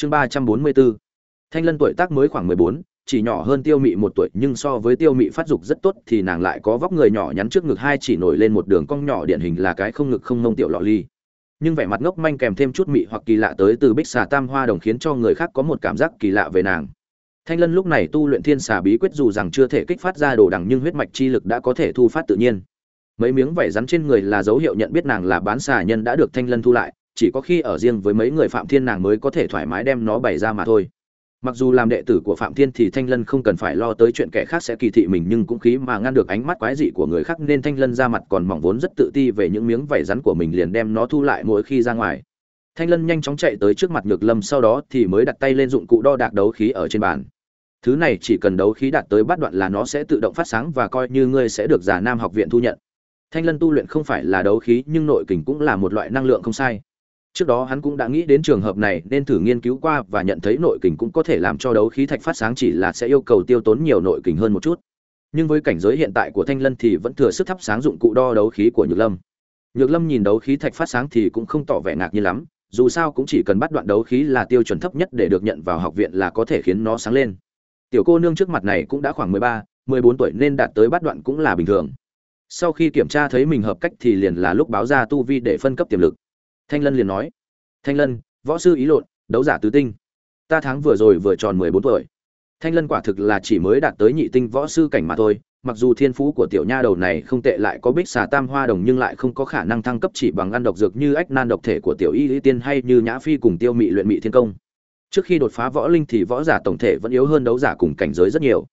chương ba trăm bốn mươi bốn. Thanh lân tuổi tác mới khoảng mười bốn, chỉ nhỏ hơn tiêu mị một tuổi, nhưng so với tiêu mị phát dục rất tốt thì nàng lại có vóc người nhỏ nhắn trước ngực hai chỉ nổi lên một đường cong nhỏ điển hình là cái không ngực không nông tiểu lọ ly. Nhưng vẻ mặt ngốc manh kèm thêm chút mị hoặc kỳ lạ tới từ bích xà tam hoa đồng khiến cho người khác có một cảm giác kỳ lạ về nàng. Thanh lân lúc này tu luyện thiên xà bí quyết dù rằng chưa thể kích phát ra đồ đằng nhưng huyết mạch chi lực đã có thể thu phát tự nhiên. Mấy miếng vảy rắn trên người là dấu hiệu nhận biết nàng là bán xà nhân đã được thanh lân thu lại chỉ có khi ở riêng với mấy người phạm thiên nàng mới có thể thoải mái đem nó bày ra mà thôi. Mặc dù làm đệ tử của phạm thiên thì thanh lân không cần phải lo tới chuyện kẻ khác sẽ kỳ thị mình nhưng cũng khí mà ngăn được ánh mắt quái dị của người khác nên thanh lân ra mặt còn mỏng vốn rất tự ti về những miếng vảy rắn của mình liền đem nó thu lại mỗi khi ra ngoài. Thanh lân nhanh chóng chạy tới trước mặt nhược lâm sau đó thì mới đặt tay lên dụng cụ đo đạc đấu khí ở trên bàn. Thứ này chỉ cần đấu khí đạt tới bát đoạn là nó sẽ tự động phát sáng và coi như ngươi sẽ được giả nam học viện thu nhận. Thanh lân tu luyện không phải là đấu khí nhưng nội kình cũng là một loại năng lượng không sai trước đó hắn cũng đã nghĩ đến trường hợp này, nên thử nghiên cứu qua và nhận thấy nội kình cũng có thể làm cho đấu khí thạch phát sáng chỉ là sẽ yêu cầu tiêu tốn nhiều nội kình hơn một chút. Nhưng với cảnh giới hiện tại của thanh lân thì vẫn thừa sức thắp sáng dụng cụ đo đấu khí của nhược lâm. Nhược lâm nhìn đấu khí thạch phát sáng thì cũng không tỏ vẻ ngạc nhiên lắm, dù sao cũng chỉ cần bắt đoạn đấu khí là tiêu chuẩn thấp nhất để được nhận vào học viện là có thể khiến nó sáng lên. Tiểu cô nương trước mặt này cũng đã khoảng mười ba, mười bốn tuổi nên đạt tới bắt đoạn cũng là bình thường. Sau khi kiểm tra thấy mình hợp cách thì liền là lúc báo ra tu vi để phân cấp tiềm lực thanh lân liền nói, thanh lân, võ sư ý lộn, đấu giả tứ tinh. Ta tháng vừa rồi vừa tròn mười bốn tuổi. Thanh lân quả thực là chỉ mới đạt tới nhị tinh võ sư cảnh mà thôi, mặc dù thiên phú của tiểu nha đầu này không tệ lại có bích xà tam hoa đồng nhưng lại không có khả năng thăng cấp chỉ bằng ăn độc dược như ách nan độc thể của tiểu y lý tiên hay như nhã phi cùng tiêu mị luyện mị thiên công. Trước khi đột phá võ linh thì võ giả tổng thể vẫn yếu hơn đấu giả cùng cảnh giới rất nhiều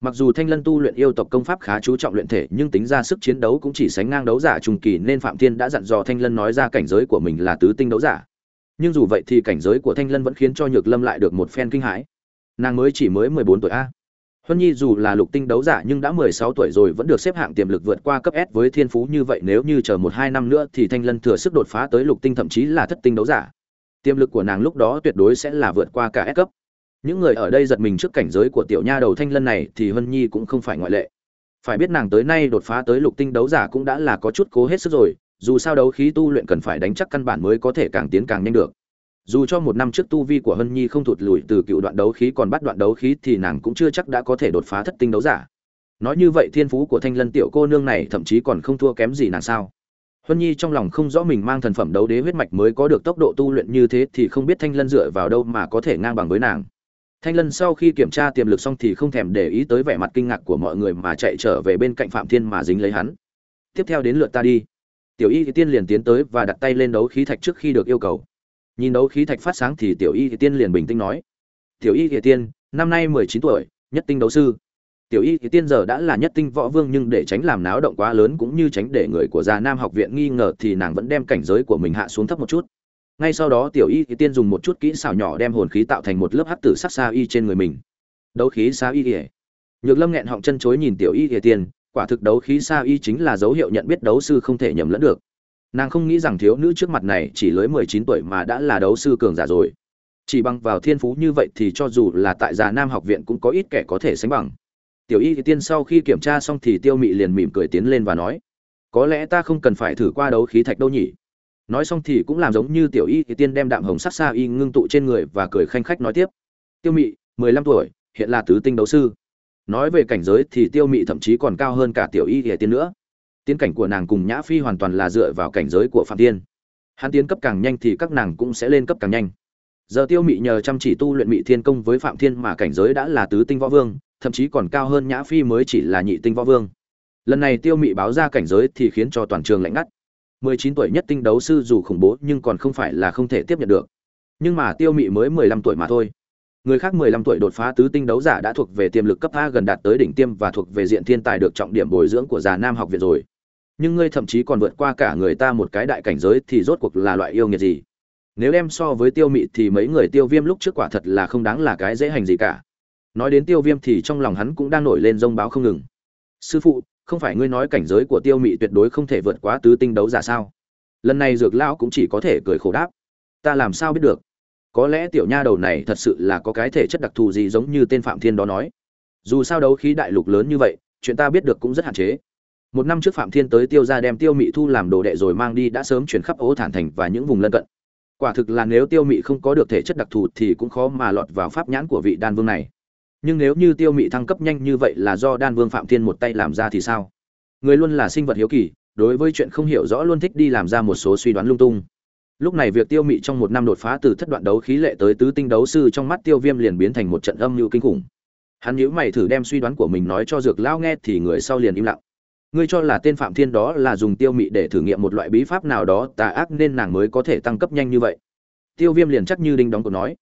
mặc dù thanh lân tu luyện yêu tộc công pháp khá chú trọng luyện thể, nhưng tính ra sức chiến đấu cũng chỉ sánh ngang đấu giả trung kỳ nên phạm thiên đã dặn dò thanh lân nói ra cảnh giới của mình là tứ tinh đấu giả. Nhưng dù vậy thì cảnh giới của thanh lân vẫn khiến cho nhược lâm lại được một phen kinh hãi. Nàng mới chỉ mới mười bốn tuổi a. Huân nhi dù là lục tinh đấu giả nhưng đã mười sáu tuổi rồi vẫn được xếp hạng tiềm lực vượt qua cấp s với thiên phú như vậy, nếu như chờ một hai năm nữa thì thanh lân thừa sức đột phá tới lục tinh thậm chí là thất tinh đấu giả. Tiềm lực của nàng lúc đó tuyệt đối sẽ là vượt qua cả S cấp. Những người ở đây giật mình trước cảnh giới của tiểu nha đầu thanh lân này thì Hân Nhi cũng không phải ngoại lệ. Phải biết nàng tới nay đột phá tới lục tinh đấu giả cũng đã là có chút cố hết sức rồi, dù sao đấu khí tu luyện cần phải đánh chắc căn bản mới có thể càng tiến càng nhanh được. Dù cho một năm trước tu vi của Hân Nhi không thụt lùi từ cựu đoạn đấu khí còn bắt đoạn đấu khí thì nàng cũng chưa chắc đã có thể đột phá thất tinh đấu giả. Nói như vậy thiên phú của Thanh Lân tiểu cô nương này thậm chí còn không thua kém gì nàng sao? Huân Nhi trong lòng không rõ mình mang thần phẩm đấu đế huyết mạch mới có được tốc độ tu luyện như thế thì không biết Thanh Lân dựa vào đâu mà có thể ngang bằng với nàng. Thanh Lân sau khi kiểm tra tiềm lực xong thì không thèm để ý tới vẻ mặt kinh ngạc của mọi người mà chạy trở về bên cạnh Phạm Thiên mà dính lấy hắn. Tiếp theo đến lượt ta đi. Tiểu Y thì Tiên liền tiến tới và đặt tay lên đấu khí thạch trước khi được yêu cầu. Nhìn đấu khí thạch phát sáng thì Tiểu Y thì Tiên liền bình tĩnh nói: "Tiểu Y thì Tiên, năm nay mười chín tuổi, nhất tinh đấu sư tiểu y thì tiên giờ đã là nhất tinh võ vương nhưng để tránh làm náo động quá lớn cũng như tránh để người của già nam học viện nghi ngờ thì nàng vẫn đem cảnh giới của mình hạ xuống thấp một chút ngay sau đó tiểu y thì tiên dùng một chút kỹ xảo nhỏ đem hồn khí tạo thành một lớp hắc tử sắc xa y trên người mình. Đấu khí xa y ỉa nhược lâm nghẹn họng chân chối nhìn tiểu y thì tiên, quả thực đấu khí xa y chính là dấu hiệu nhận biết đấu sư không thể nhầm lẫn được. Nàng không nghĩ rằng thiếu nữ trước mặt này chỉ mới mười chín tuổi mà đã là đấu sư cường giả rồi. Chỉ bằng vào thiên phú như vậy thì cho dù là tại già nam học viện cũng có ít kẻ có thể sánh bằng. Tiểu y thì tiên sau khi kiểm tra xong thì tiêu mị liền mỉm cười tiến lên và nói, có lẽ ta không cần phải thử qua đấu khí thạch đâu nhỉ? Nói xong thì cũng làm giống như tiểu y thì tiên đem đạm hồng sắc xa y ngưng tụ trên người và cười khanh khách nói tiếp. Tiêu mị, mười lăm tuổi, hiện là tứ tinh đấu sư. Nói về cảnh giới thì tiêu mị thậm chí còn cao hơn cả tiểu y thì tiên nữa. Tiến cảnh của nàng cùng nhã phi hoàn toàn là dựa vào cảnh giới của phạm tiên. Hắn tiến cấp càng nhanh thì các nàng cũng sẽ lên cấp càng nhanh. Giờ tiêu mị nhờ chăm chỉ tu luyện mị thiên công với phạm thiên mà cảnh giới đã là tứ tinh võ vương, thậm chí còn cao hơn nhã phi mới chỉ là nhị tinh võ vương. Lần này tiêu mị báo ra cảnh giới thì khiến cho toàn trường lạnh ngắt mười chín tuổi nhất tinh đấu sư dù khủng bố nhưng còn không phải là không thể tiếp nhận được. Nhưng mà tiêu mị mới mười lăm tuổi mà thôi. Người khác mười lăm tuổi đột phá tứ tinh đấu giả đã thuộc về tiềm lực cấp a gần đạt tới đỉnh tiêm và thuộc về diện thiên tài được trọng điểm bồi dưỡng của già nam học viện rồi. Nhưng ngươi thậm chí còn vượt qua cả người ta một cái đại cảnh giới thì rốt cuộc là loại yêu nghiệt gì? Nếu đem so với tiêu mị thì mấy người tiêu viêm lúc trước quả thật là không đáng là cái dễ hành gì cả. Nói đến tiêu viêm thì trong lòng hắn cũng đang nổi lên rông báo không ngừng. Sư phụ không phải ngươi nói cảnh giới của tiêu mị tuyệt đối không thể vượt quá tứ tinh đấu giả sao? Lần này dược lão cũng chỉ có thể cười khổ đáp. Ta làm sao biết được? Có lẽ tiểu nha đầu này thật sự là có cái thể chất đặc thù gì giống như tên phạm thiên đó nói. Dù sao đấu khí đại lục lớn như vậy, chuyện ta biết được cũng rất hạn chế. Một năm trước phạm thiên tới tiêu ra đem tiêu mị thu làm đồ đệ rồi mang đi đã sớm chuyển khắp ố thản thành và những vùng lân cận. Quả thực là nếu tiêu mị không có được thể chất đặc thù thì cũng khó mà lọt vào pháp nhãn của vị đan vương này nhưng nếu như tiêu mị thăng cấp nhanh như vậy là do đan vương phạm thiên một tay làm ra thì sao? Người luôn là sinh vật hiếu kỳ, đối với chuyện không hiểu rõ luôn thích đi làm ra một số suy đoán lung tung. Lúc này việc tiêu mị trong một năm đột phá từ thất đoạn đấu khí lệ tới tứ tinh đấu sư trong mắt tiêu viêm liền biến thành một trận âm mưu kinh khủng. Hắn nhíu mày thử đem suy đoán của mình nói cho dược lao nghe thì người sau liền im lặng. Ngươi cho là tên phạm thiên đó là dùng tiêu mị để thử nghiệm một loại bí pháp nào đó, tà ác nên nàng mới có thể tăng cấp nhanh như vậy. Tiêu viêm liền chắc như đinh đóng cột nói.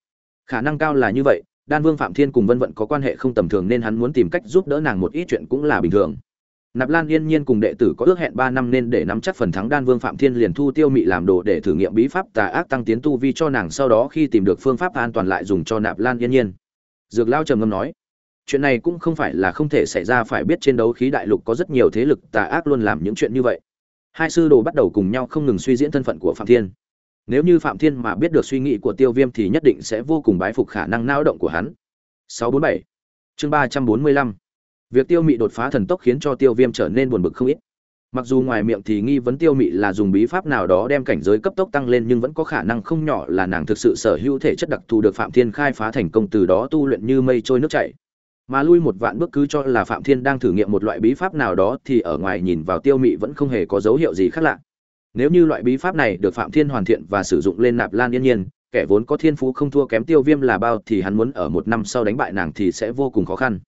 Khả năng cao là như vậy đan vương phạm thiên cùng vân vận có quan hệ không tầm thường nên hắn muốn tìm cách giúp đỡ nàng một ít chuyện cũng là bình thường. Nạp lan yên nhiên cùng đệ tử có ước hẹn ba năm nên để nắm chắc phần thắng đan vương phạm thiên liền thu tiêu mị làm đồ để thử nghiệm bí pháp tà ác tăng tiến tu vi cho nàng sau đó khi tìm được phương pháp an toàn lại dùng cho nạp lan yên nhiên. Dược lao trầm ngâm nói, chuyện này cũng không phải là không thể xảy ra, phải biết trên đấu khí đại lục có rất nhiều thế lực tà ác luôn làm những chuyện như vậy. Hai sư đồ bắt đầu cùng nhau không ngừng suy diễn thân phận của phạm thiên nếu như phạm thiên mà biết được suy nghĩ của tiêu viêm thì nhất định sẽ vô cùng bái phục khả năng nao động của hắn. 647 chương 345 việc tiêu mị đột phá thần tốc khiến cho tiêu viêm trở nên buồn bực không ít. Mặc dù ngoài miệng thì nghi vấn tiêu mị là dùng bí pháp nào đó đem cảnh giới cấp tốc tăng lên nhưng vẫn có khả năng không nhỏ là nàng thực sự sở hữu thể chất đặc thù được phạm thiên khai phá thành công từ đó tu luyện như mây trôi nước chảy. Mà lui một vạn bước cứ cho là phạm thiên đang thử nghiệm một loại bí pháp nào đó thì ở ngoài nhìn vào tiêu mị vẫn không hề có dấu hiệu gì khác lạ nếu như loại bí pháp này được phạm thiên hoàn thiện và sử dụng lên nạp lan yên nhiên, kẻ vốn có thiên phú không thua kém tiêu viêm là bao thì hắn muốn ở một năm sau đánh bại nàng thì sẽ vô cùng khó khăn.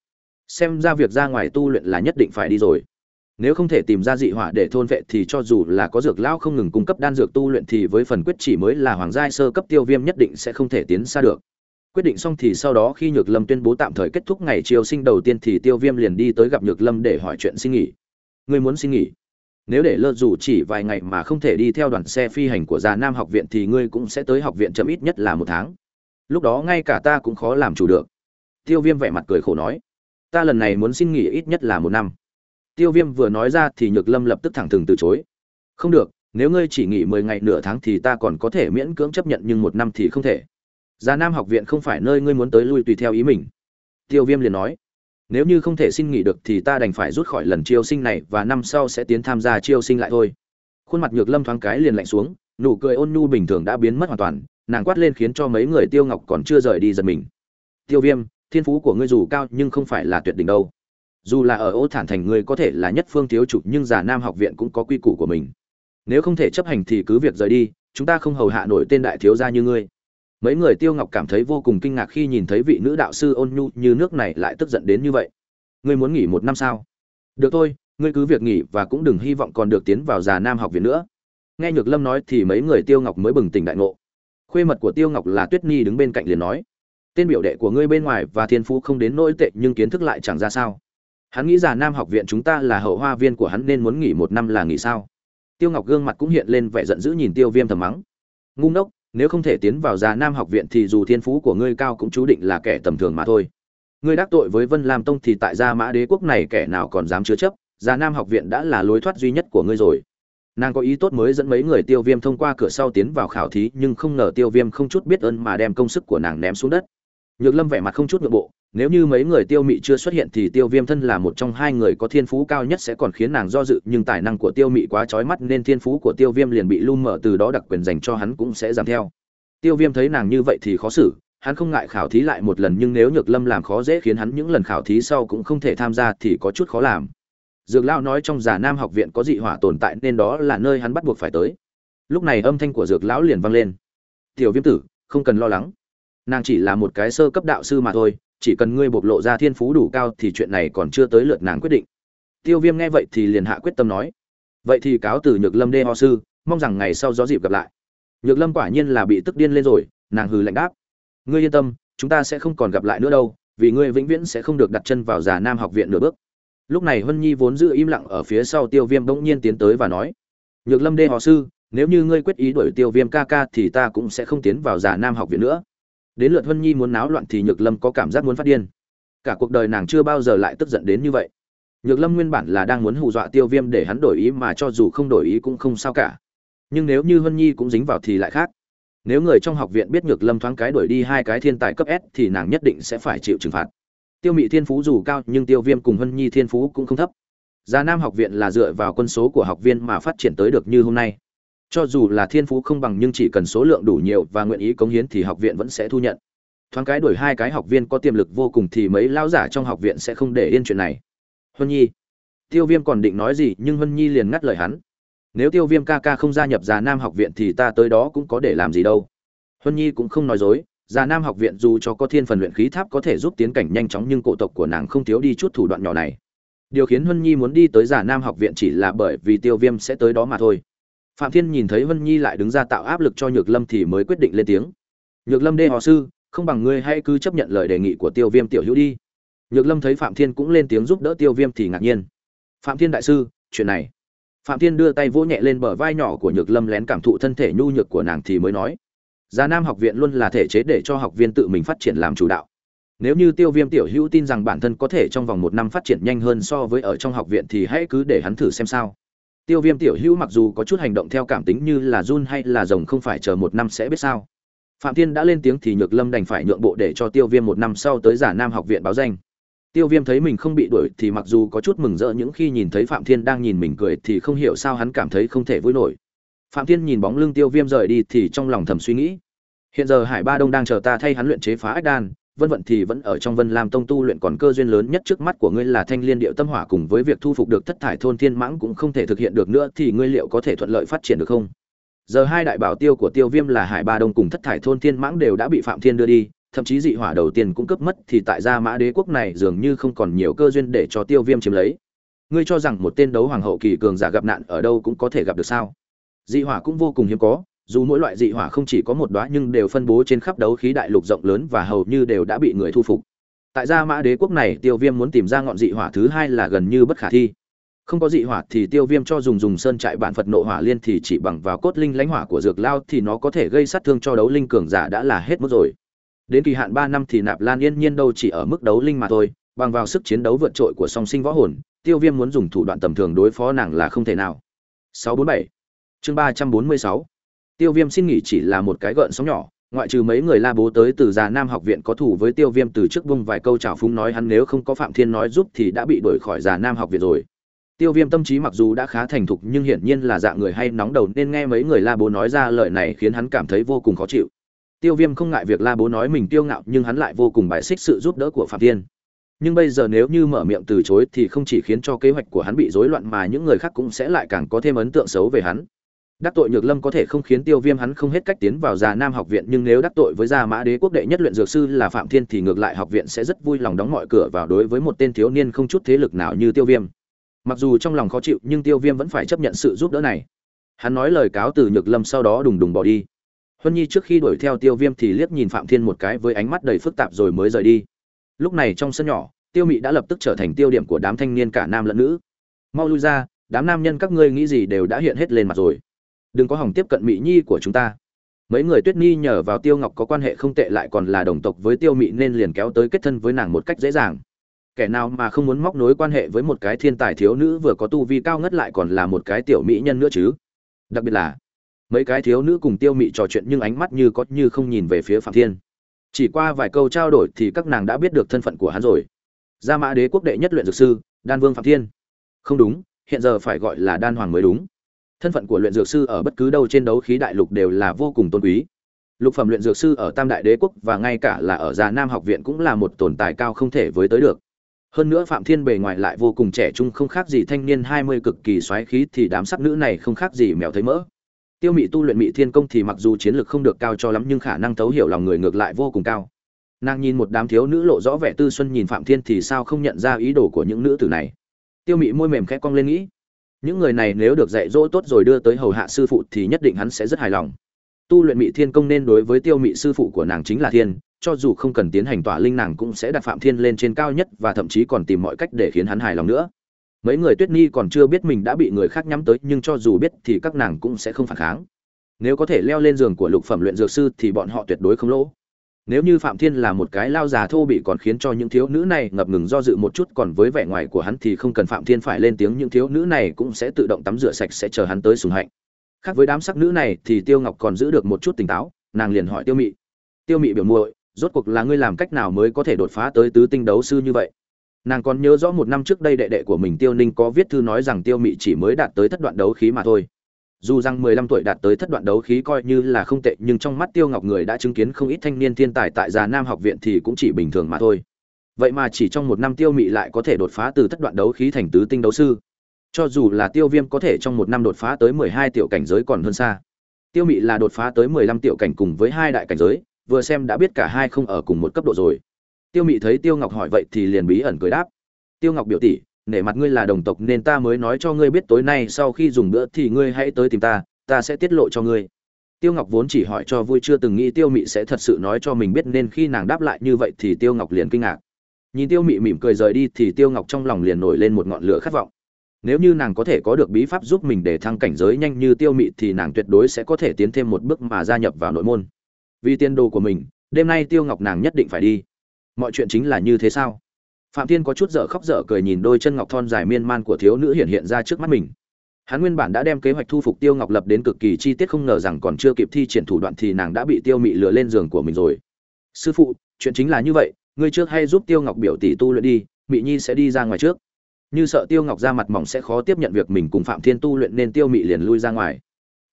Xem ra việc ra ngoài tu luyện là nhất định phải đi rồi. Nếu không thể tìm ra dị hỏa để thôn vệ thì cho dù là có dược lão không ngừng cung cấp đan dược tu luyện thì với phần quyết chỉ mới là hoàng giai sơ cấp tiêu viêm nhất định sẽ không thể tiến xa được. Quyết định xong thì sau đó khi nhược lâm tuyên bố tạm thời kết thúc ngày chiều sinh đầu tiên thì tiêu viêm liền đi tới gặp nhược lâm để hỏi chuyện xin nghỉ. Ngươi muốn xin nghỉ? Nếu để lơ dù chỉ vài ngày mà không thể đi theo đoàn xe phi hành của già nam học viện thì ngươi cũng sẽ tới học viện chậm ít nhất là một tháng. Lúc đó ngay cả ta cũng khó làm chủ được. Tiêu viêm vẻ mặt cười khổ nói. Ta lần này muốn xin nghỉ ít nhất là một năm. Tiêu viêm vừa nói ra thì nhược lâm lập tức thẳng thừng từ chối. Không được, nếu ngươi chỉ nghỉ mười ngày nửa tháng thì ta còn có thể miễn cưỡng chấp nhận nhưng một năm thì không thể. Già nam học viện không phải nơi ngươi muốn tới lui tùy theo ý mình. Tiêu viêm liền nói nếu như không thể xin nghỉ được thì ta đành phải rút khỏi lần chiêu sinh này và năm sau sẽ tiến tham gia chiêu sinh lại thôi. Khuôn mặt nhược lâm thoáng cái liền lạnh xuống, nụ cười ôn nhu bình thường đã biến mất hoàn toàn, nàng quát lên khiến cho mấy người tiêu ngọc còn chưa rời đi giật mình. Tiêu viêm, thiên phú của ngươi dù cao nhưng không phải là tuyệt đỉnh đâu. Dù là ở ô thản thành ngươi có thể là nhất phương thiếu chủ nhưng giả nam học viện cũng có quy củ của mình. Nếu không thể chấp hành thì cứ việc rời đi, chúng ta không hầu hạ nổi tên đại thiếu gia như ngươi mấy người tiêu ngọc cảm thấy vô cùng kinh ngạc khi nhìn thấy vị nữ đạo sư ôn nhu như nước này lại tức giận đến như vậy. Ngươi muốn nghỉ một năm sao? Được thôi, ngươi cứ việc nghỉ và cũng đừng hy vọng còn được tiến vào già nam học viện nữa. Nghe nhược lâm nói thì mấy người tiêu ngọc mới bừng tỉnh đại ngộ. Khuê mật của tiêu ngọc là tuyết nhi đứng bên cạnh liền nói, tên biểu đệ của ngươi bên ngoài và thiên phú không đến nỗi tệ nhưng kiến thức lại chẳng ra sao. Hắn nghĩ già nam học viện chúng ta là hậu hoa viên của hắn nên muốn nghỉ một năm là nghỉ sao? Tiêu ngọc gương mặt cũng hiện lên vẻ giận dữ nhìn tiêu viêm thầm mắng, ngu ngốc nếu không thể tiến vào già nam học viện thì dù thiên phú của ngươi cao cũng chú định là kẻ tầm thường mà thôi. Ngươi đắc tội với vân lam tông thì tại gia mã đế quốc này kẻ nào còn dám chứa chấp? Già nam học viện đã là lối thoát duy nhất của ngươi rồi. Nàng có ý tốt mới dẫn mấy người tiêu viêm thông qua cửa sau tiến vào khảo thí, nhưng không ngờ tiêu viêm không chút biết ơn mà đem công sức của nàng ném xuống đất. Nhược lâm vẻ mặt không chút ngượng bộ nếu như mấy người tiêu mị chưa xuất hiện thì tiêu viêm thân là một trong hai người có thiên phú cao nhất sẽ còn khiến nàng do dự, nhưng tài năng của tiêu mị quá trói mắt nên thiên phú của tiêu viêm liền bị lu mở từ đó đặc quyền dành cho hắn cũng sẽ giảm theo. Tiêu viêm thấy nàng như vậy thì khó xử, hắn không ngại khảo thí lại một lần nhưng nếu nhược lâm làm khó dễ khiến hắn những lần khảo thí sau cũng không thể tham gia thì có chút khó làm. Dược lão nói trong giả nam học viện có dị hỏa tồn tại nên đó là nơi hắn bắt buộc phải tới. Lúc này âm thanh của dược lão liền vang lên. Tiểu viêm tử, không cần lo lắng. Nàng chỉ là một cái sơ cấp đạo sư mà thôi chỉ cần ngươi bộc lộ ra thiên phú đủ cao thì chuyện này còn chưa tới lượt nàng quyết định. Tiêu viêm nghe vậy thì liền hạ quyết tâm nói. Vậy thì cáo từ nhược lâm đê ho sư, mong rằng ngày sau gió dịp gặp lại. Nhược lâm quả nhiên là bị tức điên lên rồi, nàng hừ lạnh đáp. Ngươi yên tâm, chúng ta sẽ không còn gặp lại nữa đâu, vì ngươi vĩnh viễn sẽ không được đặt chân vào già nam học viện nửa bước. Lúc này hân nhi vốn giữ im lặng ở phía sau tiêu viêm bỗng nhiên tiến tới và nói. Nhược lâm đê họ sư, nếu như ngươi quyết ý đuổi tiêu viêm ca ca thì ta cũng sẽ không tiến vào già nam học viện nữa đến lượt Vân nhi muốn náo loạn thì nhược lâm có cảm giác muốn phát điên. Cả cuộc đời nàng chưa bao giờ lại tức giận đến như vậy. Nhược lâm nguyên bản là đang muốn hù dọa tiêu viêm để hắn đổi ý mà cho dù không đổi ý cũng không sao cả. Nhưng nếu như Vân nhi cũng dính vào thì lại khác. Nếu người trong học viện biết nhược lâm thoáng cái đuổi đi hai cái thiên tài cấp s thì nàng nhất định sẽ phải chịu trừng phạt. Tiêu mị thiên phú dù cao nhưng tiêu viêm cùng Vân nhi thiên phú cũng không thấp. Già nam học viện là dựa vào quân số của học viên mà phát triển tới được như hôm nay cho dù là thiên phú không bằng nhưng chỉ cần số lượng đủ nhiều và nguyện ý cống hiến thì học viện vẫn sẽ thu nhận. Thoáng cái đổi hai cái học viên có tiềm lực vô cùng thì mấy lao giả trong học viện sẽ không để yên chuyện này. Huân nhi. Tiêu viêm còn định nói gì nhưng huân nhi liền ngắt lời hắn. Nếu tiêu viêm ca ca không gia nhập già nam học viện thì ta tới đó cũng có để làm gì đâu. Huân nhi cũng không nói dối, già nam học viện dù cho có thiên phần luyện khí tháp có thể giúp tiến cảnh nhanh chóng nhưng cổ tộc của nàng không thiếu đi chút thủ đoạn nhỏ này. Điều khiến huân nhi muốn đi tới già nam học viện chỉ là bởi vì tiêu viêm sẽ tới đó mà thôi phạm thiên nhìn thấy Vân nhi lại đứng ra tạo áp lực cho nhược lâm thì mới quyết định lên tiếng nhược lâm đê họ sư, không bằng ngươi hãy cứ chấp nhận lời đề nghị của tiêu viêm tiểu hữu đi nhược lâm thấy phạm thiên cũng lên tiếng giúp đỡ tiêu viêm thì ngạc nhiên phạm thiên đại sư, chuyện này phạm thiên đưa tay vỗ nhẹ lên bờ vai nhỏ của nhược lâm lén cảm thụ thân thể nhu nhược của nàng thì mới nói Già Nam học viện luôn là thể chế để cho học viên tự mình phát triển làm chủ đạo. Nếu như Tiêu Viêm tiểu hữu tin rằng bản thân có thể trong vòng một năm phát triển nhanh hơn so với ở trong học viện thì hãy cứ để hắn thử xem sao. Tiêu Viêm tiểu hữu mặc dù có chút hành động theo cảm tính như là run hay là rồng không phải chờ một năm sẽ biết sao. Phạm Thiên đã lên tiếng thì Nhược Lâm đành phải nhượng bộ để cho Tiêu Viêm một năm sau tới Giả Nam học viện báo danh. Tiêu Viêm thấy mình không bị đuổi thì mặc dù có chút mừng rỡ những khi nhìn thấy Phạm Thiên đang nhìn mình cười thì không hiểu sao hắn cảm thấy không thể vui nổi phạm thiên nhìn bóng lưng tiêu viêm rời đi thì trong lòng thầm suy nghĩ hiện giờ hải ba đông đang chờ ta thay hắn luyện chế phá ách đan vân vận thì vẫn ở trong vân lam tông tu luyện, còn cơ duyên lớn nhất trước mắt của ngươi là thanh liên điệu tâm hỏa cùng với việc thu phục được thất thải thôn thiên mãng cũng không thể thực hiện được nữa, thì ngươi liệu có thể thuận lợi phát triển được không? Giờ hai đại bảo tiêu của tiêu viêm là hải ba đông cùng thất thải thôn thiên mãng đều đã bị phạm thiên đưa đi, thậm chí dị hỏa đầu tiên cũng cướp mất, thì tại gia mã đế quốc này dường như không còn nhiều cơ duyên để cho tiêu viêm chiếm lấy. Ngươi cho rằng một tên đấu hoàng hậu kỳ cường giả gặp nạn ở đâu cũng có thể gặp được sao? Dị hỏa cũng vô cùng hiếm có dù mỗi loại dị hỏa không chỉ có một đóa nhưng đều phân bố trên khắp đấu khí đại lục rộng lớn và hầu như đều đã bị người thu phục. Tại gia mã đế quốc này, Tiêu Viêm muốn tìm ra ngọn dị hỏa thứ hai là gần như bất khả thi. Không có dị hỏa thì Tiêu Viêm cho dùng dùng sơn trại bản Phật nộ hỏa liên thì chỉ bằng vào cốt linh lãnh hỏa của dược lao thì nó có thể gây sát thương cho đấu linh cường giả đã là hết mức rồi. Đến kỳ hạn ba năm thì Nạp Lan Yên Nhiên đâu chỉ ở mức đấu linh mà thôi, bằng vào sức chiến đấu vượt trội của song sinh võ hồn, Tiêu Viêm muốn dùng thủ đoạn tầm thường đối phó nàng là không thể nào. 647. Chương 346 tiêu viêm xin nghỉ chỉ là một cái gợn sóng nhỏ, ngoại trừ mấy người la bố tới từ già nam học viện có thủ với tiêu viêm từ trước bung vài câu chào phúng nói hắn nếu không có phạm thiên nói giúp thì đã bị đuổi khỏi già nam học viện rồi. Tiêu viêm tâm trí mặc dù đã khá thành thục nhưng hiển nhiên là dạng người hay nóng đầu nên nghe mấy người la bố nói ra lời này khiến hắn cảm thấy vô cùng khó chịu. Tiêu viêm không ngại việc la bố nói mình tiêu ngạo nhưng hắn lại vô cùng bài xích sự giúp đỡ của phạm thiên. Nhưng bây giờ nếu như mở miệng từ chối thì không chỉ khiến cho kế hoạch của hắn bị rối loạn mà những người khác cũng sẽ lại càng có thêm ấn tượng xấu về hắn đắc tội nhược lâm có thể không khiến tiêu viêm hắn không hết cách tiến vào già nam học viện, nhưng nếu đắc tội với gia mã đế quốc đệ nhất luyện dược sư là phạm thiên thì ngược lại học viện sẽ rất vui lòng đóng mọi cửa vào đối với một tên thiếu niên không chút thế lực nào như tiêu viêm. Mặc dù trong lòng khó chịu, nhưng tiêu viêm vẫn phải chấp nhận sự giúp đỡ này. Hắn nói lời cáo từ nhược lâm sau đó đùng đùng bỏ đi. Huân nhi trước khi đuổi theo tiêu viêm thì liếc nhìn phạm thiên một cái với ánh mắt đầy phức tạp rồi mới rời đi. Lúc này trong sân nhỏ, tiêu mị đã lập tức trở thành tiêu điểm của đám thanh niên cả nam lẫn nữ. Mau lui ra, đám nam nhân các ngươi nghĩ gì đều đã hiện hết lên mặt rồi đừng có hỏng tiếp cận mỹ nhi của chúng ta. Mấy người tuyết nhi nhờ vào tiêu ngọc có quan hệ không tệ lại còn là đồng tộc với tiêu mị nên liền kéo tới kết thân với nàng một cách dễ dàng. Kẻ nào mà không muốn móc nối quan hệ với một cái thiên tài thiếu nữ vừa có tu vi cao ngất lại còn là một cái tiểu mỹ nhân nữa chứ? Đặc biệt là, mấy cái thiếu nữ cùng tiêu mị trò chuyện nhưng ánh mắt như có như không nhìn về phía phạm thiên. Chỉ qua vài câu trao đổi thì các nàng đã biết được thân phận của hắn rồi. Gia mã đế quốc đệ nhất luyện dược sư, đan vương phạm thiên. Không đúng, hiện giờ phải gọi là đan hoàng mới đúng thân phận của luyện dược sư ở bất cứ đâu trên đấu khí đại lục đều là vô cùng tôn quý. Lục phẩm luyện dược sư ở tam đại đế quốc và ngay cả là ở già nam học viện cũng là một tồn tại cao không thể với tới được. Hơn nữa phạm thiên bề ngoài lại vô cùng trẻ trung không khác gì thanh niên hai mươi cực kỳ xoáy khí thì đám sắc nữ này không khác gì mèo thấy mỡ. Tiêu mị tu luyện mị thiên công thì mặc dù chiến lược không được cao cho lắm nhưng khả năng thấu hiểu lòng người ngược lại vô cùng cao. Nàng nhìn một đám thiếu nữ lộ rõ vẻ tư xuân nhìn phạm thiên thì sao không nhận ra ý đồ của những nữ tử này. Tiêu mị môi mềm khẽ cong lên nghĩ những người này nếu được dạy dỗ tốt rồi đưa tới hầu hạ sư phụ thì nhất định hắn sẽ rất hài lòng. Tu luyện mị thiên công nên đối với tiêu mị sư phụ của nàng chính là thiên, cho dù không cần tiến hành tỏa linh nàng cũng sẽ đặt phạm thiên lên trên cao nhất và thậm chí còn tìm mọi cách để khiến hắn hài lòng nữa. Mấy người tuyết nhi còn chưa biết mình đã bị người khác nhắm tới, nhưng cho dù biết thì các nàng cũng sẽ không phản kháng. Nếu có thể leo lên giường của lục phẩm luyện dược sư thì bọn họ tuyệt đối không lỗ nếu như phạm thiên là một cái lao già thô bị còn khiến cho những thiếu nữ này ngập ngừng do dự một chút, còn với vẻ ngoài của hắn thì không cần phạm thiên phải lên tiếng, những thiếu nữ này cũng sẽ tự động tắm rửa sạch sẽ chờ hắn tới sùng hạnh. Khác với đám sắc nữ này thì tiêu ngọc còn giữ được một chút tỉnh táo, nàng liền hỏi tiêu mị. Tiêu mị biểu muội, rốt cuộc là ngươi làm cách nào mới có thể đột phá tới tứ tinh đấu sư như vậy? Nàng còn nhớ rõ một năm trước đây đệ đệ của mình tiêu ninh có viết thư nói rằng tiêu mị chỉ mới đạt tới thất đoạn đấu khí mà thôi dù rằng 15 tuổi đạt tới thất đoạn đấu khí coi như là không tệ, nhưng trong mắt tiêu ngọc người đã chứng kiến không ít thanh niên thiên tài tại già nam học viện thì cũng chỉ bình thường mà thôi. Vậy mà chỉ trong một năm tiêu mị lại có thể đột phá từ thất đoạn đấu khí thành tứ tinh đấu sư. Cho dù là tiêu viêm có thể trong một năm đột phá tới 12 tiểu cảnh giới còn hơn xa. Tiêu mị là đột phá tới 15 tiểu cảnh cùng với hai đại cảnh giới, vừa xem đã biết cả hai không ở cùng một cấp độ rồi. Tiêu mị thấy tiêu ngọc hỏi vậy thì liền bí ẩn cười đáp. Tiêu ngọc biểu tỷ nể mặt ngươi là đồng tộc nên ta mới nói cho ngươi biết tối nay sau khi dùng bữa thì ngươi hãy tới tìm ta ta sẽ tiết lộ cho ngươi. Tiêu ngọc vốn chỉ hỏi cho vui chưa từng nghĩ tiêu mị sẽ thật sự nói cho mình biết nên khi nàng đáp lại như vậy thì tiêu ngọc liền kinh ngạc. Nhìn tiêu mị mỉm cười rời đi thì tiêu ngọc trong lòng liền nổi lên một ngọn lửa khát vọng. Nếu như nàng có thể có được bí pháp giúp mình để thăng cảnh giới nhanh như tiêu mị thì nàng tuyệt đối sẽ có thể tiến thêm một bước mà gia nhập vào nội môn. Vì tiên đồ của mình, đêm nay tiêu ngọc nàng nhất định phải đi. Mọi chuyện chính là như thế sao? Phạm thiên có chút dở khóc dở cười nhìn đôi chân ngọc thon dài miên man của thiếu nữ hiện hiện ra trước mắt mình. Hắn nguyên bản đã đem kế hoạch thu phục tiêu ngọc lập đến cực kỳ chi tiết không ngờ rằng còn chưa kịp thi triển thủ đoạn thì nàng đã bị tiêu mị lừa lên giường của mình rồi. Sư phụ, chuyện chính là như vậy, ngươi trước hay giúp tiêu ngọc biểu tỷ tu luyện đi, mị nhi sẽ đi ra ngoài trước. Như sợ tiêu ngọc ra mặt mỏng sẽ khó tiếp nhận việc mình cùng phạm thiên tu luyện nên tiêu mị liền lui ra ngoài.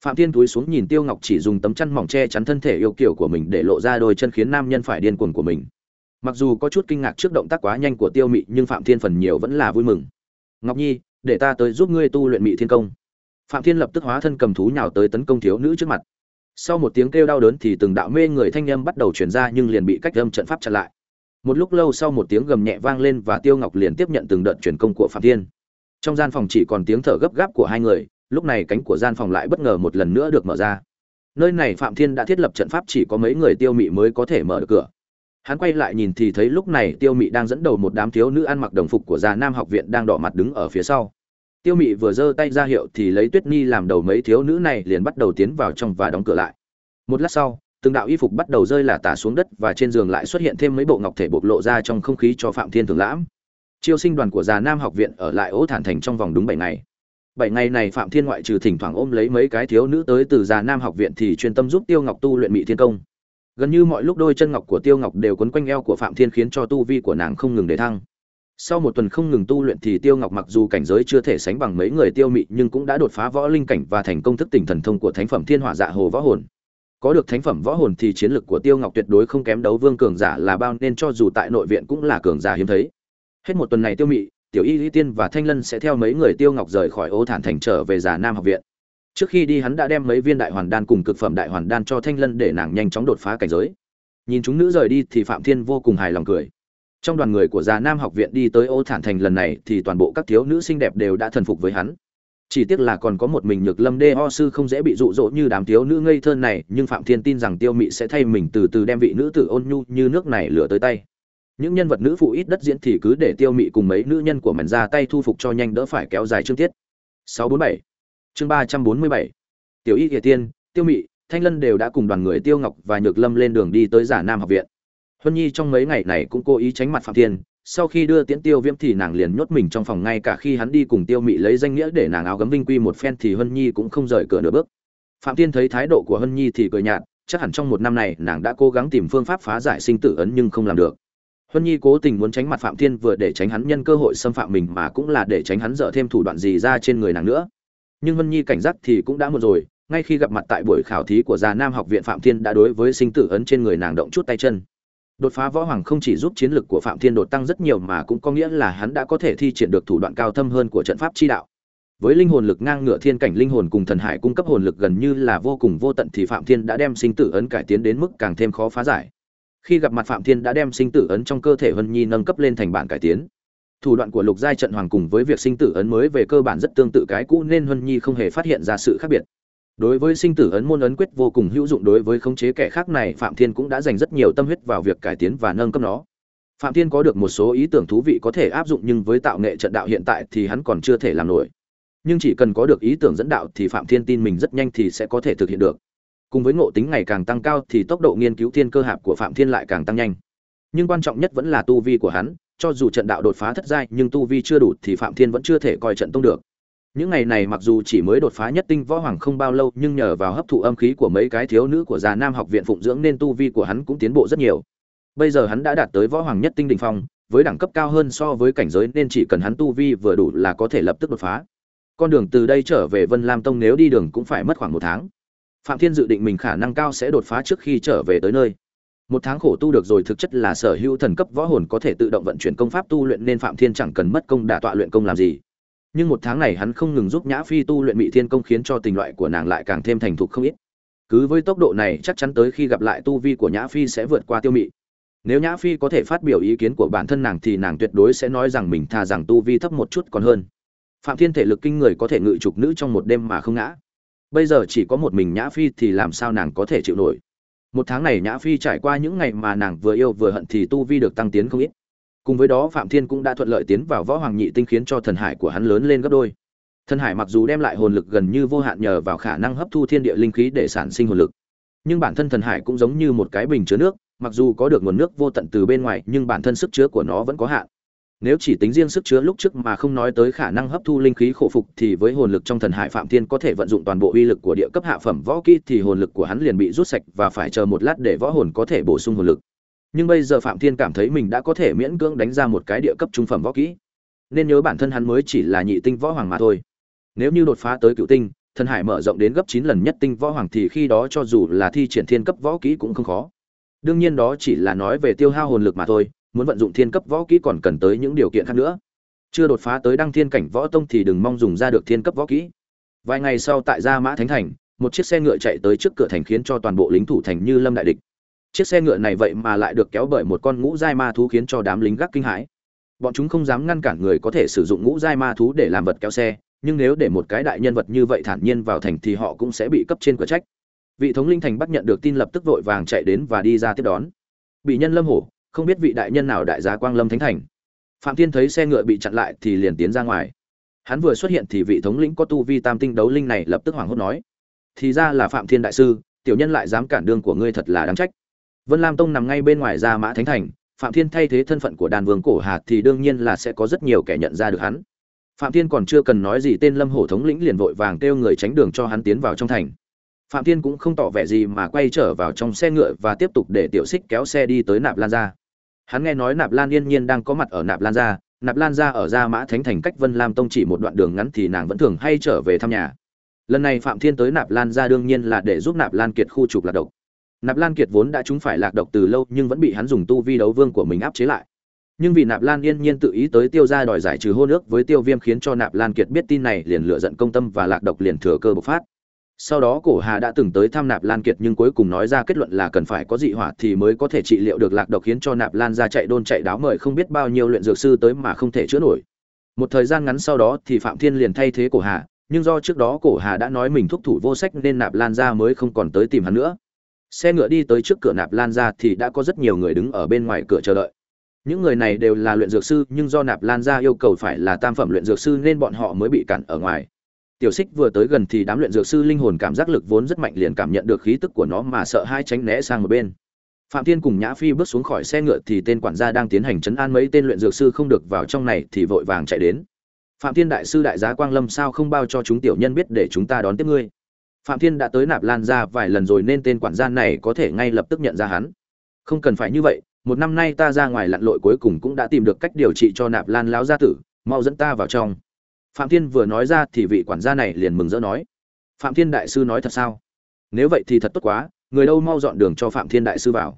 Phạm thiên túi xuống nhìn tiêu ngọc chỉ dùng tấm chăn mỏng che chắn thân thể yêu kiểu của mình để lộ ra đôi chân khiến nam nhân phải điên cuồng của mình mặc dù có chút kinh ngạc trước động tác quá nhanh của tiêu mị, nhưng phạm thiên phần nhiều vẫn là vui mừng. Ngọc nhi, để ta tới giúp ngươi tu luyện mị thiên công. Phạm thiên lập tức hóa thân cầm thú nhào tới tấn công thiếu nữ trước mặt. Sau một tiếng kêu đau đớn thì từng đạo mê người thanh âm bắt đầu truyền ra nhưng liền bị cách âm trận pháp chặn lại. Một lúc lâu sau một tiếng gầm nhẹ vang lên và tiêu ngọc liền tiếp nhận từng đợt truyền công của phạm thiên. Trong gian phòng chỉ còn tiếng thở gấp gáp của hai người, lúc này cánh của gian phòng lại bất ngờ một lần nữa được mở ra. Nơi này phạm thiên đã thiết lập trận pháp chỉ có mấy người tiêu mị mới có thể mở được cửa hắn quay lại nhìn thì thấy lúc này tiêu mị đang dẫn đầu một đám thiếu nữ ăn mặc đồng phục của già nam học viện đang đỏ mặt đứng ở phía sau. Tiêu mị vừa giơ tay ra hiệu thì lấy tuyết nhi làm đầu mấy thiếu nữ này liền bắt đầu tiến vào trong và đóng cửa lại. Một lát sau, từng đạo y phục bắt đầu rơi là tả xuống đất và trên giường lại xuất hiện thêm mấy bộ ngọc thể bộc lộ ra trong không khí cho phạm thiên thường lãm. Chiêu sinh đoàn của già nam học viện ở lại ố thản thành trong vòng đúng bảy ngày. Bảy ngày này phạm thiên ngoại trừ thỉnh thoảng ôm lấy mấy cái thiếu nữ tới từ già nam học viện thì chuyên tâm giúp tiêu ngọc tu luyện mỹ thiên công gần như mọi lúc đôi chân ngọc của tiêu ngọc đều quấn quanh eo của phạm thiên khiến cho tu vi của nàng không ngừng để thăng. Sau một tuần không ngừng tu luyện thì tiêu ngọc mặc dù cảnh giới chưa thể sánh bằng mấy người tiêu mị, nhưng cũng đã đột phá võ linh cảnh và thành công thức tỉnh thần thông của thánh phẩm thiên hỏa dạ hồ võ hồn. Có được thánh phẩm võ hồn thì chiến lực của tiêu ngọc tuyệt đối không kém đấu vương cường giả là bao, nên cho dù tại nội viện cũng là cường giả hiếm thấy. Hết một tuần này tiêu mị, tiểu y lý tiên và thanh lân sẽ theo mấy người tiêu ngọc rời khỏi ô thản thành trở về già nam học viện trước khi đi hắn đã đem mấy viên đại hoàn đan cùng cực phẩm đại hoàn đan cho thanh lân để nàng nhanh chóng đột phá cảnh giới. Nhìn chúng nữ rời đi thì phạm thiên vô cùng hài lòng cười. Trong đoàn người của già nam học viện đi tới ô thản thành lần này thì toàn bộ các thiếu nữ xinh đẹp đều đã thần phục với hắn. Chỉ tiếc là còn có một mình nhược lâm đê ho sư không dễ bị dụ dỗ như đám thiếu nữ ngây thơ này, nhưng phạm thiên tin rằng tiêu mị sẽ thay mình từ từ đem vị nữ tử ôn nhu như nước này lửa tới tay. Những nhân vật nữ phụ ít đất diễn thì cứ để tiêu mị cùng mấy nữ nhân của mình ra tay thu phục cho nhanh đỡ phải kéo dài chương tiết. 647 chương 347 tiểu y kỳ tiên, tiêu mị, thanh lân đều đã cùng đoàn người tiêu ngọc và nhược lâm lên đường đi tới giả nam học viện. Huân nhi trong mấy ngày này cũng cố ý tránh mặt phạm thiên, sau khi đưa tiễn tiêu viêm thì nàng liền nhốt mình trong phòng ngay cả khi hắn đi cùng tiêu mị lấy danh nghĩa để nàng áo gấm vinh quy một phen thì huân nhi cũng không rời cửa nửa bước. Phạm thiên thấy thái độ của huân nhi thì cười nhạt, chắc hẳn trong một năm này nàng đã cố gắng tìm phương pháp phá giải sinh tử ấn nhưng không làm được. Huân nhi cố tình muốn tránh mặt phạm thiên vừa để tránh hắn nhân cơ hội xâm phạm mình mà cũng là để tránh hắn dở thêm thủ đoạn gì ra trên người nàng nữa nhưng Vân nhi cảnh giác thì cũng đã một rồi, ngay khi gặp mặt tại buổi khảo thí của già nam học viện phạm thiên đã đối với sinh tử ấn trên người nàng động chút tay chân. Đột phá võ hoàng không chỉ giúp chiến lực của phạm thiên đột tăng rất nhiều mà cũng có nghĩa là hắn đã có thể thi triển được thủ đoạn cao thâm hơn của trận pháp chi đạo. Với linh hồn lực ngang ngửa thiên cảnh linh hồn cùng thần hải cung cấp hồn lực gần như là vô cùng vô tận thì phạm thiên đã đem sinh tử ấn cải tiến đến mức càng thêm khó phá giải. Khi gặp mặt phạm thiên đã đem sinh tử ấn trong cơ thể vân nhi nâng cấp lên thành bản cải tiến thủ đoạn của lục giai trận hoàng cùng với việc sinh tử ấn mới về cơ bản rất tương tự cái cũ nên huân nhi không hề phát hiện ra sự khác biệt. Đối với sinh tử ấn môn ấn quyết vô cùng hữu dụng đối với khống chế kẻ khác này, phạm thiên cũng đã dành rất nhiều tâm huyết vào việc cải tiến và nâng cấp nó. Phạm thiên có được một số ý tưởng thú vị có thể áp dụng nhưng với tạo nghệ trận đạo hiện tại thì hắn còn chưa thể làm nổi. Nhưng chỉ cần có được ý tưởng dẫn đạo thì phạm thiên tin mình rất nhanh thì sẽ có thể thực hiện được. Cùng với ngộ tính ngày càng tăng cao thì tốc độ nghiên cứu thiên cơ hạp của phạm thiên lại càng tăng nhanh. Nhưng quan trọng nhất vẫn là tu vi của hắn cho dù trận đạo đột phá thất giai, nhưng tu vi chưa đủ thì phạm thiên vẫn chưa thể coi trận tông được. Những ngày này mặc dù chỉ mới đột phá nhất tinh võ hoàng không bao lâu, nhưng nhờ vào hấp thụ âm khí của mấy cái thiếu nữ của già nam học viện phụng dưỡng nên tu vi của hắn cũng tiến bộ rất nhiều. Bây giờ hắn đã đạt tới võ hoàng nhất tinh đình phong, với đẳng cấp cao hơn so với cảnh giới nên chỉ cần hắn tu vi vừa đủ là có thể lập tức đột phá. Con đường từ đây trở về vân lam tông nếu đi đường cũng phải mất khoảng một tháng. Phạm thiên dự định mình khả năng cao sẽ đột phá trước khi trở về tới nơi một tháng khổ tu được rồi, thực chất là sở hữu thần cấp võ hồn có thể tự động vận chuyển công pháp tu luyện nên phạm thiên chẳng cần mất công đả tọa luyện công làm gì. Nhưng một tháng này hắn không ngừng giúp nhã phi tu luyện mỹ thiên công khiến cho tình loại của nàng lại càng thêm thành thục không ít. Cứ với tốc độ này, chắc chắn tới khi gặp lại tu vi của nhã phi sẽ vượt qua tiêu mị. Nếu nhã phi có thể phát biểu ý kiến của bản thân nàng thì nàng tuyệt đối sẽ nói rằng mình thà rằng tu vi thấp một chút còn hơn. Phạm thiên thể lực kinh người có thể ngự trục nữ trong một đêm mà không ngã. Bây giờ chỉ có một mình nhã phi thì làm sao nàng có thể chịu nổi? Một tháng này nhã phi trải qua những ngày mà nàng vừa yêu vừa hận thì tu vi được tăng tiến không ít. Cùng với đó, phạm thiên cũng đã thuận lợi tiến vào võ hoàng nhị tinh khiến cho thần hải của hắn lớn lên gấp đôi. Thần hải mặc dù đem lại hồn lực gần như vô hạn nhờ vào khả năng hấp thu thiên địa linh khí để sản sinh hồn lực, nhưng bản thân thần hải cũng giống như một cái bình chứa nước, mặc dù có được nguồn nước vô tận từ bên ngoài, nhưng bản thân sức chứa của nó vẫn có hạn nếu chỉ tính riêng sức chứa lúc trước mà không nói tới khả năng hấp thu linh khí khổ phục thì với hồn lực trong thần hải phạm thiên có thể vận dụng toàn bộ uy lực của địa cấp hạ phẩm võ kỹ thì hồn lực của hắn liền bị rút sạch và phải chờ một lát để võ hồn có thể bổ sung hồn lực. Nhưng bây giờ phạm thiên cảm thấy mình đã có thể miễn cưỡng đánh ra một cái địa cấp trung phẩm võ kỹ. Nên nhớ bản thân hắn mới chỉ là nhị tinh võ hoàng mà thôi. Nếu như đột phá tới cựu tinh, thần hải mở rộng đến gấp chín lần nhất tinh võ hoàng thì khi đó cho dù là thi triển thiên cấp võ kỹ cũng không khó. Đương nhiên đó chỉ là nói về tiêu hao hồn lực mà thôi muốn vận dụng thiên cấp võ kỹ còn cần tới những điều kiện khác nữa. Chưa đột phá tới đăng thiên cảnh võ tông thì đừng mong dùng ra được thiên cấp võ kỹ. Vài ngày sau tại gia mã thánh thành, một chiếc xe ngựa chạy tới trước cửa thành khiến cho toàn bộ lính thủ thành như lâm đại địch. Chiếc xe ngựa này vậy mà lại được kéo bởi một con ngũ giai ma thú khiến cho đám lính gác kinh hãi. Bọn chúng không dám ngăn cản người có thể sử dụng ngũ giai ma thú để làm vật kéo xe, nhưng nếu để một cái đại nhân vật như vậy thản nhiên vào thành thì họ cũng sẽ bị cấp trên cửa trách. Vị thống linh thành bắc nhận được tin lập tức vội vàng chạy đến và đi ra tiếp đón. Bị nhân lâm hổ không biết vị đại nhân nào đại giá quang lâm thánh thành. Phạm thiên thấy xe ngựa bị chặn lại thì liền tiến ra ngoài. Hắn vừa xuất hiện thì vị thống lĩnh có tu vi tam tinh đấu linh này lập tức hoảng hốt nói, thì ra là phạm thiên đại sư, tiểu nhân lại dám cản đường của ngươi thật là đáng trách. Vân lam tông nằm ngay bên ngoài ra mã thánh thành, phạm thiên thay thế thân phận của đàn vương cổ hạt thì đương nhiên là sẽ có rất nhiều kẻ nhận ra được hắn. Phạm thiên còn chưa cần nói gì tên lâm hổ thống lĩnh liền vội vàng kêu người tránh đường cho hắn tiến vào trong thành. Phạm thiên cũng không tỏ vẻ gì mà quay trở vào trong xe ngựa và tiếp tục để tiểu xích kéo xe đi tới nạp lan ra hắn nghe nói nạp lan yên nhiên đang có mặt ở nạp lan gia, nạp lan gia ở gia mã thánh thành cách vân lam tông chỉ một đoạn đường ngắn thì nàng vẫn thường hay trở về thăm nhà. Lần này phạm thiên tới nạp lan gia đương nhiên là để giúp nạp lan kiệt khu trục lạc độc. Nạp lan kiệt vốn đã trúng phải lạc độc từ lâu nhưng vẫn bị hắn dùng tu vi đấu vương của mình áp chế lại. Nhưng vì nạp lan yên nhiên tự ý tới tiêu ra đòi giải trừ hô nước với tiêu viêm khiến cho nạp lan kiệt biết tin này liền lựa giận công tâm và lạc độc liền thừa cơ bộc phát sau đó cổ hà đã từng tới thăm nạp lan kiệt nhưng cuối cùng nói ra kết luận là cần phải có dị hỏa thì mới có thể trị liệu được lạc độc khiến cho nạp lan ra chạy đôn chạy đáo mời không biết bao nhiêu luyện dược sư tới mà không thể chữa nổi. Một thời gian ngắn sau đó thì phạm thiên liền thay thế cổ hà, nhưng do trước đó cổ hà đã nói mình thúc thủ vô sách nên nạp lan ra mới không còn tới tìm hắn nữa. Xe ngựa đi tới trước cửa nạp lan ra thì đã có rất nhiều người đứng ở bên ngoài cửa chờ đợi. Những người này đều là luyện dược sư, nhưng do nạp lan ra yêu cầu phải là tam phẩm luyện dược sư nên bọn họ mới bị cản ở ngoài tiểu xích vừa tới gần thì đám luyện dược sư linh hồn cảm giác lực vốn rất mạnh liền cảm nhận được khí tức của nó mà sợ hai tránh né sang một bên. Phạm thiên cùng nhã phi bước xuống khỏi xe ngựa thì tên quản gia đang tiến hành chấn an mấy tên luyện dược sư không được vào trong này thì vội vàng chạy đến. Phạm thiên đại sư đại giá quang lâm sao không bao cho chúng tiểu nhân biết để chúng ta đón tiếp ngươi? Phạm thiên đã tới nạp lan ra vài lần rồi nên tên quản gia này có thể ngay lập tức nhận ra hắn. Không cần phải như vậy, một năm nay ta ra ngoài lặn lội cuối cùng cũng đã tìm được cách điều trị cho nạp lan lão gia tử, mau dẫn ta vào trong phạm thiên vừa nói ra thì vị quản gia này liền mừng rỡ nói, phạm thiên đại sư nói thật sao? Nếu vậy thì thật tốt quá, người đâu mau dọn đường cho phạm thiên đại sư vào.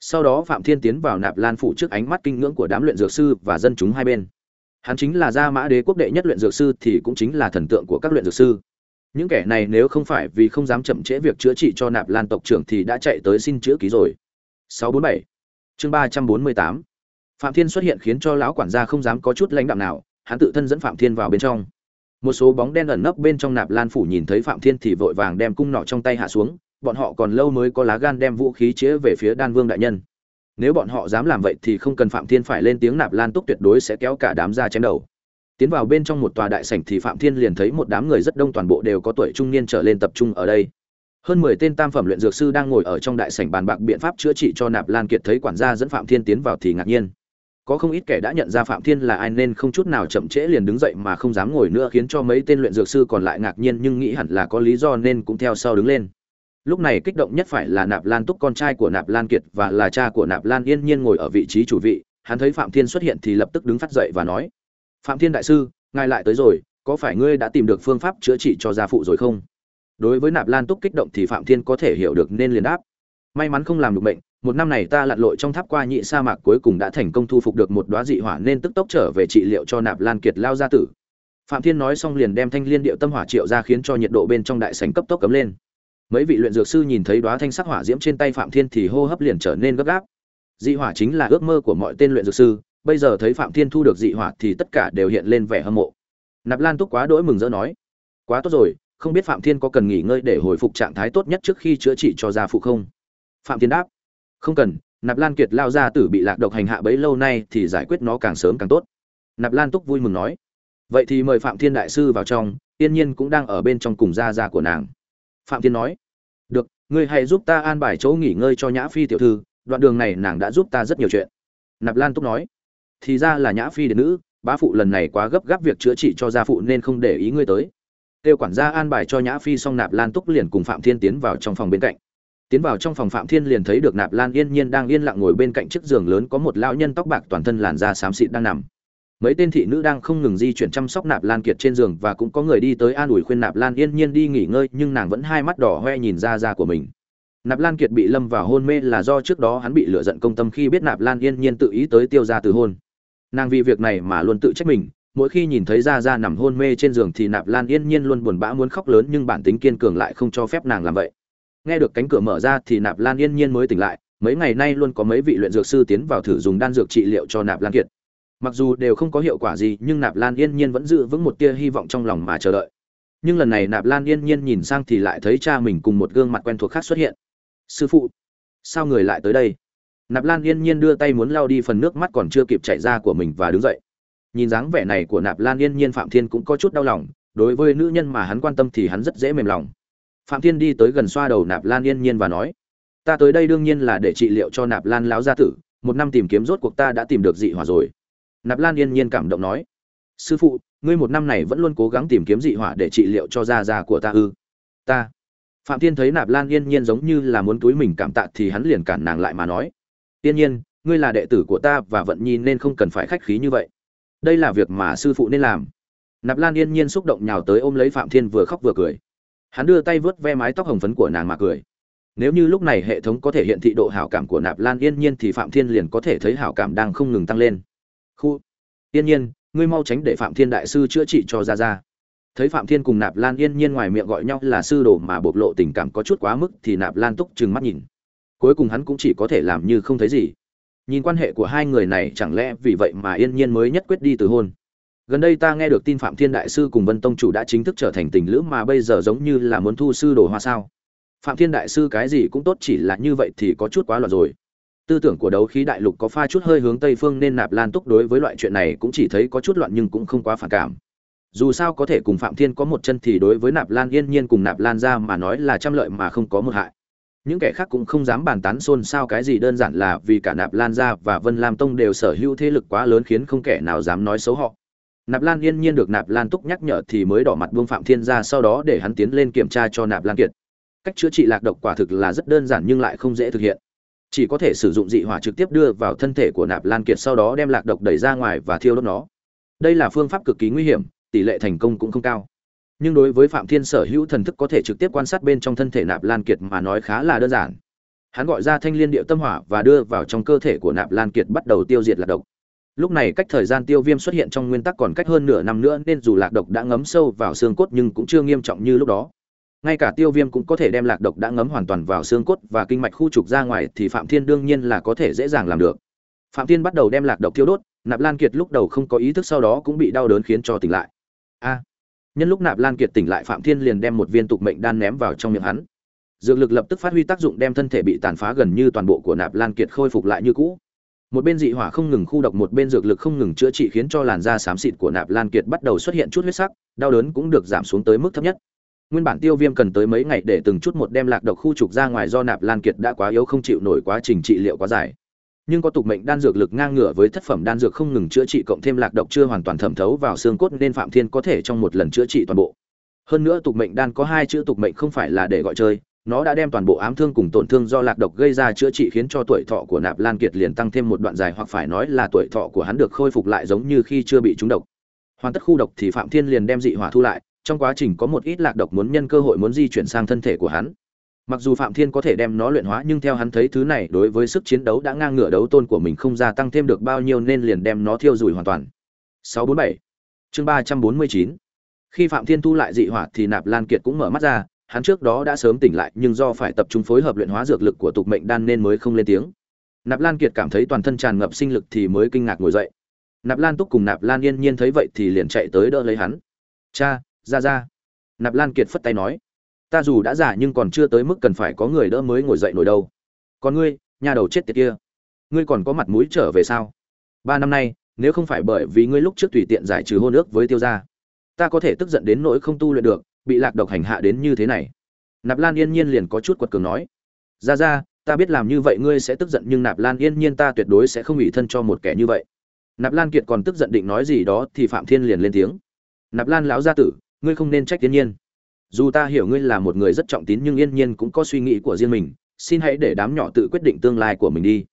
Sau đó phạm thiên tiến vào nạp lan phủ trước ánh mắt kinh ngưỡng của đám luyện dược sư và dân chúng hai bên. Hắn chính là gia mã đế quốc đệ nhất luyện dược sư thì cũng chính là thần tượng của các luyện dược sư. Những kẻ này nếu không phải vì không dám chậm trễ việc chữa trị cho nạp lan tộc trưởng thì đã chạy tới xin chữa ký rồi. 647 chương 348 phạm thiên xuất hiện khiến cho lão quản gia không dám có chút lãnh đạm nào hắn tự thân dẫn phạm thiên vào bên trong. Một số bóng đen ẩn nấp bên trong nạp lan phủ nhìn thấy phạm thiên thì vội vàng đem cung nỏ trong tay hạ xuống, bọn họ còn lâu mới có lá gan đem vũ khí chĩa về phía đan vương đại nhân. Nếu bọn họ dám làm vậy thì không cần phạm thiên phải lên tiếng nạp lan túc tuyệt đối sẽ kéo cả đám ra chém đầu. Tiến vào bên trong một tòa đại sảnh thì phạm thiên liền thấy một đám người rất đông toàn bộ đều có tuổi trung niên trở lên tập trung ở đây. Hơn mười tên tam phẩm luyện dược sư đang ngồi ở trong đại sảnh bàn bạc biện pháp chữa trị cho nạp lan kiệt thấy quản gia dẫn phạm thiên tiến vào thì ngạc nhiên có không ít kẻ đã nhận ra phạm thiên là ai nên không chút nào chậm trễ liền đứng dậy mà không dám ngồi nữa khiến cho mấy tên luyện dược sư còn lại ngạc nhiên nhưng nghĩ hẳn là có lý do nên cũng theo sau đứng lên. Lúc này kích động nhất phải là nạp lan túc, con trai của nạp lan kiệt và là cha của nạp lan yên nhiên ngồi ở vị trí chủ vị, hắn thấy phạm thiên xuất hiện thì lập tức đứng phát dậy và nói, phạm thiên đại sư, ngài lại tới rồi, có phải ngươi đã tìm được phương pháp chữa trị cho gia phụ rồi không? Đối với nạp lan túc kích động thì phạm thiên có thể hiểu được nên liền đáp, may mắn không làm được bệnh một năm này ta lặn lội trong tháp qua nhị sa mạc cuối cùng đã thành công thu phục được một đóa dị hỏa nên tức tốc trở về trị liệu cho nạp lan kiệt lao gia tử. Phạm thiên nói xong liền đem thanh liên điệu tâm hỏa triệu ra khiến cho nhiệt độ bên trong đại sảnh cấp tốc cấm lên. Mấy vị luyện dược sư nhìn thấy đóa thanh sắc hỏa diễm trên tay phạm thiên thì hô hấp liền trở nên gấp gáp. Dị hỏa chính là ước mơ của mọi tên luyện dược sư, bây giờ thấy phạm thiên thu được dị hỏa thì tất cả đều hiện lên vẻ hâm mộ. Nạp lan túc quá đỗi mừng rỡ nói, quá tốt rồi, không biết phạm thiên có cần nghỉ ngơi để hồi phục trạng thái tốt nhất trước khi chữa trị cho gia phụ không? Phạm thiên đáp không cần, nạp lan kiệt lao ra tử bị lạc độc hành hạ bấy lâu nay thì giải quyết nó càng sớm càng tốt. Nạp lan túc vui mừng nói. Vậy thì mời phạm thiên đại sư vào trong tiên nhiên cũng đang ở bên trong cùng gia gia của nàng. Phạm thiên nói. Được, ngươi hãy giúp ta an bài chỗ nghỉ ngơi cho nhã phi tiểu thư, đoạn đường này nàng đã giúp ta rất nhiều chuyện. Nạp lan túc nói. Thì ra là nhã phi đệ nữ, bá phụ lần này quá gấp gáp việc chữa trị cho gia phụ nên không để ý ngươi tới. Kêu quản gia an bài cho nhã phi xong, nạp lan túc liền cùng phạm thiên tiến vào trong phòng bên cạnh tiến vào trong phòng phạm thiên liền thấy được nạp lan yên nhiên đang yên lặng ngồi bên cạnh chiếc giường lớn có một lão nhân tóc bạc toàn thân làn da xám xịt đang nằm. Mấy tên thị nữ đang không ngừng di chuyển chăm sóc nạp lan kiệt trên giường và cũng có người đi tới an ủi khuyên nạp lan yên nhiên đi nghỉ ngơi, nhưng nàng vẫn hai mắt đỏ hoe nhìn ra da của mình. Nạp lan kiệt bị lâm vào hôn mê là do trước đó hắn bị lựa giận công tâm khi biết nạp lan yên nhiên tự ý tới tiêu ra từ hôn. Nàng vì việc này mà luôn tự trách mình, mỗi khi nhìn thấy ra ra nằm hôn mê trên giường thì nạp lan yên nhiên luôn buồn bã muốn khóc lớn nhưng bản tính kiên cường lại không cho phép nàng làm vậy nghe được cánh cửa mở ra thì nạp lan yên nhiên mới tỉnh lại, mấy ngày nay luôn có mấy vị luyện dược sư tiến vào thử dùng đan dược trị liệu cho nạp lan kiệt. Mặc dù đều không có hiệu quả gì, nhưng nạp lan yên nhiên vẫn giữ vững một tia hy vọng trong lòng mà chờ đợi. Nhưng lần này nạp lan yên nhiên nhìn sang thì lại thấy cha mình cùng một gương mặt quen thuộc khác xuất hiện. Sư phụ, sao người lại tới đây? Nạp lan yên nhiên đưa tay muốn lao đi phần nước mắt còn chưa kịp chảy ra của mình và đứng dậy. Nhìn dáng vẻ này của nạp lan yên nhiên phạm thiên cũng có chút đau lòng, đối với nữ nhân mà hắn quan tâm thì hắn rất dễ mềm lòng phạm thiên đi tới gần xoa đầu nạp lan yên nhiên và nói, ta tới đây đương nhiên là để trị liệu cho nạp lan lão gia tử, một năm tìm kiếm rốt cuộc ta đã tìm được dị hỏa rồi. Nạp lan yên nhiên cảm động nói, sư phụ, ngươi một năm này vẫn luôn cố gắng tìm kiếm dị hỏa để trị liệu cho gia gia của ta ư? Ta. Phạm thiên thấy nạp lan yên nhiên giống như là muốn túi mình cảm tạ thì hắn liền cản nàng lại mà nói, yên nhiên, ngươi là đệ tử của ta và vận nhi nên không cần phải khách khí như vậy. Đây là việc mà sư phụ nên làm. Nạp lan yên nhiên xúc động nhào tới ôm lấy phạm thiên vừa khóc vừa cười hắn đưa tay vớt ve mái tóc hồng phấn của nàng mà cười. Nếu như lúc này hệ thống có thể hiện thị độ hảo cảm của nạp lan, yên nhiên thì phạm thiên liền có thể thấy hảo cảm đang không ngừng tăng lên. Khu, yên nhiên, ngươi mau tránh để phạm thiên đại sư chữa trị cho ra ra thấy phạm thiên cùng nạp lan yên nhiên ngoài miệng gọi nhau là sư đồ mà bộc lộ tình cảm có chút quá mức thì nạp lan túc trừng mắt nhìn. Cuối cùng hắn cũng chỉ có thể làm như không thấy gì. Nhìn quan hệ của hai người này chẳng lẽ vì vậy mà yên nhiên mới nhất quyết đi từ hôn? Gần đây ta nghe được tin phạm thiên đại sư cùng vân tông chủ đã chính thức trở thành tình lữ mà bây giờ giống như là muốn thu sư đồ hoa sao. Phạm thiên đại sư cái gì cũng tốt, chỉ là như vậy thì có chút quá loạn rồi. Tư tưởng của đấu khí đại lục có pha chút hơi hướng tây phương nên nạp lan túc đối với loại chuyện này cũng chỉ thấy có chút loạn nhưng cũng không quá phản cảm. Dù sao có thể cùng phạm thiên có một chân thì đối với nạp lan yên nhiên cùng nạp lan ra mà nói là trăm lợi mà không có một hại. Những kẻ khác cũng không dám bàn tán xôn xao cái gì đơn giản là vì cả nạp lan gia và vân lam tông đều sở hữu thế lực quá lớn khiến không kẻ nào dám nói xấu họ nạp lan yên nhiên được nạp lan túc nhắc nhở thì mới đỏ mặt buông phạm thiên ra sau đó để hắn tiến lên kiểm tra cho nạp lan kiệt. Cách chữa trị lạc độc quả thực là rất đơn giản nhưng lại không dễ thực hiện. Chỉ có thể sử dụng dị hỏa trực tiếp đưa vào thân thể của nạp lan kiệt sau đó đem lạc độc đẩy ra ngoài và thiêu đốt nó. Đây là phương pháp cực kỳ nguy hiểm, tỷ lệ thành công cũng không cao. Nhưng đối với phạm thiên sở hữu thần thức có thể trực tiếp quan sát bên trong thân thể nạp lan kiệt mà nói khá là đơn giản. Hắn gọi ra thanh liên điệu tâm hỏa và đưa vào trong cơ thể của nạp lan kiệt bắt đầu tiêu diệt lạc độc lúc này cách thời gian tiêu viêm xuất hiện trong nguyên tắc còn cách hơn nửa năm nữa nên dù lạc độc đã ngấm sâu vào xương cốt nhưng cũng chưa nghiêm trọng như lúc đó. Ngay cả tiêu viêm cũng có thể đem lạc độc đã ngấm hoàn toàn vào xương cốt và kinh mạch khu trục ra ngoài thì phạm thiên đương nhiên là có thể dễ dàng làm được. Phạm thiên bắt đầu đem lạc độc tiêu đốt, nạp lan kiệt lúc đầu không có ý thức sau đó cũng bị đau đớn khiến cho tỉnh lại. A! Nhân lúc nạp lan kiệt tỉnh lại phạm thiên liền đem một viên tục mệnh đan ném vào trong miệng hắn. Dược lực lập tức phát huy tác dụng đem thân thể bị tàn phá gần như toàn bộ của nạp lan kiệt khôi phục lại như cũ một bên dị hỏa không ngừng khu độc, một bên dược lực không ngừng chữa trị khiến cho làn da xám xịt của nạp lan kiệt bắt đầu xuất hiện chút huyết sắc, đau đớn cũng được giảm xuống tới mức thấp nhất. Nguyên bản tiêu viêm cần tới mấy ngày để từng chút một đem lạc độc khu trục ra ngoài do nạp lan kiệt đã quá yếu không chịu nổi quá trình trị liệu quá dài. Nhưng có tục mệnh đan dược lực ngang ngửa với thất phẩm đan dược không ngừng chữa trị cộng thêm lạc độc chưa hoàn toàn thẩm thấu vào xương cốt nên phạm thiên có thể trong một lần chữa trị toàn bộ. Hơn nữa tục mệnh đan có hai chữ tục mệnh không phải là để gọi chơi nó đã đem toàn bộ ám thương cùng tổn thương do lạc độc gây ra chữa trị khiến cho tuổi thọ của nạp lan kiệt liền tăng thêm một đoạn dài hoặc phải nói là tuổi thọ của hắn được khôi phục lại giống như khi chưa bị trúng độc. Hoàn tất khu độc thì phạm thiên liền đem dị hỏa thu lại, trong quá trình có một ít lạc độc muốn nhân cơ hội muốn di chuyển sang thân thể của hắn. Mặc dù phạm thiên có thể đem nó luyện hóa nhưng theo hắn thấy thứ này đối với sức chiến đấu đã ngang ngửa đấu tôn của mình không gia tăng thêm được bao nhiêu nên liền đem nó thiêu rủi hoàn toàn. 647 chương 349 khi phạm thiên thu lại dị hỏa thì nạp lan kiệt cũng mở mắt ra hắn trước đó đã sớm tỉnh lại, nhưng do phải tập trung phối hợp luyện hóa dược lực của tục mệnh đan nên mới không lên tiếng. Nạp lan kiệt cảm thấy toàn thân tràn ngập sinh lực thì mới kinh ngạc ngồi dậy. Nạp lan túc cùng nạp lan yên nhiên thấy vậy thì liền chạy tới đỡ lấy hắn. Cha, ra ra. Nạp lan kiệt phất tay nói. Ta dù đã già nhưng còn chưa tới mức cần phải có người đỡ mới ngồi dậy nổi đâu. Còn ngươi, nhà đầu chết tiệt kia, ngươi còn có mặt mũi trở về sao? Ba năm nay, nếu không phải bởi vì ngươi lúc trước tùy tiện giải trừ hôn ước với tiêu gia, ta có thể tức giận đến nỗi không tu luyện được bị lạc độc hành hạ đến như thế này. Nạp lan yên nhiên liền có chút quật cường nói, ra ra, ta biết làm như vậy ngươi sẽ tức giận nhưng nạp lan yên nhiên ta tuyệt đối sẽ không ủy thân cho một kẻ như vậy. Nạp lan kiệt còn tức giận định nói gì đó thì phạm thiên liền lên tiếng, nạp lan lão gia tử, ngươi không nên trách yên nhiên. Dù ta hiểu ngươi là một người rất trọng tín nhưng yên nhiên cũng có suy nghĩ của riêng mình, xin hãy để đám nhỏ tự quyết định tương lai của mình đi.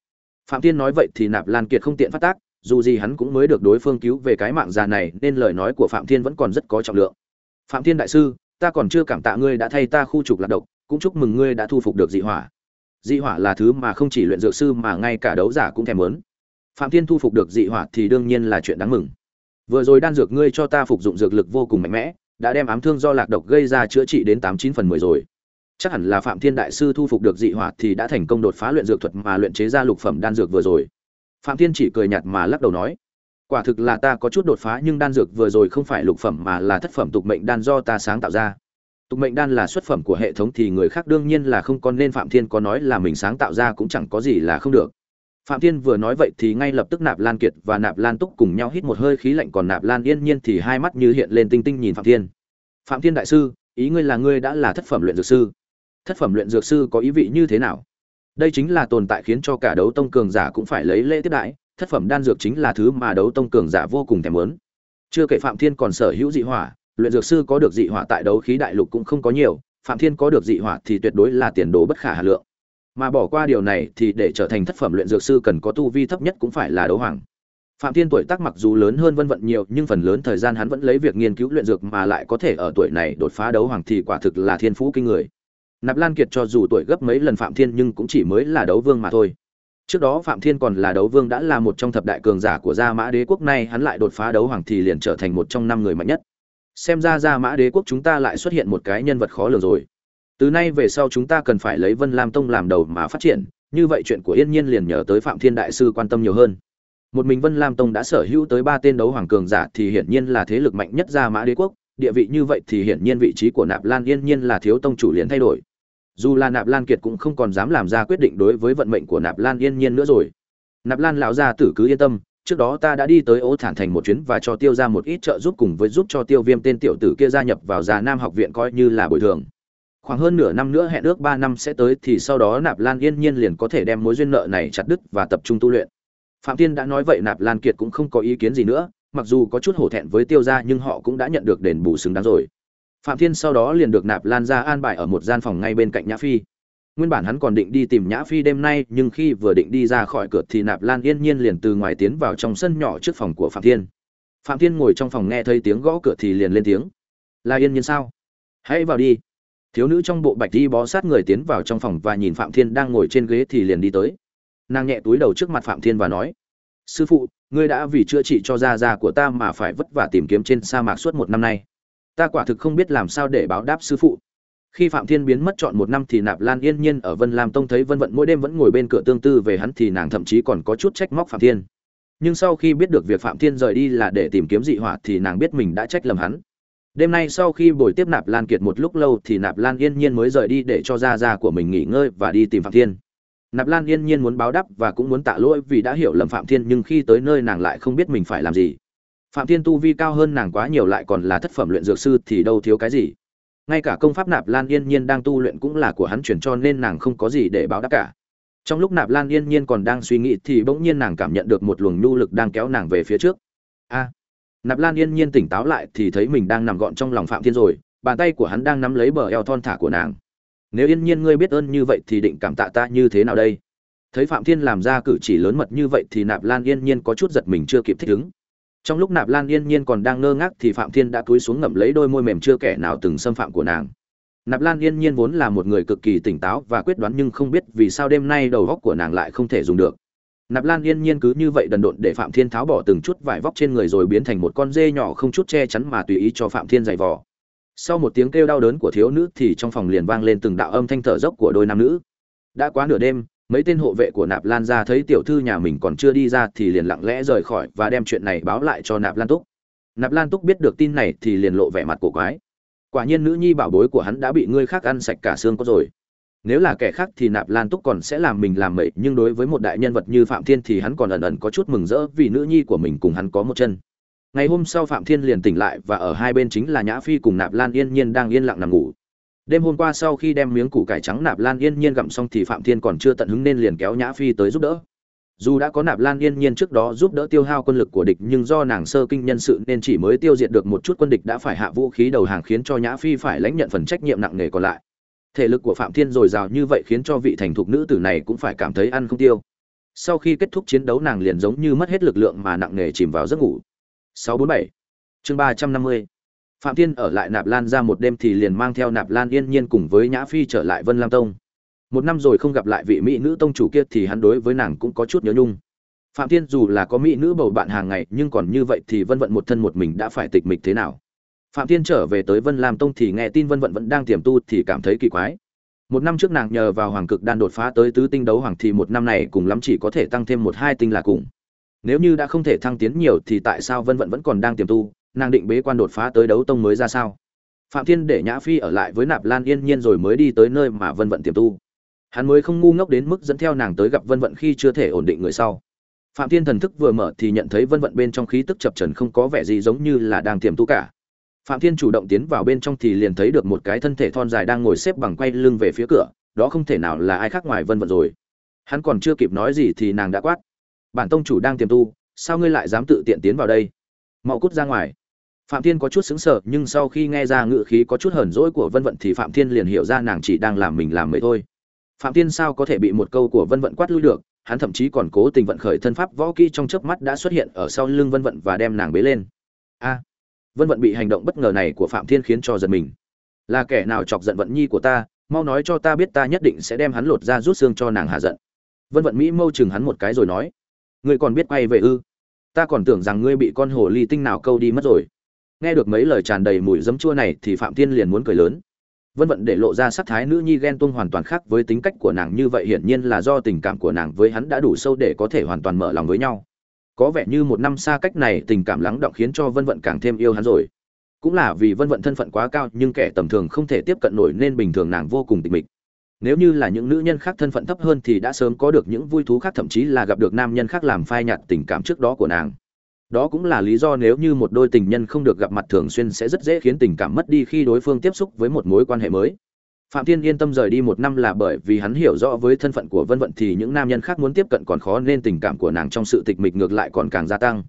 Phạm thiên nói vậy thì nạp lan kiệt không tiện phát tác, dù gì hắn cũng mới được đối phương cứu về cái mạng già này nên lời nói của phạm thiên vẫn còn rất có trọng lượng phạm thiên đại sư, ta còn chưa cảm tạ ngươi đã thay ta khu trục lạc độc, cũng chúc mừng ngươi đã thu phục được dị hỏa. Dị hỏa là thứ mà không chỉ luyện dược sư mà ngay cả đấu giả cũng thèm muốn. Phạm thiên thu phục được dị hỏa thì đương nhiên là chuyện đáng mừng. Vừa rồi đan dược ngươi cho ta phục dụng dược lực vô cùng mạnh mẽ, đã đem ám thương do lạc độc gây ra chữa trị đến tám chín phần mười rồi. Chắc hẳn là phạm thiên đại sư thu phục được dị hỏa thì đã thành công đột phá luyện dược thuật mà luyện chế ra lục phẩm đan dược vừa rồi. Phạm thiên chỉ cười nhạt mà lắc đầu nói quả thực là ta có chút đột phá nhưng đan dược vừa rồi không phải lục phẩm mà là thất phẩm tục mệnh đan do ta sáng tạo ra. Tục mệnh đan là xuất phẩm của hệ thống thì người khác đương nhiên là không, còn nên phạm thiên có nói là mình sáng tạo ra cũng chẳng có gì là không được. Phạm thiên vừa nói vậy thì ngay lập tức nạp lan kiệt và nạp lan túc cùng nhau hít một hơi khí lạnh, còn nạp lan yên nhiên thì hai mắt như hiện lên tinh tinh nhìn phạm thiên. Phạm thiên đại sư, ý ngươi là ngươi đã là thất phẩm luyện dược sư? Thất phẩm luyện dược sư có ý vị như thế nào? Đây chính là tồn tại khiến cho cả đấu tông cường giả cũng phải lấy lễ tiếp đãi thất phẩm đan dược chính là thứ mà đấu tông cường giả vô cùng thèm muốn. Chưa kể phạm thiên còn sở hữu dị hỏa, luyện dược sư có được dị hỏa tại đấu khí đại lục cũng không có nhiều, phạm thiên có được dị hỏa thì tuyệt đối là tiền đồ bất khả hà lượng. Mà bỏ qua điều này thì để trở thành thất phẩm luyện dược sư cần có tu vi thấp nhất cũng phải là đấu hoàng. Phạm thiên tuổi tác mặc dù lớn hơn vân vận nhiều, nhưng phần lớn thời gian hắn vẫn lấy việc nghiên cứu luyện dược mà lại có thể ở tuổi này đột phá đấu hoàng thì quả thực là thiên phú kinh người. Nạp lan kiệt cho dù tuổi gấp mấy lần phạm thiên nhưng cũng chỉ mới là đấu vương mà thôi trước đó phạm thiên còn là đấu vương đã là một trong thập đại cường giả của gia mã đế quốc này hắn lại đột phá đấu hoàng thì liền trở thành một trong năm người mạnh nhất. Xem ra gia mã đế quốc chúng ta lại xuất hiện một cái nhân vật khó lường rồi. Từ nay về sau chúng ta cần phải lấy vân lam tông làm đầu mà phát triển, như vậy chuyện của yên nhiên liền nhờ tới phạm thiên đại sư quan tâm nhiều hơn. Một mình vân lam tông đã sở hữu tới ba tên đấu hoàng cường giả thì hiển nhiên là thế lực mạnh nhất gia mã đế quốc, địa vị như vậy thì hiển nhiên vị trí của nạp lan yên nhiên là thiếu tông chủ liền thay đổi dù là nạp lan kiệt cũng không còn dám làm ra quyết định đối với vận mệnh của nạp lan yên nhiên nữa rồi. Nạp lan lão gia tử cứ yên tâm, trước đó ta đã đi tới ô thản thành một chuyến và cho tiêu ra một ít trợ giúp cùng với giúp cho tiêu viêm tên tiểu tử kia gia nhập vào già nam học viện coi như là bồi thường. Khoảng hơn nửa năm nữa hẹn ước ba năm sẽ tới thì sau đó nạp lan yên nhiên liền có thể đem mối duyên nợ này chặt đứt và tập trung tu luyện. Phạm tiên đã nói vậy nạp lan kiệt cũng không có ý kiến gì nữa, mặc dù có chút hổ thẹn với tiêu gia nhưng họ cũng đã nhận được đền bù xứng đáng rồi phạm thiên sau đó liền được nạp lan ra an bài ở một gian phòng ngay bên cạnh nhã phi. Nguyên bản hắn còn định đi tìm nhã phi đêm nay, nhưng khi vừa định đi ra khỏi cửa thì nạp lan yên nhiên liền từ ngoài tiến vào trong sân nhỏ trước phòng của phạm thiên. Phạm thiên ngồi trong phòng nghe thấy tiếng gõ cửa thì liền lên tiếng. Là yên nhiên sao? Hãy vào đi. Thiếu nữ trong bộ bạch đi bó sát người tiến vào trong phòng và nhìn phạm thiên đang ngồi trên ghế thì liền đi tới. Nàng nhẹ túi đầu trước mặt phạm thiên và nói, sư phụ, ngươi đã vì chữa trị cho da da của ta mà phải vất vả tìm kiếm trên sa mạc suốt một năm nay ta quả thực không biết làm sao để báo đáp sư phụ. Khi phạm thiên biến mất chọn một năm thì nạp lan yên nhiên ở vân lam tông thấy vân vận mỗi đêm vẫn ngồi bên cửa tương tư về hắn thì nàng thậm chí còn có chút trách móc phạm thiên. Nhưng sau khi biết được việc phạm thiên rời đi là để tìm kiếm dị hỏa thì nàng biết mình đã trách lầm hắn. Đêm nay sau khi buổi tiếp nạp lan kiệt một lúc lâu thì nạp lan yên nhiên mới rời đi để cho gia gia của mình nghỉ ngơi và đi tìm phạm thiên. Nạp lan yên nhiên muốn báo đáp và cũng muốn tạ lỗi vì đã hiểu lầm phạm thiên nhưng khi tới nơi nàng lại không biết mình phải làm gì phạm thiên tu vi cao hơn nàng quá nhiều lại còn là thất phẩm luyện dược sư thì đâu thiếu cái gì. Ngay cả công pháp nạp lan yên nhiên đang tu luyện cũng là của hắn chuyển cho nên nàng không có gì để báo đáp cả. Trong lúc nạp lan yên nhiên còn đang suy nghĩ thì bỗng nhiên nàng cảm nhận được một luồng nhu lực đang kéo nàng về phía trước. A! Nạp lan yên nhiên tỉnh táo lại thì thấy mình đang nằm gọn trong lòng phạm thiên rồi, bàn tay của hắn đang nắm lấy bờ eo thon thả của nàng. Nếu yên nhiên ngươi biết ơn như vậy thì định cảm tạ ta như thế nào đây? Thấy phạm thiên làm ra cử chỉ lớn mật như vậy thì nạp lan yên nhiên có chút giật mình chưa kịp thích ứng trong lúc nạp lan yên nhiên còn đang ngơ ngác thì phạm thiên đã cúi xuống ngậm lấy đôi môi mềm chưa kẻ nào từng xâm phạm của nàng. Nạp lan yên nhiên vốn là một người cực kỳ tỉnh táo và quyết đoán nhưng không biết vì sao đêm nay đầu góc của nàng lại không thể dùng được. Nạp lan yên nhiên cứ như vậy đần độn để phạm thiên tháo bỏ từng chút vải vóc trên người rồi biến thành một con dê nhỏ không chút che chắn mà tùy ý cho phạm thiên giày vò. Sau một tiếng kêu đau đớn của thiếu nữ thì trong phòng liền vang lên từng đạo âm thanh thở dốc của đôi nam nữ. Đã quá nửa đêm mấy tên hộ vệ của nạp lan ra thấy tiểu thư nhà mình còn chưa đi ra thì liền lặng lẽ rời khỏi và đem chuyện này báo lại cho nạp lan túc. Nạp lan túc biết được tin này thì liền lộ vẻ mặt cổ quái. Quả nhiên nữ nhi bảo bối của hắn đã bị ngươi khác ăn sạch cả xương có rồi. Nếu là kẻ khác thì nạp lan túc còn sẽ làm mình làm mậy nhưng đối với một đại nhân vật như phạm thiên thì hắn còn ẩn ẩn có chút mừng rỡ vì nữ nhi của mình cùng hắn có một chân. Ngày hôm sau phạm thiên liền tỉnh lại và ở hai bên chính là nhã phi cùng nạp lan yên nhiên đang yên lặng nằm ngủ đêm hôm qua sau khi đem miếng củ cải trắng nạp lan yên nhiên gặm xong thì phạm thiên còn chưa tận hứng nên liền kéo nhã phi tới giúp đỡ. Dù đã có nạp lan yên nhiên trước đó giúp đỡ tiêu hao quân lực của địch nhưng do nàng sơ kinh nhân sự nên chỉ mới tiêu diệt được một chút quân địch đã phải hạ vũ khí đầu hàng khiến cho nhã phi phải lãnh nhận phần trách nhiệm nặng nề còn lại. Thể lực của phạm thiên dồi dào như vậy khiến cho vị thành thục nữ tử này cũng phải cảm thấy ăn không tiêu. Sau khi kết thúc chiến đấu nàng liền giống như mất hết lực lượng mà nặng nề chìm vào giấc ngủ. 647 chương 350 phạm thiên ở lại nạp lan ra một đêm thì liền mang theo nạp lan yên nhiên cùng với nhã phi trở lại vân lam tông. Một năm rồi không gặp lại vị mỹ nữ tông chủ kia thì hắn đối với nàng cũng có chút nhớ nhung. Phạm thiên dù là có mỹ nữ bầu bạn hàng ngày, nhưng còn như vậy thì vân vận một thân một mình đã phải tịch mịch thế nào? Phạm thiên trở về tới vân lam tông thì nghe tin vân vận vẫn đang tiềm tu thì cảm thấy kỳ quái. Một năm trước nàng nhờ vào hoàng cực đan đột phá tới tứ tinh đấu hoàng thì một năm này cùng lắm chỉ có thể tăng thêm một hai tinh là cùng. Nếu như đã không thể thăng tiến nhiều thì tại sao vân vận vẫn còn đang tiềm tu? Nàng định bế quan đột phá tới đấu tông mới ra sao? Phạm thiên để nhã phi ở lại với nạp lan yên nhiên rồi mới đi tới nơi mà vân vận tiềm tu. Hắn mới không ngu ngốc đến mức dẫn theo nàng tới gặp vân vận khi chưa thể ổn định người sau. Phạm thiên thần thức vừa mở thì nhận thấy vân vận bên trong khí tức chập trần không có vẻ gì giống như là đang tiềm tu cả. Phạm thiên chủ động tiến vào bên trong thì liền thấy được một cái thân thể thon dài đang ngồi xếp bằng quay lưng về phía cửa, đó không thể nào là ai khác ngoài vân vận rồi. Hắn còn chưa kịp nói gì thì nàng đã quát. Bản tông chủ đang tiềm tu, sao ngươi lại dám tự tiện tiến vào đây? Mau cút ra ngoài phạm thiên có chút sững sờ, nhưng sau khi nghe ra ngự khí có chút hờn dỗi của vân vận thì phạm thiên liền hiểu ra nàng chỉ đang làm mình làm mới thôi. Phạm thiên sao có thể bị một câu của vân vận quát lui được, hắn thậm chí còn cố tình vận khởi thân pháp võ kỹ trong chớp mắt đã xuất hiện ở sau lưng vân vận và đem nàng bế lên. A! Vân vận bị hành động bất ngờ này của phạm thiên khiến cho giật mình. Là kẻ nào chọc giận vận nhi của ta, mau nói cho ta biết ta nhất định sẽ đem hắn lột ra rút xương cho nàng hạ giận. Vân vận mỹ mâu chừng hắn một cái rồi nói. Ngươi còn biết quay về ư? Ta còn tưởng rằng ngươi bị con hồ ly tinh nào câu đi mất rồi nghe được mấy lời tràn đầy mùi dấm chua này thì phạm thiên liền muốn cười lớn. Vân vận để lộ ra sắc thái nữ nhi ghen tuông hoàn toàn khác với tính cách của nàng như vậy hiển nhiên là do tình cảm của nàng với hắn đã đủ sâu để có thể hoàn toàn mở lòng với nhau. Có vẻ như một năm xa cách này tình cảm lắng động khiến cho vân vận càng thêm yêu hắn rồi. Cũng là vì vân vận thân phận quá cao nhưng kẻ tầm thường không thể tiếp cận nổi nên bình thường nàng vô cùng tịch mịch. Nếu như là những nữ nhân khác thân phận thấp hơn thì đã sớm có được những vui thú khác, thậm chí là gặp được nam nhân khác làm phai nhạt tình cảm trước đó của nàng đó cũng là lý do nếu như một đôi tình nhân không được gặp mặt thường xuyên sẽ rất dễ khiến tình cảm mất đi khi đối phương tiếp xúc với một mối quan hệ mới. Phạm thiên yên tâm rời đi một năm là bởi vì hắn hiểu rõ với thân phận của vân vận thì những nam nhân khác muốn tiếp cận còn khó nên tình cảm của nàng trong sự tịch mịch ngược lại còn càng gia tăng.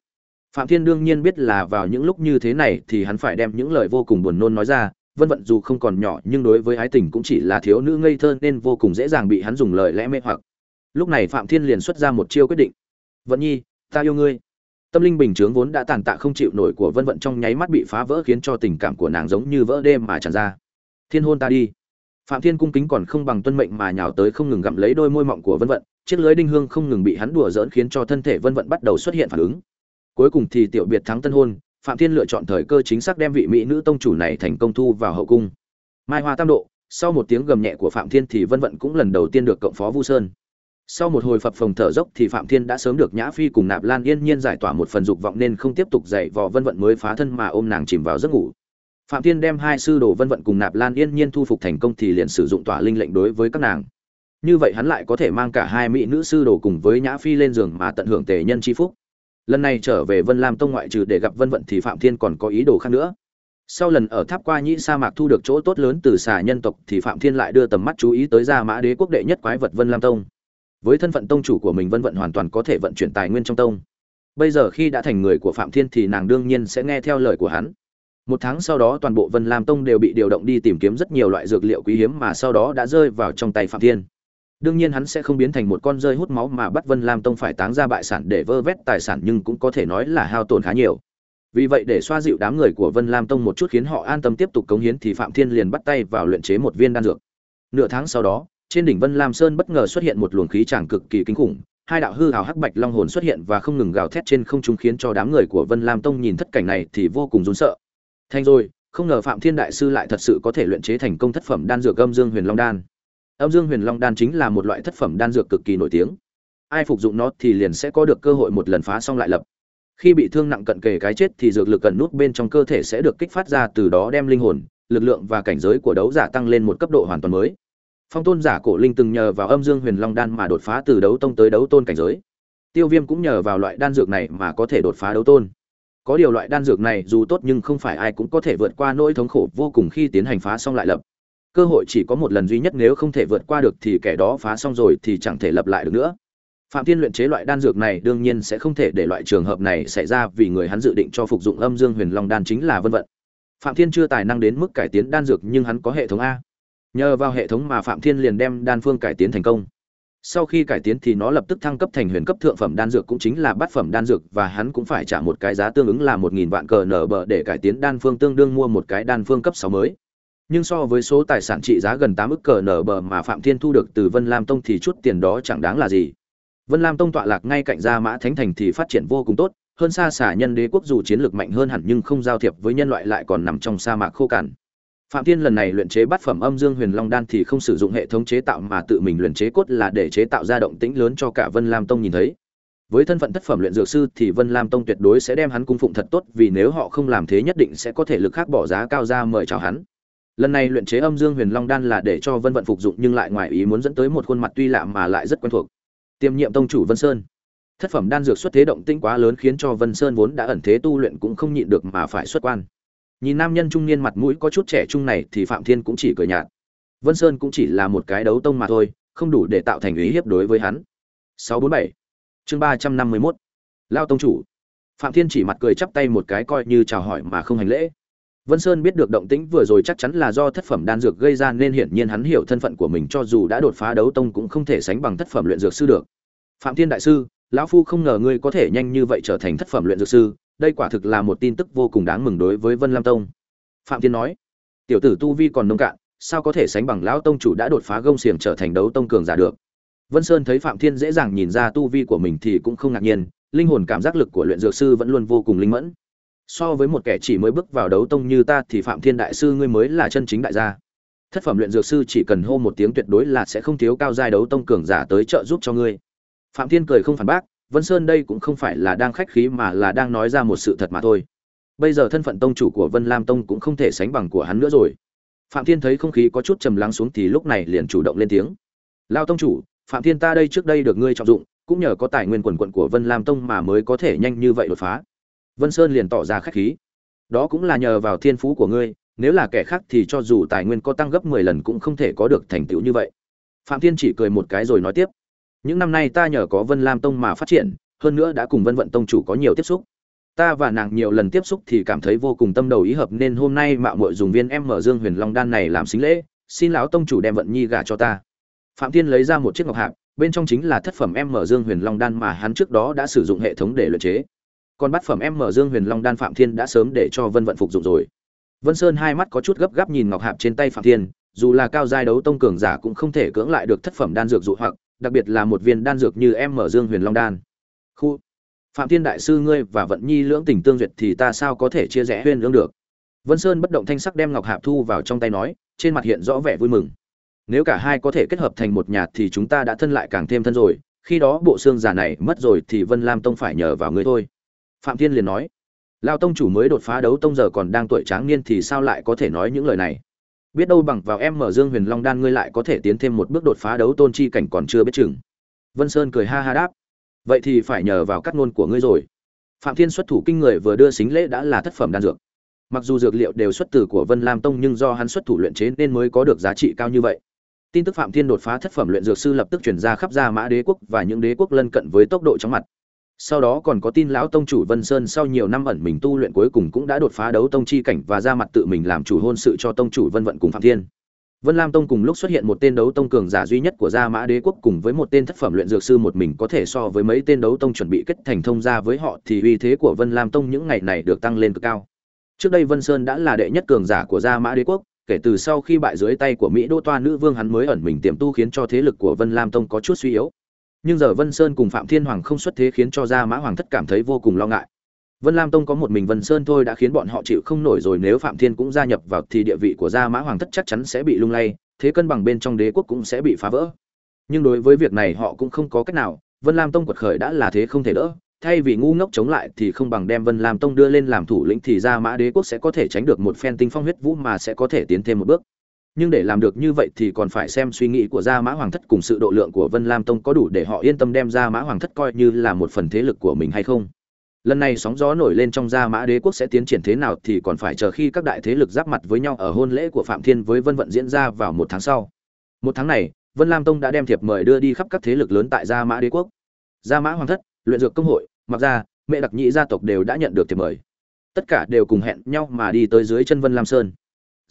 Phạm thiên đương nhiên biết là vào những lúc như thế này thì hắn phải đem những lời vô cùng buồn nôn nói ra. Vân vận dù không còn nhỏ nhưng đối với ái tình cũng chỉ là thiếu nữ ngây thơ nên vô cùng dễ dàng bị hắn dùng lời lẽ mê hoặc. Lúc này phạm thiên liền xuất ra một chiêu quyết định. Vận nhi, ta yêu ngươi tâm linh bình chướng vốn đã tàn tạ không chịu nổi của vân vận trong nháy mắt bị phá vỡ khiến cho tình cảm của nàng giống như vỡ đêm mà tràn ra. Thiên hôn ta đi. Phạm thiên cung kính còn không bằng tuân mệnh mà nhào tới không ngừng gặm lấy đôi môi mọng của vân vận, chiếc lưới đinh hương không ngừng bị hắn đùa dỡn khiến cho thân thể vân vận bắt đầu xuất hiện phản ứng. Cuối cùng thì tiểu biệt thắng tân hôn, phạm thiên lựa chọn thời cơ chính xác đem vị mỹ nữ tông chủ này thành công thu vào hậu cung. Mai hoa tam độ, sau một tiếng gầm nhẹ của phạm thiên thì vân vận cũng lần đầu tiên được cộng phó vu sơn sau một hồi phập phồng thở dốc thì phạm thiên đã sớm được nhã phi cùng nạp lan yên nhiên giải tỏa một phần dục vọng nên không tiếp tục dạy vò vân vận mới phá thân mà ôm nàng chìm vào giấc ngủ. Phạm thiên đem hai sư đồ vân vận cùng nạp lan yên nhiên thu phục thành công thì liền sử dụng tỏa linh lệnh đối với các nàng. Như vậy hắn lại có thể mang cả hai mỹ nữ sư đồ cùng với nhã phi lên giường mà tận hưởng tề nhân chi phúc. Lần này trở về vân lam tông ngoại trừ để gặp vân vận thì phạm thiên còn có ý đồ khác nữa. Sau lần ở tháp qua nhĩ sa mạc thu được chỗ tốt lớn từ xà nhân tộc thì phạm thiên lại đưa tầm mắt chú ý tới gia mã đế quốc đệ nhất quái vật vân lam tông với thân phận tông chủ của mình vân vận hoàn toàn có thể vận chuyển tài nguyên trong tông. Bây giờ khi đã thành người của phạm thiên thì nàng đương nhiên sẽ nghe theo lời của hắn. Một tháng sau đó toàn bộ vân lam tông đều bị điều động đi tìm kiếm rất nhiều loại dược liệu quý hiếm mà sau đó đã rơi vào trong tay phạm thiên. Đương nhiên hắn sẽ không biến thành một con rơi hút máu mà bắt vân lam tông phải táng ra bại sản để vơ vét tài sản nhưng cũng có thể nói là hao tổn khá nhiều. Vì vậy để xoa dịu đám người của vân lam tông một chút khiến họ an tâm tiếp tục cống hiến thì phạm thiên liền bắt tay vào luyện chế một viên đan dược. Nửa tháng sau đó trên đỉnh vân lam sơn bất ngờ xuất hiện một luồng khí tràng cực kỳ kinh khủng, hai đạo hư hào hắc bạch long hồn xuất hiện và không ngừng gào thét trên không trung khiến cho đám người của vân lam tông nhìn thất cảnh này thì vô cùng run sợ. Thành rồi, không ngờ phạm thiên đại sư lại thật sự có thể luyện chế thành công thất phẩm đan dược âm dương huyền long đan. Âm dương huyền long đan chính là một loại thất phẩm đan dược cực kỳ nổi tiếng. Ai phục dụng nó thì liền sẽ có được cơ hội một lần phá xong lại lập. Khi bị thương nặng cận kề cái chết thì dược lực cần nút bên trong cơ thể sẽ được kích phát ra từ đó đem linh hồn, lực lượng và cảnh giới của đấu giả tăng lên một cấp độ hoàn toàn mới phong tôn giả cổ linh từng nhờ vào âm dương huyền long đan mà đột phá từ đấu tông tới đấu tôn cảnh giới. Tiêu viêm cũng nhờ vào loại đan dược này mà có thể đột phá đấu tôn. Có điều loại đan dược này dù tốt nhưng không phải ai cũng có thể vượt qua nỗi thống khổ vô cùng khi tiến hành phá xong lại lập. Cơ hội chỉ có một lần duy nhất nếu không thể vượt qua được thì kẻ đó phá xong rồi thì chẳng thể lập lại được nữa. Phạm thiên luyện chế loại đan dược này đương nhiên sẽ không thể để loại trường hợp này xảy ra vì người hắn dự định cho phục dụng âm dương huyền long đan chính là vân vận. Phạm thiên chưa tài năng đến mức cải tiến đan dược nhưng hắn có hệ thống a nhờ vào hệ thống mà phạm thiên liền đem đan phương cải tiến thành công. Sau khi cải tiến thì nó lập tức thăng cấp thành huyền cấp thượng phẩm đan dược cũng chính là bát phẩm đan dược và hắn cũng phải trả một cái giá tương ứng là một nghìn vạn cờ nở bờ để cải tiến đan phương tương đương mua một cái đan phương cấp sáu mới. Nhưng so với số tài sản trị giá gần tám ức cờ nở bờ mà phạm thiên thu được từ vân lam tông thì chút tiền đó chẳng đáng là gì. Vân lam tông tọa lạc ngay cạnh gia mã thánh thành thì phát triển vô cùng tốt, hơn xa xả nhân đế quốc dù chiến lược mạnh hơn hẳn nhưng không giao thiệp với nhân loại lại còn nằm trong sa mạc khô cằn phạm thiên lần này luyện chế bát phẩm âm dương huyền long đan thì không sử dụng hệ thống chế tạo mà tự mình luyện chế cốt là để chế tạo ra động tĩnh lớn cho cả vân lam tông nhìn thấy. Với thân phận thất phẩm luyện dược sư thì vân lam tông tuyệt đối sẽ đem hắn cung phụng thật tốt vì nếu họ không làm thế nhất định sẽ có thể lực khác bỏ giá cao ra mời chào hắn. Lần này luyện chế âm dương huyền long đan là để cho vân vận phục dụng nhưng lại ngoài ý muốn dẫn tới một khuôn mặt tuy lạ mà lại rất quen thuộc. Tiêm nhiệm tông chủ vân sơn. Thất phẩm đan dược xuất thế động tĩnh quá lớn khiến cho vân sơn vốn đã ẩn thế tu luyện cũng không nhịn được mà phải xuất quan nhìn nam nhân trung niên mặt mũi có chút trẻ trung này thì phạm thiên cũng chỉ cười nhạt. Vân sơn cũng chỉ là một cái đấu tông mà thôi, không đủ để tạo thành ý hiếp đối với hắn. 647 chương 351 lao tông chủ. Phạm thiên chỉ mặt cười chắp tay một cái coi như chào hỏi mà không hành lễ. Vân sơn biết được động tĩnh vừa rồi chắc chắn là do thất phẩm đan dược gây ra nên hiển nhiên hắn hiểu thân phận của mình cho dù đã đột phá đấu tông cũng không thể sánh bằng thất phẩm luyện dược sư được. Phạm thiên đại sư, lão phu không ngờ ngươi có thể nhanh như vậy trở thành thất phẩm luyện dược sư đây quả thực là một tin tức vô cùng đáng mừng đối với Vân Lam Tông. Phạm Thiên nói, tiểu tử tu vi còn nông cạn, sao có thể sánh bằng lão tông chủ đã đột phá gông xiềng trở thành đấu tông cường giả được. Vân Sơn thấy Phạm Thiên dễ dàng nhìn ra tu vi của mình thì cũng không ngạc nhiên, linh hồn cảm giác lực của luyện dược sư vẫn luôn vô cùng linh mẫn. So với một kẻ chỉ mới bước vào đấu tông như ta thì Phạm Thiên đại sư ngươi mới là chân chính đại gia. Thất phẩm luyện dược sư chỉ cần hô một tiếng tuyệt đối là sẽ không thiếu cao giai đấu tông cường giả tới trợ giúp cho ngươi. Phạm Thiên cười không phản bác, Vân Sơn đây cũng không phải là đang khách khí mà là đang nói ra một sự thật mà thôi. Bây giờ thân phận tông chủ của Vân Lam Tông cũng không thể sánh bằng của hắn nữa rồi. Phạm Thiên thấy không khí có chút trầm lắng xuống thì lúc này liền chủ động lên tiếng. "Lão tông chủ, Phạm Thiên ta đây trước đây được ngươi trọng dụng, cũng nhờ có tài nguyên quần quần của Vân Lam Tông mà mới có thể nhanh như vậy đột phá." Vân Sơn liền tỏ ra khách khí. "Đó cũng là nhờ vào thiên phú của ngươi, nếu là kẻ khác thì cho dù tài nguyên có tăng gấp 10 lần cũng không thể có được thành tựu như vậy." Phạm Thiên chỉ cười một cái rồi nói tiếp những năm nay ta nhờ có vân lam tông mà phát triển, hơn nữa đã cùng vân vận tông chủ có nhiều tiếp xúc. Ta và nàng nhiều lần tiếp xúc thì cảm thấy vô cùng tâm đầu ý hợp nên hôm nay mạo muội dùng viên em mở dương huyền long đan này làm xính lễ, xin lão tông chủ đem vận nhi gả cho ta. Phạm thiên lấy ra một chiếc ngọc hạp, bên trong chính là thất phẩm em mở dương huyền long đan mà hắn trước đó đã sử dụng hệ thống để luyện chế. Còn bát phẩm em mở dương huyền long đan phạm thiên đã sớm để cho vân vận phục dụng rồi. Vân sơn hai mắt có chút gấp gáp nhìn ngọc hạp trên tay phạm thiên, dù là cao giai đấu tông cường giả cũng không thể cưỡng lại được thất phẩm đan dược dụ hoặc đặc biệt là một viên đan dược như em mở dương huyền long đan. Khu, phạm thiên đại sư ngươi và vận nhi lưỡng tình tương duyệt thì ta sao có thể chia rẽ huyên lương được? Vân sơn bất động thanh sắc đem ngọc hạp thu vào trong tay nói, trên mặt hiện rõ vẻ vui mừng. Nếu cả hai có thể kết hợp thành một nhà thì chúng ta đã thân lại càng thêm thân rồi, khi đó bộ xương già này mất rồi thì vân lam tông phải nhờ vào ngươi thôi. Phạm thiên liền nói. Lao tông chủ mới đột phá đấu tông giờ còn đang tuổi tráng niên thì sao lại có thể nói những lời này? Biết đâu bằng vào em mở dương huyền long đan ngươi lại có thể tiến thêm một bước đột phá đấu tôn chi cảnh còn chưa biết chừng. Vân sơn cười ha ha đáp. Vậy thì phải nhờ vào cắt ngôn của ngươi rồi. Phạm thiên xuất thủ kinh người vừa đưa xính lễ đã là thất phẩm đan dược. Mặc dù dược liệu đều xuất từ của vân lam tông nhưng do hắn xuất thủ luyện chế nên mới có được giá trị cao như vậy. Tin tức phạm thiên đột phá thất phẩm luyện dược sư lập tức chuyển ra khắp gia mã đế quốc và những đế quốc lân cận với tốc độ chóng mặt sau đó còn có tin lão tông chủ Vân Sơn sau nhiều năm ẩn mình tu luyện cuối cùng cũng đã đột phá đấu tông chi cảnh và ra mặt tự mình làm chủ hôn sự cho tông chủ Vân Vận cùng Phạm Thiên. Vân Lam Tông cùng lúc xuất hiện một tên đấu tông cường giả duy nhất của Gia Mã Đế quốc cùng với một tên thất phẩm luyện dược sư một mình có thể so với mấy tên đấu tông chuẩn bị kết thành thông gia với họ thì uy thế của Vân Lam Tông những ngày này được tăng lên cực cao. Trước đây Vân Sơn đã là đệ nhất cường giả của Gia Mã Đế quốc, kể từ sau khi bại dưới tay của Mỹ Đô Toa nữ vương hắn mới ẩn mình tiềm tu khiến cho thế lực của Vân Lam Tông có chút suy yếu. Nhưng giờ Vân Sơn cùng Phạm Thiên Hoàng không xuất thế khiến cho Gia Mã Hoàng thất cảm thấy vô cùng lo ngại. Vân Lam Tông có một mình Vân Sơn thôi đã khiến bọn họ chịu không nổi rồi nếu Phạm Thiên cũng gia nhập vào thì địa vị của Gia Mã Hoàng thất chắc chắn sẽ bị lung lay, thế cân bằng bên trong đế quốc cũng sẽ bị phá vỡ. Nhưng đối với việc này họ cũng không có cách nào, Vân Lam Tông quật khởi đã là thế không thể đỡ, thay vì ngu ngốc chống lại thì không bằng đem Vân Lam Tông đưa lên làm thủ lĩnh thì Gia Mã đế quốc sẽ có thể tránh được một phen tinh phong huyết vũ mà sẽ có thể tiến thêm một bước. Nhưng để làm được như vậy thì còn phải xem suy nghĩ của Gia Mã Hoàng thất cùng sự độ lượng của Vân Lam Tông có đủ để họ yên tâm đem Gia Mã Hoàng thất coi như là một phần thế lực của mình hay không. Lần này sóng gió nổi lên trong gia mã đế quốc sẽ tiến triển thế nào thì còn phải chờ khi các đại thế lực giáp mặt với nhau ở hôn lễ của phạm thiên với vân vận diễn ra vào một tháng sau. Một tháng này, vân lam tông đã đem thiệp mời đưa đi khắp các thế lực lớn tại gia mã đế quốc. Gia mã hoàng thất, luyện dược công hội, mặc gia mẹ đặc nhị gia tộc đều đã nhận được thiệp mời. Tất cả đều cùng hẹn nhau mà đi tới dưới chân vân lam sơn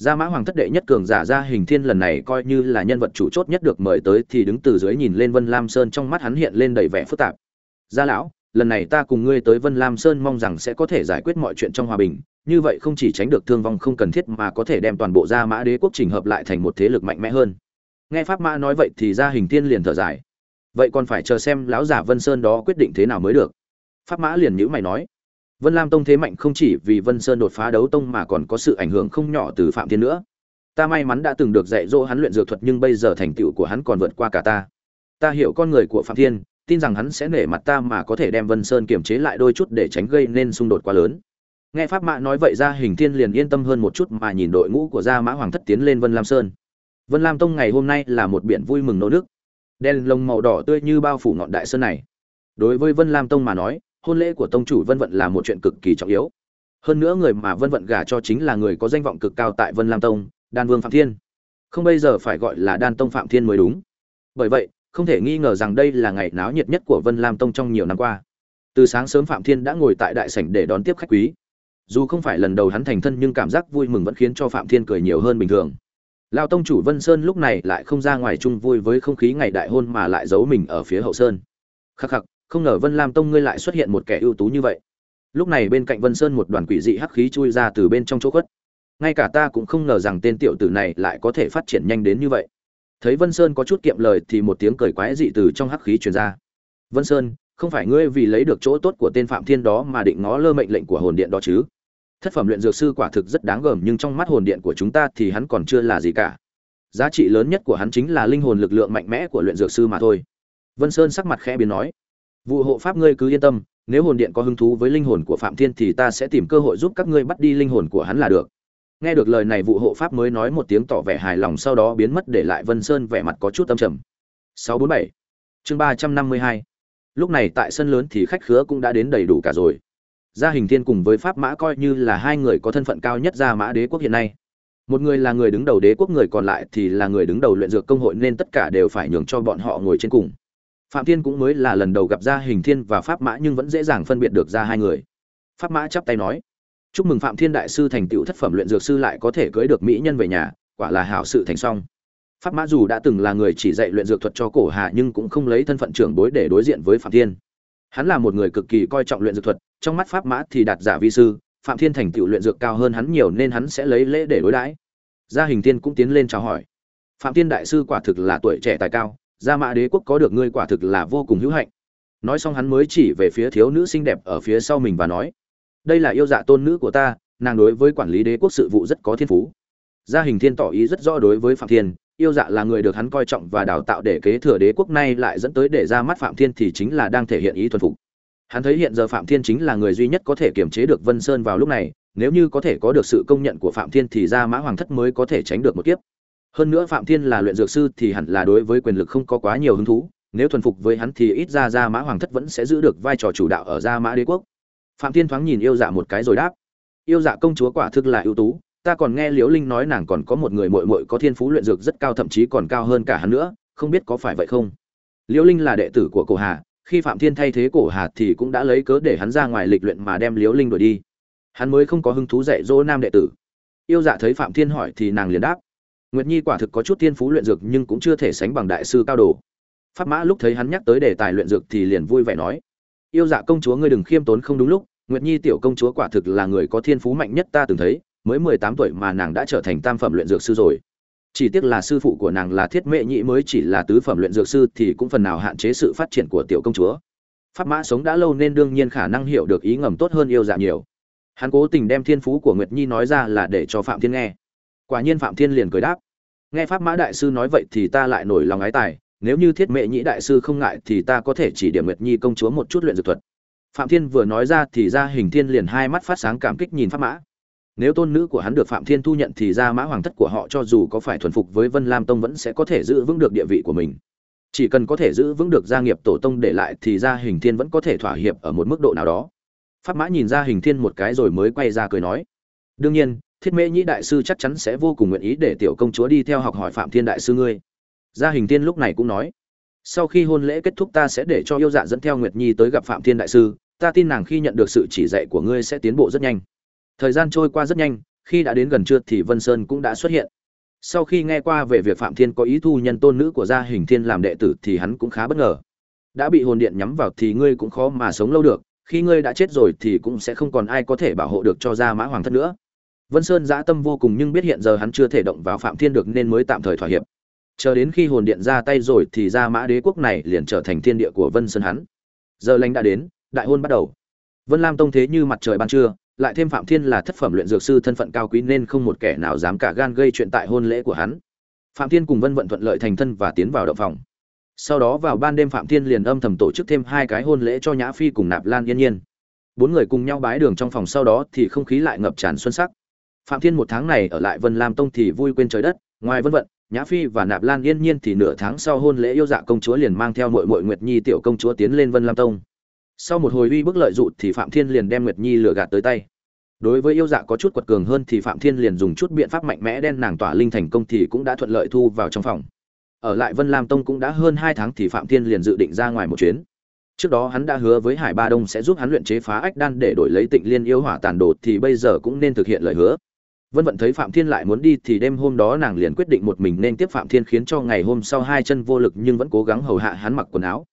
gia mã hoàng thất đệ nhất cường giả gia hình thiên lần này coi như là nhân vật chủ chốt nhất được mời tới thì đứng từ dưới nhìn lên vân lam sơn trong mắt hắn hiện lên đầy vẻ phức tạp gia lão lần này ta cùng ngươi tới Vân Lam Sơn mong rằng sẽ có thể giải quyết mọi chuyện trong hòa bình, như vậy không chỉ tránh được thương vong không cần thiết mà có thể đem toàn bộ gia mã đế quốc chỉnh hợp lại thành một thế lực mạnh mẽ hơn. Nghe Pháp Mã nói vậy thì gia hình thiên liền thở dài. Vậy còn phải chờ xem lão giả Vân Sơn đó quyết định thế nào mới được. Pháp Mã liền nhíu mày nói, Vân Lam Tông thế mạnh không chỉ vì Vân Sơn đột phá đấu tông mà còn có sự ảnh hưởng không nhỏ từ Phạm Thiên nữa. Ta may mắn đã từng được dạy dỗ hắn luyện dược thuật nhưng bây giờ thành tựu của hắn còn vượt qua cả ta. Ta hiểu con người của Phạm Thiên, tin rằng hắn sẽ nể mặt ta mà có thể đem Vân Sơn kiềm chế lại đôi chút để tránh gây nên xung đột quá lớn. Nghe Pháp Mã nói vậy ra Hình Thiên liền yên tâm hơn một chút mà nhìn đội ngũ của Gia Mã Hoàng thất tiến lên Vân Lam Sơn. Vân Lam Tông ngày hôm nay là một biển vui mừng nô nước. Đen lông màu đỏ tươi như bao phủ ngọn đại sơn này. Đối với Vân Lam Tông mà nói, hôn lễ của tông chủ Vân Vận là một chuyện cực kỳ trọng yếu. Hơn nữa người mà Vân Vận gả cho chính là người có danh vọng cực cao tại Vân Lam Tông, Đan Vương Phạm Thiên. Không bây giờ phải gọi là Đan Tông Phạm Thiên mới đúng. Bởi vậy, không thể nghi ngờ rằng đây là ngày náo nhiệt nhất của Vân Lam Tông trong nhiều năm qua. Từ sáng sớm Phạm Thiên đã ngồi tại đại sảnh để đón tiếp khách quý. Dù không phải lần đầu hắn thành thân nhưng cảm giác vui mừng vẫn khiến cho Phạm Thiên cười nhiều hơn bình thường. Lão tông chủ Vân Sơn lúc này lại không ra ngoài chung vui với không khí ngày đại hôn mà lại giấu mình ở phía hậu sơn. Khắc khắc, không ngờ Vân Lam Tông ngươi lại xuất hiện một kẻ ưu tú như vậy. Lúc này bên cạnh Vân Sơn một đoàn quỷ dị hắc khí chui ra từ bên trong chỗ khuất. Ngay cả ta cũng không ngờ rằng tên tiểu tử này lại có thể phát triển nhanh đến như vậy. Thấy vân sơn có chút kiệm lời thì một tiếng cười quái dị từ trong hắc khí truyền ra. Vân sơn, không phải ngươi vì lấy được chỗ tốt của tên phạm thiên đó mà định ngó lơ mệnh lệnh của hồn điện đó chứ? Thất phẩm luyện dược sư quả thực rất đáng gờm nhưng trong mắt hồn điện của chúng ta thì hắn còn chưa là gì cả. Giá trị lớn nhất của hắn chính là linh hồn lực lượng mạnh mẽ của luyện dược sư mà thôi. Vân sơn sắc mặt khẽ biến nói vụ hộ pháp ngươi cứ yên tâm, nếu hồn điện có hứng thú với linh hồn của phạm thiên thì ta sẽ tìm cơ hội giúp các ngươi bắt đi linh hồn của hắn là được. Nghe được lời này vụ hộ pháp mới nói một tiếng tỏ vẻ hài lòng sau đó biến mất để lại vân sơn vẻ mặt có chút tâm trầm. 647 chương 352 lúc này tại sân lớn thì khách khứa cũng đã đến đầy đủ cả rồi. Gia hình thiên cùng với pháp mã coi như là hai người có thân phận cao nhất gia mã đế quốc hiện nay. Một người là người đứng đầu đế quốc, người còn lại thì là người đứng đầu luyện dược công hội nên tất cả đều phải nhường cho bọn họ ngồi trên cùng phạm thiên cũng mới là lần đầu gặp Ra hình thiên và pháp mã nhưng vẫn dễ dàng phân biệt được ra hai người. Pháp mã chắp tay nói, chúc mừng phạm thiên đại sư thành tựu thất phẩm luyện dược sư lại có thể cưới được mỹ nhân về nhà, quả là hảo sự thành song. Pháp mã dù đã từng là người chỉ dạy luyện dược thuật cho cổ hà nhưng cũng không lấy thân phận trưởng bối để đối diện với phạm thiên. Hắn là một người cực kỳ coi trọng luyện dược thuật, trong mắt pháp mã thì đạt giả vi sư, phạm thiên thành tựu luyện dược cao hơn hắn nhiều nên hắn sẽ lấy lễ để đối đãi. Gia hình thiên cũng tiến lên chào hỏi, phạm thiên đại sư quả thực là tuổi trẻ tài cao gia mã đế quốc có được ngươi quả thực là vô cùng hữu hạnh. Nói xong hắn mới chỉ về phía thiếu nữ xinh đẹp ở phía sau mình và nói, đây là yêu dạ tôn nữ của ta, nàng đối với quản lý đế quốc sự vụ rất có thiên phú. Gia hình thiên tỏ ý rất rõ đối với phạm thiên, yêu dạ là người được hắn coi trọng và đào tạo để kế thừa đế quốc nay lại dẫn tới để ra mắt phạm thiên thì chính là đang thể hiện ý thuần phục. Hắn thấy hiện giờ phạm thiên chính là người duy nhất có thể kiềm chế được vân sơn vào lúc này, nếu như có thể có được sự công nhận của phạm thiên thì gia mã hoàng thất mới có thể tránh được một kiếp hơn nữa phạm thiên là luyện dược sư thì hẳn là đối với quyền lực không có quá nhiều hứng thú, nếu thuần phục với hắn thì ít ra gia mã hoàng thất vẫn sẽ giữ được vai trò chủ đạo ở gia mã đế quốc. Phạm thiên thoáng nhìn yêu dạ một cái rồi đáp, yêu dạ công chúa quả thực là ưu tú, ta còn nghe liễu linh nói nàng còn có một người muội muội có thiên phú luyện dược rất cao thậm chí còn cao hơn cả hắn nữa, không biết có phải vậy không? Liễu linh là đệ tử của cổ hà, khi phạm thiên thay thế cổ hà thì cũng đã lấy cớ để hắn ra ngoài lịch luyện mà đem liễu linh đuổi đi. Hắn mới không có hứng thú dạy dỗ nam đệ tử. Yêu dạ thấy phạm thiên hỏi thì nàng liền đáp nguyệt nhi quả thực có chút thiên phú luyện dược nhưng cũng chưa thể sánh bằng đại sư cao đồ. Pháp mã lúc thấy hắn nhắc tới đề tài luyện dược thì liền vui vẻ nói, yêu dạ công chúa ngươi đừng khiêm tốn không đúng lúc, nguyệt nhi tiểu công chúa quả thực là người có thiên phú mạnh nhất ta từng thấy, mới mười tám tuổi mà nàng đã trở thành tam phẩm luyện dược sư rồi. Chỉ tiếc là sư phụ của nàng là thiết mệ nhị mới chỉ là tứ phẩm luyện dược sư thì cũng phần nào hạn chế sự phát triển của tiểu công chúa. Pháp mã sống đã lâu nên đương nhiên khả năng hiểu được ý ngầm tốt hơn yêu dạ nhiều. Hắn cố tình đem thiên phú của nguyệt nhi nói ra là để cho phạm thiên nghe quả nhiên phạm thiên liền cười đáp. Nghe pháp mã đại sư nói vậy thì ta lại nổi lòng ái tài, nếu như thiết mệ nhĩ đại sư không ngại thì ta có thể chỉ điểm nguyệt nhi công chúa một chút luyện dược thuật. Phạm thiên vừa nói ra thì ra hình thiên liền hai mắt phát sáng cảm kích nhìn pháp mã. Nếu tôn nữ của hắn được phạm thiên thu nhận thì ra mã hoàng thất của họ cho dù có phải thuần phục với vân lam tông vẫn sẽ có thể giữ vững được địa vị của mình. Chỉ cần có thể giữ vững được gia nghiệp tổ tông để lại thì ra hình thiên vẫn có thể thỏa hiệp ở một mức độ nào đó. Pháp mã nhìn ra hình thiên một cái rồi mới quay ra cười nói. Đương nhiên thiết mễ nhĩ đại sư chắc chắn sẽ vô cùng nguyện ý để tiểu công chúa đi theo học hỏi phạm thiên đại sư ngươi. Gia hình thiên lúc này cũng nói, sau khi hôn lễ kết thúc ta sẽ để cho yêu dạ dẫn theo nguyệt nhi tới gặp phạm thiên đại sư, ta tin nàng khi nhận được sự chỉ dạy của ngươi sẽ tiến bộ rất nhanh. Thời gian trôi qua rất nhanh, khi đã đến gần trưa thì vân sơn cũng đã xuất hiện. Sau khi nghe qua về việc phạm thiên có ý thu nhân tôn nữ của gia hình thiên làm đệ tử thì hắn cũng khá bất ngờ. Đã bị hồn điện nhắm vào thì ngươi cũng khó mà sống lâu được, khi ngươi đã chết rồi thì cũng sẽ không còn ai có thể bảo hộ được cho gia mã hoàng thất nữa vân sơn dã tâm vô cùng nhưng biết hiện giờ hắn chưa thể động vào phạm thiên được nên mới tạm thời thỏa hiệp. Chờ đến khi hồn điện ra tay rồi thì gia mã đế quốc này liền trở thành thiên địa của vân sơn hắn. Giờ lành đã đến, đại hôn bắt đầu. Vân lam tông thế như mặt trời ban trưa, lại thêm phạm thiên là thất phẩm luyện dược sư thân phận cao quý nên không một kẻ nào dám cả gan gây chuyện tại hôn lễ của hắn. Phạm thiên cùng vân vận thuận lợi thành thân và tiến vào động phòng. Sau đó vào ban đêm phạm thiên liền âm thầm tổ chức thêm hai cái hôn lễ cho nhã phi cùng nạp lan yên nhiên. Bốn người cùng nhau bái đường trong phòng sau đó thì không khí lại ngập tràn xuân sắc phạm thiên một tháng này ở lại vân lam tông thì vui quên trời đất, ngoài vân vận, nhã phi và nạp lan yên nhiên thì nửa tháng sau hôn lễ yêu dạ công chúa liền mang theo mội mội nguyệt nhi tiểu công chúa tiến lên vân lam tông. Sau một hồi uy bức lợi dụ thì phạm thiên liền đem nguyệt nhi lừa gạt tới tay. Đối với yêu dạ có chút quật cường hơn thì phạm thiên liền dùng chút biện pháp mạnh mẽ đen nàng tỏa linh thành công thì cũng đã thuận lợi thu vào trong phòng. Ở lại vân lam tông cũng đã hơn hai tháng thì phạm thiên liền dự định ra ngoài một chuyến. Trước đó hắn đã hứa với hải ba đông sẽ giúp hắn luyện chế phá ách đan để đổi lấy tịnh liên yêu hỏa tàn đột thì bây giờ cũng nên thực hiện lời hứa vân vận thấy phạm thiên lại muốn đi thì đêm hôm đó nàng liền quyết định một mình nên tiếp phạm thiên khiến cho ngày hôm sau hai chân vô lực nhưng vẫn cố gắng hầu hạ hắn mặc quần áo.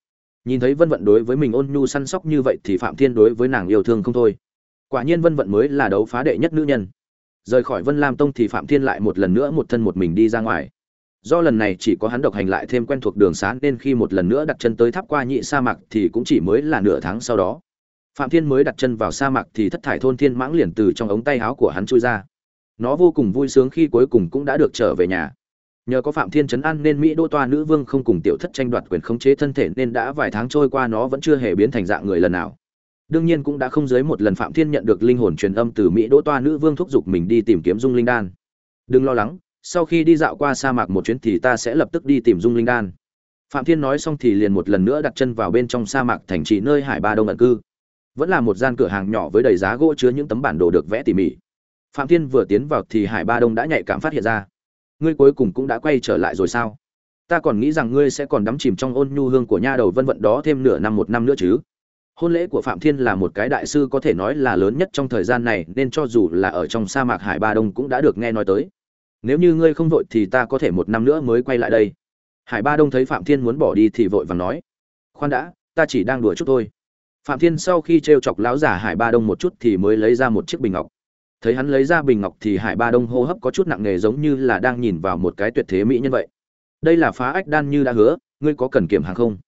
Nhìn thấy vân vận đối với mình ôn nhu săn sóc như vậy thì phạm thiên đối với nàng yêu thương không thôi. Quả nhiên vân vận mới là đấu phá đệ nhất nữ nhân. Rời khỏi vân lam tông thì phạm thiên lại một lần nữa một thân một mình đi ra ngoài. Do lần này chỉ có hắn độc hành lại thêm quen thuộc đường xá nên khi một lần nữa đặt chân tới tháp qua nhị sa mạc thì cũng chỉ mới là nửa tháng sau đó. Phạm thiên mới đặt chân vào sa mạc thì thất thải thôn thiên mãng liền từ trong ống tay áo của hắn chui ra nó vô cùng vui sướng khi cuối cùng cũng đã được trở về nhà. Nhờ có phạm thiên trấn an nên mỹ đô toa nữ vương không cùng tiểu thất tranh đoạt quyền khống chế thân thể nên đã vài tháng trôi qua nó vẫn chưa hề biến thành dạng người lần nào. Đương nhiên cũng đã không dưới một lần phạm thiên nhận được linh hồn truyền âm từ mỹ đỗ toa nữ vương thúc giục mình đi tìm kiếm dung linh đan. Đừng lo lắng, sau khi đi dạo qua sa mạc một chuyến thì ta sẽ lập tức đi tìm dung linh đan. Phạm thiên nói xong thì liền một lần nữa đặt chân vào bên trong sa mạc thành trì nơi hải ba đông ẩn cư. Vẫn là một gian cửa hàng nhỏ với đầy giá gỗ chứa những tấm bản đồ được vẽ tỉ mỉ phạm thiên vừa tiến vào thì hải ba đông đã nhạy cảm phát hiện ra. Ngươi cuối cùng cũng đã quay trở lại rồi sao? Ta còn nghĩ rằng ngươi sẽ còn đắm chìm trong ôn nhu hương của nha đầu vân vận đó thêm nửa năm một năm nữa chứ. Hôn lễ của phạm thiên là một cái đại sư có thể nói là lớn nhất trong thời gian này, nên cho dù là ở trong sa mạc hải ba đông cũng đã được nghe nói tới. Nếu như ngươi không vội thì ta có thể một năm nữa mới quay lại đây. Hải ba đông thấy phạm thiên muốn bỏ đi thì vội vàng nói, khoan đã, ta chỉ đang đùa chút thôi. Phạm thiên sau khi t r e o chọc lão giả hải ba đông một chút thì mới lấy ra một chiếc bình ngọc thấy hắn lấy ra bình ngọc thì hải ba đông hô hấp có chút nặng nề giống như là đang nhìn vào một cái tuyệt thế mỹ nhân vậy. Đây là phá ách đan như đã hứa, ngươi có cần kiểm hàng không?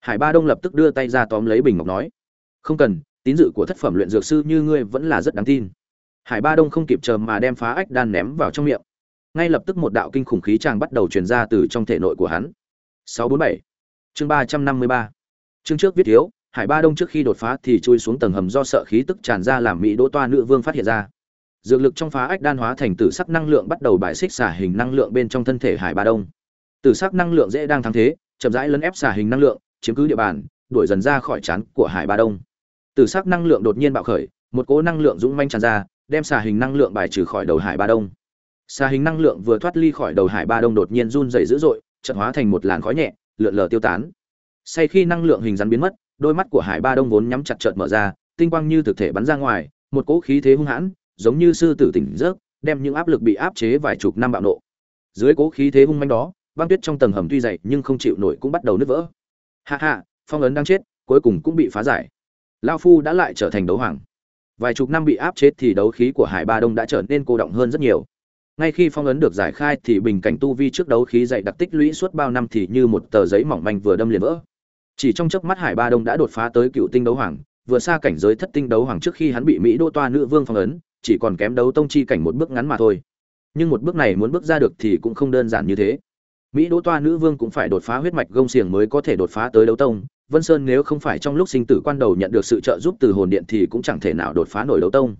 Hải ba đông lập tức đưa tay ra tóm lấy bình ngọc nói. Không cần, tín dự của thất phẩm luyện dược sư như ngươi vẫn là rất đáng tin. Hải ba đông không kịp chờ mà đem phá ách đan ném vào trong miệng. Ngay lập tức một đạo kinh khủng khí tràng bắt đầu truyền ra từ trong thể nội của hắn. 647 chương 353 chương trước viết thiếu, hải ba đông trước khi đột phá thì chui xuống tầng hầm do sợ khí tức tràn ra làm mỹ đỗ toa nữ vương phát hiện ra dược lực trong phá ách đan hóa thành tử sắc năng lượng bắt đầu bài xích xả hình năng lượng bên trong thân thể hải ba đông. Tử sắc năng lượng dễ đang thắng thế, chậm rãi lấn ép xả hình năng lượng, chiếm cứ địa bàn, đuổi dần ra khỏi chán của hải ba đông. Tử sắc năng lượng đột nhiên bạo khởi, một cỗ năng lượng dũng manh tràn ra, đem xả hình năng lượng bài trừ khỏi đầu hải ba đông. Xả hình năng lượng vừa thoát ly khỏi đầu hải ba đông đột nhiên run dày dữ dội chật hóa thành một làn khói nhẹ, lượn lờ tiêu tán. Say khi năng lượng hình rắn biến mất, đôi mắt của hải ba đông vốn nhắm chặt chợt mở ra, tinh quang như thực thể bắn ra ngoài, một cỗ khí thế hung hãn giống như sư tử tỉnh giấc đem những áp lực bị áp chế vài chục năm bạo nộ. Dưới cố khí thế hung manh đó băng tuyết trong tầng hầm tuy dày nhưng không chịu nổi cũng bắt đầu nứt vỡ. Ha ha, phong ấn đang chết cuối cùng cũng bị phá giải. Lão phu đã lại trở thành đấu hoàng. Vài chục năm bị áp chế thì đấu khí của hải ba đông đã trở nên cô động hơn rất nhiều. Ngay khi phong ấn được giải khai thì bình cảnh tu vi trước đấu khí dày đặc tích lũy suốt bao năm thì như một tờ giấy mỏng manh vừa đâm liền vỡ. Chỉ trong chớp mắt hải ba đông đã đột phá tới cựu tinh đấu hoàng vừa xa cảnh giới thất tinh đấu hoàng trước khi hắn bị mỹ đô toa nữ vương phong ấn chỉ còn kém đấu tông chi cảnh một bước ngắn mà thôi. Nhưng một bước này muốn bước ra được thì cũng không đơn giản như thế. Mỹ đỗ toa nữ vương cũng phải đột phá huyết mạch gông xiềng mới có thể đột phá tới đấu tông. Vân sơn nếu không phải trong lúc sinh tử quan đầu nhận được sự trợ giúp từ hồn điện thì cũng chẳng thể nào đột phá nổi đấu tông.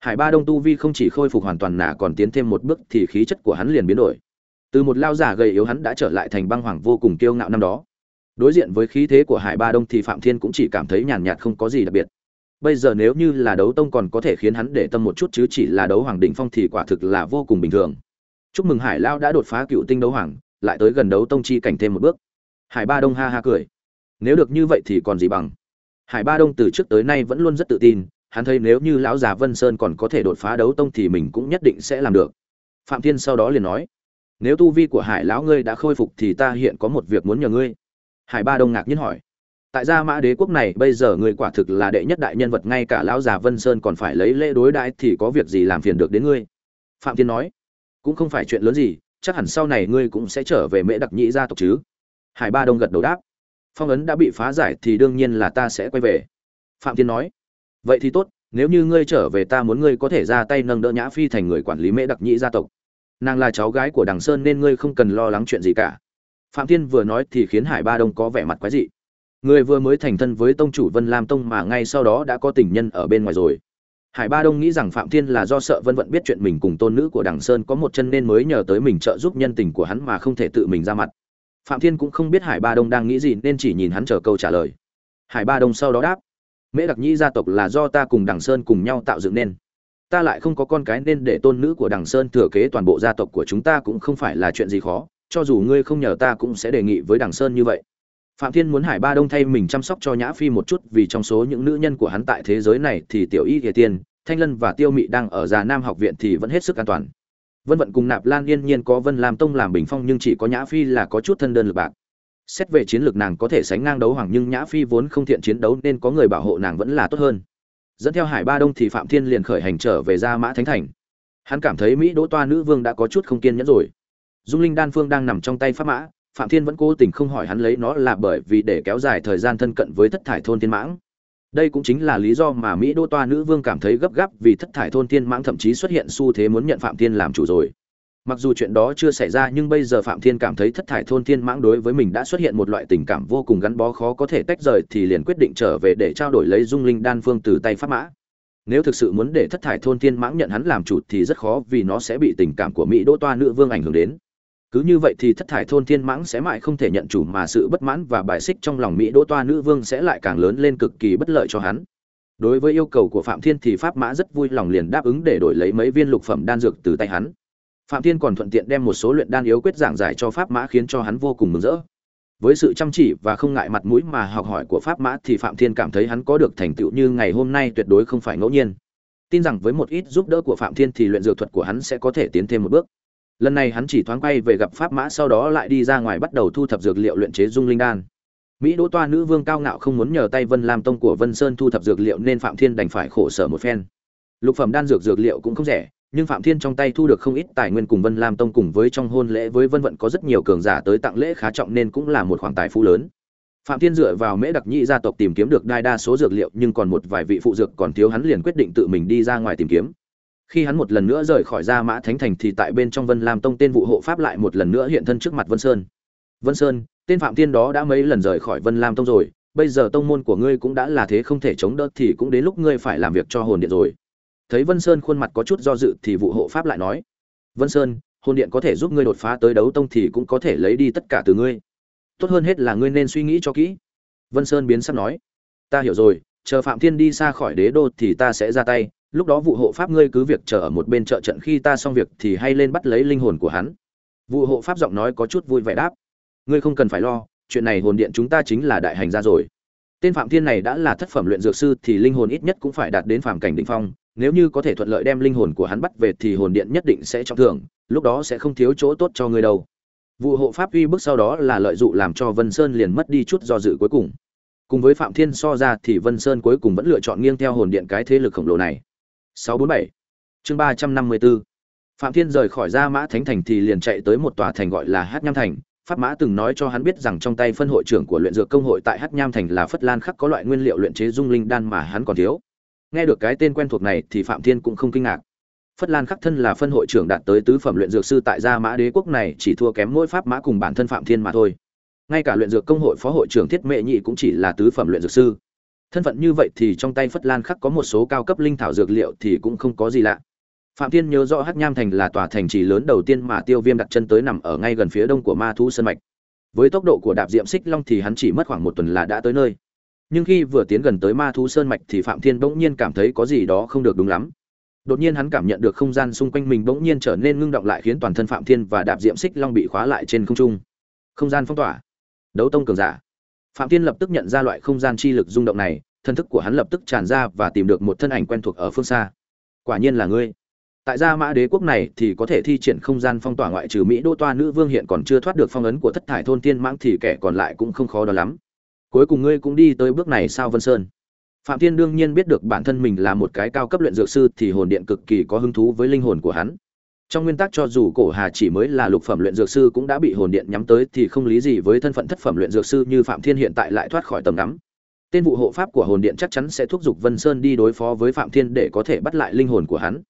Hải ba đông tu vi không chỉ khôi phục hoàn toàn nà còn tiến thêm một bước thì khí chất của hắn liền biến đổi. Từ một lao giả gầy yếu hắn đã trở lại thành băng hoàng vô cùng kiêu ngạo năm đó. Đối diện với khí thế của hải ba đông thì phạm thiên cũng chỉ cảm thấy nhàn nhạt không có gì đặc biệt bây giờ nếu như là đấu tông còn có thể khiến hắn để tâm một chút chứ chỉ là đấu hoàng đỉnh phong thì quả thực là vô cùng bình thường. Chúc mừng hải lao đã đột phá cựu tinh đấu hoàng, lại tới gần đấu tông chi cảnh thêm một bước. Hải ba đông ha ha cười. Nếu được như vậy thì còn gì bằng. Hải ba đông từ trước tới nay vẫn luôn rất tự tin, hắn thấy nếu như lão già vân sơn còn có thể đột phá đấu tông thì mình cũng nhất định sẽ làm được. Phạm thiên sau đó liền nói, nếu tu vi của hải lão ngươi đã khôi phục thì ta hiện có một việc muốn nhờ ngươi. Hải ba đông ngạc nhiên hỏi tại gia mã đế quốc này, bây giờ ngươi quả thực là đệ nhất đại nhân vật, ngay cả lão già vân sơn còn phải lấy lễ đối đãi thì có việc gì làm phiền được đến ngươi? Phạm thiên nói, cũng không phải chuyện lớn gì, chắc hẳn sau này ngươi cũng sẽ trở về mễ đặc nhĩ gia tộc chứ. Hải ba đông gật đầu đáp, phong ấn đã bị phá giải thì đương nhiên là ta sẽ quay về. Phạm thiên nói, vậy thì tốt, nếu như ngươi trở về ta muốn ngươi có thể ra tay nâng đỡ nhã phi thành người quản lý mễ đặc nhĩ gia tộc. Nàng là cháu gái của đằng sơn nên ngươi không cần lo lắng chuyện gì cả. Phạm thiên vừa nói thì khiến hải ba đông có vẻ mặt quái dị người vừa mới thành thân với tông chủ vân lam tông mà ngay sau đó đã có tình nhân ở bên ngoài rồi. Hải ba đông nghĩ rằng phạm thiên là do sợ vân vận biết chuyện mình cùng tôn nữ của đằng sơn có một chân nên mới nhờ tới mình trợ giúp nhân tình của hắn mà không thể tự mình ra mặt. Phạm thiên cũng không biết hải ba đông đang nghĩ gì nên chỉ nhìn hắn chờ câu trả lời. Hải ba đông sau đó đáp, mễ đặc nhĩ gia tộc là do ta cùng đằng sơn cùng nhau tạo dựng nên. Ta lại không có con cái nên để tôn nữ của đằng sơn thừa kế toàn bộ gia tộc của chúng ta cũng không phải là chuyện gì khó. Cho dù ngươi không nhờ ta cũng sẽ đề nghị với đằng sơn như vậy phạm thiên muốn hải ba đông thay mình chăm sóc cho nhã phi một chút vì trong số những nữ nhân của hắn tại thế giới này thì tiểu y thiề tiên, thanh lân và tiêu mị đang ở già nam học viện thì vẫn hết sức an toàn. Vân vận cùng nạp lan yên nhiên có vân làm tông làm bình phong nhưng chỉ có nhã phi là có chút thân đơn lực bạc. Xét về chiến lược nàng có thể sánh ngang đấu hoàng nhưng nhã phi vốn không thiện chiến đấu nên có người bảo hộ nàng vẫn là tốt hơn. Dẫn theo hải ba đông thì phạm thiên liền khởi hành trở về ra mã thánh thành. Hắn cảm thấy mỹ đỗ toa nữ vương đã có chút không kiên nhẫn rồi. Dung linh đan phương đang nằm trong tay pháp mã phạm thiên vẫn cố tình không hỏi hắn lấy nó là bởi vì để kéo dài thời gian thân cận với thất thải thôn thiên mãng. Đây cũng chính là lý do mà mỹ đô toa nữ vương cảm thấy gấp gáp vì thất thải thôn thiên mãng thậm chí xuất hiện xu thế muốn nhận phạm thiên làm chủ rồi. Mặc dù chuyện đó chưa xảy ra nhưng bây giờ phạm thiên cảm thấy thất thải thôn thiên mãng đối với mình đã xuất hiện một loại tình cảm vô cùng gắn bó khó có thể tách rời thì liền quyết định trở về để trao đổi lấy dung linh đan phương từ tay pháp mã. Nếu thực sự muốn để thất thải thôn thiên mãng nhận hắn làm chủ thì rất khó vì nó sẽ bị tình cảm của mỹ đô toa nữ vương ảnh hưởng đến cứ như vậy thì thất thải thôn thiên mãng sẽ mãi không thể nhận chủ mà sự bất mãn và bài xích trong lòng mỹ đỗ toa nữ vương sẽ lại càng lớn lên cực kỳ bất lợi cho hắn. Đối với yêu cầu của phạm thiên thì pháp mã rất vui lòng liền đáp ứng để đổi lấy mấy viên lục phẩm đan dược từ tay hắn. Phạm thiên còn thuận tiện đem một số luyện đan yếu quyết giảng giải cho pháp mã khiến cho hắn vô cùng mừng rỡ. Với sự chăm chỉ và không ngại mặt mũi mà học hỏi của pháp mã thì phạm thiên cảm thấy hắn có được thành tựu như ngày hôm nay tuyệt đối không phải ngẫu nhiên. Tin rằng với một ít giúp đỡ của phạm thiên thì luyện dược thuật của hắn sẽ có thể tiến thêm một bước lần này hắn chỉ thoáng quay về gặp pháp mã, sau đó lại đi ra ngoài bắt đầu thu thập dược liệu luyện chế dung linh đan. Mỹ đỗ toa nữ vương cao ngạo không muốn nhờ tay vân lam tông của vân sơn thu thập dược liệu nên phạm thiên đành phải khổ sở một phen. Lục phẩm đan dược dược liệu cũng không rẻ, nhưng phạm thiên trong tay thu được không ít tài nguyên cùng vân lam tông cùng với trong hôn lễ với vân vận có rất nhiều cường giả tới tặng lễ khá trọng nên cũng là một khoản tài phú lớn. Phạm thiên dựa vào mễ đặc nhị gia tộc tìm kiếm được đai đa số dược liệu, nhưng còn một vài vị phụ dược còn thiếu hắn liền quyết định tự mình đi ra ngoài tìm kiếm khi hắn một lần nữa rời khỏi ra mã thánh thành thì tại bên trong vân lam tông tên vụ hộ pháp lại một lần nữa hiện thân trước mặt vân sơn. Vân sơn, tên phạm tiên đó đã mấy lần rời khỏi vân lam tông rồi, bây giờ tông môn của ngươi cũng đã là thế không thể chống đỡ thì cũng đến lúc ngươi phải làm việc cho hồn điện rồi. Thấy vân sơn khuôn mặt có chút do dự thì vụ hộ pháp lại nói, vân sơn, hồn điện có thể giúp ngươi đột phá tới đấu tông thì cũng có thể lấy đi tất cả từ ngươi. Tốt hơn hết là ngươi nên suy nghĩ cho kỹ. Vân sơn biến sắp nói, ta hiểu rồi, chờ phạm thiên đi xa khỏi đế đô thì ta sẽ ra tay lúc đó vụ hộ pháp ngươi cứ việc chờ ở một bên trợ trận khi ta xong việc thì hay lên bắt lấy linh hồn của hắn. Vụ hộ pháp giọng nói có chút vui vẻ đáp. Ngươi không cần phải lo, chuyện này hồn điện chúng ta chính là đại hành gia rồi. Tên phạm thiên này đã là thất phẩm luyện dược sư thì linh hồn ít nhất cũng phải đạt đến phàm cảnh đỉnh phong. Nếu như có thể thuận lợi đem linh hồn của hắn bắt về thì hồn điện nhất định sẽ trọng thưởng, lúc đó sẽ không thiếu chỗ tốt cho ngươi đâu. Vụ hộ pháp uy bức sau đó là lợi dụng làm cho vân sơn liền mất đi chút do dự cuối cùng. Cùng với phạm thiên so ra thì vân sơn cuối cùng vẫn lựa chọn nghiêng theo hồn điện cái thế lực khổng lồ này. 647 chương 354 phạm thiên rời khỏi ra mã thánh thành thì liền chạy tới một tòa thành gọi là hát nham thành. Pháp mã từng nói cho hắn biết rằng trong tay phân hội trưởng của luyện dược công hội tại hát nham thành là phất lan khắc có loại nguyên liệu luyện chế dung linh đan mà hắn còn thiếu. Nghe được cái tên quen thuộc này thì phạm thiên cũng không kinh ngạc. Phất lan khắc thân là phân hội trưởng đạt tới tứ phẩm luyện dược sư tại gia mã đế quốc này, chỉ thua kém mỗi pháp mã cùng bản thân phạm thiên mà thôi. Ngay cả luyện dược công hội phó hội trưởng thiết mệ nhị cũng chỉ là tứ phẩm luyện dược sư thân phận như vậy thì trong tay phất lan khắc có một số cao cấp linh thảo dược liệu thì cũng không có gì lạ. Phạm thiên nhớ rõ hắc nham thành là tòa thành trì lớn đầu tiên mà tiêu viêm đặt chân tới nằm ở ngay gần phía đông của ma thu sơn mạch. Với tốc độ của đạp diệm xích long thì hắn chỉ mất khoảng một tuần là đã tới nơi. Nhưng khi vừa tiến gần tới ma thu sơn mạch thì phạm thiên bỗng nhiên cảm thấy có gì đó không được đúng lắm. Đột nhiên hắn cảm nhận được không gian xung quanh mình bỗng nhiên trở nên ngưng động lại khiến toàn thân phạm thiên và đạp diệm xích long bị khóa lại trên không trung. Không gian phong tỏa. Đấu tông cường giả phạm thiên lập tức nhận ra loại không gian chi lực rung động này, thân thức của hắn lập tức tràn ra và tìm được một thân ảnh quen thuộc ở phương xa. Quả nhiên là ngươi. Tại gia mã đế quốc này thì có thể thi triển không gian phong tỏa ngoại trừ mỹ đô toa nữ vương hiện còn chưa thoát được phong ấn của thất thải thôn tiên mãng thì kẻ còn lại cũng không khó đó lắm. Cuối cùng ngươi cũng đi tới bước này sao vân sơn? Phạm thiên đương nhiên biết được bản thân mình là một cái cao cấp luyện dược sư thì hồn điện cực kỳ có hứng thú với linh hồn của hắn trong nguyên tắc cho dù cổ hà chỉ mới là lục phẩm luyện dược sư cũng đã bị hồn điện nhắm tới thì không lý gì với thân phận thất phẩm luyện dược sư như phạm thiên hiện tại lại thoát khỏi tầm ngắm. Tên vụ hộ pháp của hồn điện chắc chắn sẽ thúc giục vân sơn đi đối phó với phạm thiên để có thể bắt lại linh hồn của hắn.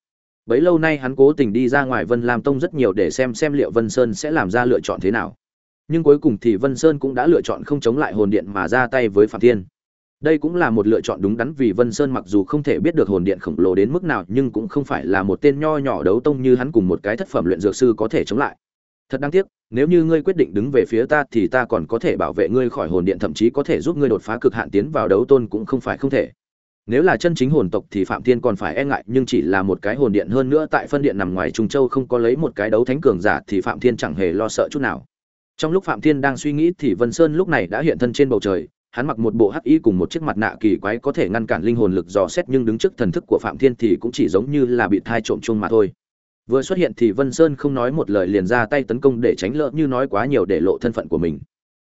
Bấy lâu nay hắn cố tình đi ra ngoài vân lam tông rất nhiều để xem xem liệu vân sơn sẽ làm ra lựa chọn thế nào. Nhưng cuối cùng thì vân sơn cũng đã lựa chọn không chống lại hồn điện mà ra tay với phạm thiên đây cũng là một lựa chọn đúng đắn vì vân sơn mặc dù không thể biết được hồn điện khổng lồ đến mức nào, nhưng cũng không phải là một tên nho nhỏ đấu tông như hắn cùng một cái thất phẩm luyện dược sư có thể chống lại. Thật đáng tiếc, nếu như ngươi quyết định đứng về phía ta thì ta còn có thể bảo vệ ngươi khỏi hồn điện, thậm chí có thể giúp ngươi đột phá cực hạn tiến vào đấu tôn cũng không phải không thể. Nếu là chân chính hồn tộc thì phạm thiên còn phải e ngại, nhưng chỉ là một cái hồn điện hơn nữa tại phân điện nằm ngoài trung châu không có lấy một cái đấu thánh cường giả thì phạm thiên chẳng hề lo sợ chút nào. Trong lúc phạm thiên đang suy nghĩ thì vân sơn lúc này đã hiện thân trên bầu trời hắn mặc một bộ hắc y cùng một chiếc mặt nạ kỳ quái có thể ngăn cản linh hồn lực dò xét, nhưng đứng trước thần thức của phạm thiên thì cũng chỉ giống như là bị thai trộm chung mà thôi. Vừa xuất hiện thì vân sơn không nói một lời liền ra tay tấn công để tránh lỡ như nói quá nhiều để lộ thân phận của mình.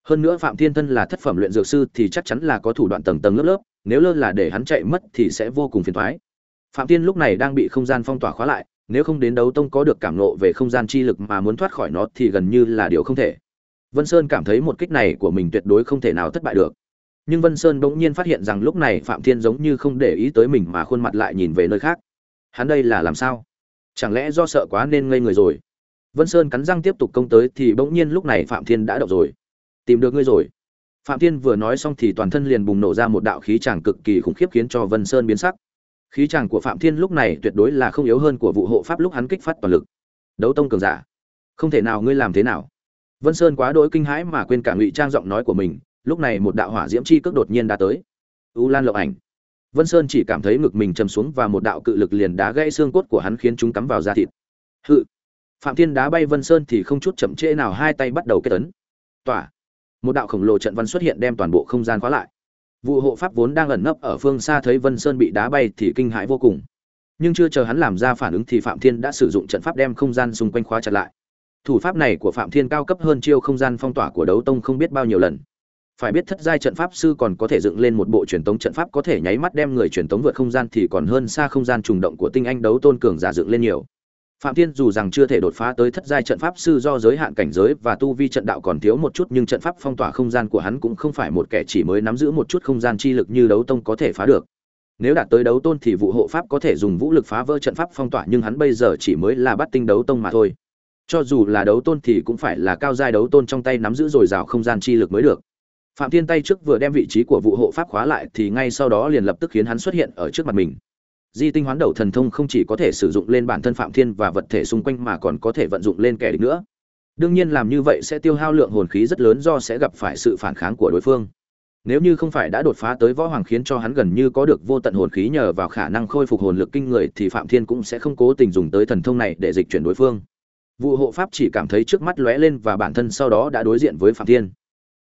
Hơn nữa phạm thiên thân là thất phẩm luyện dược sư thì chắc chắn là có thủ đoạn tầng tầng lớp lớp, nếu lơ là để hắn chạy mất thì sẽ vô cùng phiền toái. Phạm thiên lúc này đang bị không gian phong tỏa khóa lại, nếu không đến đấu tông có được cảm nộ về không gian chi lực mà muốn thoát khỏi nó thì gần như là điều không thể. Vân sơn cảm thấy một kích này của mình tuyệt đối không thể nào thất bại được nhưng vân sơn bỗng nhiên phát hiện rằng lúc này phạm thiên giống như không để ý tới mình mà khuôn mặt lại nhìn về nơi khác. Hắn đây là làm sao? Chẳng lẽ do sợ quá nên ngây người rồi? Vân sơn cắn răng tiếp tục công tới thì bỗng nhiên lúc này phạm thiên đã động rồi. Tìm được ngươi rồi. Phạm thiên vừa nói xong thì toàn thân liền bùng nổ ra một đạo khí tràng cực kỳ khủng khiếp khiến cho vân sơn biến sắc. Khí tràng của phạm thiên lúc này tuyệt đối là không yếu hơn của vụ hộ pháp lúc hắn kích phát toàn lực. Đấu tông cường giả. Không thể nào ngươi làm thế nào. Vân sơn quá đỗi kinh hãi mà quên cả ngụy trang giọng nói của mình lúc này một đạo hỏa diễm chi cước đột nhiên đã tới. U lan lộng ảnh. Vân sơn chỉ cảm thấy ngực mình chầm xuống và một đạo cự lực liền đá gãy xương cốt của hắn khiến chúng cắm vào da thịt. Hự. Phạm thiên đá bay vân sơn thì không chút chậm trễ nào hai tay bắt đầu kết tấn tỏa. Một đạo khổng lồ trận văn xuất hiện đem toàn bộ không gian khóa lại. Vụ hộ pháp vốn đang ẩn nấp ở phương xa thấy vân sơn bị đá bay thì kinh hãi vô cùng. Nhưng chưa chờ hắn làm ra phản ứng thì phạm thiên đã sử dụng trận pháp đem không gian xung quanh khóa chặt lại. Thủ pháp này của phạm thiên cao cấp hơn chiêu không gian phong tỏa của đấu tông không biết bao nhiêu lần phải biết thất giai trận pháp sư còn có thể dựng lên một bộ truyền tống trận pháp có thể nháy mắt đem người truyền tống vượt không gian thì còn hơn xa không gian trùng động của tinh anh đấu tôn cường giả dựng lên nhiều. Phạm thiên dù rằng chưa thể đột phá tới thất giai trận pháp sư do giới hạn cảnh giới và tu vi trận đạo còn thiếu một chút nhưng trận pháp phong tỏa không gian của hắn cũng không phải một kẻ chỉ mới nắm giữ một chút không gian chi lực như đấu tông có thể phá được. Nếu đạt tới đấu tôn thì vụ hộ pháp có thể dùng vũ lực phá vỡ trận pháp phong tỏa nhưng hắn bây giờ chỉ mới là bắt tinh đấu tông mà thôi. Cho dù là đấu tôn thì cũng phải là cao giai đấu tôn trong tay nắm giữ dồi dào không gian chi lực mới được phạm thiên tay trước vừa đem vị trí của vụ hộ pháp khóa lại thì ngay sau đó liền lập tức khiến hắn xuất hiện ở trước mặt mình. Di tinh hoán đầu thần thông không chỉ có thể sử dụng lên bản thân phạm thiên và vật thể xung quanh mà còn có thể vận dụng lên kẻ địch nữa. Đương nhiên làm như vậy sẽ tiêu hao lượng hồn khí rất lớn do sẽ gặp phải sự phản kháng của đối phương. Nếu như không phải đã đột phá tới võ hoàng khiến cho hắn gần như có được vô tận hồn khí nhờ vào khả năng khôi phục hồn lực kinh người thì phạm thiên cũng sẽ không cố tình dùng tới thần thông này để dịch chuyển đối phương. Vụ hộ pháp chỉ cảm thấy trước mắt lóe lên và bản thân sau đó đã đối diện với phạm thiên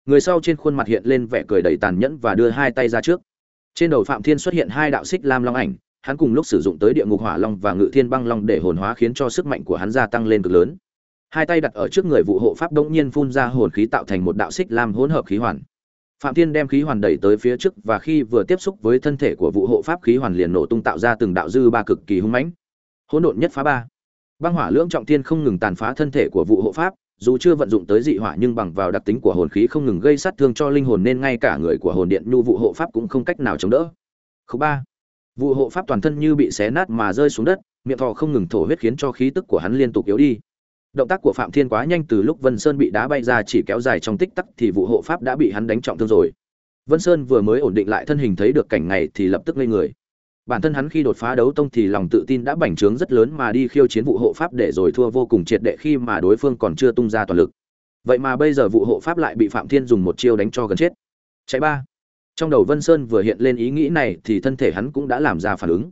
người sau trên khuôn mặt hiện lên vẻ cười đầy tàn nhẫn và đưa hai tay ra trước. Trên đầu phạm thiên xuất hiện hai đạo xích lam long ảnh, hắn cùng lúc sử dụng tới địa ngục hỏa long và ngự thiên băng long để hồn hóa khiến cho sức mạnh của hắn gia tăng lên cực lớn. Hai tay đặt ở trước người vụ hộ pháp đống nhiên phun ra hồn khí tạo thành một đạo xích lam hỗn hợp khí hoàn. Phạm thiên đem khí hoàn đẩy tới phía trước và khi vừa tiếp xúc với thân thể của vụ hộ pháp khí hoàn liền nổ tung tạo ra từng đạo dư ba cực kỳ hung mãnh. Hỗn độn nhất phá ba. Băng hỏa lưỡng trọng thiên không ngừng tàn phá thân thể của vụ hộ pháp dù chưa vận dụng tới dị hỏa nhưng bằng vào đặc tính của hồn khí không ngừng gây sát thương cho linh hồn nên ngay cả người của hồn điện nhu vụ hộ pháp cũng không cách nào chống đỡ. Khúc ba. Vụ hộ pháp toàn thân như bị xé nát mà rơi xuống đất, miệng thò không ngừng thổ huyết khiến cho khí tức của hắn liên tục yếu đi. Động tác của phạm thiên quá nhanh từ lúc vân sơn bị đá bay ra chỉ kéo dài trong tích tắc thì vụ hộ pháp đã bị hắn đánh trọng thương rồi. Vân sơn vừa mới ổn định lại thân hình thấy được cảnh này thì lập tức ngây người bản thân hắn khi đột phá đấu tông thì lòng tự tin đã bành trướng rất lớn mà đi khiêu chiến vụ hộ pháp để rồi thua vô cùng triệt đệ khi mà đối phương còn chưa tung ra toàn lực. Vậy mà bây giờ vụ hộ pháp lại bị phạm thiên dùng một chiêu đánh cho gần chết. Chạy ba. Trong đầu vân sơn vừa hiện lên ý nghĩ này thì thân thể hắn cũng đã làm ra phản ứng.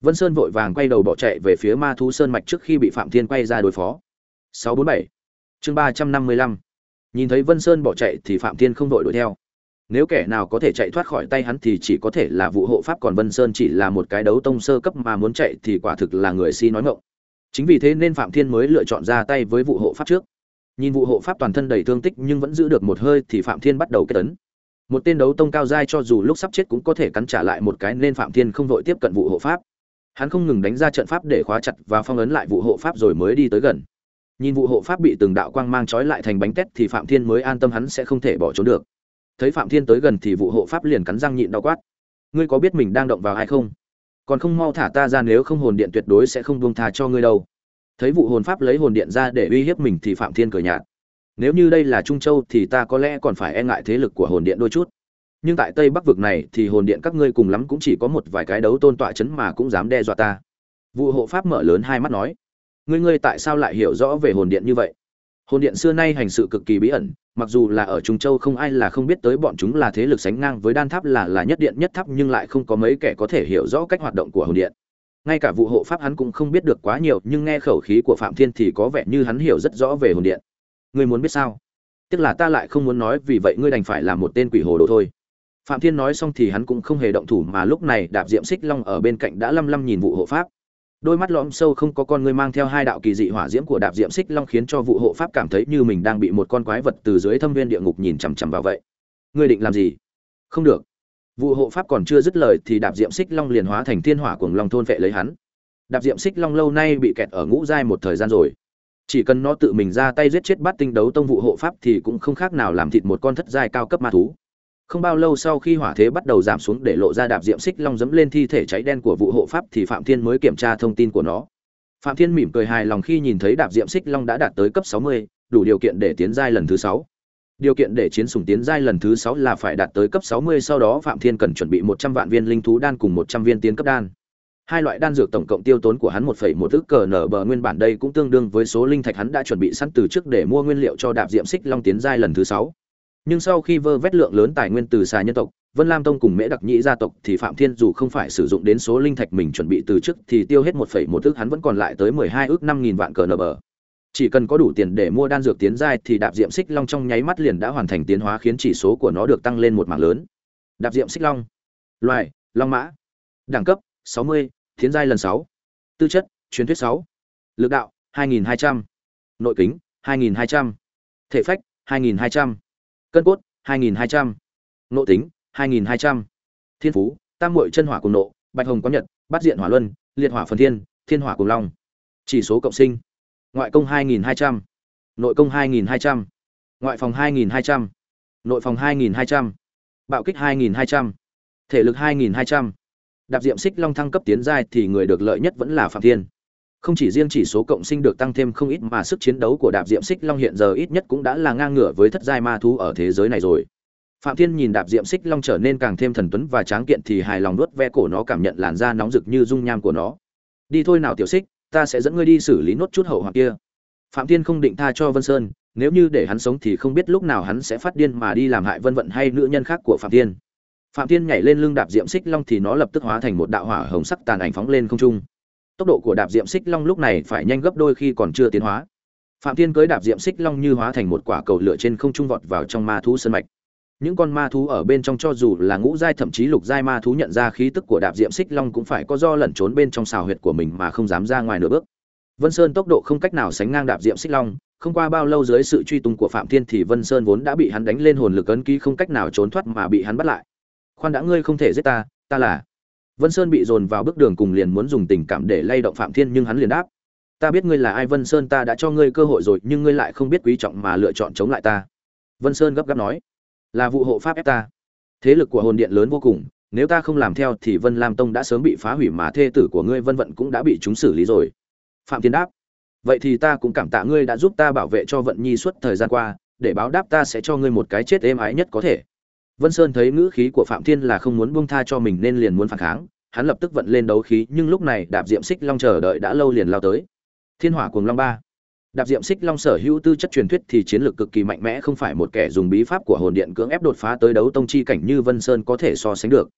Vân sơn vội vàng quay đầu bỏ chạy về phía ma thú sơn mạch trước khi bị phạm thiên quay ra đối phó. 647 chương 355 nhìn thấy vân sơn bỏ chạy thì phạm thiên không vội đuổi theo nếu kẻ nào có thể chạy thoát khỏi tay hắn thì chỉ có thể là vụ hộ pháp, còn vân sơn chỉ là một cái đấu tông sơ cấp mà muốn chạy thì quả thực là người si nói ngọng. Chính vì thế nên phạm thiên mới lựa chọn ra tay với vụ hộ pháp trước. Nhìn vụ hộ pháp toàn thân đầy thương tích nhưng vẫn giữ được một hơi thì phạm thiên bắt đầu kết tấn một tên đấu tông cao dai cho dù lúc sắp chết cũng có thể cắn trả lại một cái nên phạm thiên không vội tiếp cận vụ hộ pháp. Hắn không ngừng đánh ra trận pháp để khóa chặt và phong ấn lại vụ hộ pháp rồi mới đi tới gần. Nhìn vụ hộ pháp bị từng đạo quang mang trói lại thành bánh tét thì phạm thiên mới an tâm hắn sẽ không thể bỏ trốn được thấy phạm thiên tới gần thì vụ hộ pháp liền cắn răng nhịn đau quát. Ngươi có biết mình đang động vào hay không? Còn không mau thả ta ra nếu không hồn điện tuyệt đối sẽ không buông tha cho ngươi đâu. Thấy vụ hồn pháp lấy hồn điện ra để uy hiếp mình thì phạm thiên cười nhạt. Nếu như đây là trung châu thì ta có lẽ còn phải e ngại thế lực của hồn điện đôi chút. Nhưng tại tây bắc vực này thì hồn điện các ngươi cùng lắm cũng chỉ có một vài cái đấu tôn tọa chấn mà cũng dám đe dọa ta. Vụ hộ pháp mở lớn hai mắt nói. Ngươi ngươi tại sao lại hiểu rõ về hồn điện như vậy? Hồn điện xưa nay hành sự cực kỳ bí ẩn, mặc dù là ở trung châu không ai là không biết tới bọn chúng là thế lực sánh ngang với đan tháp là là nhất điện nhất tháp nhưng lại không có mấy kẻ có thể hiểu rõ cách hoạt động của hồn điện. Ngay cả vụ hộ pháp hắn cũng không biết được quá nhiều, nhưng nghe khẩu khí của phạm thiên thì có vẻ như hắn hiểu rất rõ về hồn điện. Ngươi muốn biết sao? Tức là ta lại không muốn nói, vì vậy ngươi đành phải là một tên quỷ hồ đồ thôi. Phạm thiên nói xong thì hắn cũng không hề động thủ mà lúc này đạp diệm xích long ở bên cạnh đã lăm lăm nhìn vụ hộ pháp đôi mắt lõm sâu không có con ngươi mang theo hai đạo kỳ dị hỏa diễm của đạp diệm xích long khiến cho vụ hộ pháp cảm thấy như mình đang bị một con quái vật từ dưới thâm viên địa ngục nhìn chằm chằm vào vậy. Ngươi định làm gì? Không được. Vụ hộ pháp còn chưa dứt lời thì đạp diệm xích long liền hóa thành thiên hỏa cuồng long thôn vệ lấy hắn. Đạp diệm xích long lâu nay bị kẹt ở ngũ giai một thời gian rồi. Chỉ cần nó tự mình ra tay giết chết bát tinh đấu tông vụ hộ pháp thì cũng không khác nào làm thịt một con thất giai cao cấp ma thú không bao lâu sau khi hỏa thế bắt đầu giảm xuống để lộ ra đạp diệm xích long dẫm lên thi thể cháy đen của vụ hộ pháp thì phạm thiên mới kiểm tra thông tin của nó. Phạm thiên mỉm cười hài lòng khi nhìn thấy đạp diệm xích long đã đạt tới cấp 60, đủ điều kiện để tiến giai lần thứ 6. điều kiện để chiến sủng tiến giai lần thứ 6 là phải đạt tới cấp 60 sau đó phạm thiên cần chuẩn bị 100 vạn viên linh thú đan cùng 100 viên tiến cấp đan. Hai loại đan dược tổng cộng tiêu tốn của hắn 1,1 ức cờ nở bờ nguyên bản đây cũng tương đương với số linh thạch hắn đã chuẩn bị sẵn từ trước để mua nguyên liệu cho đạp diệm xích long tiến giai lần thứ 6 nhưng sau khi vơ vét lượng lớn tài nguyên từ xà nhân tộc vân lam tông cùng mễ đặc nhĩ gia tộc thì phạm thiên dù không phải sử dụng đến số linh thạch mình chuẩn bị từ trước thì tiêu hết một phẩy một ước hắn vẫn còn lại tới mười hai ước năm nghìn vạn cờ nờ bờ chỉ cần có đủ tiền để mua đan dược tiến giai thì đạp diệm xích long trong nháy mắt liền đã hoàn thành tiến hóa khiến chỉ số của nó được tăng lên một mảng lớn đạp diệm xích long loài long mã đẳng cấp 60, tiến giai lần 6. tư chất truyền thuyết 6. lực đạo 2200. nội kính 2200. thể phách 2200 cân cốt 2200, nộ tính 2200, thiên phú tam muội chân hỏa cùng nộ bạch hồng có nhật bát diện hỏa luân liệt hỏa phần thiên thiên hỏa cùng long. Chỉ số cộng sinh. Ngoại công 2200, nội công 2200, ngoại phòng 2200, nội phòng 2200, bạo kích 2200, thể lực 2200. Đạp Diệm Xích Long thăng cấp tiến giai thì người được lợi nhất vẫn là Phạm Thiên không chỉ riêng chỉ số cộng sinh được tăng thêm không ít mà sức chiến đấu của đạp diệm xích long hiện giờ ít nhất cũng đã là ngang ngửa với thất giai ma thú ở thế giới này rồi. Phạm thiên nhìn đạp diệm xích long trở nên càng thêm thần tuấn và tráng kiện thì hài lòng nuốt ve cổ nó cảm nhận làn da nóng rực như dung nham của nó. Đi thôi nào tiểu xích, ta sẽ dẫn ngươi đi xử lý nốt chút hậu hoặc kia. Phạm thiên không định tha cho vân sơn, nếu như để hắn sống thì không biết lúc nào hắn sẽ phát điên mà đi làm hại vân vận hay nữ nhân khác của phạm thiên. Phạm thiên nhảy lên lưng đạp diệm xích long thì nó lập tức hóa thành một đạo hỏa hồng sắc tàn ảnh phóng lên không trung tốc độ của đạp diệm xích long lúc này phải nhanh gấp đôi khi còn chưa tiến hóa. Phạm thiên cưới đạp diệm xích long như hóa thành một quả cầu lửa trên không trung vọt vào trong ma thú sân mạch. Những con ma thú ở bên trong cho dù là ngũ giai thậm chí lục giai ma thú nhận ra khí tức của đạp diệm xích long cũng phải có do lẩn trốn bên trong xào huyệt của mình mà không dám ra ngoài nửa bước. Vân sơn tốc độ không cách nào sánh ngang đạp diệm xích long, không qua bao lâu dưới sự truy tung của phạm thiên thì vân sơn vốn đã bị hắn đánh lên hồn lực ấn ký không cách nào trốn thoát mà bị hắn bắt lại. Khoan đã, ngươi không thể giết ta ta là vân sơn bị dồn vào bước đường cùng liền muốn dùng tình cảm để lay động phạm thiên nhưng hắn liền đáp, ta biết ngươi là ai vân sơn, ta đã cho ngươi cơ hội rồi, nhưng ngươi lại không biết quý trọng mà lựa chọn chống lại ta. Vân sơn gấp gáp nói, là vụ hộ pháp ép ta. Thế lực của hồn điện lớn vô cùng, nếu ta không làm theo thì vân lam tông đã sớm bị phá hủy mà thê tử của ngươi vân vận cũng đã bị chúng xử lý rồi. Phạm thiên đáp, vậy thì ta cũng cảm tạ ngươi đã giúp ta bảo vệ cho vận nhi suốt thời gian qua, để báo đáp ta sẽ cho ngươi một cái chết êm ái nhất có thể vân sơn thấy ngữ khí của phạm thiên là không muốn buông tha cho mình nên liền muốn phản kháng, hắn lập tức vận lên đấu khí, nhưng lúc này đạp diệm xích long chờ đợi đã lâu liền lao tới. Thiên hỏa cuồng long ba. Đạp diệm xích long sở hữu tư chất truyền thuyết thì chiến lược cực kỳ mạnh mẽ, không phải một kẻ dùng bí pháp của hồn điện cưỡng ép đột phá tới đấu tông chi cảnh như vân sơn có thể so sánh được.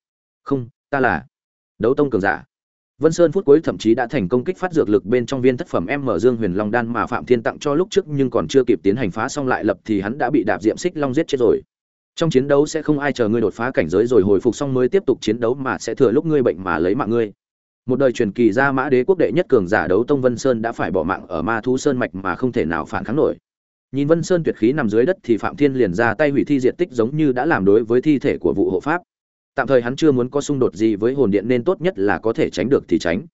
Không, ta là đấu tông cường giả. Vân sơn phút cuối thậm chí đã thành công kích phát dược lực bên trong viên thất phẩm em mở dương huyền long đan mà phạm thiên tặng cho lúc trước nhưng còn chưa kịp tiến hành phá xong lại lập thì hắn đã bị đạp diệm xích long giết chết rồi trong chiến đấu sẽ không ai chờ ngươi đột phá cảnh giới rồi hồi phục xong mới tiếp tục chiến đấu mà sẽ thừa lúc ngươi bệnh mà lấy mạng ngươi. Một đời truyền kỳ gia mã đế quốc đệ nhất cường giả đấu tông vân sơn đã phải bỏ mạng ở ma thú sơn mạch mà không thể nào phản kháng nổi. Nhìn vân sơn tuyệt khí nằm dưới đất thì phạm thiên liền ra tay hủy thi diện tích giống như đã làm đối với thi thể của vụ hộ pháp. Tạm thời hắn chưa muốn có xung đột gì với hồn điện nên tốt nhất là có thể tránh được thì tránh.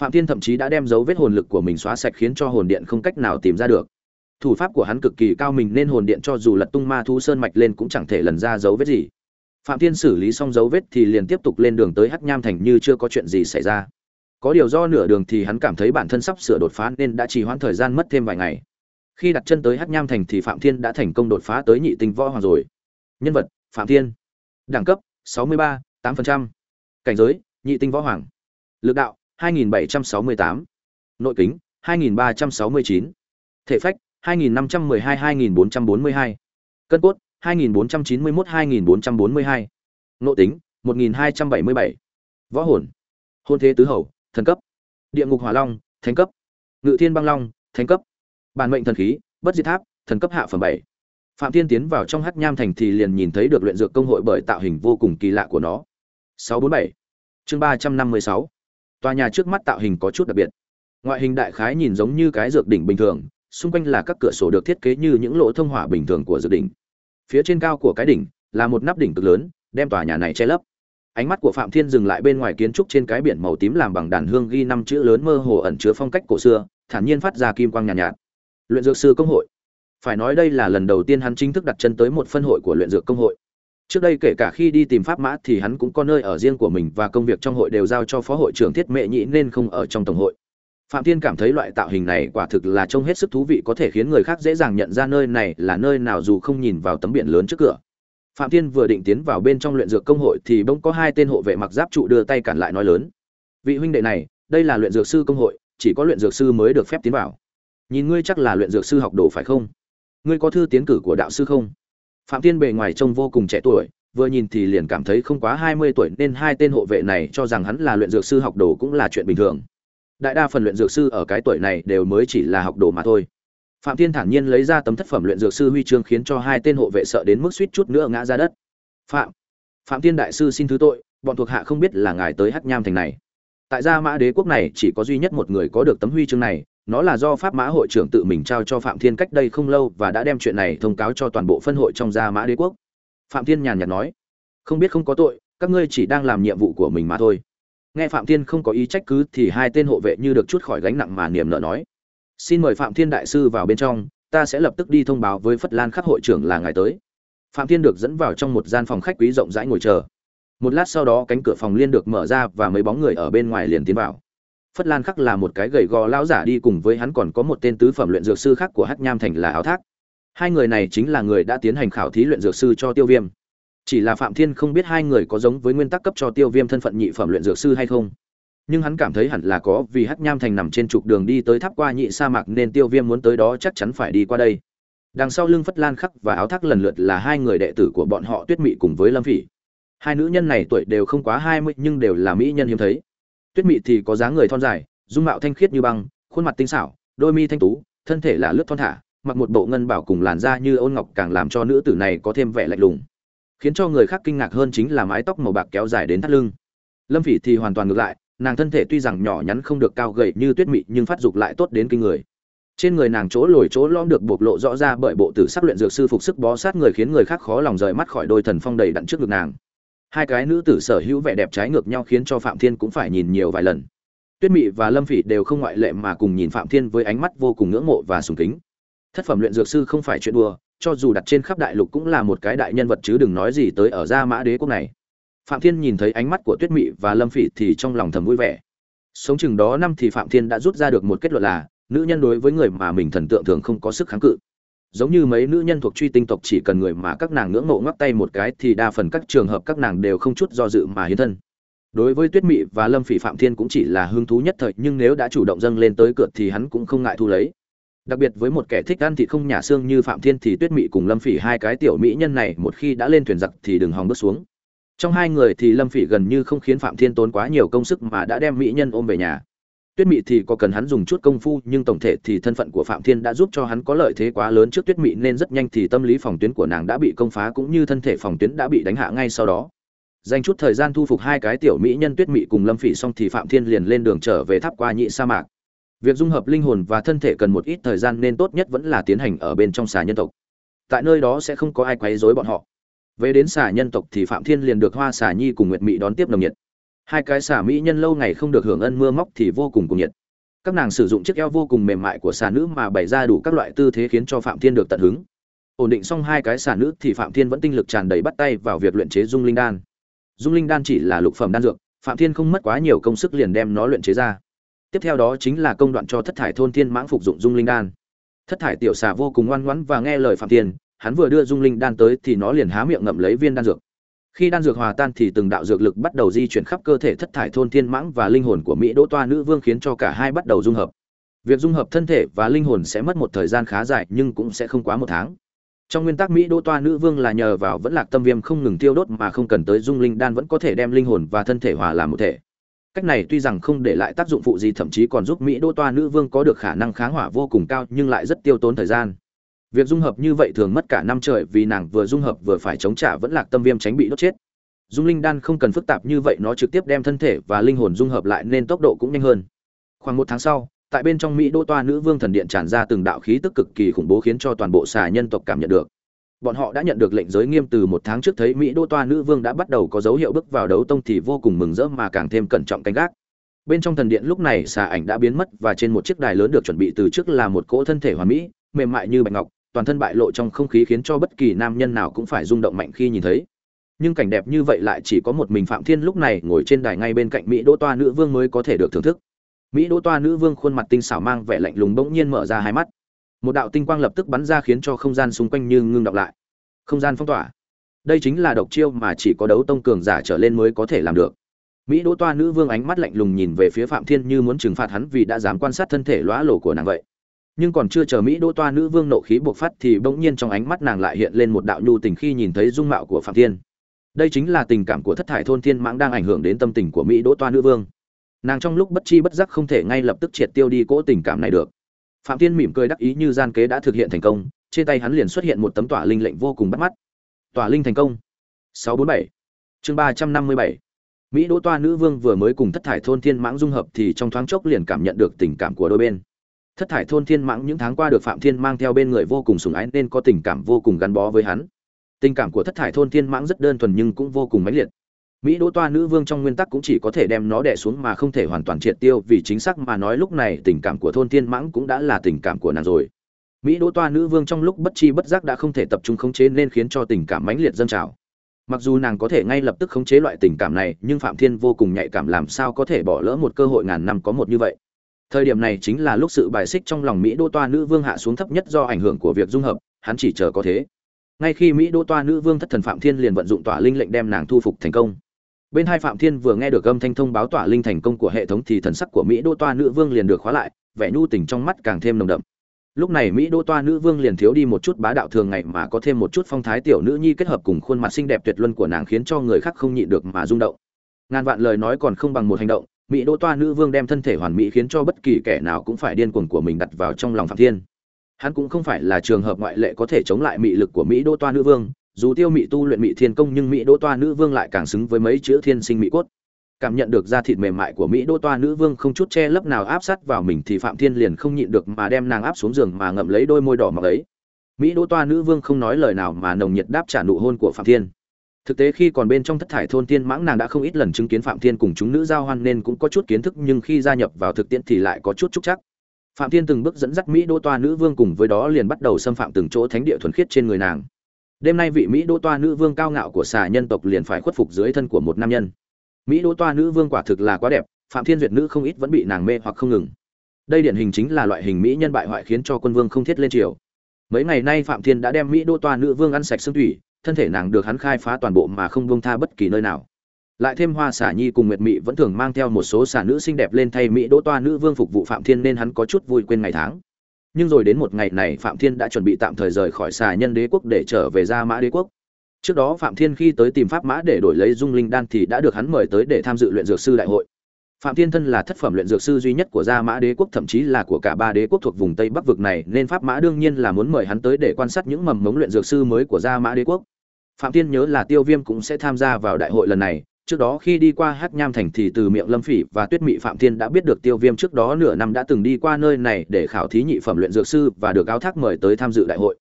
Phạm thiên thậm chí đã đem dấu vết hồn lực của mình xóa sạch khiến cho hồn điện không cách nào tìm ra được thủ pháp của hắn cực kỳ cao mình nên hồn điện cho dù lật tung ma thú sơn mạch lên cũng chẳng thể lần ra dấu vết gì phạm thiên xử lý xong dấu vết thì liền tiếp tục lên đường tới hắc nham thành như chưa có chuyện gì xảy ra có điều do nửa đường thì hắn cảm thấy bản thân sắp sửa đột phá nên đã trì hoãn thời gian mất thêm vài ngày khi đặt chân tới hắc nham thành thì phạm thiên đã thành công đột phá tới nhị tinh võ hoàng rồi nhân vật phạm thiên đẳng cấp 63, 8%. cảnh giới nhị tinh võ hoàng lực đạo 2768. nội kính 2369. thể phách 2512-2442. cân cốt 2491-2442. nội tính 1277. võ hồn, hôn thế tứ hầu, thần cấp. Địa ngục hỏa long, thánh cấp. Ngự thiên băng long, thánh cấp. Bản mệnh thần khí, bất diệt tháp, thần cấp hạ phẩm bảy. Phạm thiên tiến vào trong hắc nham thành thì liền nhìn thấy được luyện dược công hội bởi tạo hình vô cùng kỳ lạ của nó. 647 chương 356 tòa nhà trước mắt tạo hình có chút đặc biệt. Ngoại hình đại khái nhìn giống như cái dược đỉnh bình thường xung quanh là các cửa sổ được thiết kế như những lỗ thông hỏa bình thường của dự đỉnh. Phía trên cao của cái đỉnh là một nắp đỉnh cực lớn đem tòa nhà này che lấp. Ánh mắt của phạm thiên dừng lại bên ngoài kiến trúc trên cái biển màu tím làm bằng đàn hương ghi năm chữ lớn mơ hồ ẩn chứa phong cách cổ xưa thản nhiên phát ra kim quang nhàn nhạt, nhạt luyện dược sư công hội. Phải nói đây là lần đầu tiên hắn chính thức đặt chân tới một phân hội của luyện dược công hội. Trước đây kể cả khi đi tìm pháp mã thì hắn cũng có nơi ở riêng của mình và công việc trong hội đều giao cho phó hội trưởng thiết mệ nhị nên không ở trong tổng hội phạm thiên cảm thấy loại tạo hình này quả thực là trông hết sức thú vị có thể khiến người khác dễ dàng nhận ra nơi này là nơi nào dù không nhìn vào tấm biển lớn trước cửa. Phạm thiên vừa định tiến vào bên trong luyện dược công hội thì bỗng có hai tên hộ vệ mặc giáp trụ đưa tay cản lại nói lớn. Vị huynh đệ này, đây là luyện dược sư công hội, chỉ có luyện dược sư mới được phép tiến vào. Nhìn ngươi chắc là luyện dược sư học đồ phải không? Ngươi có thư tiến cử của đạo sư không? Phạm thiên bề ngoài trông vô cùng trẻ tuổi, vừa nhìn thì liền cảm thấy không quá hai mươi tuổi nên hai tên hộ vệ này cho rằng hắn là luyện dược sư học đồ cũng là chuyện bình thường đại đa phần luyện dược sư ở cái tuổi này đều mới chỉ là học đồ mà thôi. Phạm thiên thản nhiên lấy ra tấm thất phẩm luyện dược sư huy chương khiến cho hai tên hộ vệ sợ đến mức suýt chút nữa ngã ra đất. Phạm phạm thiên đại sư xin thứ tội, bọn thuộc hạ không biết là ngài tới hắc nham thành này. Tại gia mã đế quốc này chỉ có duy nhất một người có được tấm huy chương này, nó là do pháp mã hội trưởng tự mình trao cho phạm thiên cách đây không lâu và đã đem chuyện này thông cáo cho toàn bộ phân hội trong gia mã đế quốc. Phạm thiên nhàn nhạt nói, không biết không có tội, các ngươi chỉ đang làm nhiệm vụ của mình mà thôi nghe phạm thiên không có ý trách cứ thì hai tên hộ vệ như được chút khỏi gánh nặng mà niềm nợ nói. Xin mời phạm thiên đại sư vào bên trong, ta sẽ lập tức đi thông báo với phất lan khắc hội trưởng là ngài tới. Phạm thiên được dẫn vào trong một gian phòng khách quý rộng rãi ngồi chờ. Một lát sau đó cánh cửa phòng liên được mở ra và mấy bóng người ở bên ngoài liền tiến vào. Phất lan khắc là một cái gầy gò lão giả đi cùng với hắn còn có một tên tứ phẩm luyện dược sư khác của hắc nham thành là áo thác. Hai người này chính là người đã tiến hành khảo thí luyện dược sư cho tiêu viêm chỉ là phạm thiên không biết hai người có giống với nguyên tắc cấp cho tiêu viêm thân phận nhị phẩm luyện dược sư hay không. Nhưng hắn cảm thấy hẳn là có vì hắc nham thành nằm trên trục đường đi tới tháp qua nhị sa mạc nên tiêu viêm muốn tới đó chắc chắn phải đi qua đây. Đằng sau lưng phất lan khắc và áo thác lần lượt là hai người đệ tử của bọn họ tuyết mị cùng với lâm phỉ. Hai nữ nhân này tuổi đều không quá hai mươi nhưng đều là mỹ nhân hiếm thấy. Tuyết mị thì có dáng người thon dài, dung mạo thanh khiết như băng, khuôn mặt tinh xảo, đôi mi thanh tú, thân thể là lướt thon thả, mặc một bộ ngân bảo cùng làn da như ôn ngọc càng làm cho nữ tử này có thêm vẻ lạnh lùng khiến cho người khác kinh ngạc hơn chính là mái tóc màu bạc kéo dài đến thắt lưng. Lâm phỉ thì hoàn toàn ngược lại, nàng thân thể tuy rằng nhỏ nhắn không được cao gầy như tuyết mị nhưng phát dục lại tốt đến kinh người. Trên người nàng chỗ lồi chỗ lõm được bộc lộ rõ ra bởi bộ tử sắc luyện dược sư phục sức bó sát người khiến người khác khó lòng rời mắt khỏi đôi thần phong đầy đặn trước ngực nàng. Hai cái nữ tử sở hữu vẻ đẹp trái ngược nhau khiến cho phạm thiên cũng phải nhìn nhiều vài lần. Tuyết mị và lâm phỉ đều không ngoại lệ mà cùng nhìn phạm thiên với ánh mắt vô cùng ngưỡng mộ và sùng kính. Thất phẩm luyện dược sư không phải chuyện đùa cho dù đặt trên khắp đại lục cũng là một cái đại nhân vật chứ đừng nói gì tới ở gia mã đế quốc này. Phạm thiên nhìn thấy ánh mắt của tuyết mị và lâm phỉ thì trong lòng thầm vui vẻ. Sống chừng đó năm thì phạm thiên đã rút ra được một kết luận là, nữ nhân đối với người mà mình thần tượng thường không có sức kháng cự. Giống như mấy nữ nhân thuộc truy tinh tộc chỉ cần người mà các nàng ngưỡng mộ ngoắc tay một cái thì đa phần các trường hợp các nàng đều không chút do dự mà hiến thân. Đối với tuyết mị và lâm phỉ, phạm thiên cũng chỉ là hứng thú nhất thời, nhưng nếu đã chủ động dâng lên tới cửa thì hắn cũng không ngại thu lấy đặc biệt với một kẻ thích ăn thịt không nhà xương như phạm thiên thì tuyết mị cùng lâm phỉ hai cái tiểu mỹ nhân này một khi đã lên thuyền giặc thì đừng hòng bước xuống. Trong hai người thì lâm phỉ gần như không khiến phạm thiên tốn quá nhiều công sức mà đã đem mỹ nhân ôm về nhà. Tuyết mị thì có cần hắn dùng chút công phu, nhưng tổng thể thì thân phận của phạm thiên đã giúp cho hắn có lợi thế quá lớn trước tuyết mị nên rất nhanh thì tâm lý phòng tuyến của nàng đã bị công phá cũng như thân thể phòng tuyến đã bị đánh hạ ngay sau đó. Dành chút thời gian thu phục hai cái tiểu mỹ nhân tuyết mị cùng lâm phỉ xong thì phạm thiên liền lên đường trở về tháp qua nhị sa mạc việc dung hợp linh hồn và thân thể cần một ít thời gian nên tốt nhất vẫn là tiến hành ở bên trong xà nhân tộc. Tại nơi đó sẽ không có ai quấy rối bọn họ. Về đến xà nhân tộc thì phạm thiên liền được hoa xà nhi cùng nguyệt mị đón tiếp nồng nhiệt. Hai cái xà mỹ nhân lâu ngày không được hưởng ân mưa móc thì vô cùng cùng nhiệt. Các nàng sử dụng chiếc eo vô cùng mềm mại của xà nữ mà bày ra đủ các loại tư thế khiến cho phạm thiên được tận hứng. Ổn định xong hai cái xà nữ thì phạm thiên vẫn tinh lực tràn đầy bắt tay vào việc luyện chế dung linh đan. Dung linh đan chỉ là lục phẩm đan dược, phạm thiên không mất quá nhiều công sức liền đem nó luyện chế ra tiếp theo đó chính là công đoạn cho thất thải thôn thiên mãng phục dụng dung linh đan. Thất thải tiểu xà vô cùng ngoan ngoãn và nghe lời phạm tiền, hắn vừa đưa dung linh đan tới thì nó liền há miệng ngậm lấy viên đan dược. Khi đan dược hòa tan thì từng đạo dược lực bắt đầu di chuyển khắp cơ thể thất thải thôn thiên mãng và linh hồn của mỹ đỗ toa nữ vương khiến cho cả hai bắt đầu dung hợp. Việc dung hợp thân thể và linh hồn sẽ mất một thời gian khá dài nhưng cũng sẽ không quá một tháng. Trong nguyên tắc mỹ đỗ toa nữ vương là nhờ vào vẫn lạc tâm viêm không ngừng tiêu đốt mà không cần tới dung linh đan vẫn có thể đem linh hồn và thân thể hòa làm một thể cách này tuy rằng không để lại tác dụng phụ gì, thậm chí còn giúp mỹ đô toa nữ vương có được khả năng kháng hỏa vô cùng cao, nhưng lại rất tiêu tốn thời gian. Việc dung hợp như vậy thường mất cả năm trời, vì nàng vừa dung hợp vừa phải chống trả vẫn lạc tâm viêm tránh bị đốt chết. Dung linh đan không cần phức tạp như vậy, nó trực tiếp đem thân thể và linh hồn dung hợp lại nên tốc độ cũng nhanh hơn. Khoảng một tháng sau, tại bên trong mỹ đô toa nữ vương thần điện tràn ra từng đạo khí tức cực kỳ khủng bố khiến cho toàn bộ xà nhân tộc cảm nhận được bọn họ đã nhận được lệnh giới nghiêm từ một tháng trước thấy mỹ đô toa nữ vương đã bắt đầu có dấu hiệu bước vào đấu tông thì vô cùng mừng rỡ mà càng thêm cẩn trọng canh gác. Bên trong thần điện lúc này xà ảnh đã biến mất và trên một chiếc đài lớn được chuẩn bị từ trước là một cỗ thân thể hoàn mỹ, mềm mại như bạch ngọc, toàn thân bại lộ trong không khí khiến cho bất kỳ nam nhân nào cũng phải rung động mạnh khi nhìn thấy. Nhưng cảnh đẹp như vậy lại chỉ có một mình phạm thiên lúc này ngồi trên đài ngay bên cạnh mỹ đỗ toa nữ vương mới có thể được thưởng thức. Mỹ đỗ toa nữ vương khuôn mặt tinh xảo mang vẻ lạnh lùng bỗng nhiên mở ra hai mắt một đạo tinh quang lập tức bắn ra khiến cho không gian xung quanh như ngưng đọng lại. Không gian phong tỏa. Đây chính là độc chiêu mà chỉ có đấu tông cường giả trở lên mới có thể làm được. Mỹ đỗ toa nữ vương ánh mắt lạnh lùng nhìn về phía phạm thiên như muốn trừng phạt hắn vì đã dám quan sát thân thể lóa lổ của nàng vậy. Nhưng còn chưa chờ mỹ đỗ toa nữ vương nộ khí bộc phát thì bỗng nhiên trong ánh mắt nàng lại hiện lên một đạo nhu tình khi nhìn thấy dung mạo của phạm thiên. Đây chính là tình cảm của thất thải thôn thiên mãng đang ảnh hưởng đến tâm tình của mỹ đỗ toa nữ vương. Nàng trong lúc bất chi bất giác không thể ngay lập tức triệt tiêu đi cỗ tình cảm này được phạm thiên mỉm cười đắc ý như gian kế đã thực hiện thành công, trên tay hắn liền xuất hiện một tấm tỏa linh lệnh vô cùng bắt mắt. Tỏa linh thành công. 647 chương 357 mỹ đỗ toa nữ vương vừa mới cùng thất thải thôn thiên mãng dung hợp thì trong thoáng chốc liền cảm nhận được tình cảm của đôi bên. Thất thải thôn thiên mãng những tháng qua được phạm thiên mang theo bên người vô cùng sủng ái nên có tình cảm vô cùng gắn bó với hắn. Tình cảm của thất thải thôn thiên mãng rất đơn thuần nhưng cũng vô cùng mãnh liệt mỹ đỗ toa nữ vương trong nguyên tắc cũng chỉ có thể đem nó đè xuống mà không thể hoàn toàn triệt tiêu, vì chính xác mà nói lúc này tình cảm của thôn thiên mãng cũng đã là tình cảm của nàng rồi. Mỹ đỗ toa nữ vương trong lúc bất chi bất giác đã không thể tập trung khống chế nên khiến cho tình cảm mãnh liệt dâng trào. Mặc dù nàng có thể ngay lập tức khống chế loại tình cảm này, nhưng phạm thiên vô cùng nhạy cảm làm sao có thể bỏ lỡ một cơ hội ngàn năm có một như vậy. Thời điểm này chính là lúc sự bài xích trong lòng mỹ đỗ toa nữ vương hạ xuống thấp nhất do ảnh hưởng của việc dung hợp, hắn chỉ chờ có thế. Ngay khi mỹ đỗ toa nữ vương thất thần phạm thiên liền vận dụng tỏa linh lệnh đem nàng thu phục thành công bên hai phạm thiên vừa nghe được âm thanh thông báo tỏa linh thành công của hệ thống thì thần sắc của mỹ đô toa nữ vương liền được khóa lại, vẻ nhu tình trong mắt càng thêm nồng đậm. Lúc này mỹ đô toa nữ vương liền thiếu đi một chút bá đạo thường ngày mà có thêm một chút phong thái tiểu nữ nhi kết hợp cùng khuôn mặt xinh đẹp tuyệt luân của nàng khiến cho người khác không nhịn được mà rung động. Ngàn vạn lời nói còn không bằng một hành động, mỹ đô toa nữ vương đem thân thể hoàn mỹ khiến cho bất kỳ kẻ nào cũng phải điên cuồng của mình đặt vào trong lòng phạm thiên. Hắn cũng không phải là trường hợp ngoại lệ có thể chống lại mị lực của mỹ đô toa nữ vương dù tiêu mị tu luyện mị thiên công nhưng mỹ đỗ toa nữ vương lại càng xứng với mấy chữ thiên sinh mỹ cốt. Cảm nhận được da thịt mềm mại của mỹ đỗ toa nữ vương không chút che lấp nào áp sát vào mình thì phạm thiên liền không nhịn được mà đem nàng áp xuống giường mà ngậm lấy đôi môi đỏ mặc ấy. Mỹ đỗ toa nữ vương không nói lời nào mà nồng nhiệt đáp trả nụ hôn của phạm thiên. Thực tế khi còn bên trong thất thải thôn tiên mãng nàng đã không ít lần chứng kiến phạm thiên cùng chúng nữ giao hoan nên cũng có chút kiến thức nhưng khi gia nhập vào thực tiễn thì lại có chút trúc chắc. Phạm thiên từng bước dẫn dắt mỹ đỗ toa nữ vương cùng với đó liền bắt đầu xâm phạm từng chỗ thánh địa thuần khiết trên người nàng đêm nay vị mỹ đỗ toa nữ vương cao ngạo của xà nhân tộc liền phải khuất phục dưới thân của một nam nhân. Mỹ đỗ toa nữ vương quả thực là quá đẹp, phạm thiên duyệt nữ không ít vẫn bị nàng mê hoặc không ngừng. Đây điển hình chính là loại hình mỹ nhân bại hoại khiến cho quân vương không thiết lên triều. Mấy ngày nay phạm thiên đã đem mỹ đỗ toa nữ vương ăn sạch xương thủy, thân thể nàng được hắn khai phá toàn bộ mà không buông tha bất kỳ nơi nào. Lại thêm hoa xả nhi cùng nguyệt mị vẫn thường mang theo một số xả nữ xinh đẹp lên thay mỹ đỗ toa nữ vương phục vụ phạm thiên nên hắn có chút vui quên ngày tháng nhưng rồi đến một ngày này phạm thiên đã chuẩn bị tạm thời rời khỏi xà nhân đế quốc để trở về Ra mã đế quốc. Trước đó phạm thiên khi tới tìm pháp mã để đổi lấy dung linh đan thì đã được hắn mời tới để tham dự luyện dược sư đại hội. Phạm thiên thân là thất phẩm luyện dược sư duy nhất của gia mã đế quốc, thậm chí là của cả ba đế quốc thuộc vùng tây bắc vực này, nên pháp mã đương nhiên là muốn mời hắn tới để quan sát những mầm mống luyện dược sư mới của gia mã đế quốc. Phạm thiên nhớ là tiêu viêm cũng sẽ tham gia vào đại hội lần này trước đó khi đi qua hát nham thành thì từ miệng lâm phỉ và tuyết mị phạm thiên đã biết được tiêu viêm trước đó nửa năm đã từng đi qua nơi này để khảo thí nhị phẩm luyện dược sư và được áo thác mời tới tham dự đại hội.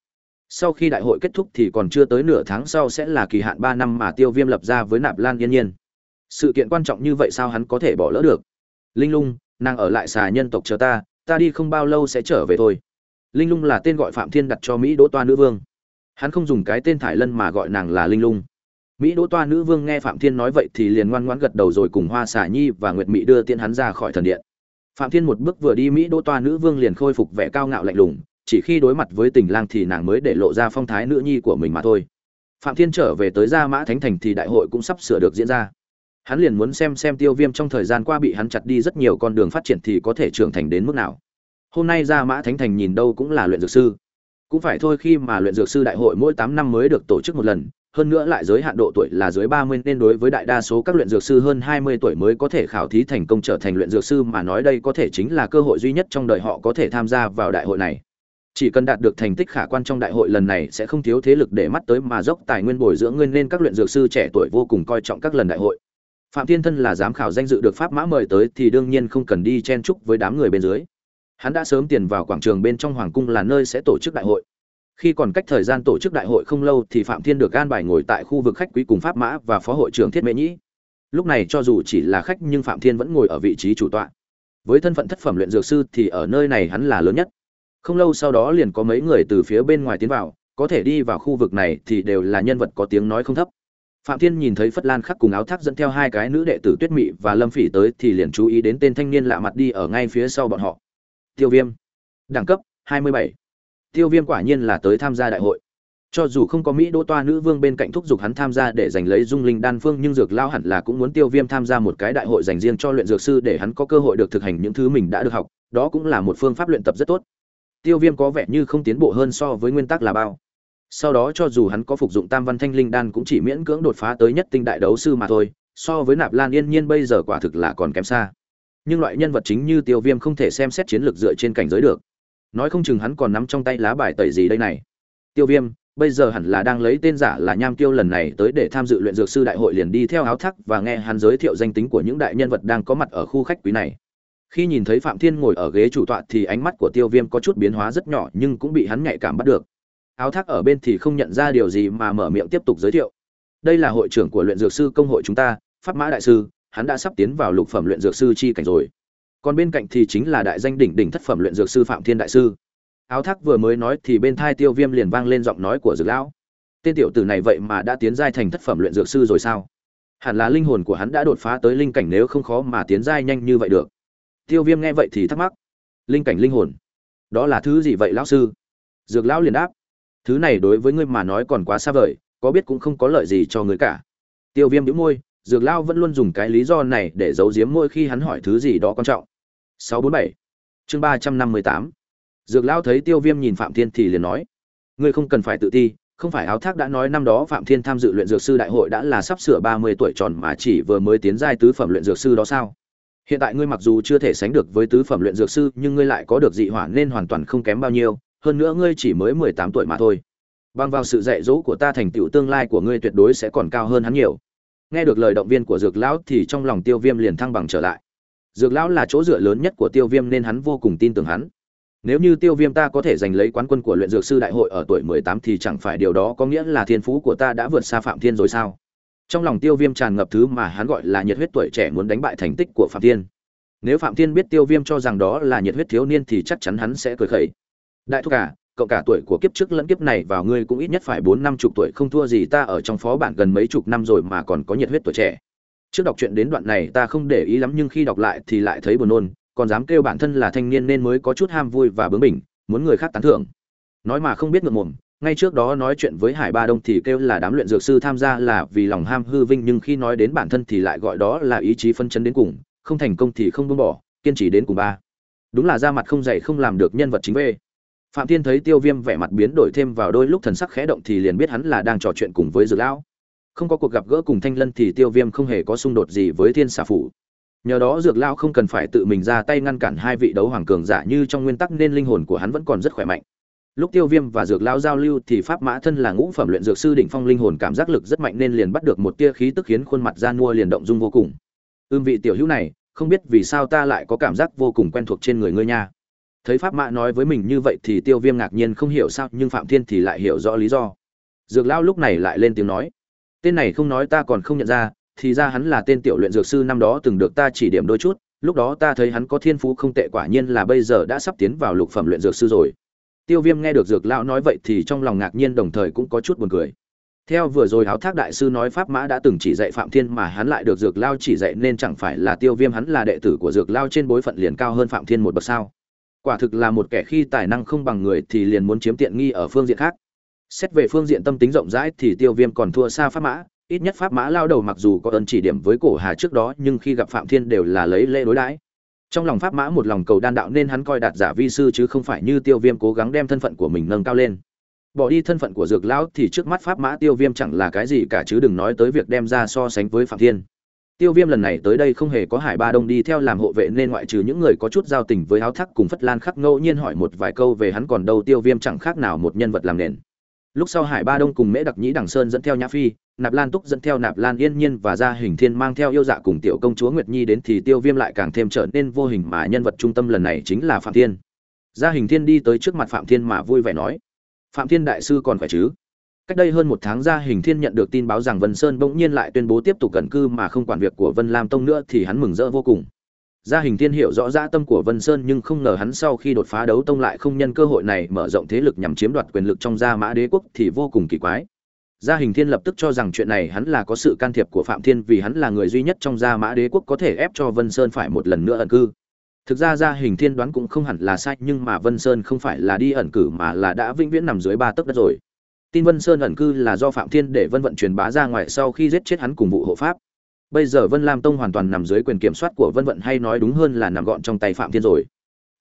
Sau khi đại hội kết thúc thì còn chưa tới nửa tháng sau sẽ là kỳ hạn ba năm mà tiêu viêm lập ra với nạp lan yên nhiên. Sự kiện quan trọng như vậy sao hắn có thể bỏ lỡ được? Linh lung, nàng ở lại xà nhân tộc chờ ta ta đi không bao lâu sẽ trở về thôi. Linh lung là tên gọi phạm thiên đặt cho mỹ đỗ toa nữ vương. Hắn không dùng cái tên thải lân mà gọi nàng là linh lung mỹ đỗ toa nữ vương nghe phạm thiên nói vậy thì liền ngoan ngoãn gật đầu rồi cùng hoa xả nhi và nguyệt mỹ đưa tiên hắn ra khỏi thần điện. Phạm thiên một bước vừa đi, mỹ đỗ toa nữ vương liền khôi phục vẻ cao ngạo lạnh lùng, chỉ khi đối mặt với tình lang thì nàng mới để lộ ra phong thái nữ nhi của mình mà thôi. Phạm thiên trở về tới gia mã thánh thành thì đại hội cũng sắp sửa được diễn ra. Hắn liền muốn xem xem tiêu viêm trong thời gian qua bị hắn chặt đi rất nhiều con đường phát triển thì có thể trưởng thành đến mức nào. Hôm nay gia mã thánh thành nhìn đâu cũng là luyện dược sư. Cũng phải thôi khi mà luyện dược sư đại hội mỗi tám năm mới được tổ chức một lần hơn nữa lại giới hạn độ tuổi là dưới 30 nên đối với đại đa số các luyện dược sư hơn 20 tuổi mới có thể khảo thí thành công trở thành luyện dược sư mà nói đây có thể chính là cơ hội duy nhất trong đời họ có thể tham gia vào đại hội này. Chỉ cần đạt được thành tích khả quan trong đại hội lần này sẽ không thiếu thế lực để mắt tới mà dốc tài nguyên bồi dưỡng nguyên nên các luyện dược sư trẻ tuổi vô cùng coi trọng các lần đại hội. Phạm Thiên Thân là giám khảo danh dự được pháp mã mời tới thì đương nhiên không cần đi chen chúc với đám người bên dưới. Hắn đã sớm tiền vào quảng trường bên trong hoàng cung là nơi sẽ tổ chức đại hội khi còn cách thời gian tổ chức đại hội không lâu thì phạm thiên được an bài ngồi tại khu vực khách quý cùng pháp mã và phó hội trưởng thiết mễ nhĩ. Lúc này cho dù chỉ là khách nhưng phạm thiên vẫn ngồi ở vị trí chủ tọa. Với thân phận thất phẩm luyện dược sư thì ở nơi này hắn là lớn nhất. Không lâu sau đó liền có mấy người từ phía bên ngoài tiến vào, có thể đi vào khu vực này thì đều là nhân vật có tiếng nói không thấp. Phạm thiên nhìn thấy phất lan khắc cùng áo thác dẫn theo hai cái nữ đệ tử tuyết mị và lâm phỉ tới thì liền chú ý đến tên thanh niên lạ mặt đi ở ngay phía sau bọn họ. Tiêu viêm, đẳng cấp 27 tiêu viêm quả nhiên là tới tham gia đại hội. Cho dù không có mỹ đỗ toa nữ vương bên cạnh thúc giục hắn tham gia để giành lấy dung linh đan phương, nhưng dược lao hẳn là cũng muốn tiêu viêm tham gia một cái đại hội dành riêng cho luyện dược sư để hắn có cơ hội được thực hành những thứ mình đã được học. Đó cũng là một phương pháp luyện tập rất tốt. Tiêu viêm có vẻ như không tiến bộ hơn so với nguyên tắc là bao. Sau đó cho dù hắn có phục dụng tam văn thanh linh đan cũng chỉ miễn cưỡng đột phá tới nhất tinh đại đấu sư mà thôi, so với nạp lan yên nhiên bây giờ quả thực là còn kém xa. Nhưng loại nhân vật chính như tiêu viêm không thể xem xét chiến lược dựa trên cảnh giới được nói không chừng hắn còn nắm trong tay lá bài tẩy gì đây này. Tiêu viêm, bây giờ hẳn là đang lấy tên giả là nham tiêu lần này tới để tham dự luyện dược sư đại hội liền đi theo áo thắc và nghe hắn giới thiệu danh tính của những đại nhân vật đang có mặt ở khu khách quý này. Khi nhìn thấy phạm thiên ngồi ở ghế chủ tọa thì ánh mắt của tiêu viêm có chút biến hóa rất nhỏ nhưng cũng bị hắn nhạy cảm bắt được. Áo thác ở bên thì không nhận ra điều gì mà mở miệng tiếp tục giới thiệu. Đây là hội trưởng của luyện dược sư công hội chúng ta, pháp mã đại sư, hắn đã sắp tiến vào lục phẩm luyện dược sư chi cảnh rồi còn bên cạnh thì chính là đại danh đỉnh đỉnh thất phẩm luyện dược sư phạm thiên đại sư. Áo thác vừa mới nói thì bên thai tiêu viêm liền vang lên giọng nói của dược lão. Tên tiểu tử này vậy mà đã tiến giai thành thất phẩm luyện dược sư rồi sao? Hẳn là linh hồn của hắn đã đột phá tới linh cảnh nếu không khó mà tiến giai nhanh như vậy được. Tiêu viêm nghe vậy thì thắc mắc. Linh cảnh linh hồn? Đó là thứ gì vậy lão sư? Dược lão liền đáp. Thứ này đối với ngươi mà nói còn quá xa vời, có biết cũng không có lợi gì cho ngươi cả. Tiêu viêm đĩu môi, dược lão vẫn luôn dùng cái lý do này để giấu giếm môi khi hắn hỏi thứ gì đó quan trọng. 647 chương 358 Dược lão thấy Tiêu Viêm nhìn Phạm Thiên thì liền nói: "Ngươi không cần phải tự ti, không phải áo thác đã nói năm đó Phạm Thiên tham dự luyện dược sư đại hội đã là sắp sửa 30 tuổi tròn mà chỉ vừa mới tiến giai tứ phẩm luyện dược sư đó sao? Hiện tại ngươi mặc dù chưa thể sánh được với tứ phẩm luyện dược sư, nhưng ngươi lại có được dị hỏa nên hoàn toàn không kém bao nhiêu, hơn nữa ngươi chỉ mới 18 tuổi mà thôi." bằng vào sự dạy dỗ của ta thành tựu tương lai của ngươi tuyệt đối sẽ còn cao hơn hắn nhiều nghe được lời động viên của dược lão thì trong lòng tiêu viêm liền thăng bằng trở lại dược lão là chỗ dựa lớn nhất của tiêu viêm nên hắn vô cùng tin tưởng hắn. Nếu như tiêu viêm ta có thể giành lấy quán quân của luyện dược sư đại hội ở tuổi mười tám thì chẳng phải điều đó có nghĩa là thiên phú của ta đã vượt xa phạm thiên rồi sao? Trong lòng tiêu viêm tràn ngập thứ mà hắn gọi là nhiệt huyết tuổi trẻ muốn đánh bại thành tích của phạm thiên. Nếu phạm thiên biết tiêu viêm cho rằng đó là nhiệt huyết thiếu niên thì chắc chắn hắn sẽ cười khẩy. Đại thúc cả à, cậu cả tuổi của kiếp trước lẫn kiếp này vào ngươi cũng ít nhất phải bốn năm chục tuổi không thua gì ta ở trong phó bản gần mấy chục năm rồi mà còn có nhiệt huyết tuổi trẻ trước đọc chuyện đến đoạn này ta không để ý lắm nhưng khi đọc lại thì lại thấy buồn nôn, còn dám kêu bản thân là thanh niên nên mới có chút ham vui và bướng bỉnh, muốn người khác tán thưởng. Nói mà không biết ngượng mồm ngay trước đó nói chuyện với hải ba đông thì kêu là đám luyện dược sư tham gia là vì lòng ham hư vinh nhưng khi nói đến bản thân thì lại gọi đó là ý chí phân chấn đến cùng, không thành công thì không buông bỏ, kiên trì đến cùng ba. Đúng là ra mặt không dày không làm được nhân vật chính về phạm thiên thấy tiêu viêm vẻ mặt biến đổi thêm vào đôi lúc thần sắc khẽ động thì liền biết hắn là đang trò chuyện cùng với dược lão không có cuộc gặp gỡ cùng thanh lân thì tiêu viêm không hề có xung đột gì với thiên xà phủ. Nhờ đó dược lão không cần phải tự mình ra tay ngăn cản hai vị đấu hoàng cường giả như trong nguyên tắc nên linh hồn của hắn vẫn còn rất khỏe mạnh. Lúc tiêu viêm và dược lão giao lưu thì pháp mã thân là ngũ phẩm luyện dược sư đỉnh phong linh hồn cảm giác lực rất mạnh nên liền bắt được một tia khí tức khiến khuôn mặt ra mua liền động dung vô cùng. Ưm vị tiểu hữu này, không biết vì sao ta lại có cảm giác vô cùng quen thuộc trên người ngươi nha. Thấy pháp mã nói với mình như vậy thì tiêu viêm ngạc nhiên không hiểu sao, nhưng phạm thiên thì lại hiểu rõ lý do. Dược lão lúc này lại lên tiếng nói tên này không nói ta còn không nhận ra, thì ra hắn là tên tiểu luyện dược sư năm đó từng được ta chỉ điểm đôi chút, lúc đó ta thấy hắn có thiên phú không tệ quả nhiên là bây giờ đã sắp tiến vào lục phẩm luyện dược sư rồi. Tiêu viêm nghe được dược lão nói vậy thì trong lòng ngạc nhiên đồng thời cũng có chút buồn cười. Theo vừa rồi áo thác đại sư nói pháp mã đã từng chỉ dạy phạm thiên mà hắn lại được dược lao chỉ dạy nên chẳng phải là tiêu viêm hắn là đệ tử của dược lao trên bối phận liền cao hơn phạm thiên một bậc sao? Quả thực là một kẻ khi tài năng không bằng người thì liền muốn chiếm tiện nghi ở phương diện khác xét về phương diện tâm tính rộng rãi thì tiêu viêm còn thua xa pháp mã. Ít nhất pháp mã lao đầu mặc dù có ơn chỉ điểm với cổ hà trước đó, nhưng khi gặp phạm thiên đều là lấy lễ đối đãi. Trong lòng pháp mã một lòng cầu đan đạo nên hắn coi đạt giả vi sư chứ không phải như tiêu viêm cố gắng đem thân phận của mình nâng cao lên. Bỏ đi thân phận của dược lão thì trước mắt pháp mã tiêu viêm chẳng là cái gì cả chứ đừng nói tới việc đem ra so sánh với phạm thiên. Tiêu viêm lần này tới đây không hề có hải ba đông đi theo làm hộ vệ nên ngoại trừ những người có chút giao tình với áo thắc cùng phất lan khắc ngẫu nhiên hỏi một vài câu về hắn còn đâu, tiêu viêm chẳng khác nào một nhân vật làm nền lúc sau hải ba đông cùng mễ đặc nhĩ đằng sơn dẫn theo nhã phi, nạp lan túc dẫn theo nạp lan yên nhiên và gia hình thiên mang theo yêu dạ cùng tiểu công chúa nguyệt nhi đến thì tiêu viêm lại càng thêm trở nên vô hình mà nhân vật trung tâm lần này chính là phạm thiên. Gia hình thiên đi tới trước mặt phạm thiên mà vui vẻ nói, phạm thiên đại sư còn khỏe chứ? Cách đây hơn một tháng gia hình thiên nhận được tin báo rằng vân sơn bỗng nhiên lại tuyên bố tiếp tục cẩn cư mà không quản việc của vân lam tông nữa thì hắn mừng rỡ vô cùng gia hình thiên hiểu rõ dã tâm của vân sơn nhưng không ngờ hắn sau khi đột phá đấu tông lại không nhân cơ hội này mở rộng thế lực nhằm chiếm đoạt quyền lực trong gia mã đế quốc thì vô cùng kỳ quái. Gia hình thiên lập tức cho rằng chuyện này hắn là có sự can thiệp của phạm thiên vì hắn là người duy nhất trong gia mã đế quốc có thể ép cho vân sơn phải một lần nữa ẩn cư. Thực ra gia hình thiên đoán cũng không hẳn là sai, nhưng mà vân sơn không phải là đi ẩn cử mà là đã vĩnh viễn nằm dưới ba tấc đất rồi. Tin vân sơn ẩn cư là do phạm thiên để vân vận truyền bá ra ngoài sau khi giết chết hắn cùng vụ hộ pháp bây giờ vân lam tông hoàn toàn nằm dưới quyền kiểm soát của vân vận hay nói đúng hơn là nằm gọn trong tay phạm thiên rồi.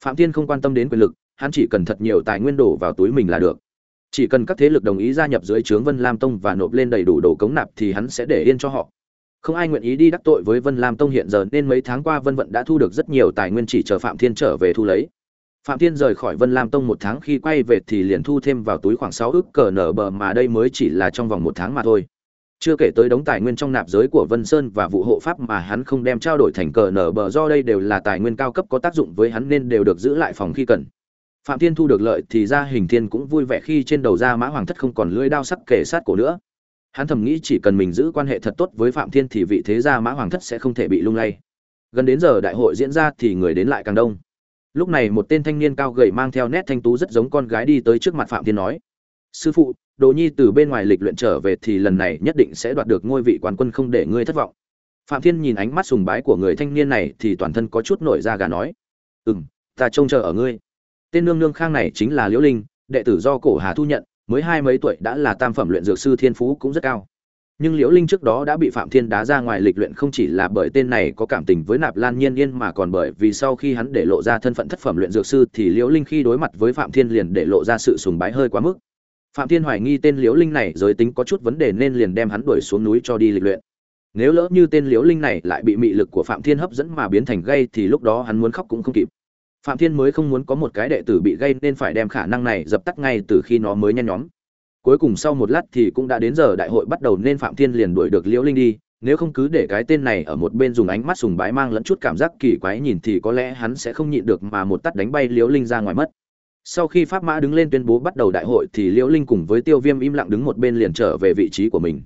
Phạm thiên không quan tâm đến quyền lực, hắn chỉ cần thật nhiều tài nguyên đổ vào túi mình là được. Chỉ cần các thế lực đồng ý gia nhập dưới trướng vân lam tông và nộp lên đầy đủ đồ cống nạp thì hắn sẽ để yên cho họ. Không ai nguyện ý đi đắc tội với vân lam tông hiện giờ nên mấy tháng qua vân vận đã thu được rất nhiều tài nguyên chỉ chờ phạm thiên trở về thu lấy. Phạm thiên rời khỏi vân lam tông một tháng khi quay về thì liền thu thêm vào túi khoảng sáu ức cờ nở bờ mà đây mới chỉ là trong vòng một tháng mà thôi chưa kể tới đống tài nguyên trong nạp giới của vân sơn và vụ hộ pháp mà hắn không đem trao đổi thành cờ nở bờ do đây đều là tài nguyên cao cấp có tác dụng với hắn nên đều được giữ lại phòng khi cần. Phạm thiên thu được lợi thì ra hình thiên cũng vui vẻ khi trên đầu ra mã hoàng thất không còn lưỡi đao sắc kể sát cổ nữa. Hắn thầm nghĩ chỉ cần mình giữ quan hệ thật tốt với phạm thiên thì vị thế gia mã hoàng thất sẽ không thể bị lung lay. Gần đến giờ đại hội diễn ra thì người đến lại càng đông. Lúc này một tên thanh niên cao gầy mang theo nét thanh tú rất giống con gái đi tới trước mặt phạm thiên nói, sư phụ đồ nhi từ bên ngoài lịch luyện trở về thì lần này nhất định sẽ đoạt được ngôi vị quán quân không để ngươi thất vọng. Phạm thiên nhìn ánh mắt sùng bái của người thanh niên này thì toàn thân có chút nổi da gà nói. Ừ m ta trông chờ ở ngươi. Tên nương nương khang này chính là liễu linh, đệ tử do cổ hà thu nhận, mới hai mấy tuổi đã là tam phẩm luyện dược sư thiên phú cũng rất cao. Nhưng liễu linh trước đó đã bị phạm thiên đá ra ngoài lịch luyện không chỉ là bởi tên này có cảm tình với nạp lan nhiên yên mà còn bởi vì sau khi hắn để lộ ra thân phận thất phẩm luyện dược sư thì liễu linh khi đối mặt với phạm thiên liền để lộ ra sự sùng bái hơi quá mức phạm thiên hoài nghi tên liễu linh này giới tính có chút vấn đề nên liền đem hắn đuổi xuống núi cho đi lịch luyện. Nếu lỡ như tên liễu linh này lại bị mị lực của phạm thiên hấp dẫn mà biến thành gây thì lúc đó hắn muốn khóc cũng không kịp. Phạm thiên mới không muốn có một cái đệ tử bị gây nên phải đem khả năng này dập tắt ngay từ khi nó mới nhen nhóm. Cuối cùng sau một lát thì cũng đã đến giờ đại hội bắt đầu nên phạm thiên liền đuổi được liễu linh đi. Nếu không cứ để cái tên này ở một bên dùng ánh mắt sùng bái mang lẫn chút cảm giác kỳ quái nhìn thì có lẽ hắn sẽ không nhịn được mà một tắt đánh bay liễu linh ra ngoài mất sau khi pháp mã đứng lên tuyên bố bắt đầu đại hội thì liễu linh cùng với tiêu viêm im lặng đứng một bên liền trở về vị trí của mình.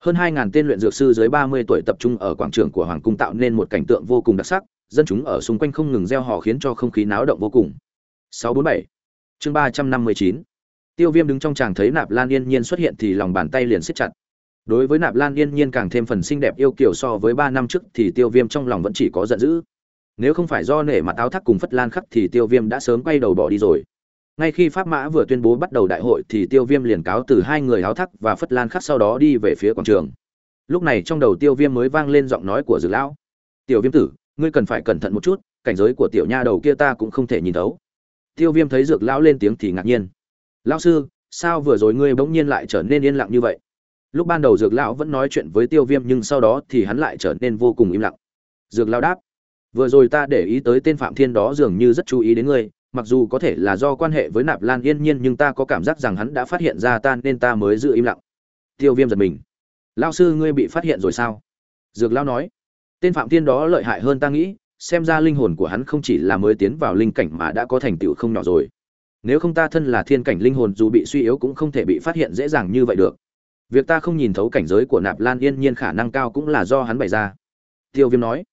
Hơn hai ngàn tên luyện dược sư dưới ba mươi tuổi tập trung ở quảng trường của hoàng cung tạo nên một cảnh tượng vô cùng đặc sắc, dân chúng ở xung quanh không ngừng reo hò khiến cho không khí náo động vô cùng. 647 chương 359 tiêu viêm đứng trong tràng thấy nạp lan yên nhiên xuất hiện thì lòng bàn tay liền siết chặt. Đối với nạp lan yên nhiên càng thêm phần xinh đẹp yêu kiều so với ba năm trước thì tiêu viêm trong lòng vẫn chỉ có giận dữ. Nếu không phải do nể mặt áo thắt cùng phất lan khắc thì tiêu viêm đã sớm quay đầu bỏ đi rồi ngay khi pháp mã vừa tuyên bố bắt đầu đại hội thì tiêu viêm liền cáo từ hai người háo thắc và phất lan khắc sau đó đi về phía quảng trường. Lúc này trong đầu tiêu viêm mới vang lên giọng nói của dược lão. Tiểu viêm tử, ngươi cần phải cẩn thận một chút, cảnh giới của tiểu nha đầu kia ta cũng không thể nhìn thấu. Tiêu viêm thấy dược lão lên tiếng thì ngạc nhiên. Lão sư, sao vừa rồi ngươi bỗng nhiên lại trở nên yên lặng như vậy? Lúc ban đầu dược lão vẫn nói chuyện với tiêu viêm nhưng sau đó thì hắn lại trở nên vô cùng im lặng. Dược lão đáp, vừa rồi ta để ý tới tên phạm thiên đó dường như rất chú ý đến ngươi mặc dù có thể là do quan hệ với nạp lan yên nhiên nhưng ta có cảm giác rằng hắn đã phát hiện ra ta nên ta mới giữ im lặng. Tiêu viêm giật mình. Lao sư ngươi bị phát hiện rồi sao? Dược lão nói. Tên phạm tiên đó lợi hại hơn ta nghĩ, xem ra linh hồn của hắn không chỉ là mới tiến vào linh cảnh mà đã có thành tựu không nhỏ rồi. Nếu không ta thân là thiên cảnh linh hồn dù bị suy yếu cũng không thể bị phát hiện dễ dàng như vậy được. Việc ta không nhìn thấu cảnh giới của nạp lan yên nhiên khả năng cao cũng là do hắn bày ra. Tiêu viêm nói.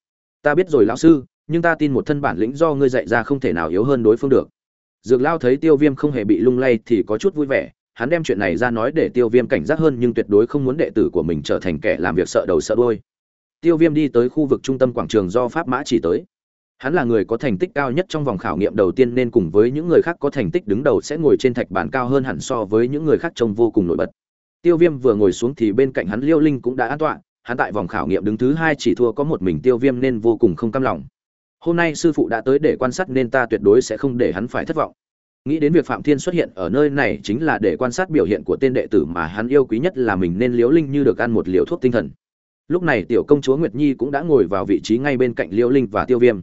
Ta biết rồi, lão sư nhưng ta tin một thân bản lĩnh do ngươi dạy ra không thể nào yếu hơn đối phương được. Dược lao thấy tiêu viêm không hề bị lung lay thì có chút vui vẻ, hắn đem chuyện này ra nói để tiêu viêm cảnh giác hơn nhưng tuyệt đối không muốn đệ tử của mình trở thành kẻ làm việc sợ đầu sợ đôi tiêu viêm đi tới khu vực trung tâm quảng trường do pháp mã chỉ tới. Hắn là người có thành tích cao nhất trong vòng khảo nghiệm đầu tiên nên cùng với những người khác có thành tích đứng đầu sẽ ngồi trên thạch bàn cao hơn hẳn so với những người khác trông vô cùng nổi bật. Tiêu viêm vừa ngồi xuống thì bên cạnh hắn liêu linh cũng đã an toàn hắn tại vòng khảo nghiệm đứng thứ hai chỉ thua có một mình tiêu viêm nên vô cùng không cam lòng hôm nay sư phụ đã tới để quan sát nên ta tuyệt đối sẽ không để hắn phải thất vọng. Nghĩ đến việc phạm thiên xuất hiện ở nơi này chính là để quan sát biểu hiện của tên đệ tử mà hắn yêu quý nhất là mình nên Liễu linh như được ăn một liều thuốc tinh thần. Lúc này tiểu công chúa nguyệt nhi cũng đã ngồi vào vị trí ngay bên cạnh liễu linh và tiêu viêm.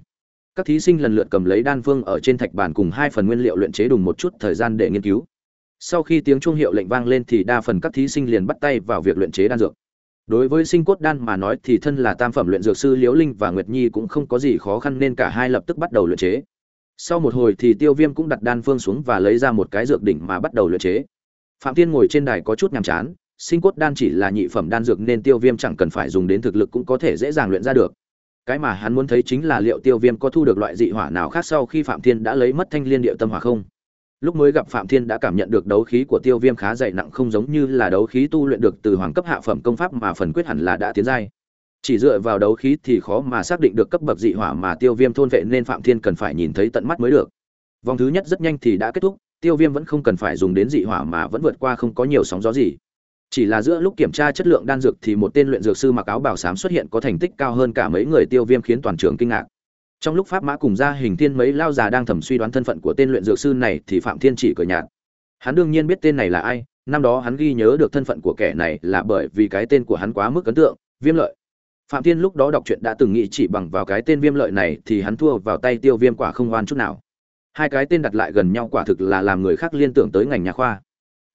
Các thí sinh lần lượt cầm lấy đan phương ở trên thạch bàn cùng hai phần nguyên liệu luyện chế đùng một chút thời gian để nghiên cứu. Sau khi tiếng chuông hiệu lệnh vang lên thì đa phần các thí sinh liền bắt tay vào việc luyện chế đan dược đối với sinh cốt đan mà nói thì thân là tam phẩm luyện dược sư liễu linh và nguyệt nhi cũng không có gì khó khăn nên cả hai lập tức bắt đầu luyện chế. Sau một hồi thì tiêu viêm cũng đặt đan phương xuống và lấy ra một cái dược đỉnh mà bắt đầu luyện chế. Phạm tiên ngồi trên đài có chút nhàm chán, sinh cốt đan chỉ là nhị phẩm đan dược nên tiêu viêm chẳng cần phải dùng đến thực lực cũng có thể dễ dàng luyện ra được. Cái mà hắn muốn thấy chính là liệu tiêu viêm có thu được loại dị hỏa nào khác sau khi phạm thiên đã lấy mất thanh liên địa tâm hỏa không? Lúc mới gặp phạm thiên đã cảm nhận được đấu khí của tiêu viêm khá dày nặng không giống như là đấu khí tu luyện được từ hoàng cấp hạ phẩm công pháp mà phần quyết hẳn là đã tiến giai. Chỉ dựa vào đấu khí thì khó mà xác định được cấp bậc dị hỏa mà tiêu viêm thôn vệ nên phạm thiên cần phải nhìn thấy tận mắt mới được. Vòng thứ nhất rất nhanh thì đã kết thúc, tiêu viêm vẫn không cần phải dùng đến dị hỏa mà vẫn vượt qua không có nhiều sóng gió gì. Chỉ là giữa lúc kiểm tra chất lượng đan dược thì một tên luyện dược sư mặc áo bảo sám xuất hiện có thành tích cao hơn cả mấy người tiêu viêm khiến toàn trường kinh ngạc trong lúc pháp mã cùng ra hình thiên mấy lao già đang thẩm suy đoán thân phận của tên luyện dược sư này thì phạm thiên chỉ cười nhạt. Hắn đương nhiên biết tên này là ai, năm đó hắn ghi nhớ được thân phận của kẻ này là bởi vì cái tên của hắn quá mức ấn tượng, viêm lợi. Phạm thiên lúc đó đọc truyện đã từng nghĩ chỉ bằng vào cái tên viêm lợi này thì hắn thua vào tay tiêu viêm quả không oan chút nào. Hai cái tên đặt lại gần nhau quả thực là làm người khác liên tưởng tới ngành nhà khoa.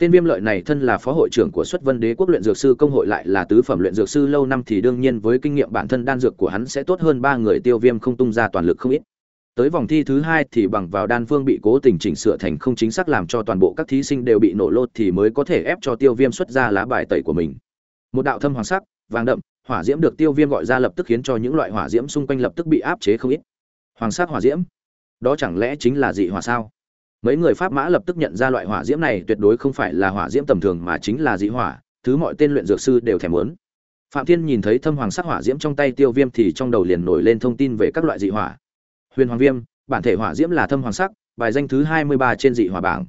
Tên Viêm Lợi này thân là phó hội trưởng của Xuất Vân Đế quốc luyện dược sư công hội lại là tứ phẩm luyện dược sư lâu năm thì đương nhiên với kinh nghiệm bản thân đan dược của hắn sẽ tốt hơn ba người Tiêu Viêm không tung ra toàn lực không ít. Tới vòng thi thứ hai thì bằng vào đan phương bị cố tình chỉnh sửa thành không chính xác làm cho toàn bộ các thí sinh đều bị nổ lốt thì mới có thể ép cho Tiêu Viêm xuất ra lá bài tẩy của mình. Một đạo thâm hoàng sắc, vàng đậm, hỏa diễm được Tiêu Viêm gọi ra lập tức khiến cho những loại hỏa diễm xung quanh lập tức bị áp chế không ít. Hoàng sắc hỏa diễm, đó chẳng lẽ chính là dị hỏa sao? Mấy người pháp mã lập tức nhận ra loại hỏa diễm này tuyệt đối không phải là hỏa diễm tầm thường mà chính là dị hỏa, thứ mọi tên luyện dược sư đều thèm muốn. Phạm thiên nhìn thấy thâm hoàng sắc hỏa diễm trong tay tiêu viêm thì trong đầu liền nổi lên thông tin về các loại dị hỏa. Huyền hoàng viêm, bản thể hỏa diễm là thâm hoàng sắc, bài danh thứ hai mươi ba trên dị hỏa bảng.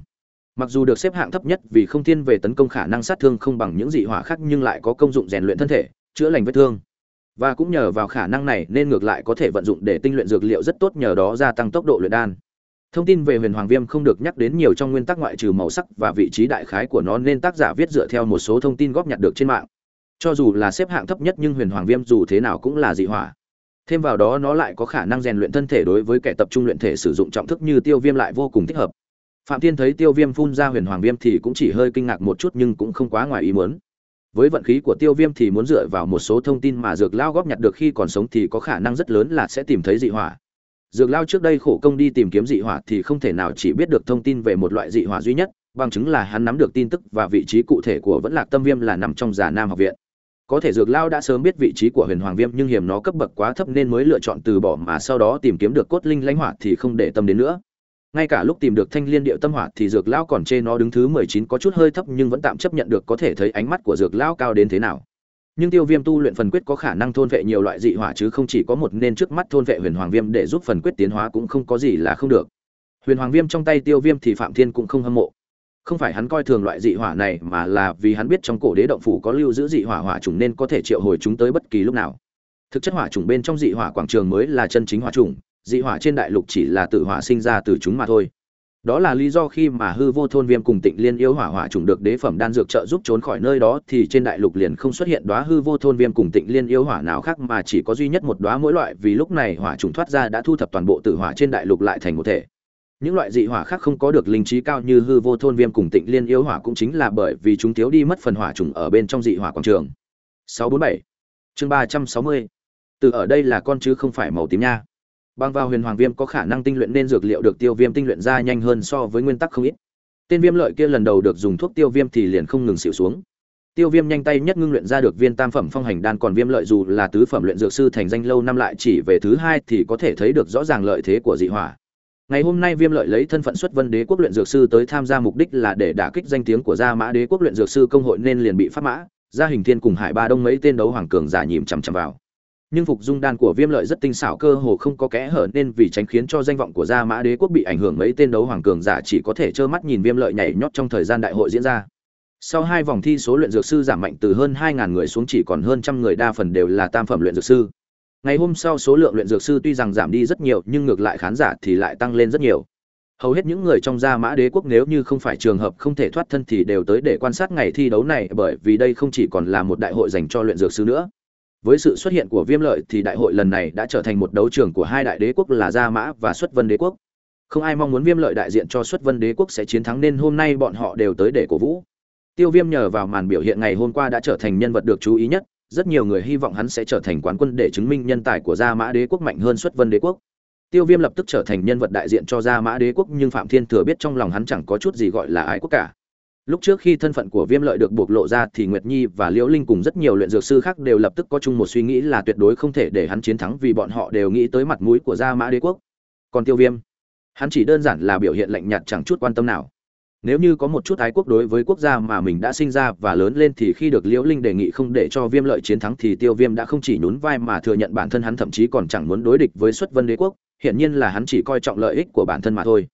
Mặc dù được xếp hạng thấp nhất vì không thiên về tấn công khả năng sát thương không bằng những dị hỏa khác nhưng lại có công dụng rèn luyện thân thể, chữa lành vết thương. Và cũng nhờ vào khả năng này nên ngược lại có thể vận dụng để tinh luyện dược liệu rất tốt nhờ đó gia tăng tốc độ luyện đan thông tin về huyền hoàng viêm không được nhắc đến nhiều trong nguyên tắc ngoại trừ màu sắc và vị trí đại khái của nó nên tác giả viết dựa theo một số thông tin góp nhặt được trên mạng. Cho dù là xếp hạng thấp nhất nhưng huyền hoàng viêm dù thế nào cũng là dị hỏa. Thêm vào đó nó lại có khả năng rèn luyện thân thể đối với kẻ tập trung luyện thể sử dụng trọng thức như tiêu viêm lại vô cùng thích hợp. Phạm thiên thấy tiêu viêm phun ra huyền hoàng viêm thì cũng chỉ hơi kinh ngạc một chút nhưng cũng không quá ngoài ý muốn. Với vận khí của tiêu viêm thì muốn dựa vào một số thông tin mà dược lao góp nhặt được khi còn sống thì có khả năng rất lớn là sẽ tìm thấy dị hỏa dược lao trước đây khổ công đi tìm kiếm dị hỏa thì không thể nào chỉ biết được thông tin về một loại dị hỏa duy nhất, bằng chứng là hắn nắm được tin tức và vị trí cụ thể của vẫn lạc tâm viêm là nằm trong giả nam học viện. Có thể dược lao đã sớm biết vị trí của huyền hoàng viêm nhưng hiểm nó cấp bậc quá thấp nên mới lựa chọn từ bỏ mà sau đó tìm kiếm được cốt linh lãnh hỏa thì không để tâm đến nữa. Ngay cả lúc tìm được thanh liên điệu tâm hỏa thì dược lão còn chê nó đứng thứ mười chín có chút hơi thấp nhưng vẫn tạm chấp nhận được có thể thấy ánh mắt của dược lão cao đến thế nào nhưng tiêu viêm tu luyện phần quyết có khả năng thôn vệ nhiều loại dị hỏa chứ không chỉ có một nên trước mắt thôn vệ huyền hoàng viêm để giúp phần quyết tiến hóa cũng không có gì là không được. Huyền hoàng viêm trong tay tiêu viêm thì phạm thiên cũng không hâm mộ. Không phải hắn coi thường loại dị hỏa này mà là vì hắn biết trong cổ đế động phủ có lưu giữ dị hỏa hỏa trùng nên có thể triệu hồi chúng tới bất kỳ lúc nào. Thực chất hỏa trùng bên trong dị hỏa quảng trường mới là chân chính hỏa trùng dị hỏa trên đại lục chỉ là tự hỏa sinh ra từ chúng mà thôi đó là lý do khi mà hư vô thôn viêm cùng tịnh liên yêu hỏa hỏa trùng được đế phẩm đan dược trợ giúp trốn khỏi nơi đó thì trên đại lục liền không xuất hiện đóa hư vô thôn viêm cùng tịnh liên yêu hỏa nào khác mà chỉ có duy nhất một đóa mỗi loại vì lúc này hỏa trùng thoát ra đã thu thập toàn bộ tử hỏa trên đại lục lại thành một thể. Những loại dị hỏa khác không có được linh trí cao như hư vô thôn viêm cùng tịnh liên yêu hỏa cũng chính là bởi vì chúng thiếu đi mất phần hỏa trùng ở bên trong dị hỏa quảng trường. 647 chương 360 từ ở đây là con chứ không phải màu tím nha bằng vào huyền hoàng viêm có khả năng tinh luyện nên dược liệu được tiêu viêm tinh luyện ra nhanh hơn so với nguyên tắc không ít. Tên viêm lợi kia lần đầu được dùng thuốc tiêu viêm thì liền không ngừng xịu xuống. Tiêu viêm nhanh tay nhất ngưng luyện ra được viên tam phẩm phong hành đan còn viêm lợi dù là tứ phẩm luyện dược sư thành danh lâu năm lại chỉ về thứ hai thì có thể thấy được rõ ràng lợi thế của dị hỏa. Ngày hôm nay Viêm Lợi lấy thân phận xuất Vân Đế quốc luyện dược sư tới tham gia mục đích là để đả kích danh tiếng của Gia Mã Đế quốc luyện dược sư công hội nên liền bị phát mã, Gia Hình Thiên cùng Hải Ba Đông mấy tên đấu hoàng cường giả nhìm chằm chằm vào nhưng phục dung đan của viêm lợi rất tinh xảo, cơ hồ không có kẽ hở nên vì tránh khiến cho danh vọng của gia mã đế quốc bị ảnh hưởng, mấy tên đấu hoàng cường giả chỉ có thể trơ mắt nhìn viêm lợi nhảy nhót trong thời gian đại hội diễn ra. Sau hai vòng thi số luyện dược sư giảm mạnh từ hơn hai ngàn người xuống chỉ còn hơn trăm người, đa phần đều là tam phẩm luyện dược sư. Ngày hôm sau số lượng luyện dược sư tuy rằng giảm đi rất nhiều, nhưng ngược lại khán giả thì lại tăng lên rất nhiều. Hầu hết những người trong gia mã đế quốc nếu như không phải trường hợp không thể thoát thân thì đều tới để quan sát ngày thi đấu này, bởi vì đây không chỉ còn là một đại hội dành cho luyện dược sư nữa với sự xuất hiện của viêm lợi thì đại hội lần này đã trở thành một đấu trường của hai đại đế quốc là gia mã và xuất vân đế quốc. Không ai mong muốn viêm lợi đại diện cho xuất vân đế quốc sẽ chiến thắng nên hôm nay bọn họ đều tới để cổ vũ. Tiêu viêm nhờ vào màn biểu hiện ngày hôm qua đã trở thành nhân vật được chú ý nhất, rất nhiều người hy vọng hắn sẽ trở thành quán quân để chứng minh nhân tài của gia mã đế quốc mạnh hơn xuất vân đế quốc. Tiêu viêm lập tức trở thành nhân vật đại diện cho gia mã đế quốc nhưng phạm thiên thừa biết trong lòng hắn chẳng có chút gì gọi là ái quốc cả lúc trước khi thân phận của viêm lợi được bộc lộ ra thì nguyệt nhi và liễu linh cùng rất nhiều luyện dược sư khác đều lập tức có chung một suy nghĩ là tuyệt đối không thể để hắn chiến thắng vì bọn họ đều nghĩ tới mặt mũi của gia mã đế quốc. Còn tiêu viêm? Hắn chỉ đơn giản là biểu hiện lạnh nhạt chẳng chút quan tâm nào. Nếu như có một chút ái quốc đối với quốc gia mà mình đã sinh ra và lớn lên thì khi được liễu linh đề nghị không để cho viêm lợi chiến thắng thì tiêu viêm đã không chỉ nhún vai mà thừa nhận bản thân hắn thậm chí còn chẳng muốn đối địch với xuất vân đế quốc. Hiển nhiên là hắn chỉ coi trọng lợi ích của bản thân mà thôi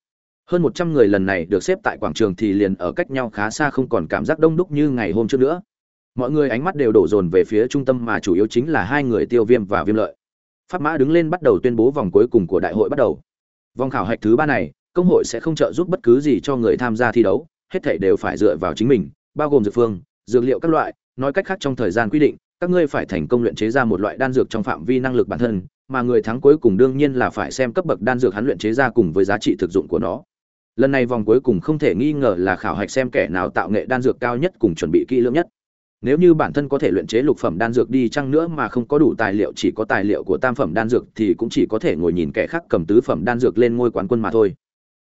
hơn một trăm người lần này được xếp tại quảng trường thì liền ở cách nhau khá xa không còn cảm giác đông đúc như ngày hôm trước nữa. Mọi người ánh mắt đều đổ dồn về phía trung tâm mà chủ yếu chính là hai người tiêu viêm và viêm lợi. Pháp mã đứng lên bắt đầu tuyên bố vòng cuối cùng của đại hội bắt đầu. Vòng khảo hạch thứ ba này, công hội sẽ không trợ giúp bất cứ gì cho người tham gia thi đấu, hết thảy đều phải dựa vào chính mình, bao gồm dược phương, dược liệu các loại, nói cách khác trong thời gian quy định, các ngươi phải thành công luyện chế ra một loại đan dược trong phạm vi năng lực bản thân, mà người thắng cuối cùng đương nhiên là phải xem cấp bậc đan dược hắn luyện chế ra cùng với giá trị thực dụng của nó lần này vòng cuối cùng không thể nghi ngờ là khảo hạch xem kẻ nào tạo nghệ đan dược cao nhất cùng chuẩn bị kỹ lưỡng nhất. Nếu như bản thân có thể luyện chế lục phẩm đan dược đi chăng nữa mà không có đủ tài liệu, chỉ có tài liệu của tam phẩm đan dược thì cũng chỉ có thể ngồi nhìn kẻ khác cầm tứ phẩm đan dược lên ngôi quán quân mà thôi.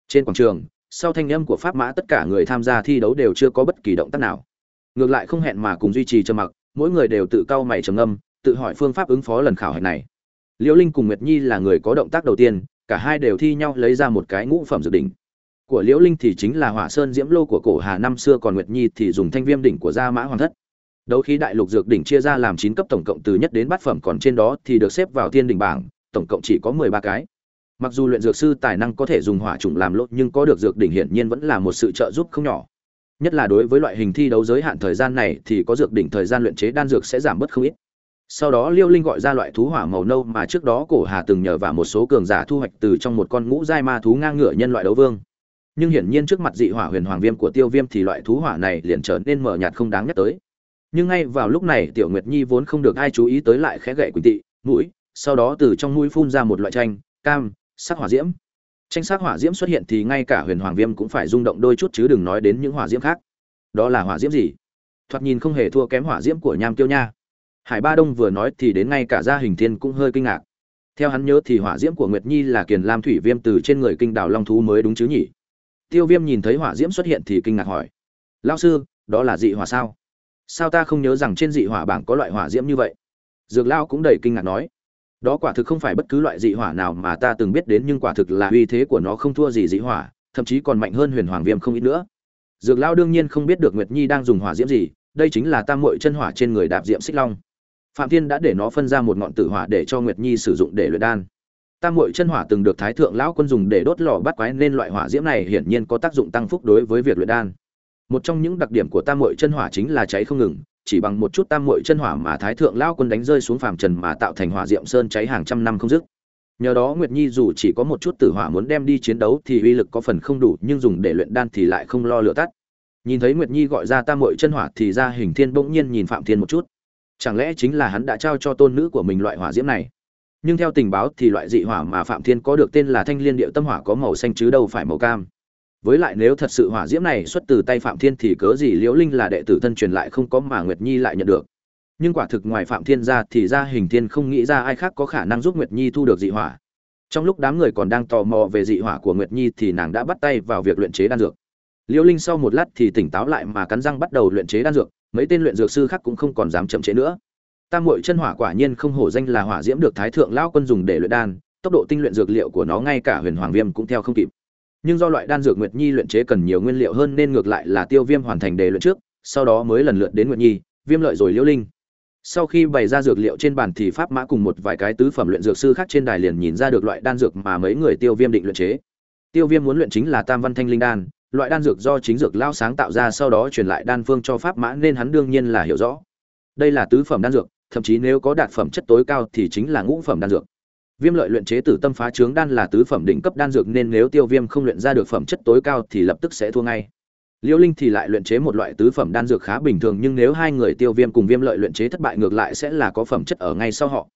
Trên quảng trường, sau thanh âm của pháp mã tất cả người tham gia thi đấu đều chưa có bất kỳ động tác nào. Ngược lại không hẹn mà cùng duy trì trầm mặc, mỗi người đều tự cau mày trầm âm tự hỏi phương pháp ứng phó lần khảo hạch này. Liễu linh cùng nguyệt nhi là người có động tác đầu tiên, cả hai đều thi nhau lấy ra một cái ngũ phẩm dự định của liễu linh thì chính là hỏa sơn diễm lô của cổ hà năm xưa còn nguyệt nhi thì dùng thanh viêm đỉnh của gia mã hoàng thất. Đấu khí đại lục dược đỉnh chia ra làm chín cấp tổng cộng từ nhất đến bát phẩm còn trên đó thì được xếp vào thiên đỉnh bảng, tổng cộng chỉ có mười ba cái. Mặc dù luyện dược sư tài năng có thể dùng hỏa trùng làm lốt nhưng có được dược đỉnh hiển nhiên vẫn là một sự trợ giúp không nhỏ. Nhất là đối với loại hình thi đấu giới hạn thời gian này thì có dược đỉnh thời gian luyện chế đan dược sẽ giảm bớt không ít. Sau đó liêu linh gọi ra loại thú hỏa màu nâu mà trước đó cổ hà từng nhờ vào một số cường giả thu hoạch từ trong một con ngũ giai ma thú ngang ngửa nhân loại đấu vương nhưng hiển nhiên trước mặt dị hỏa huyền hoàng viêm của tiêu viêm thì loại thú hỏa này liền trở nên mờ nhạt không đáng nhắc tới. Nhưng ngay vào lúc này, tiểu nguyệt nhi vốn không được ai chú ý tới lại khẽ gậy quỳnh tị, mũi, sau đó từ trong mũi phun ra một loại chanh, cam, sắc hỏa diễm. Tranh sắc hỏa diễm xuất hiện thì ngay cả huyền hoàng viêm cũng phải rung động đôi chút chứ đừng nói đến những hỏa diễm khác. Đó là hỏa diễm gì? Thoạt nhìn không hề thua kém hỏa diễm của nham tiêu nha. Hải ba đông vừa nói thì đến ngay cả gia hình thiên cũng hơi kinh ngạc. Theo hắn nhớ thì hỏa diễm của nguyệt nhi là kiền lam thủy viêm từ trên người kinh đảo long thú mới đúng chứ nhỉ? Tiêu viêm nhìn thấy hỏa diễm xuất hiện thì kinh ngạc hỏi lao sư, đó là dị hỏa sao? Sao ta không nhớ rằng trên dị hỏa bảng có loại hỏa diễm như vậy? Dược lao cũng đầy kinh ngạc nói, đó quả thực không phải bất cứ loại dị hỏa nào mà ta từng biết đến, nhưng quả thực là uy thế của nó không thua gì dị hỏa, thậm chí còn mạnh hơn huyền hoàng viêm không ít nữa. Dược lao đương nhiên không biết được nguyệt nhi đang dùng hỏa diễm gì, đây chính là tam mội chân hỏa trên người đạp diệm xích long. Phạm thiên đã để nó phân ra một ngọn tử hỏa để cho nguyệt nhi sử dụng để luyện đan tam muội chân hỏa từng được thái thượng lão quân dùng để đốt lò bắt quái nên loại hỏa diễm này hiển nhiên có tác dụng tăng phúc đối với việc luyện đan. Một trong những đặc điểm của tam muội chân hỏa chính là cháy không ngừng, chỉ bằng một chút tam muội chân hỏa mà thái thượng lão quân đánh rơi xuống phàm trần mà tạo thành hỏa diệm sơn cháy hàng trăm năm không dứt. Nhờ đó nguyệt nhi dù chỉ có một chút tử hỏa muốn đem đi chiến đấu thì uy lực có phần không đủ, nhưng dùng để luyện đan thì lại không lo lửa tắt. Nhìn thấy nguyệt nhi gọi ra tam muội chân hỏa thì ra hình thiên bỗng nhiên nhìn phạm thiên một chút. Chẳng lẽ chính là hắn đã trao cho tôn nữ của mình loại hỏa diễm này? Nhưng theo tình báo thì loại dị hỏa mà phạm thiên có được tên là thanh liên điệu tâm hỏa có màu xanh chứ đâu phải màu cam. Với lại nếu thật sự hỏa diễm này xuất từ tay phạm thiên thì cớ gì liễu linh là đệ tử thân truyền lại không có mà nguyệt nhi lại nhận được. Nhưng quả thực ngoài phạm thiên ra thì ra hình thiên không nghĩ ra ai khác có khả năng giúp nguyệt nhi thu được dị hỏa. Trong lúc đám người còn đang tò mò về dị hỏa của nguyệt nhi thì nàng đã bắt tay vào việc luyện chế đan dược. Liễu linh sau một lát thì tỉnh táo lại mà cắn răng bắt đầu luyện chế đan dược, mấy tên luyện dược sư khác cũng không còn dám chậm chế nữa tam muội chân hỏa quả nhiên không hổ danh là hỏa diễm được thái thượng lão quân dùng để luyện đan, tốc độ tinh luyện dược liệu của nó ngay cả huyền hoàng viêm cũng theo không kịp. Nhưng do loại đan dược nguyệt nhi luyện chế cần nhiều nguyên liệu hơn nên ngược lại là tiêu viêm hoàn thành đề luyện trước, sau đó mới lần lượt đến nguyệt nhi, viêm lợi rồi liễu linh. Sau khi bày ra dược liệu trên bàn thì pháp mã cùng một vài cái tứ phẩm luyện dược sư khác trên đài liền nhìn ra được loại đan dược mà mấy người tiêu viêm định luyện chế. Tiêu viêm muốn luyện chính là tam văn thanh linh đan, loại đan dược do chính dược lao sáng tạo ra sau đó truyền lại đan phương cho pháp mã nên hắn đương nhiên là hiểu rõ. Đây là tứ phẩm đan dược thậm chí nếu có đạt phẩm chất tối cao thì chính là ngũ phẩm đan dược. Viêm lợi luyện chế tử tâm phá trướng đan là tứ phẩm đỉnh cấp đan dược nên nếu tiêu viêm không luyện ra được phẩm chất tối cao thì lập tức sẽ thua ngay. Liễu linh thì lại luyện chế một loại tứ phẩm đan dược khá bình thường nhưng nếu hai người tiêu viêm cùng viêm lợi luyện chế thất bại ngược lại sẽ là có phẩm chất ở ngay sau họ.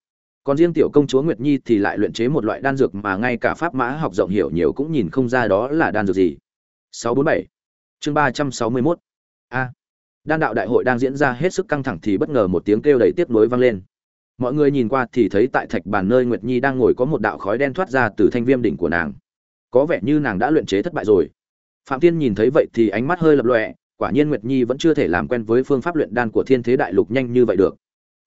Còn riêng tiểu công chúa nguyệt nhi thì lại luyện chế một loại đan dược mà ngay cả pháp mã học rộng hiểu nhiều cũng nhìn không ra đó là đan dược gì. 647 chương 361 a đan đạo đại hội đang diễn ra hết sức căng thẳng thì bất ngờ một tiếng kêu đầy tiếc nuối vang lên. Mọi người nhìn qua thì thấy tại thạch bàn nơi nguyệt nhi đang ngồi có một đạo khói đen thoát ra từ thanh viêm đỉnh của nàng. Có vẻ như nàng đã luyện chế thất bại rồi. Phạm tiên nhìn thấy vậy thì ánh mắt hơi lập lọe quả nhiên nguyệt nhi vẫn chưa thể làm quen với phương pháp luyện đan của thiên thế đại lục nhanh như vậy được.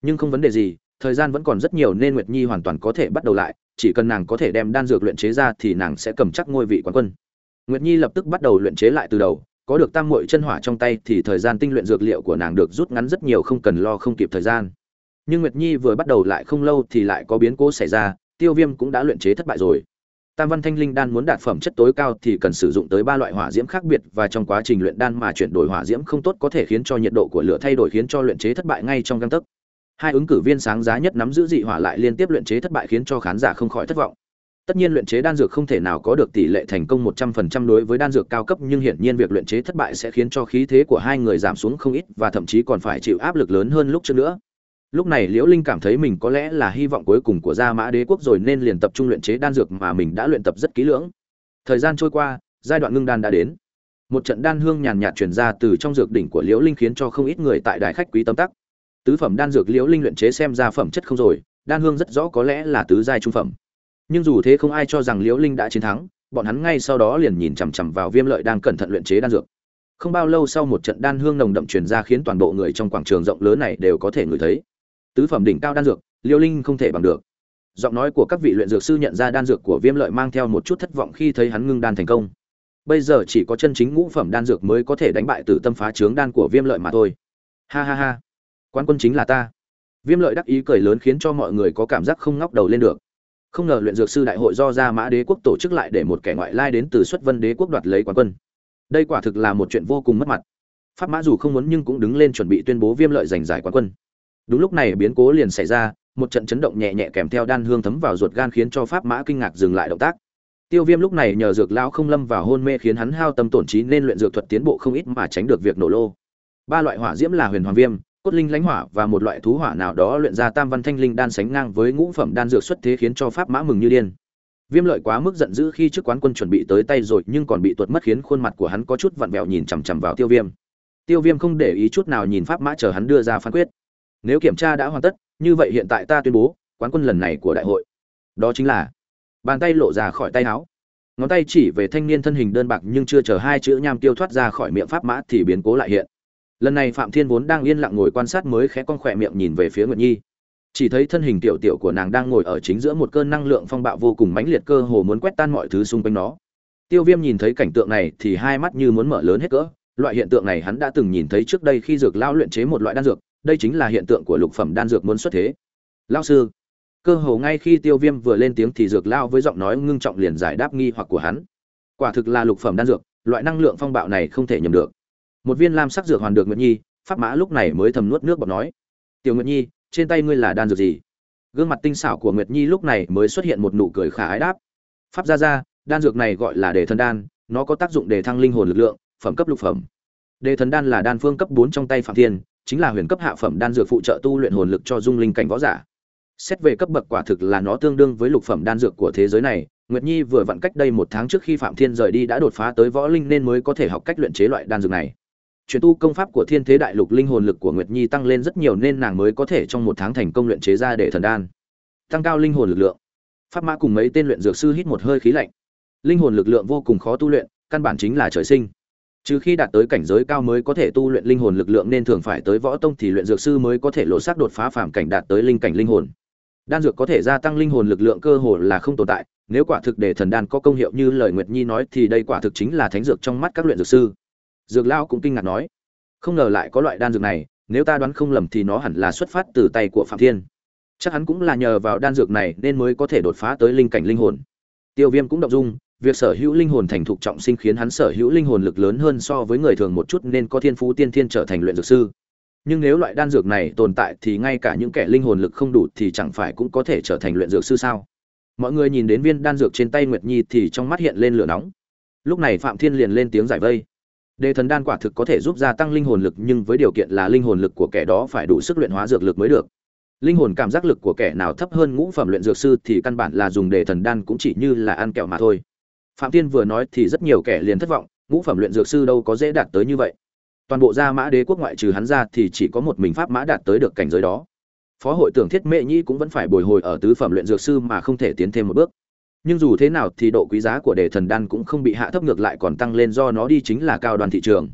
Nhưng không vấn đề gì, thời gian vẫn còn rất nhiều nên nguyệt nhi hoàn toàn có thể bắt đầu lại, chỉ cần nàng có thể đem đan dược luyện chế ra thì nàng sẽ cầm chắc ngôi vị quán quân. Nguyệt nhi lập tức bắt đầu luyện chế lại từ đầu có được tam muội chân hỏa trong tay thì thời gian tinh luyện dược liệu của nàng được rút ngắn rất nhiều, không cần lo, không kịp thời gian. Nhưng nguyệt nhi vừa bắt đầu lại không lâu thì lại có biến cố xảy ra, tiêu viêm cũng đã luyện chế thất bại rồi. Tam văn thanh linh đan muốn đạt phẩm chất tối cao thì cần sử dụng tới ba loại hỏa diễm khác biệt và trong quá trình luyện đan mà chuyển đổi hỏa diễm không tốt có thể khiến cho nhiệt độ của lửa thay đổi khiến cho luyện chế thất bại ngay trong gang tấc. Hai ứng cử viên sáng giá nhất nắm giữ dị hỏa lại liên tiếp luyện chế thất bại khiến cho khán giả không khỏi thất vọng. Tất nhiên luyện chế đan dược không thể nào có được tỷ lệ thành công 100% đối với đan dược cao cấp, nhưng hiển nhiên việc luyện chế thất bại sẽ khiến cho khí thế của hai người giảm xuống không ít và thậm chí còn phải chịu áp lực lớn hơn lúc trước nữa. Lúc này Liễu Linh cảm thấy mình có lẽ là hy vọng cuối cùng của Gia Mã Đế quốc rồi nên liền tập trung luyện chế đan dược mà mình đã luyện tập rất kỹ lưỡng. Thời gian trôi qua, giai đoạn ngưng đan đã đến. Một trận đan hương nhàn nhạt truyền ra từ trong dược đỉnh của Liễu Linh khiến cho không ít người tại đại khách quý tâm tắc. Tứ phẩm đan dược Liễu Linh luyện chế xem ra phẩm chất không rồi, đan hương rất rõ có lẽ là tứ giai trung phẩm nhưng dù thế không ai cho rằng liễu linh đã chiến thắng, bọn hắn ngay sau đó liền nhìn chằm chằm vào viêm lợi đang cẩn thận luyện chế đan dược. Không bao lâu sau một trận đan hương nồng đậm truyền ra khiến toàn bộ người trong quảng trường rộng lớn này đều có thể ngửi thấy. Tứ phẩm đỉnh cao đan dược, liễu linh không thể bằng được. Giọng nói của các vị luyện dược sư nhận ra đan dược của viêm lợi mang theo một chút thất vọng khi thấy hắn ngưng đan thành công. Bây giờ chỉ có chân chính ngũ phẩm đan dược mới có thể đánh bại từ tâm phá trướng đan của viêm lợi mà thôi. Ha ha ha. Quan quân chính là ta. Viêm lợi đắc ý cười lớn khiến cho mọi người có cảm giác không ngóc đầu lên được không ngờ luyện dược sư đại hội do ra mã đế quốc tổ chức lại để một kẻ ngoại lai đến từ xuất vân đế quốc đoạt lấy quán quân. Đây quả thực là một chuyện vô cùng mất mặt. Pháp mã dù không muốn nhưng cũng đứng lên chuẩn bị tuyên bố viêm lợi giành giải quán quân. Đúng lúc này biến cố liền xảy ra, một trận chấn động nhẹ nhẹ kèm theo đan hương thấm vào ruột gan khiến cho pháp mã kinh ngạc dừng lại động tác. Tiêu viêm lúc này nhờ dược lão không lâm vào hôn mê khiến hắn hao tâm tổn trí nên luyện dược thuật tiến bộ không ít mà tránh được việc nổ lô. Ba loại hỏa diễm là huyền hoàng viêm cốt linh lãnh hỏa và một loại thú hỏa nào đó luyện ra tam văn thanh linh đan sánh ngang với ngũ phẩm đan dược xuất thế khiến cho pháp mã mừng như điên. Viêm lợi quá mức giận dữ khi trước quán quân chuẩn bị tới tay rồi, nhưng còn bị tuột mất khiến khuôn mặt của hắn có chút vặn vẹo nhìn chằm chằm vào tiêu viêm. Tiêu viêm không để ý chút nào nhìn pháp mã chờ hắn đưa ra phán quyết. Nếu kiểm tra đã hoàn tất, như vậy hiện tại ta tuyên bố, quán quân lần này của đại hội. Đó chính là, bàn tay lộ ra khỏi tay áo. Ngón tay chỉ về thanh niên thân hình đơn bạc nhưng chưa chờ hai chữ nham tiêu thoát ra khỏi miệng pháp mã thì biến cố lại hiện lần này phạm thiên vốn đang yên lặng ngồi quan sát mới khẽ con khỏe miệng nhìn về phía nguyệt nhi. Chỉ thấy thân hình tiểu tiểu của nàng đang ngồi ở chính giữa một cơn năng lượng phong bạo vô cùng mãnh liệt cơ hồ muốn quét tan mọi thứ xung quanh nó. Tiêu viêm nhìn thấy cảnh tượng này thì hai mắt như muốn mở lớn hết cỡ. Loại hiện tượng này hắn đã từng nhìn thấy trước đây khi dược lao luyện chế một loại đan dược. Đây chính là hiện tượng của lục phẩm đan dược muốn xuất thế. Lao sư, cơ hồ ngay khi tiêu viêm vừa lên tiếng thì dược lao với giọng nói ngưng trọng liền giải đáp nghi hoặc của hắn. Quả thực là lục phẩm đan dược, loại năng lượng phong bạo này không thể nhầm được một viên lam sắc dược hoàn được nguyệt nhi, pháp mã lúc này mới thầm nuốt nước bọt nói. Tiểu nguyệt nhi, trên tay ngươi là đan dược gì? Gương mặt tinh xảo của nguyệt nhi lúc này mới xuất hiện một nụ cười khả ái đáp. Pháp gia gia, đan dược này gọi là đề thần đan, nó có tác dụng để thăng linh hồn lực lượng, phẩm cấp lục phẩm. Đề thần đan là đan phương cấp bốn trong tay phạm thiên, chính là huyền cấp hạ phẩm đan dược phụ trợ tu luyện hồn lực cho dung linh cảnh võ giả. Xét về cấp bậc quả thực là nó tương đương với lục phẩm đan dược của thế giới này, nguyệt nhi vừa vặn cách đây một tháng trước khi phạm thiên rời đi đã đột phá tới võ linh nên mới có thể học cách luyện chế loại đan dược này chuyển tu công pháp của thiên thế đại lục linh hồn lực của nguyệt nhi tăng lên rất nhiều nên nàng mới có thể trong một tháng thành công luyện chế ra để thần đan. Tăng cao linh hồn lực lượng. Pháp mã cùng mấy tên luyện dược sư hít một hơi khí lạnh. Linh hồn lực lượng vô cùng khó tu luyện, căn bản chính là trời sinh. Trừ khi đạt tới cảnh giới cao mới có thể tu luyện linh hồn lực lượng nên thường phải tới võ tông thì luyện dược sư mới có thể lộ xác đột phá phàm cảnh đạt tới linh cảnh linh hồn. Đan dược có thể gia tăng linh hồn lực lượng cơ hồ là không tồn tại, nếu quả thực để thần đan có công hiệu như lời nguyệt nhi nói thì đây quả thực chính là thánh dược trong mắt các luyện dược sư dược lao cũng kinh ngạc nói, không ngờ lại có loại đan dược này, nếu ta đoán không lầm thì nó hẳn là xuất phát từ tay của phạm thiên. Chắc hắn cũng là nhờ vào đan dược này nên mới có thể đột phá tới linh cảnh linh hồn. Tiêu viêm cũng động dung, việc sở hữu linh hồn thành thục trọng sinh khiến hắn sở hữu linh hồn lực lớn hơn so với người thường một chút nên có thiên phú tiên thiên trở thành luyện dược sư. Nhưng nếu loại đan dược này tồn tại thì ngay cả những kẻ linh hồn lực không đủ thì chẳng phải cũng có thể trở thành luyện dược sư sao? Mọi người nhìn đến viên đan dược trên tay nguyệt nhi thì trong mắt hiện lên lửa nóng. Lúc này phạm thiên liền lên tiếng giải vây đề thần đan quả thực có thể giúp gia tăng linh hồn lực, nhưng với điều kiện là linh hồn lực của kẻ đó phải đủ sức luyện hóa dược lực mới được. Linh hồn cảm giác lực của kẻ nào thấp hơn ngũ phẩm luyện dược sư thì căn bản là dùng đề thần đan cũng chỉ như là ăn kẹo mà thôi. Phạm thiên vừa nói thì rất nhiều kẻ liền thất vọng, ngũ phẩm luyện dược sư đâu có dễ đạt tới như vậy. Toàn bộ gia mã đế quốc ngoại trừ hắn ra thì chỉ có một mình pháp mã đạt tới được cảnh giới đó. Phó hội tưởng thiết mệ nhĩ cũng vẫn phải bồi hồi ở tứ phẩm luyện dược sư mà không thể tiến thêm một bước nhưng dù thế nào thì độ quý giá của đề thần đan cũng không bị hạ thấp, ngược lại còn tăng lên do nó đi chính là cao đoàn thị trường.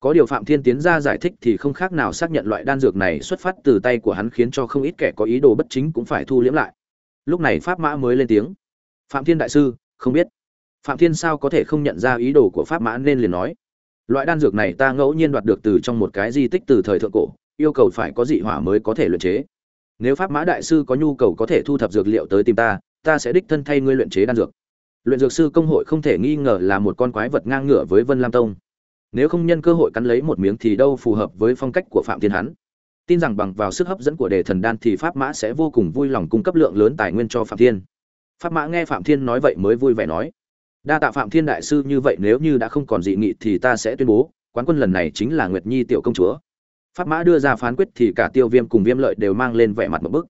Có điều phạm thiên tiến ra giải thích thì không khác nào xác nhận loại đan dược này xuất phát từ tay của hắn khiến cho không ít kẻ có ý đồ bất chính cũng phải thu liễm lại. Lúc này pháp mã mới lên tiếng. Phạm thiên đại sư, không biết. Phạm thiên sao có thể không nhận ra ý đồ của pháp mã nên liền nói. Loại đan dược này ta ngẫu nhiên đoạt được từ trong một cái di tích từ thời thượng cổ, yêu cầu phải có dị hỏa mới có thể luyện chế. Nếu pháp mã đại sư có nhu cầu có thể thu thập dược liệu tới tìm ta ta sẽ đích thân thay ngươi luyện chế đan dược. Luyện dược sư công hội không thể nghi ngờ là một con quái vật ngang ngửa với vân lam tông. Nếu không nhân cơ hội cắn lấy một miếng thì đâu phù hợp với phong cách của phạm thiên hắn tin rằng bằng vào sức hấp dẫn của đề thần đan thì pháp mã sẽ vô cùng vui lòng cung cấp lượng lớn tài nguyên cho phạm thiên. Pháp mã nghe phạm thiên nói vậy mới vui vẻ nói, đa tạ phạm thiên đại sư, như vậy nếu như đã không còn dị nghị thì ta sẽ tuyên bố, quán quân lần này chính là nguyệt nhi tiểu công chúa. Pháp mã đưa ra phán quyết thì cả tiêu viêm cùng viêm lợi đều mang lên vẻ mặt một bức.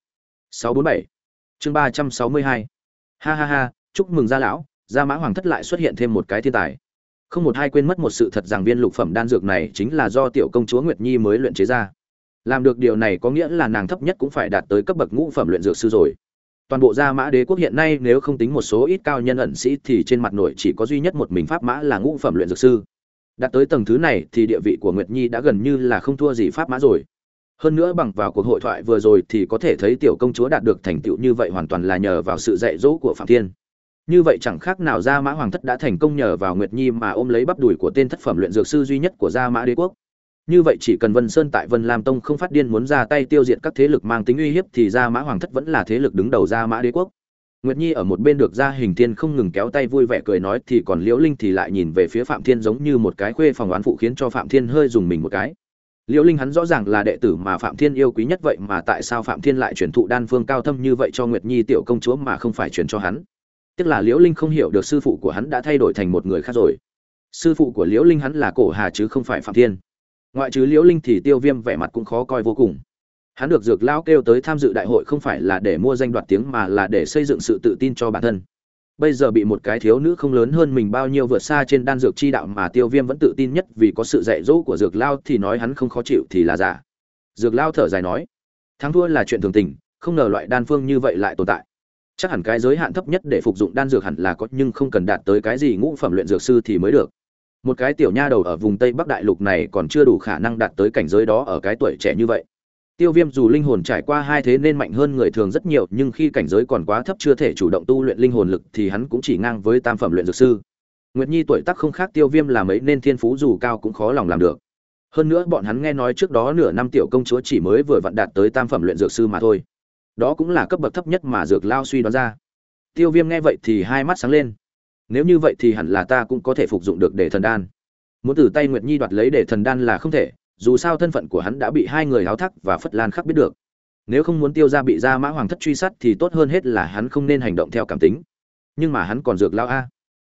647 chương 362 ha ha ha, chúc mừng gia lão, gia mã hoàng thất lại xuất hiện thêm một cái thiên tài. Không một hai quên mất một sự thật rằng viên lục phẩm đan dược này chính là do tiểu công chúa nguyệt nhi mới luyện chế ra. Làm được điều này có nghĩa là nàng thấp nhất cũng phải đạt tới cấp bậc ngũ phẩm luyện dược sư rồi. Toàn bộ gia mã đế quốc hiện nay nếu không tính một số ít cao nhân ẩn sĩ thì trên mặt nội chỉ có duy nhất một mình pháp mã là ngũ phẩm luyện dược sư. Đạt tới tầng thứ này thì địa vị của nguyệt nhi đã gần như là không thua gì pháp mã rồi hơn nữa bằng vào cuộc hội thoại vừa rồi thì có thể thấy tiểu công chúa đạt được thành tựu như vậy hoàn toàn là nhờ vào sự dạy dỗ của phạm thiên. Như vậy chẳng khác nào gia mã hoàng thất đã thành công nhờ vào nguyệt nhi mà ôm lấy bắp đùi của tên thất phẩm luyện dược sư duy nhất của gia mã đế quốc. Như vậy chỉ cần vân sơn tại vân lam tông không phát điên muốn ra tay tiêu diệt các thế lực mang tính uy hiếp thì gia mã hoàng thất vẫn là thế lực đứng đầu gia mã đế quốc. Nguyệt nhi ở một bên được gia hình thiên không ngừng kéo tay vui vẻ cười nói thì còn liễu linh thì lại nhìn về phía phạm thiên giống như một cái khuê phòng oán phụ khiến cho phạm thiên hơi dùng mình một cái liễu linh hắn rõ ràng là đệ tử mà phạm thiên yêu quý nhất, vậy mà tại sao phạm thiên lại truyền thụ đan phương cao thâm như vậy cho nguyệt nhi tiểu công chúa mà không phải truyền cho hắn? Tức là liễu linh không hiểu được sư phụ của hắn đã thay đổi thành một người khác rồi. Sư phụ của liễu linh hắn là cổ hà chứ không phải phạm thiên. Ngoại trừ liễu linh thì tiêu viêm vẻ mặt cũng khó coi vô cùng. Hắn được dược lao kêu tới tham dự đại hội không phải là để mua danh đoạt tiếng mà là để xây dựng sự tự tin cho bản thân bây giờ bị một cái thiếu nữ không lớn hơn mình bao nhiêu vượt xa trên đan dược chi đạo mà tiêu viêm vẫn tự tin nhất vì có sự dạy dỗ của dược lao thì nói hắn không khó chịu thì là giả. Dược lao thở dài nói, thắng thua là chuyện thường tình, không ngờ loại đan phương như vậy lại tồn tại. Chắc hẳn cái giới hạn thấp nhất để phục dụng đan dược hẳn là có, nhưng không cần đạt tới cái gì ngũ phẩm luyện dược sư thì mới được. Một cái tiểu nha đầu ở vùng tây bắc đại lục này còn chưa đủ khả năng đạt tới cảnh giới đó ở cái tuổi trẻ như vậy tiêu viêm dù linh hồn trải qua hai thế nên mạnh hơn người thường rất nhiều, nhưng khi cảnh giới còn quá thấp chưa thể chủ động tu luyện linh hồn lực thì hắn cũng chỉ ngang với tam phẩm luyện dược sư. Nguyệt nhi tuổi tác không khác tiêu viêm là mấy nên thiên phú dù cao cũng khó lòng làm được. Hơn nữa bọn hắn nghe nói trước đó nửa năm tiểu công chúa chỉ mới vừa vặn đạt tới tam phẩm luyện dược sư mà thôi. Đó cũng là cấp bậc thấp nhất mà dược lao suy đoán ra. Tiêu viêm nghe vậy thì hai mắt sáng lên. Nếu như vậy thì hẳn là ta cũng có thể phục dụng được để thần đan. Muốn từ tay nguyệt nhi đoạt lấy để thần đan là không thể dù sao thân phận của hắn đã bị hai người háo thắc và phất lan khắc biết được. Nếu không muốn tiêu ra bị ra mã hoàng thất truy sát thì tốt hơn hết là hắn không nên hành động theo cảm tính. Nhưng mà hắn còn dược lão a.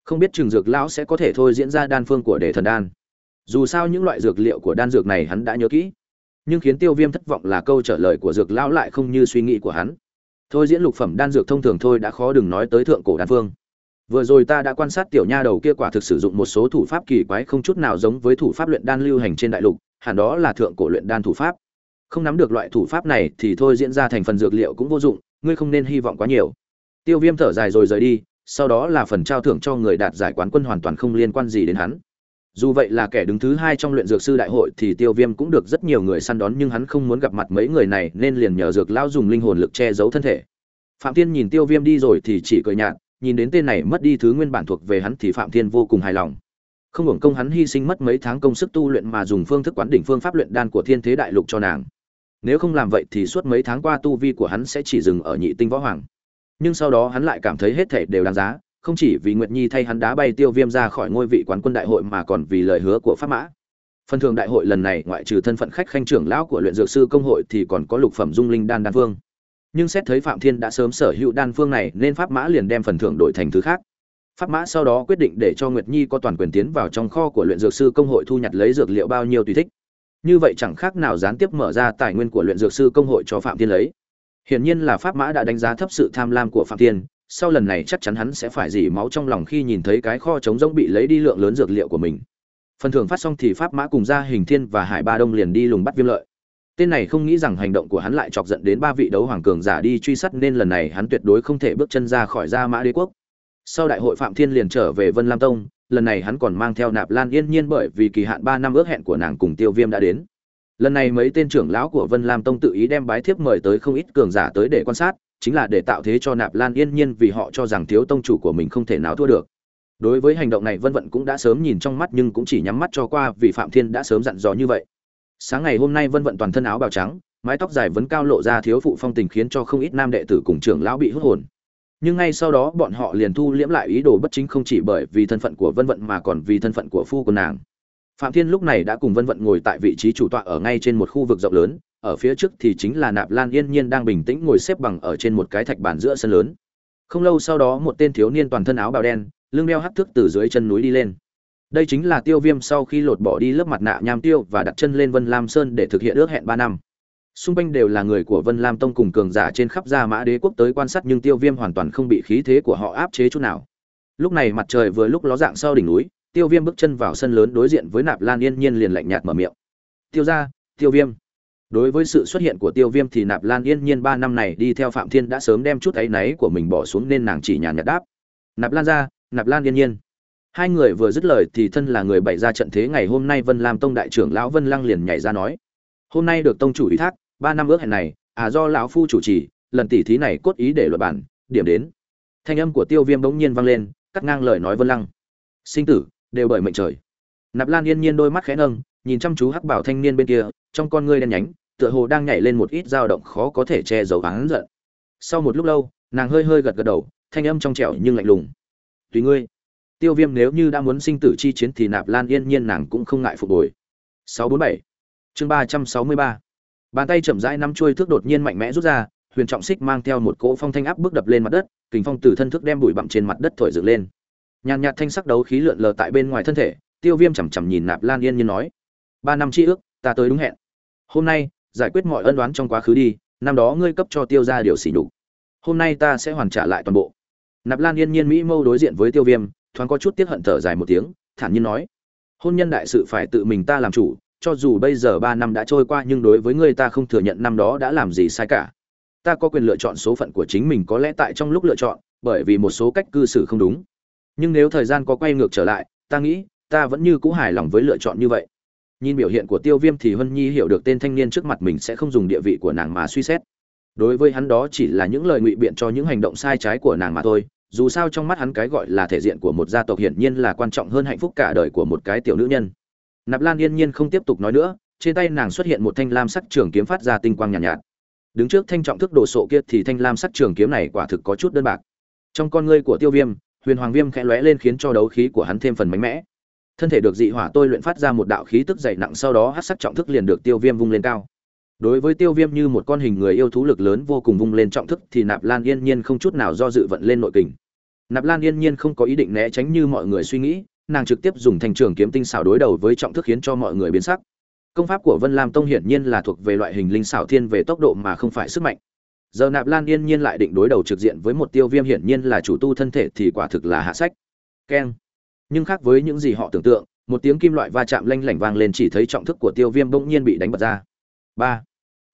Không biết trường dược lão sẽ có thể thôi diễn ra đan phương của đề thần đan. Dù sao những loại dược liệu của đan dược này hắn đã nhớ kỹ. Nhưng khiến tiêu viêm thất vọng là câu trả lời của dược lão lại không như suy nghĩ của hắn. Thôi diễn lục phẩm đan dược thông thường thôi đã khó đừng nói tới thượng cổ đan phương. Vừa rồi ta đã quan sát tiểu nha đầu kia quả thực sử dụng một số thủ pháp kỳ quái không chút nào giống với thủ pháp luyện đan lưu hành trên đại lục hẳn đó là thượng cổ luyện đan thủ pháp. Không nắm được loại thủ pháp này thì thôi diễn ra thành phần dược liệu cũng vô dụng, ngươi không nên hy vọng quá nhiều. Tiêu viêm thở dài rồi rời đi, sau đó là phần trao thưởng cho người đạt giải quán quân hoàn toàn không liên quan gì đến hắn. Dù vậy là kẻ đứng thứ hai trong luyện dược sư đại hội thì tiêu viêm cũng được rất nhiều người săn đón nhưng hắn không muốn gặp mặt mấy người này nên liền nhờ dược lão dùng linh hồn lực che giấu thân thể. Phạm Thiên nhìn tiêu viêm đi rồi thì chỉ cười nhạt, nhìn đến tên này mất đi thứ nguyên bản thuộc về hắn thì phạm thiên vô cùng hài lòng không hưởng công hắn hy sinh mất mấy tháng công sức tu luyện mà dùng phương thức quán đỉnh phương pháp luyện đan của thiên thế đại lục cho nàng. Nếu không làm vậy thì suốt mấy tháng qua tu vi của hắn sẽ chỉ dừng ở nhị tinh võ hoàng. Nhưng sau đó hắn lại cảm thấy hết thể đều đáng giá, không chỉ vì nguyệt nhi thay hắn đá bay tiêu viêm ra khỏi ngôi vị quán quân đại hội mà còn vì lời hứa của pháp mã. Phần thường đại hội lần này ngoại trừ thân phận khách khanh trưởng lão của luyện dược sư công hội thì còn có lục phẩm dung linh đan đan phương nhưng xét thấy phạm thiên đã sớm sở hữu đan phương này nên pháp mã liền đem phần thưởng đổi thành thứ khác pháp mã sau đó quyết định để cho nguyệt nhi có toàn quyền tiến vào trong kho của luyện dược sư công hội thu nhặt lấy dược liệu bao nhiêu tùy thích. Như vậy chẳng khác nào gián tiếp mở ra tài nguyên của luyện dược sư công hội cho phạm thiên lấy. Hiển nhiên là pháp mã đã đánh giá thấp sự tham lam của phạm thiên, sau lần này chắc chắn hắn sẽ phải dỉ máu trong lòng khi nhìn thấy cái kho trống rỗng bị lấy đi lượng lớn dược liệu của mình. Phần thưởng phát xong thì pháp mã cùng ra hình thiên và hải ba đông liền đi lùng bắt viêm lợi. Tên này không nghĩ rằng hành động của hắn lại chọc giận đến ba vị đấu hoàng cường giả đi truy sát nên lần này hắn tuyệt đối không thể bước chân ra khỏi gia mã đế quốc sau đại hội phạm thiên liền trở về vân lam tông, lần này hắn còn mang theo nạp lan yên nhiên bởi vì kỳ hạn ba năm ước hẹn của nàng cùng tiêu viêm đã đến. Lần này mấy tên trưởng lão của vân lam tông tự ý đem bái thiếp mời tới không ít cường giả tới để quan sát, chính là để tạo thế cho nạp lan yên nhiên vì họ cho rằng thiếu tông chủ của mình không thể nào thua được. Đối với hành động này vân vận cũng đã sớm nhìn trong mắt nhưng cũng chỉ nhắm mắt cho qua vì phạm thiên đã sớm dặn dò như vậy. Sáng ngày hôm nay vân vận toàn thân áo bào trắng, mái tóc dài vấn cao lộ ra thiếu phụ phong tình khiến cho không ít nam đệ tử cùng trưởng lão bị hút hồn nhưng ngay sau đó bọn họ liền thu liễm lại ý đồ bất chính không chỉ bởi vì thân phận của vân vận mà còn vì thân phận của phu của nàng. Phạm thiên lúc này đã cùng vân vận ngồi tại vị trí chủ tọa ở ngay trên một khu vực rộng lớn, ở phía trước thì chính là nạp lan yên nhiên đang bình tĩnh ngồi xếp bằng ở trên một cái thạch bàn giữa sân lớn. Không lâu sau đó một tên thiếu niên toàn thân áo bào đen, lưng đeo hắc thước từ dưới chân núi đi lên. Đây chính là tiêu viêm sau khi lột bỏ đi lớp mặt nạ nham tiêu và đặt chân lên vân lam sơn để thực hiện ước hẹn ba năm xung quanh đều là người của vân lam tông cùng cường giả trên khắp gia mã đế quốc tới quan sát nhưng tiêu viêm hoàn toàn không bị khí thế của họ áp chế chút nào. Lúc này mặt trời vừa lúc ló dạng sau đỉnh núi, tiêu viêm bước chân vào sân lớn đối diện với nạp lan yên nhiên liền lạnh nhạt mở miệng. Tiêu ra tiêu viêm. Đối với sự xuất hiện của tiêu viêm thì nạp lan yên nhiên ba năm này đi theo phạm thiên đã sớm đem chút áy náy của mình bỏ xuống nên nàng chỉ nhàn nhạt đáp. Nạp lan ra nạp lan yên nhiên. Hai người vừa dứt lời thì thân là người bày ra trận thế ngày hôm nay vân lam tông đại trưởng lão vân lăng liền nhảy ra nói. Hôm nay được tông chủ ủy thác ba năm ước hẹn này à do lão phu chủ trì, lần tỉ thí này cốt ý để luật bản, điểm đến. Thanh âm của tiêu viêm bỗng nhiên vang lên, cắt ngang lời nói vân lăng. Sinh tử, đều bởi mệnh trời. Nạp lan yên nhiên đôi mắt khẽ nâng, nhìn chăm chú hắc bảo thanh niên bên kia, trong con ngươi đen nhánh, tựa hồ đang nhảy lên một ít dao động khó có thể che giấu hắn giận. Sau một lúc lâu, nàng hơi hơi gật gật đầu, thanh âm trong trẻo nhưng lạnh lùng. Tùy ngươi. Tiêu viêm nếu như đã muốn sinh tử chi chiến thì nạp lan yên nhiên nàng cũng không ngại phục hồi. 647 chương 363 bàn tay chậm rãi nắm chuôi thước đột nhiên mạnh mẽ rút ra, huyền trọng xích mang theo một cỗ phong thanh áp bước đập lên mặt đất, kình phong từ thân thức đem bụi bặm trên mặt đất thổi dựng lên. Nhàn nhạt thanh sắc đấu khí lượn lờ tại bên ngoài thân thể, tiêu viêm chằm chằm nhìn nạp lan yên như nói, ba năm tri ước, ta tới đúng hẹn. Hôm nay, giải quyết mọi ân đoán trong quá khứ đi, năm đó ngươi cấp cho tiêu ra điều xỉ nhục. Hôm nay ta sẽ hoàn trả lại toàn bộ. Nạp lan yên nhiên mỹ mâu đối diện với tiêu viêm, thoáng có chút tiếp hận thở dài một tiếng, thản nhiên nói, hôn nhân đại sự phải tự mình ta làm chủ cho dù bây giờ ba năm đã trôi qua nhưng đối với ngươi ta không thừa nhận năm đó đã làm gì sai cả. Ta có quyền lựa chọn số phận của chính mình có lẽ tại trong lúc lựa chọn, bởi vì một số cách cư xử không đúng. Nhưng nếu thời gian có quay ngược trở lại, ta nghĩ, ta vẫn như cũ hài lòng với lựa chọn như vậy. Nhìn biểu hiện của tiêu viêm thì hân nhi hiểu được tên thanh niên trước mặt mình sẽ không dùng địa vị của nàng mà suy xét. Đối với hắn đó chỉ là những lời ngụy biện cho những hành động sai trái của nàng mà thôi, dù sao trong mắt hắn cái gọi là thể diện của một gia tộc hiển nhiên là quan trọng hơn hạnh phúc cả đời của một cái tiểu nữ nhân nạp lan yên nhiên không tiếp tục nói nữa trên tay nàng xuất hiện một thanh lam sắc trường kiếm phát ra tinh quang nhàn nhạt, nhạt. Đứng trước thanh trọng thức đồ sộ kia thì thanh lam sắc trường kiếm này quả thực có chút đơn bạc. Trong con ngươi của tiêu viêm huyền hoàng viêm khẽ lóe lên khiến cho đấu khí của hắn thêm phần mạnh mẽ. Thân thể được dị hỏa tôi luyện phát ra một đạo khí tức dày nặng sau đó hát sắc trọng thức liền được tiêu viêm vung lên cao. Đối với tiêu viêm như một con hình người yêu thú lực lớn vô cùng vung lên trọng thức thì nạp lan yên nhiên không chút nào do dự vận lên nội kình. Nạp lan yên nhiên không có ý định né tránh như mọi người suy nghĩ nàng trực tiếp dùng thành trường kiếm tinh xảo đối đầu với trọng thức khiến cho mọi người biến sắc. Công pháp của vân lam tông hiển nhiên là thuộc về loại hình linh xảo thiên về tốc độ mà không phải sức mạnh. Giờ nạp lan yên nhiên lại định đối đầu trực diện với một tiêu viêm hiển nhiên là chủ tu thân thể thì quả thực là hạ sách. Keng. Nhưng khác với những gì họ tưởng tượng, một tiếng kim loại va chạm lanh lảnh vang lên chỉ thấy trọng thức của tiêu viêm bỗng nhiên bị đánh bật ra. Ba.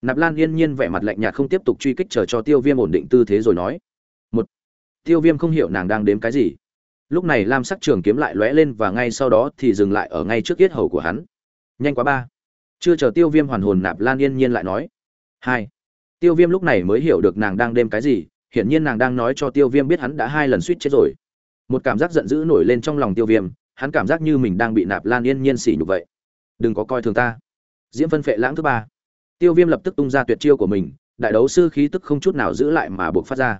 Nạp lan yên nhiên vẻ mặt lạnh nhạt không tiếp tục truy kích chờ cho tiêu viêm ổn định tư thế rồi nói. Một. Tiêu viêm không hiểu nàng đang đếm cái gì lúc này lam sắc trường kiếm lại lóe lên và ngay sau đó thì dừng lại ở ngay trước yết hầu của hắn. Nhanh quá ba. Chưa chờ tiêu viêm hoàn hồn nạp lan yên nhiên lại nói. Hai. Tiêu viêm lúc này mới hiểu được nàng đang đêm cái gì, hiển nhiên nàng đang nói cho tiêu viêm biết hắn đã hai lần suýt chết rồi. Một cảm giác giận dữ nổi lên trong lòng tiêu viêm, hắn cảm giác như mình đang bị nạp lan yên nhiên xỉ nhục vậy. Đừng có coi thường ta. Diễm phân phệ lãng thứ ba. Tiêu viêm lập tức tung ra tuyệt chiêu của mình, đại đấu sư khí tức không chút nào giữ lại mà buộc phát ra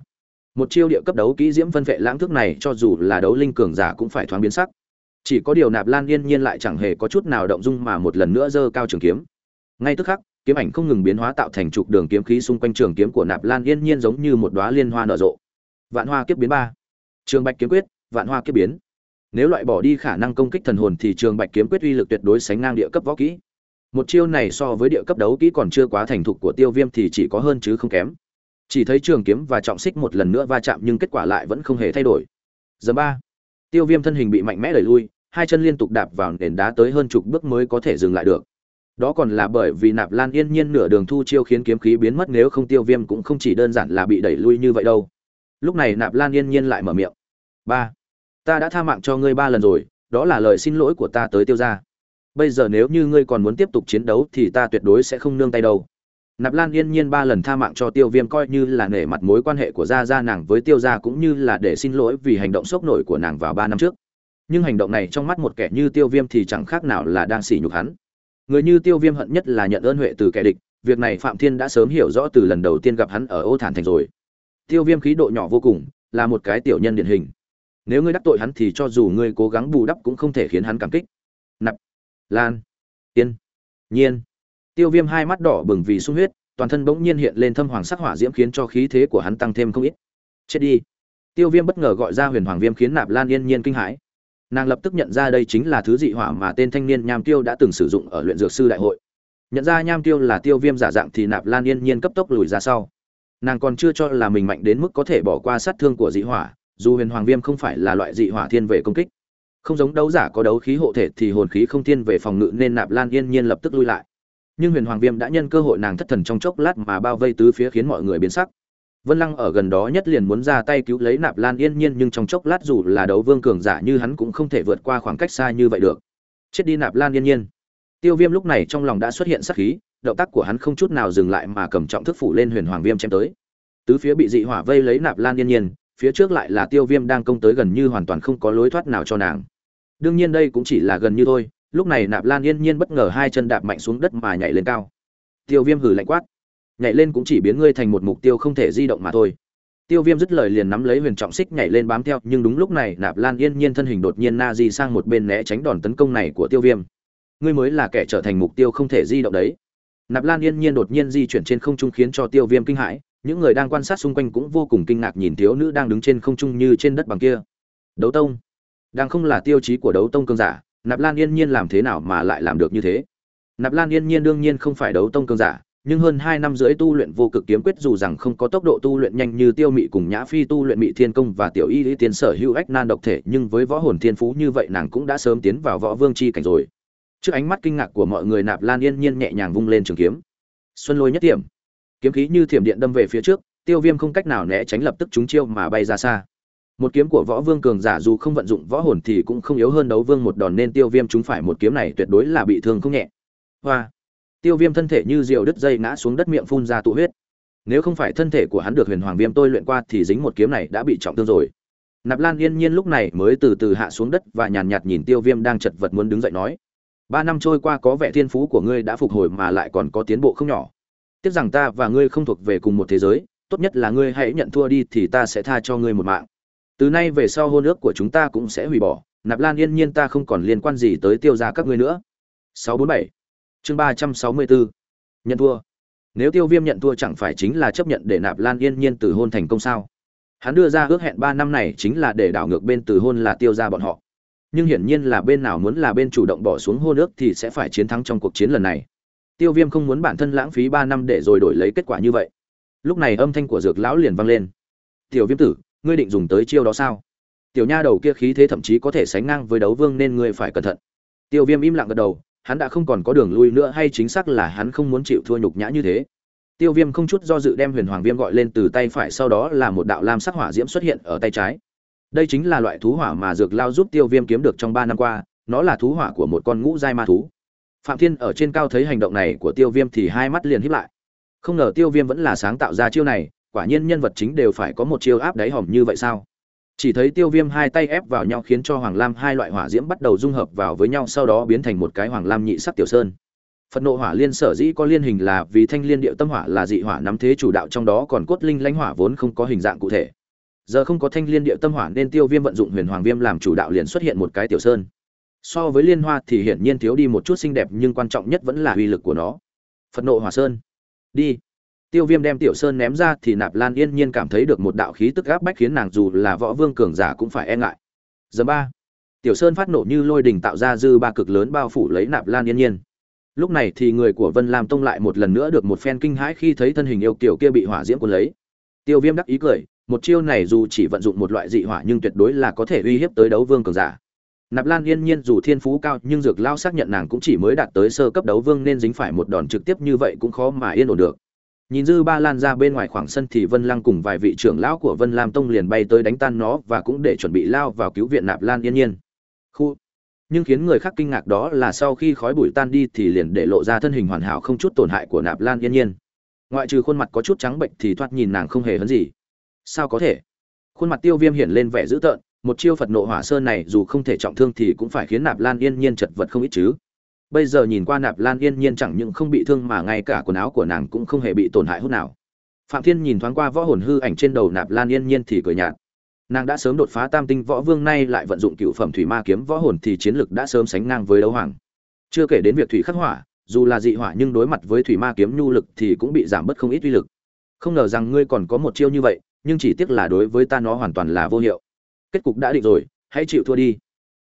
một chiêu địa cấp đấu kỹ diễm phân Vệ lãng thức này cho dù là đấu linh cường giả cũng phải thoáng biến sắc. Chỉ có điều nạp lan yên nhiên lại chẳng hề có chút nào động dung mà một lần nữa giơ cao trường kiếm. Ngay tức khắc, kiếm ảnh không ngừng biến hóa tạo thành trục đường kiếm khí xung quanh trường kiếm của nạp lan yên nhiên giống như một đoá liên hoa nở rộ. Vạn hoa kiếp biến ba. Trường bạch kiếm quyết, vạn hoa kiếp biến. Nếu loại bỏ đi khả năng công kích thần hồn thì trường bạch kiếm quyết uy lực tuyệt đối sánh ngang địa cấp võ kỹ. Một chiêu này so với địa cấp đấu kỹ còn chưa quá thành thục của tiêu viêm thì chỉ có hơn chứ không kém chỉ thấy trường kiếm và trọng xích một lần nữa va chạm nhưng kết quả lại vẫn không hề thay đổi. Giờ ba, tiêu viêm thân hình bị mạnh mẽ đẩy lui, hai chân liên tục đạp vào nền đá tới hơn chục bước mới có thể dừng lại được. Đó còn là bởi vì nạp lan yên nhiên nửa đường thu chiêu khiến kiếm khí biến mất, nếu không tiêu viêm cũng không chỉ đơn giản là bị đẩy lui như vậy đâu. Lúc này nạp lan yên nhiên lại mở miệng. Ba, ta đã tha mạng cho ngươi ba lần rồi, đó là lời xin lỗi của ta tới tiêu ra bây giờ nếu như ngươi còn muốn tiếp tục chiến đấu thì ta tuyệt đối sẽ không nương tay đâu nạp lan yên nhiên ba lần tha mạng cho tiêu viêm coi như là nể mặt mối quan hệ của gia gia nàng với tiêu gia cũng như là để xin lỗi vì hành động sốc nổi của nàng vào ba năm trước. Nhưng hành động này trong mắt một kẻ như tiêu viêm thì chẳng khác nào là đang sỉ nhục hắn. Người như tiêu viêm hận nhất là nhận ơn huệ từ kẻ địch, việc này phạm thiên đã sớm hiểu rõ từ lần đầu tiên gặp hắn ở ô thản thành rồi. Tiêu viêm khí độ nhỏ vô cùng, là một cái tiểu nhân điển hình. Nếu ngươi đắc tội hắn thì cho dù ngươi cố gắng bù đắp cũng không thể khiến hắn cảm kích. Nạp, lan, yên, nhiên tiêu viêm hai mắt đỏ bừng vì sung huyết, toàn thân bỗng nhiên hiện lên thâm hoàng sắc hỏa diễm khiến cho khí thế của hắn tăng thêm không ít. Chết đi. Tiêu viêm bất ngờ gọi ra huyền hoàng viêm khiến nạp lan yên nhiên kinh hãi. Nàng lập tức nhận ra đây chính là thứ dị hỏa mà tên thanh niên nham tiêu đã từng sử dụng ở luyện dược sư đại hội. Nhận ra nham tiêu là tiêu viêm giả dạng thì nạp lan yên nhiên cấp tốc lùi ra sau. Nàng còn chưa cho là mình mạnh đến mức có thể bỏ qua sát thương của dị hỏa, dù huyền hoàng viêm không phải là loại dị hỏa thiên về công kích. Không giống đấu giả có đấu khí hộ thể thì hồn khí không thiên về phòng ngự nên nạp lan yên nhiên lập tức lui lại nhưng huyền hoàng viêm đã nhân cơ hội nàng thất thần trong chốc lát mà bao vây tứ phía khiến mọi người biến sắc. Vân lăng ở gần đó nhất liền muốn ra tay cứu lấy nạp lan yên nhiên, nhưng trong chốc lát dù là đấu vương cường giả như hắn cũng không thể vượt qua khoảng cách xa như vậy được. Chết đi nạp lan yên nhiên. Tiêu viêm lúc này trong lòng đã xuất hiện sắc khí, động tác của hắn không chút nào dừng lại mà cầm trọng thức phủ lên huyền hoàng viêm chém tới. Tứ phía bị dị hỏa vây lấy nạp lan yên nhiên, phía trước lại là tiêu viêm đang công tới gần như hoàn toàn không có lối thoát nào cho nàng. Đương nhiên đây cũng chỉ là gần như thôi lúc này nạp lan yên nhiên bất ngờ hai chân đạp mạnh xuống đất mà nhảy lên cao. Tiêu viêm hử lạnh quát. Nhảy lên cũng chỉ biến ngươi thành một mục tiêu không thể di động mà thôi. Tiêu viêm dứt lời liền nắm lấy huyền trọng xích nhảy lên bám theo, nhưng đúng lúc này nạp lan yên nhiên thân hình đột nhiên na di sang một bên né tránh đòn tấn công này của tiêu viêm. Ngươi mới là kẻ trở thành mục tiêu không thể di động đấy. Nạp lan yên nhiên đột nhiên di chuyển trên không trung khiến cho tiêu viêm kinh hãi. Những người đang quan sát xung quanh cũng vô cùng kinh ngạc nhìn thiếu nữ đang đứng trên không trung như trên đất bằng kia. Đấu tông. Đang không là tiêu chí của đấu tông cương giả nạp lan yên nhiên làm thế nào mà lại làm được như thế? Nạp lan yên nhiên đương nhiên không phải đấu tông cương giả, nhưng hơn hai năm rưỡi tu luyện vô cực kiếm quyết dù rằng không có tốc độ tu luyện nhanh như tiêu mị cùng nhã phi tu luyện mị thiên công và tiểu y lý tiên sở hữu ách nan độc thể, nhưng với võ hồn thiên phú như vậy nàng cũng đã sớm tiến vào võ vương chi cảnh rồi. Trước ánh mắt kinh ngạc của mọi người, nạp lan yên nhiên nhẹ nhàng vung lên trường kiếm. Xuân lôi nhất điểm kiếm khí như thiểm điện đâm về phía trước, tiêu viêm không cách nào né tránh lập tức trúng chiêu mà bay ra xa một kiếm của võ vương cường giả dù không vận dụng võ hồn thì cũng không yếu hơn đấu vương một đòn nên tiêu viêm chúng phải một kiếm này tuyệt đối là bị thương không nhẹ. Hoa. Tiêu viêm thân thể như diều đứt dây ngã xuống đất miệng phun ra tụ huyết. Nếu không phải thân thể của hắn được huyền hoàng viêm tôi luyện qua thì dính một kiếm này đã bị trọng thương rồi. Nạp lan yên nhiên lúc này mới từ từ hạ xuống đất và nhàn nhạt nhìn tiêu viêm đang chật vật muốn đứng dậy nói, ba năm trôi qua có vẻ thiên phú của ngươi đã phục hồi mà lại còn có tiến bộ không nhỏ. Tiếc rằng ta và ngươi không thuộc về cùng một thế giới, tốt nhất là ngươi hãy nhận thua đi thì ta sẽ tha cho ngươi một mạng từ nay về sau hôn ước của chúng ta cũng sẽ hủy bỏ, nạp lan yên nhiên ta không còn liên quan gì tới tiêu ra các ngươi nữa. 647 chương 364 nhận thua. Nếu tiêu viêm nhận thua chẳng phải chính là chấp nhận để nạp lan yên nhiên từ hôn thành công sao? Hắn đưa ra ước hẹn ba năm này chính là để đảo ngược bên từ hôn là tiêu ra bọn họ. Nhưng hiển nhiên là bên nào muốn là bên chủ động bỏ xuống hôn ước thì sẽ phải chiến thắng trong cuộc chiến lần này. Tiêu viêm không muốn bản thân lãng phí ba năm để rồi đổi lấy kết quả như vậy. Lúc này âm thanh của dược lão liền vang lên. Tiểu viêm tử ngươi định dùng tới chiêu đó sao? Tiểu nha đầu kia khí thế thậm chí có thể sánh ngang với đấu vương nên ngươi phải cẩn thận. Tiêu viêm im lặng gật đầu, hắn đã không còn có đường lui nữa hay chính xác là hắn không muốn chịu thua nhục nhã như thế. Tiêu viêm không chút do dự đem huyền hoàng viêm gọi lên từ tay phải sau đó là một đạo lam sắc hỏa diễm xuất hiện ở tay trái. Đây chính là loại thú hỏa mà dược lao giúp tiêu viêm kiếm được trong ba năm qua, nó là thú hỏa của một con ngũ giai ma thú. Phạm thiên ở trên cao thấy hành động này của tiêu viêm thì hai mắt liền híp lại. Không ngờ tiêu viêm vẫn là sáng tạo ra chiêu này quả nhiên nhân vật chính đều phải có một chiêu áp đáy hòm như vậy sao? Chỉ thấy tiêu viêm hai tay ép vào nhau khiến cho hoàng lam hai loại hỏa diễm bắt đầu dung hợp vào với nhau, sau đó biến thành một cái hoàng lam nhị sắc tiểu sơn. Phật nộ hỏa liên sở dĩ có liên hình là vì thanh liên điệu tâm hỏa là dị hỏa nắm thế chủ đạo, trong đó còn cốt linh lãnh hỏa vốn không có hình dạng cụ thể. Giờ không có thanh liên điệu tâm hỏa nên tiêu viêm vận dụng huyền hoàng viêm làm chủ đạo liền xuất hiện một cái tiểu sơn. So với liên hoa thì hiển nhiên thiếu đi một chút xinh đẹp, nhưng quan trọng nhất vẫn là uy lực của nó. Phật nộ hỏa sơn. Đi tiêu viêm đem tiểu sơn ném ra thì nạp lan yên nhiên cảm thấy được một đạo khí tức gáp bách khiến nàng dù là võ vương cường giả cũng phải e ngại. Giờ ba, tiểu sơn phát nổ như lôi đình tạo ra dư ba cực lớn bao phủ lấy nạp lan yên nhiên. Lúc này thì người của vân lam tông lại một lần nữa được một phen kinh hãi khi thấy thân hình yêu kiểu kia bị hỏa diễm cuốn lấy. Tiêu viêm đắc ý cười, một chiêu này dù chỉ vận dụng một loại dị hỏa nhưng tuyệt đối là có thể uy hiếp tới đấu vương cường giả. Nạp lan yên nhiên dù thiên phú cao nhưng dược lao xác nhận nàng cũng chỉ mới đạt tới sơ cấp đấu vương nên dính phải một đòn trực tiếp như vậy cũng khó mà yên ổn được nhìn dư ba lan ra bên ngoài khoảng sân thì vân lăng cùng vài vị trưởng lão của vân lam tông liền bay tới đánh tan nó và cũng để chuẩn bị lao vào cứu viện nạp lan yên nhiên. Khu. Nhưng khiến người khác kinh ngạc đó là sau khi khói bụi tan đi thì liền để lộ ra thân hình hoàn hảo không chút tổn hại của nạp lan yên nhiên. Ngoại trừ khuôn mặt có chút trắng bệnh thì thoát nhìn nàng không hề hấn gì. Sao có thể? Khuôn mặt tiêu viêm hiện lên vẻ dữ tợn, một chiêu phật nộ hỏa sơn này dù không thể trọng thương thì cũng phải khiến nạp lan yên nhiên chật vật không ít chứ bây giờ nhìn qua nạp lan yên nhiên chẳng những không bị thương mà ngay cả quần áo của nàng cũng không hề bị tổn hại hút nào. Phạm thiên nhìn thoáng qua võ hồn hư ảnh trên đầu nạp lan yên nhiên thì cười nhạt. Nàng đã sớm đột phá tam tinh võ vương nay lại vận dụng cựu phẩm thủy ma kiếm võ hồn thì chiến lực đã sớm sánh ngang với đấu hoàng. Chưa kể đến việc thủy khắc hỏa, dù là dị hỏa nhưng đối mặt với thủy ma kiếm nhu lực thì cũng bị giảm bớt không ít uy lực. Không ngờ rằng ngươi còn có một chiêu như vậy, nhưng chỉ tiếc là đối với ta nó hoàn toàn là vô hiệu. Kết cục đã định rồi, hãy chịu thua đi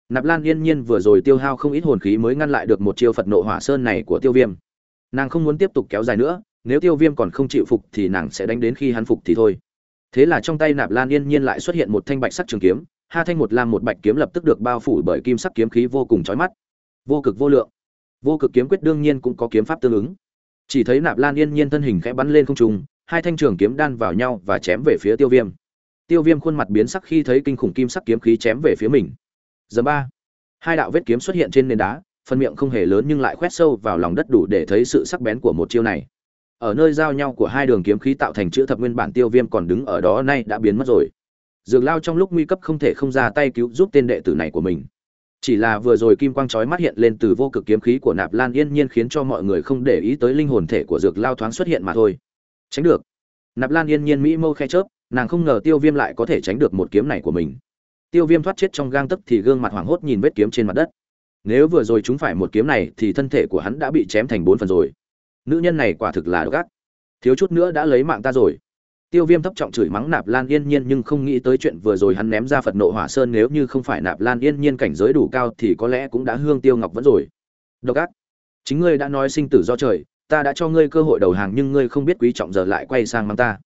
nạp lan yên nhiên vừa rồi tiêu hao không ít hồn khí mới ngăn lại được một chiêu phật nộ hỏa sơn này của tiêu viêm. Nàng không muốn tiếp tục kéo dài nữa, nếu tiêu viêm còn không chịu phục thì nàng sẽ đánh đến khi hắn phục thì thôi. Thế là trong tay nạp lan yên nhiên lại xuất hiện một thanh bạch sắc trường kiếm, hai thanh một lam một bạch kiếm lập tức được bao phủ bởi kim sắc kiếm khí vô cùng chói mắt. Vô cực vô lượng. Vô cực kiếm quyết đương nhiên cũng có kiếm pháp tương ứng. Chỉ thấy nạp lan yên nhiên thân hình khẽ bắn lên không trung, hai thanh trường kiếm đan vào nhau và chém về phía tiêu viêm. Tiêu viêm khuôn mặt biến sắc khi thấy kinh khủng kim sắc kiếm khí chém về phía mình giờ ba. Hai đạo vết kiếm xuất hiện trên nền đá, phần miệng không hề lớn nhưng lại khoét sâu vào lòng đất đủ để thấy sự sắc bén của một chiêu này. Ở nơi giao nhau của hai đường kiếm khí tạo thành chữ thập nguyên bản tiêu viêm còn đứng ở đó nay đã biến mất rồi. Dược lao trong lúc nguy cấp không thể không ra tay cứu giúp tên đệ tử này của mình. Chỉ là vừa rồi kim quang chói mắt hiện lên từ vô cực kiếm khí của nạp lan yên nhiên khiến cho mọi người không để ý tới linh hồn thể của dược lao thoáng xuất hiện mà thôi. Tránh được. Nạp lan yên nhiên mỹ mâu khẽ chớp, nàng không ngờ tiêu viêm lại có thể tránh được một kiếm này của mình tiêu viêm thoát chết trong gang tấc thì gương mặt hoảng hốt nhìn vết kiếm trên mặt đất. Nếu vừa rồi chúng phải một kiếm này thì thân thể của hắn đã bị chém thành bốn phần rồi. Nữ nhân này quả thực là độc ác. Thiếu chút nữa đã lấy mạng ta rồi. Tiêu viêm thấp trọng chửi mắng nạp lan yên nhiên nhưng không nghĩ tới chuyện vừa rồi hắn ném ra phật nộ hỏa sơn nếu như không phải nạp lan yên nhiên cảnh giới đủ cao thì có lẽ cũng đã hương tiêu ngọc vẫn rồi. Độc ác. Chính ngươi đã nói sinh tử do trời, ta đã cho ngươi cơ hội đầu hàng nhưng ngươi không biết quý trọng giờ lại quay sang mắng ta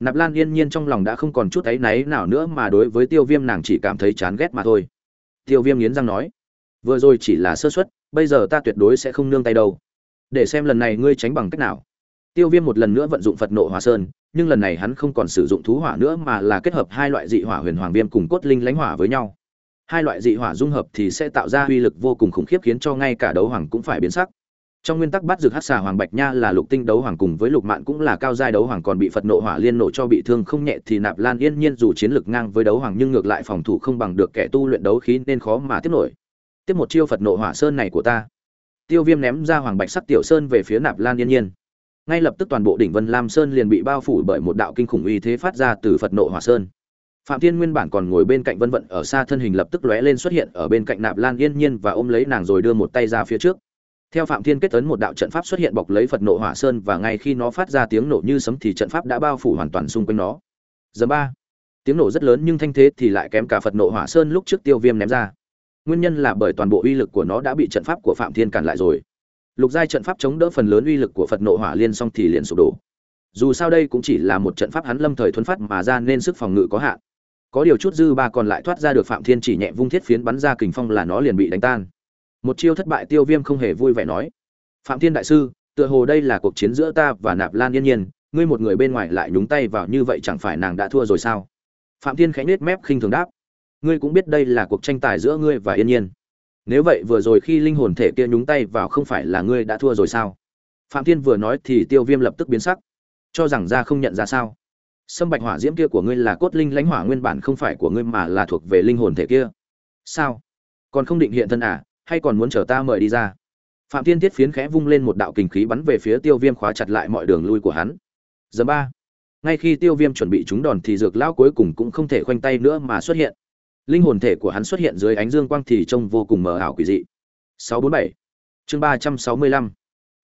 nạp lan yên nhiên trong lòng đã không còn chút áy náy nào nữa mà đối với tiêu viêm nàng chỉ cảm thấy chán ghét mà thôi. Tiêu viêm nghiến răng nói, vừa rồi chỉ là sơ suất, bây giờ ta tuyệt đối sẽ không nương tay đâu. Để xem lần này ngươi tránh bằng cách nào. Tiêu viêm một lần nữa vận dụng phật nộ hỏa sơn, nhưng lần này hắn không còn sử dụng thú hỏa nữa mà là kết hợp hai loại dị hỏa huyền hoàng viêm cùng cốt linh lãnh hỏa với nhau. Hai loại dị hỏa dung hợp thì sẽ tạo ra uy lực vô cùng khủng khiếp khiến cho ngay cả đấu hoàng cũng phải biến sắc trong nguyên tắc bắt dược hắc xà hoàng bạch nha là lục tinh đấu hoàng cùng với lục mạn cũng là cao giai đấu hoàng, còn bị phật nộ hỏa liên nổ cho bị thương không nhẹ thì nạp lan yên nhiên dù chiến lực ngang với đấu hoàng nhưng ngược lại phòng thủ không bằng được kẻ tu luyện đấu khí nên khó mà tiếp nổi. Tiếp một chiêu phật nộ hỏa sơn này của ta. Tiêu viêm ném ra hoàng bạch sắc tiểu sơn về phía nạp lan yên nhiên. Ngay lập tức toàn bộ đỉnh vân lam sơn liền bị bao phủ bởi một đạo kinh khủng uy thế phát ra từ phật nộ hỏa sơn. Phạm thiên nguyên bản còn ngồi bên cạnh vân vận ở xa thân hình lập tức lóe lên xuất hiện ở bên cạnh nạp lan yên nhiên và ôm lấy nàng rồi đưa một tay ra phía trước theo phạm thiên kết tấn một đạo trận pháp xuất hiện bọc lấy phật nộ hỏa sơn và ngay khi nó phát ra tiếng nổ như sấm thì trận pháp đã bao phủ hoàn toàn xung quanh nó. Giờ ba. Tiếng nổ rất lớn nhưng thanh thế thì lại kém cả phật nộ hỏa sơn lúc trước tiêu viêm ném ra. Nguyên nhân là bởi toàn bộ uy lực của nó đã bị trận pháp của phạm thiên cản lại rồi. Lục giai trận pháp chống đỡ phần lớn uy lực của phật nộ hỏa liên song thì liền sụp đổ. Dù sao đây cũng chỉ là một trận pháp hắn lâm thời thuấn phát mà ra nên sức phòng ngự có hạn. Có điều chút dư ba còn lại thoát ra được phạm thiên chỉ nhẹ vung thiết phiến bắn ra kình phong là nó liền bị đánh tan một chiêu thất bại tiêu viêm không hề vui vẻ nói. Phạm thiên đại sư, tựa hồ đây là cuộc chiến giữa ta và nạp lan yên nhiên, ngươi một người bên ngoài lại nhúng tay vào như vậy chẳng phải nàng đã thua rồi sao? Phạm thiên khẽ nết mép khinh thường đáp. Ngươi cũng biết đây là cuộc tranh tài giữa ngươi và yên nhiên. Nếu vậy vừa rồi khi linh hồn thể kia nhúng tay vào không phải là ngươi đã thua rồi sao? Phạm thiên vừa nói thì tiêu viêm lập tức biến sắc. Cho rằng ra không nhận ra sao? Sâm bạch hỏa diễm kia của ngươi là cốt linh lãnh hỏa nguyên bản không phải của ngươi mà là thuộc về linh hồn thể kia. Sao? Còn không định hiện thân à? Hay còn muốn chờ ta mời đi ra? Phạm thiên thiết phiến khẽ vung lên một đạo kình khí bắn về phía tiêu viêm khóa chặt lại mọi đường lui của hắn. Giờ ba. Ngay khi tiêu viêm chuẩn bị trúng đòn thì dược lão cuối cùng cũng không thể khoanh tay nữa mà xuất hiện. Linh hồn thể của hắn xuất hiện dưới ánh dương quang thì trông vô cùng mờ ảo quỷ dị. 647 chương 365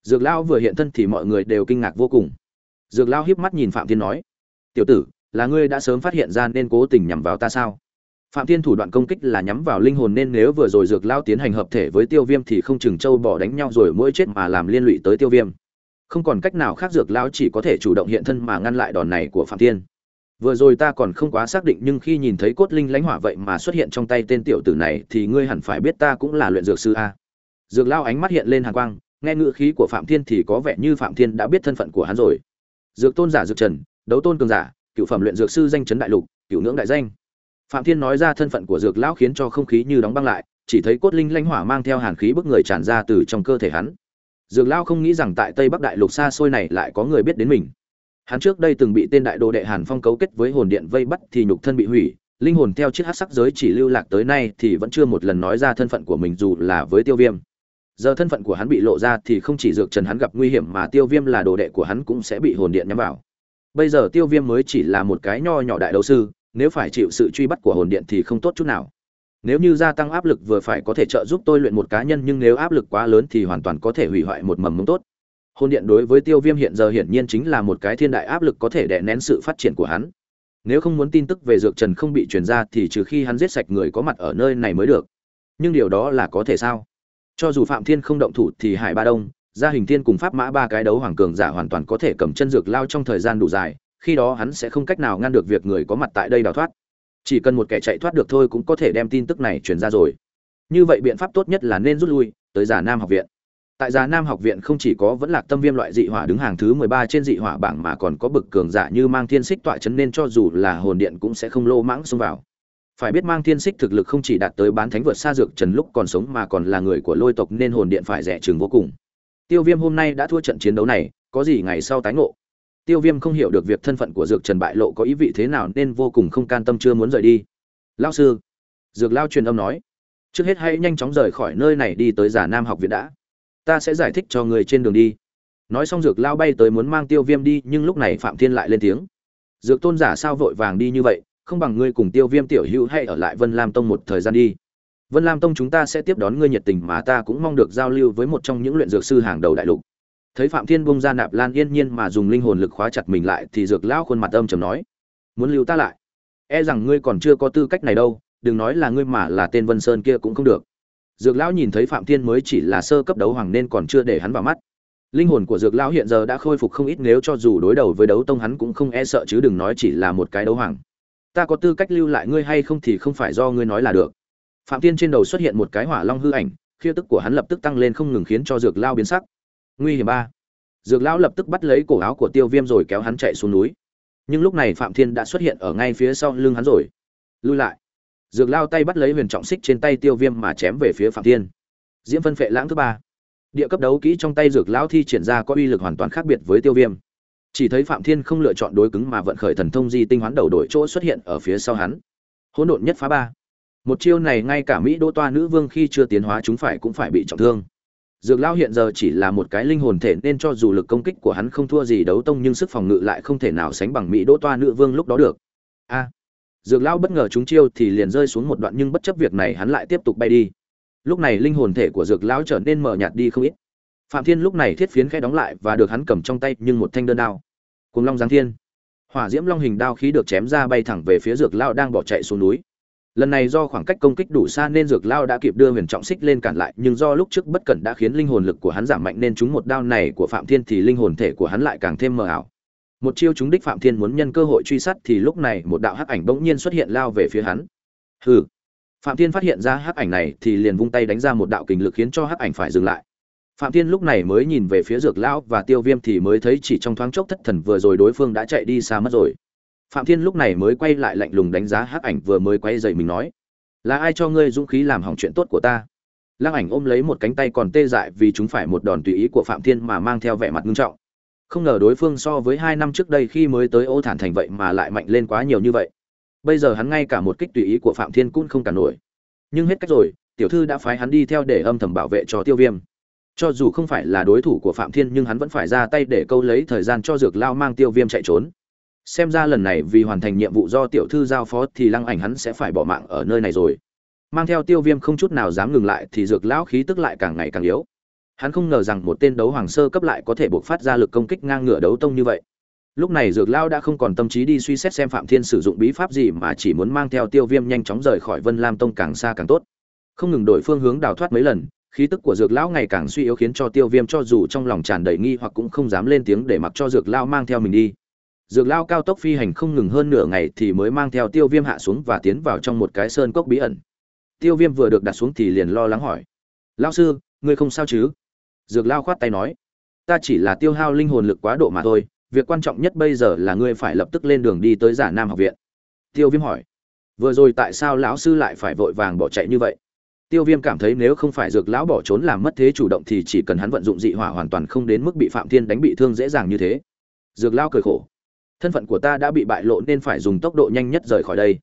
dược lão vừa hiện thân thì mọi người đều kinh ngạc vô cùng. Dược lão híp mắt nhìn phạm thiên nói, tiểu tử, là ngươi đã sớm phát hiện ra nên cố tình nhằm vào ta sao? Phạm thiên thủ đoạn công kích là nhắm vào linh hồn nên nếu vừa rồi dược lão tiến hành hợp thể với tiêu viêm thì không chừng châu bỏ đánh nhau rồi mỗi chết mà làm liên lụy tới tiêu viêm. Không còn cách nào khác dược lão chỉ có thể chủ động hiện thân mà ngăn lại đòn này của phạm thiên. Vừa rồi ta còn không quá xác định nhưng khi nhìn thấy cốt linh lãnh hỏa vậy mà xuất hiện trong tay tên tiểu tử này thì ngươi hẳn phải biết ta cũng là luyện dược sư a. Dược lao ánh mắt hiện lên hàng quang, nghe ngữ khí của phạm thiên thì có vẻ như phạm thiên đã biết thân phận của hắn rồi. Dược tôn giả dược trần, đấu tôn cường giả, cựu phẩm luyện dược sư danh chấn đại lục, cựu ngưỡng đại danh phạm thiên nói ra thân phận của dược lão khiến cho không khí như đóng băng lại chỉ thấy cốt linh lãnh hỏa mang theo hàn khí bức người tràn ra từ trong cơ thể hắn dược lão không nghĩ rằng tại tây bắc đại lục xa xôi này lại có người biết đến mình Hắn trước đây từng bị tên đại đồ đệ Hàn Phong cấu kết với hồn điện vây bắt thì nhục thân bị hủy, linh hồn theo chiếc hắc sắc giới chỉ lưu lạc tới nay thì vẫn chưa một lần nói ra thân phận của mình dù là với Tiêu Viêm. Giờ thân phận của hắn bị lộ ra thì không chỉ dược trần hắn gặp nguy hiểm mà Tiêu Viêm là đồ đệ của hắn cũng sẽ bị hồn điện nhắm vào. Bây giờ Tiêu Viêm mới chỉ là một cái nho nhỏ đại đấu sư, nếu phải chịu sự truy bắt của hồn điện thì không tốt chút nào. Nếu như gia tăng áp lực vừa phải có thể trợ giúp tôi luyện một cá nhân nhưng nếu áp lực quá lớn thì hoàn toàn có thể hủy hoại một mầm mống tốt. Hồn điện đối với Tiêu Viêm hiện giờ hiển nhiên chính là một cái thiên đại áp lực có thể đè nén sự phát triển của hắn. Nếu không muốn tin tức về Dược Trần không bị truyền ra thì trừ khi hắn giết sạch người có mặt ở nơi này mới được. Nhưng điều đó là có thể sao? Cho dù Phạm Thiên không động thủ thì Hải Ba Đông, Gia Hình Thiên cùng Pháp Mã ba cái đấu hoàng cường giả hoàn toàn có thể cầm chân dược lao trong thời gian đủ dài, khi đó hắn sẽ không cách nào ngăn được việc người có mặt tại đây đào thoát. Chỉ cần một kẻ chạy thoát được thôi cũng có thể đem tin tức này truyền ra rồi. Như vậy biện pháp tốt nhất là nên rút lui, tới Giả Nam học viện tại già nam học viện không chỉ có vẫn lạc tâm viêm loại dị hỏa đứng hàng thứ mười ba trên dị hỏa bảng mà còn có bực cường giả như mang thiên xích tọa chấn nên cho dù là hồn điện cũng sẽ không lô mãng xông vào phải biết mang thiên xích thực lực không chỉ đạt tới bán thánh vượt xa dược trần lúc còn sống mà còn là người của lôi tộc nên hồn điện phải rẻ chừng vô cùng tiêu viêm hôm nay đã thua trận chiến đấu này, có gì ngày sau tái ngộ tiêu viêm không hiểu được việc thân phận của dược trần bại lộ có ý vị thế nào nên vô cùng không can tâm chưa muốn rời đi. Lao sư, dược lao truyền âm nói, trước hết hãy nhanh chóng rời khỏi nơi này đi tới giả nam học viện đã. Ta sẽ giải thích cho người trên đường đi. Nói xong dược lao bay tới muốn mang tiêu viêm đi, nhưng lúc này phạm thiên lại lên tiếng, dược tôn giả sao vội vàng đi như vậy, không bằng ngươi cùng tiêu viêm tiểu hữu hay ở lại vân lam tông một thời gian đi. Vân lam tông chúng ta sẽ tiếp đón ngươi nhiệt tình mà ta cũng mong được giao lưu với một trong những luyện dược sư hàng đầu đại lục thấy phạm thiên bông ra nạp lan yên nhiên mà dùng linh hồn lực khóa chặt mình lại thì dược lão khuôn mặt âm trầm nói, muốn lưu ta lại? E rằng ngươi còn chưa có tư cách này đâu, đừng nói là ngươi mà là tên vân sơn kia cũng không được. Dược lão nhìn thấy phạm thiên mới chỉ là sơ cấp đấu hoàng nên còn chưa để hắn vào mắt. Linh hồn của dược lão hiện giờ đã khôi phục không ít nếu cho dù đối đầu với đấu tông hắn cũng không e sợ chứ đừng nói chỉ là một cái đấu hoàng. Ta có tư cách lưu lại ngươi hay không thì không phải do ngươi nói là được. Phạm Thiên trên đầu xuất hiện một cái hỏa long hư ảnh khiêu tức của hắn lập tức tăng lên không ngừng khiến cho dược lao biến sắc nguy hiểm ba. Dược lão lập tức bắt lấy cổ áo của tiêu viêm rồi kéo hắn chạy xuống núi. Nhưng lúc này phạm thiên đã xuất hiện ở ngay phía sau lưng hắn rồi. Lui lại. Dược lao tay bắt lấy huyền trọng xích trên tay tiêu viêm mà chém về phía phạm thiên. Diễm phân phệ lãng thứ ba. Địa cấp đấu kỹ trong tay dược lão thi triển ra có uy lực hoàn toàn khác biệt với tiêu viêm. Chỉ thấy phạm thiên không lựa chọn đối cứng mà vận khởi thần thông di tinh hoán đầu đổi chỗ xuất hiện ở phía sau hắn. Hỗn độn nhất phá ba. Một chiêu này ngay cả mỹ đỗ toa nữ vương khi chưa tiến hóa chúng phải cũng phải bị trọng thương dược lão hiện giờ chỉ là một cái linh hồn thể nên cho dù lực công kích của hắn không thua gì đấu tông nhưng sức phòng ngự lại không thể nào sánh bằng mỹ đỗ toa nữ vương lúc đó được. A. Dược lão bất ngờ trúng chiêu thì liền rơi xuống một đoạn nhưng bất chấp việc này hắn lại tiếp tục bay đi. Lúc này linh hồn thể của dược lão trở nên mờ nhạt đi không ít. Phạm thiên lúc này thiết phiến khẽ đóng lại và được hắn cầm trong tay nhưng một thanh đơn đao. Cùng long giáng thiên. Hỏa diễm long hình đao khí được chém ra bay thẳng về phía dược lão đang bỏ chạy xuống núi lần này do khoảng cách công kích đủ xa nên dược lao đã kịp đưa huyền trọng xích lên cản lại, nhưng do lúc trước bất cẩn đã khiến linh hồn lực của hắn giảm mạnh nên chúng một đao này của phạm thiên thì linh hồn thể của hắn lại càng thêm mờ ảo. Một chiêu chúng đích phạm thiên muốn nhân cơ hội truy sát thì lúc này một đạo hắc ảnh bỗng nhiên xuất hiện lao về phía hắn. Hừ. Phạm thiên phát hiện ra hắc ảnh này thì liền vung tay đánh ra một đạo kình lực khiến cho hắc ảnh phải dừng lại. Phạm thiên lúc này mới nhìn về phía dược lão và tiêu viêm thì mới thấy chỉ trong thoáng chốc thất thần vừa rồi đối phương đã chạy đi xa mất rồi phạm thiên lúc này mới quay lại lạnh lùng đánh giá hắc ảnh vừa mới quay dậy mình nói, là ai cho ngươi dũng khí làm hỏng chuyện tốt của ta? Lăng ảnh ôm lấy một cánh tay còn tê dại vì chúng phải một đòn tùy ý của phạm thiên mà mang theo vẻ mặt nghiêm trọng. Không ngờ đối phương so với hai năm trước đây khi mới tới ô thản thành vậy mà lại mạnh lên quá nhiều như vậy. Bây giờ hắn ngay cả một kích tùy ý của phạm thiên cũng không cản nổi. Nhưng hết cách rồi, tiểu thư đã phái hắn đi theo để âm thầm bảo vệ cho tiêu viêm. Cho dù không phải là đối thủ của phạm thiên nhưng hắn vẫn phải ra tay để câu lấy thời gian cho dược lao mang tiêu viêm chạy trốn xem ra lần này vì hoàn thành nhiệm vụ do tiểu thư giao phó thì lăng ảnh hắn sẽ phải bỏ mạng ở nơi này rồi. Mang theo tiêu viêm không chút nào dám ngừng lại thì dược lão khí tức lại càng ngày càng yếu. Hắn không ngờ rằng một tên đấu hoàng sơ cấp lại có thể buộc phát ra lực công kích ngang ngửa đấu tông như vậy. Lúc này dược lão đã không còn tâm trí đi suy xét xem phạm thiên sử dụng bí pháp gì mà chỉ muốn mang theo tiêu viêm nhanh chóng rời khỏi vân lam tông càng xa càng tốt. Không ngừng đổi phương hướng đào thoát mấy lần, khí tức của dược lão ngày càng suy yếu khiến cho tiêu viêm cho dù trong lòng tràn đầy nghi hoặc cũng không dám lên tiếng để mặc cho dược lão mang theo mình đi dược lao cao tốc phi hành không ngừng hơn nửa ngày thì mới mang theo tiêu viêm hạ xuống và tiến vào trong một cái sơn cốc bí ẩn. Tiêu viêm vừa được đặt xuống thì liền lo lắng hỏi. Lao sư, ngươi không sao chứ? Dược lao khoát tay nói. Ta chỉ là tiêu hao linh hồn lực quá độ mà thôi, việc quan trọng nhất bây giờ là ngươi phải lập tức lên đường đi tới giả nam học viện. Tiêu viêm hỏi. Vừa rồi tại sao lão sư lại phải vội vàng bỏ chạy như vậy? Tiêu viêm cảm thấy nếu không phải dược lão bỏ trốn làm mất thế chủ động thì chỉ cần hắn vận dụng dị hỏa hoàn toàn không đến mức bị phạm thiên đánh bị thương dễ dàng như thế. Dược lão cười khổ thân phận của ta đã bị bại lộ nên phải dùng tốc độ nhanh nhất rời khỏi đây.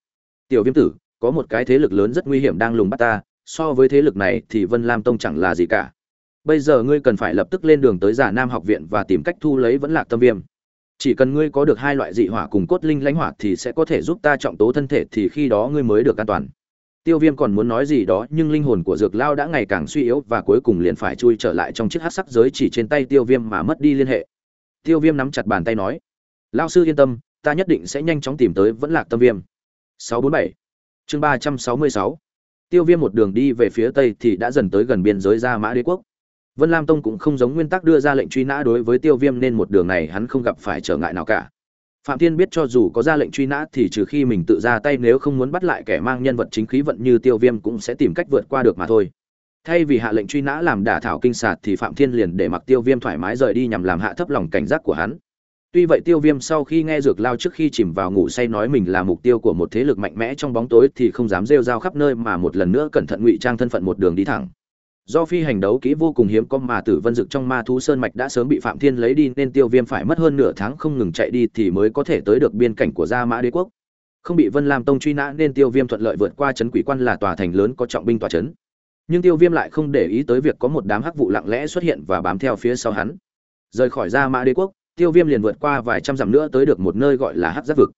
Tiểu viêm tử, có một cái thế lực lớn rất nguy hiểm đang lùng bắt ta, so với thế lực này thì vân lam tông chẳng là gì cả. Bây giờ ngươi cần phải lập tức lên đường tới giả nam học viện và tìm cách thu lấy vẫn lạc tâm viêm. Chỉ cần ngươi có được hai loại dị hỏa cùng cốt linh lãnh hỏa thì sẽ có thể giúp ta trọng tố thân thể thì khi đó ngươi mới được an toàn. Tiêu viêm còn muốn nói gì đó nhưng linh hồn của dược lao đã ngày càng suy yếu và cuối cùng liền phải chui trở lại trong chiếc hát sắc giới chỉ trên tay tiêu viêm mà mất đi liên hệ. Tiêu viêm nắm chặt bàn tay nói lao sư yên tâm, ta nhất định sẽ nhanh chóng tìm tới vẫn lạc tâm viêm. 647 chương 366 tiêu viêm một đường đi về phía tây thì đã dần tới gần biên giới gia mã đế quốc. Vân lam tông cũng không giống nguyên tắc đưa ra lệnh truy nã đối với tiêu viêm nên một đường này hắn không gặp phải trở ngại nào cả. Phạm thiên biết cho dù có ra lệnh truy nã thì trừ khi mình tự ra tay nếu không muốn bắt lại kẻ mang nhân vật chính khí vận như tiêu viêm cũng sẽ tìm cách vượt qua được mà thôi. Thay vì hạ lệnh truy nã làm đả thảo kinh sạt thì phạm thiên liền để mặc tiêu viêm thoải mái rời đi nhằm làm hạ thấp lòng cảnh giác của hắn. Tuy vậy Tiêu Viêm sau khi nghe dược lao trước khi chìm vào ngủ say nói mình là mục tiêu của một thế lực mạnh mẽ trong bóng tối thì không dám rêu rao khắp nơi mà một lần nữa cẩn thận ngụy trang thân phận một đường đi thẳng. Do phi hành đấu kỹ vô cùng hiếm có mà Tử Vân Dực trong Ma thú sơn mạch đã sớm bị Phạm Thiên lấy đi nên Tiêu Viêm phải mất hơn nửa tháng không ngừng chạy đi thì mới có thể tới được biên cảnh của Gia Mã Đế quốc. Không bị Vân Lam Tông truy nã nên Tiêu Viêm thuận lợi vượt qua trấn quỷ quan là tòa thành lớn có trọng binh tòa trấn. Nhưng Tiêu Viêm lại không để ý tới việc có một đám hắc vụ lặng lẽ xuất hiện và bám theo phía sau hắn. Rời khỏi Gia Mã Đế quốc, tiêu viêm liền vượt qua vài trăm dặm nữa tới được một nơi gọi là hát giác vực.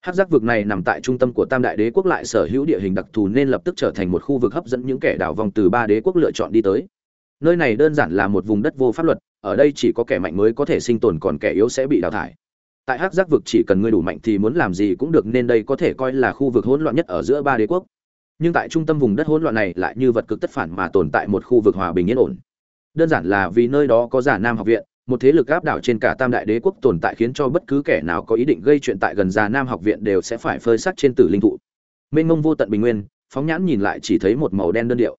Hát giác vực này nằm tại trung tâm của tam đại đế quốc lại sở hữu địa hình đặc thù nên lập tức trở thành một khu vực hấp dẫn những kẻ đảo vòng từ ba đế quốc lựa chọn đi tới. Nơi này đơn giản là một vùng đất vô pháp luật, ở đây chỉ có kẻ mạnh mới có thể sinh tồn còn kẻ yếu sẽ bị đào thải. Tại hắc giác vực chỉ cần ngươi đủ mạnh thì muốn làm gì cũng được nên đây có thể coi là khu vực hỗn loạn nhất ở giữa ba đế quốc. Nhưng tại trung tâm vùng đất hỗn loạn này lại như vật cực tất phản mà tồn tại một khu vực hòa bình yên ổn. Đơn giản là vì nơi đó có giả nam học viện một thế lực áp đảo trên cả tam đại đế quốc tồn tại khiến cho bất cứ kẻ nào có ý định gây chuyện tại gần già nam học viện đều sẽ phải phơi sắc trên tử linh thụ. Mênh mông vô tận bình nguyên, phóng nhãn nhìn lại chỉ thấy một màu đen đơn điệu.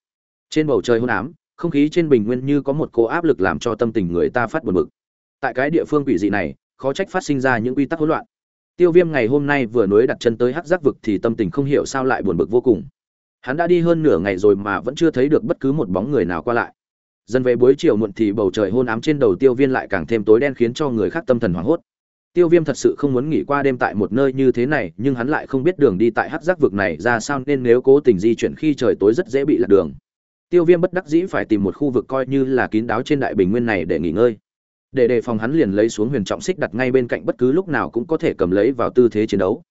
Trên bầu trời hôn ám, không khí trên bình nguyên như có một cô áp lực làm cho tâm tình người ta phát buồn bực. Tại cái địa phương quỷ dị này, khó trách phát sinh ra những quy tắc hỗn loạn. Tiêu viêm ngày hôm nay vừa nối đặt chân tới hắc giác vực thì tâm tình không hiểu sao lại buồn bực vô cùng. Hắn đã đi hơn nửa ngày rồi mà vẫn chưa thấy được bất cứ một bóng người nào qua lại dần về buổi chiều muộn thì bầu trời hôn ám trên đầu tiêu viêm lại càng thêm tối đen khiến cho người khác tâm thần hoảng hốt. Tiêu viêm thật sự không muốn nghỉ qua đêm tại một nơi như thế này, nhưng hắn lại không biết đường đi tại hắc giác vực này ra sao nên nếu cố tình di chuyển khi trời tối rất dễ bị lạc đường. Tiêu viêm bất đắc dĩ phải tìm một khu vực coi như là kín đáo trên đại bình nguyên này để nghỉ ngơi. Để đề phòng hắn liền lấy xuống huyền trọng xích đặt ngay bên cạnh bất cứ lúc nào cũng có thể cầm lấy vào tư thế chiến đấu.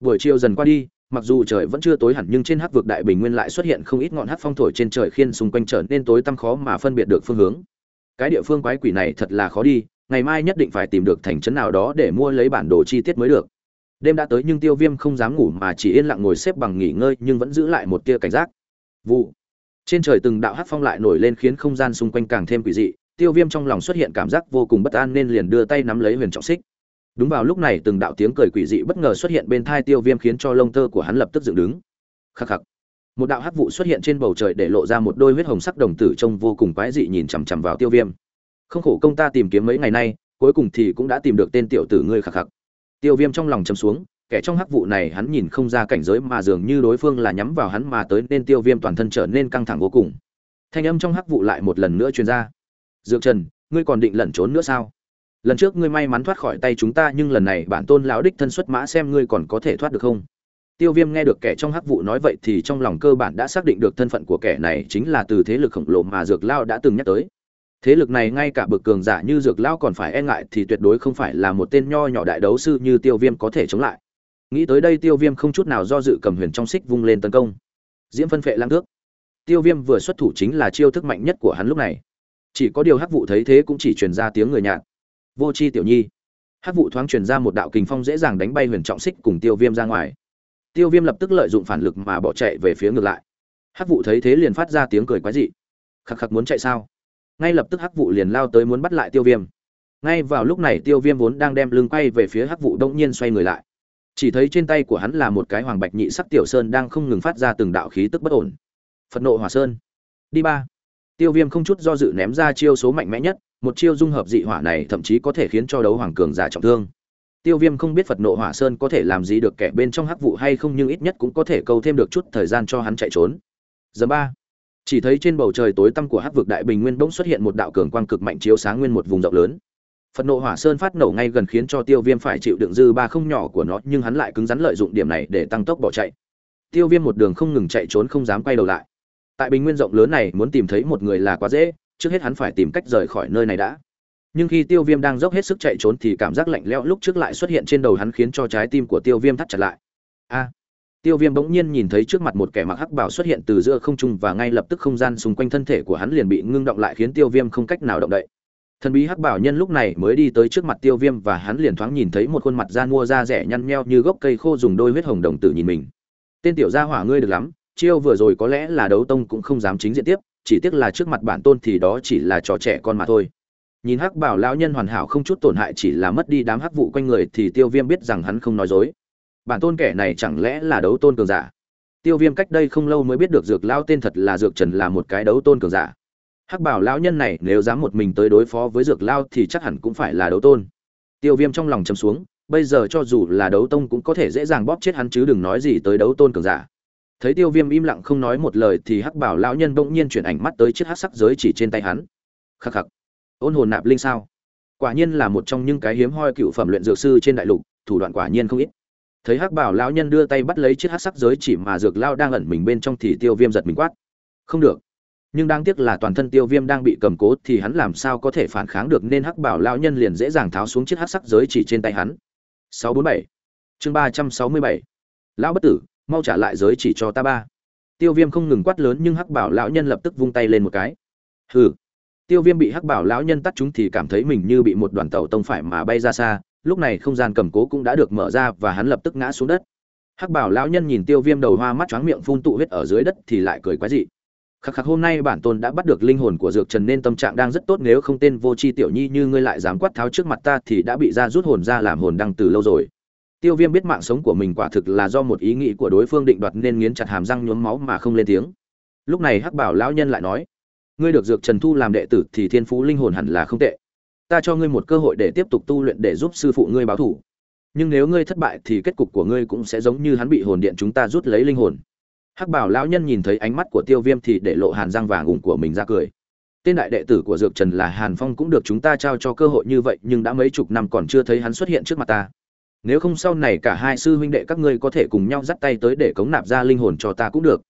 Buổi chiều dần qua đi mặc dù trời vẫn chưa tối hẳn nhưng trên hắc vực đại bình nguyên lại xuất hiện không ít ngọn hắc phong thổi trên trời khiên xung quanh trở nên tối tăm khó mà phân biệt được phương hướng. Cái địa phương quái quỷ này thật là khó đi, ngày mai nhất định phải tìm được thành trấn nào đó để mua lấy bản đồ chi tiết mới được. Đêm đã tới nhưng tiêu viêm không dám ngủ mà chỉ yên lặng ngồi xếp bằng nghỉ ngơi nhưng vẫn giữ lại một tia cảnh giác. Vụ. Trên trời từng đạo hắc phong lại nổi lên khiến không gian xung quanh càng thêm quỷ dị, tiêu viêm trong lòng xuất hiện cảm giác vô cùng bất an nên liền đưa tay nắm lấy huyền trọng xích đúng vào lúc này từng đạo tiếng cười quỷ dị bất ngờ xuất hiện bên thai tiêu viêm khiến cho lông tơ của hắn lập tức dựng đứng. Khắc khắc. Một đạo hắc vụ xuất hiện trên bầu trời để lộ ra một đôi huyết hồng sắc đồng tử trông vô cùng quái dị nhìn chằm chằm vào tiêu viêm. Không khổ công ta tìm kiếm mấy ngày nay, cuối cùng thì cũng đã tìm được tên tiểu tử ngươi khắc khắc. Tiêu viêm trong lòng chấm xuống, kẻ trong hắc vụ này hắn nhìn không ra cảnh giới mà dường như đối phương là nhắm vào hắn mà tới nên tiêu viêm toàn thân trở nên căng thẳng vô cùng. Thanh âm trong hắc vụ lại một lần nữa truyền ra. Dược trần, ngươi còn định lẩn trốn nữa sao? Lần trước ngươi may mắn thoát khỏi tay chúng ta, nhưng lần này bản tôn lão đích thân xuất mã xem ngươi còn có thể thoát được không? Tiêu viêm nghe được kẻ trong hắc vụ nói vậy thì trong lòng cơ bản đã xác định được thân phận của kẻ này chính là từ thế lực khổng lồ mà dược lao đã từng nhắc tới. Thế lực này ngay cả bực cường giả như dược lao còn phải e ngại thì tuyệt đối không phải là một tên nho nhỏ đại đấu sư như tiêu viêm có thể chống lại. Nghĩ tới đây tiêu viêm không chút nào do dự cầm huyền trong xích vung lên tấn công. Diễm phân phệ lang thước. Tiêu viêm vừa xuất thủ chính là chiêu thức mạnh nhất của hắn lúc này. Chỉ có điều hắc vụ thấy thế cũng chỉ truyền ra tiếng người nhạt vô c h i tiểu nhi. Hắc vụ thoáng truyền ra một đạo kình phong dễ dàng đánh bay huyền trọng xích cùng tiêu viêm ra ngoài. Tiêu viêm lập tức lợi dụng phản lực mà bỏ chạy về phía ngược lại. Hắc vụ thấy thế liền phát ra tiếng cười quái dị. Khắc khắc muốn chạy sao? Ngay lập tức hắc vụ liền lao tới muốn bắt lại tiêu viêm. Ngay vào lúc này tiêu viêm vốn đang đem lưng quay về phía hắc vụ đông nhiên xoay người lại. Chỉ thấy trên tay của hắn là một cái hoàng bạch nhị sắc tiểu sơn đang không ngừng phát ra từng đạo khí tức bất ổn. Phật nộ hỏa sơn. Đi ba. Tiêu viêm không chút do dự ném ra chiêu số mạnh mẽ nhất một chiêu dung hợp dị hỏa này thậm chí có thể khiến cho đấu hoàng cường giả trọng thương. Tiêu viêm không biết phật nộ hỏa sơn có thể làm gì được kẻ bên trong hắc vụ hay không nhưng ít nhất cũng có thể câu thêm được chút thời gian cho hắn chạy trốn. Giờ ba, chỉ thấy trên bầu trời tối tăm của hắc vực đại bình nguyên bỗng xuất hiện một đạo cường quang cực mạnh chiếu sáng nguyên một vùng rộng lớn. Phật nộ hỏa sơn phát nổ ngay gần khiến cho tiêu viêm phải chịu đựng dư ba không nhỏ của nó nhưng hắn lại cứng rắn lợi dụng điểm này để tăng tốc bỏ chạy. Tiêu viêm một đường không ngừng chạy trốn không dám quay đầu lại. Tại bình nguyên rộng lớn này muốn tìm thấy một người là quá dễ trước hết hắn phải tìm cách rời khỏi nơi này đã. Nhưng khi tiêu viêm đang dốc hết sức chạy trốn thì cảm giác lạnh lẽo lúc trước lại xuất hiện trên đầu hắn khiến cho trái tim của tiêu viêm thắt chặt lại. A! Tiêu viêm bỗng nhiên nhìn thấy trước mặt một kẻ mặc hắc bảo xuất hiện từ giữa không trung và ngay lập tức không gian xung quanh thân thể của hắn liền bị ngưng động lại khiến tiêu viêm không cách nào động đậy. Thần bí hắc bảo nhân lúc này mới đi tới trước mặt tiêu viêm và hắn liền thoáng nhìn thấy một khuôn mặt da mua da rẻ nhăn nheo như gốc cây khô dùng đôi huyết hồng đồng tử nhìn mình. Tên tiểu gia hỏa ngươi được lắm, chiêu vừa rồi có lẽ là đấu tông cũng không dám chính diện tiếp chỉ tiếc là trước mặt bản tôn thì đó chỉ là trò trẻ con mà thôi. Nhìn hắc bảo lão nhân hoàn hảo không chút tổn hại chỉ là mất đi đám hắc vụ quanh người thì tiêu viêm biết rằng hắn không nói dối. Bản tôn kẻ này chẳng lẽ là đấu tôn cường giả? Tiêu viêm cách đây không lâu mới biết được dược lao tên thật là dược trần là một cái đấu tôn cường giả. Hắc bảo lão nhân này nếu dám một mình tới đối phó với dược lao thì chắc hẳn cũng phải là đấu tôn. Tiêu viêm trong lòng chấm xuống, bây giờ cho dù là đấu tông cũng có thể dễ dàng bóp chết hắn chứ đừng nói gì tới đấu tôn cường giả thấy tiêu viêm im lặng không nói một lời thì hắc bảo lão nhân bỗng nhiên chuyển ảnh mắt tới chiếc hắc sắc giới chỉ trên tay hắn. Khắc khắc. Ôn hồn nạp linh sao? Quả nhiên là một trong những cái hiếm hoi cựu phẩm luyện dược sư trên đại lục, thủ đoạn quả nhiên không ít. Thấy hắc bảo lão nhân đưa tay bắt lấy chiếc hắc sắc giới chỉ mà dược lao đang ẩn mình bên trong thì tiêu viêm giật mình quát. Không được. Nhưng đáng tiếc là toàn thân tiêu viêm đang bị cầm cố thì hắn làm sao có thể phản kháng được nên hắc bảo lão nhân liền dễ dàng tháo xuống chiếc hắc sắc giới chỉ trên tay hắn. 647 chương 367 lão bất tử mau trả lại giới chỉ cho ta ba. Tiêu viêm không ngừng quát lớn nhưng hắc bảo lão nhân lập tức vung tay lên một cái. Hừ. Tiêu viêm bị hắc bảo lão nhân tắt chúng thì cảm thấy mình như bị một đoàn tàu tông phải mà bay ra xa. Lúc này không gian cầm cố cũng đã được mở ra và hắn lập tức ngã xuống đất. Hắc bảo lão nhân nhìn tiêu viêm đầu hoa mắt choáng miệng phun tụ huyết ở dưới đất thì lại cười quái dị. Khắc khắc, hôm nay bản tôn đã bắt được linh hồn của dược trần nên tâm trạng đang rất tốt, nếu không tên vô tri tiểu nhi như ngươi lại dám quát tháo trước mặt ta thì đã bị ra rút hồn ra làm hồn đăng từ lâu rồi tiêu viêm biết mạng sống của mình quả thực là do một ý nghĩ của đối phương định đoạt nên nghiến chặt hàm răng nhuốm máu mà không lên tiếng. Lúc này hắc bảo lão nhân lại nói, ngươi được dược trần thu làm đệ tử thì thiên phú linh hồn hẳn là không tệ. Ta cho ngươi một cơ hội để tiếp tục tu luyện để giúp sư phụ ngươi báo thủ. Nhưng nếu ngươi thất bại thì kết cục của ngươi cũng sẽ giống như hắn bị hồn điện chúng ta rút lấy linh hồn. Hắc bảo lão nhân nhìn thấy ánh mắt của tiêu viêm thì để lộ hàn răng vàng ủng của mình ra cười. Tên đại đệ tử của dược trần là hàn phong cũng được chúng ta trao cho cơ hội như vậy nhưng đã mấy chục năm còn chưa thấy hắn xuất hiện trước mặt ta nếu không sau này cả hai sư huynh đệ các ngươi có thể cùng nhau dắt tay tới để cống nạp ra linh hồn cho ta cũng được.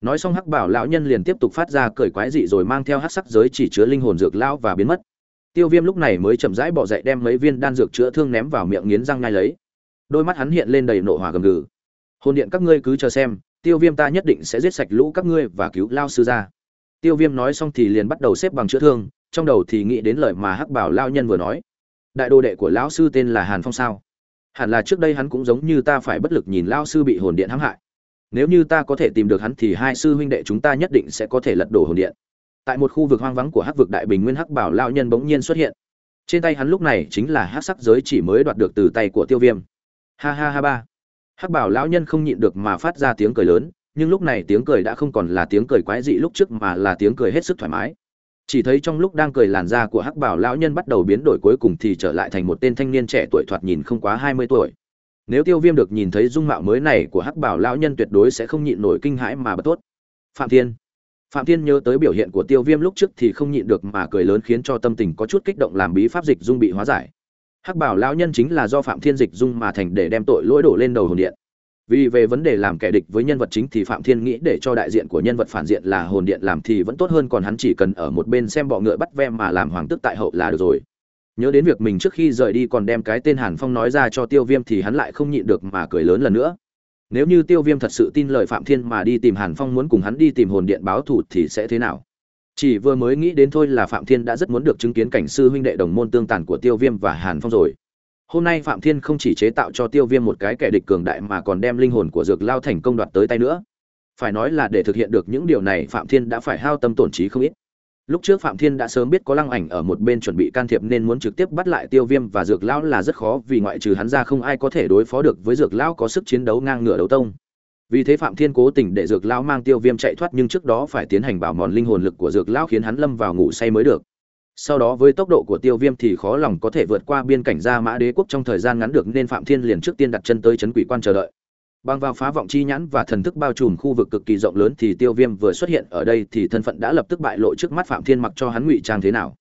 Nói xong hắc bảo lão nhân liền tiếp tục phát ra cười quái dị rồi mang theo hắc sắc giới chỉ chứa linh hồn dược lão và biến mất. Tiêu viêm lúc này mới chậm rãi bỏ dậy đem mấy viên đan dược chữa thương ném vào miệng nghiến răng ngay lấy. Đôi mắt hắn hiện lên đầy nộ hỏa gầm gừ. Hồn điện các ngươi cứ chờ xem, tiêu viêm ta nhất định sẽ giết sạch lũ các ngươi và cứu lao sư ra tiêu viêm nói xong thì liền bắt đầu xếp bằng chữa thương, trong đầu thì nghĩ đến lời mà hắc bảo lao nhân vừa nói. Đại đồ đệ của lão sư tên là hàn phong sao? Hẳn là trước đây hắn cũng giống như ta phải bất lực nhìn lao sư bị hồn điện hãm hại. Nếu như ta có thể tìm được hắn thì hai sư huynh đệ chúng ta nhất định sẽ có thể lật đổ hồn điện. Tại một khu vực hoang vắng của hắc vực đại bình nguyên hắc bảo lao nhân bỗng nhiên xuất hiện. Trên tay hắn lúc này chính là hắc sắc giới chỉ mới đoạt được từ tay của tiêu viêm. Ha ha ha ba. Hắc bảo lão nhân không nhịn được mà phát ra tiếng cười lớn, nhưng lúc này tiếng cười đã không còn là tiếng cười quái dị lúc trước mà là tiếng cười hết sức thoải mái chỉ thấy trong lúc đang cười làn da của hắc bảo lão nhân bắt đầu biến đổi cuối cùng thì trở lại thành một tên thanh niên trẻ tuổi thoạt nhìn không quá hai mươi tuổi. Nếu tiêu viêm được nhìn thấy dung mạo mới này của hắc bảo lão nhân tuyệt đối sẽ không nhịn nổi kinh hãi mà bất tốt phạm thiên phạm thiên nhớ tới biểu hiện của tiêu viêm lúc trước thì không nhịn được mà cười lớn khiến cho tâm tình có chút kích động làm bí pháp dịch dung bị hóa giải. Hắc bảo lão nhân chính là do phạm thiên dịch dung mà thành để đem tội lỗi đổ lên đầu hồn điện vì về vấn đề làm kẻ địch với nhân vật chính thì phạm thiên nghĩ để cho đại diện của nhân vật phản diện là hồn điện làm thì vẫn tốt hơn, còn hắn chỉ cần ở một bên xem bọ ngựa bắt ve mà làm hoàng tức tại hậu là được rồi. Nhớ đến việc mình trước khi rời đi còn đem cái tên hàn phong nói ra cho tiêu viêm thì hắn lại không nhịn được mà cười lớn lần nữa. Nếu như tiêu viêm thật sự tin lời phạm thiên mà đi tìm hàn phong muốn cùng hắn đi tìm hồn điện báo thù thì sẽ thế nào? Chỉ vừa mới nghĩ đến thôi là phạm thiên đã rất muốn được chứng kiến cảnh sư huynh đệ đồng môn tương tàn của tiêu viêm và hàn phong rồi hôm nay phạm thiên không chỉ chế tạo cho tiêu viêm một cái kẻ địch cường đại mà còn đem linh hồn của dược lao thành công đoạt tới tay nữa. Phải nói là để thực hiện được những điều này, phạm thiên đã phải hao tâm tổn trí không ít. Lúc trước phạm thiên đã sớm biết có lăng ảnh ở một bên chuẩn bị can thiệp nên muốn trực tiếp bắt lại tiêu viêm và dược lão là rất khó, vì ngoại trừ hắn ra không ai có thể đối phó được với dược lão có sức chiến đấu ngang ngửa đấu tông. Vì thế phạm thiên cố tình để dược lão mang tiêu viêm chạy thoát nhưng trước đó phải tiến hành bảo mòn linh hồn lực của dược lão khiến hắn lâm vào ngủ say mới được sau đó với tốc độ của tiêu viêm thì khó lòng có thể vượt qua biên cảnh ra mã đế quốc trong thời gian ngắn được nên phạm thiên liền trước tiên đặt chân tới trấn quỷ quan chờ đợi. Bằng vào phá vọng chi nhãn và thần thức bao trùm khu vực cực kỳ rộng lớn thì tiêu viêm vừa xuất hiện ở đây thì thân phận đã lập tức bại lộ trước mắt phạm thiên mặc cho hắn ngụy trang thế nào.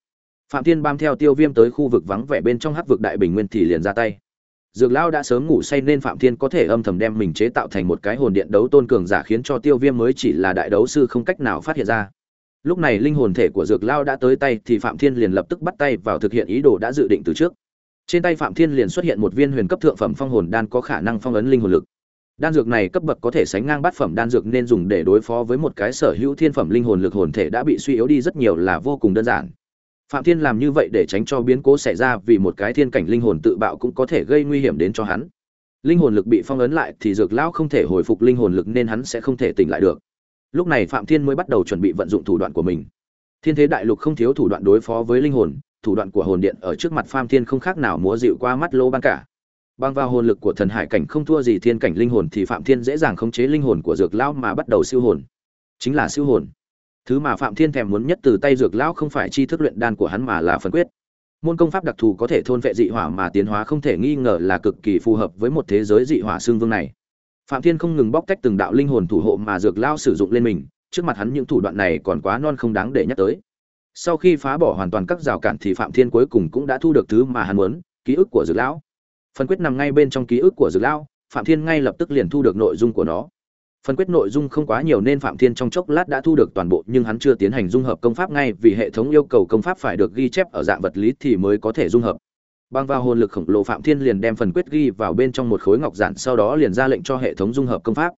Phạm thiên bám theo tiêu viêm tới khu vực vắng vẻ bên trong hắc vực đại bình nguyên thì liền ra tay. Dược lão đã sớm ngủ say nên phạm thiên có thể âm thầm đem mình chế tạo thành một cái hồn điện đấu tôn cường giả khiến cho tiêu viêm mới chỉ là đại đấu sư không cách nào phát hiện ra lúc này linh hồn thể của dược lao đã tới tay thì phạm thiên liền lập tức bắt tay vào thực hiện ý đồ đã dự định từ trước. Trên tay phạm thiên liền xuất hiện một viên huyền cấp thượng phẩm phong hồn đan có khả năng phong ấn linh hồn lực. Đan dược này cấp bậc có thể sánh ngang bát phẩm đan dược nên dùng để đối phó với một cái sở hữu thiên phẩm linh hồn lực hồn thể đã bị suy yếu đi rất nhiều là vô cùng đơn giản. Phạm thiên làm như vậy để tránh cho biến cố xảy ra vì một cái thiên cảnh linh hồn tự bạo cũng có thể gây nguy hiểm đến cho hắn. Linh hồn lực bị phong ấn lại thì dược lão không thể hồi phục linh hồn lực nên hắn sẽ không thể tỉnh lại được lúc này phạm thiên mới bắt đầu chuẩn bị vận dụng thủ đoạn của mình. Thiên thế đại lục không thiếu thủ đoạn đối phó với linh hồn, thủ đoạn của hồn điện ở trước mặt phạm thiên không khác nào múa dịu qua mắt lô ban cả. Bằng vào hồn lực của thần hải cảnh không thua gì thiên cảnh linh hồn thì phạm thiên dễ dàng khống chế linh hồn của dược lão mà bắt đầu siêu hồn. Chính là siêu hồn. Thứ mà phạm thiên thèm muốn nhất từ tay dược lão không phải chi thức luyện đan của hắn mà là phân quyết. Môn công pháp đặc thù có thể thôn vệ dị hỏa mà tiến hóa không thể nghi ngờ là cực kỳ phù hợp với một thế giới dị hỏa xương vương này phạm thiên không ngừng bóc tách từng đạo linh hồn thủ hộ mà dược lao sử dụng lên mình, trước mặt hắn những thủ đoạn này còn quá non không đáng để nhắc tới. Sau khi phá bỏ hoàn toàn các rào cản thì phạm thiên cuối cùng cũng đã thu được thứ mà hắn muốn, ký ức của dược lão. Phần quyết nằm ngay bên trong ký ức của dược lão, phạm thiên ngay lập tức liền thu được nội dung của nó. Phần quyết nội dung không quá nhiều nên phạm thiên trong chốc lát đã thu được toàn bộ, nhưng hắn chưa tiến hành dung hợp công pháp ngay vì hệ thống yêu cầu công pháp phải được ghi chép ở dạng vật lý thì mới có thể dung hợp. Bằng vào hồn lực khổng lồ Phạm Thiên liền đem phần quyết ghi vào bên trong một khối ngọc giản, sau đó liền ra lệnh cho hệ thống dung hợp công pháp.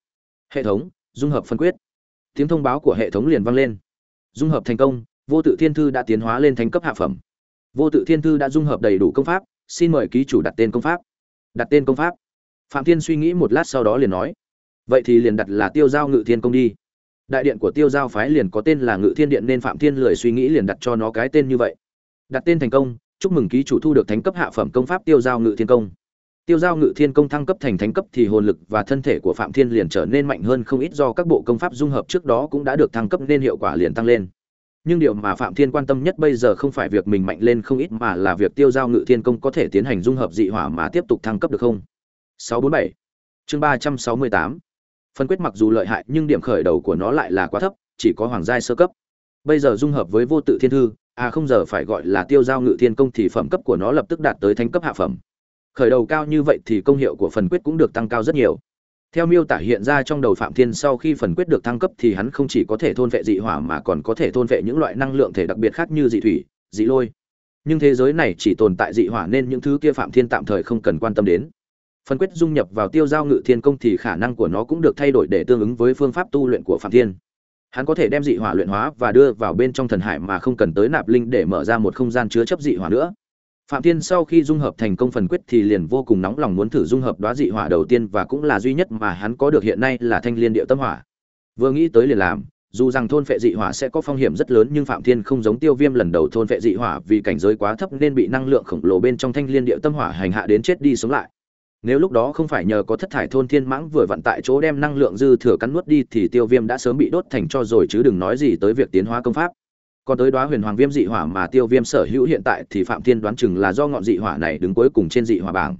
Hệ thống, dung hợp phân quyết. Tiếng thông báo của hệ thống liền vang lên. Dung hợp thành công, Vô Tự Thiên Thư đã tiến hóa lên thánh cấp hạ phẩm. Vô Tự Thiên Thư đã dung hợp đầy đủ công pháp, xin mời ký chủ đặt tên công pháp. Đặt tên công pháp. Phạm Thiên suy nghĩ một lát sau đó liền nói, vậy thì liền đặt là Tiêu Giao Ngự Thiên Công đi. đại điện của tiêu giao phái liền có tên là ngự thiên điện nên phạm thiên lười suy nghĩ liền đặt cho nó cái tên như vậy đặt tên thành công chúc mừng ký chủ thu được thánh cấp hạ phẩm công pháp tiêu giao ngự thiên công. Tiêu giao ngự thiên công thăng cấp thành thánh cấp thì hồn lực và thân thể của phạm thiên liền trở nên mạnh hơn không ít do các bộ công pháp dung hợp trước đó cũng đã được thăng cấp nên hiệu quả liền tăng lên. Nhưng điều mà phạm thiên quan tâm nhất bây giờ không phải việc mình mạnh lên không ít mà là việc tiêu giao ngự thiên công có thể tiến hành dung hợp dị hỏa mà tiếp tục thăng cấp được không? 647 chương 368 phân quyết mặc dù lợi hại nhưng điểm khởi đầu của nó lại là quá thấp, chỉ có hoàng giai sơ cấp bây giờ dung hợp với vô tự thiên thư à không giờ phải gọi là tiêu giao ngự thiên công thì phẩm cấp của nó lập tức đạt tới thánh cấp hạ phẩm. Khởi đầu cao như vậy thì công hiệu của phần quyết cũng được tăng cao rất nhiều. Theo miêu tả hiện ra trong đầu phạm thiên, sau khi phần quyết được thăng cấp thì hắn không chỉ có thể thôn vệ dị hỏa mà còn có thể thôn vệ những loại năng lượng thể đặc biệt khác như dị thủy, dị lôi. Nhưng thế giới này chỉ tồn tại dị hỏa nên những thứ kia phạm thiên tạm thời không cần quan tâm đến. Phần quyết dung nhập vào tiêu giao ngự thiên công thì khả năng của nó cũng được thay đổi để tương ứng với phương pháp tu luyện của phạm thiên hắn có thể đem dị hỏa luyện hóa và đưa vào bên trong thần hải mà không cần tới nạp linh để mở ra một không gian chứa chấp dị hỏa nữa. Phạm thiên sau khi dung hợp thành công phần quyết thì liền vô cùng nóng lòng muốn thử dung hợp đóa dị hỏa đầu tiên và cũng là duy nhất mà hắn có được hiện nay là thanh liên điệu tâm hỏa. Vừa nghĩ tới liền làm, dù rằng thôn phệ dị hỏa sẽ có phong hiểm rất lớn nhưng phạm thiên không giống tiêu viêm lần đầu thôn phệ dị hỏa vì cảnh giới quá thấp nên bị năng lượng khổng lồ bên trong thanh liên điệu tâm hỏa hành hạ đến chết đi sống lại nếu lúc đó không phải nhờ có thất thải thôn thiên mãng vừa vặn tại chỗ đem năng lượng dư thừa cắn nuốt đi thì tiêu viêm đã sớm bị đốt thành cho rồi chứ đừng nói gì tới việc tiến hóa công pháp. Còn tới đoá huyền hoàng viêm dị hỏa mà tiêu viêm sở hữu hiện tại thì phạm thiên đoán chừng là do ngọn dị hỏa này đứng cuối cùng trên dị hỏa bảng.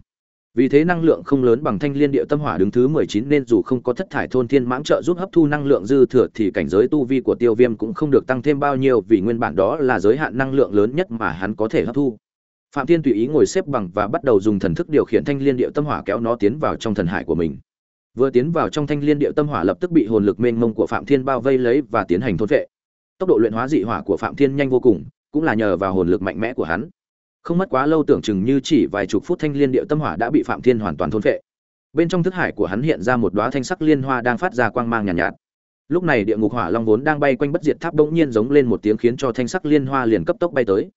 Vì thế năng lượng không lớn bằng thanh liên địa tâm hỏa đứng thứ mười chín nên dù không có thất thải thôn thiên mãng trợ giúp hấp thu năng lượng dư thừa thì cảnh giới tu vi của tiêu viêm cũng không được tăng thêm bao nhiêu vì nguyên bản đó là giới hạn năng lượng lớn nhất mà hắn có thể hấp thu phạm thiên tùy ý ngồi xếp bằng và bắt đầu dùng thần thức điều khiển thanh liên địa tâm hỏa kéo nó tiến vào trong thần hải của mình. Vừa tiến vào trong thanh liên địa tâm hỏa lập tức bị hồn lực mênh mông của phạm thiên bao vây lấy và tiến hành thôn vệ. Tốc độ luyện hóa dị hỏa của phạm thiên nhanh vô cùng cũng là nhờ vào hồn lực mạnh mẽ của hắn. Không mất quá lâu tưởng chừng như chỉ vài chục phút thanh liên địa tâm hỏa đã bị phạm thiên hoàn toàn thôn vệ. Bên trong thức hải của hắn hiện ra một đóa thanh sắc liên hoa đang phát ra quang mang nhàn nhạt, nhạt. Lúc này địa ngục hỏa long vốn đang bay quanh bất diệt tháp bỗng nhiên giống lên một tiếng khiến cho thanh sắc liên hoa liền cấp tốc bay tới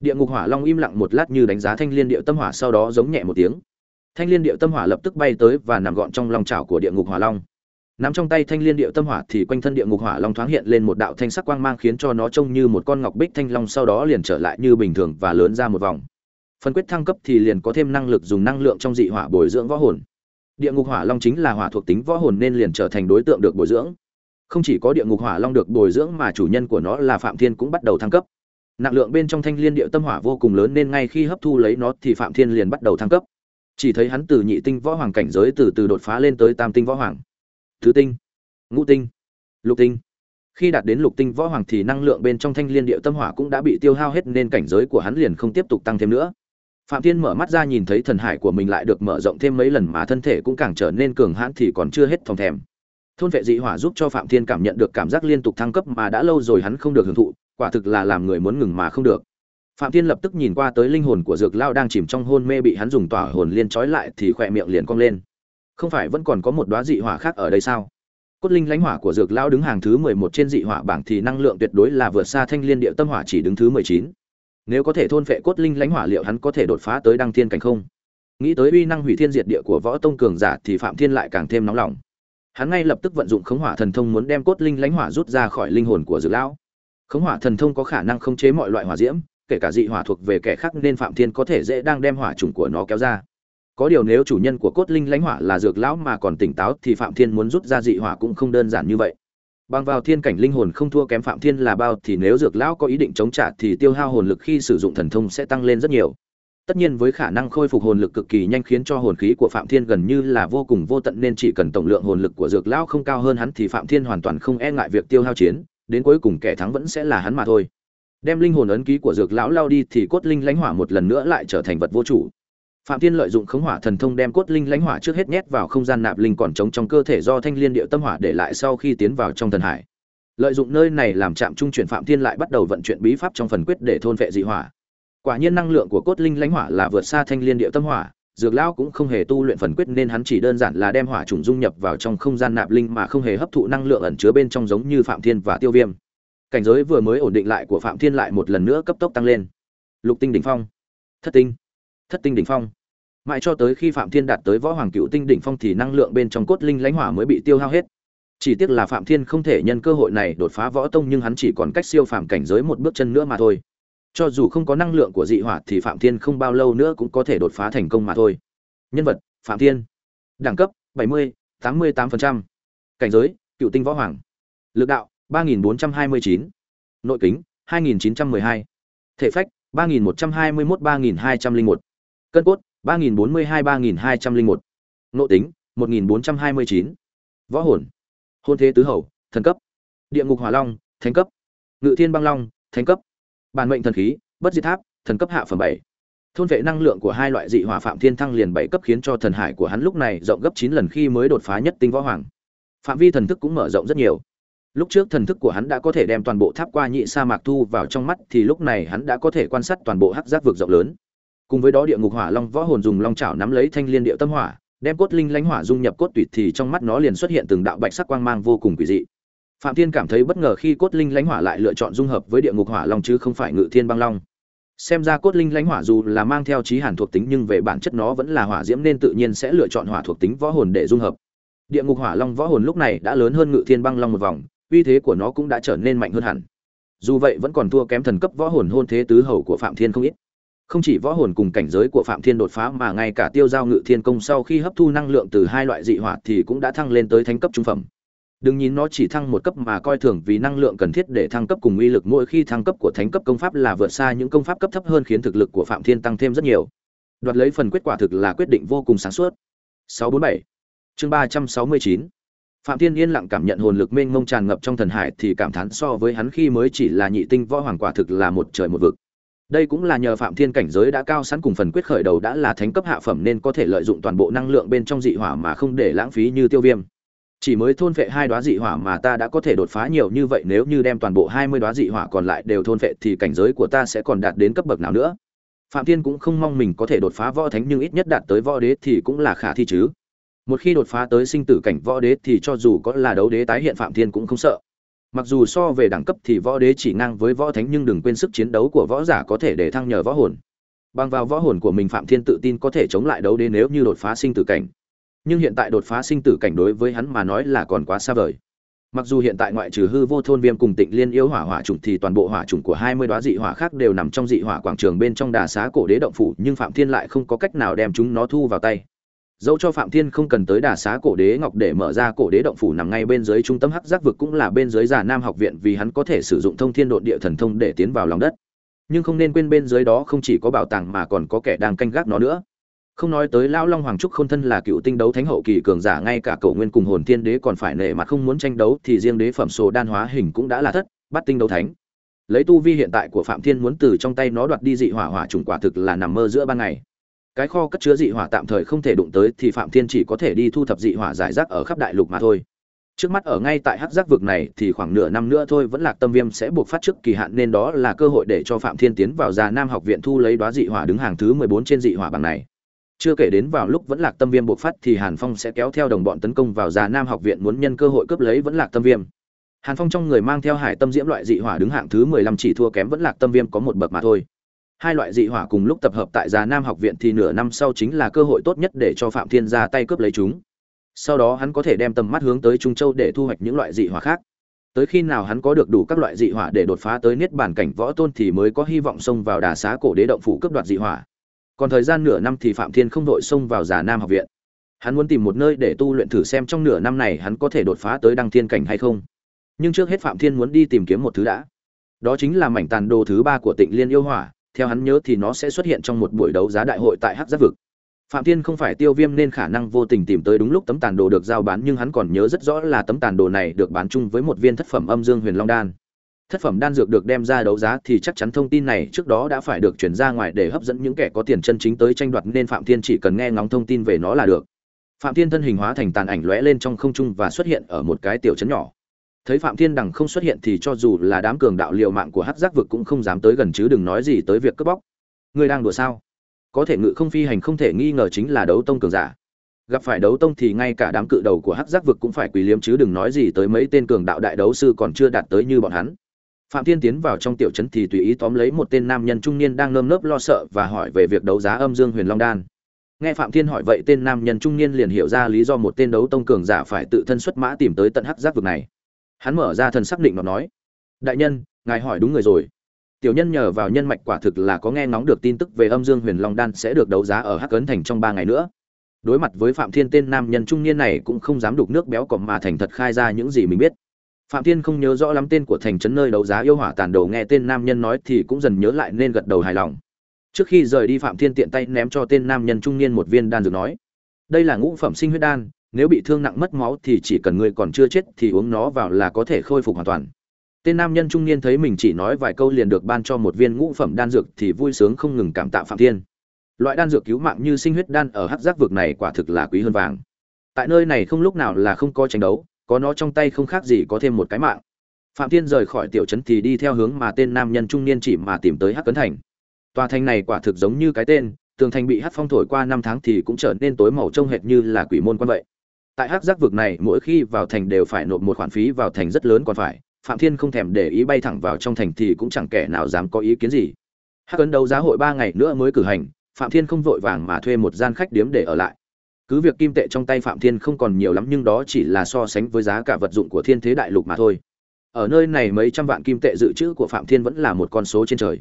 địa ngục hỏa long im lặng một lát như đánh giá thanh liên điệu tâm hỏa sau đó giống nhẹ một tiếng. Thanh liên điệu tâm hỏa lập tức bay tới và nằm gọn trong lòng chảo của địa ngục hỏa long. Nắm trong tay thanh liên điệu tâm hỏa thì quanh thân địa ngục hỏa long thoáng hiện lên một đạo thanh sắc quang mang khiến cho nó trông như một con ngọc bích thanh long sau đó liền trở lại như bình thường và lớn ra một vòng. Phần quyết thăng cấp thì liền có thêm năng lực dùng năng lượng trong dị hỏa bồi dưỡng võ hồn. Địa ngục hỏa long chính là hỏa thuộc tính võ hồn nên liền trở thành đối tượng được bồi dưỡng. Không chỉ có địa ngục hỏa long được bồi dưỡng mà chủ nhân của nó là phạm thiên cũng bắt đầu thăng cấp nặng lượng bên trong thanh liên địa tâm hỏa vô cùng lớn nên ngay khi hấp thu lấy nó thì phạm thiên liền bắt đầu thăng cấp. Chỉ thấy hắn từ nhị tinh võ hoàng cảnh giới từ từ đột phá lên tới tam tinh võ hoàng. Thứ tinh, ngũ tinh, lục tinh. Khi đạt đến lục tinh võ hoàng thì năng lượng bên trong thanh liên địa tâm hỏa cũng đã bị tiêu hao hết nên cảnh giới của hắn liền không tiếp tục tăng thêm nữa. Phạm thiên mở mắt ra nhìn thấy thần hải của mình lại được mở rộng thêm mấy lần mà thân thể cũng càng trở nên cường hãn thì còn chưa hết thòng thèm thôn vệ dị hỏa giúp cho phạm thiên cảm nhận được cảm giác liên tục thăng cấp mà đã lâu rồi hắn không được hưởng thụ, quả thực là làm người muốn ngừng mà không được. Phạm thiên lập tức nhìn qua tới linh hồn của dược lao đang chìm trong hôn mê bị hắn dùng tỏa hồn liên trói lại thì khỏe miệng liền cong lên. Không phải vẫn còn có một đóa dị hỏa khác ở đây sao? Cốt linh lãnh hỏa của dược lao đứng hàng thứ mười một trên dị hỏa bảng thì năng lượng tuyệt đối là vượt xa thanh liên địa tâm hỏa chỉ đứng thứ mười chín. Nếu có thể thôn phệ cốt linh lãnh hỏa liệu hắn có thể đột phá tới đăng thiên cảnh không? Nghĩ tới uy năng hủy thiên diệt địa của võ tông cường giả thì phạm thiên lại càng thêm nóng lòng hắn ngay lập tức vận dụng khống hỏa thần thông muốn đem cốt linh lãnh hỏa rút ra khỏi linh hồn của dược lão. Khống hỏa thần thông có khả năng khống chế mọi loại hỏa diễm, kể cả dị hỏa thuộc về kẻ khác nên phạm thiên có thể dễ đang đem hỏa trùng của nó kéo ra. Có điều nếu chủ nhân của cốt linh lãnh hỏa là dược lão mà còn tỉnh táo thì phạm thiên muốn rút ra dị hỏa cũng không đơn giản như vậy. Bằng vào thiên cảnh linh hồn không thua kém phạm thiên là bao thì nếu dược lão có ý định chống trả thì tiêu hao hồn lực khi sử dụng thần thông sẽ tăng lên rất nhiều tất nhiên với khả năng khôi phục hồn lực cực kỳ nhanh khiến cho hồn khí của phạm thiên gần như là vô cùng vô tận nên chỉ cần tổng lượng hồn lực của dược lão không cao hơn hắn thì phạm thiên hoàn toàn không e ngại việc tiêu hao chiến, đến cuối cùng kẻ thắng vẫn sẽ là hắn mà thôi. Đem linh hồn ấn ký của dược lão lao đi thì cốt linh lãnh hỏa một lần nữa lại trở thành vật vô chủ. Phạm thiên lợi dụng khống hỏa thần thông đem cốt linh lãnh hỏa trước hết nhét vào không gian nạp linh còn trống trong cơ thể do thanh liên địa tâm hỏa để lại sau khi tiến vào trong thần hải. Lợi dụng nơi này làm trạm trung chuyển phạm thiên lại bắt đầu vận chuyển bí pháp trong phần quyết để thôn vệ dị hỏa quả nhiên năng lượng của cốt linh lãnh hỏa là vượt xa thanh liên địa tâm hỏa, dược lão cũng không hề tu luyện phần quyết nên hắn chỉ đơn giản là đem hỏa trùng dung nhập vào trong không gian nạp linh mà không hề hấp thụ năng lượng ẩn chứa bên trong giống như phạm thiên và tiêu viêm. Cảnh giới vừa mới ổn định lại của phạm thiên lại một lần nữa cấp tốc tăng lên. Lục tinh đỉnh phong. Thất tinh. Thất tinh đỉnh phong. Mãi cho tới khi phạm thiên đạt tới võ hoàng cựu tinh đỉnh phong thì năng lượng bên trong cốt linh lãnh hỏa mới bị tiêu hao hết. Chỉ tiếc là phạm thiên không thể nhân cơ hội này đột phá võ tông nhưng hắn chỉ còn cách siêu phàm cảnh giới một bước chân nữa mà thôi cho dù không có năng lượng của dị hỏa thì phạm thiên không bao lâu nữa cũng có thể đột phá thành công mà thôi nhân vật phạm thiên đẳng cấp 70, 88%. cảnh giới cựu tinh võ hoàng lực đạo 3429. nội kính 2912. thể phách 3121 3201. cân cốt 3042 3201. nội tính 1429. võ hồn hôn thế tứ hầu thần cấp địa ngục hỏa long thánh cấp ngự thiên băng long thánh cấp bản mệnh thần khí, bất diệt tháp, thần cấp hạ phẩm bảy. Thôn vệ năng lượng của hai loại dị hỏa phạm thiên thăng liền bảy cấp khiến cho thần hải của hắn lúc này rộng gấp chín lần khi mới đột phá nhất tinh võ hoàng. Phạm vi thần thức cũng mở rộng rất nhiều. Lúc trước thần thức của hắn đã có thể đem toàn bộ tháp qua nhị sa mạc thu vào trong mắt thì lúc này hắn đã có thể quan sát toàn bộ hắc giác vực rộng lớn. Cùng với đó địa ngục hỏa long, võ hồn dùng long chảo nắm lấy thanh liên địa tâm hỏa, đem cốt linh lãnh hỏa dung nhập cốt tủy thì trong mắt nó liền xuất hiện từng đạo bạch sắc quang mang vô cùng quỷ dị phạm thiên cảm thấy bất ngờ khi cốt linh lãnh hỏa lại lựa chọn dung hợp với địa ngục hỏa long chứ không phải ngự thiên băng long. Xem ra cốt linh lãnh hỏa dù là mang theo trí hàn thuộc tính nhưng về bản chất nó vẫn là hỏa diễm nên tự nhiên sẽ lựa chọn hỏa thuộc tính võ hồn để dung hợp. Địa ngục hỏa long võ hồn lúc này đã lớn hơn ngự thiên băng long một vòng, uy thế của nó cũng đã trở nên mạnh hơn hẳn. Dù vậy vẫn còn thua kém thần cấp võ hồn hôn thế tứ hầu của phạm thiên không ít. Không chỉ võ hồn cùng cảnh giới của phạm thiên đột phá mà ngay cả tiêu giao ngự thiên công sau khi hấp thu năng lượng từ hai loại dị hỏa thì cũng đã thăng lên tới thánh cấp trung phẩm đừng nhìn nó chỉ thăng một cấp mà coi thường vì năng lượng cần thiết để thăng cấp cùng uy lực, mỗi khi thăng cấp của thánh cấp công pháp là vượt xa những công pháp cấp thấp hơn khiến thực lực của phạm thiên tăng thêm rất nhiều. Đoạt lấy phần kết quả thực là quyết định vô cùng sáng suốt. 647 chương 369 phạm thiên yên lặng cảm nhận hồn lực mênh mông tràn ngập trong thần hải thì cảm thán so với hắn khi mới chỉ là nhị tinh võ hoàng quả thực là một trời một vực. Đây cũng là nhờ phạm thiên cảnh giới đã cao sẵn cùng phần quyết khởi đầu đã là thánh cấp hạ phẩm nên có thể lợi dụng toàn bộ năng lượng bên trong dị hỏa mà không để lãng phí như tiêu viêm chỉ mới thôn phệ hai đóa dị hỏa mà ta đã có thể đột phá nhiều như vậy, nếu như đem toàn bộ hai mươi đóa dị hỏa còn lại đều thôn phệ thì cảnh giới của ta sẽ còn đạt đến cấp bậc nào nữa? Phạm thiên cũng không mong mình có thể đột phá võ thánh, nhưng ít nhất đạt tới võ đế thì cũng là khả thi chứ. Một khi đột phá tới sinh tử cảnh võ đế thì cho dù có là đấu đế tái hiện, phạm thiên cũng không sợ. Mặc dù so về đẳng cấp thì võ đế chỉ ngang với võ thánh, nhưng đừng quên sức chiến đấu của võ giả có thể để thăng nhờ võ hồn. Bằng vào võ hồn của mình, phạm thiên tự tin có thể chống lại đấu đế nếu như đột phá sinh tử cảnh nhưng hiện tại đột phá sinh tử cảnh đối với hắn mà nói là còn quá xa vời. Mặc dù hiện tại ngoại trừ hư vô thôn viêm cùng tịnh liên yêu hỏa hỏa trùng thì toàn bộ hỏa trùng của hai mươi đoá dị hỏa khác đều nằm trong dị hỏa quảng trường bên trong đà xá cổ đế động phủ, nhưng phạm thiên lại không có cách nào đem chúng nó thu vào tay. Dẫu cho phạm thiên không cần tới đà xá cổ đế ngọc để mở ra cổ đế động phủ nằm ngay bên dưới trung tâm hắc giác vực cũng là bên dưới già nam học viện vì hắn có thể sử dụng thông thiên độn địa thần thông để tiến vào lòng đất. Nhưng không nên quên bên dưới đó không chỉ có bảo tàng mà còn có kẻ đang canh gác nó nữa không nói tới lão long hoàng trúc khôn thân là cựu tinh đấu thánh hậu kỳ cường giả, ngay cả cổ nguyên cùng hồn thiên đế còn phải nể mặt không muốn tranh đấu, thì riêng đế phẩm sổ đan hóa hình cũng đã là thất, bắt tinh đấu thánh. Lấy tu vi hiện tại của phạm thiên muốn từ trong tay nó đoạt đi dị hỏa hỏa trùng quả thực là nằm mơ giữa ban ngày. Cái kho cất chứa dị hỏa tạm thời không thể đụng tới, thì phạm thiên chỉ có thể đi thu thập dị hỏa giải rác ở khắp đại lục mà thôi. Trước mắt ở ngay tại hắc giác vực này, thì khoảng nửa năm nữa thôi, vẫn lạc tâm viêm sẽ buộc phát trước kỳ hạn, nên đó là cơ hội để cho phạm thiên tiến vào già nam học viện thu lấy đoá dị hỏa đứng hàng thứ mười bốn trên dị hỏa bằng này chưa kể đến vào lúc vẫn lạc tâm viêm bộc phát thì hàn phong sẽ kéo theo đồng bọn tấn công vào già nam học viện muốn nhân cơ hội cướp lấy vẫn lạc tâm viêm. Hàn phong trong người mang theo hải tâm diễm loại dị hỏa đứng hạng thứ mười lăm chỉ thua kém vẫn lạc tâm viêm có một bậc mà thôi. Hai loại dị hỏa cùng lúc tập hợp tại già nam học viện thì nửa năm sau chính là cơ hội tốt nhất để cho phạm thiên ra tay cướp lấy chúng. Sau đó hắn có thể đem tầm mắt hướng tới trung châu để thu hoạch những loại dị hỏa khác. Tới khi nào hắn có được đủ các loại dị hỏa để đột phá tới niết bản cảnh võ tôn thì mới có hy vọng xông vào đà xá cổ đế động phủ cướp đoạt dị hỏa còn thời gian nửa năm thì phạm thiên không đội xông vào giả nam học viện. Hắn muốn tìm một nơi để tu luyện thử xem trong nửa năm này hắn có thể đột phá tới đăng thiên cảnh hay không. Nhưng trước hết phạm thiên muốn đi tìm kiếm một thứ đã. Đó chính là mảnh tàn đồ thứ ba của tịnh liên yêu hỏa. Theo hắn nhớ thì nó sẽ xuất hiện trong một buổi đấu giá đại hội tại hắc giác vực. Phạm thiên không phải tiêu viêm nên khả năng vô tình tìm tới đúng lúc tấm tàn đồ được giao bán, nhưng hắn còn nhớ rất rõ là tấm tàn đồ này được bán chung với một viên thất phẩm âm dương huyền long đan thất phẩm đan dược được đem ra đấu giá thì chắc chắn thông tin này trước đó đã phải được chuyển ra ngoài để hấp dẫn những kẻ có tiền chân chính tới tranh đoạt, nên phạm thiên chỉ cần nghe ngóng thông tin về nó là được. Phạm thiên thân hình hóa thành tàn ảnh lóe lên trong không trung và xuất hiện ở một cái tiểu trấn nhỏ. Thấy phạm thiên đằng không xuất hiện thì cho dù là đám cường đạo liều mạng của hắc giác vực cũng không dám tới gần chứ đừng nói gì tới việc cướp bóc. Ngươi đang đùa sao? Có thể ngự không phi hành không thể nghi ngờ chính là đấu tông cường giả. Gặp phải đấu tông thì ngay cả đám cự đầu của hắc giác vực cũng phải quỳ liếm chứ đừng nói gì tới mấy tên cường đạo đại đấu sư còn chưa đạt tới như bọn hắn phạm thiên tiến vào trong tiểu trấn thì tùy ý tóm lấy một tên nam nhân trung niên đang nơm nớp lo sợ và hỏi về việc đấu giá âm dương huyền long đan. Nghe phạm thiên hỏi vậy tên nam nhân trung niên liền hiểu ra lý do một tên đấu tông cường giả phải tự thân xuất mã tìm tới tận hắc giác vực này. Hắn mở ra thần xác định nó nói, đại nhân, ngài hỏi đúng người rồi. Tiểu nhân nhờ vào nhân mạch quả thực là có nghe ngóng được tin tức về âm dương huyền long đan sẽ được đấu giá ở hắc ấn thành trong ba ngày nữa. Đối mặt với phạm thiên, tên nam nhân trung niên này cũng không dám đục nước béo cọp mà thành thật khai ra những gì mình biết phạm thiên không nhớ rõ lắm tên của thành trấn nơi đấu giá yêu hỏa tàn đồ, nghe tên nam nhân nói thì cũng dần nhớ lại nên gật đầu hài lòng. Trước khi rời đi, phạm thiên tiện tay ném cho tên nam nhân trung niên một viên đan dược, nói, đây là ngũ phẩm sinh huyết đan, nếu bị thương nặng mất máu thì chỉ cần người còn chưa chết thì uống nó vào là có thể khôi phục hoàn toàn. Tên nam nhân trung niên thấy mình chỉ nói vài câu liền được ban cho một viên ngũ phẩm đan dược thì vui sướng không ngừng cảm tạ phạm thiên. Loại đan dược cứu mạng như sinh huyết đan ở hắc giác vực này quả thực là quý hơn vàng. Tại nơi này không lúc nào là không có tranh đấu có nó trong tay không khác gì có thêm một cái mạng. Phạm thiên rời khỏi tiểu trấn thì đi theo hướng mà tên nam nhân trung niên chỉ mà tìm tới hắc cấn thành. Tòa thành này quả thực giống như cái tên, tường thành bị hắc phong thổi qua năm tháng thì cũng trở nên tối màu trông hệt như là quỷ môn quan vậy. Tại hắc giác vực này, mỗi khi vào thành đều phải nộp một khoản phí vào thành rất lớn còn phải, phạm thiên không thèm để ý bay thẳng vào trong thành thì cũng chẳng kẻ nào dám có ý kiến gì. Hắc ấn đấu giá hội ba ngày nữa mới cử hành, phạm thiên không vội vàng mà thuê một gian khách điếm để ở lại cứ việc kim tệ trong tay phạm thiên không còn nhiều lắm nhưng đó chỉ là so sánh với giá cả vật dụng của thiên thế đại lục mà thôi. Ở nơi này mấy trăm vạn kim tệ dự trữ của phạm thiên vẫn là một con số trên trời.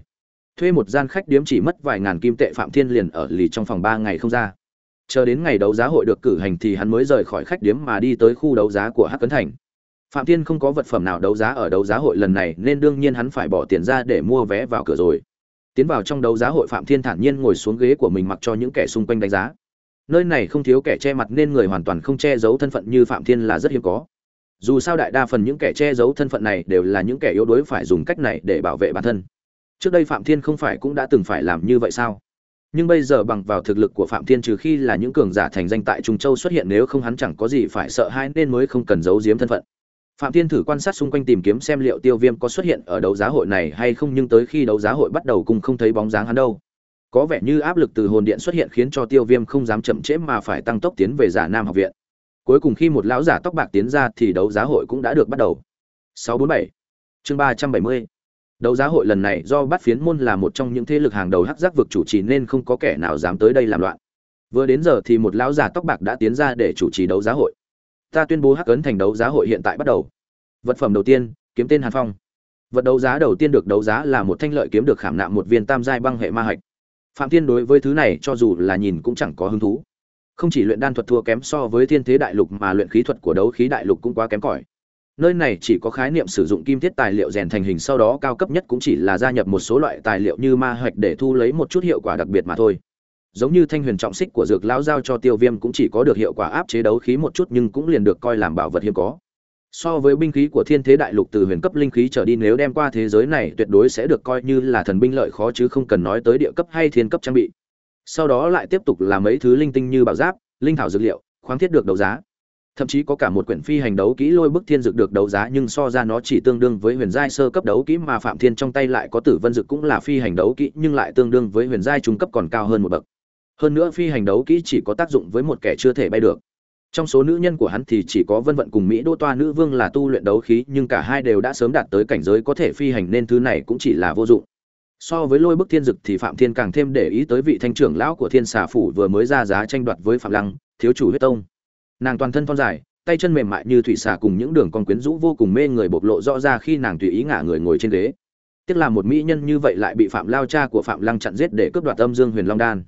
Thuê một gian khách điếm chỉ mất vài ngàn kim tệ phạm thiên liền ở lì trong phòng ba ngày không ra. Chờ đến ngày đấu giá hội được cử hành thì hắn mới rời khỏi khách điếm mà đi tới khu đấu giá của hắc cấn thành. Phạm thiên không có vật phẩm nào đấu giá ở đấu giá hội lần này nên đương nhiên hắn phải bỏ tiền ra để mua vé vào cửa rồi. Tiến vào trong đấu giá hội phạm thiên thản nhiên ngồi xuống ghế của mình mặc cho những kẻ xung quanh đánh giá nơi này không thiếu kẻ che mặt nên người hoàn toàn không che giấu thân phận như phạm thiên là rất hiếm có. Dù sao đại đa phần những kẻ che giấu thân phận này đều là những kẻ yếu đuối phải dùng cách này để bảo vệ bản thân. Trước đây phạm thiên không phải cũng đã từng phải làm như vậy sao? Nhưng bây giờ bằng vào thực lực của phạm thiên trừ khi là những cường giả thành danh tại trung châu xuất hiện nếu không hắn chẳng có gì phải sợ hãi nên mới không cần giấu giếm thân phận. Phạm thiên thử quan sát xung quanh tìm kiếm xem liệu tiêu viêm có xuất hiện ở đấu giá hội này hay không nhưng tới khi đấu giá hội bắt đầu cùng không thấy bóng dáng hắn đâu có vẻ như áp lực từ hồn điện xuất hiện khiến cho tiêu viêm không dám chậm trễ mà phải tăng tốc tiến về giả nam học viện. Cuối cùng khi một lão giả tóc bạc tiến ra thì đấu giá hội cũng đã được bắt đầu. 647 chương 370 đấu giá hội lần này do bắt phiến môn là một trong những thế lực hàng đầu hắc giác vực chủ trì nên không có kẻ nào dám tới đây làm loạn. Vừa đến giờ thì một lão giả tóc bạc đã tiến ra để chủ trì đấu giá hội. Ta tuyên bố hắc ấn thành đấu giá hội hiện tại bắt đầu. Vật phẩm đầu tiên, kiếm tên hàn phong. Vật đấu giá đầu tiên được đấu giá là một thanh lợi kiếm được khảm nạm một viên tam giai băng hệ ma hạch phạm thiên đối với thứ này cho dù là nhìn cũng chẳng có hứng thú. Không chỉ luyện đan thuật thua kém so với thiên thế đại lục mà luyện khí thuật của đấu khí đại lục cũng quá kém cỏi. Nơi này chỉ có khái niệm sử dụng kim thiết tài liệu rèn thành hình sau đó cao cấp nhất cũng chỉ là gia nhập một số loại tài liệu như ma hoạch để thu lấy một chút hiệu quả đặc biệt mà thôi. Giống như thanh huyền trọng xích của dược lão giao cho tiêu viêm cũng chỉ có được hiệu quả áp chế đấu khí một chút nhưng cũng liền được coi làm bảo vật hiếm có so với binh khí của thiên thế đại lục từ huyền cấp linh khí trở đi, nếu đem qua thế giới này, tuyệt đối sẽ được coi như là thần binh lợi khó chứ không cần nói tới địa cấp hay thiên cấp trang bị. Sau đó lại tiếp tục là mấy thứ linh tinh như bảo giáp, linh thảo dược liệu, khoáng thiết được đấu giá. Thậm chí có cả một quyển phi hành đấu kỹ lôi bức thiên dược được đấu giá, nhưng so ra nó chỉ tương đương với huyền giai sơ cấp đấu kỹ mà phạm thiên trong tay lại có tử vân dược cũng là phi hành đấu kỹ, nhưng lại tương đương với huyền giai trung cấp còn cao hơn một bậc. Hơn nữa phi hành đấu kỹ chỉ có tác dụng với một kẻ chưa thể bay được trong số nữ nhân của hắn thì chỉ có vân vận cùng mỹ đô toa nữ vương là tu luyện đấu khí, nhưng cả hai đều đã sớm đạt tới cảnh giới có thể phi hành nên thứ này cũng chỉ là vô dụng. So với lôi bức thiên dực thì phạm thiên càng thêm để ý tới vị thanh trưởng lão của thiên xà phủ vừa mới ra giá tranh đoạt với phạm lăng, thiếu chủ huyết tông. Nàng toàn thân thon dài, tay chân mềm mại như thủy xà cùng những đường con quyến rũ vô cùng mê người bộc lộ rõ ra khi nàng tùy ý ngả người ngồi trên ghế. Tiếc là một mỹ nhân như vậy lại bị phạm lao cha của phạm lăng chặn giết để cướp đoạt âm dương huyền long đan.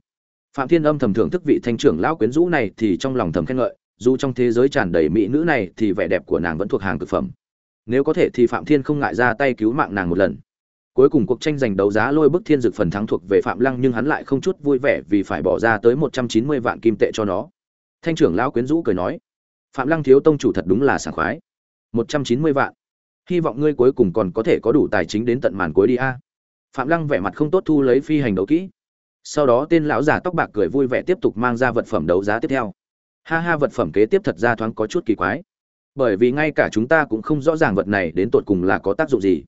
Phạm thiên âm thầm thưởng thức vị thanh trưởng lão quyến rũ này thì trong lòng thầm khen ngợi dù trong thế giới tràn đầy mỹ nữ này thì vẻ đẹp của nàng vẫn thuộc hàng thực phẩm. Nếu có thể thì phạm thiên không ngại ra tay cứu mạng nàng một lần. Cuối cùng cuộc tranh giành đấu giá lôi bức thiên dực phần thắng thuộc về phạm lăng nhưng hắn lại không chút vui vẻ vì phải bỏ ra tới một trăm chín mươi vạn kim tệ cho nó. Thanh trưởng lão quyến rũ cười nói, phạm lăng thiếu tông chủ thật đúng là sảng khoái. một trăm chín mươi vạn. Hy vọng ngươi cuối cùng còn có thể có đủ tài chính đến tận màn cuối đi a. Phạm lăng vẻ mặt không tốt thu lấy phi hành đấu kỹ. Sau đó tên lão già tóc bạc cười vui vẻ tiếp tục mang ra vật phẩm đấu giá tiếp theo ha ha, vật phẩm kế tiếp thật ra thoáng có chút kỳ quái. Bởi vì ngay cả chúng ta cũng không rõ ràng vật này đến tột cùng là có tác dụng gì.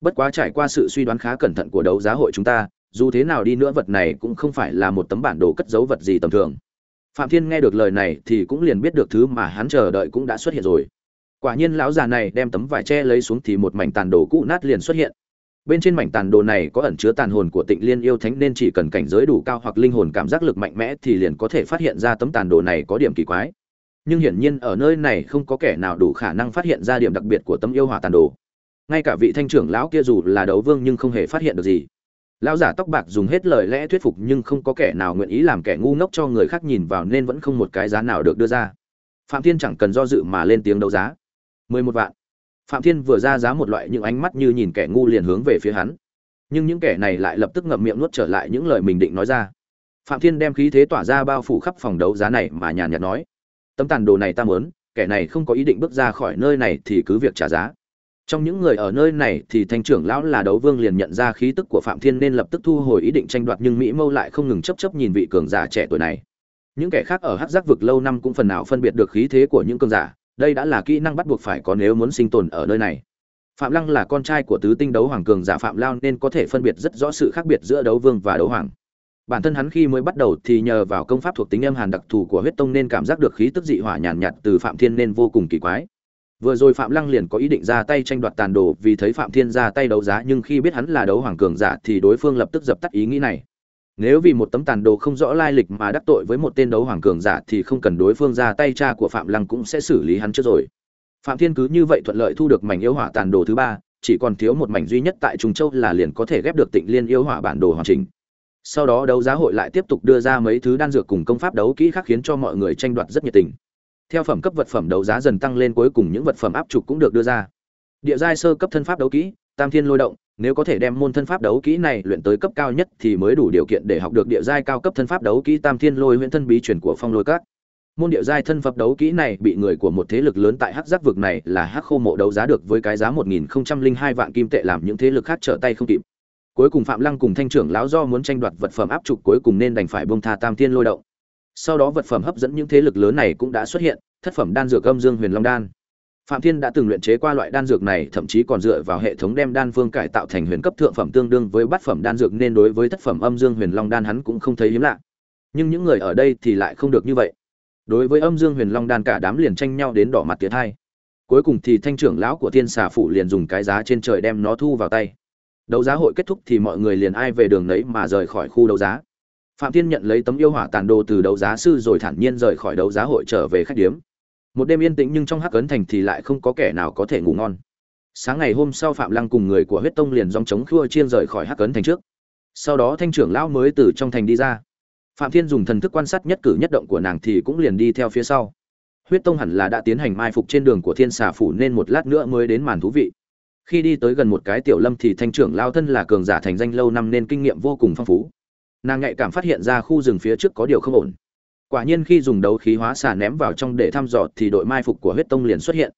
Bất quá trải qua sự suy đoán khá cẩn thận của đấu giá hội chúng ta, dù thế nào đi nữa vật này cũng không phải là một tấm bản đồ cất giấu vật gì tầm thường. Phạm thiên nghe được lời này thì cũng liền biết được thứ mà hắn chờ đợi cũng đã xuất hiện rồi. Quả nhiên lão già này đem tấm vải tre lấy xuống thì một mảnh tàn đồ cũ nát liền xuất hiện bên trên mảnh tàn đồ này có ẩn chứa tàn hồn của tịnh liên yêu thánh nên chỉ cần cảnh giới đủ cao hoặc linh hồn cảm giác lực mạnh mẽ thì liền có thể phát hiện ra tấm tàn đồ này có điểm kỳ quái. Nhưng hiển nhiên ở nơi này không có kẻ nào đủ khả năng phát hiện ra điểm đặc biệt của tấm yêu hỏa tàn đồ. Ngay cả vị thanh trưởng lão kia dù là đấu vương nhưng không hề phát hiện được gì. Lão giả tóc bạc dùng hết lời lẽ thuyết phục nhưng không có kẻ nào nguyện ý làm kẻ ngu ngốc cho người khác nhìn vào nên vẫn không một cái giá nào được đưa ra. Phạm thiên chẳng cần do dự mà lên tiếng đấu giá. Mười một vạn phạm thiên vừa ra giá một loại những ánh mắt như nhìn kẻ ngu liền hướng về phía hắn. Nhưng những kẻ này lại lập tức ngậm miệng nuốt trở lại những lời mình định nói ra. Phạm thiên đem khí thế tỏa ra bao phủ khắp phòng đấu giá này mà nhàn nhạt nói, tấm tàn đồ này ta muốn, kẻ này không có ý định bước ra khỏi nơi này thì cứ việc trả giá. Trong những người ở nơi này thì thanh trưởng lão là đấu vương liền nhận ra khí tức của phạm thiên nên lập tức thu hồi ý định tranh đoạt nhưng mỹ mâu lại không ngừng chấp chấp nhìn vị cường giả trẻ tuổi này. Những kẻ khác ở hắc giác vực lâu năm cũng phần nào phân biệt được khí thế của những cường giả đây đã là kỹ năng bắt buộc phải có nếu muốn sinh tồn ở nơi này. Phạm lăng là con trai của tứ tinh đấu hoàng cường giả phạm lao nên có thể phân biệt rất rõ sự khác biệt giữa đấu vương và đấu hoàng. Bản thân hắn khi mới bắt đầu thì nhờ vào công pháp thuộc tính âm hàn đặc thù của huyết tông nên cảm giác được khí tức dị hỏa nhàn nhạt, nhạt từ phạm thiên nên vô cùng kỳ quái. Vừa rồi phạm lăng liền có ý định ra tay tranh đoạt tàn đồ vì thấy phạm thiên ra tay đấu giá nhưng khi biết hắn là đấu hoàng cường giả thì đối phương lập tức dập tắt ý nghĩ này nếu vì một tấm tàn đồ không rõ lai lịch mà đắc tội với một tên đấu hoàng cường giả thì không cần đối phương ra tay, cha của phạm lăng cũng sẽ xử lý hắn trước rồi. Phạm thiên cứ như vậy thuận lợi thu được mảnh yêu hỏa tàn đồ thứ ba, chỉ còn thiếu một mảnh duy nhất tại trung châu là liền có thể ghép được tịnh liên yêu hỏa bản đồ hoàn chỉnh. Sau đó đấu giá hội lại tiếp tục đưa ra mấy thứ đan dược cùng công pháp đấu kỹ khác khiến cho mọi người tranh đoạt rất nhiệt tình. Theo phẩm cấp vật phẩm đấu giá dần tăng lên, cuối cùng những vật phẩm áp trục cũng được đưa ra. Địa giai sơ cấp thân pháp đấu kỹ, tam thiên lôi động nếu có thể đem môn thân pháp đấu kỹ này luyện tới cấp cao nhất thì mới đủ điều kiện để học được địa giai cao cấp thân pháp đấu kỹ tam thiên lôi huyễn thân bí truyền của phong lôi các. Môn địa giai thân pháp đấu kỹ này bị người của một thế lực lớn tại hắc giác vực này là hắc khô mộ đấu giá được với cái giá một nghìn hai vạn kim tệ làm những thế lực khác trở tay không kịp. Cuối cùng phạm lăng cùng thanh trưởng lão do muốn tranh đoạt vật phẩm áp trục cuối cùng nên đành phải buông tha tam thiên lôi động. Sau đó vật phẩm hấp dẫn những thế lực lớn này cũng đã xuất hiện, thất phẩm đan dược âm dương huyền long đan phạm thiên đã từng luyện chế qua loại đan dược này, thậm chí còn dựa vào hệ thống đem đan phương cải tạo thành huyền cấp thượng phẩm tương đương với bát phẩm đan dược, nên đối với thất phẩm âm dương huyền long đan hắn cũng không thấy hiếm lạ. Nhưng những người ở đây thì lại không được như vậy. Đối với âm dương huyền long đan cả đám liền tranh nhau đến đỏ mặt tiến hai. Cuối cùng thì thanh trưởng lão của thiên xà phủ liền dùng cái giá trên trời đem nó thu vào tay. Đấu giá hội kết thúc thì mọi người liền ai về đường nấy mà rời khỏi khu đấu giá. Phạm thiên nhận lấy tấm yêu hỏa tàn đồ từ đấu giá sư rồi thản nhiên rời khỏi đấu giá hội trở về khách điếm một đêm yên tĩnh nhưng trong hắc ấn thành thì lại không có kẻ nào có thể ngủ ngon. Sáng ngày hôm sau phạm lăng cùng người của huyết tông liền dòng chống khua chiên rời khỏi hắc ấn thành trước. Sau đó thanh trưởng lão mới từ trong thành đi ra. Phạm thiên dùng thần thức quan sát nhất cử nhất động của nàng thì cũng liền đi theo phía sau. Huyết tông hẳn là đã tiến hành mai phục trên đường của thiên xà phủ nên một lát nữa mới đến màn thú vị. Khi đi tới gần một cái tiểu lâm thì thanh trưởng lao thân là cường giả thành danh lâu năm nên kinh nghiệm vô cùng phong phú. Nàng nhạy cảm phát hiện ra khu rừng phía trước có điều không ổn quả nhiên khi dùng đấu khí hóa xà ném vào trong để thăm dò thì đội mai phục của huyết tông liền xuất hiện.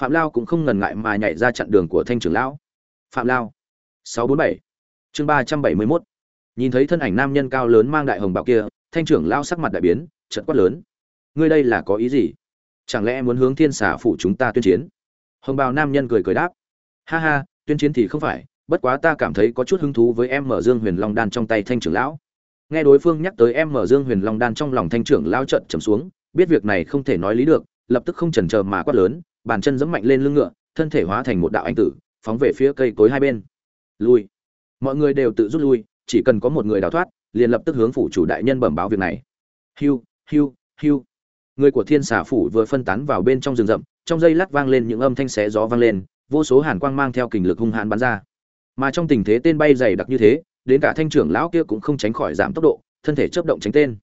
Phạm lao cũng không ngần ngại mà nhảy ra chặn đường của thanh trưởng lão. Phạm lao. 647 chương 371 nhìn thấy thân ảnh nam nhân cao lớn mang đại hồng bảo kia, thanh trưởng lao sắc mặt đại biến trận quát lớn. Ngươi đây là có ý gì? Chẳng lẽ muốn hướng thiên xà phủ chúng ta tuyên chiến? Hồng bào nam nhân cười cười đáp. Ha ha, tuyên chiến thì không phải, bất quá ta cảm thấy có chút hứng thú với em mở dương huyền long đan trong tay thanh trưởng lão nghe đối phương nhắc tới em mở dương huyền long đan trong lòng thanh trưởng lao trận trầm xuống, biết việc này không thể nói lý được, lập tức không chần chờ mà quát lớn, bàn chân giẫm mạnh lên lưng ngựa, thân thể hóa thành một đạo anh tử, phóng về phía cây cối hai bên. Lui. Mọi người đều tự rút lui, chỉ cần có một người đào thoát, liền lập tức hướng phủ chủ đại nhân bẩm báo việc này. Hiu hiu hiu. Người của thiên xà phủ vừa phân tán vào bên trong rừng rậm, trong dây lắc vang lên những âm thanh xé gió vang lên, vô số hàn quang mang theo kình lực hung hãn bắn ra. Mà trong tình thế tên bay dày đặc như thế đến cả thanh trưởng lão kia cũng không tránh khỏi giảm tốc độ, thân thể chớp động tránh tên.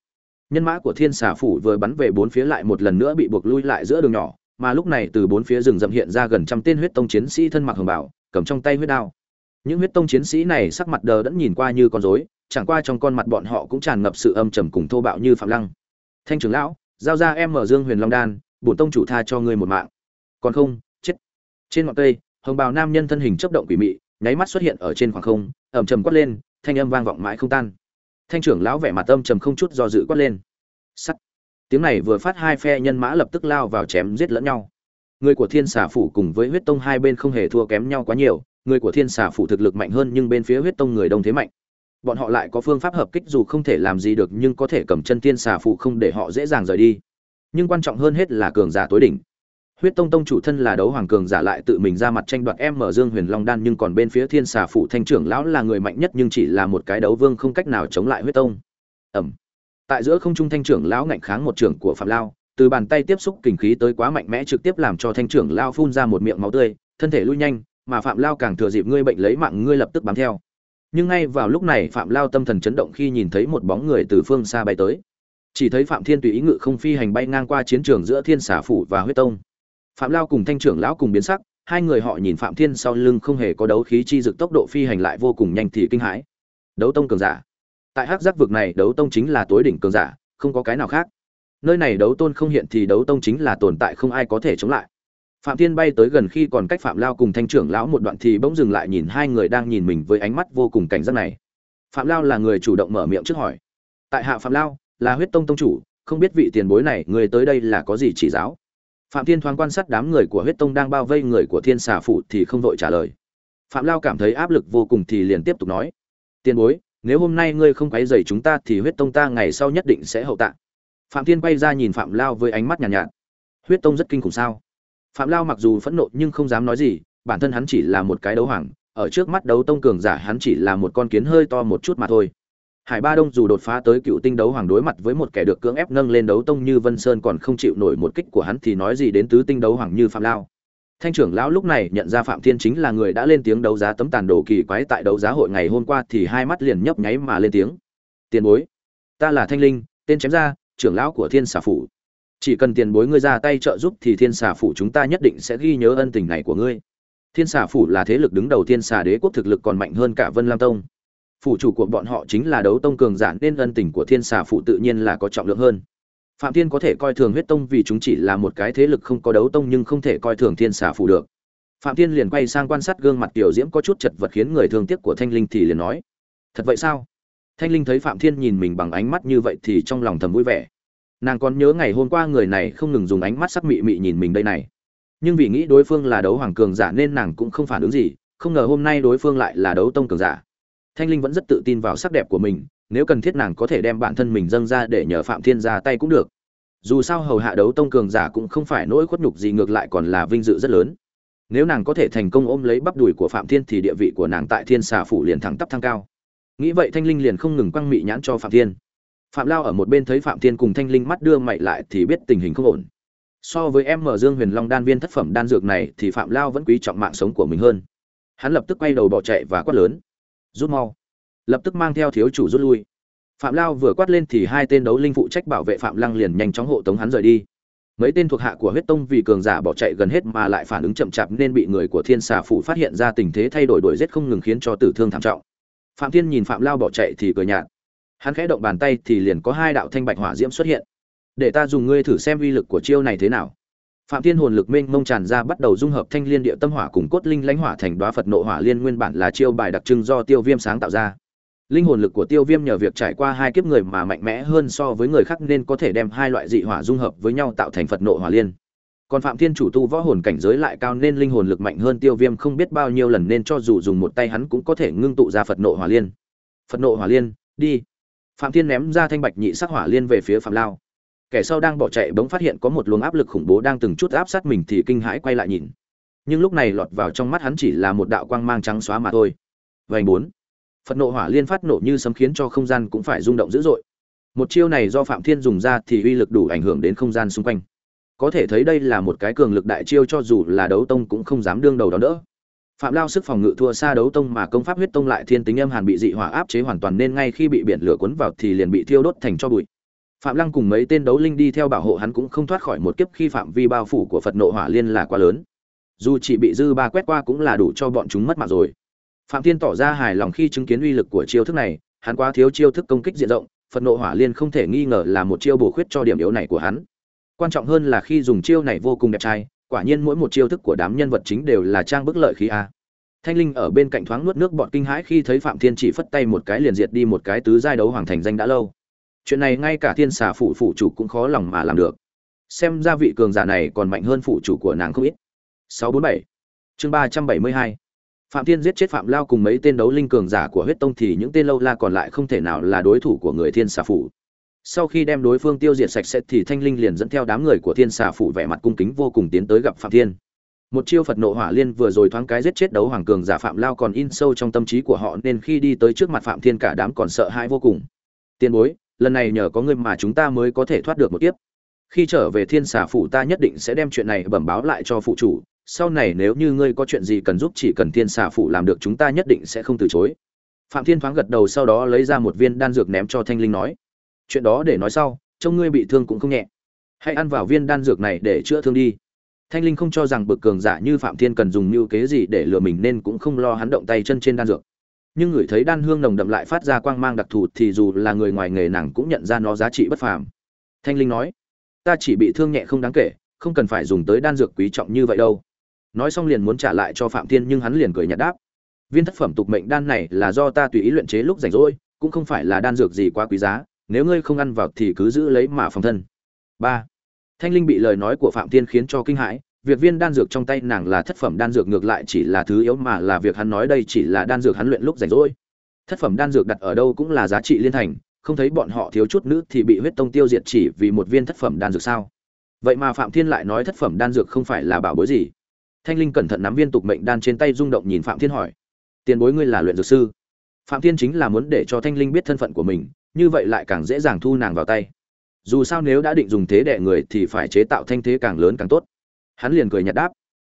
Nhân mã của thiên xà phủ vừa bắn về bốn phía lại một lần nữa bị buộc lui lại giữa đường nhỏ, mà lúc này từ bốn phía rừng rậm hiện ra gần trăm tên huyết tông chiến sĩ thân mặc hồng bảo cầm trong tay huyết đao. Những huyết tông chiến sĩ này sắc mặt đờ đẫn nhìn qua như con rối, chẳng qua trong con mặt bọn họ cũng tràn ngập sự âm trầm cùng thô bạo như phạm lăng. Thanh trưởng lão, giao ra em mở dương huyền long đan, bổn tông chủ tha cho ngươi một mạng. Còn không, chết. Trên ngọn cây, hồng bào nam nhân thân hình chấp động quỷ mị, nháy mắt xuất hiện ở trên khoảng không ẩm trầm quát lên thanh âm vang vọng mãi không tan. Thanh trưởng lão vẻ mặt âm trầm không chút do dự quát lên. Sắt. Tiếng này vừa phát hai phe nhân mã lập tức lao vào chém giết lẫn nhau. Người của thiên xà phủ cùng với huyết tông hai bên không hề thua kém nhau quá nhiều, người của thiên xà phủ thực lực mạnh hơn nhưng bên phía huyết tông người đông thế mạnh. Bọn họ lại có phương pháp hợp kích dù không thể làm gì được nhưng có thể cầm chân thiên xà phủ không để họ dễ dàng rời đi. Nhưng quan trọng hơn hết là cường giả tối đỉnh huyết tông tông chủ thân là đấu hoàng cường giả lại tự mình ra mặt tranh đoạt em mở dương huyền long đan nhưng còn bên phía thiên xà phủ thanh trưởng lão là người mạnh nhất nhưng chỉ là một cái đấu vương không cách nào chống lại huyết tông. Ẩm. Tại giữa không trung thanh trưởng lão ngạnh kháng một trưởng của phạm lao, từ bàn tay tiếp xúc kình khí tới quá mạnh mẽ trực tiếp làm cho thanh trưởng lao phun ra một miệng máu tươi, thân thể lui nhanh, mà phạm lao càng thừa dịp ngươi bệnh lấy mạng ngươi lập tức bám theo. Nhưng ngay vào lúc này phạm lao tâm thần chấn động khi nhìn thấy một bóng người từ phương xa bay tới. Chỉ thấy phạm thiên tùy ý ngự không phi hành bay ngang qua chiến trường giữa thiên xà phủ và huyết tông phạm lao cùng thanh trưởng lão cùng biến sắc, hai người họ nhìn phạm thiên sau lưng không hề có đấu khí chi dực tốc độ phi hành lại vô cùng nhanh thì kinh hãi. Đấu tông cường giả. Tại hắc giác vực này, đấu tông chính là tối đỉnh cường giả, không có cái nào khác. Nơi này đấu tôn không hiện thì đấu tông chính là tồn tại không ai có thể chống lại. Phạm thiên bay tới gần khi còn cách phạm lao cùng thanh trưởng lão một đoạn thì bỗng dừng lại nhìn hai người đang nhìn mình với ánh mắt vô cùng cảnh giác này. Phạm lao là người chủ động mở miệng trước hỏi. Tại hạ phạm lao, là huyết tông tông chủ, không biết vị tiền bối này, người tới đây là có gì chỉ giáo? Phạm thiên thoáng quan sát đám người của huyết tông đang bao vây người của thiên xà phụ thì không vội trả lời. Phạm lao cảm thấy áp lực vô cùng thì liền tiếp tục nói. Tiền bối nếu hôm nay ngươi không quấy rầy chúng ta thì huyết tông ta ngày sau nhất định sẽ hậu tạ. Phạm thiên quay ra nhìn phạm lao với ánh mắt nhàn nhạt, nhạt. Huyết tông rất kinh khủng sao? Phạm lao mặc dù phẫn nộ nhưng không dám nói gì bản thân hắn chỉ là một cái đấu hoàng ở trước mắt đấu tông cường giả hắn chỉ là một con kiến hơi to một chút mà thôi hải ba đông dù đột phá tới cựu tinh đấu hoàng đối mặt với một kẻ được cưỡng ép nâng lên đấu tông như vân sơn còn không chịu nổi một kích của hắn thì nói gì đến tứ tinh đấu hoàng như phạm lao. Thanh trưởng lão lúc này nhận ra phạm thiên chính là người đã lên tiếng đấu giá tấm tàn đồ kỳ quái tại đấu giá hội ngày hôm qua thì hai mắt liền nhấp nháy mà lên tiếng. Tiền bối, ta là thanh linh, tên chém ra, trưởng lão của thiên xà phủ. Chỉ cần tiền bối ngươi ra tay trợ giúp thì thiên xà phủ chúng ta nhất định sẽ ghi nhớ ân tình này của ngươi. Thiên xà phủ là thế lực đứng đầu thiên xà đế quốc thực lực còn mạnh hơn cả vân lam tông phủ chủ của bọn họ chính là đấu tông cường giả nên ân tình của thiên xà phụ tự nhiên là có trọng lượng hơn. Phạm thiên có thể coi thường huyết tông vì chúng chỉ là một cái thế lực không có đấu tông nhưng không thể coi thường thiên xà phụ được. Phạm thiên liền quay sang quan sát gương mặt tiểu diễm có chút chật vật khiến người thương tiếc của thanh linh thì liền nói, thật vậy sao? Thanh linh thấy phạm thiên nhìn mình bằng ánh mắt như vậy thì trong lòng thầm vui vẻ. Nàng còn nhớ ngày hôm qua người này không ngừng dùng ánh mắt sắc mị mị nhìn mình đây này. Nhưng vì nghĩ đối phương là đấu hoàng cường giả nên nàng cũng không phản ứng gì, không ngờ hôm nay đối phương lại là đấu tông cường giả thanh linh vẫn rất tự tin vào sắc đẹp của mình, nếu cần thiết nàng có thể đem bản thân mình dâng ra để nhờ phạm thiên ra tay cũng được. Dù sao hầu hạ đấu tông cường giả cũng không phải nỗi khuất nhục gì, ngược lại còn là vinh dự rất lớn. Nếu nàng có thể thành công ôm lấy bắp đùi của phạm thiên thì địa vị của nàng tại thiên xà phủ liền thẳng tắp thăng cao. Nghĩ vậy thanh linh liền không ngừng quăng mị nhãn cho phạm thiên. Phạm lao ở một bên thấy phạm thiên cùng thanh linh mắt đưa mày lại thì biết tình hình không ổn. So với em mở dương huyền long đan viên thất phẩm đan dược này thì phạm lao vẫn quý trọng mạng sống của mình hơn. Hắn lập tức quay đầu bỏ chạy và quát lớn rút mau. Lập tức mang theo thiếu chủ rút lui. Phạm lao vừa quát lên thì hai tên đấu linh phụ trách bảo vệ phạm lăng liền nhanh chóng hộ tống hắn rời đi. Mấy tên thuộc hạ của huyết tông vì cường giả bỏ chạy gần hết mà lại phản ứng chậm chạp nên bị người của thiên xà phủ phát hiện ra tình thế thay đổi đổi rét không ngừng khiến cho tử thương thảm trọng. Phạm thiên nhìn phạm lao bỏ chạy thì cười nhạt. Hắn khẽ động bàn tay thì liền có hai đạo thanh bạch hỏa diễm xuất hiện. Để ta dùng ngươi thử xem uy lực của chiêu này thế nào phạm thiên hồn lực mênh mông tràn ra bắt đầu dung hợp thanh liên địa tâm hỏa cùng cốt linh lãnh hỏa thành Đóa phật nộ hỏa liên nguyên bản là chiêu bài đặc trưng do tiêu viêm sáng tạo ra. Linh hồn lực của tiêu viêm nhờ việc trải qua hai kiếp người mà mạnh mẽ hơn so với người khác nên có thể đem hai loại dị hỏa dung hợp với nhau tạo thành phật nộ hỏa liên. Còn phạm thiên chủ tu võ hồn cảnh giới lại cao nên linh hồn lực mạnh hơn tiêu viêm không biết bao nhiêu lần nên cho dù dùng một tay hắn cũng có thể ngưng tụ ra phật nộ hỏa liên. Phật nộ hỏa liên, đi. Phạm thiên ném ra thanh bạch nhị sắc hỏa liên về phía phạm lao kẻ sau đang bỏ chạy bỗng phát hiện có một luồng áp lực khủng bố đang từng chút áp sát mình thì kinh hãi quay lại nhìn. Nhưng lúc này lọt vào trong mắt hắn chỉ là một đạo quang mang trắng xóa mà thôi. Vành bốn. Phật nộ hỏa liên phát nổ như sấm khiến cho không gian cũng phải rung động dữ dội. Một chiêu này do phạm thiên dùng ra thì uy lực đủ ảnh hưởng đến không gian xung quanh. Có thể thấy đây là một cái cường lực đại chiêu cho dù là đấu tông cũng không dám đương đầu đó nữa phạm lao sức phòng ngự thua xa đấu tông mà công pháp huyết tông lại thiên tính âm hàn bị dị hỏa áp chế hoàn toàn nên ngay khi bị biển lửa cuốn vào thì liền bị thiêu đốt thành cho bụi phạm lăng cùng mấy tên đấu linh đi theo bảo hộ hắn cũng không thoát khỏi một kiếp khi phạm vi bao phủ của phật nộ hỏa liên là quá lớn. Dù chỉ bị dư ba quét qua cũng là đủ cho bọn chúng mất mạng rồi. Phạm thiên tỏ ra hài lòng khi chứng kiến uy lực của chiêu thức này, hắn quá thiếu chiêu thức công kích diện rộng, phật nộ hỏa liên không thể nghi ngờ là một chiêu bổ khuyết cho điểm yếu này của hắn. Quan trọng hơn là khi dùng chiêu này vô cùng đẹp trai, quả nhiên mỗi một chiêu thức của đám nhân vật chính đều là trang bức lợi khí a. Thanh linh ở bên cạnh thoáng nuốt nước bọt kinh hãi khi thấy phạm thiên chỉ phất tay một cái liền diệt đi một cái tứ giai đấu hoàng thành danh đã lâu chuyện này ngay cả thiên xà phụ phụ chủ cũng khó lòng mà làm được. Xem ra vị cường giả này còn mạnh hơn phụ chủ của nàng không ít. 647 chương 372 phạm thiên giết chết phạm lao cùng mấy tên đấu linh cường giả của huyết tông thì những tên lâu la còn lại không thể nào là đối thủ của người thiên xà phủ. Sau khi đem đối phương tiêu diệt sạch sẽ thì thanh linh liền dẫn theo đám người của thiên xà phủ vẻ mặt cung kính vô cùng tiến tới gặp phạm thiên. Một chiêu phật nộ hỏa liên vừa rồi thoáng cái giết chết đấu hoàng cường giả phạm lao còn in sâu trong tâm trí của họ nên khi đi tới trước mặt phạm thiên cả đám còn sợ hãi vô cùng. Tiền bối lần này nhờ có ngươi mà chúng ta mới có thể thoát được một kiếp. Khi trở về thiên xà phủ ta nhất định sẽ đem chuyện này bẩm báo lại cho phụ chủ, sau này nếu như ngươi có chuyện gì cần giúp chỉ cần thiên xà phủ làm được chúng ta nhất định sẽ không từ chối. Phạm thiên thoáng gật đầu sau đó lấy ra một viên đan dược ném cho thanh linh nói, chuyện đó để nói sau, trông ngươi bị thương cũng không nhẹ. Hãy ăn vào viên đan dược này để chữa thương đi. Thanh linh không cho rằng bực cường giả như phạm thiên cần dùng mưu kế gì để lừa mình nên cũng không lo hắn động tay chân trên đan dược nhưng người thấy đan hương nồng đậm lại phát ra quang mang đặc thù thì dù là người ngoài nghề nàng cũng nhận ra nó giá trị bất phàm. Thanh linh nói, ta chỉ bị thương nhẹ không đáng kể, không cần phải dùng tới đan dược quý trọng như vậy đâu. Nói xong liền muốn trả lại cho phạm thiên nhưng hắn liền cười nhạt đáp, viên thất phẩm tục mệnh đan này là do ta tùy ý luyện chế lúc rảnh rỗi, cũng không phải là đan dược gì quá quý giá, nếu ngươi không ăn vào thì cứ giữ lấy mà phòng thân. Ba. Thanh linh bị lời nói của phạm thiên khiến cho kinh hãi việc viên đan dược trong tay nàng là thất phẩm đan dược, ngược lại chỉ là thứ yếu mà là việc hắn nói đây chỉ là đan dược hắn luyện lúc rảnh rỗi. Thất phẩm đan dược đặt ở đâu cũng là giá trị liên thành, không thấy bọn họ thiếu chút nữa thì bị huyết tông tiêu diệt chỉ vì một viên thất phẩm đan dược sao? Vậy mà phạm thiên lại nói thất phẩm đan dược không phải là bảo bối gì? Thanh linh cẩn thận nắm viên tục mệnh đan trên tay rung động nhìn phạm thiên hỏi. Tiền bối ngươi là luyện dược sư? Phạm thiên chính là muốn để cho thanh linh biết thân phận của mình, như vậy lại càng dễ dàng thu nàng vào tay. Dù sao nếu đã định dùng thế đệ người thì phải chế tạo thanh thế càng lớn càng tốt hắn liền cười nhạt đáp.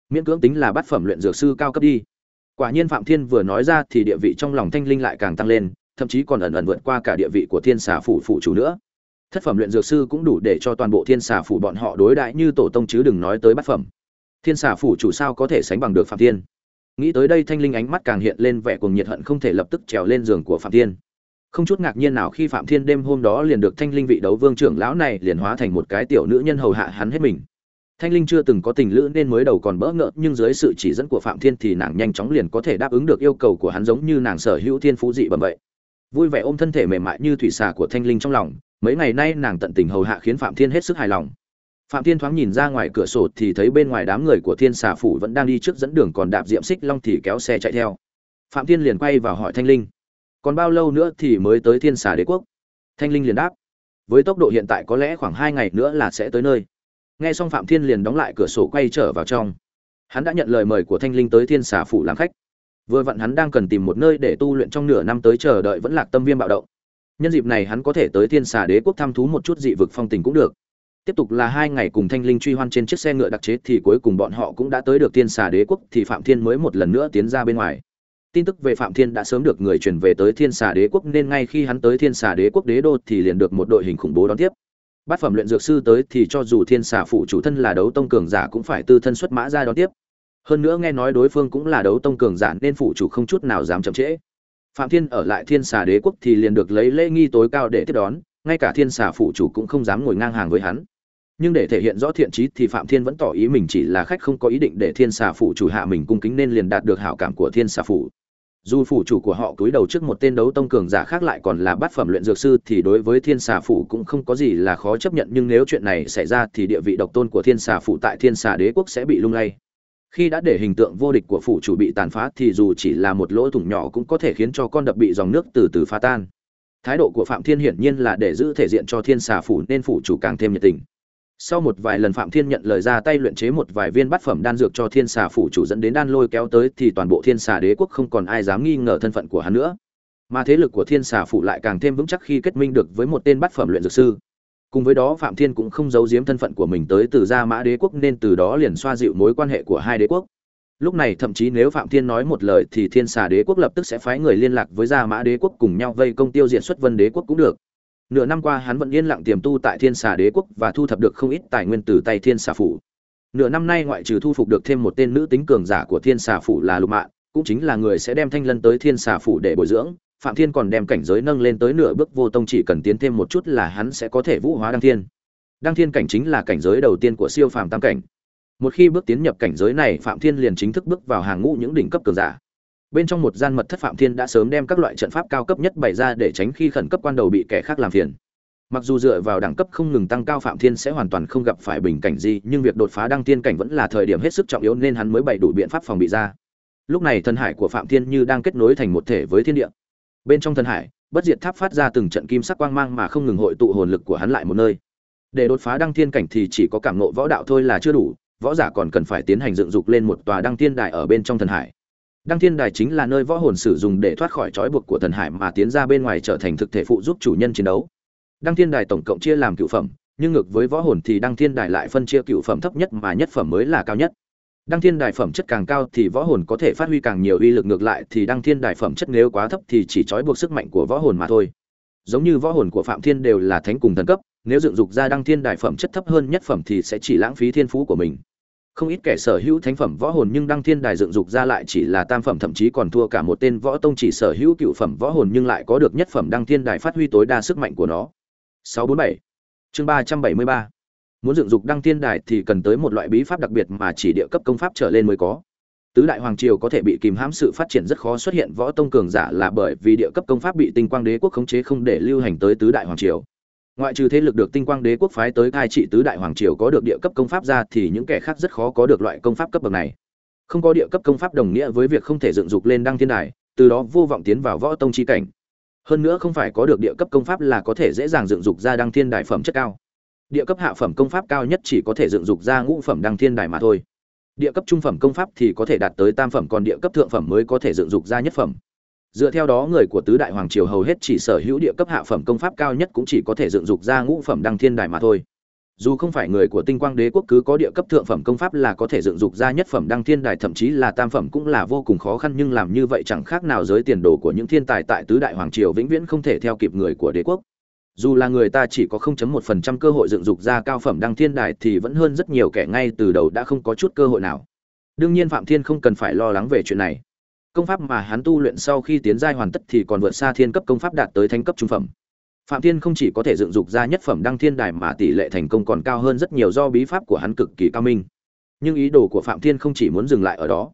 Miễn cưỡng tính là bát phẩm luyện dược sư cao cấp đi. Quả nhiên phạm thiên vừa nói ra thì địa vị trong lòng thanh linh lại càng tăng lên, thậm chí còn ẩn ẩn vượt qua cả địa vị của thiên xà phủ phủ chủ nữa. Thất phẩm luyện dược sư cũng đủ để cho toàn bộ thiên xà phủ bọn họ đối đãi như tổ tông chứ đừng nói tới bát phẩm. Thiên xà phủ chủ sao có thể sánh bằng được phạm thiên? Nghĩ tới đây thanh linh ánh mắt càng hiện lên vẻ cuồng nhiệt hận không thể lập tức trèo lên giường của phạm thiên. Không chút ngạc nhiên nào khi phạm thiên đêm hôm đó liền được thanh linh vị đấu vương trưởng lão này liền hóa thành một cái tiểu nữ nhân hầu hạ hắn hết mình thanh linh chưa từng có tình lữ nên mới đầu còn bỡ ngỡ, nhưng dưới sự chỉ dẫn của phạm thiên thì nàng nhanh chóng liền có thể đáp ứng được yêu cầu của hắn giống như nàng sở hữu thiên phú dị bẩm vậy. Vui vẻ ôm thân thể mềm mại như thủy xà của thanh linh trong lòng, mấy ngày nay nàng tận tình hầu hạ khiến phạm thiên hết sức hài lòng. Phạm thiên thoáng nhìn ra ngoài cửa sổ thì thấy bên ngoài đám người của thiên xà phủ vẫn đang đi trước dẫn đường còn đạp diệm xích long thì kéo xe chạy theo. Phạm thiên liền quay vào hỏi thanh linh, còn bao lâu nữa thì mới tới thiên xà đế quốc? Thanh linh liền đáp, với tốc độ hiện tại có lẽ khoảng hai ngày nữa là sẽ tới nơi nghe xong phạm thiên liền đóng lại cửa sổ quay trở vào trong. Hắn đã nhận lời mời của thanh linh tới thiên xà phủ làm khách. Vừa vặn hắn đang cần tìm một nơi để tu luyện trong nửa năm tới chờ đợi vẫn lạc tâm viêm bạo động. Nhân dịp này hắn có thể tới thiên xà đế quốc thăm thú một chút dị vực phong tình cũng được. Tiếp tục là hai ngày cùng thanh linh truy hoan trên chiếc xe ngựa đặc chế thì cuối cùng bọn họ cũng đã tới được thiên xà đế quốc thì phạm thiên mới một lần nữa tiến ra bên ngoài. Tin tức về phạm thiên đã sớm được người truyền về tới thiên xà đế quốc nên ngay khi hắn tới thiên xà đế quốc đế đô thì liền được một đội hình khủng bố đón tiếp bát phẩm luyện dược sư tới thì cho dù thiên xà phụ chủ thân là đấu tông cường giả cũng phải tư thân xuất mã ra đón tiếp. Hơn nữa nghe nói đối phương cũng là đấu tông cường giả nên phụ chủ không chút nào dám chậm trễ. Phạm thiên ở lại thiên xà đế quốc thì liền được lấy lễ nghi tối cao để tiếp đón, ngay cả thiên xà phụ chủ cũng không dám ngồi ngang hàng với hắn. Nhưng để thể hiện rõ thiện trí thì phạm thiên vẫn tỏ ý mình chỉ là khách không có ý định để thiên xà phụ chủ hạ mình cung kính nên liền đạt được hảo cảm của thiên xà phụ dù phủ chủ của họ cúi đầu trước một tên đấu tông cường giả khác lại còn là bát phẩm luyện dược sư, thì đối với thiên xà phủ cũng không có gì là khó chấp nhận, nhưng nếu chuyện này xảy ra thì địa vị độc tôn của thiên xà phủ tại thiên xà đế quốc sẽ bị lung lay. Khi đã để hình tượng vô địch của phủ chủ bị tàn phá thì dù chỉ là một lỗ thủng nhỏ cũng có thể khiến cho con đập bị dòng nước từ từ phá tan. Thái độ của phạm thiên hiển nhiên là để giữ thể diện cho thiên xà phủ, nên phủ chủ càng thêm nhiệt tình sau một vài lần phạm thiên nhận lời ra tay luyện chế một vài viên bát phẩm đan dược cho thiên xà phủ chủ dẫn đến đan lôi kéo tới thì toàn bộ thiên xà đế quốc không còn ai dám nghi ngờ thân phận của hắn nữa. Mà thế lực của thiên xà phủ lại càng thêm vững chắc khi kết minh được với một tên bát phẩm luyện dược sư. Cùng với đó, phạm thiên cũng không giấu giếm thân phận của mình tới từ gia mã đế quốc nên từ đó liền xoa dịu mối quan hệ của hai đế quốc. Lúc này, thậm chí nếu phạm thiên nói một lời thì thiên xà đế quốc lập tức sẽ phái người liên lạc với gia mã đế quốc cùng nhau vây công tiêu diệt xuất vân đế quốc cũng được nửa năm qua hắn vẫn yên lặng tiềm tu tại thiên xà đế quốc và thu thập được không ít tài nguyên từ tay thiên xà phủ. Nửa năm nay ngoại trừ thu phục được thêm một tên nữ tính cường giả của thiên xà phủ là lục mạn, cũng chính là người sẽ đem thanh lân tới thiên xà phủ để bồi dưỡng. Phạm thiên còn đem cảnh giới nâng lên tới nửa bước, vô tông chỉ cần tiến thêm một chút là hắn sẽ có thể vũ hóa đăng thiên. Đăng thiên cảnh chính là cảnh giới đầu tiên của siêu phàm tam cảnh. Một khi bước tiến nhập cảnh giới này, phạm thiên liền chính thức bước vào hàng ngũ những đỉnh cấp cường giả bên trong một gian mật thất phạm thiên đã sớm đem các loại trận pháp cao cấp nhất bày ra để tránh khi khẩn cấp quan đầu bị kẻ khác làm phiền. Mặc dù dựa vào đẳng cấp không ngừng tăng cao phạm thiên sẽ hoàn toàn không gặp phải bình cảnh gì, nhưng việc đột phá đăng tiên cảnh vẫn là thời điểm hết sức trọng yếu nên hắn mới bày đủ biện pháp phòng bị ra. Lúc này thần hải của phạm thiên như đang kết nối thành một thể với thiên địa. Bên trong thần hải, bất diệt tháp phát ra từng trận kim sắc quang mang mà không ngừng hội tụ hồn lực của hắn lại một nơi. Để đột phá đăng thiên cảnh thì chỉ có cảm nộ võ đạo thôi là chưa đủ, võ giả còn cần phải tiến hành dựng dục lên một tòa đăng thiên đại ở bên trong thần hải đăng thiên đài chính là nơi võ hồn sử dụng để thoát khỏi trói buộc của thần hải mà tiến ra bên ngoài trở thành thực thể phụ giúp chủ nhân chiến đấu. Đăng thiên đài tổng cộng chia làm cựu phẩm, nhưng ngược với võ hồn thì đăng thiên đài lại phân chia cựu phẩm thấp nhất mà nhất phẩm mới là cao nhất. Đăng thiên đài phẩm chất càng cao thì võ hồn có thể phát huy càng nhiều uy lực ngược lại thì đăng thiên đài phẩm chất nếu quá thấp thì chỉ trói buộc sức mạnh của võ hồn mà thôi. Giống như võ hồn của phạm thiên đều là thánh cùng thần cấp, nếu dựng dục ra đăng thiên đài phẩm chất thấp hơn nhất phẩm thì sẽ chỉ lãng phí thiên phú của mình không ít kẻ sở hữu thánh phẩm võ hồn nhưng đăng thiên đài dựng dục ra lại chỉ là tam phẩm, thậm chí còn thua cả một tên võ tông chỉ sở hữu cựu phẩm võ hồn nhưng lại có được nhất phẩm đăng thiên đài phát huy tối đa sức mạnh của nó. 647 chương 373 muốn dựng dục đăng thiên đài thì cần tới một loại bí pháp đặc biệt mà chỉ địa cấp công pháp trở lên mới có. Tứ đại hoàng triều có thể bị kìm hãm sự phát triển rất khó xuất hiện võ tông cường giả là bởi vì địa cấp công pháp bị tinh quang đế quốc khống chế không để lưu hành tới tứ đại hoàng triều ngoại trừ thế lực được tinh quang đế quốc phái tới cai trị tứ đại hoàng triều có được địa cấp công pháp ra thì những kẻ khác rất khó có được loại công pháp cấp bậc này. Không có địa cấp công pháp đồng nghĩa với việc không thể dựng dục lên đăng thiên đài, từ đó vô vọng tiến vào võ tông chi cảnh. Hơn nữa không phải có được địa cấp công pháp là có thể dễ dàng dựng dục ra đăng thiên đài phẩm chất cao. Địa cấp hạ phẩm công pháp cao nhất chỉ có thể dựng dục ra ngũ phẩm đăng thiên đài mà thôi. Địa cấp trung phẩm công pháp thì có thể đạt tới tam phẩm, còn địa cấp thượng phẩm mới có thể dựng dục ra nhất phẩm dựa theo đó người của tứ đại hoàng triều hầu hết chỉ sở hữu địa cấp hạ phẩm công pháp cao nhất cũng chỉ có thể dựng dục ra ngũ phẩm đăng thiên đài mà thôi. Dù không phải người của tinh quang đế quốc cứ có địa cấp thượng phẩm công pháp là có thể dựng dục ra nhất phẩm đăng thiên đài, thậm chí là tam phẩm cũng là vô cùng khó khăn, nhưng làm như vậy chẳng khác nào giới tiền đồ của những thiên tài tại tứ đại hoàng triều vĩnh viễn không thể theo kịp người của đế quốc. Dù là người ta chỉ có 0.1% cơ hội dựng dục ra cao phẩm đăng thiên đài thì vẫn hơn rất nhiều kẻ ngay từ đầu đã không có chút cơ hội nào. Đương nhiên phạm thiên không cần phải lo lắng về chuyện này công pháp mà hắn tu luyện sau khi tiến giai hoàn tất thì còn vượt xa thiên cấp công pháp đạt tới thánh cấp trung phẩm. Phạm thiên không chỉ có thể dựng dục ra nhất phẩm đăng thiên đài mà tỷ lệ thành công còn cao hơn rất nhiều do bí pháp của hắn cực kỳ cao minh. Nhưng ý đồ của phạm thiên không chỉ muốn dừng lại ở đó.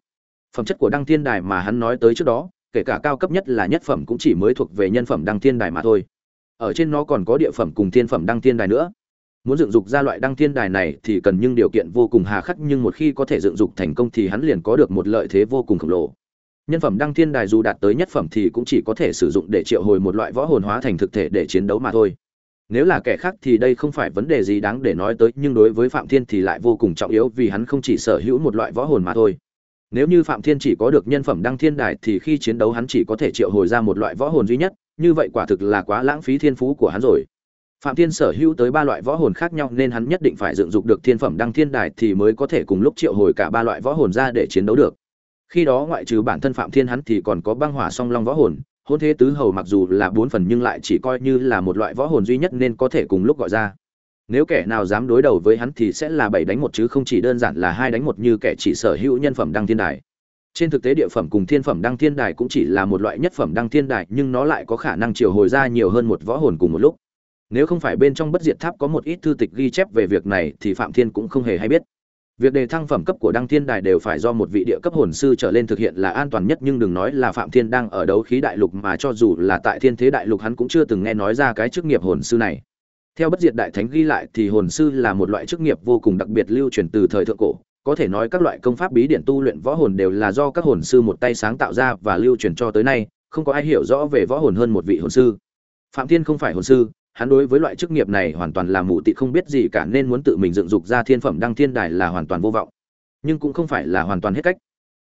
Phẩm chất của đăng thiên đài mà hắn nói tới trước đó, kể cả cao cấp nhất là nhất phẩm cũng chỉ mới thuộc về nhân phẩm đăng thiên đài mà thôi. Ở trên nó còn có địa phẩm cùng thiên phẩm đăng thiên đài nữa. Muốn dựng dục ra loại đăng thiên đài này thì cần những điều kiện vô cùng hà khắc nhưng một khi có thể dựng dục thành công thì hắn liền có được một lợi thế vô cùng khổng lồ nhân phẩm đăng thiên đài dù đạt tới nhất phẩm thì cũng chỉ có thể sử dụng để triệu hồi một loại võ hồn hóa thành thực thể để chiến đấu mà thôi. Nếu là kẻ khác thì đây không phải vấn đề gì đáng để nói tới, nhưng đối với phạm thiên thì lại vô cùng trọng yếu vì hắn không chỉ sở hữu một loại võ hồn mà thôi. Nếu như phạm thiên chỉ có được nhân phẩm đăng thiên đài thì khi chiến đấu hắn chỉ có thể triệu hồi ra một loại võ hồn duy nhất, như vậy quả thực là quá lãng phí thiên phú của hắn rồi. Phạm thiên sở hữu tới ba loại võ hồn khác nhau nên hắn nhất định phải dựng dục được thiên phẩm đăng thiên đài thì mới có thể cùng lúc triệu hồi cả ba loại võ hồn ra để chiến đấu được khi đó ngoại trừ bản thân phạm thiên hắn thì còn có băng hỏa song long võ hồn, hôn thế tứ hầu mặc dù là bốn phần nhưng lại chỉ coi như là một loại võ hồn duy nhất nên có thể cùng lúc gọi ra. Nếu kẻ nào dám đối đầu với hắn thì sẽ là bảy đánh một chứ không chỉ đơn giản là hai đánh một như kẻ chỉ sở hữu nhân phẩm đăng thiên đài. Trên thực tế địa phẩm cùng thiên phẩm đăng thiên đài cũng chỉ là một loại nhất phẩm đăng thiên đài nhưng nó lại có khả năng triệu hồi ra nhiều hơn một võ hồn cùng một lúc. Nếu không phải bên trong bất diệt tháp có một ít thư tịch ghi chép về việc này thì phạm thiên cũng không hề hay biết việc đề thăng phẩm cấp của đăng thiên đài đều phải do một vị địa cấp hồn sư trở lên thực hiện là an toàn nhất, nhưng đừng nói là phạm thiên đang ở đấu khí đại lục mà cho dù là tại thiên thế đại lục hắn cũng chưa từng nghe nói ra cái chức nghiệp hồn sư này. Theo bất diệt đại thánh ghi lại thì hồn sư là một loại chức nghiệp vô cùng đặc biệt lưu truyền từ thời thượng cổ. Có thể nói các loại công pháp bí điển tu luyện võ hồn đều là do các hồn sư một tay sáng tạo ra và lưu truyền cho tới nay, không có ai hiểu rõ về võ hồn hơn một vị hồn sư. Phạm thiên không phải hồn sư hắn đối với loại chức nghiệp này hoàn toàn là mù tị không biết gì cả nên muốn tự mình dựng dục ra thiên phẩm đăng thiên đài là hoàn toàn vô vọng. Nhưng cũng không phải là hoàn toàn hết cách.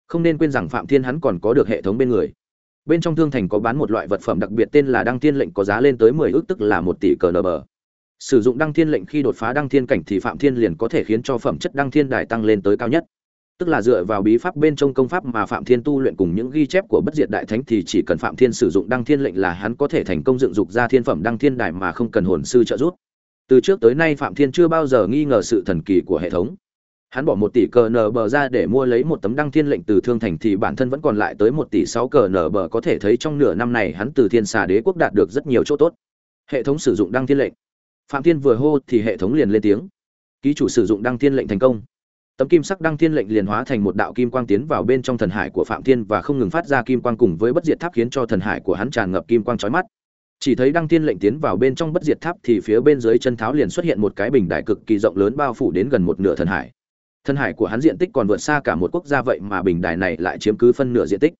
Không nên quên rằng phạm thiên hắn còn có được hệ thống bên người. Bên trong thương thành có bán một loại vật phẩm đặc biệt tên là đăng thiên lệnh có giá lên tới mười ước, tức là một tỷ cờ nờ bờ. Sử dụng đăng thiên lệnh khi đột phá đăng thiên cảnh thì phạm thiên liền có thể khiến cho phẩm chất đăng thiên đài tăng lên tới cao nhất tức là dựa vào bí pháp bên trong công pháp mà phạm thiên tu luyện cùng những ghi chép của bất diệt đại thánh thì chỉ cần phạm thiên sử dụng đăng thiên lệnh là hắn có thể thành công dựng dục ra thiên phẩm đăng thiên đài mà không cần hồn sư trợ giúp. Từ trước tới nay phạm thiên chưa bao giờ nghi ngờ sự thần kỳ của hệ thống. Hắn bỏ một tỷ cờ nở bờ ra để mua lấy một tấm đăng thiên lệnh từ thương thành thì bản thân vẫn còn lại tới một tỷ sáu cờ nở bờ có thể thấy trong nửa năm này hắn từ thiên xà đế quốc đạt được rất nhiều chỗ tốt. Hệ thống sử dụng đăng thiên lệnh. Phạm thiên vừa hô thì hệ thống liền lên tiếng. Ký chủ sử dụng đăng thiên lệnh thành công tấm kim sắc đăng thiên lệnh liền hóa thành một đạo kim quang tiến vào bên trong thần hải của phạm thiên và không ngừng phát ra kim quang cùng với bất diệt tháp khiến cho thần hải của hắn tràn ngập kim quang chói mắt. Chỉ thấy đăng thiên lệnh tiến vào bên trong bất diệt tháp thì phía bên dưới chân tháo liền xuất hiện một cái bình đại cực kỳ rộng lớn bao phủ đến gần một nửa thần hải. Thần hải của hắn diện tích còn vượt xa cả một quốc gia vậy mà bình đài này lại chiếm cứ phân nửa diện tích.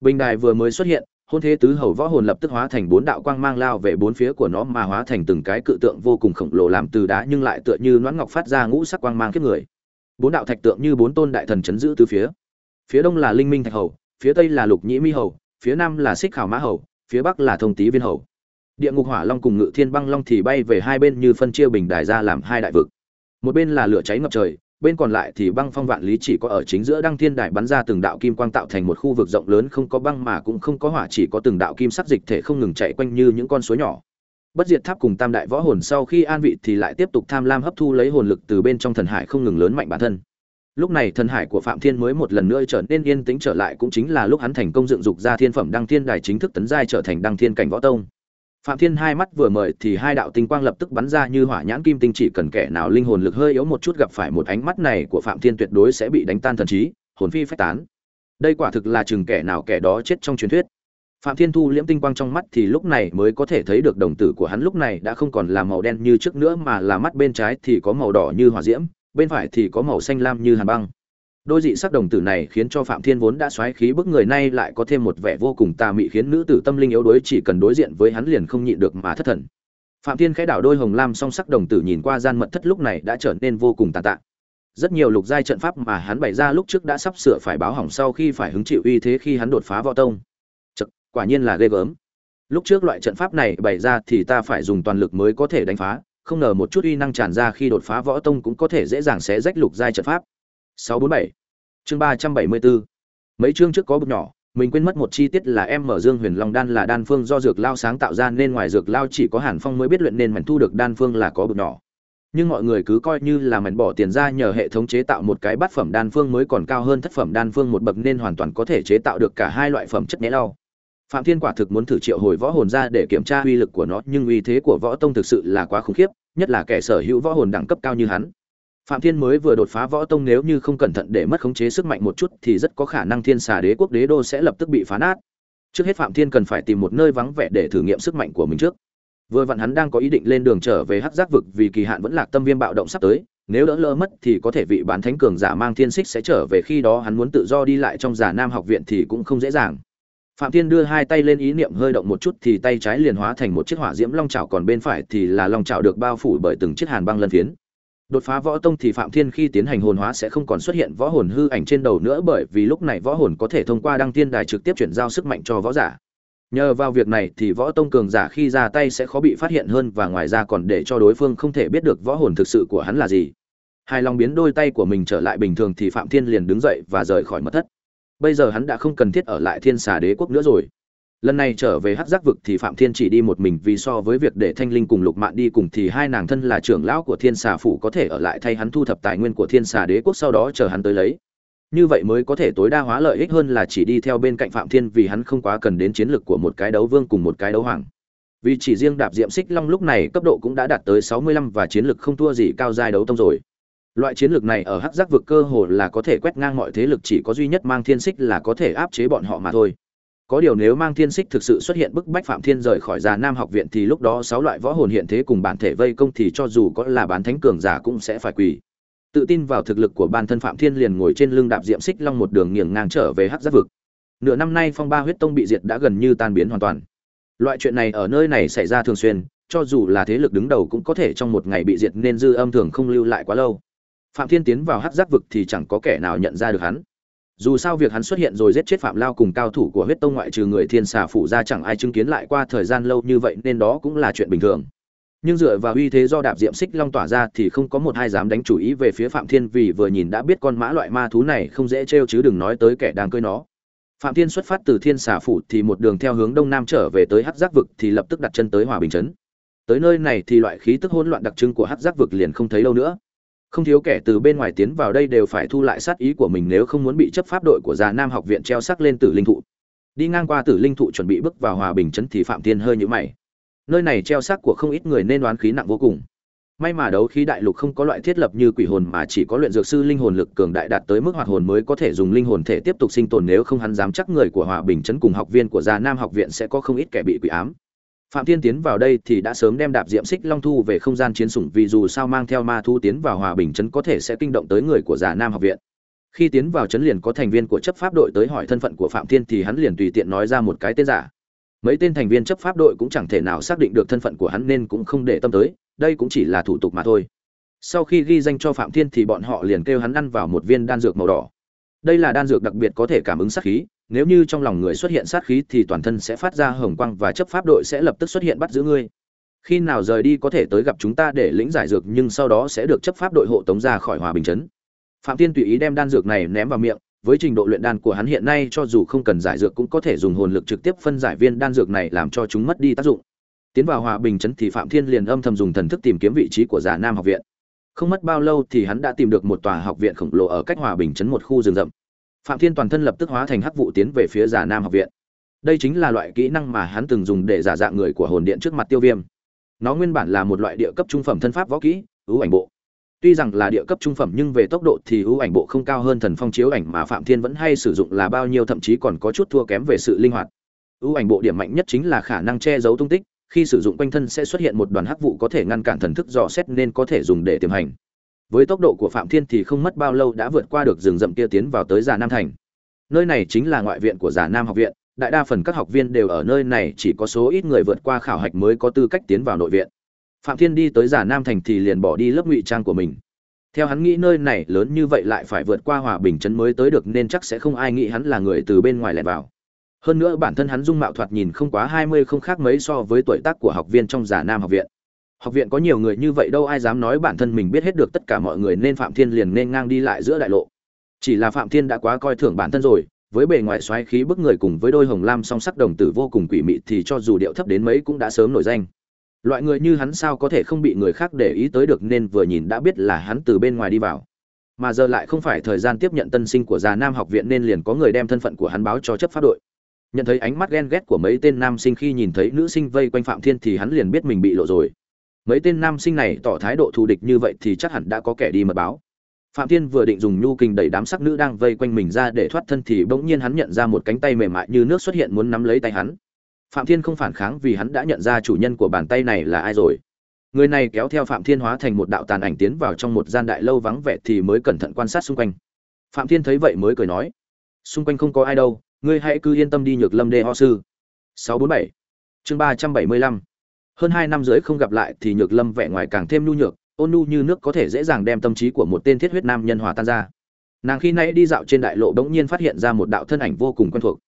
Bình đài vừa mới xuất hiện, hôn thế tứ hầu võ hồn lập tức hóa thành bốn đạo quang mang lao về bốn phía của nó mà hóa thành từng cái cự tượng vô cùng khổng lồ làm từ đá nhưng lại tựa như noãn ngọc phát ra ngũ sắc quang mang kiếp người bốn đạo thạch tượng như bốn tôn đại thần chấn giữ từ phía. Phía đông là linh minh thạch hầu, phía tây là lục nhĩ mi hầu, phía nam là xích khảo mã hầu, phía bắc là thông tý viên hầu. Địa ngục hỏa long cùng ngự thiên băng long thì bay về hai bên như phân chia bình đài ra làm hai đại vực. Một bên là lửa cháy ngập trời, bên còn lại thì băng phong vạn lý chỉ có ở chính giữa đăng thiên đài bắn ra từng đạo kim quang tạo thành một khu vực rộng lớn không có băng mà cũng không có hỏa, chỉ có từng đạo kim sắc dịch thể không ngừng chạy quanh như những con suối nhỏ bất diệt tháp cùng tam đại võ hồn sau khi an vị thì lại tiếp tục tham lam hấp thu lấy hồn lực từ bên trong thần hải không ngừng lớn mạnh bản thân. Lúc này thần hải của phạm thiên mới một lần nữa trở nên yên tĩnh trở lại, cũng chính là lúc hắn thành công dựng dục ra thiên phẩm đăng thiên đài chính thức tấn giai trở thành đăng thiên cảnh võ tông. Phạm thiên hai mắt vừa mời thì hai đạo tinh quang lập tức bắn ra như hỏa nhãn kim tinh, chỉ cần kẻ nào linh hồn lực hơi yếu một chút gặp phải một ánh mắt này của phạm thiên tuyệt đối sẽ bị đánh tan thần trí, hồn phi phách tán. Đây quả thực là chừng kẻ nào kẻ đó chết trong truyền thuyết phạm thiên thu liễm tinh quang trong mắt thì lúc này mới có thể thấy được đồng tử của hắn lúc này đã không còn là màu đen như trước nữa mà là mắt bên trái thì có màu đỏ như hỏa diễm, bên phải thì có màu xanh lam như hàn băng. Đôi dị sắc đồng tử này khiến cho phạm thiên vốn đã xoáy khí bức người nay lại có thêm một vẻ vô cùng tà mị khiến nữ tử tâm linh yếu đuối chỉ cần đối diện với hắn liền không nhịn được mà thất thần. Phạm thiên khẽ đảo đôi hồng lam song sắc đồng tử nhìn qua gian mật thất lúc này đã trở nên vô cùng tàn tạ. Rất nhiều lục giai trận pháp mà hắn bày ra lúc trước đã sắp sửa phải báo hỏng sau khi phải hứng chịu uy thế khi hắn đột phá võ tông quả nhiên là ghê gớm. Lúc trước loại trận pháp này bày ra thì ta phải dùng toàn lực mới có thể đánh phá, không ngờ một chút uy năng tràn ra khi đột phá võ tông cũng có thể dễ dàng xé rách lục giai trận pháp. 647 chương 374 mấy chương trước có bực nhỏ, mình quên mất một chi tiết là em mở dương huyền long đan là đan phương do dược lao sáng tạo ra nên ngoài dược lao chỉ có hàn phong mới biết luyện nên mảnh thu được đan phương là có bực nhỏ. Nhưng mọi người cứ coi như là mảnh bỏ tiền ra nhờ hệ thống chế tạo một cái bát phẩm đan phương mới còn cao hơn thất phẩm đan phương một bậc nên hoàn toàn có thể chế tạo được cả hai loại phẩm chất nhẽ lau phạm thiên quả thực muốn thử triệu hồi võ hồn ra để kiểm tra uy lực của nó, nhưng uy thế của võ tông thực sự là quá khủng khiếp, nhất là kẻ sở hữu võ hồn đẳng cấp cao như hắn. Phạm thiên mới vừa đột phá võ tông nếu như không cẩn thận để mất khống chế sức mạnh một chút thì rất có khả năng thiên xà đế quốc đế đô sẽ lập tức bị phá nát. Trước hết phạm thiên cần phải tìm một nơi vắng vẻ để thử nghiệm sức mạnh của mình trước. Vừa vặn hắn đang có ý định lên đường trở về hắc giác vực vì kỳ hạn vẫn lạc tâm viêm bạo động sắp tới, nếu đỡ lỡ mất thì có thể vị bán thánh cường giả mang thiên xích sẽ trở về khi đó hắn muốn tự do đi lại trong giả nam học viện thì cũng không dễ dàng phạm thiên đưa hai tay lên ý niệm hơi động một chút thì tay trái liền hóa thành một chiếc hỏa diễm long chảo, còn bên phải thì là long chảo được bao phủ bởi từng chiếc hàn băng lân phiến. Đột phá võ tông thì phạm thiên khi tiến hành hồn hóa sẽ không còn xuất hiện võ hồn hư ảnh trên đầu nữa bởi vì lúc này võ hồn có thể thông qua đăng tiên đài trực tiếp chuyển giao sức mạnh cho võ giả. Nhờ vào việc này thì võ tông cường giả khi ra tay sẽ khó bị phát hiện hơn và ngoài ra còn để cho đối phương không thể biết được võ hồn thực sự của hắn là gì. Hai lòng biến đôi tay của mình trở lại bình thường thì phạm thiên liền đứng dậy và rời khỏi mật thất bây giờ hắn đã không cần thiết ở lại thiên xà đế quốc nữa rồi. Lần này trở về hát giác vực thì phạm thiên chỉ đi một mình vì so với việc để thanh linh cùng lục mạn đi cùng thì hai nàng thân là trưởng lão của thiên xà phủ có thể ở lại thay hắn thu thập tài nguyên của thiên xà đế quốc sau đó chờ hắn tới lấy. Như vậy mới có thể tối đa hóa lợi ích hơn là chỉ đi theo bên cạnh phạm thiên vì hắn không quá cần đến chiến lược của một cái đấu vương cùng một cái đấu hoàng. Vì chỉ riêng đạp diệm xích long lúc này cấp độ cũng đã đạt tới 65 và chiến lược không thua gì cao giai đấu tông rồi loại chiến lược này ở hắc giác vực cơ hồ là có thể quét ngang mọi thế lực, chỉ có duy nhất mang thiên xích là có thể áp chế bọn họ mà thôi. Có điều nếu mang thiên xích thực sự xuất hiện bức bách phạm thiên rời khỏi già nam học viện thì lúc đó sáu loại võ hồn hiện thế cùng bản thể vây công thì cho dù có là bán thánh cường giả cũng sẽ phải quỳ. Tự tin vào thực lực của bản thân phạm thiên liền ngồi trên lưng đạp diệm xích long một đường nghiêng ngang trở về hắc giác vực. Nửa năm nay phong ba huyết tông bị diệt đã gần như tan biến hoàn toàn. Loại chuyện này ở nơi này xảy ra thường xuyên, cho dù là thế lực đứng đầu cũng có thể trong một ngày bị diệt nên dư âm thường không lưu lại quá lâu phạm thiên tiến vào hắc giác vực thì chẳng có kẻ nào nhận ra được hắn. Dù sao việc hắn xuất hiện rồi giết chết phạm lao cùng cao thủ của huyết tông ngoại trừ người thiên xà phủ ra chẳng ai chứng kiến lại qua thời gian lâu như vậy nên đó cũng là chuyện bình thường. Nhưng dựa vào uy thế do đạp diệm xích long tỏa ra thì không có một ai dám đánh chủ ý về phía phạm thiên vì vừa nhìn đã biết con mã loại ma thú này không dễ trêu chứ đừng nói tới kẻ đang cơi nó. Phạm thiên xuất phát từ thiên xà phủ thì một đường theo hướng đông nam trở về tới hắc giác vực thì lập tức đặt chân tới hòa bình chấn tới nơi này thì loại khí tức hỗn loạn đặc trưng của hắc giác vực liền không thấy đâu nữa không thiếu kẻ từ bên ngoài tiến vào đây đều phải thu lại sát ý của mình nếu không muốn bị chấp pháp đội của già nam học viện treo sắc lên tử linh thụ. Đi ngang qua tử linh thụ chuẩn bị bước vào hòa bình chấn thì phạm thiên hơi nhũ mày. Nơi này treo sắc của không ít người nên đoán khí nặng vô cùng. May mà đấu khí đại lục không có loại thiết lập như quỷ hồn mà chỉ có luyện dược sư linh hồn lực cường đại đạt tới mức hoạt hồn mới có thể dùng linh hồn thể tiếp tục sinh tồn nếu không hắn dám chắc người của hòa bình chấn cùng học viên của già nam học viện sẽ có không ít kẻ bị quỷ ám phạm thiên tiến vào đây thì đã sớm đem đạp diệm xích long thu về không gian chiến sủng vì dù sao mang theo ma thu tiến vào hòa bình trấn có thể sẽ kinh động tới người của giả nam học viện. Khi tiến vào trấn liền có thành viên của chấp pháp đội tới hỏi thân phận của phạm thiên thì hắn liền tùy tiện nói ra một cái tên giả. Mấy tên thành viên chấp pháp đội cũng chẳng thể nào xác định được thân phận của hắn nên cũng không để tâm tới, đây cũng chỉ là thủ tục mà thôi. Sau khi ghi danh cho phạm thiên thì bọn họ liền kêu hắn ăn vào một viên đan dược màu đỏ. Đây là đan dược đặc biệt có thể cảm ứng sát khí nếu như trong lòng người xuất hiện sát khí thì toàn thân sẽ phát ra hồng quang và chấp pháp đội sẽ lập tức xuất hiện bắt giữ ngươi. Khi nào rời đi có thể tới gặp chúng ta để lĩnh giải dược, nhưng sau đó sẽ được chấp pháp đội hộ tống ra khỏi hòa bình chấn phạm tiên tùy ý đem đan dược này ném vào miệng, với trình độ luyện đan của hắn hiện nay cho dù không cần giải dược cũng có thể dùng hồn lực trực tiếp phân giải viên đan dược này làm cho chúng mất đi tác dụng. Tiến vào hòa bình chấn thì phạm thiên liền âm thầm dùng thần thức tìm kiếm vị trí của giả nam học viện. Không mất bao lâu thì hắn đã tìm được một tòa học viện khổng lồ ở cách hòa bình chấn một khu rừng rậm phạm thiên toàn thân lập tức hóa thành hắc vụ tiến về phía giả nam học viện. Đây chính là loại kỹ năng mà hắn từng dùng để giả dạng người của hồn điện trước mặt tiêu viêm. Nó nguyên bản là một loại địa cấp trung phẩm thân pháp võ kỹ, ưu ảnh bộ. Tuy rằng là địa cấp trung phẩm nhưng về tốc độ thì ưu ảnh bộ không cao hơn thần phong chiếu ảnh mà phạm thiên vẫn hay sử dụng là bao nhiêu thậm chí còn có chút thua kém về sự linh hoạt. Ưu ảnh bộ điểm mạnh nhất chính là khả năng che giấu tung tích, khi sử dụng quanh thân sẽ xuất hiện một đoàn hắc vụ có thể ngăn cản thần thức dò xét nên có thể dùng để tiềm hành với tốc độ của phạm thiên thì không mất bao lâu đã vượt qua được rừng rậm kia tiến vào tới già nam thành. Nơi này chính là ngoại viện của già nam học viện, đại đa phần các học viên đều ở nơi này, chỉ có số ít người vượt qua khảo hạch mới có tư cách tiến vào nội viện. Phạm thiên đi tới giả nam thành thì liền bỏ đi lớp ngụy trang của mình. Theo hắn nghĩ nơi này lớn như vậy lại phải vượt qua hòa bình chấn mới tới được nên chắc sẽ không ai nghĩ hắn là người từ bên ngoài lẻn vào. Hơn nữa bản thân hắn dung mạo thoạt nhìn không quá hai mươi không khác mấy so với tuổi tác của học viên trong giả nam học viện học viện có nhiều người như vậy đâu ai dám nói bản thân mình biết hết được tất cả mọi người nên phạm thiên liền nên ngang đi lại giữa đại lộ. Chỉ là phạm thiên đã quá coi thường bản thân rồi, với bề ngoài xoáy khí bức người cùng với đôi hồng lam song sắc đồng tử vô cùng quỷ mị thì cho dù điệu thấp đến mấy cũng đã sớm nổi danh. Loại người như hắn sao có thể không bị người khác để ý tới được nên vừa nhìn đã biết là hắn từ bên ngoài đi vào. Mà giờ lại không phải thời gian tiếp nhận tân sinh của già nam học viện nên liền có người đem thân phận của hắn báo cho chấp pháp đội. Nhận thấy ánh mắt ghen ghét của mấy tên nam sinh khi nhìn thấy nữ sinh vây quanh phạm thiên thì hắn liền biết mình bị lộ rồi mấy tên nam sinh này tỏ thái độ thù địch như vậy thì chắc hẳn đã có kẻ đi mật báo. Phạm thiên vừa định dùng nhu kình đẩy đám sắc nữ đang vây quanh mình ra để thoát thân thì bỗng nhiên hắn nhận ra một cánh tay mềm mại như nước xuất hiện muốn nắm lấy tay hắn. Phạm thiên không phản kháng vì hắn đã nhận ra chủ nhân của bàn tay này là ai rồi. Người này kéo theo phạm thiên hóa thành một đạo tàn ảnh tiến vào trong một gian đại lâu vắng vẻ thì mới cẩn thận quan sát xung quanh. Phạm thiên thấy vậy mới cười nói, xung quanh không có ai đâu, ngươi hãy cứ yên tâm đi, nhược lâm đê ho sư. 647 chương 375 hơn hai năm rưỡi không gặp lại thì nhược lâm vẻ ngoài càng thêm nhu nhược, ôn nhu như nước có thể dễ dàng đem tâm trí của một tên thiết huyết nam nhân hòa tan ra. Nàng khi nãy đi dạo trên đại lộ bỗng nhiên phát hiện ra một đạo thân ảnh vô cùng quen thuộc.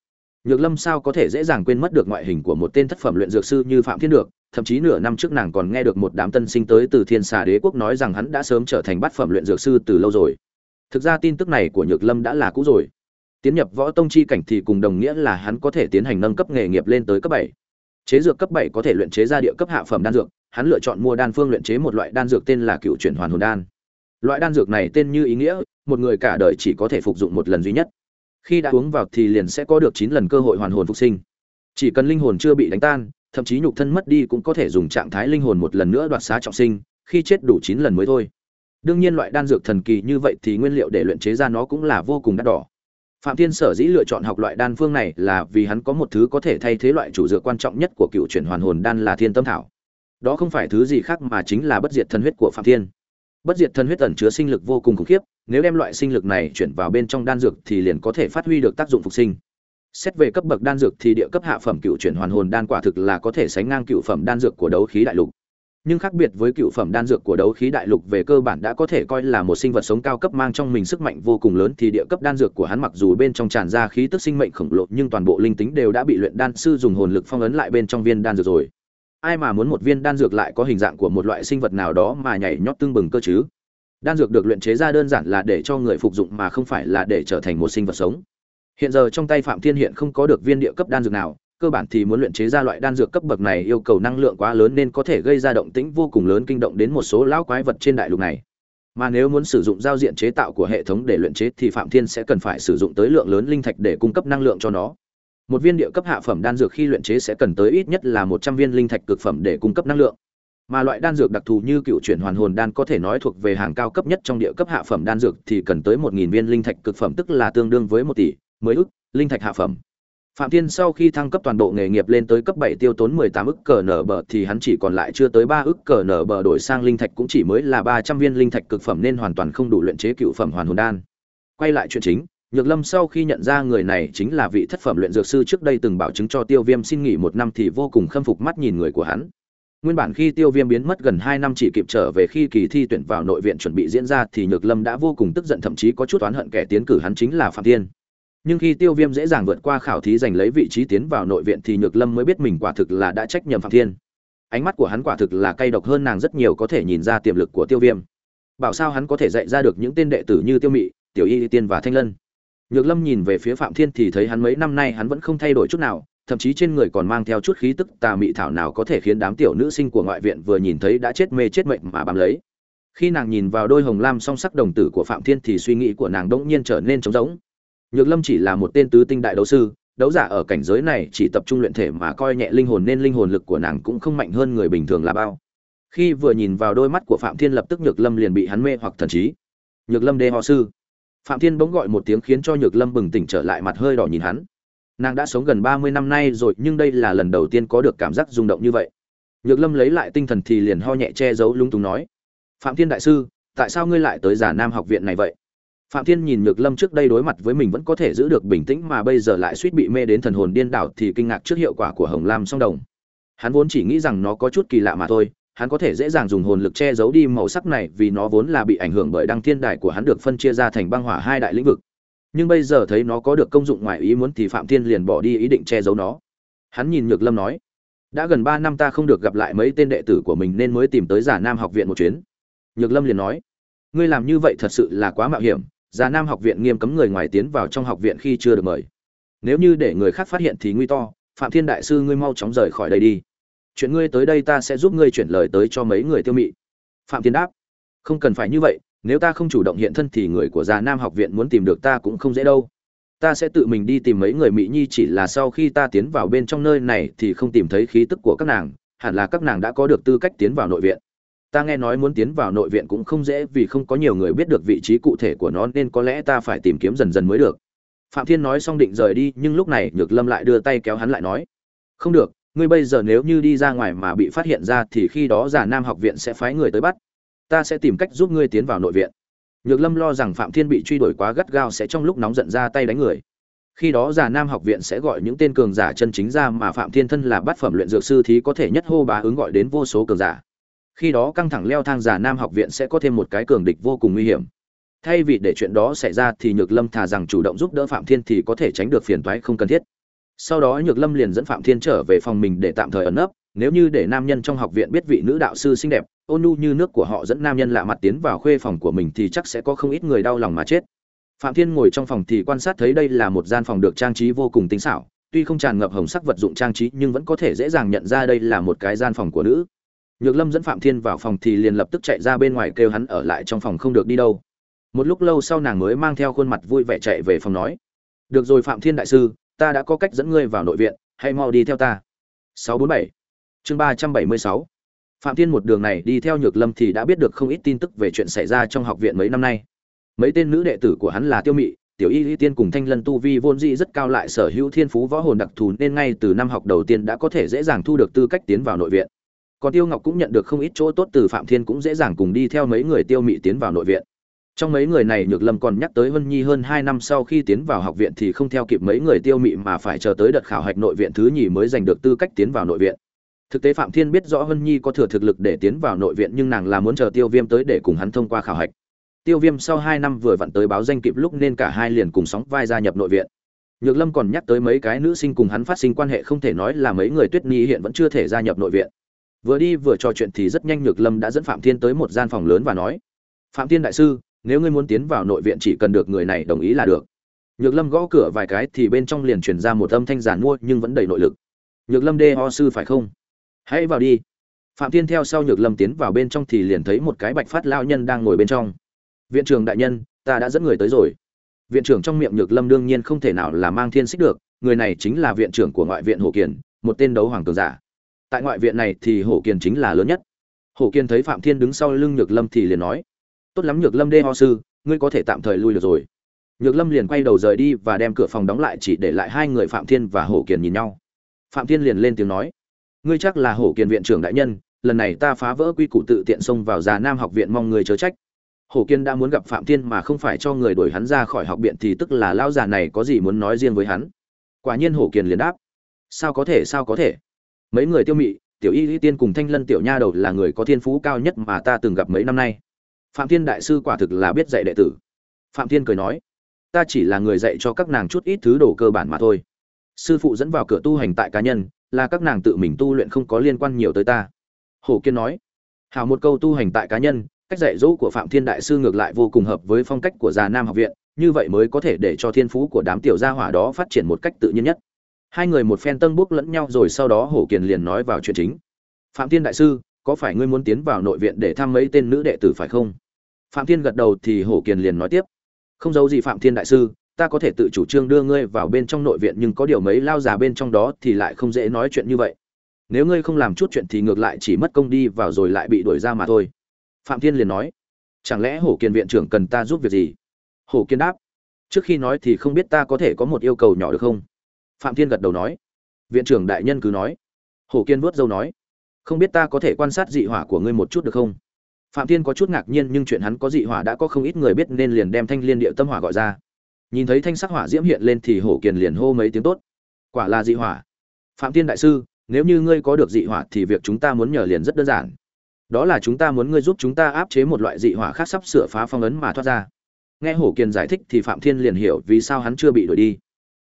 Nhược lâm sao có thể dễ dàng quên mất được ngoại hình của một tên thất phẩm luyện dược sư như phạm thiên được, thậm chí nửa năm trước nàng còn nghe được một đám tân sinh tới từ thiên xà đế quốc nói rằng hắn đã sớm trở thành bát phẩm luyện dược sư từ lâu rồi. Thực ra tin tức này của nhược lâm đã là cũ rồi. Tiến nhập võ tông chi cảnh thì cùng đồng nghĩa là hắn có thể tiến hành nâng cấp nghề nghiệp lên tới cấp bảy chế dược cấp bảy có thể luyện chế ra địa cấp hạ phẩm đan dược, hắn lựa chọn mua đan phương luyện chế một loại đan dược tên là cựu chuyển hoàn hồn đan. Loại đan dược này tên như ý nghĩa, một người cả đời chỉ có thể phục dụng một lần duy nhất. Khi đã uống vào thì liền sẽ có được chín lần cơ hội hoàn hồn phục sinh. Chỉ cần linh hồn chưa bị đánh tan, thậm chí nhục thân mất đi cũng có thể dùng trạng thái linh hồn một lần nữa đoạt xá trọng sinh, khi chết đủ chín lần mới thôi. Đương nhiên loại đan dược thần kỳ như vậy thì nguyên liệu để luyện chế ra nó cũng là vô cùng đắt đỏ phạm thiên sở dĩ lựa chọn học loại đan phương này là vì hắn có một thứ có thể thay thế loại chủ dược quan trọng nhất của cựu chuyển hoàn hồn đan là thiên tâm thảo. Đó không phải thứ gì khác mà chính là bất diệt thần huyết của phạm thiên. Bất diệt thần huyết ẩn chứa sinh lực vô cùng khủng khiếp, nếu đem loại sinh lực này chuyển vào bên trong đan dược thì liền có thể phát huy được tác dụng phục sinh. Xét về cấp bậc đan dược thì địa cấp hạ phẩm cựu chuyển hoàn hồn đan quả thực là có thể sánh ngang cựu phẩm đan dược của đấu khí đại lục nhưng khác biệt với cựu phẩm đan dược của đấu khí đại lục về cơ bản đã có thể coi là một sinh vật sống cao cấp mang trong mình sức mạnh vô cùng lớn thì địa cấp đan dược của hắn mặc dù bên trong tràn ra khí tức sinh mệnh khổng lồ nhưng toàn bộ linh tính đều đã bị luyện đan sư dùng hồn lực phong ấn lại bên trong viên đan dược rồi. Ai mà muốn một viên đan dược lại có hình dạng của một loại sinh vật nào đó mà nhảy nhót tương bừng cơ chứ? Đan dược được luyện chế ra đơn giản là để cho người phục dụng mà không phải là để trở thành một sinh vật sống. Hiện giờ trong tay phạm thiên hiện không có được viên địa cấp đan dược nào cơ bản thì muốn luyện chế ra loại đan dược cấp bậc này yêu cầu năng lượng quá lớn nên có thể gây ra động tĩnh vô cùng lớn kinh động đến một số lão quái vật trên đại lục này. Mà nếu muốn sử dụng giao diện chế tạo của hệ thống để luyện chế thì phạm thiên sẽ cần phải sử dụng tới lượng lớn linh thạch để cung cấp năng lượng cho nó. Một viên địa cấp hạ phẩm đan dược khi luyện chế sẽ cần tới ít nhất là một trăm viên linh thạch cực phẩm để cung cấp năng lượng. Mà loại đan dược đặc thù như cựu chuyển hoàn hồn đan có thể nói thuộc về hàng cao cấp nhất trong địa cấp hạ phẩm đan dược thì cần tới một nghìn viên linh thạch cực phẩm, tức là tương đương với một tỷ mới ức linh thạch hạ phẩm phạm thiên sau khi thăng cấp toàn bộ nghề nghiệp lên tới cấp bảy tiêu tốn mười tám ức cờ nở bờ thì hắn chỉ còn lại chưa tới ba ức cờ nở bờ đổi sang linh thạch cũng chỉ mới là ba trăm viên linh thạch cực phẩm nên hoàn toàn không đủ luyện chế cựu phẩm hoàn hồn đan quay lại chuyện chính, Nhược Lâm sau khi nhận ra người này chính là vị thất phẩm luyện dược sư trước đây từng bảo chứng cho Tiêu Viêm xin nghỉ một năm thì vô cùng khâm phục mắt nhìn người của hắn. Nguyên bản khi Tiêu Viêm biến mất gần hai năm chỉ kịp trở về khi kỳ thi tuyển vào nội viện chuẩn bị diễn ra thì Nhược Lâm đã vô cùng tức giận thậm chí có chút oán hận kẻ tiến cử hắn chính là Phạm Thiên. Nhưng khi Tiêu Viêm dễ dàng vượt qua khảo thí giành lấy vị trí tiến vào nội viện thì Nhược Lâm mới biết mình quả thực là đã trách nhầm Phạm Thiên. Ánh mắt của hắn quả thực là cay độc hơn nàng rất nhiều có thể nhìn ra tiềm lực của Tiêu Viêm. Bảo sao hắn có thể dạy ra được những tên đệ tử như Tiêu Mị, Tiểu Y Tiên và Thanh Lân Nhược Lâm nhìn về phía Phạm Thiên thì thấy hắn mấy năm nay hắn vẫn không thay đổi chút nào, thậm chí trên người còn mang theo chút khí tức tà mị thảo nào có thể khiến đám tiểu nữ sinh của ngoại viện vừa nhìn thấy đã chết mê chết mệnh mà bám lấy. Khi nàng nhìn vào đôi hồng lam song sắc đồng tử của Phạm Thiên thì suy nghĩ của nàng đột nhiên trở nên trống rỗng. Nhược Lâm chỉ là một tên tứ tinh đại đấu sư, đấu giả ở cảnh giới này chỉ tập trung luyện thể mà coi nhẹ linh hồn nên linh hồn lực của nàng cũng không mạnh hơn người bình thường là bao. Khi vừa nhìn vào đôi mắt của Phạm Thiên lập tức Nhược Lâm liền bị hắn mê hoặc thần trí. Nhược Lâm đê họ sư. Phạm thiên bỗng gọi một tiếng khiến cho nhược lâm bừng tỉnh trở lại mặt hơi đỏ nhìn hắn. Nàng đã sống gần ba mươi năm nay rồi nhưng đây là lần đầu tiên có được cảm giác rung động như vậy. Nhược lâm lấy lại tinh thần thì liền ho nhẹ che giấu lung tung nói. Phạm thiên đại sư tại sao ngươi lại tới giả nam học viện này vậy? Phạm thiên nhìn nhược lâm trước đây đối mặt với mình vẫn có thể giữ được bình tĩnh mà bây giờ lại suýt bị mê đến thần hồn điên đảo thì kinh ngạc trước hiệu quả của hồng lam song đồng. Hắn vốn chỉ nghĩ rằng nó có chút kỳ lạ mà thôi, hắn có thể dễ dàng dùng hồn lực che giấu đi màu sắc này vì nó vốn là bị ảnh hưởng bởi đăng thiên đài của hắn được phân chia ra thành băng hỏa hai đại lĩnh vực. Nhưng bây giờ thấy nó có được công dụng ngoài ý muốn thì phạm thiên liền bỏ đi ý định che giấu nó. Hắn nhìn nhược lâm nói, đã gần ba năm ta không được gặp lại mấy tên đệ tử của mình nên mới tìm tới giả nam học viện một chuyến. Nhược lâm liền nói, ngươi làm như vậy thật sự là quá mạo hiểm già nam học viện nghiêm cấm người ngoài tiến vào trong học viện khi chưa được mời. Nếu như để người khác phát hiện thì nguy to, phạm thiên đại sư ngươi mau chóng rời khỏi đây đi. Chuyện ngươi tới đây ta sẽ giúp ngươi chuyển lời tới cho mấy người tiêu mị. Phạm Thiên đáp, không cần phải như vậy, nếu ta không chủ động hiện thân thì người của già nam học viện muốn tìm được ta cũng không dễ đâu. Ta sẽ tự mình đi tìm mấy người mỹ nhi chỉ là sau khi ta tiến vào bên trong nơi này thì không tìm thấy khí tức của các nàng, hẳn là các nàng đã có được tư cách tiến vào nội viện ta nghe nói muốn tiến vào nội viện cũng không dễ vì không có nhiều người biết được vị trí cụ thể của nó nên có lẽ ta phải tìm kiếm dần dần mới được. Phạm thiên nói xong định rời đi, nhưng lúc này nhược lâm lại đưa tay kéo hắn lại nói, không được, ngươi bây giờ nếu như đi ra ngoài mà bị phát hiện ra thì khi đó giả nam học viện sẽ phái người tới bắt. Ta sẽ tìm cách giúp ngươi tiến vào nội viện. Nhược lâm lo rằng phạm thiên bị truy đuổi quá gắt gao sẽ trong lúc nóng giận ra tay đánh người. Khi đó giả nam học viện sẽ gọi những tên cường giả chân chính ra mà phạm thiên thân là bát phẩm luyện dược sư thì có thể nhất hô bá ứng gọi đến vô số cường giả khi đó căng thẳng leo thang giả nam học viện sẽ có thêm một cái cường địch vô cùng nguy hiểm. Thay vì để chuyện đó xảy ra thì nhược lâm thà rằng chủ động giúp đỡ phạm thiên thì có thể tránh được phiền toái không cần thiết. Sau đó nhược lâm liền dẫn phạm thiên trở về phòng mình để tạm thời ẩn nấp, nếu như để nam nhân trong học viện biết vị nữ đạo sư xinh đẹp, ôn nhu như nước của họ dẫn nam nhân lạ mặt tiến vào khuê phòng của mình thì chắc sẽ có không ít người đau lòng mà chết. Phạm thiên ngồi trong phòng thì quan sát thấy đây là một gian phòng được trang trí vô cùng tinh xảo, tuy không tràn ngập hồng sắc vật dụng trang trí nhưng vẫn có thể dễ dàng nhận ra đây là một cái gian phòng của nữ nhược lâm dẫn phạm thiên vào phòng thì liền lập tức chạy ra bên ngoài kêu hắn ở lại trong phòng không được đi đâu. Một lúc lâu sau nàng mới mang theo khuôn mặt vui vẻ chạy về phòng nói, được rồi phạm thiên đại sư, ta đã có cách dẫn ngươi vào nội viện, hãy mau đi theo ta. 647 chương 376 phạm thiên một đường này đi theo nhược lâm thì đã biết được không ít tin tức về chuyện xảy ra trong học viện mấy năm nay. Mấy tên nữ đệ tử của hắn là tiêu mị, tiểu y y tiên cùng thanh lân tu vi vốn dĩ rất cao lại sở hữu thiên phú võ hồn đặc thù nên ngay từ năm học đầu tiên đã có thể dễ dàng thu được tư cách tiến vào nội viện còn tiêu ngọc cũng nhận được không ít chỗ tốt từ phạm thiên cũng dễ dàng cùng đi theo mấy người tiêu mị tiến vào nội viện. Trong mấy người này nhược lâm còn nhắc tới vân nhi hơn hai năm sau khi tiến vào học viện thì không theo kịp mấy người tiêu mị mà phải chờ tới đợt khảo hạch nội viện thứ nhì mới giành được tư cách tiến vào nội viện. Thực tế phạm thiên biết rõ vân nhi có thừa thực lực để tiến vào nội viện nhưng nàng là muốn chờ tiêu viêm tới để cùng hắn thông qua khảo hạch. Tiêu viêm sau hai năm vừa vặn tới báo danh kịp lúc nên cả hai liền cùng sóng vai gia nhập nội viện. Nhược lâm còn nhắc tới mấy cái nữ sinh cùng hắn phát sinh quan hệ không thể nói là mấy người tuyết nhi hiện vẫn chưa thể gia nhập nội viện vừa đi vừa trò chuyện thì rất nhanh nhược lâm đã dẫn phạm thiên tới một gian phòng lớn và nói, phạm thiên đại sư, nếu ngươi muốn tiến vào nội viện chỉ cần được người này đồng ý là được. Nhược lâm gõ cửa vài cái thì bên trong liền truyền ra một âm thanh giản mua nhưng vẫn đầy nội lực. Nhược lâm đê ho sư phải không? Hãy vào đi. Phạm thiên theo sau nhược lâm tiến vào bên trong thì liền thấy một cái bạch phát lao nhân đang ngồi bên trong. Viện trưởng đại nhân, ta đã dẫn người tới rồi. Viện trưởng trong miệng nhược lâm đương nhiên không thể nào là mang thiên xích được, người này chính là viện trưởng của ngoại viện hồ kiền một tên đấu hoàng cường giả tại ngoại viện này thì hổ kiền chính là lớn nhất hổ kiền thấy phạm thiên đứng sau lưng nhược lâm thì liền nói tốt lắm nhược lâm đê ho sư ngươi có thể tạm thời lui được rồi nhược lâm liền quay đầu rời đi và đem cửa phòng đóng lại chỉ để lại hai người phạm thiên và hổ kiền nhìn nhau phạm thiên liền lên tiếng nói ngươi chắc là hổ kiền viện trưởng đại nhân lần này ta phá vỡ quy củ tự tiện xông vào già nam học viện mong người chớ trách Hổ Kiên đã muốn gặp Phạm Thiên mà không phải cho người đuổi hắn ra khỏi học viện thì tức là lão già này có gì muốn nói riêng với hắn. Quả nhiên Hổ Kiên liền đáp: "Sao có thể, sao có thể? Mấy người tiêu mị, tiểu y lý tiên cùng thanh lân tiểu nha đầu là người có thiên phú cao nhất mà ta từng gặp mấy năm nay. Phạm Thiên đại sư quả thực là biết dạy đệ tử." Phạm Thiên cười nói: "Ta chỉ là người dạy cho các nàng chút ít thứ đồ cơ bản mà thôi. Sư phụ dẫn vào cửa tu hành tại cá nhân, là các nàng tự mình tu luyện không có liên quan nhiều tới ta." Hổ Kiên nói: hào một câu tu hành tại cá nhân." cách dạy dỗ của phạm thiên đại sư ngược lại vô cùng hợp với phong cách của già nam học viện như vậy mới có thể để cho thiên phú của đám tiểu gia hỏa đó phát triển một cách tự nhiên nhất hai người một phen tân bước lẫn nhau rồi sau đó hổ kiền liền nói vào chuyện chính. Phạm thiên đại sư, có phải ngươi muốn tiến vào nội viện để thăm mấy tên nữ đệ tử phải không? Phạm thiên gật đầu thì hổ kiền liền nói tiếp. Không giấu gì phạm thiên đại sư, ta có thể tự chủ trương đưa ngươi vào bên trong nội viện nhưng có điều mấy lao già bên trong đó thì lại không dễ nói chuyện như vậy. Nếu ngươi không làm chút chuyện thì ngược lại chỉ mất công đi vào rồi lại bị đuổi ra mà thôi. Phạm thiên liền nói. Chẳng lẽ hổ Kiền viện trưởng cần ta giúp việc gì? Hổ kiên đáp. Trước khi nói thì không biết ta có thể có một yêu cầu nhỏ được không? Phạm thiên gật đầu nói. Viện trưởng đại nhân cứ nói. Hổ kiên vuốt dâu nói. Không biết ta có thể quan sát dị hỏa của ngươi một chút được không? Phạm thiên có chút ngạc nhiên nhưng chuyện hắn có dị hỏa đã có không ít người biết nên liền đem thanh liên địa tâm hỏa gọi ra. Nhìn thấy thanh sắc hỏa diễm hiện lên thì hổ kiền liền hô mấy tiếng tốt. Quả là dị hỏa. Phạm thiên đại sư, nếu như ngươi có được dị hỏa thì việc chúng ta muốn nhờ liền rất đơn giản. Đó là chúng ta muốn ngươi giúp chúng ta áp chế một loại dị hỏa khác sắp sửa phá phong ấn mà thoát ra. Nghe hổ kiền giải thích thì phạm thiên liền hiểu vì sao hắn chưa bị đuổi đi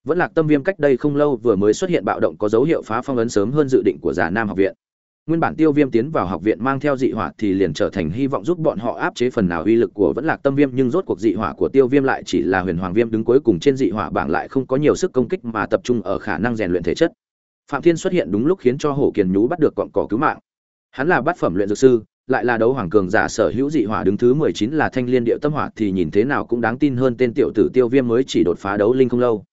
vẫn lạc tâm viêm cách đây không lâu vừa mới xuất hiện bạo động có dấu hiệu phá phong ấn sớm hơn dự định của giả nam học viện. Nguyên bản tiêu viêm tiến vào học viện mang theo dị hỏa thì liền trở thành hy vọng giúp bọn họ áp chế phần nào uy lực của vẫn lạc tâm viêm nhưng rốt cuộc dị hỏa của tiêu viêm lại chỉ là huyền hoàng viêm đứng cuối cùng trên dị hỏa bảng lại không có nhiều sức công kích mà tập trung ở khả năng rèn luyện thể chất. Phạm thiên xuất hiện đúng lúc khiến cho hổ kiền nhú bắt được cọn cỏ cứu mạng. Hắn là bát phẩm luyện dược sư, lại là đấu hoàng cường giả sở hữu dị hỏa đứng thứ 19 là thanh liên điệu tâm hỏa thì nhìn thế nào cũng đáng tin hơn tên tiểu tử Tiêu Viêm mới chỉ đột phá đấu linh không lâu.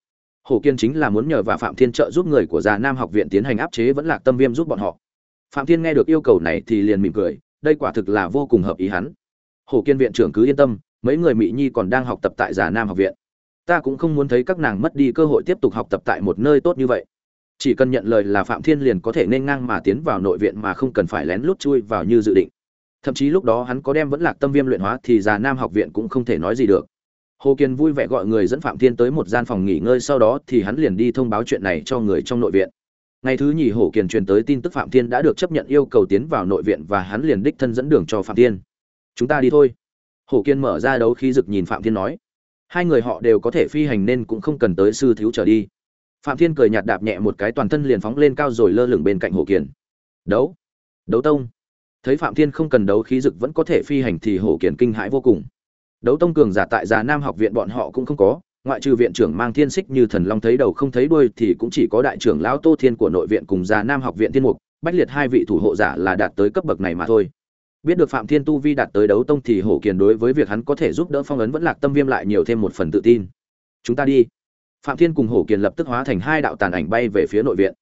Hồ Kiên chính là muốn nhờ và Phạm Thiên trợ giúp người của Già Nam học viện tiến hành áp chế vẫn lạc tâm viêm giúp bọn họ. Phạm Thiên nghe được yêu cầu này thì liền mỉm cười, đây quả thực là vô cùng hợp ý hắn. Hồ Kiên viện trưởng cứ yên tâm, mấy người mỹ nhi còn đang học tập tại Già Nam học viện. Ta cũng không muốn thấy các nàng mất đi cơ hội tiếp tục học tập tại một nơi tốt như vậy chỉ cần nhận lời là phạm thiên liền có thể nên ngang mà tiến vào nội viện mà không cần phải lén lút chui vào như dự định thậm chí lúc đó hắn có đem vẫn lạc tâm viêm luyện hóa thì già nam học viện cũng không thể nói gì được hồ kiên vui vẻ gọi người dẫn phạm thiên tới một gian phòng nghỉ ngơi, sau đó thì hắn liền đi thông báo chuyện này cho người trong nội viện. Ngày thứ nhì hồ kiên truyền tới tin tức phạm thiên đã được chấp nhận yêu cầu tiến vào nội viện và hắn liền đích thân dẫn đường cho phạm thiên. Chúng ta đi thôi. Hồ kiên mở ra đấu khí rực nhìn phạm thiên nói. Hai người họ đều có thể phi hành nên cũng không cần tới sư thiếu trở đi. Phạm thiên cười nhạt đạp nhẹ một cái toàn thân liền phóng lên cao rồi lơ lửng bên cạnh hồ kiền đấu đấu tông. Thấy phạm thiên không cần đấu khí dực vẫn có thể phi hành thì hồ kiền kinh hãi vô cùng đấu tông cường giả tại già nam học viện bọn họ cũng không có, ngoại trừ viện trưởng mang thiên xích như thần long thấy đầu không thấy đuôi thì cũng chỉ có đại trưởng lão tô thiên của nội viện cùng già nam học viện thiên mục, bách liệt hai vị thủ hộ giả là đạt tới cấp bậc này mà thôi. Biết được phạm thiên tu vi đạt tới đấu tông thì hổ kiền đối với việc hắn có thể giúp đỡ phong ấn vẫn lạc tâm viêm lại nhiều thêm một phần tự tin. Chúng ta đi. Phạm thiên cùng hổ kiền lập tức hóa thành hai đạo tàn ảnh bay về phía nội viện.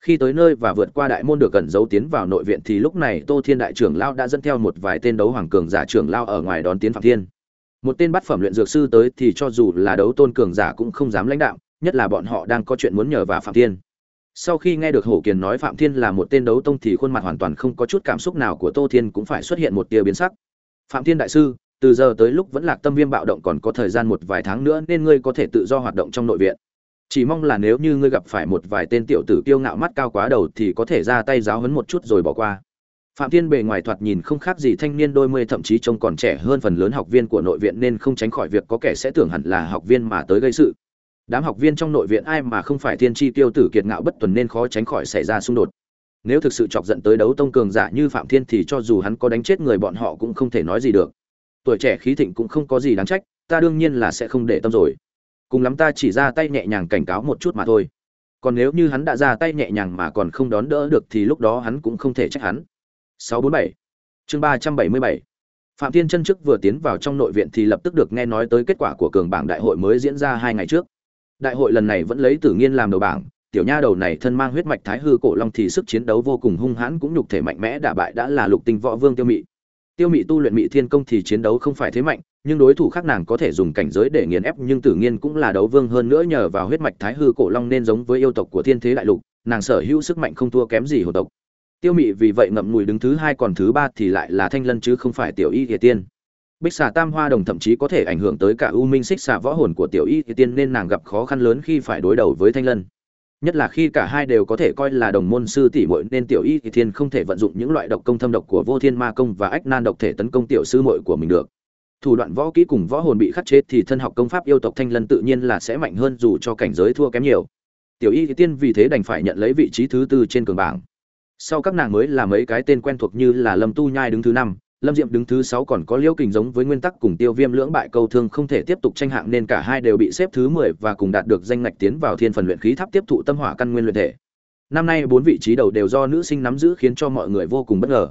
Khi tới nơi và vượt qua đại môn được gần giấu tiến vào nội viện thì lúc này tô thiên đại trưởng lao đã dẫn theo một vài tên đấu hoàng cường giả trưởng lao ở ngoài đón tiến phạm thiên một tên bắt phẩm luyện dược sư tới thì cho dù là đấu tôn cường giả cũng không dám lãnh đạo nhất là bọn họ đang có chuyện muốn nhờ vào phạm thiên. Sau khi nghe được hổ kiền nói phạm thiên là một tên đấu tông thì khuôn mặt hoàn toàn không có chút cảm xúc nào của tô thiên cũng phải xuất hiện một tia biến sắc. Phạm thiên đại sư, từ giờ tới lúc vẫn lạc tâm viêm bạo động còn có thời gian một vài tháng nữa nên ngươi có thể tự do hoạt động trong nội viện. Chỉ mong là nếu như ngươi gặp phải một vài tên tiểu tử kiêu ngạo mắt cao quá đầu thì có thể ra tay giáo hấn một chút rồi bỏ qua phạm thiên bề ngoài thoạt nhìn không khác gì thanh niên đôi mươi thậm chí trông còn trẻ hơn phần lớn học viên của nội viện nên không tránh khỏi việc có kẻ sẽ tưởng hẳn là học viên mà tới gây sự. Đám học viên trong nội viện ai mà không phải thiên Chi tiêu tử kiệt ngạo bất tuần nên khó tránh khỏi xảy ra xung đột. Nếu thực sự chọc giận tới đấu tông cường giả như phạm thiên thì cho dù hắn có đánh chết người bọn họ cũng không thể nói gì được. Tuổi trẻ khí thịnh cũng không có gì đáng trách, ta đương nhiên là sẽ không để tâm rồi. Cùng lắm ta chỉ ra tay nhẹ nhàng cảnh cáo một chút mà thôi. Còn nếu như hắn đã ra tay nhẹ nhàng mà còn không đón đỡ được thì lúc đó hắn cũng không thể trách hắn. 647 chương 377 Phạm Thiên chân trước vừa tiến vào trong nội viện thì lập tức được nghe nói tới kết quả của cường bảng đại hội mới diễn ra hai ngày trước. Đại hội lần này vẫn lấy Tử Nghiên làm đầu bảng, tiểu nha đầu này thân mang huyết mạch thái hư cổ long thì sức chiến đấu vô cùng hung hãn cũng nhục thể mạnh mẽ đả bại đã là lục tinh võ vương tiêu mị. Tiêu mị tu luyện mị thiên công thì chiến đấu không phải thế mạnh nhưng đối thủ khác nàng có thể dùng cảnh giới để nghiền ép nhưng tử nghiên cũng là đấu vương hơn nữa nhờ vào huyết mạch thái hư cổ long nên giống với yêu tộc của thiên thế đại lục nàng sở hữu sức mạnh không thua kém gì hồ tộc tiêu mị vì vậy ngậm ngùi đứng thứ hai còn thứ ba thì lại là thanh lân chứ không phải tiểu y kỳ tiên. Bích xà tam hoa đồng thậm chí có thể ảnh hưởng tới cả u minh xích xà võ hồn của tiểu y kỳ tiên nên nàng gặp khó khăn lớn khi phải đối đầu với thanh lân. Nhất là khi cả hai đều có thể coi là đồng môn sư tỷ muội nên tiểu y kỳ thiên không thể vận dụng những loại độc công thâm độc của vô thiên ma công và ách nan độc thể tấn công tiểu sư muội của mình được. Thủ đoạn võ kỹ cùng võ hồn bị khắc chế thì thân học công pháp yêu tộc thanh lân tự nhiên là sẽ mạnh hơn dù cho cảnh giới thua kém nhiều. Tiểu y thì tiên vì thế đành phải nhận lấy vị trí thứ tư trên cường bảng sau các nàng mới là mấy cái tên quen thuộc như là lâm tu nhai đứng thứ năm, lâm diệm đứng thứ sáu còn có liễu kình giống với nguyên tắc cùng tiêu viêm lưỡng bại câu thương không thể tiếp tục tranh hạng nên cả hai đều bị xếp thứ mười và cùng đạt được danh ngạch tiến vào thiên phần luyện khí tháp tiếp thụ tâm hỏa căn nguyên luyện thể. Năm nay bốn vị trí đầu đều do nữ sinh nắm giữ khiến cho mọi người vô cùng bất ngờ.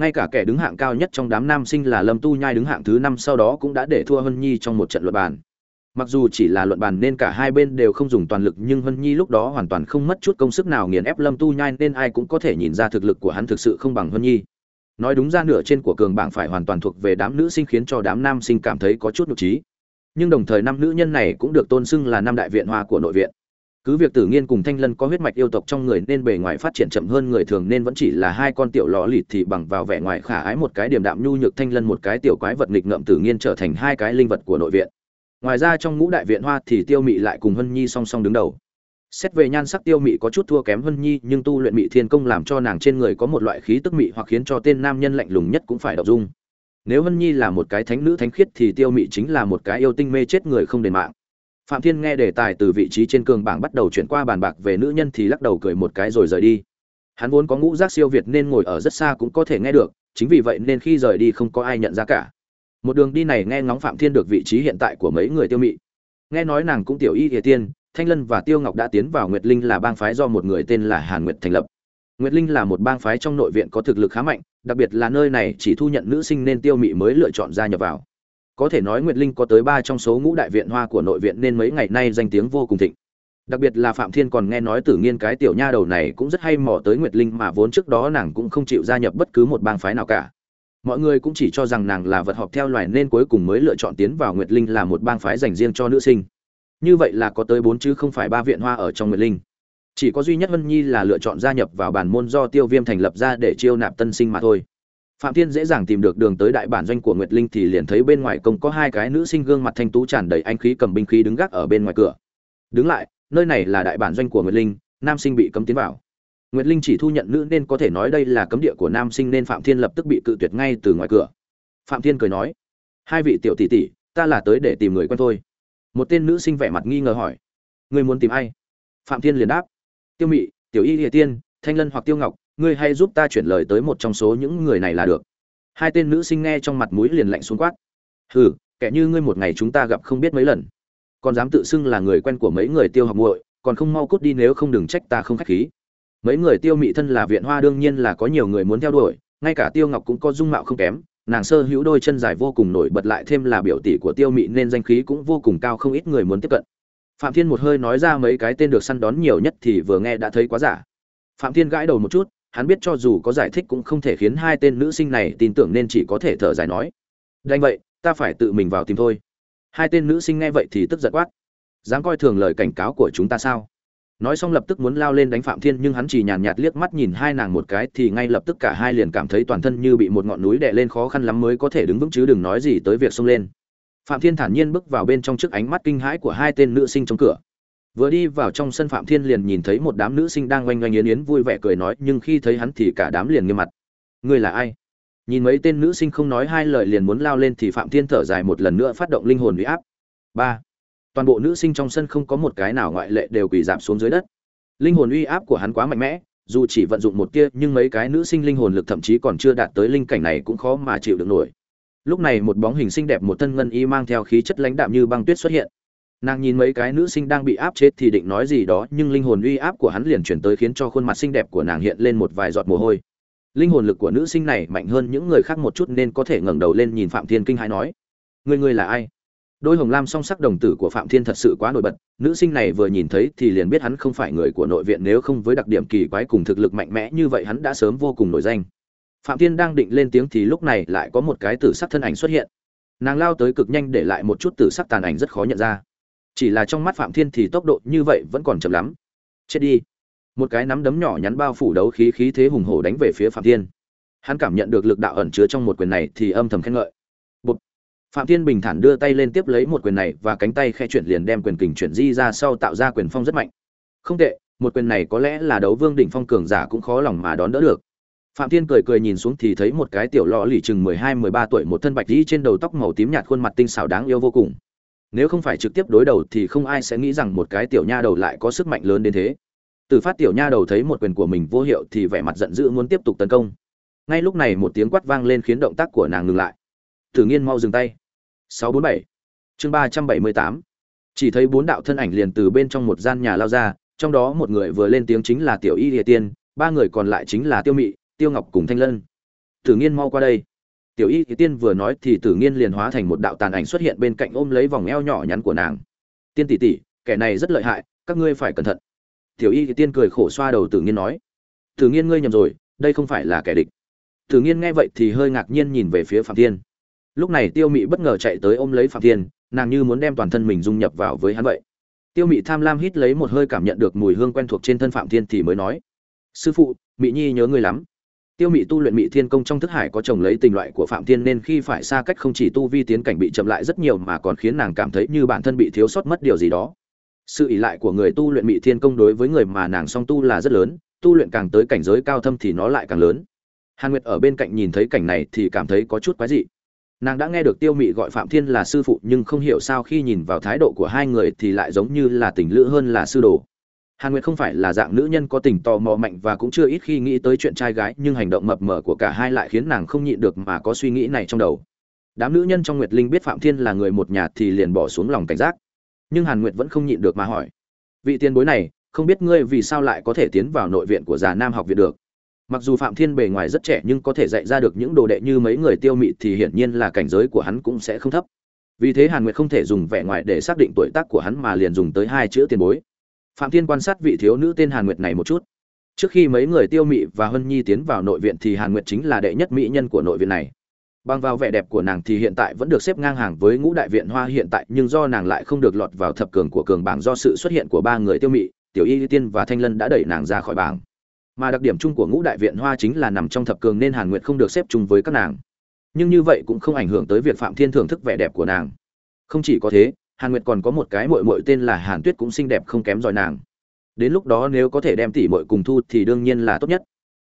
Ngay cả kẻ đứng hạng cao nhất trong đám nam sinh là lâm tu nhai đứng hạng thứ năm sau đó cũng đã để thua hân nhi trong một trận luận bàn mặc dù chỉ là luận bàn nên cả hai bên đều không dùng toàn lực, nhưng hân nhi lúc đó hoàn toàn không mất chút công sức nào nghiền ép lâm tu nhai nên ai cũng có thể nhìn ra thực lực của hắn thực sự không bằng hân nhi. Nói đúng ra nửa trên của cường bảng phải hoàn toàn thuộc về đám nữ sinh khiến cho đám nam sinh cảm thấy có chút nhục trí. Nhưng đồng thời năm nữ nhân này cũng được tôn xưng là năm đại viện hoa của nội viện. Cứ việc tử nghiên cùng thanh lân có huyết mạch yêu tộc trong người nên bề ngoài phát triển chậm hơn người thường nên vẫn chỉ là hai con tiểu lò lịt thì bằng vào vẻ ngoài khả ái một cái điểm đạm nhu nhược thanh lân một cái tiểu quái vật nghịch ngợm tử nghiên trở thành hai cái linh vật của nội viện ngoài ra trong ngũ đại viện hoa thì tiêu mị lại cùng hân nhi song song đứng đầu. Xét về nhan sắc tiêu mị có chút thua kém hân nhi, nhưng tu luyện mị thiên công làm cho nàng trên người có một loại khí tức mị hoặc khiến cho tên nam nhân lạnh lùng nhất cũng phải đọc dung. Nếu hân nhi là một cái thánh nữ thánh khiết thì tiêu mị chính là một cái yêu tinh mê chết người không đền mạng. Phạm thiên nghe đề tài từ vị trí trên cường bảng bắt đầu chuyển qua bàn bạc về nữ nhân thì lắc đầu cười một cái rồi rời đi. Hắn vốn có ngũ giác siêu việt nên ngồi ở rất xa cũng có thể nghe được, chính vì vậy nên khi rời đi không có ai nhận ra cả một đường đi này nghe ngóng phạm thiên được vị trí hiện tại của mấy người tiêu mị. Nghe nói nàng cũng tiểu y địa tiên, thanh lân và tiêu ngọc đã tiến vào nguyệt linh là bang phái do một người tên là hàn nguyệt thành lập. Nguyệt linh là một bang phái trong nội viện có thực lực khá mạnh, đặc biệt là nơi này chỉ thu nhận nữ sinh nên tiêu mị mới lựa chọn gia nhập vào. Có thể nói nguyệt linh có tới ba trong số ngũ đại viện hoa của nội viện nên mấy ngày nay danh tiếng vô cùng thịnh. Đặc biệt là phạm thiên còn nghe nói tử nghiên cái tiểu nha đầu này cũng rất hay mò tới nguyệt linh mà vốn trước đó nàng cũng không chịu gia nhập bất cứ một bang phái nào cả mọi người cũng chỉ cho rằng nàng là vật họp theo loài nên cuối cùng mới lựa chọn tiến vào nguyệt linh là một bang phái dành riêng cho nữ sinh. Như vậy là có tới bốn chứ không phải ba viện hoa ở trong nguyệt linh. Chỉ có duy nhất vân nhi là lựa chọn gia nhập vào bản môn do tiêu viêm thành lập ra để chiêu nạp tân sinh mà thôi. Phạm thiên dễ dàng tìm được đường tới đại bản doanh của nguyệt linh thì liền thấy bên ngoài công có hai cái nữ sinh gương mặt thanh tú tràn đầy anh khí cầm binh khí đứng gác ở bên ngoài cửa. Đứng lại, nơi này là đại bản doanh của nguyệt linh, nam sinh bị cấm tiến vào nguyệt linh chỉ thu nhận nữ nên có thể nói đây là cấm địa của nam sinh nên phạm thiên lập tức bị cự tuyệt ngay từ ngoài cửa. Phạm thiên cười nói, hai vị tiểu tỷ tỷ, ta là tới để tìm người quen thôi. Một tên nữ sinh vẻ mặt nghi ngờ hỏi, ngươi muốn tìm ai? Phạm thiên liền đáp, tiêu mị, tiểu y địa tiên, thanh lân hoặc tiêu ngọc, ngươi hay giúp ta chuyển lời tới một trong số những người này là được. Hai tên nữ sinh nghe trong mặt mũi liền lạnh xuống quát, hừ, kẻ như ngươi một ngày chúng ta gặp không biết mấy lần. Còn dám tự xưng là người quen của mấy người tiêu học muội, còn không mau cút đi nếu không đừng trách ta không khách khí mấy người tiêu mị thân là viện hoa đương nhiên là có nhiều người muốn theo đuổi, ngay cả tiêu ngọc cũng có dung mạo không kém, nàng sơ hữu đôi chân dài vô cùng nổi bật lại thêm là biểu tỷ của tiêu mị nên danh khí cũng vô cùng cao không ít người muốn tiếp cận. Phạm thiên một hơi nói ra mấy cái tên được săn đón nhiều nhất thì vừa nghe đã thấy quá giả. Phạm thiên gãi đầu một chút, hắn biết cho dù có giải thích cũng không thể khiến hai tên nữ sinh này tin tưởng nên chỉ có thể thở dài nói. Đành vậy, ta phải tự mình vào tìm thôi. Hai tên nữ sinh nghe vậy thì tức giận quát. Dám coi thường lời cảnh cáo của chúng ta sao? Nói xong lập tức muốn lao lên đánh phạm thiên, nhưng hắn chỉ nhàn nhạt liếc mắt nhìn hai nàng một cái thì ngay lập tức cả hai liền cảm thấy toàn thân như bị một ngọn núi đè lên khó khăn lắm mới có thể đứng vững chứ đừng nói gì tới việc xông lên. Phạm thiên thản nhiên bước vào bên trong trước ánh mắt kinh hãi của hai tên nữ sinh trong cửa. Vừa đi vào trong sân phạm thiên liền nhìn thấy một đám nữ sinh đang oanh oanh yến yến vui vẻ cười nói, nhưng khi thấy hắn thì cả đám liền nghiêm mặt. Ngươi là ai? Nhìn mấy tên nữ sinh không nói hai lời liền muốn lao lên thì phạm thiên thở dài một lần nữa phát động linh hồn huy áp. Ba toàn bộ nữ sinh trong sân không có một cái nào ngoại lệ đều quỳ giảm xuống dưới đất. Linh hồn uy áp của hắn quá mạnh mẽ, dù chỉ vận dụng một tia, nhưng mấy cái nữ sinh linh hồn lực thậm chí còn chưa đạt tới linh cảnh này cũng khó mà chịu được nổi. Lúc này một bóng hình xinh đẹp một thân ngân y mang theo khí chất lãnh đạm như băng tuyết xuất hiện. Nàng nhìn mấy cái nữ sinh đang bị áp chết thì định nói gì đó, nhưng linh hồn uy áp của hắn liền chuyển tới khiến cho khuôn mặt xinh đẹp của nàng hiện lên một vài giọt mồ hôi. Linh hồn lực của nữ sinh này mạnh hơn những người khác một chút nên có thể ngẩng đầu lên nhìn phạm thiên kinh hãi nói người người là ai? Đôi hồng lam song sắc đồng tử của phạm thiên thật sự quá nổi bật, nữ sinh này vừa nhìn thấy thì liền biết hắn không phải người của nội viện, nếu không với đặc điểm kỳ quái cùng thực lực mạnh mẽ như vậy hắn đã sớm vô cùng nổi danh. Phạm thiên đang định lên tiếng thì lúc này lại có một cái tử sắc thân ảnh xuất hiện. Nàng lao tới cực nhanh để lại một chút tử sắc tàn ảnh rất khó nhận ra. Chỉ là trong mắt phạm thiên thì tốc độ như vậy vẫn còn chậm lắm. Chết đi. Một cái nắm đấm nhỏ nhắn bao phủ đấu khí khí thế hùng hổ đánh về phía phạm thiên. Hắn cảm nhận được lực đạo ẩn chứa trong một quyền này thì âm thầm khen ngợi phạm thiên bình thản đưa tay lên tiếp lấy một quyền này và cánh tay khẽ chuyển liền đem quyền kình chuyển di ra sau tạo ra quyền phong rất mạnh. Không tệ, một quyền này có lẽ là đấu vương đỉnh phong cường giả cũng khó lòng mà đón đỡ được. Phạm thiên cười cười nhìn xuống thì thấy một cái tiểu lọ lì chừng mười hai, mười ba tuổi một thân bạch dĩ trên đầu tóc màu tím nhạt khuôn mặt tinh xảo đáng yêu vô cùng. Nếu không phải trực tiếp đối đầu thì không ai sẽ nghĩ rằng một cái tiểu nha đầu lại có sức mạnh lớn đến thế. Từ phát tiểu nha đầu thấy một quyền của mình vô hiệu thì vẻ mặt giận dữ muốn tiếp tục tấn công. Ngay lúc này một tiếng quát vang lên khiến động tác của nàng ngừng lại. Tử nghiên mau dừng tay. 647 chương 378 chỉ thấy bốn đạo thân ảnh liền từ bên trong một gian nhà lao ra, trong đó một người vừa lên tiếng chính là tiểu y Lệ tiên, ba người còn lại chính là tiêu mị, tiêu ngọc cùng thanh lân. Tử nghiên mau qua đây. Tiểu y tiên vừa nói thì tử nghiên liền hóa thành một đạo tàn ảnh xuất hiện bên cạnh ôm lấy vòng eo nhỏ nhắn của nàng. Tiên tỷ tỷ, kẻ này rất lợi hại, các ngươi phải cẩn thận. Tiểu y tiên cười khổ xoa đầu tử nghiên nói. Tử nghiên ngươi nhầm rồi, đây không phải là kẻ địch. Tử nghiên nghe vậy thì hơi ngạc nhiên nhìn về phía phạm thiên lúc này tiêu mị bất ngờ chạy tới ôm lấy phạm thiên, nàng như muốn đem toàn thân mình dung nhập vào với hắn vậy. Tiêu mị tham lam hít lấy một hơi cảm nhận được mùi hương quen thuộc trên thân phạm thiên thì mới nói, sư phụ, mị nhi nhớ ngươi lắm. Tiêu mị tu luyện mị thiên công trong thức hải có chồng lấy tình loại của phạm thiên nên khi phải xa cách không chỉ tu vi tiến cảnh bị chậm lại rất nhiều mà còn khiến nàng cảm thấy như bản thân bị thiếu sót mất điều gì đó. Sự ỷ lại của người tu luyện mị thiên công đối với người mà nàng song tu là rất lớn, tu luyện càng tới cảnh giới cao thâm thì nó lại càng lớn. Hàn nguyệt ở bên cạnh nhìn thấy cảnh này thì cảm thấy có chút quái dị nàng đã nghe được tiêu mị gọi phạm thiên là sư phụ, nhưng không hiểu sao khi nhìn vào thái độ của hai người thì lại giống như là tình lữ hơn là sư đồ. Hàn nguyệt không phải là dạng nữ nhân có tình tò mò mạnh và cũng chưa ít khi nghĩ tới chuyện trai gái, nhưng hành động mập mờ của cả hai lại khiến nàng không nhịn được mà có suy nghĩ này trong đầu. Đám nữ nhân trong nguyệt linh biết phạm thiên là người một nhà thì liền bỏ xuống lòng cảnh giác. Nhưng hàn nguyệt vẫn không nhịn được mà hỏi, vị tiền bối này, không biết ngươi vì sao lại có thể tiến vào nội viện của già nam học viện được? Mặc dù phạm thiên bề ngoài rất trẻ nhưng có thể dạy ra được những đồ đệ như mấy người tiêu mị thì hiển nhiên là cảnh giới của hắn cũng sẽ không thấp. Vì thế hàn nguyệt không thể dùng vẻ ngoài để xác định tuổi tác của hắn mà liền dùng tới hai chữ tiền bối. Phạm thiên quan sát vị thiếu nữ tên hàn nguyệt này một chút. Trước khi mấy người tiêu mị và hân nhi tiến vào nội viện thì hàn nguyệt chính là đệ nhất mỹ nhân của nội viện này. Bằng vào vẻ đẹp của nàng thì hiện tại vẫn được xếp ngang hàng với ngũ đại viện hoa hiện tại, nhưng do nàng lại không được lọt vào thập cường của cường bảng do sự xuất hiện của ba người tiêu mị, tiểu y tiên và thanh lân đã đẩy nàng ra khỏi bảng mà đặc điểm chung của ngũ đại viện hoa chính là nằm trong thập cường nên hàn nguyệt không được xếp chung với các nàng. Nhưng như vậy cũng không ảnh hưởng tới việc phạm thiên thưởng thức vẻ đẹp của nàng. Không chỉ có thế, hàn nguyệt còn có một cái mội mội tên là hàn tuyết cũng xinh đẹp không kém giỏi nàng. Đến lúc đó nếu có thể đem tỷ mội cùng thu thì đương nhiên là tốt nhất.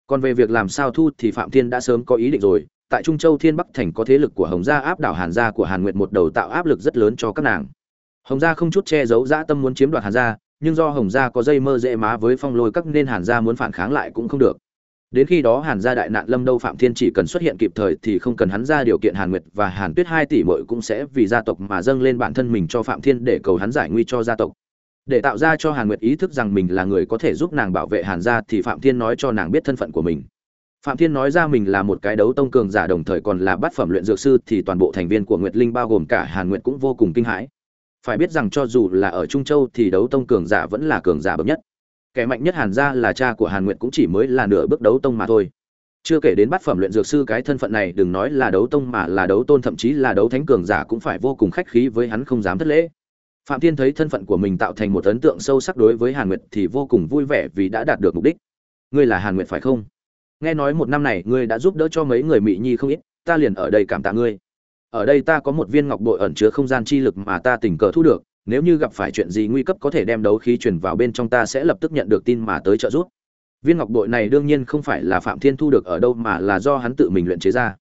Còn về việc làm sao thu thì phạm thiên đã sớm có ý định rồi. Tại trung châu thiên bắc thành có thế lực của hồng gia áp đảo hàn gia của hàn nguyệt một đầu tạo áp lực rất lớn cho các nàng. Hồng gia không chút che giấu dã tâm muốn chiếm đoạt hàn gia nhưng do hồng gia có dây mơ dễ má với phong lôi các nên hàn gia muốn phản kháng lại cũng không được. Đến khi đó hàn gia đại nạn lâm đâu phạm thiên chỉ cần xuất hiện kịp thời thì không cần hắn ra điều kiện hàn nguyệt và hàn tuyết hai tỷ mội cũng sẽ vì gia tộc mà dâng lên bản thân mình cho phạm thiên để cầu hắn giải nguy cho gia tộc. Để tạo ra cho hàn nguyệt ý thức rằng mình là người có thể giúp nàng bảo vệ hàn gia thì phạm thiên nói cho nàng biết thân phận của mình. Phạm thiên nói ra mình là một cái đấu tông cường giả đồng thời còn là bát phẩm luyện dược sư thì toàn bộ thành viên của nguyệt linh bao gồm cả hàn nguyệt cũng vô cùng kinh hãi phải biết rằng cho dù là ở trung châu thì đấu tông cường giả vẫn là cường giả bậc nhất. Kẻ mạnh nhất hàn gia là cha của hàn nguyệt cũng chỉ mới là nửa bước đấu tông mà thôi. Chưa kể đến bát phẩm luyện dược sư cái thân phận này, đừng nói là đấu tông mà là đấu tôn, thậm chí là đấu thánh cường giả cũng phải vô cùng khách khí với hắn không dám thất lễ. Phạm thiên thấy thân phận của mình tạo thành một ấn tượng sâu sắc đối với hàn nguyệt thì vô cùng vui vẻ vì đã đạt được mục đích. Ngươi là hàn nguyệt phải không? Nghe nói một năm này ngươi đã giúp đỡ cho mấy người mỹ nhi không ít, ta liền ở đây cảm tạ ngươi ở đây ta có một viên ngọc bội ẩn chứa không gian chi lực mà ta tình cờ thu được, nếu như gặp phải chuyện gì nguy cấp có thể đem đấu khí truyền vào bên trong ta sẽ lập tức nhận được tin mà tới trợ giúp. Viên ngọc bội này đương nhiên không phải là phạm thiên thu được ở đâu mà là do hắn tự mình luyện chế ra.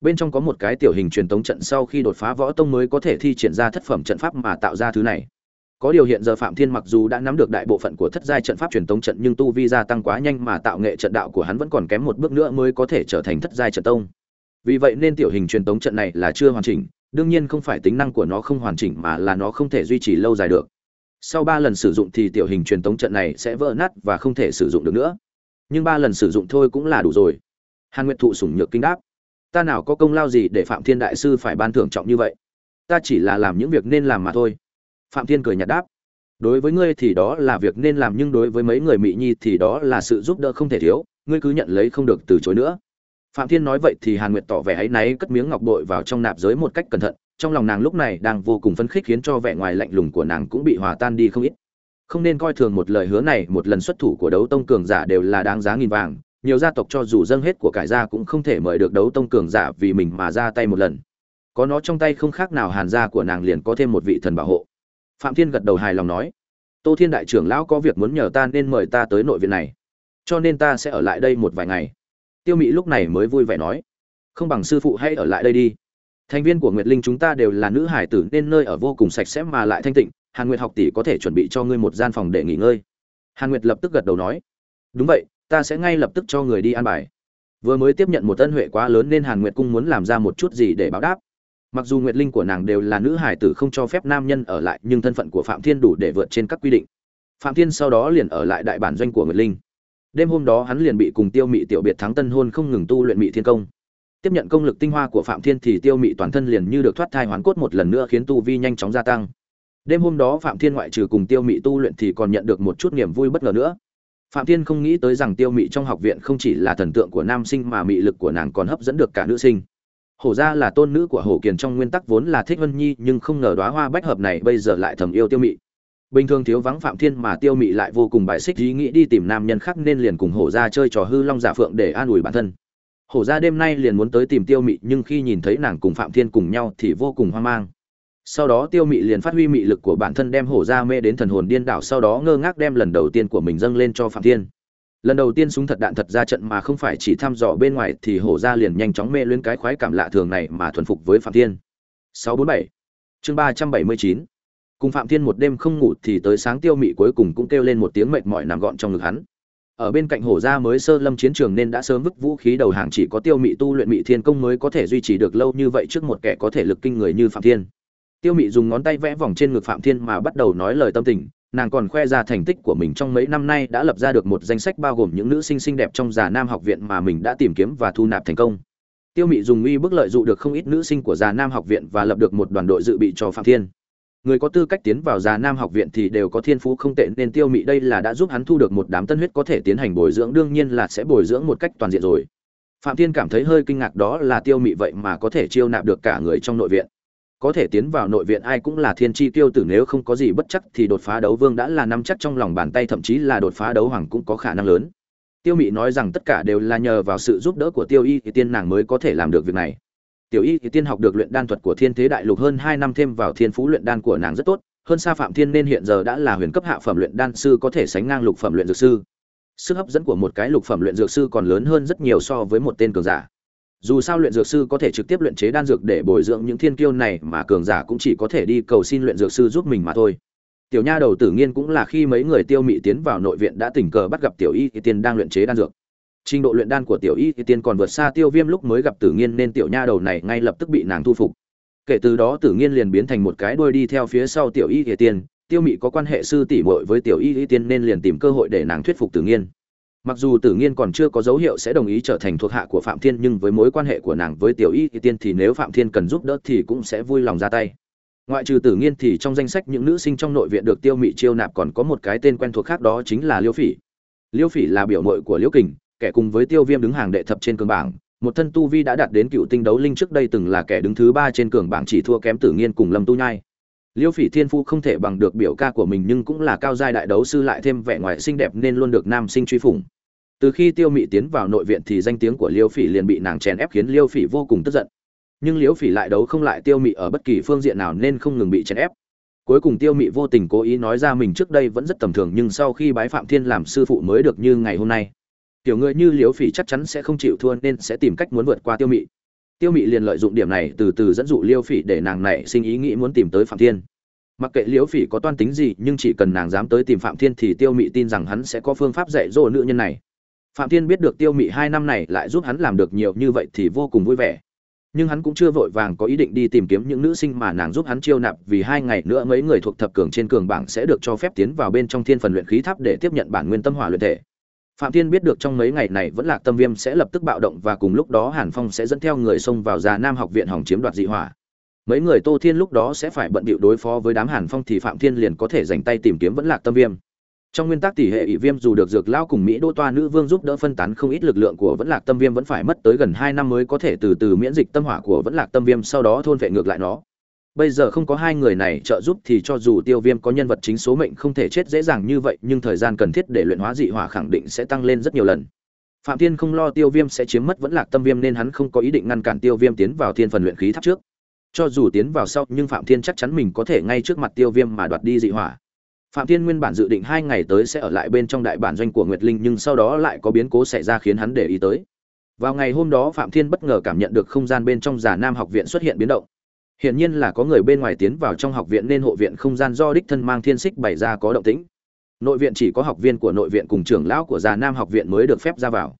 Bên trong có một cái tiểu hình truyền tống trận sau khi đột phá võ tông mới có thể thi triển ra thất phẩm trận pháp mà tạo ra thứ này. Có điều hiện giờ phạm thiên mặc dù đã nắm được đại bộ phận của thất giai trận pháp truyền tống trận nhưng tu vi gia tăng quá nhanh mà tạo nghệ trận đạo của hắn vẫn còn kém một bước nữa mới có thể trở thành thất giai trận tông vì vậy nên tiểu hình truyền tống trận này là chưa hoàn chỉnh, đương nhiên không phải tính năng của nó không hoàn chỉnh mà là nó không thể duy trì lâu dài được. Sau ba lần sử dụng thì tiểu hình truyền tống trận này sẽ vỡ nát và không thể sử dụng được nữa. Nhưng ba lần sử dụng thôi cũng là đủ rồi. Hàn nguyệt thụ sủng nhược kinh đáp. Ta nào có công lao gì để phạm thiên đại sư phải ban thưởng trọng như vậy? Ta chỉ là làm những việc nên làm mà thôi. Phạm thiên cười nhạt đáp. Đối với ngươi thì đó là việc nên làm nhưng đối với mấy người mỹ nhi thì đó là sự giúp đỡ không thể thiếu. Ngươi cứ nhận lấy không được từ chối nữa phạm thiên nói vậy thì hàn nguyệt tỏ vẻ áy náy cất miếng ngọc bội vào trong nạp giới một cách cẩn thận, trong lòng nàng lúc này đang vô cùng phấn khích khiến cho vẻ ngoài lạnh lùng của nàng cũng bị hòa tan đi không ít. Không nên coi thường một lời hứa này, một lần xuất thủ của đấu tông cường giả đều là đáng giá nghìn vàng, nhiều gia tộc cho dù dâng hết của cải gia cũng không thể mời được đấu tông cường giả vì mình mà ra tay một lần. Có nó trong tay không khác nào hàn gia của nàng liền có thêm một vị thần bảo hộ. Phạm thiên gật đầu hài lòng nói, tô thiên đại trưởng lão có việc muốn nhờ ta nên mời ta tới nội viện này, cho nên ta sẽ ở lại đây một vài ngày tiêu mị lúc này mới vui vẻ nói, không bằng sư phụ hãy ở lại đây đi. Thành viên của nguyệt linh chúng ta đều là nữ hải tử nên nơi ở vô cùng sạch sẽ mà lại thanh tịnh, hàn nguyệt học tỷ có thể chuẩn bị cho ngươi một gian phòng để nghỉ ngơi. Hàn nguyệt lập tức gật đầu nói, đúng vậy, ta sẽ ngay lập tức cho người đi an bài. Vừa mới tiếp nhận một ân huệ quá lớn nên hàn nguyệt cung muốn làm ra một chút gì để báo đáp. Mặc dù nguyệt linh của nàng đều là nữ hải tử không cho phép nam nhân ở lại, nhưng thân phận của phạm thiên đủ để vượt trên các quy định. Phạm thiên sau đó liền ở lại đại bản doanh của nguyệt linh đêm hôm đó hắn liền bị cùng tiêu mị tiểu biệt thắng tân hôn không ngừng tu luyện mị thiên công. Tiếp nhận công lực tinh hoa của phạm thiên thì tiêu mị toàn thân liền như được thoát thai hoán cốt một lần nữa khiến tu vi nhanh chóng gia tăng. Đêm hôm đó phạm thiên ngoại trừ cùng tiêu mị tu luyện thì còn nhận được một chút niềm vui bất ngờ nữa. Phạm thiên không nghĩ tới rằng tiêu mị trong học viện không chỉ là thần tượng của nam sinh mà mị lực của nàng còn hấp dẫn được cả nữ sinh. Hổ gia là tôn nữ của hổ kiền trong nguyên tắc vốn là thích vân nhi nhưng không ngờ đoá hoa bách hợp này bây giờ lại thầm yêu tiêu mị bình thường thiếu vắng phạm thiên mà tiêu mị lại vô cùng bài xích, ý nghĩ đi tìm nam nhân khác nên liền cùng hổ gia chơi trò hư long giả phượng để an ủi bản thân. Hổ gia đêm nay liền muốn tới tìm tiêu mị, nhưng khi nhìn thấy nàng cùng phạm thiên cùng nhau thì vô cùng hoang mang. Sau đó tiêu mị liền phát huy mị lực của bản thân đem hổ gia mê đến thần hồn điên đảo, sau đó ngơ ngác đem lần đầu tiên của mình dâng lên cho phạm thiên. Lần đầu tiên súng thật đạn thật ra trận mà không phải chỉ thăm dò bên ngoài thì hổ gia liền nhanh chóng mê lên cái khoái cảm lạ thường này mà thuần phục với phạm thiên. 647 chương 379 cùng phạm thiên một đêm không ngủ thì tới sáng tiêu mị cuối cùng cũng kêu lên một tiếng mệt mỏi nằm gọn trong ngực hắn. Ở bên cạnh hổ gia mới sơ lâm chiến trường nên đã sớm vứt vũ khí đầu hàng chỉ có tiêu mị tu luyện mị thiên công mới có thể duy trì được lâu như vậy trước một kẻ có thể lực kinh người như phạm thiên. Tiêu mị dùng ngón tay vẽ vòng trên ngực phạm thiên mà bắt đầu nói lời tâm tình, nàng còn khoe ra thành tích của mình trong mấy năm nay đã lập ra được một danh sách bao gồm những nữ sinh xinh đẹp trong già nam học viện mà mình đã tìm kiếm và thu nạp thành công. Tiêu mị dùng uy bức lợi dụ được không ít nữ sinh của già nam học viện và lập được một đoàn đội dự bị cho phạm thiên người có tư cách tiến vào già nam học viện thì đều có thiên phú không tệ, nên tiêu mị đây là đã giúp hắn thu được một đám tân huyết có thể tiến hành bồi dưỡng, đương nhiên là sẽ bồi dưỡng một cách toàn diện rồi. Phạm thiên cảm thấy hơi kinh ngạc đó là tiêu mị vậy mà có thể chiêu nạp được cả người trong nội viện. Có thể tiến vào nội viện ai cũng là thiên chi tiêu tử, nếu không có gì bất chắc thì đột phá đấu vương đã là nắm chắc trong lòng bàn tay, thậm chí là đột phá đấu hoàng cũng có khả năng lớn. Tiêu mị nói rằng tất cả đều là nhờ vào sự giúp đỡ của tiêu y, thì tiên nàng mới có thể làm được việc này tiểu y thì tiên học được luyện đan thuật của thiên thế đại lục hơn hai năm thêm vào thiên phú luyện đan của nàng rất tốt, hơn xa phạm thiên nên hiện giờ đã là huyền cấp hạ phẩm luyện đan sư có thể sánh ngang lục phẩm luyện dược sư. Sức hấp dẫn của một cái lục phẩm luyện dược sư còn lớn hơn rất nhiều so với một tên cường giả. Dù sao luyện dược sư có thể trực tiếp luyện chế đan dược để bồi dưỡng những thiên kiêu này mà cường giả cũng chỉ có thể đi cầu xin luyện dược sư giúp mình mà thôi. Tiểu nha đầu tử nghiên cũng là khi mấy người tiêu mị tiến vào nội viện đã tình cờ bắt gặp tiểu y thì tiên đang luyện chế đan dược trình độ luyện đan của tiểu y thì tiên còn vượt xa tiêu viêm lúc mới gặp tử nghiên nên tiểu nha đầu này ngay lập tức bị nàng thu phục. Kể từ đó tử nghiên liền biến thành một cái đuôi đi theo phía sau tiểu y thì tiên. Tiêu mị có quan hệ sư tỷ muội với tiểu y thì tiên nên liền tìm cơ hội để nàng thuyết phục tử nghiên. Mặc dù tử nghiên còn chưa có dấu hiệu sẽ đồng ý trở thành thuộc hạ của phạm thiên, nhưng với mối quan hệ của nàng với tiểu y thì tiên thì nếu phạm thiên cần giúp đỡ thì cũng sẽ vui lòng ra tay. Ngoại trừ tử nghiên thì trong danh sách những nữ sinh trong nội viện được tiêu mị chiêu nạp còn có một cái tên quen thuộc khác đó chính là liêu phỉ. Liêu phỉ là biểu mội của liễu kình kẻ cùng với tiêu viêm đứng hàng đệ thập trên cường bảng, một thân tu vi đã đạt đến cựu tinh đấu linh trước đây từng là kẻ đứng thứ ba trên cường bảng chỉ thua kém tử nghiên cùng lâm tu nhai. Liêu phỉ thiên phu không thể bằng được biểu ca của mình nhưng cũng là cao giai đại đấu sư lại thêm vẻ ngoài xinh đẹp nên luôn được nam sinh truy phủng. Từ khi tiêu mị tiến vào nội viện thì danh tiếng của liêu phỉ liền bị nàng chèn ép khiến liêu phỉ vô cùng tức giận. Nhưng liêu phỉ lại đấu không lại tiêu mị ở bất kỳ phương diện nào nên không ngừng bị chèn ép. Cuối cùng tiêu mị vô tình cố ý nói ra mình trước đây vẫn rất tầm thường nhưng sau khi bái phạm thiên làm sư phụ mới được như ngày hôm nay kiểu người như liễu phỉ chắc chắn sẽ không chịu thua nên sẽ tìm cách muốn vượt qua tiêu mị. Tiêu mị liền lợi dụng điểm này từ từ dẫn dụ liêu phỉ để nàng này sinh ý nghĩ muốn tìm tới phạm thiên. Mặc kệ liêu phỉ có toan tính gì, nhưng chỉ cần nàng dám tới tìm phạm thiên thì tiêu mị tin rằng hắn sẽ có phương pháp dạy dỗ nữ nhân này. Phạm thiên biết được tiêu mị hai năm này lại giúp hắn làm được nhiều như vậy thì vô cùng vui vẻ. Nhưng hắn cũng chưa vội vàng có ý định đi tìm kiếm những nữ sinh mà nàng giúp hắn chiêu nạp vì hai ngày nữa mấy người thuộc thập cường trên cường bảng sẽ được cho phép tiến vào bên trong thiên phần luyện khí tháp để tiếp nhận bản nguyên tâm hỏa luyện thể phạm thiên biết được trong mấy ngày này vẫn lạc tâm viêm sẽ lập tức bạo động và cùng lúc đó hàn phong sẽ dẫn theo người xông vào già nam học viện hỏng chiếm đoạt dị hỏa. Mấy người tô thiên lúc đó sẽ phải bận bịu đối phó với đám hàn phong thì phạm thiên liền có thể dành tay tìm kiếm vẫn lạc tâm viêm. Trong nguyên tắc tỷ hệ ỷ viêm dù được dược lao cùng mỹ đô toa nữ vương giúp đỡ phân tán không ít lực lượng của vẫn lạc tâm viêm vẫn phải mất tới gần hai năm mới có thể từ từ miễn dịch tâm hỏa của vẫn lạc tâm viêm sau đó thôn vệ ngược lại nó bây giờ không có hai người này trợ giúp thì cho dù tiêu viêm có nhân vật chính số mệnh không thể chết dễ dàng như vậy, nhưng thời gian cần thiết để luyện hóa dị hỏa khẳng định sẽ tăng lên rất nhiều lần. Phạm thiên không lo tiêu viêm sẽ chiếm mất vẫn lạc tâm viêm nên hắn không có ý định ngăn cản tiêu viêm tiến vào thiên phần luyện khí tháp trước. Cho dù tiến vào sau, nhưng phạm thiên chắc chắn mình có thể ngay trước mặt tiêu viêm mà đoạt đi dị hỏa. Phạm thiên nguyên bản dự định hai ngày tới sẽ ở lại bên trong đại bản doanh của nguyệt linh, nhưng sau đó lại có biến cố xảy ra khiến hắn để ý tới. Vào ngày hôm đó, phạm thiên bất ngờ cảm nhận được không gian bên trong giả nam học viện xuất hiện biến động hiển nhiên là có người bên ngoài tiến vào trong học viện nên hộ viện không gian do đích thân mang thiên xích bày ra có động tĩnh. Nội viện chỉ có học viên của nội viện cùng trưởng lão của già nam học viện mới được phép ra vào.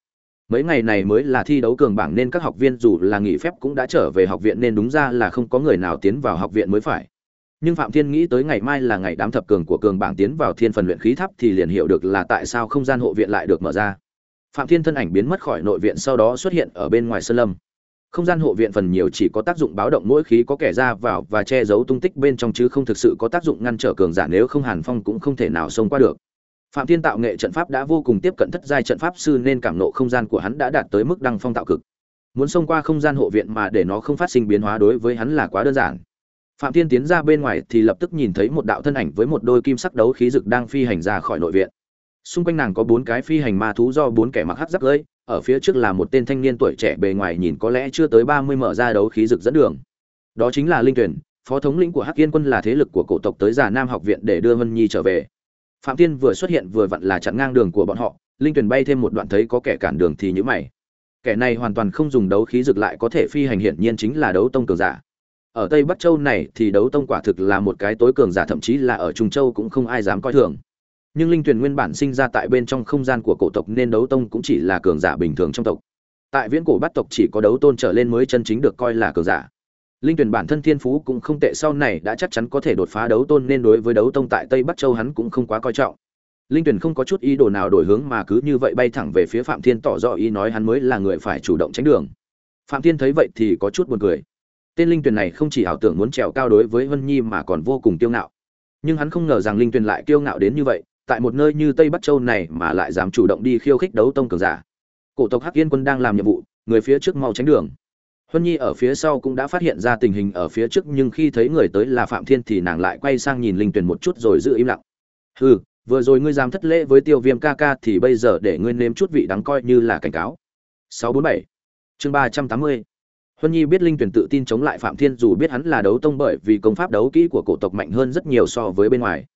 Mấy ngày này mới là thi đấu cường bảng nên các học viên dù là nghỉ phép cũng đã trở về học viện nên đúng ra là không có người nào tiến vào học viện mới phải. Nhưng phạm thiên nghĩ tới ngày mai là ngày đám thập cường của cường bảng tiến vào thiên phần luyện khí tháp thì liền hiểu được là tại sao không gian hộ viện lại được mở ra. Phạm thiên thân ảnh biến mất khỏi nội viện sau đó xuất hiện ở bên ngoài sơn lâm không gian hộ viện phần nhiều chỉ có tác dụng báo động mỗi khí có kẻ ra vào và che giấu tung tích bên trong chứ không thực sự có tác dụng ngăn trở cường giả nếu không hàn phong cũng không thể nào xông qua được. Phạm thiên tạo nghệ trận pháp đã vô cùng tiếp cận thất giai trận pháp sư nên cảm nộ không gian của hắn đã đạt tới mức đăng phong tạo cực. Muốn xông qua không gian hộ viện mà để nó không phát sinh biến hóa đối với hắn là quá đơn giản. Phạm thiên tiến ra bên ngoài thì lập tức nhìn thấy một đạo thân ảnh với một đôi kim sắc đấu khí rực đang phi hành ra khỏi nội viện. Xung quanh nàng có bốn cái phi hành ma thú do bốn kẻ mặc hắc giáp gơi ở phía trước là một tên thanh niên tuổi trẻ bề ngoài nhìn có lẽ chưa tới ba mươi mở ra đấu khí rực dẫn đường. Đó chính là linh tuyển phó thống lĩnh của hắc yên quân là thế lực của cổ tộc tới già nam học viện để đưa vân nhi trở về. Phạm tiên vừa xuất hiện vừa vặn là chặn ngang đường của bọn họ, linh tuyển bay thêm một đoạn thấy có kẻ cản đường thì nhíu mày. Kẻ này hoàn toàn không dùng đấu khí rực lại có thể phi hành hiển nhiên chính là đấu tông cường giả. Ở tây bắc châu này thì đấu tông quả thực là một cái tối cường giả, thậm chí là ở trung châu cũng không ai dám coi thường nhưng linh tuyền nguyên bản sinh ra tại bên trong không gian của cổ tộc nên đấu tông cũng chỉ là cường giả bình thường trong tộc. Tại viễn cổ bắt tộc chỉ có đấu tôn trở lên mới chân chính được coi là cường giả. Linh tuyền bản thân thiên phú cũng không tệ, sau này đã chắc chắn có thể đột phá đấu tôn nên đối với đấu tông tại tây bắc châu hắn cũng không quá coi trọng. Linh tuyền không có chút ý đồ nào đổi hướng mà cứ như vậy bay thẳng về phía phạm thiên tỏ rõ ý nói hắn mới là người phải chủ động tránh đường. Phạm thiên thấy vậy thì có chút buồn cười. Tên linh tuyền này không chỉ ảo tưởng muốn trèo cao đối với vân nhi mà còn vô cùng kiêu ngạo. Nhưng hắn không ngờ rằng linh tuyền lại kiêu ngạo đến như vậy tại một nơi như tây bắc châu này mà lại dám chủ động đi khiêu khích đấu tông cường giả. Cổ tộc hắc yên quân đang làm nhiệm vụ, người phía trước mau tránh đường. Huân nhi ở phía sau cũng đã phát hiện ra tình hình ở phía trước, nhưng khi thấy người tới là phạm thiên thì nàng lại quay sang nhìn linh tuyền một chút rồi giữ im lặng. Hừ, vừa rồi ngươi dám thất lễ với tiêu viêm ca ca thì bây giờ để ngươi nếm chút vị đắng coi như là cảnh cáo. 647 chương 380 Huân Nhi biết Linh Tuyển tự tin chống lại Phạm Thiên, dù biết hắn là đấu tông bởi vì công pháp đấu kỹ của cổ tộc mạnh hơn rất nhiều so với bên ngoài.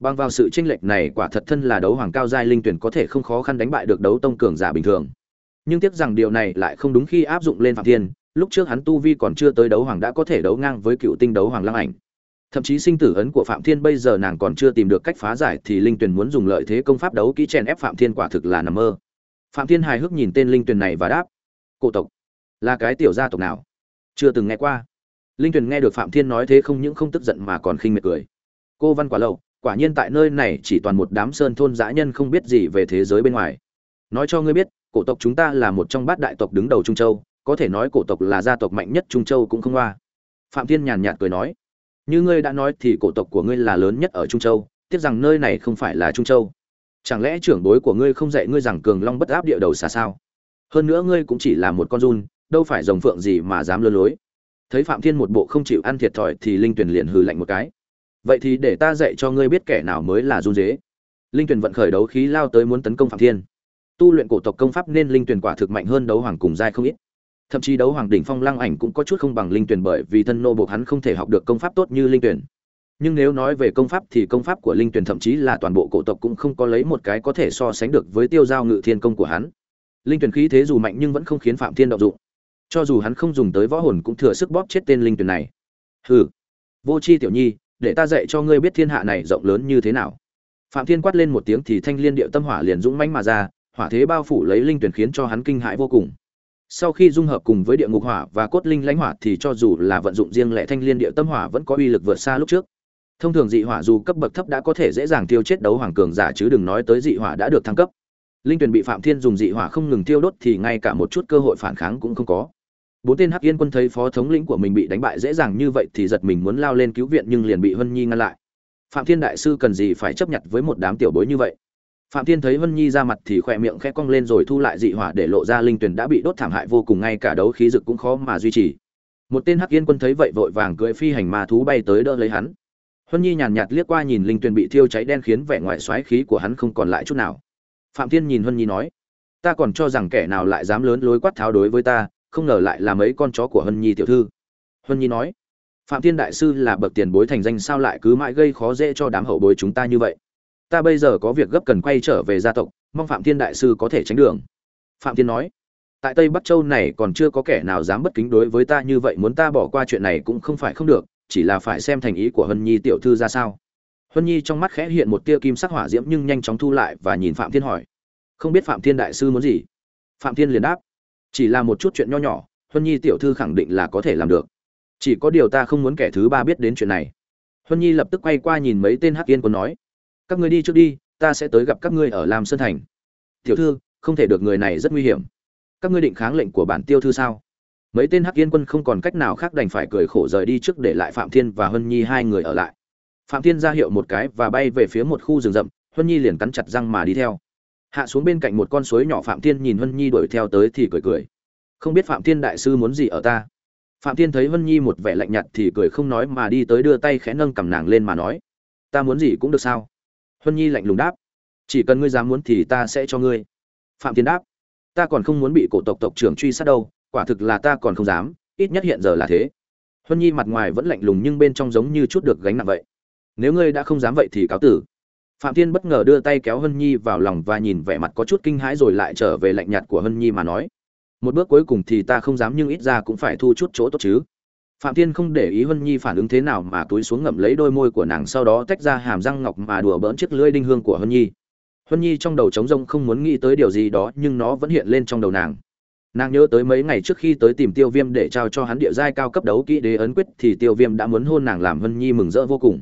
Bằng vào sự chênh lệch này, quả thật thân là đấu hoàng cao giai linh tuyển có thể không khó khăn đánh bại được đấu tông cường giả bình thường. Nhưng tiếc rằng điều này lại không đúng khi áp dụng lên Phạm Thiên, lúc trước hắn tu vi còn chưa tới đấu hoàng đã có thể đấu ngang với cựu tinh đấu hoàng lăng ảnh. Thậm chí sinh tử ấn của Phạm Thiên bây giờ nàng còn chưa tìm được cách phá giải thì linh tuyển muốn dùng lợi thế công pháp đấu kỹ chèn ép Phạm Thiên quả thực là nằm mơ. Phạm Thiên hài hước nhìn tên linh tuyển này và đáp: "Cổ tộc là cái tiểu gia tộc nào? Chưa từng nghe qua." Linh tuyển nghe được Phạm Thiên nói thế không những không tức giận mà còn khinh miệt cười. Cô văn quả lâu, quả nhiên tại nơi này chỉ toàn một đám sơn thôn dã nhân không biết gì về thế giới bên ngoài. Nói cho ngươi biết, cổ tộc chúng ta là một trong bát đại tộc đứng đầu trung châu, có thể nói cổ tộc là gia tộc mạnh nhất trung châu cũng không qua phạm thiên nhàn nhạt cười nói, như ngươi đã nói thì cổ tộc của ngươi là lớn nhất ở trung châu, tiếc rằng nơi này không phải là trung châu. Chẳng lẽ trưởng bối của ngươi không dạy ngươi rằng cường long bất áp địa đầu xa sao? Hơn nữa ngươi cũng chỉ là một con run, đâu phải rồng phượng gì mà dám lơ lối. Thấy phạm thiên một bộ không chịu ăn thiệt thòi thì linh tuyền liền hừ lạnh một cái vậy thì để ta dạy cho ngươi biết kẻ nào mới là run dế. Linh tuyển vận khởi đấu khí lao tới muốn tấn công phạm thiên. Tu luyện cổ tộc công pháp nên linh tuyển quả thực mạnh hơn đấu hoàng cùng giai không ít. Thậm chí đấu hoàng đỉnh phong lăng ảnh cũng có chút không bằng linh tuyển bởi vì thân nô buộc hắn không thể học được công pháp tốt như linh tuyển. Nhưng nếu nói về công pháp thì công pháp của linh tuyển thậm chí là toàn bộ cổ tộc cũng không có lấy một cái có thể so sánh được với tiêu giao ngự thiên công của hắn. Linh tuyển khí thế dù mạnh nhưng vẫn không khiến phạm thiên động dụng. Cho dù hắn không dùng tới võ hồn cũng thừa sức bóp chết tên linh tuyển này. Hừ. Vô c h i tiểu nhi để ta dạy cho ngươi biết thiên hạ này rộng lớn như thế nào. Phạm thiên quát lên một tiếng thì thanh liên điệu tâm hỏa liền dũng mãnh mà ra, hỏa thế bao phủ lấy linh tuyển khiến cho hắn kinh hãi vô cùng. Sau khi dung hợp cùng với địa ngục hỏa và cốt linh lãnh hỏa thì cho dù là vận dụng riêng lẻ thanh liên điệu tâm hỏa vẫn có uy lực vượt xa lúc trước. Thông thường dị hỏa dù cấp bậc thấp đã có thể dễ dàng tiêu chết đấu hoàng cường giả chứ đừng nói tới dị hỏa đã được thăng cấp. Linh tuyển bị phạm thiên dùng dị hỏa không ngừng tiêu đốt thì ngay cả một chút cơ hội phản kháng cũng không có bốn tên hắc yên quân thấy phó thống lĩnh của mình bị đánh bại dễ dàng như vậy thì giật mình muốn lao lên cứu viện nhưng liền bị hân nhi ngăn lại. Phạm thiên đại sư cần gì phải chấp nhận với một đám tiểu bối như vậy? Phạm thiên thấy hân nhi ra mặt thì khỏe miệng khẽ cong lên rồi thu lại dị hỏa để lộ ra linh tuyển đã bị đốt thảm hại vô cùng, ngay cả đấu khí dực cũng khó mà duy trì. Một tên hắc yên quân thấy vậy vội vàng cưỡi phi hành ma thú bay tới đỡ lấy hắn. Hân nhi nhàn nhạt liếc qua nhìn linh tuyển bị thiêu cháy đen khiến vẻ ngoài xoáy khí của hắn không còn lại chút nào. Phạm thiên nhìn hân nhi nói, ta còn cho rằng kẻ nào lại dám lớn lối quát tháo đối với ta không ngờ lại là mấy con chó của hân nhi tiểu thư. Hân nhi nói, phạm thiên đại sư là bậc tiền bối thành danh sao lại cứ mãi gây khó dễ cho đám hậu bối chúng ta như vậy? Ta bây giờ có việc gấp cần quay trở về gia tộc, mong phạm thiên đại sư có thể tránh đường. Phạm thiên nói, tại tây bắc châu này còn chưa có kẻ nào dám bất kính đối với ta như vậy, muốn ta bỏ qua chuyện này cũng không phải không được, chỉ là phải xem thành ý của hân nhi tiểu thư ra sao. Hân nhi trong mắt khẽ hiện một tia kim sắc hỏa diễm nhưng nhanh chóng thu lại và nhìn phạm thiên hỏi, không biết phạm thiên đại sư muốn gì? Phạm thiên liền đáp chỉ là một chút chuyện nho nhỏ, huân nhi tiểu thư khẳng định là có thể làm được. Chỉ có điều ta không muốn kẻ thứ ba biết đến chuyện này. Huân nhi lập tức quay qua nhìn mấy tên hắc yên quân nói, các ngươi đi trước đi, ta sẽ tới gặp các ngươi ở lam sơn thành. Tiểu thư, không thể được người này rất nguy hiểm. Các ngươi định kháng lệnh của bản tiêu thư sao? Mấy tên hắc yên quân không còn cách nào khác đành phải cười khổ rời đi trước để lại phạm thiên và huân nhi hai người ở lại. Phạm thiên ra hiệu một cái và bay về phía một khu rừng rậm, huân nhi liền cắn chặt răng mà đi theo hạ xuống bên cạnh một con suối nhỏ phạm thiên nhìn hân nhi đuổi theo tới thì cười cười. Không biết phạm thiên đại sư muốn gì ở ta? Phạm thiên thấy hân nhi một vẻ lạnh nhạt thì cười không nói mà đi tới đưa tay khẽ nâng cầm nàng lên mà nói, ta muốn gì cũng được sao? Hân nhi lạnh lùng đáp, chỉ cần ngươi dám muốn thì ta sẽ cho ngươi. Phạm thiên đáp, ta còn không muốn bị cổ tộc tộc trưởng truy sát đâu, quả thực là ta còn không dám, ít nhất hiện giờ là thế. Huân nhi mặt ngoài vẫn lạnh lùng nhưng bên trong giống như chút được gánh nặng vậy. Nếu ngươi đã không dám vậy thì cáo tử phạm thiên bất ngờ đưa tay kéo hân nhi vào lòng và nhìn vẻ mặt có chút kinh hãi rồi lại trở về lạnh nhạt của hân nhi mà nói, một bước cuối cùng thì ta không dám nhưng ít ra cũng phải thu chút chỗ tốt chứ. Phạm thiên không để ý hân nhi phản ứng thế nào mà túi xuống ngậm lấy đôi môi của nàng sau đó tách ra hàm răng ngọc mà đùa bỡn chiếc lưỡi đinh hương của hân nhi. Hân nhi trong đầu trống rông không muốn nghĩ tới điều gì đó nhưng nó vẫn hiện lên trong đầu nàng. Nàng nhớ tới mấy ngày trước khi tới tìm tiêu viêm để trao cho hắn địa giai cao cấp đấu kỹ đế ấn quyết thì tiêu viêm đã muốn hôn nàng làm hân nhi mừng rỡ vô cùng.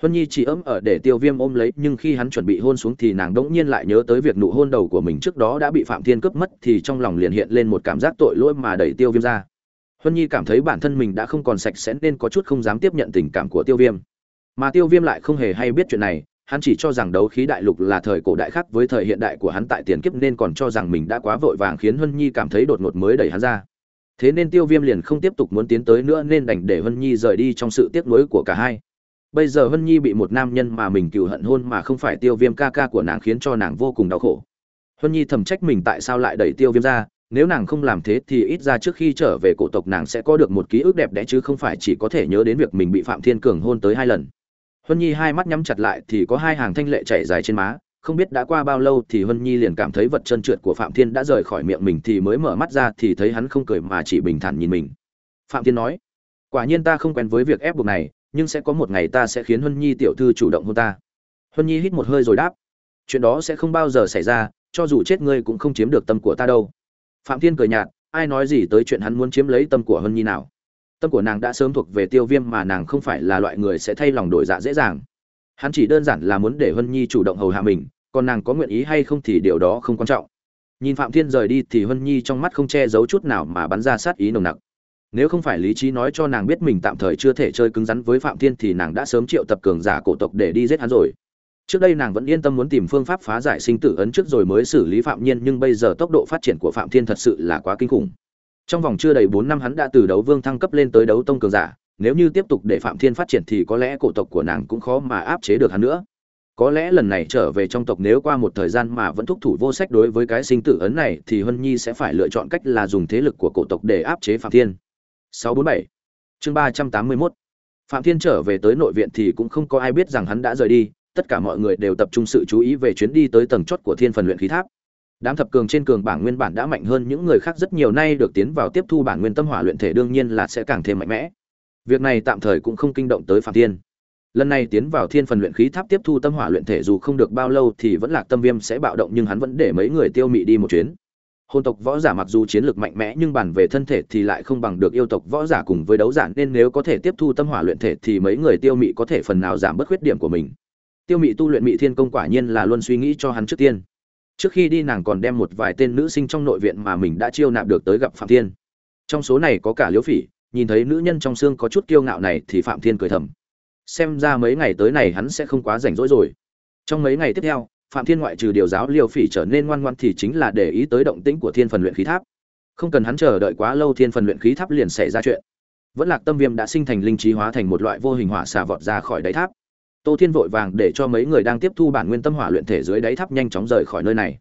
Huân nhi chỉ ấm ở để tiêu viêm ôm lấy, nhưng khi hắn chuẩn bị hôn xuống thì nàng đỗng nhiên lại nhớ tới việc nụ hôn đầu của mình trước đó đã bị phạm thiên cướp mất, thì trong lòng liền hiện lên một cảm giác tội lỗi mà đẩy tiêu viêm ra Huân nhi cảm thấy bản thân mình đã không còn sạch sẽ nên có chút không dám tiếp nhận tình cảm của tiêu viêm mà tiêu viêm lại không hề hay biết chuyện này, hắn chỉ cho rằng đấu khí đại lục là thời cổ đại khác với thời hiện đại của hắn tại tiền kiếp nên còn cho rằng mình đã quá vội vàng khiến Huân Nhi cảm thấy đột ngột mới đẩy hắn ra. Thế nên Tiêu Viêm liền không tiếp tục muốn tiến tới nữa nên đành để Huân Nhi rời đi trong sự tiếc nuối của cả hai. Bây giờ Hân Nhi bị một nam nhân mà mình cừu hận hôn mà không phải Tiêu Viêm ca ca của nàng khiến cho nàng vô cùng đau khổ. Hân Nhi thầm trách mình tại sao lại đẩy Tiêu Viêm ra, nếu nàng không làm thế thì ít ra trước khi trở về cổ tộc nàng sẽ có được một ký ức đẹp đẽ chứ không phải chỉ có thể nhớ đến việc mình bị Phạm Thiên Cường hôn tới hai lần Vân Nhi hai mắt nhắm chặt lại thì có hai hàng thanh lệ chảy dài trên má, không biết đã qua bao lâu thì Vân Nhi liền cảm thấy vật chân trượt của Phạm Thiên đã rời khỏi miệng mình thì mới mở mắt ra thì thấy hắn không cười mà chỉ bình thản nhìn mình. Phạm Thiên nói: "Quả nhiên ta không quen với việc ép buộc này, nhưng sẽ có một ngày ta sẽ khiến Huân Nhi tiểu thư chủ động hôn ta." Huân Nhi hít một hơi rồi đáp: "Chuyện đó sẽ không bao giờ xảy ra, cho dù chết ngươi cũng không chiếm được tâm của ta đâu." Phạm Thiên cười nhạt, ai nói gì tới chuyện hắn muốn chiếm lấy tâm của Huân Nhi nào? tâm của nàng đã sớm thuộc về tiêu viêm mà nàng không phải là loại người sẽ thay lòng đổi dạ dễ dàng hắn chỉ đơn giản là muốn để hân nhi chủ động hầu hạ mình còn nàng có nguyện ý hay không thì điều đó không quan trọng nhìn phạm thiên rời đi thì hân nhi trong mắt không che giấu chút nào mà bắn ra sát ý nồng nặc nếu không phải lý trí nói cho nàng biết mình tạm thời chưa thể chơi cứng rắn với phạm thiên thì nàng đã sớm triệu tập cường giả cổ tộc để đi giết hắn rồi trước đây nàng vẫn yên tâm muốn tìm phương pháp phá giải sinh tử ấn trước rồi mới xử lý phạm nhiên nhưng bây giờ tốc độ phát triển của phạm thiên thật sự là quá kinh khủng trong vòng chưa đầy bốn năm hắn đã từ đấu vương thăng cấp lên tới đấu tông cường giả, nếu như tiếp tục để Phạm Thiên phát triển thì có lẽ cổ tộc của nàng cũng khó mà áp chế được hắn nữa. Có lẽ lần này trở về trong tộc nếu qua một thời gian mà vẫn thúc thủ vô sách đối với cái sinh tử ấn này thì Hân Nhi sẽ phải lựa chọn cách là dùng thế lực của cổ tộc để áp chế Phạm Thiên. 647. Chương 381. Phạm Thiên trở về tới nội viện thì cũng không có ai biết rằng hắn đã rời đi, tất cả mọi người đều tập trung sự chú ý về chuyến đi tới tầng chót của Thiên Phần luyện khí tháp đám thập cường trên cường bảng nguyên bản đã mạnh hơn những người khác rất nhiều nay được tiến vào tiếp thu bản nguyên tâm hỏa luyện thể đương nhiên là sẽ càng thêm mạnh mẽ việc này tạm thời cũng không kinh động tới phạm thiên lần này tiến vào thiên phần luyện khí tháp tiếp thu tâm hỏa luyện thể dù không được bao lâu thì vẫn lạc tâm viêm sẽ bạo động nhưng hắn vẫn để mấy người tiêu mị đi một chuyến hôn tộc võ giả mặc dù chiến lược mạnh mẽ nhưng bản về thân thể thì lại không bằng được yêu tộc võ giả cùng với đấu giả, nên nếu có thể tiếp thu tâm hỏa luyện thể thì mấy người tiêu mị có thể phần nào giảm bớt khuyết điểm của mình. Tiêu mị tu luyện mị thiên công quả nhiên là luôn suy nghĩ cho hắn trước tiên. Trước khi đi nàng còn đem một vài tên nữ sinh trong nội viện mà mình đã chiêu nạp được tới gặp phạm thiên. Trong số này có cả liễu phỉ, nhìn thấy nữ nhân trong xương có chút kiêu ngạo này thì phạm thiên cười thầm. Xem ra mấy ngày tới này hắn sẽ không quá rảnh rỗi rồi. Trong mấy ngày tiếp theo phạm thiên ngoại trừ điều giáo liều phỉ trở nên ngoan ngoan thì chính là để ý tới động tĩnh của thiên phần luyện khí tháp. Không cần hắn chờ đợi quá lâu thiên phần luyện khí tháp liền xảy ra chuyện. Vẫn lạc tâm viêm đã sinh thành linh trí hóa thành một loại vô hình hỏa xà vọt ra khỏi đáy tháp. Tô thiên vội vàng để cho mấy người đang tiếp thu bản nguyên tâm hỏa luyện thể dưới đáy tháp nhanh chóng rời khỏi nơi này.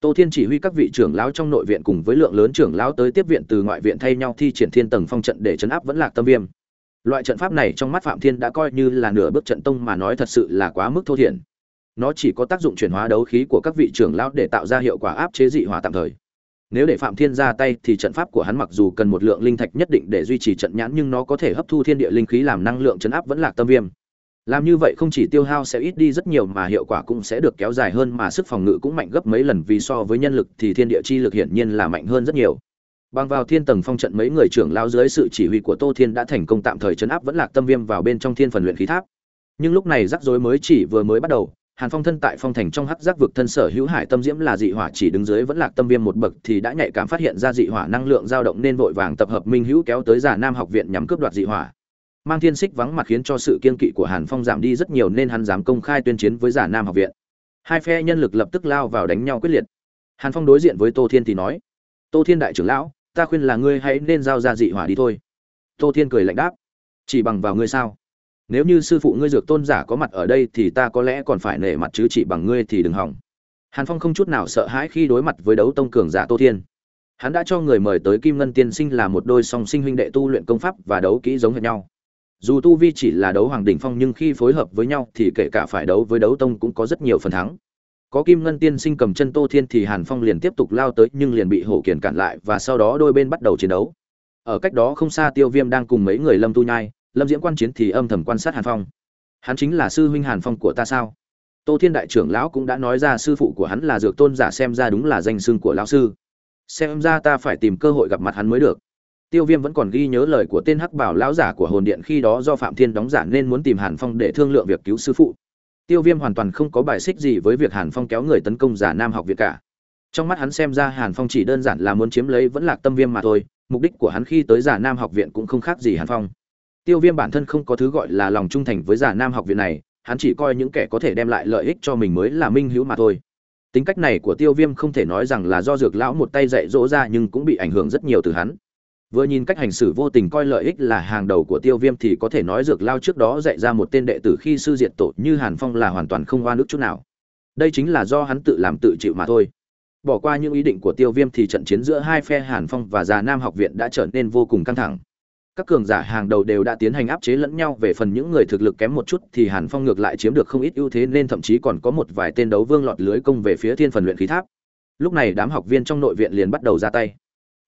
Tô thiên chỉ huy các vị trưởng lão trong nội viện cùng với lượng lớn trưởng lão tới tiếp viện từ ngoại viện thay nhau thi triển thiên tầng phong trận để chấn áp vẫn lạc tâm viêm. Loại trận pháp này trong mắt phạm thiên đã coi như là nửa bước trận tông mà nói thật sự là quá mức thô thiển nó chỉ có tác dụng chuyển hóa đấu khí của các vị trưởng lão để tạo ra hiệu quả áp chế dị hỏa tạm thời. Nếu để phạm thiên ra tay thì trận pháp của hắn mặc dù cần một lượng linh thạch nhất định để duy trì trận nhãn nhưng nó có thể hấp thu thiên địa linh khí làm năng lượng chấn áp vẫn lạc tâm viêm. Làm như vậy không chỉ tiêu hao sẽ ít đi rất nhiều mà hiệu quả cũng sẽ được kéo dài hơn mà sức phòng ngự cũng mạnh gấp mấy lần vì so với nhân lực thì thiên địa chi lực hiển nhiên là mạnh hơn rất nhiều. Bằng vào thiên tầng phong trận mấy người trưởng lao dưới sự chỉ huy của tô thiên đã thành công tạm thời chấn áp vẫn lạc tâm viêm vào bên trong thiên phần luyện khí tháp. Nhưng lúc này rắc rối mới chỉ vừa mới bắt đầu hàn phong thân tại phong thành trong hắc giác vực thân sở hữu hải tâm diễm là dị hỏa chỉ đứng dưới vẫn lạc tâm viêm một bậc thì đã nhạy cảm phát hiện ra dị hỏa năng lượng dao động nên vội vàng tập hợp minh hữu kéo tới giả nam học viện nhằm cướp đoạt dị hỏa. Mang thiên xích vắng mặt khiến cho sự kiên kỵ của hàn phong giảm đi rất nhiều nên hắn dám công khai tuyên chiến với giả nam học viện. Hai phe nhân lực lập tức lao vào đánh nhau quyết liệt. Hàn phong đối diện với tô thiên thì nói, tô thiên đại trưởng lão, ta khuyên là ngươi hãy nên giao ra dị hỏa đi thôi. Tô thiên cười lạnh đáp, chỉ bằng vào ngươi sao? Nếu như sư phụ ngươi dược tôn giả có mặt ở đây thì ta có lẽ còn phải nể mặt chứ chỉ bằng ngươi thì đừng hỏng. Hàn phong không chút nào sợ hãi khi đối mặt với đấu tông cường giả tô thiên. Hắn đã cho người mời tới kim ngân tiên sinh là một đôi song sinh huynh đệ tu luyện công pháp và đấu kỹ giống hệt nhau. Dù tu vi chỉ là đấu hoàng đỉnh phong nhưng khi phối hợp với nhau thì kể cả phải đấu với đấu tông cũng có rất nhiều phần thắng. Có kim ngân tiên sinh cầm chân tô thiên thì hàn phong liền tiếp tục lao tới nhưng liền bị hổ kiền cản lại và sau đó đôi bên bắt đầu chiến đấu. Ở cách đó không xa tiêu viêm đang cùng mấy người lâm tu nhai lâm diễm quan chiến thì âm thầm quan sát hàn phong. Hắn chính là sư huynh hàn phong của ta sao? Tô thiên đại trưởng lão cũng đã nói ra sư phụ của hắn là dược tôn giả xem ra đúng là danh xưng của lão sư. Xem ra ta phải tìm cơ hội gặp mặt hắn mới được. Tiêu viêm vẫn còn ghi nhớ lời của tên hắc bảo lão giả của hồn điện khi đó do phạm thiên đóng giả nên muốn tìm hàn phong để thương lượng việc cứu sư phụ. Tiêu viêm hoàn toàn không có bài xích gì với việc hàn phong kéo người tấn công giả nam học viện cả. Trong mắt hắn xem ra hàn phong chỉ đơn giản là muốn chiếm lấy vẫn lạc tâm viêm mà thôi, mục đích của hắn khi tới giả nam học viện cũng không khác gì hàn phong tiêu viêm bản thân không có thứ gọi là lòng trung thành với giả nam học viện này, hắn chỉ coi những kẻ có thể đem lại lợi ích cho mình mới là minh hữu mà thôi. Tính cách này của tiêu viêm không thể nói rằng là do dược lão một tay dạy dỗ ra nhưng cũng bị ảnh hưởng rất nhiều từ hắn. Vừa nhìn cách hành xử vô tình coi lợi ích là hàng đầu của tiêu viêm thì có thể nói dược lao trước đó dạy ra một tên đệ tử khi sư diệt tổ như hàn phong là hoàn toàn không hoa nước chút nào. Đây chính là do hắn tự làm tự chịu mà thôi. Bỏ qua những ý định của tiêu viêm thì trận chiến giữa hai phe hàn phong và già nam học viện đã trở nên vô cùng căng thẳng các cường giả hàng đầu đều đã tiến hành áp chế lẫn nhau, về phần những người thực lực kém một chút thì hàn phong ngược lại chiếm được không ít ưu thế, nên thậm chí còn có một vài tên đấu vương lọt lưới công về phía thiên phần luyện khí tháp. Lúc này đám học viên trong nội viện liền bắt đầu ra tay.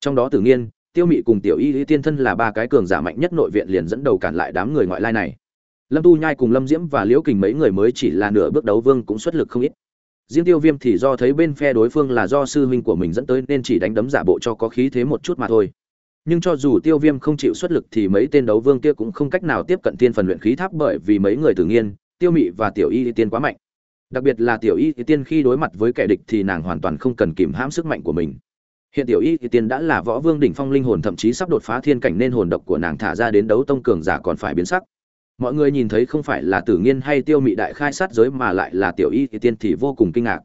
Trong đó tử nhiên tiêu mị cùng tiểu y lý tiên thân là ba cái cường giả mạnh nhất nội viện liền dẫn đầu cản lại đám người ngoại lai này. Lâm tu nhai cùng lâm diễm và liễu kình mấy người mới chỉ là nửa bước đấu vương cũng xuất lực không ít. Riêng tiêu viêm thì do thấy bên phe đối phương là do sư huynh của mình dẫn tới, nên chỉ đánh đấm giả bộ cho có khí thế một chút mà thôi nhưng cho dù tiêu viêm không chịu xuất lực thì mấy tên đấu vương kia cũng không cách nào tiếp cận tiên phần luyện khí tháp bởi vì mấy người tử nhiên, tiêu mị và tiểu y tiên quá mạnh. Đặc biệt là tiểu y tiên khi đối mặt với kẻ địch thì nàng hoàn toàn không cần kìm hãm sức mạnh của mình. Hiện tiểu y tiên đã là võ vương đỉnh phong linh hồn, thậm chí sắp đột phá thiên cảnh nên hồn độc của nàng thả ra đến đấu tông cường giả còn phải biến sắc. Mọi người nhìn thấy không phải là tử nghiên hay tiêu mị đại khai sát giới mà lại là tiểu y tiên thì vô cùng kinh ngạc.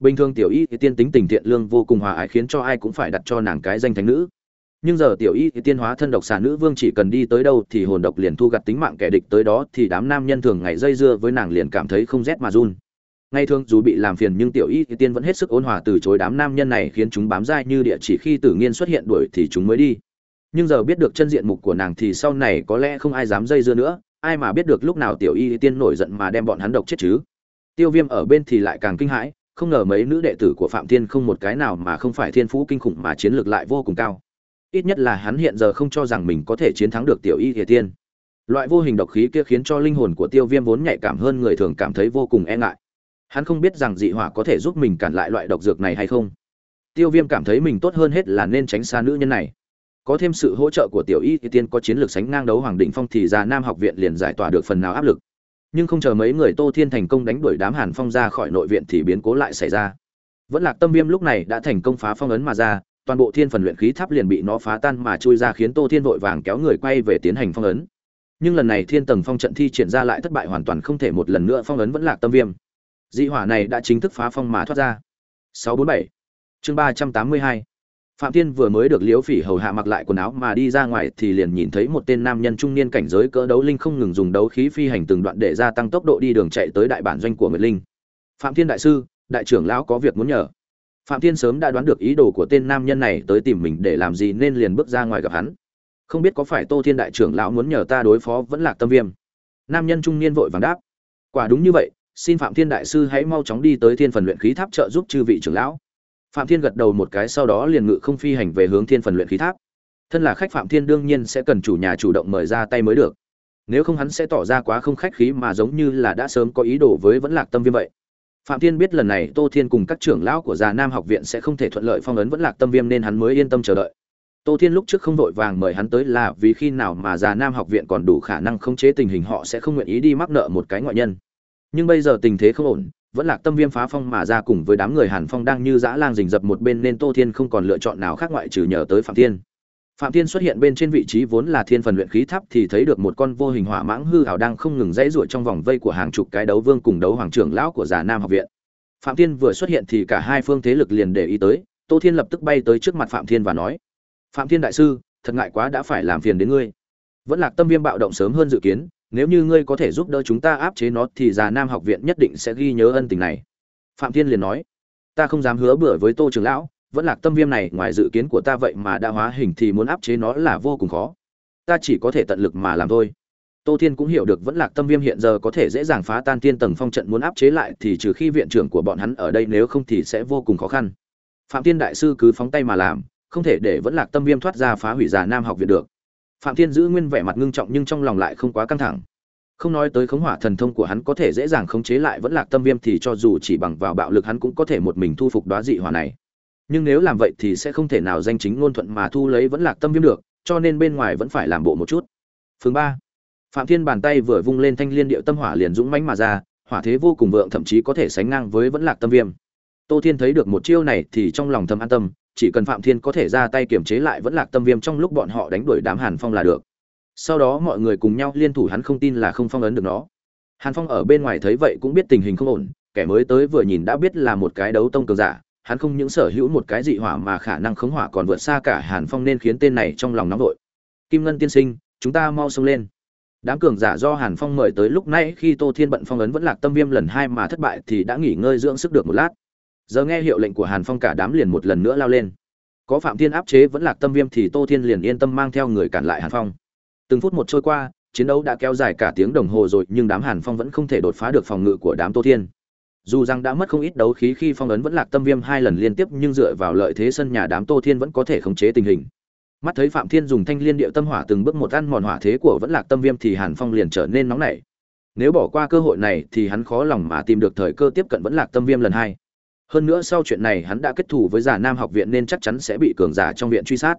Bình thường tiểu y tiên tính tình thiện lương vô cùng hòa ái khiến cho ai cũng phải đặt cho nàng cái danh thánh nữ nhưng giờ tiểu y tiên hóa thân độc xà nữ vương chỉ cần đi tới đâu thì hồn độc liền thu gặt tính mạng kẻ địch tới đó thì đám nam nhân thường ngày dây dưa với nàng liền cảm thấy không rét mà run. Ngay thường dù bị làm phiền nhưng tiểu y tiên vẫn hết sức ôn hòa từ chối đám nam nhân này khiến chúng bám dai như địa chỉ khi tử nghiên xuất hiện đuổi thì chúng mới đi. Nhưng giờ biết được chân diện mục của nàng thì sau này có lẽ không ai dám dây dưa nữa, ai mà biết được lúc nào tiểu y tiên nổi giận mà đem bọn hắn độc chết chứ. Tiêu viêm ở bên thì lại càng kinh hãi, không ngờ mấy nữ đệ tử của phạm thiên không một cái nào mà không phải thiên phú kinh khủng mà chiến lược lại vô cùng cao ít nhất là hắn hiện giờ không cho rằng mình có thể chiến thắng được tiểu y thiệt tiên. Loại vô hình độc khí kia khiến cho linh hồn của tiêu viêm vốn nhạy cảm hơn người thường cảm thấy vô cùng e ngại. Hắn không biết rằng dị hỏa có thể giúp mình cản lại loại độc dược này hay không. Tiêu viêm cảm thấy mình tốt hơn hết là nên tránh xa nữ nhân này. Có thêm sự hỗ trợ của tiểu y thì tiên có chiến lược sánh ngang đấu hoàng định phong thì già nam học viện liền giải tỏa được phần nào áp lực. Nhưng không chờ mấy người tô thiên thành công đánh đuổi đám hàn phong ra khỏi nội viện thì biến cố lại xảy ra. Vẫn lạc tâm viêm lúc này đã thành công phá phong ấn mà ra toàn bộ thiên phần luyện khí tháp liền bị nó phá tan mà chui ra khiến tô thiên vội vàng kéo người quay về tiến hành phong ấn. Nhưng lần này thiên tầng phong trận thi triển ra lại thất bại hoàn toàn không thể một lần nữa phong ấn vẫn lạc tâm viêm. Dị hỏa này đã chính thức phá phong mà thoát ra. 647 chương 382 phạm thiên vừa mới được liễu phỉ hầu hạ mặc lại quần áo mà đi ra ngoài thì liền nhìn thấy một tên nam nhân trung niên cảnh giới cỡ đấu linh không ngừng dùng đấu khí phi hành từng đoạn để gia tăng tốc độ đi đường chạy tới đại bản doanh của nguyệt linh. Phạm thiên đại sư, đại trưởng lão có việc muốn nhờ phạm thiên sớm đã đoán được ý đồ của tên nam nhân này tới tìm mình để làm gì nên liền bước ra ngoài gặp hắn. Không biết có phải tô thiên đại trưởng lão muốn nhờ ta đối phó vẫn lạc tâm viêm. Nam nhân trung niên vội vàng đáp. Quả đúng như vậy, xin phạm thiên đại sư hãy mau chóng đi tới thiên phần luyện khí tháp trợ giúp chư vị trưởng lão. Phạm thiên gật đầu một cái sau đó liền ngự không phi hành về hướng thiên phần luyện khí tháp. Thân là khách phạm thiên đương nhiên sẽ cần chủ nhà chủ động mời ra tay mới được. Nếu không hắn sẽ tỏ ra quá không khách khí mà giống như là đã sớm có ý đồ với vẫn lạc tâm viêm vậy phạm thiên biết lần này tô thiên cùng các trưởng lão của già nam học viện sẽ không thể thuận lợi phong ấn vẫn lạc tâm viêm nên hắn mới yên tâm chờ đợi. Tô thiên lúc trước không vội vàng mời hắn tới là vì khi nào mà già nam học viện còn đủ khả năng khống chế tình hình họ sẽ không nguyện ý đi mắc nợ một cái ngoại nhân. Nhưng bây giờ tình thế không ổn, vẫn lạc tâm viêm phá phong mà ra cùng với đám người hàn phong đang như dã lang rình rập một bên nên tô thiên không còn lựa chọn nào khác ngoại trừ nhờ tới phạm thiên phạm thiên xuất hiện bên trên vị trí vốn là thiên phần luyện khí tháp thì thấy được một con vô hình hỏa mãng hư ảo đang không ngừng dãy rủa trong vòng vây của hàng chục cái đấu vương cùng đấu hoàng trưởng lão của già nam học viện. Phạm thiên vừa xuất hiện thì cả hai phương thế lực liền để ý tới, tô thiên lập tức bay tới trước mặt phạm thiên và nói, phạm thiên đại sư, thật ngại quá đã phải làm phiền đến ngươi. Vẫn lạc tâm viêm bạo động sớm hơn dự kiến, nếu như ngươi có thể giúp đỡ chúng ta áp chế nó thì già nam học viện nhất định sẽ ghi nhớ ân tình này. Phạm thiên liền nói, ta không dám hứa bừa với tô trưởng lão vẫn lạc tâm viêm này, ngoài dự kiến của ta vậy mà đã hóa hình thì muốn áp chế nó là vô cùng khó. Ta chỉ có thể tận lực mà làm thôi. Tô thiên cũng hiểu được vẫn lạc tâm viêm hiện giờ có thể dễ dàng phá tan tiên tầng phong trận muốn áp chế lại thì trừ khi viện trưởng của bọn hắn ở đây, nếu không thì sẽ vô cùng khó khăn. Phạm thiên đại sư cứ phóng tay mà làm, không thể để vẫn lạc tâm viêm thoát ra phá hủy già nam học viện được. Phạm thiên giữ nguyên vẻ mặt ngưng trọng nhưng trong lòng lại không quá căng thẳng. Không nói tới khống hỏa thần thông của hắn có thể dễ dàng khống chế lại vẫn lạc tâm viêm thì cho dù chỉ bằng vào bạo lực hắn cũng có thể một mình thu phục đoá dị hỏa này nhưng nếu làm vậy thì sẽ không thể nào danh chính ngôn thuận mà thu lấy vẫn lạc tâm viêm được, cho nên bên ngoài vẫn phải làm bộ một chút. Phương ba, phạm thiên bàn tay vừa vung lên thanh liên điệu tâm hỏa liền dũng mãnh mà ra, hỏa thế vô cùng vượng, thậm chí có thể sánh ngang với vẫn lạc tâm viêm. Tô thiên thấy được một chiêu này thì trong lòng thầm an tâm, chỉ cần phạm thiên có thể ra tay kiềm chế lại vẫn lạc tâm viêm trong lúc bọn họ đánh đuổi đám hàn phong là được. Sau đó mọi người cùng nhau liên thủ hắn không tin là không phong ấn được nó. Hàn phong ở bên ngoài thấy vậy cũng biết tình hình không ổn, kẻ mới tới vừa nhìn đã biết là một cái đấu tông cường giả hắn không những sở hữu một cái dị hỏa mà khả năng khống hỏa còn vượt xa cả hàn phong nên khiến tên này trong lòng nóng vội. Kim ngân tiên sinh, chúng ta mau xông lên. Đám cường giả do hàn phong mời tới lúc nãy khi tô thiên bận phong ấn vẫn lạc tâm viêm lần hai mà thất bại thì đã nghỉ ngơi dưỡng sức được một lát. Giờ nghe hiệu lệnh của hàn phong cả đám liền một lần nữa lao lên. Có phạm thiên áp chế vẫn lạc tâm viêm thì tô thiên liền yên tâm mang theo người cản lại hàn phong. Từng phút một trôi qua, chiến đấu đã kéo dài cả tiếng đồng hồ rồi, nhưng đám hàn phong vẫn không thể đột phá được phòng ngự của đám tô thiên dù rằng đã mất không ít đấu khí khi phong ấn vẫn lạc tâm viêm hai lần liên tiếp nhưng dựa vào lợi thế sân nhà đám tô thiên vẫn có thể khống chế tình hình. Mắt thấy phạm thiên dùng thanh liên điệu tâm hỏa từng bước một ăn mòn hỏa thế của vẫn lạc tâm viêm thì hàn phong liền trở nên nóng nảy. Nếu bỏ qua cơ hội này thì hắn khó lòng mà tìm được thời cơ tiếp cận vẫn lạc tâm viêm lần hai. Hơn nữa sau chuyện này hắn đã kết thù với giả nam học viện nên chắc chắn sẽ bị cường giả trong viện truy sát.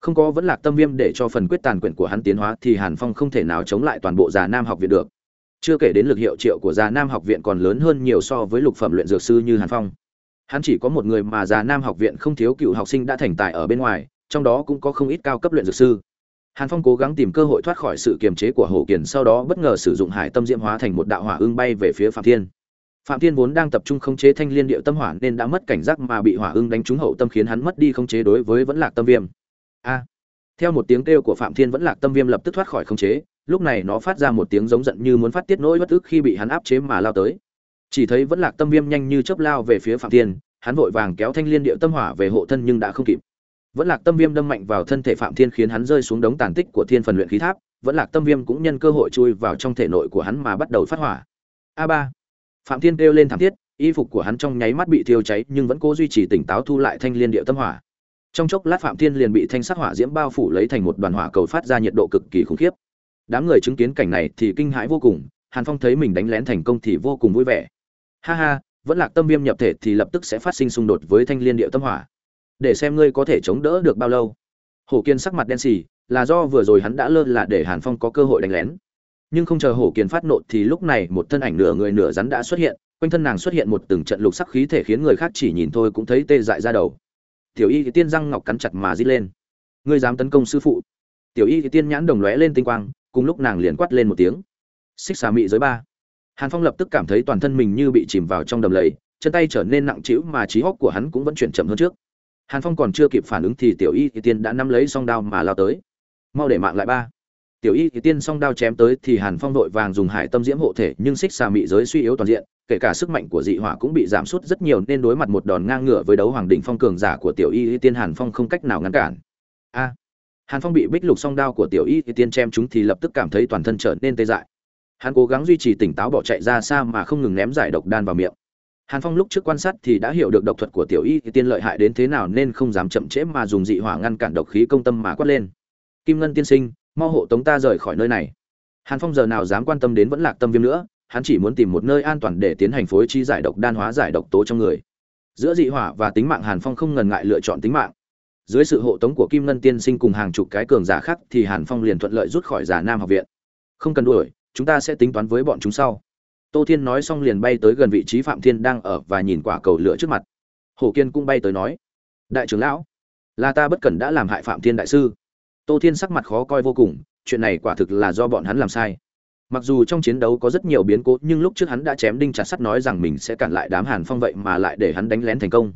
Không có vẫn lạc tâm viêm để cho phần quyết tàn quyển của hắn tiến hóa thì hàn phong không thể nào chống lại toàn bộ giả nam học viện được chưa kể đến lực hiệu triệu của già nam học viện còn lớn hơn nhiều so với lục phẩm luyện dược sư như hàn phong. Hắn chỉ có một người mà già nam học viện không thiếu cựu học sinh đã thành tài ở bên ngoài, trong đó cũng có không ít cao cấp luyện dược sư. Hàn phong cố gắng tìm cơ hội thoát khỏi sự kiềm chế của hổ kiền, sau đó bất ngờ sử dụng hải tâm diễm hóa thành một đạo hỏa ưng bay về phía phạm thiên. Phạm thiên vốn đang tập trung khống chế thanh liên điệu tâm hỏa nên đã mất cảnh giác mà bị hỏa ưng đánh trúng hậu tâm khiến hắn mất đi khống chế đối với vẫn lạc tâm viêm. A! Theo một tiếng kêu của phạm thiên, vẫn lạc tâm viêm lập tức thoát khỏi khống chế lúc này nó phát ra một tiếng giống giận như muốn phát tiết nỗi bất ức khi bị hắn áp chế mà lao tới. Chỉ thấy vẫn lạc tâm viêm nhanh như chớp lao về phía phạm thiên, hắn vội vàng kéo thanh liên điệu tâm hỏa về hộ thân nhưng đã không kịp. Vẫn lạc tâm viêm đâm mạnh vào thân thể phạm thiên khiến hắn rơi xuống đống tàn tích của thiên phần luyện khí tháp, vẫn lạc tâm viêm cũng nhân cơ hội chui vào trong thể nội của hắn mà bắt đầu phát hỏa. A ba. Phạm thiên kêu lên thảm thiết, y phục của hắn trong nháy mắt bị thiêu cháy nhưng vẫn cố duy trì tỉnh táo thu lại thanh liên điệu tâm hỏa. Trong chốc lát phạm thiên liền bị thanh sắc hỏa diễm bao phủ lấy thành một đoàn hỏa cầu phát ra nhiệt độ cực kỳ khủng khiếp đám người chứng kiến cảnh này thì kinh hãi vô cùng, hàn phong thấy mình đánh lén thành công thì vô cùng vui vẻ. Ha ha, vẫn lạc tâm viêm nhập thể thì lập tức sẽ phát sinh xung đột với thanh liên điệu tâm hỏa. Để xem ngươi có thể chống đỡ được bao lâu. Hổ kiên sắc mặt đen xì, là do vừa rồi hắn đã lơ là để hàn phong có cơ hội đánh lén. Nhưng không chờ hổ kiên phát nộ thì lúc này một thân ảnh nửa người nửa rắn đã xuất hiện, quanh thân nàng xuất hiện một từng trận lục sắc khí thể khiến người khác chỉ nhìn thôi cũng thấy tê dại ra đầu. Tiểu y tiên răng ngọc cắn chặt mà rít lên. Ngươi dám tấn công sư phụ. Tiểu y tiên nhãn đồng lóe lên tinh quang cùng lúc nàng liền quát lên một tiếng. Xích xà mị giới ba. Hàn phong lập tức cảm thấy toàn thân mình như bị chìm vào trong đầm lầy, chân tay trở nên nặng trĩu mà trí hóc của hắn cũng vẫn chuyển chậm hơn trước. Hàn phong còn chưa kịp phản ứng thì tiểu y thì tiên đã nắm lấy song đao mà lao tới. Mau để mạng lại ba. Tiểu y thì tiên song đao chém tới thì hàn phong vội vàng dùng hải tâm diễm hộ thể, nhưng xích xà mị giới suy yếu toàn diện, kể cả sức mạnh của dị hỏa cũng bị giảm sút rất nhiều nên đối mặt một đòn ngang ngửa với đấu hoàng đỉnh phong cường giả của tiểu y tiên hàn phong không cách nào ngăn cản. A hàn phong bị bích lục song đao của tiểu y tiên chém chúng thì lập tức cảm thấy toàn thân trở nên tê dại. Hắn cố gắng duy trì tỉnh táo bỏ chạy ra xa mà không ngừng ném giải độc đan vào miệng. Hàn phong lúc trước quan sát thì đã hiểu được độc thuật của tiểu y tiên lợi hại đến thế nào nên không dám chậm trễ mà dùng dị hỏa ngăn cản độc khí công tâm mà quát lên. Kim ngân tiên sinh, mau hộ tống ta rời khỏi nơi này. Hàn phong giờ nào dám quan tâm đến vẫn lạc tâm viêm nữa, hắn chỉ muốn tìm một nơi an toàn để tiến hành phối chi giải độc đan hóa giải độc tố trong người. Giữa dị hỏa và tính mạng hàn phong không ngần ngại lựa chọn tính mạng dưới sự hộ tống của kim ngân tiên sinh cùng hàng chục cái cường giả khác thì hàn phong liền thuận lợi rút khỏi giả nam học viện. Không cần đuổi, chúng ta sẽ tính toán với bọn chúng sau. Tô thiên nói xong liền bay tới gần vị trí phạm thiên đang ở và nhìn quả cầu lửa trước mặt. Hồ kiên cũng bay tới nói, đại trưởng lão, là ta bất cẩn đã làm hại phạm thiên đại sư. Tô thiên sắc mặt khó coi vô cùng, chuyện này quả thực là do bọn hắn làm sai. Mặc dù trong chiến đấu có rất nhiều biến cố, nhưng lúc trước hắn đã chém đinh chặt sắt nói rằng mình sẽ cản lại đám hàn phong vậy mà lại để hắn đánh lén thành công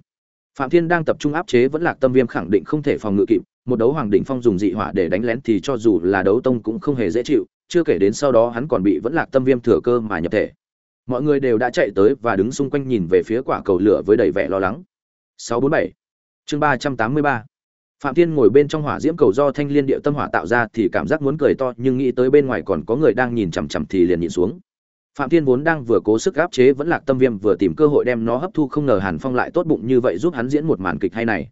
phạm thiên đang tập trung áp chế vẫn lạc tâm viêm khẳng định không thể phòng ngự kịp, một đấu hoàng đỉnh phong dùng dị hỏa để đánh lén thì cho dù là đấu tông cũng không hề dễ chịu, chưa kể đến sau đó hắn còn bị vẫn lạc tâm viêm thừa cơ mà nhập thể. Mọi người đều đã chạy tới và đứng xung quanh nhìn về phía quả cầu lửa với đầy vẻ lo lắng. 647 chương 383 phạm thiên ngồi bên trong hỏa diễm cầu do thanh liên địa tâm hỏa tạo ra thì cảm giác muốn cười to, nhưng nghĩ tới bên ngoài còn có người đang nhìn chằm chằm thì liền nhìn xuống phạm thiên vốn đang vừa cố sức áp chế vẫn lạc tâm viêm vừa tìm cơ hội đem nó hấp thu không ngờ hàn phong lại tốt bụng như vậy giúp hắn diễn một màn kịch hay này.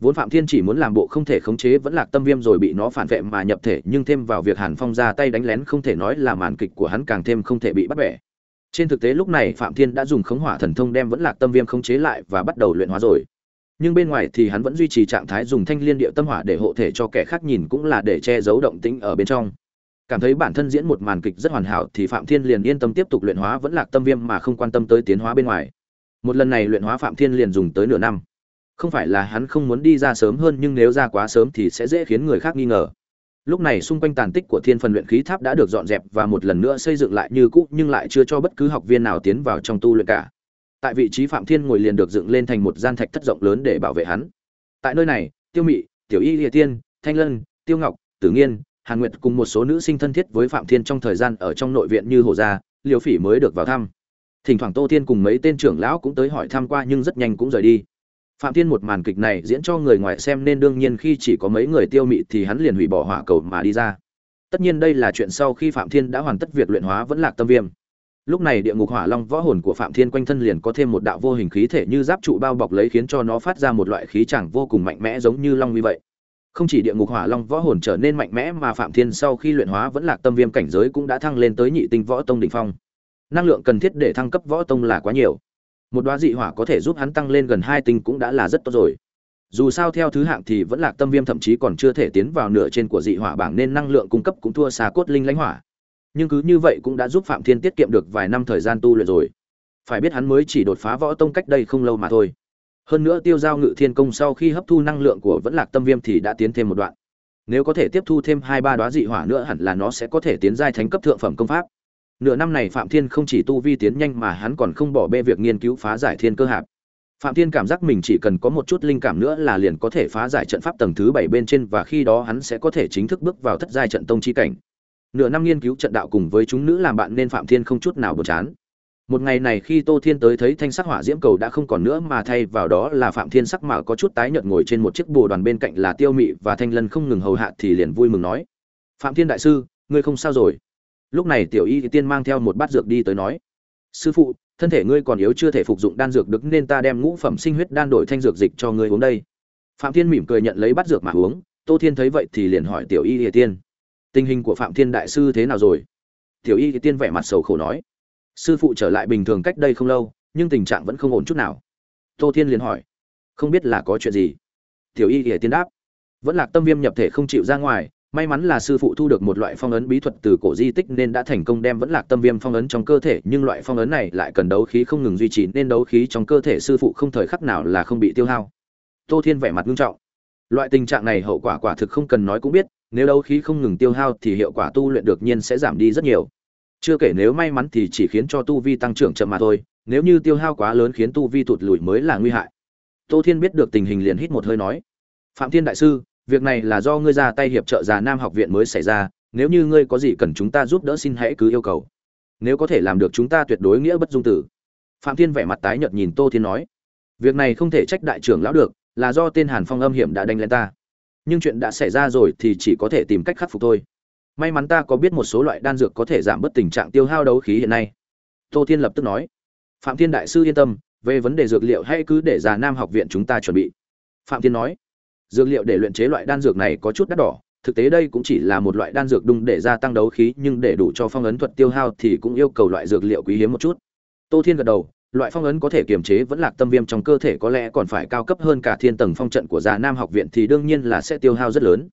Vốn phạm thiên chỉ muốn làm bộ không thể khống chế vẫn lạc tâm viêm rồi bị nó phản vệ mà nhập thể, nhưng thêm vào việc hàn phong ra tay đánh lén không thể nói là màn kịch của hắn càng thêm không thể bị bắt bẻ. Trên thực tế lúc này phạm thiên đã dùng khống hỏa thần thông đem vẫn lạc tâm viêm khống chế lại và bắt đầu luyện hóa rồi. Nhưng bên ngoài thì hắn vẫn duy trì trạng thái dùng thanh liên địa tâm hỏa để hộ thể cho kẻ khác nhìn cũng là để che giấu động tĩnh ở bên trong cảm thấy bản thân diễn một màn kịch rất hoàn hảo thì phạm thiên liền yên tâm tiếp tục luyện hóa vẫn lạc tâm viêm mà không quan tâm tới tiến hóa bên ngoài. Một lần này luyện hóa phạm thiên liền dùng tới nửa năm. Không phải là hắn không muốn đi ra sớm hơn nhưng nếu ra quá sớm thì sẽ dễ khiến người khác nghi ngờ. Lúc này xung quanh tàn tích của thiên phần luyện khí tháp đã được dọn dẹp và một lần nữa xây dựng lại như cũ nhưng lại chưa cho bất cứ học viên nào tiến vào trong tu luyện cả. Tại vị trí phạm thiên ngồi liền được dựng lên thành một gian thạch thất rộng lớn để bảo vệ hắn. Tại nơi này, tiêu mị, tiểu y địa tiên, thanh lân, tiêu ngọc, tử nghiên hàn nguyệt cùng một số nữ sinh thân thiết với phạm thiên trong thời gian ở trong nội viện như hồ gia liều phỉ mới được vào thăm. Thỉnh thoảng tô thiên cùng mấy tên trưởng lão cũng tới hỏi thăm qua nhưng rất nhanh cũng rời đi. Phạm thiên một màn kịch này diễn cho người ngoài xem nên đương nhiên khi chỉ có mấy người tiêu mị thì hắn liền hủy bỏ hỏa cầu mà đi ra. Tất nhiên đây là chuyện sau khi phạm thiên đã hoàn tất việc luyện hóa vẫn lạc tâm viêm. Lúc này địa ngục hỏa long võ hồn của phạm thiên quanh thân liền có thêm một đạo vô hình khí thể như giáp trụ bao bọc lấy khiến cho nó phát ra một loại khí chẳng vô cùng mạnh mẽ giống như long như vậy không chỉ địa ngục hỏa long võ hồn trở nên mạnh mẽ mà phạm thiên sau khi luyện hóa vẫn lạc tâm viêm cảnh giới cũng đã thăng lên tới nhị tinh võ tông đỉnh phong. Năng lượng cần thiết để thăng cấp võ tông là quá nhiều. Một đoá dị hỏa có thể giúp hắn tăng lên gần hai tinh cũng đã là rất tốt rồi. Dù sao theo thứ hạng thì vẫn lạc tâm viêm thậm chí còn chưa thể tiến vào nửa trên của dị hỏa bảng nên năng lượng cung cấp cũng thua xa cốt linh lãnh hỏa. Nhưng cứ như vậy cũng đã giúp phạm thiên tiết kiệm được vài năm thời gian tu luyện rồi. Phải biết hắn mới chỉ đột phá võ tông cách đây không lâu mà thôi hơn nữa tiêu giao ngự thiên công sau khi hấp thu năng lượng của vẫn lạc tâm viêm thì đã tiến thêm một đoạn. Nếu có thể tiếp thu thêm hai ba đoá dị hỏa nữa hẳn là nó sẽ có thể tiến giai thánh cấp thượng phẩm công pháp. Nửa năm này phạm thiên không chỉ tu vi tiến nhanh mà hắn còn không bỏ bê việc nghiên cứu phá giải thiên cơ hạp. Phạm thiên cảm giác mình chỉ cần có một chút linh cảm nữa là liền có thể phá giải trận pháp tầng thứ bảy bên trên và khi đó hắn sẽ có thể chính thức bước vào thất giai trận tông chi cảnh. Nửa năm nghiên cứu trận đạo cùng với chúng nữ làm bạn nên phạm thiên không chút nào buồn chán một ngày này khi tô thiên tới thấy thanh sắc hỏa diễm cầu đã không còn nữa mà thay vào đó là phạm thiên sắc mà có chút tái nhợt ngồi trên một chiếc bồ đoàn bên cạnh là tiêu mị và thanh lân không ngừng hầu hạ thì liền vui mừng nói, phạm thiên đại sư, ngươi không sao rồi? Lúc này tiểu y tiên mang theo một bát dược đi tới nói, sư phụ, thân thể ngươi còn yếu chưa thể phục dụng đan dược được nên ta đem ngũ phẩm sinh huyết đan đổi thanh dược dịch cho ngươi uống đây. Phạm thiên mỉm cười nhận lấy bát dược mà uống, tô thiên thấy vậy thì liền hỏi tiểu y tiên, tình hình của phạm thiên đại sư thế nào rồi? Tiểu y tiên vẻ mặt sầu khổ nói sư phụ trở lại bình thường cách đây không lâu, nhưng tình trạng vẫn không ổn chút nào. Tô thiên liền hỏi, không biết là có chuyện gì? Tiểu y ỉa tiên đáp, vẫn lạc tâm viêm nhập thể không chịu ra ngoài, may mắn là sư phụ thu được một loại phong ấn bí thuật từ cổ di tích nên đã thành công đem vẫn lạc tâm viêm phong ấn trong cơ thể, nhưng loại phong ấn này lại cần đấu khí không ngừng duy trì, nên đấu khí trong cơ thể sư phụ không thời khắc nào là không bị tiêu hao. Tô thiên vẻ mặt nghiêm trọng, loại tình trạng này hậu quả quả thực không cần nói cũng biết, nếu đấu khí không ngừng tiêu hao thì hiệu quả tu luyện được nhiên sẽ giảm đi rất nhiều chưa kể nếu may mắn thì chỉ khiến cho tu vi tăng trưởng chậm mà thôi, nếu như tiêu hao quá lớn khiến tu vi tụt lùi mới là nguy hại. Tô thiên biết được tình hình liền hít một hơi nói, phạm thiên đại sư, việc này là do ngươi ra tay hiệp trợ già nam học viện mới xảy ra, nếu như ngươi có gì cần chúng ta giúp đỡ xin hãy cứ yêu cầu. Nếu có thể làm được chúng ta tuyệt đối nghĩa bất dung tử. Phạm thiên vẻ mặt tái nhợt nhìn tô thiên nói, việc này không thể trách đại trưởng lão được, là do tên hàn phong âm hiểm đã đánh lên ta. Nhưng chuyện đã xảy ra rồi thì chỉ có thể tìm cách khắc phục thôi may mắn ta có biết một số loại đan dược có thể giảm bớt tình trạng tiêu hao đấu khí hiện nay. Tô thiên lập tức nói. Phạm thiên đại sư yên tâm, về vấn đề dược liệu hay cứ để già nam học viện chúng ta chuẩn bị. Phạm thiên nói. Dược liệu để luyện chế loại đan dược này có chút đắt đỏ, thực tế đây cũng chỉ là một loại đan dược đung để gia tăng đấu khí, nhưng để đủ cho phong ấn thuật tiêu hao thì cũng yêu cầu loại dược liệu quý hiếm một chút. Tô thiên gật đầu, loại phong ấn có thể kiềm chế vẫn lạc tâm viêm trong cơ thể có lẽ còn phải cao cấp hơn cả thiên tầng phong trận của già nam học viện thì đương nhiên là sẽ tiêu hao rất lớn.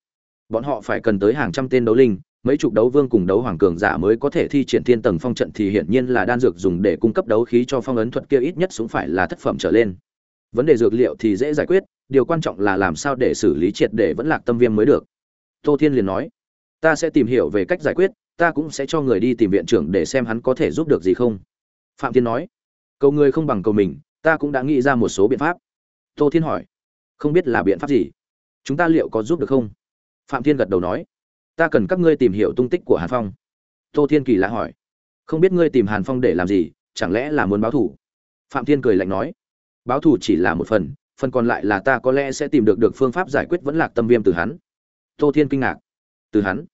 Bọn họ phải cần tới hàng trăm tên đấu linh mấy chục đấu vương cùng đấu hoàng cường giả mới có thể thi triển thiên tầng phong trận thì hiển nhiên là đan dược dùng để cung cấp đấu khí cho phong ấn thuật kia ít nhất cũng phải là thất phẩm trở lên. Vấn đề dược liệu thì dễ giải quyết, điều quan trọng là làm sao để xử lý triệt để vẫn lạc tâm viêm mới được. Tô thiên liền nói, ta sẽ tìm hiểu về cách giải quyết, ta cũng sẽ cho người đi tìm viện trưởng để xem hắn có thể giúp được gì không. Phạm thiên nói, cầu người không bằng cầu mình, ta cũng đã nghĩ ra một số biện pháp. Tô thiên hỏi, không biết là biện pháp gì? Chúng ta liệu có giúp được không? Phạm thiên gật đầu nói ta cần các ngươi tìm hiểu tung tích của hàn phong. Tô thiên kỳ lạ hỏi. Không biết ngươi tìm hàn phong để làm gì, chẳng lẽ là muốn báo thủ phạm thiên cười lạnh nói. Báo thủ chỉ là một phần phần còn lại là ta có lẽ sẽ tìm được được phương pháp giải quyết vẫn lạc tâm viêm từ hắn. Tô thiên kinh ngạc. Từ hắn?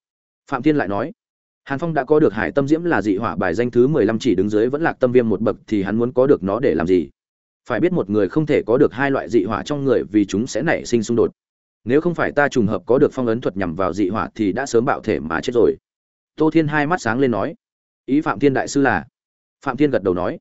Phạm thiên lại nói. Hàn phong đã có được hải tâm diễm là dị hỏa bài danh thứ mười lăm chỉ đứng dưới vẫn lạc tâm viêm một bậc thì hắn muốn có được nó để làm gì? Phải biết một người không thể có được hai loại dị hỏa trong người vì chúng sẽ nảy sinh xung đột nếu không phải ta trùng hợp có được phong ấn thuật nhằm vào dị hỏa thì đã sớm bạo thể mà chết rồi. Tô thiên hai mắt sáng lên nói, ý phạm thiên đại sư là? Phạm thiên gật đầu nói,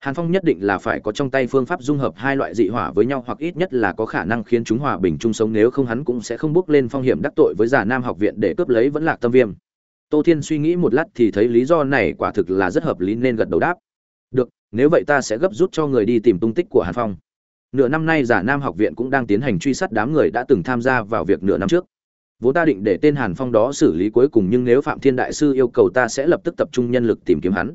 hàn phong nhất định là phải có trong tay phương pháp dung hợp hai loại dị hỏa với nhau hoặc ít nhất là có khả năng khiến chúng hòa bình chung sống, nếu không hắn cũng sẽ không bước lên phong hiểm đắc tội với giả nam học viện để cướp lấy vẫn lạc tâm viêm. Tô thiên suy nghĩ một lát thì thấy lý do này quả thực là rất hợp lý nên gật đầu đáp. Được, nếu vậy ta sẽ gấp rút cho người đi tìm tung tích của hàn phong nửa năm nay giả nam học viện cũng đang tiến hành truy sát đám người đã từng tham gia vào việc nửa năm trước. Vốn ta định để tên hàn phong đó xử lý cuối cùng nhưng nếu phạm thiên đại sư yêu cầu ta sẽ lập tức tập trung nhân lực tìm kiếm hắn.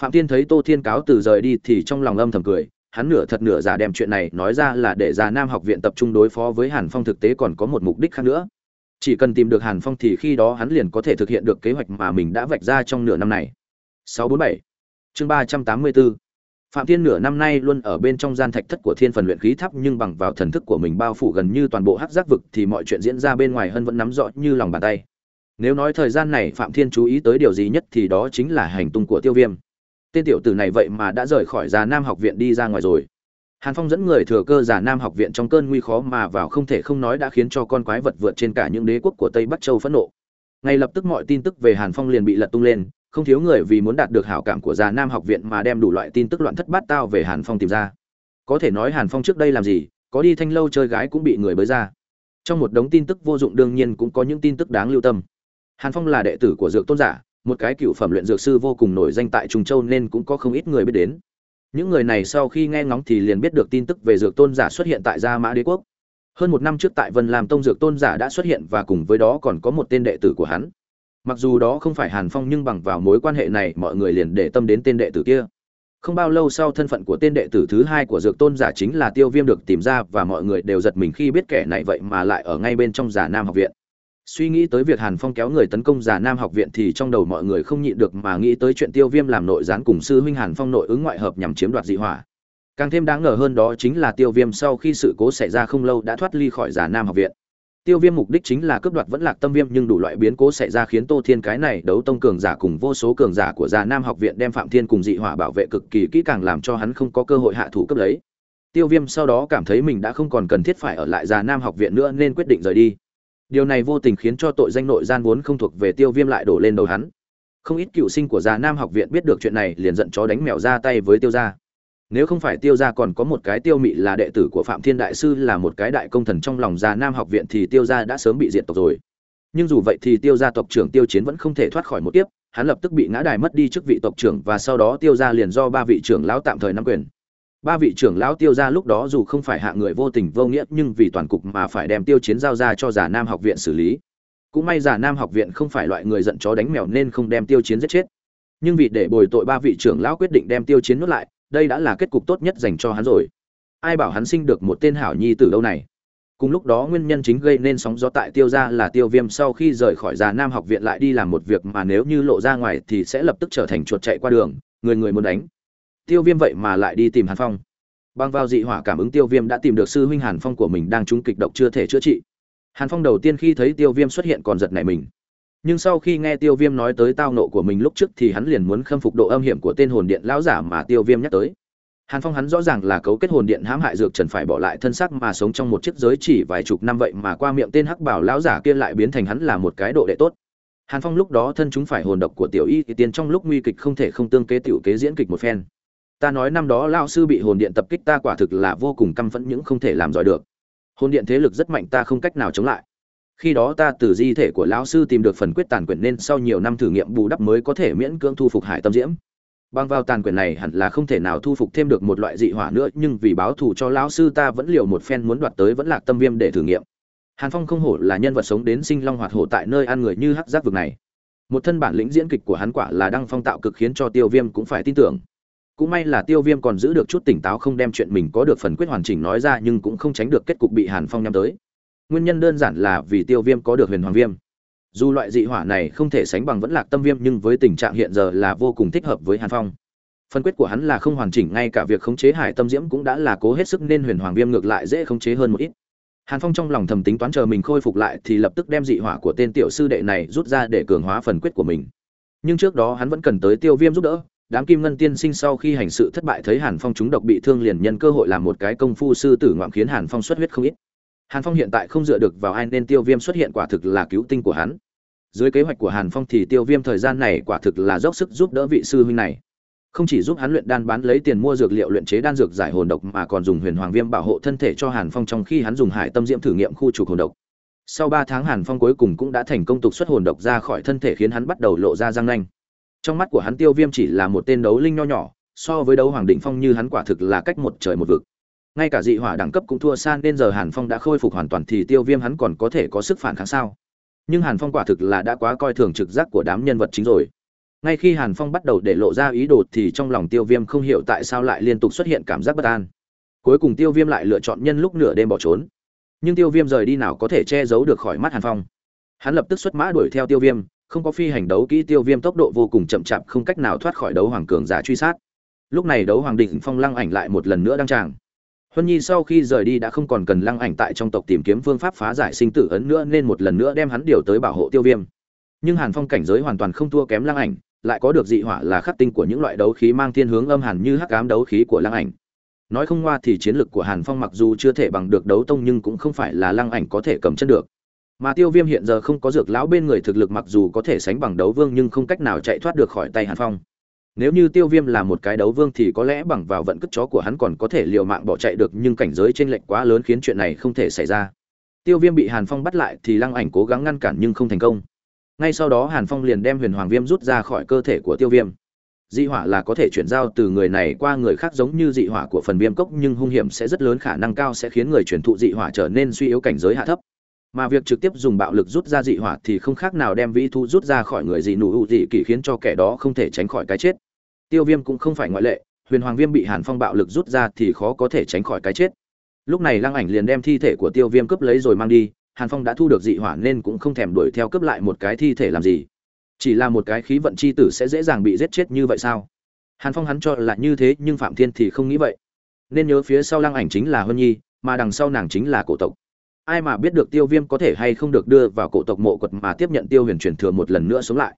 Phạm thiên thấy tô thiên cáo từ rời đi thì trong lòng âm thầm cười, hắn nửa thật nửa giả đem chuyện này nói ra là để già nam học viện tập trung đối phó với hàn phong thực tế còn có một mục đích khác nữa. Chỉ cần tìm được hàn phong thì khi đó hắn liền có thể thực hiện được kế hoạch mà mình đã vạch ra trong nửa năm này. 647 chương 384 Phạm Thiên nửa năm nay luôn ở bên trong gian thạch thất của Thiên Phần luyện khí tháp nhưng bằng vào thần thức của mình bao phủ gần như toàn bộ hắc giác vực thì mọi chuyện diễn ra bên ngoài hơn vẫn nắm rõ như lòng bàn tay. Nếu nói thời gian này Phạm Thiên chú ý tới điều gì nhất thì đó chính là hành tung của Tiêu Viêm. Tên tiểu tử này vậy mà đã rời khỏi Già Nam học viện đi ra ngoài rồi. Hàn Phong dẫn người thừa cơ Già Nam học viện trong cơn nguy khó mà vào không thể không nói đã khiến cho con quái vật vượt trên cả những đế quốc của Tây Bắc Châu phẫn nộ. Ngay lập tức mọi tin tức về Hàn Phong liền bị lật tung lên, không thiếu người vì muốn đạt được hảo cảm của già nam học viện mà đem đủ loại tin tức loạn thất bát tao về hàn phong tìm ra. Có thể nói hàn phong trước đây làm gì, có đi thanh lâu chơi gái cũng bị người bới ra. Trong một đống tin tức vô dụng đương nhiên cũng có những tin tức đáng lưu tâm. Hàn phong là đệ tử của dược tôn giả, một cái cựu phẩm luyện dược sư vô cùng nổi danh tại trung châu nên cũng có không ít người biết đến. Những người này sau khi nghe ngóng thì liền biết được tin tức về dược tôn giả xuất hiện tại gia mã đế quốc. Hơn một năm trước tại vân làm tông, dược tôn giả đã xuất hiện và cùng với đó còn có một tên đệ tử của hắn mặc dù đó không phải hàn phong nhưng bằng vào mối quan hệ này mọi người liền để tâm đến tên đệ tử kia. Không bao lâu sau thân phận của tên đệ tử thứ hai của dược tôn giả chính là tiêu viêm được tìm ra và mọi người đều giật mình khi biết kẻ này vậy mà lại ở ngay bên trong giả nam học viện. Suy nghĩ tới việc hàn phong kéo người tấn công giả nam học viện thì trong đầu mọi người không nhịn được mà nghĩ tới chuyện tiêu viêm làm nội gián cùng sư huynh hàn phong nội ứng ngoại hợp nhằm chiếm đoạt dị hỏa. Càng thêm đáng ngờ hơn đó chính là tiêu viêm sau khi sự cố xảy ra không lâu đã thoát ly khỏi giả nam học viện. Tiêu Viêm mục đích chính là cướp đoạt vẫn lạc tâm viêm, nhưng đủ loại biến cố xảy ra khiến Tô Thiên cái này đấu tông cường giả cùng vô số cường giả của Già Nam học viện đem Phạm Thiên cùng dị hỏa bảo vệ cực kỳ kỹ càng làm cho hắn không có cơ hội hạ thủ cướp lấy. Tiêu Viêm sau đó cảm thấy mình đã không còn cần thiết phải ở lại Già Nam học viện nữa nên quyết định rời đi. Điều này vô tình khiến cho tội danh nội gian vốn không thuộc về Tiêu Viêm lại đổ lên đầu hắn. Không ít cựu sinh của Già Nam học viện biết được chuyện này, liền giận chó đánh mèo ra tay với Tiêu gia nếu không phải tiêu gia còn có một cái tiêu mị là đệ tử của phạm thiên đại sư là một cái đại công thần trong lòng già nam học viện thì tiêu gia đã sớm bị diệt tộc rồi. Nhưng dù vậy thì tiêu gia tộc trưởng tiêu chiến vẫn không thể thoát khỏi một tiếp hắn lập tức bị ngã đài mất đi chức vị tộc trưởng và sau đó tiêu gia liền do ba vị trưởng lão tạm thời nắm quyền. Ba vị trưởng lão tiêu gia lúc đó dù không phải hạ người vô tình vô nghĩa nhưng vì toàn cục mà phải đem tiêu chiến giao ra cho giả nam học viện xử lý. Cũng may giả nam học viện không phải loại người giận chó đánh mèo nên không đem tiêu chiến giết chết. Nhưng vì để bồi tội ba vị trưởng lão quyết định đem tiêu chiến nuốt lại đây đã là kết cục tốt nhất dành cho hắn rồi. Ai bảo hắn sinh được một tên hảo nhi từ đâu này? Cùng lúc đó nguyên nhân chính gây nên sóng gió tại tiêu gia là tiêu viêm sau khi rời khỏi già nam học viện lại đi làm một việc mà nếu như lộ ra ngoài thì sẽ lập tức trở thành chuột chạy qua đường, người người muốn đánh. Tiêu viêm vậy mà lại đi tìm hàn phong. Bằng vào dị hỏa cảm ứng tiêu viêm đã tìm được sư huynh hàn phong của mình đang trúng kịch độc chưa thể chữa trị. Hàn phong đầu tiên khi thấy tiêu viêm xuất hiện còn giật nảy mình nhưng sau khi nghe tiêu viêm nói tới tao nộ của mình lúc trước thì hắn liền muốn khâm phục độ âm hiểm của tên hồn điện lão giả mà tiêu viêm nhắc tới. Hàn phong hắn rõ ràng là cấu kết hồn điện hãm hại dược trần phải bỏ lại thân xác mà sống trong một chiếc giới chỉ vài chục năm vậy mà qua miệng tên hắc bảo lão giả kia lại biến thành hắn là một cái độ đệ tốt. Hàn phong lúc đó thân chúng phải hồn độc của tiểu y thì tiên trong lúc nguy kịch không thể không tương kế tiểu kế diễn kịch một phen. Ta nói năm đó lão sư bị hồn điện tập kích ta quả thực là vô cùng căm phẫn những không thể làm giỏi được. Hồn điện thế lực rất mạnh ta không cách nào chống lại khi đó ta từ di thể của lão sư tìm được phần quyết tàn quyển nên sau nhiều năm thử nghiệm bù đắp mới có thể miễn cưỡng thu phục hải tâm diễm. Bằng vào tàn quyển này hẳn là không thể nào thu phục thêm được một loại dị hỏa nữa, nhưng vì báo thù cho lão sư ta vẫn liều một phen muốn đoạt tới vẫn lạc tâm viêm để thử nghiệm. Hàn phong không hổ là nhân vật sống đến sinh long hoạt hổ tại nơi ăn người như hắc giác vực này. Một thân bản lĩnh diễn kịch của hắn quả là đăng phong tạo cực khiến cho tiêu viêm cũng phải tin tưởng. Cũng may là tiêu viêm còn giữ được chút tỉnh táo không đem chuyện mình có được phần quyết hoàn chỉnh nói ra nhưng cũng không tránh được kết cục bị hàn phong nhắm tới nguyên nhân đơn giản là vì tiêu viêm có được huyền hoàng viêm. Dù loại dị hỏa này không thể sánh bằng vẫn lạc tâm viêm, nhưng với tình trạng hiện giờ là vô cùng thích hợp với hàn phong. Phân quyết của hắn là không hoàn chỉnh, ngay cả việc khống chế hải tâm diễm cũng đã là cố hết sức nên huyền hoàng viêm ngược lại dễ khống chế hơn một ít. Hàn phong trong lòng thầm tính toán chờ mình khôi phục lại thì lập tức đem dị hỏa của tên tiểu sư đệ này rút ra để cường hóa phần quyết của mình. Nhưng trước đó hắn vẫn cần tới tiêu viêm giúp đỡ. Đám kim ngân tiên sinh sau khi hành sự thất bại thấy hàn phong chúng độc bị thương liền nhân cơ hội làm một cái công phu sư tử ngoạm khiến hàn phong xuất huyết không ít hàn phong hiện tại không dựa được vào ai nên tiêu viêm xuất hiện quả thực là cứu tinh của hắn. Dưới kế hoạch của hàn phong thì tiêu viêm thời gian này quả thực là dốc sức giúp đỡ vị sư huynh này. Không chỉ giúp hắn luyện đan bán lấy tiền mua dược liệu luyện chế đan dược giải hồn độc mà còn dùng huyền hoàng viêm bảo hộ thân thể cho hàn phong trong khi hắn dùng hải tâm diễm thử nghiệm khu trục hồn độc. Sau ba tháng hàn phong cuối cùng cũng đã thành công tục xuất hồn độc ra khỏi thân thể khiến hắn bắt đầu lộ ra răng nanh. Trong mắt của hắn tiêu viêm chỉ là một tên đấu linh nho nhỏ, so với đấu hoàng Đỉnh phong như hắn quả thực là cách một trời một vực ngay cả dị hỏa đẳng cấp cũng thua xa nên giờ hàn phong đã khôi phục hoàn toàn thì tiêu viêm hắn còn có thể có sức phản kháng sao? Nhưng hàn phong quả thực là đã quá coi thường trực giác của đám nhân vật chính rồi. Ngay khi hàn phong bắt đầu để lộ ra ý đồ thì trong lòng tiêu viêm không hiểu tại sao lại liên tục xuất hiện cảm giác bất an. Cuối cùng tiêu viêm lại lựa chọn nhân lúc nửa đêm bỏ trốn. Nhưng tiêu viêm rời đi nào có thể che giấu được khỏi mắt hàn phong. Hắn lập tức xuất mã đuổi theo tiêu viêm, không có phi hành đấu kỹ tiêu viêm tốc độ vô cùng chậm chạp không cách nào thoát khỏi đấu hoàng cường giả truy sát. Lúc này đấu hoàng đỉnh phong lăng ảnh lại một lần nữa đăng tràng huân nhi sau khi rời đi đã không còn cần lăng ảnh tại trong tộc tìm kiếm phương pháp phá giải sinh tử ấn nữa nên một lần nữa đem hắn điều tới bảo hộ tiêu viêm. Nhưng hàn phong cảnh giới hoàn toàn không thua kém lăng ảnh, lại có được dị hỏa là khắc tinh của những loại đấu khí mang thiên hướng âm hàn như hắc ám đấu khí của lăng ảnh. Nói không qua thì chiến lực của hàn phong mặc dù chưa thể bằng được đấu tông nhưng cũng không phải là lăng ảnh có thể cầm chân được. Mà tiêu viêm hiện giờ không có dược lão bên người thực lực mặc dù có thể sánh bằng đấu vương nhưng không cách nào chạy thoát được khỏi tay hàn phong nếu như tiêu viêm là một cái đấu vương thì có lẽ bằng vào vận cất chó của hắn còn có thể liều mạng bỏ chạy được, nhưng cảnh giới t r ê n lệch quá lớn khiến chuyện này không thể xảy ra. Tiêu viêm bị hàn phong bắt lại thì lăng ảnh cố gắng ngăn cản nhưng không thành công. Ngay sau đó hàn phong liền đem huyền hoàng viêm rút ra khỏi cơ thể của tiêu viêm. Dị hỏa là có thể chuyển giao từ người này qua người khác giống như dị hỏa của phần viêm cốc, nhưng hung hiểm sẽ rất lớn, khả năng cao sẽ khiến người truyền thụ dị hỏa trở nên suy yếu, cảnh giới hạ thấp mà việc trực tiếp dùng bạo lực rút ra dị hỏa thì không khác nào đem vĩ thu rút ra khỏi người dị nụ hữu dị kỷ khiến cho kẻ đó không thể tránh khỏi cái chết. Tiêu viêm cũng không phải ngoại lệ, huyền hoàng viêm bị hàn phong bạo lực rút ra thì khó có thể tránh khỏi cái chết. Lúc này lăng ảnh liền đem thi thể của tiêu viêm cướp lấy rồi mang đi, hàn phong đã thu được dị hỏa nên cũng không thèm đuổi theo cướp lại một cái thi thể làm gì. Chỉ là một cái khí vận c h i tử sẽ dễ dàng bị giết chết như vậy sao? Hàn phong hắn cho là như thế nhưng phạm thiên thì không nghĩ vậy. Nên nhớ phía sau lăng ảnh chính là huân nhi, mà đằng sau nàng chính là cổ tộc ai mà biết được tiêu viêm có thể hay không được đưa vào cổ tộc mộ quật mà tiếp nhận tiêu huyền truyền thừa một lần nữa sống lại.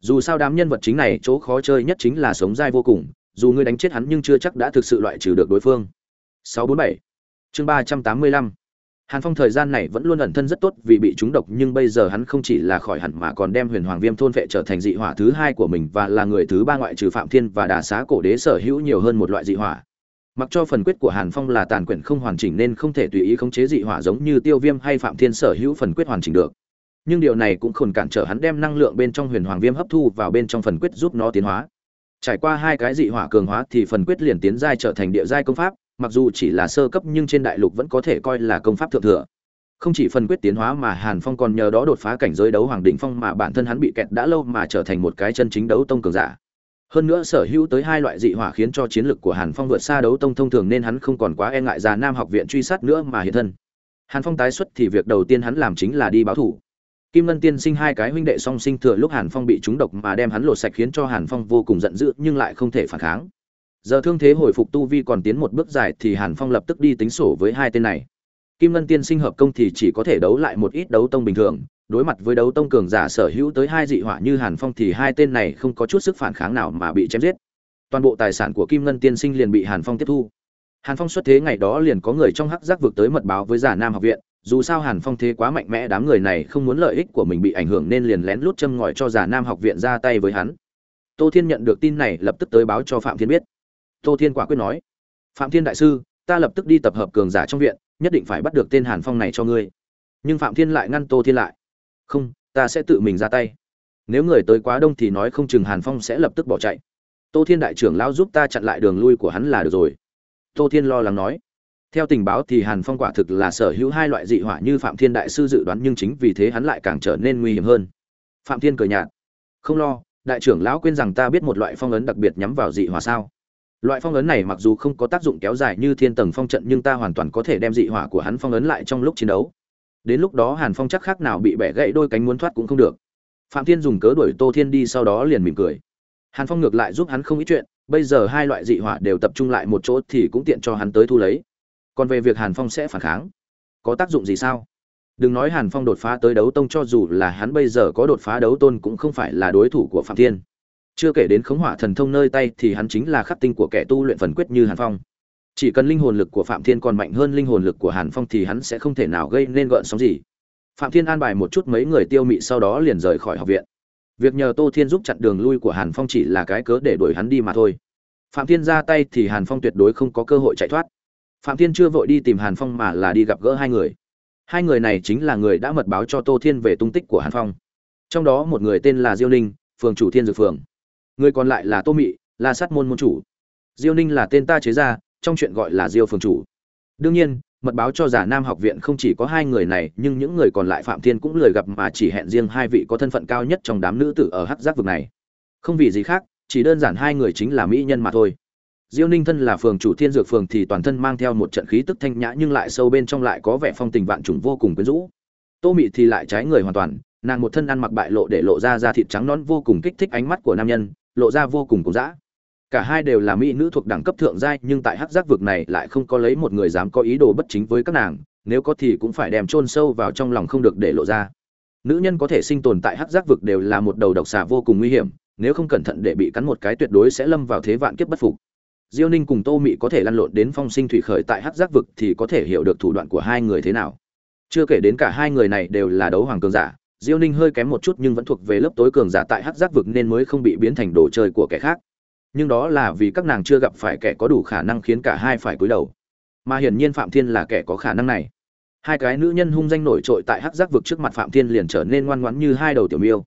Dù sao đám nhân vật chính này chỗ khó chơi nhất chính là sống dai vô cùng, dù ngươi đánh chết hắn nhưng chưa chắc đã thực sự loại trừ được đối phương. 647 chương 385 Hàn Phong thời gian này vẫn luôn ẩn thân rất tốt vì bị trúng độc, nhưng bây giờ hắn không chỉ là khỏi hẳn mà còn đem Huyền Hoàng Viêm thôn vệ trở thành dị hỏa thứ hai của mình và là người thứ ba ngoại trừ Phạm Thiên và Đà Xá cổ đế sở hữu nhiều hơn một loại dị hỏa. Mặc cho phần quyết của Hàn Phong là tàn quyển không hoàn chỉnh nên không thể tùy ý khống chế dị hỏa giống như Tiêu Viêm hay Phạm Thiên sở hữu phần quyết hoàn chỉnh được. Nhưng điều này cũng khồn cản trở hắn đem năng lượng bên trong huyền hoàng viêm hấp thu vào bên trong phần quyết giúp nó tiến hóa. Trải qua hai cái dị hỏa cường hóa thì phần quyết liền tiến giai trở thành địa giai công pháp, mặc dù chỉ là sơ cấp nhưng trên đại lục vẫn có thể coi là công pháp thượng thừa. Không chỉ phần quyết tiến hóa mà hàn phong còn nhờ đó đột phá cảnh giới đấu hoàng đỉnh phong mà bản thân hắn bị kẹt đã lâu mà trở thành một cái chân chính đấu tông cường giả hơn nữa sở hữu tới hai loại dị hỏa khiến cho chiến lực của hàn phong vượt xa đấu tông thông thường nên hắn không còn quá e ngại già nam học viện truy sát nữa mà hiện thân hàn phong tái xuất thì việc đầu tiên hắn làm chính là đi báo thủ Kim Ngân Tiên sinh hai cái huynh đệ song sinh thừa lúc Hàn Phong bị trúng độc mà đem hắn lột sạch khiến cho Hàn Phong vô cùng giận dữ nhưng lại không thể phản kháng. Giờ thương thế hồi phục tu vi còn tiến một bước dài thì Hàn Phong lập tức đi tính sổ với hai tên này. kim ngân tiên sinh hợp công thì chỉ có thể đấu lại một ít đấu tông bình thường đối mặt với đấu tông cường giả sở hữu tới hai dị hỏa như hàn phong thì hai tên này không có chút sức phản kháng nào mà bị chém giết. Toàn bộ tài sản của kim ngân tiên sinh liền bị hàn phong tiếp thu. Hàn phong xuất thế ngày đó liền có người trong hắc giác vực tới mật báo với giả nam học viện. Dù sao hàn phong thế quá mạnh mẽ, đám người này không muốn lợi ích của mình bị ảnh hưởng nên liền lén lút châm ngòi cho giả nam học viện ra tay với hắn. Tô thiên nhận được tin này lập tức tới báo cho phạm thiên biết. Tô thiên quả quyết nói, phạm thiên đại sư, ta lập tức đi tập hợp cường giả trong viện, nhất định phải bắt được tên hàn phong này cho ngươi. Nhưng phạm thiên lại ngăn tô thiên lại không, ta sẽ tự mình ra tay. Nếu người tới quá đông thì nói không chừng hàn phong sẽ lập tức bỏ chạy. Tô thiên đại trưởng lão giúp ta chặn lại đường lui của hắn là được rồi. Tô thiên lo lắng nói. Theo tình báo thì hàn phong quả thực là sở hữu hai loại dị hỏa như phạm thiên đại sư dự đoán nhưng chính vì thế hắn lại càng trở nên nguy hiểm hơn. Phạm thiên cười nhạt. Không lo, đại trưởng lão quên rằng ta biết một loại phong ấn đặc biệt nhắm vào dị hỏa sao. Loại phong ấn này mặc dù không có tác dụng kéo dài như thiên tầng phong trận nhưng ta hoàn toàn có thể đem dị hỏa của hắn phong ấn lại trong lúc chiến đấu đến lúc đó hàn phong chắc khác nào bị bẻ gãy đôi cánh muốn thoát cũng không được. Phạm thiên dùng cớ đuổi tô thiên đi sau đó liền mỉm cười. Hàn phong ngược lại giúp hắn không ít chuyện, bây giờ hai loại dị hỏa đều tập trung lại một chỗ thì cũng tiện cho hắn tới thu lấy. Còn về việc hàn phong sẽ phản kháng, có tác dụng gì sao? Đừng nói hàn phong đột phá tới đấu tông cho dù là hắn bây giờ có đột phá đấu tôn cũng không phải là đối thủ của phạm thiên. Chưa kể đến khống hỏa thần thông nơi tay thì hắn chính là khắc tinh của kẻ tu luyện phần quyết như hàn phong chỉ cần linh hồn lực của phạm thiên còn mạnh hơn linh hồn lực của hàn phong thì hắn sẽ không thể nào gây nên gợn sóng gì. Phạm thiên an bài một chút mấy người tiêu mị sau đó liền rời khỏi học viện. Việc nhờ tô thiên giúp chặn đường lui của hàn phong chỉ là cái cớ để đuổi hắn đi mà thôi. Phạm thiên ra tay thì hàn phong tuyệt đối không có cơ hội chạy thoát. Phạm thiên chưa vội đi tìm hàn phong mà là đi gặp gỡ hai người. Hai người này chính là người đã mật báo cho tô thiên về tung tích của hàn phong. Trong đó một người tên là diêu ninh, phường chủ thiên dược phường. Người còn lại là tô mị là sát môn môn chủ. Diêu ninh là tên ta chế ra trong chuyện gọi là diêu phường chủ. Đương nhiên, mật báo cho giả nam học viện không chỉ có hai người này, nhưng những người còn lại phạm thiên cũng lời gặp mà chỉ hẹn riêng hai vị có thân phận cao nhất trong đám nữ tử ở hắc giác vực này. Không vì gì khác, chỉ đơn giản hai người chính là mỹ nhân mà thôi. Diêu ninh thân là phường chủ thiên dược phường thì toàn thân mang theo một trận khí tức thanh nhã nhưng lại sâu bên trong lại có vẻ phong tình vạn trùng vô cùng quyến rũ. Tô mị thì lại trái người hoàn toàn, nàng một thân ăn mặc bại lộ để lộ ra da thịt trắng nõn vô cùng kích thích ánh mắt của nam nhân, lộ ra vô cùng cổ dã cả hai đều là mỹ nữ thuộc đẳng cấp thượng giai, nhưng tại hắc giác vực này lại không có lấy một người dám có ý đồ bất chính với các nàng, nếu có thì cũng phải đem chôn sâu vào trong lòng không được để lộ ra. Nữ nhân có thể sinh tồn tại hắc giác vực đều là một đầu độc xà vô cùng nguy hiểm, nếu không cẩn thận để bị cắn một cái tuyệt đối sẽ lâm vào thế vạn kiếp bất phục. Diêu ninh cùng tô mị có thể lăn lộn đến phong sinh thủy khởi tại hắc giác vực thì có thể hiểu được thủ đoạn của hai người thế nào. Chưa kể đến cả hai người này đều là đấu hoàng cường giả, diêu ninh hơi kém một chút nhưng vẫn thuộc về lớp tối cường giả tại hắc giác vực nên mới không bị biến thành đồ chơi của kẻ khác nhưng đó là vì các nàng chưa gặp phải kẻ có đủ khả năng khiến cả hai phải cúi đầu. Mà hiển nhiên phạm thiên là kẻ có khả năng này. Hai cái nữ nhân hung danh nổi trội tại hắc giác vực trước mặt phạm thiên liền trở nên ngoan ngoãn như hai đầu tiểu miêu.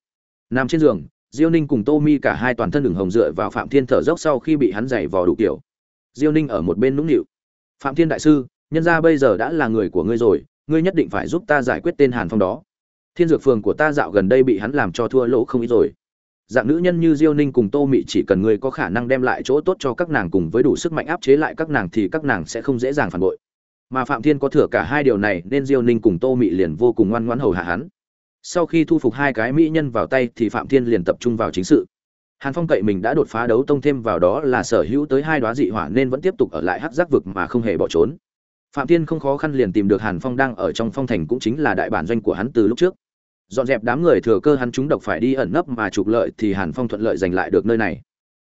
Nằm trên giường, diêu ninh cùng tô mi cả hai toàn thân đường hồng dựa vào phạm thiên thở dốc sau khi bị hắn giày vò đủ kiểu. Diêu ninh ở một bên nũng nịu. Phạm thiên đại sư, nhân gia bây giờ đã là người của ngươi rồi, ngươi nhất định phải giúp ta giải quyết tên hàn phong đó. Thiên dược phường của ta dạo gần đây bị hắn làm cho thua lỗ không ít rồi dạng nữ nhân như diêu ninh cùng tô mị chỉ cần ngươi có khả năng đem lại chỗ tốt cho các nàng cùng với đủ sức mạnh áp chế lại các nàng thì các nàng sẽ không dễ dàng phản bội. Mà phạm thiên có thừa cả hai điều này nên diêu ninh cùng tô mị liền vô cùng ngoan ngoãn hầu hạ hắn. Sau khi thu phục hai cái mỹ nhân vào tay thì phạm thiên liền tập trung vào chính sự. Hàn phong cậy mình đã đột phá đấu tông thêm vào đó là sở hữu tới hai đoá dị hỏa nên vẫn tiếp tục ở lại hắc giác vực mà không hề bỏ trốn. Phạm thiên không khó khăn liền tìm được hàn phong đang ở trong phong thành cũng chính là đại bản doanh của hắn từ lúc trước dọn dẹp đám người thừa cơ hắn chúng độc phải đi ẩn nấp mà trục lợi thì hàn phong thuận lợi giành lại được nơi này.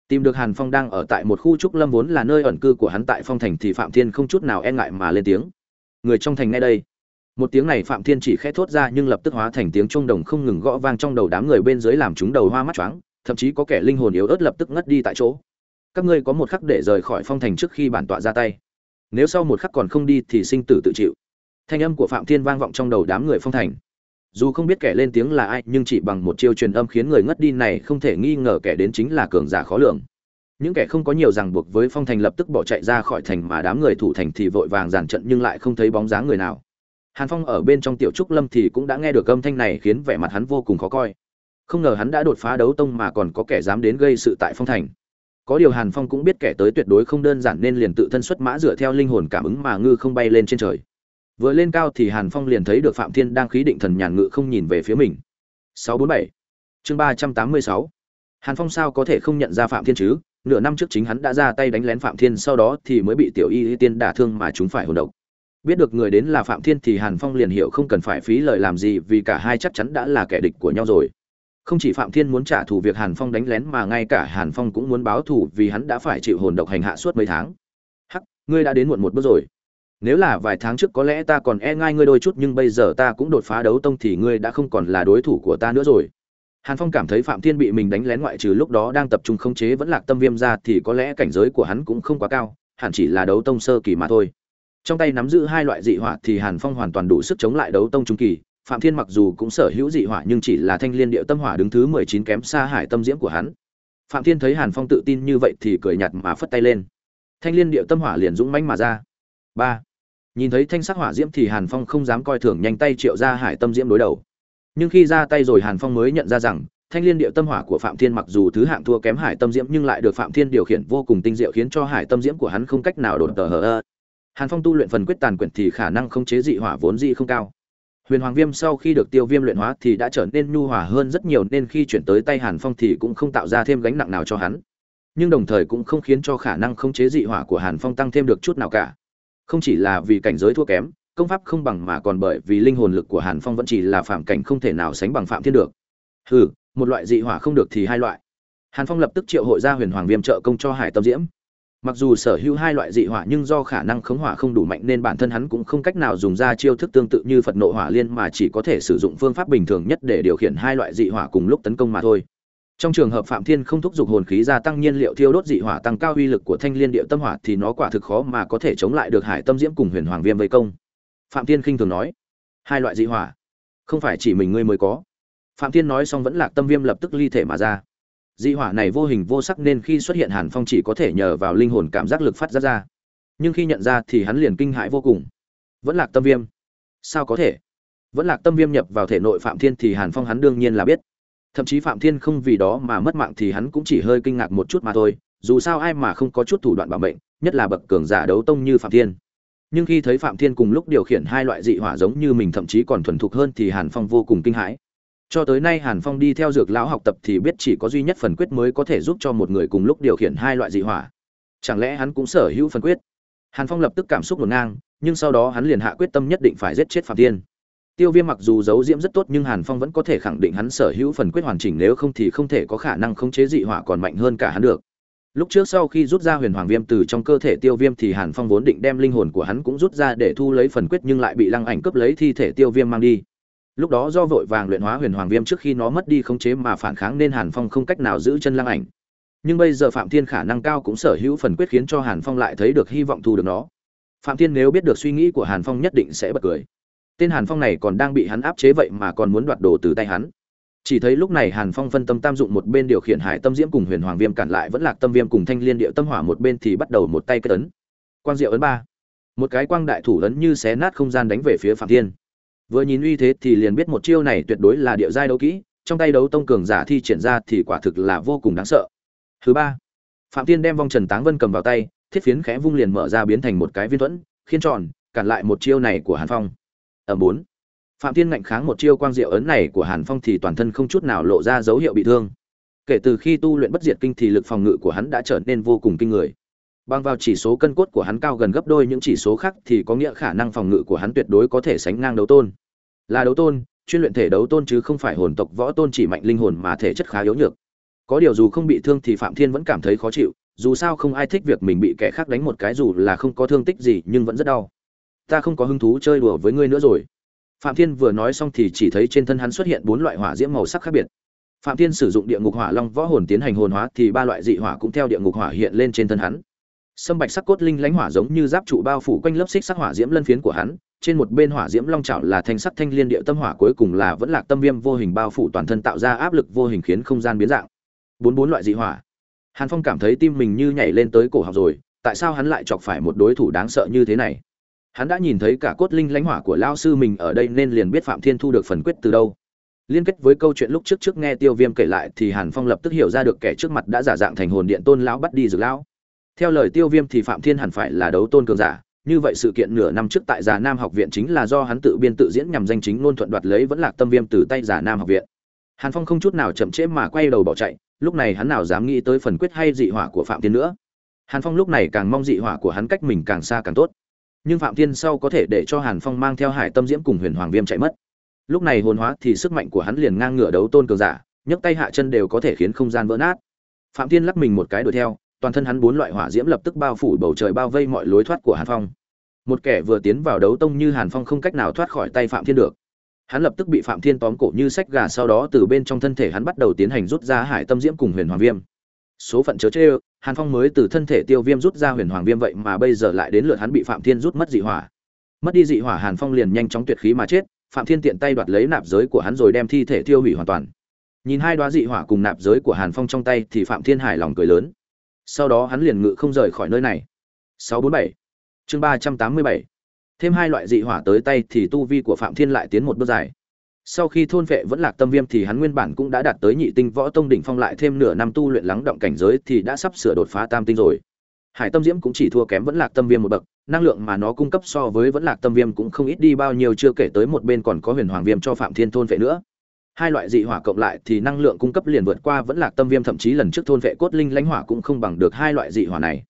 Tìm được hàn phong đang ở tại một khu trúc lâm vốn là nơi ẩn cư của hắn tại phong thành thì phạm thiên không chút nào e ngại mà lên tiếng. Người trong thành ngay đây. Một tiếng này phạm thiên chỉ khẽ thốt ra nhưng lập tức hóa thành tiếng trung đồng không ngừng gõ vang trong đầu đám người bên dưới làm chúng đầu hoa mắt choáng, thậm chí có kẻ linh hồn yếu ớt lập tức ngất đi tại chỗ. Các ngươi có một khắc để rời khỏi phong thành trước khi bản tọa ra tay. Nếu sau một khắc còn không đi thì sinh tử tự chịu. Thanh âm của phạm thiên vang vọng trong đầu đám người phong thành dù không biết kẻ lên tiếng là ai, nhưng chỉ bằng một chiêu truyền âm khiến người ngất đi này không thể nghi ngờ kẻ đến chính là cường giả khó lường. Những kẻ không có nhiều ràng buộc với phong thành lập tức bỏ chạy ra khỏi thành mà đám người thủ thành thì vội vàng giàn trận nhưng lại không thấy bóng dáng người nào. Hàn phong ở bên trong tiểu trúc lâm thì cũng đã nghe được âm thanh này khiến vẻ mặt hắn vô cùng khó coi. Không ngờ hắn đã đột phá đấu tông mà còn có kẻ dám đến gây sự tại phong thành. Có điều hàn phong cũng biết kẻ tới tuyệt đối không đơn giản nên liền tự thân xuất mã dựa theo linh hồn cảm ứng mà ngư không bay lên trên trời vừa lên cao thì hàn phong liền thấy được phạm thiên đang khí định thần nhàn ngự không nhìn về phía mình. 647 chương 386 hàn phong sao có thể không nhận ra phạm thiên chứ? Nửa năm trước chính hắn đã ra tay đánh lén phạm thiên, sau đó thì mới bị tiểu y tiên đả thương mà chúng phải hồn độc. Biết được người đến là phạm thiên thì hàn phong liền hiểu không cần phải phí lời làm gì vì cả hai chắc chắn đã là kẻ địch của nhau rồi. Không chỉ phạm thiên muốn trả thù việc hàn phong đánh lén mà ngay cả hàn phong cũng muốn báo thù vì hắn đã phải chịu hồn độc hành hạ suốt mấy tháng. Hắc, ngươi đã đến muộn một bước rồi nếu là vài tháng trước có lẽ ta còn e ngai ngươi đôi chút, nhưng bây giờ ta cũng đột phá đấu tông thì ngươi đã không còn là đối thủ của ta nữa rồi. Hàn phong cảm thấy phạm thiên bị mình đánh lén ngoại trừ lúc đó đang tập trung khống chế vẫn lạc tâm viêm ra thì có lẽ cảnh giới của hắn cũng không quá cao, hẳn chỉ là đấu tông sơ kỳ mà thôi. Trong tay nắm giữ hai loại dị hỏa thì hàn phong hoàn toàn đủ sức chống lại đấu tông trung kỳ. Phạm thiên mặc dù cũng sở hữu dị hỏa nhưng chỉ là thanh liên điệu tâm hỏa đứng thứ mười chín kém xa hải tâm diễm của hắn. Phạm thiên thấy hàn phong tự tin như vậy thì cười nhạt mà phất tay lên. Thanh liên điệu tâm hỏa liền dũng mãnh mà ra. Ba nhìn thấy thanh sắc hỏa diễm thì hàn phong không dám coi thường nhanh tay triệu ra hải tâm diễm đối đầu. Nhưng khi ra tay rồi hàn phong mới nhận ra rằng, thanh liên điệu tâm hỏa của phạm thiên mặc dù thứ hạng thua kém hải tâm diễm nhưng lại được phạm thiên điều khiển vô cùng tinh diệu khiến cho hải tâm diễm của hắn không cách nào đột tờ hờ ơ. Hàn phong tu luyện phần quyết tàn quyển thì khả năng không chế dị hỏa vốn dị không cao. Huyền hoàng viêm sau khi được tiêu viêm luyện hóa thì đã trở nên nhu hòa hơn rất nhiều nên khi chuyển tới tay hàn phong thì cũng không tạo ra thêm gánh nặng nào cho hắn. Nhưng đồng thời cũng không khiến cho khả năng không chế dị hỏa của hàn phong tăng thêm được chút nào cả không chỉ là vì cảnh giới thua kém, công pháp không bằng mà còn bởi vì linh hồn lực của hàn phong vẫn chỉ là phạm cảnh không thể nào sánh bằng phạm thiên được. Hừ, một loại dị hỏa không được thì hai loại. Hàn phong lập tức triệu hội ra huyền hoàng viêm trợ công cho hải tâm diễm. Mặc dù sở hữu hai loại dị hỏa nhưng do khả năng khống hỏa không đủ mạnh nên bản thân hắn cũng không cách nào dùng ra chiêu thức tương tự như phật nộ hỏa liên mà chỉ có thể sử dụng phương pháp bình thường nhất để điều khiển hai loại dị hỏa cùng lúc tấn công mà thôi trong trường hợp phạm thiên không thúc giục hồn khí gia tăng nhiên liệu thiêu đốt dị hỏa tăng cao uy lực của thanh liên điệu tâm hỏa thì nó quả thực khó mà có thể chống lại được hải tâm diễm cùng huyền hoàng viêm vây công. Phạm thiên khinh thường nói, hai loại dị hỏa, không phải chỉ mình ngươi mới có. Phạm thiên nói xong vẫn lạc tâm viêm lập tức ly thể mà ra. Dị hỏa này vô hình vô sắc nên khi xuất hiện hàn phong chỉ có thể nhờ vào linh hồn cảm giác lực phát ra ra. Nhưng khi nhận ra thì hắn liền kinh hãi vô cùng. Vẫn lạc tâm viêm, sao có thể? Vẫn lạc tâm viêm nhập vào thể nội phạm thiên thì hàn phong hắn đương nhiên là biết thậm chí phạm thiên không vì đó mà mất mạng thì hắn cũng chỉ hơi kinh ngạc một chút mà thôi, dù sao ai mà không có chút thủ đoạn bảo mệnh, nhất là bậc cường giả đấu tông như phạm thiên. Nhưng khi thấy phạm thiên cùng lúc điều khiển hai loại dị hỏa giống như mình thậm chí còn thuần thục hơn thì hàn phong vô cùng kinh hãi. Cho tới nay hàn phong đi theo dược lão học tập thì biết chỉ có duy nhất phần quyết mới có thể giúp cho một người cùng lúc điều khiển hai loại dị hỏa. Chẳng lẽ hắn cũng sở hữu phần quyết? Hàn phong lập tức cảm xúc ngổn ngang, nhưng sau đó hắn liền hạ quyết tâm nhất định phải giết chết phạm thiên tiêu viêm mặc dù giấu diễm rất tốt nhưng hàn phong vẫn có thể khẳng định hắn sở hữu phần quyết hoàn chỉnh nếu không thì không thể có khả năng khống chế dị hỏa còn mạnh hơn cả hắn được. Lúc trước sau khi rút ra huyền hoàng viêm từ trong cơ thể tiêu viêm thì hàn phong vốn định đem linh hồn của hắn cũng rút ra để thu lấy phần quyết nhưng lại bị lăng ảnh cướp lấy thi thể tiêu viêm mang đi. Lúc đó do vội vàng luyện hóa huyền hoàng viêm trước khi nó mất đi khống chế mà phản kháng nên hàn phong không cách nào giữ chân lăng ảnh. Nhưng bây giờ phạm thiên khả năng cao cũng sở hữu phần quyết khiến cho hàn phong lại thấy được hy vọng thu được nó. Phạm thiên nếu biết được suy nghĩ của hàn phong nhất định sẽ bật cười tên hàn phong này còn đang bị hắn áp chế vậy mà còn muốn đoạt đồ từ tay hắn. Chỉ thấy lúc này hàn phong phân tâm tam dụng một bên điều khiển hải tâm diễm cùng huyền hoàng viêm cản lại vẫn lạc tâm viêm cùng thanh liên điệu tâm hỏa một bên thì bắt đầu một tay kết ấn. Quang diệu ấn ba. Một cái quang đại thủ ấn như xé nát không gian đánh về phía phạm thiên. Vừa nhìn uy thế thì liền biết một chiêu này tuyệt đối là điệu giai đấu kỹ, trong tay đấu tông cường giả thi triển ra thì quả thực là vô cùng đáng sợ. Thứ ba, phạm thiên đem vong trần táng vân cầm vào tay, thiết phiến khẽ vung liền mở ra biến thành một cái viên thuẫn, khiên tròn, cản lại một chiêu này của hàn phong ở bốn. Phạm thiên ngạnh kháng một chiêu quang diệu ấn này của hàn phong thì toàn thân không chút nào lộ ra dấu hiệu bị thương. Kể từ khi tu luyện bất diệt kinh thì lực phòng ngự của hắn đã trở nên vô cùng kinh người. Bằng vào chỉ số cân cốt của hắn cao gần gấp đôi những chỉ số khác thì có nghĩa khả năng phòng ngự của hắn tuyệt đối có thể sánh ngang đấu tôn. Là đấu tôn, chuyên luyện thể đấu tôn chứ không phải hồn tộc võ tôn chỉ mạnh linh hồn mà thể chất khá yếu nhược. Có điều dù không bị thương thì phạm thiên vẫn cảm thấy khó chịu, dù sao không ai thích việc mình bị kẻ khác đánh một cái dù là không có thương tích gì nhưng vẫn rất đau ta không có hứng thú chơi đùa với ngươi nữa rồi. Phạm thiên vừa nói xong thì chỉ thấy trên thân hắn xuất hiện bốn loại hỏa diễm màu sắc khác biệt. Phạm thiên sử dụng địa ngục hỏa long võ hồn tiến hành hồn hóa thì ba loại dị hỏa cũng theo địa ngục hỏa hiện lên trên thân hắn. Sâm bạch sắc cốt linh lánh hỏa giống như giáp trụ bao phủ quanh lớp xích sắc hỏa diễm lân phiến của hắn, trên một bên hỏa diễm long trảo là thanh sắc thanh liên địa tâm hỏa cuối cùng là vẫn lạc tâm viêm vô hình bao phủ toàn thân tạo ra áp lực vô hình khiến không gian biến dạng. Bốn bốn loại dị hỏa. Hàn phong cảm thấy tim mình như nhảy lên tới cổ học rồi, tại sao hắn lại chọc phải một đối thủ đáng sợ như thế này? Hắn đã nhìn thấy cả cốt linh lãnh hỏa của lao sư mình ở đây nên liền biết phạm thiên thu được phần quyết từ đâu. Liên kết với câu chuyện lúc trước trước nghe tiêu viêm kể lại thì hàn phong lập tức hiểu ra được kẻ trước mặt đã giả dạng thành hồn điện tôn lão bắt đi dược lão. Theo lời tiêu viêm thì phạm thiên hẳn phải là đấu tôn cường giả. Như vậy sự kiện nửa năm trước tại già nam học viện chính là do hắn tự biên tự diễn nhằm danh chính ngôn thuận đoạt lấy vẫn lạc tâm viêm từ tay già nam học viện. Hàn phong không chút nào chậm trễ mà quay đầu bỏ chạy, lúc này hắn nào dám nghĩ tới phần quyết hay dị hỏa của phạm thiên nữa. Hàn phong lúc này càng mong dị hỏa của hắn cách mình càng xa càng tốt nhưng phạm thiên sau có thể để cho hàn phong mang theo hải tâm diễm cùng huyền hoàng viêm chạy mất. Lúc này hồn hóa thì sức mạnh của hắn liền ngang ngửa đấu tôn cường giả, nhấc tay hạ chân đều có thể khiến không gian vỡ nát. Phạm thiên lắc mình một cái đuổi theo, toàn thân hắn bốn loại hỏa diễm lập tức bao phủ bầu trời bao vây mọi lối thoát của hàn phong. Một kẻ vừa tiến vào đấu tông như hàn phong không cách nào thoát khỏi tay phạm thiên được. Hắn lập tức bị phạm thiên tóm cổ như sách gà sau đó từ bên trong thân thể hắn bắt đầu tiến hành rút ra hải tâm diễm cùng huyền hoàng viêm số phận chớ chê hàn phong mới từ thân thể tiêu viêm rút ra huyền hoàng viêm vậy mà bây giờ lại đến lượt hắn bị phạm thiên rút mất dị hỏa. Mất đi dị hỏa hàn phong liền nhanh chóng tuyệt khí mà chết, phạm thiên tiện tay đoạt lấy nạp giới của hắn rồi đem thi thể tiêu hủy hoàn toàn. Nhìn hai đoá dị hỏa cùng nạp giới của hàn phong trong tay thì phạm thiên hài lòng cười lớn. Sau đó hắn liền ngự không rời khỏi nơi này. 647 chương 387 thêm hai loại dị hỏa tới tay thì tu vi của phạm thiên lại tiến một bước dài sau khi thôn vệ vẫn lạc tâm viêm thì hắn nguyên bản cũng đã đạt tới nhị tinh võ tông đỉnh phong lại thêm nửa năm tu luyện lắng động cảnh giới thì đã sắp sửa đột phá tam tinh rồi. Hải tâm diễm cũng chỉ thua kém vẫn lạc tâm viêm một bậc, năng lượng mà nó cung cấp so với vẫn lạc tâm viêm cũng không ít đi bao nhiêu chưa kể tới một bên còn có huyền hoàng viêm cho phạm thiên thôn vệ nữa. Hai loại dị hỏa cộng lại thì năng lượng cung cấp liền vượt qua vẫn lạc tâm viêm, thậm chí lần trước thôn vệ cốt linh lãnh hỏa cũng không bằng được hai loại dị hỏa này.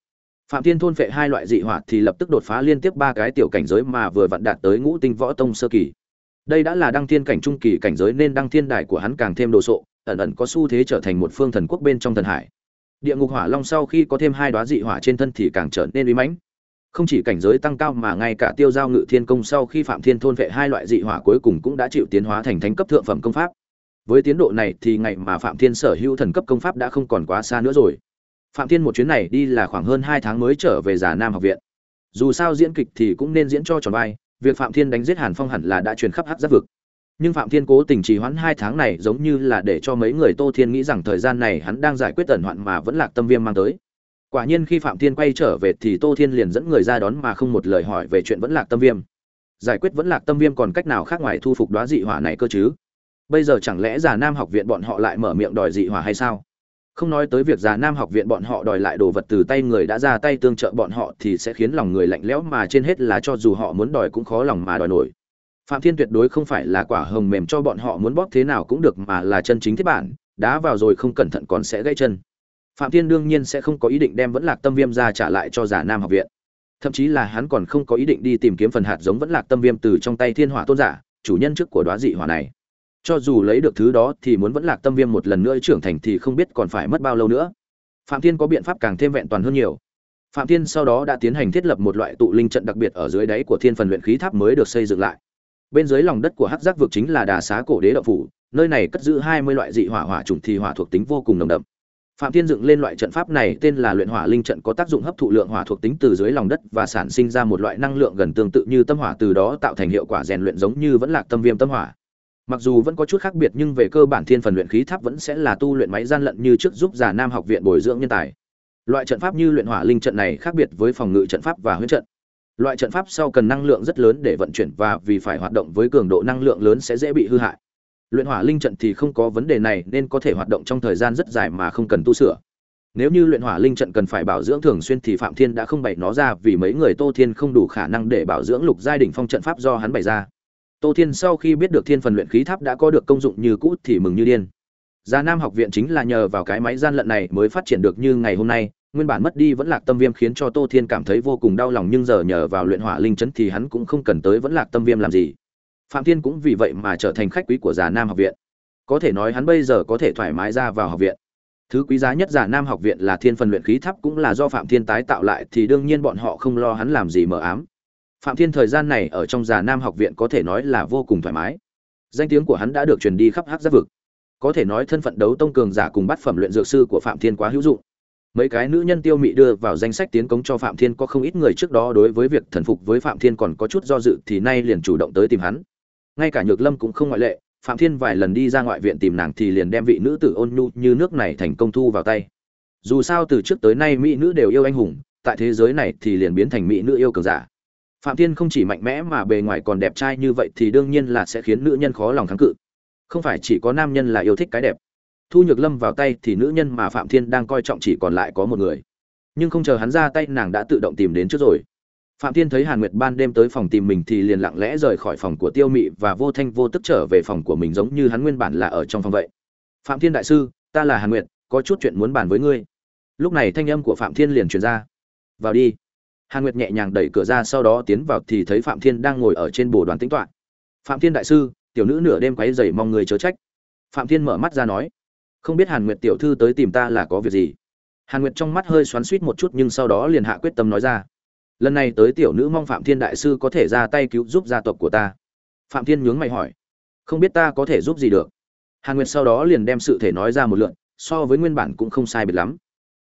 Phạm thiên thôn vệ hai loại dị hỏa thì lập tức đột phá liên tiếp ba cái tiểu cảnh giới mà vừa vặn đạt tới ngũ tinh võ tông sơ kỳ đây đã là đăng thiên cảnh trung kỳ cảnh giới nên đăng thiên đài của hắn càng thêm đồ sộ, ẩn ẩn có xu thế trở thành một phương thần quốc bên trong thần hải. Địa ngục hỏa long sau khi có thêm hai đoá dị hỏa trên thân thì càng trở nên uy mãnh. Không chỉ cảnh giới tăng cao mà ngay cả tiêu giao ngự thiên công sau khi phạm thiên thôn vệ hai loại dị hỏa cuối cùng cũng đã chịu tiến hóa thành thánh cấp thượng phẩm công pháp. Với tiến độ này thì ngày mà phạm thiên sở hữu thần cấp công pháp đã không còn quá xa nữa rồi. Phạm thiên một chuyến này đi là khoảng hơn hai tháng mới trở về già nam học viện. Dù sao diễn kịch thì cũng nên diễn cho tròn vai việc phạm thiên đánh giết hàn phong hẳn là đã truyền khắp hắc giáp vực. Nhưng phạm thiên cố tình trì hoãn hai tháng này giống như là để cho mấy người tô thiên nghĩ rằng thời gian này hắn đang giải quyết tẩn hoạn mà vẫn lạc tâm viêm mang tới. Quả nhiên khi phạm thiên quay trở về thì tô thiên liền dẫn người ra đón mà không một lời hỏi về chuyện vẫn lạc tâm viêm. Giải quyết vẫn lạc tâm viêm còn cách nào khác ngoài thu phục đoá dị hỏa này cơ chứ? Bây giờ chẳng lẽ già nam học viện bọn họ lại mở miệng đòi dị hỏa hay sao? Không nói tới việc già nam học viện bọn họ đòi lại đồ vật từ tay người đã ra tay tương trợ bọn họ thì sẽ khiến lòng người lạnh lẽo mà trên hết là cho dù họ muốn đòi cũng khó lòng mà đòi nổi. Phạm thiên tuyệt đối không phải là quả hồng mềm cho bọn họ muốn bóp thế nào cũng được mà là chân chính thiết bản, đá vào rồi không cẩn thận còn sẽ gãy chân. Phạm thiên đương nhiên sẽ không có ý định đem vẫn lạc tâm viêm ra trả lại cho giả nam học viện. Thậm chí là hắn còn không có ý định đi tìm kiếm phần hạt giống vẫn lạc tâm viêm từ trong tay thiên hỏa tôn giả, chủ nhân trước của đoá dị hỏa này cho dù lấy được thứ đó thì muốn vẫn lạc tâm viêm một lần nữa trưởng thành thì không biết còn phải mất bao lâu nữa. Phạm thiên có biện pháp càng thêm vẹn toàn hơn nhiều. Phạm thiên sau đó đã tiến hành thiết lập một loại tụ linh trận đặc biệt ở dưới đáy của thiên phần luyện khí tháp mới được xây dựng lại. Bên dưới lòng đất của hắc giác vực chính là đà xá cổ đế đậu phủ, nơi này cất giữ hai mươi loại dị hỏa hỏa trùng thì hỏa thuộc tính vô cùng nồng đậm. Phạm thiên dựng lên loại trận pháp này tên là luyện hỏa linh trận có tác dụng hấp thụ lượng hỏa thuộc tính từ dưới lòng đất và sản sinh ra một loại năng lượng gần tương tự như tâm hỏa từ đó tạo thành hiệu quả rèn luyện giống như vẫn lạc tâm viêm tâm hỏa mặc dù vẫn có chút khác biệt nhưng về cơ bản thiên phần luyện khí tháp vẫn sẽ là tu luyện máy gian lận như trước giúp giả nam học viện bồi dưỡng nhân tài. Loại trận pháp như luyện hỏa linh trận này khác biệt với phòng ngự trận pháp và huyết trận. Loại trận pháp sau cần năng lượng rất lớn để vận chuyển và vì phải hoạt động với cường độ năng lượng lớn sẽ dễ bị hư hại. Luyện hỏa linh trận thì không có vấn đề này nên có thể hoạt động trong thời gian rất dài mà không cần tu sửa. Nếu như luyện hỏa linh trận cần phải bảo dưỡng thường xuyên thì phạm thiên đã không bày nó ra vì mấy người tô thiên không đủ khả năng để bảo dưỡng lục giai đỉnh phong trận pháp do hắn bày ra tô thiên sau khi biết được thiên phần luyện khí tháp đã có được công dụng như cũ thì mừng như điên Già Nam học viện chính là nhờ vào cái máy gian lận này mới phát triển được như ngày hôm nay, nguyên bản mất đi vẫn lạc tâm viêm khiến cho Tô Thiên cảm thấy vô cùng đau lòng nhưng giờ nhờ vào luyện hỏa linh chấn thì hắn cũng không cần tới vẫn lạc tâm viêm làm gì. Phạm Thiên cũng vì vậy mà trở thành khách quý của Già Nam học viện. Có thể nói hắn bây giờ có thể thoải mái ra vào học viện. Thứ quý giá nhất Già Nam học viện là thiên phần luyện khí tháp cũng là do Phạm Thiên tái tạo lại thì đương nhiên bọn họ không lo hắn làm gì mờ ám. Phạm Thiên thời gian này ở trong Già Nam học viện có thể nói là vô cùng thoải mái. Danh tiếng của hắn đã được truyền đi khắp hắc giáp vực. Có thể nói thân phận đấu tông cường giả cùng bát phẩm luyện dược sư của Phạm Thiên quá hữu dụng mấy cái nữ nhân tiêu mị đưa vào danh sách tiến cống cho phạm thiên, có không ít người trước đó đối với việc thần phục với phạm thiên còn có chút do dự thì nay liền chủ động tới tìm hắn ngay cả nhược lâm cũng không ngoại lệ, phạm thiên vài lần đi ra ngoại viện tìm nàng thì liền đem vị nữ tử ôn nhu như nước này thành công thu vào tay dù sao từ trước tới nay mỹ nữ đều yêu anh hùng, tại thế giới này thì liền biến thành mỹ nữ yêu cường giả phạm thiên không chỉ mạnh mẽ mà bề ngoài còn đẹp trai như vậy thì đương nhiên là sẽ khiến nữ nhân khó lòng kháng cự. Không phải chỉ có nam nhân là yêu thích cái đẹp. Thu nhược lâm vào tay thì nữ nhân mà phạm thiên đang coi trọng chỉ còn lại có một người. Nhưng không chờ hắn ra tay, nàng đã tự động tìm đến trước rồi. Phạm thiên thấy hàn nguyệt ban đêm tới phòng tìm mình thì liền lặng lẽ rời khỏi phòng của tiêu mị và vô thanh vô tức trở về phòng của mình giống như hắn nguyên bản là ở trong phòng vậy. Phạm thiên đại sư, ta là hàn nguyệt, có chút chuyện muốn bàn với ngươi. Lúc này thanh âm của phạm thiên liền truyền ra. Vào đi hàn nguyệt nhẹ nhàng đẩy cửa ra, sau đó tiến vào thì thấy phạm thiên đang ngồi ở trên bồ đoàn tĩnh toạ phạm thiên đại sư, tiểu nữ nửa đêm quấy rầy mong người chớ trách. Phạm thiên mở mắt ra nói, không biết hàn nguyệt tiểu thư tới tìm ta là có việc gì? Hàn nguyệt trong mắt hơi xoắn suýt một chút, nhưng sau đó liền hạ quyết tâm nói ra, lần này tới tiểu nữ mong phạm thiên đại sư có thể ra tay cứu giúp gia tộc của ta. Phạm thiên nhướng mày hỏi, không biết ta có thể giúp gì được? Hàn nguyệt sau đó liền đem sự thể nói ra một lượn so với nguyên bản cũng không sai biệt lắm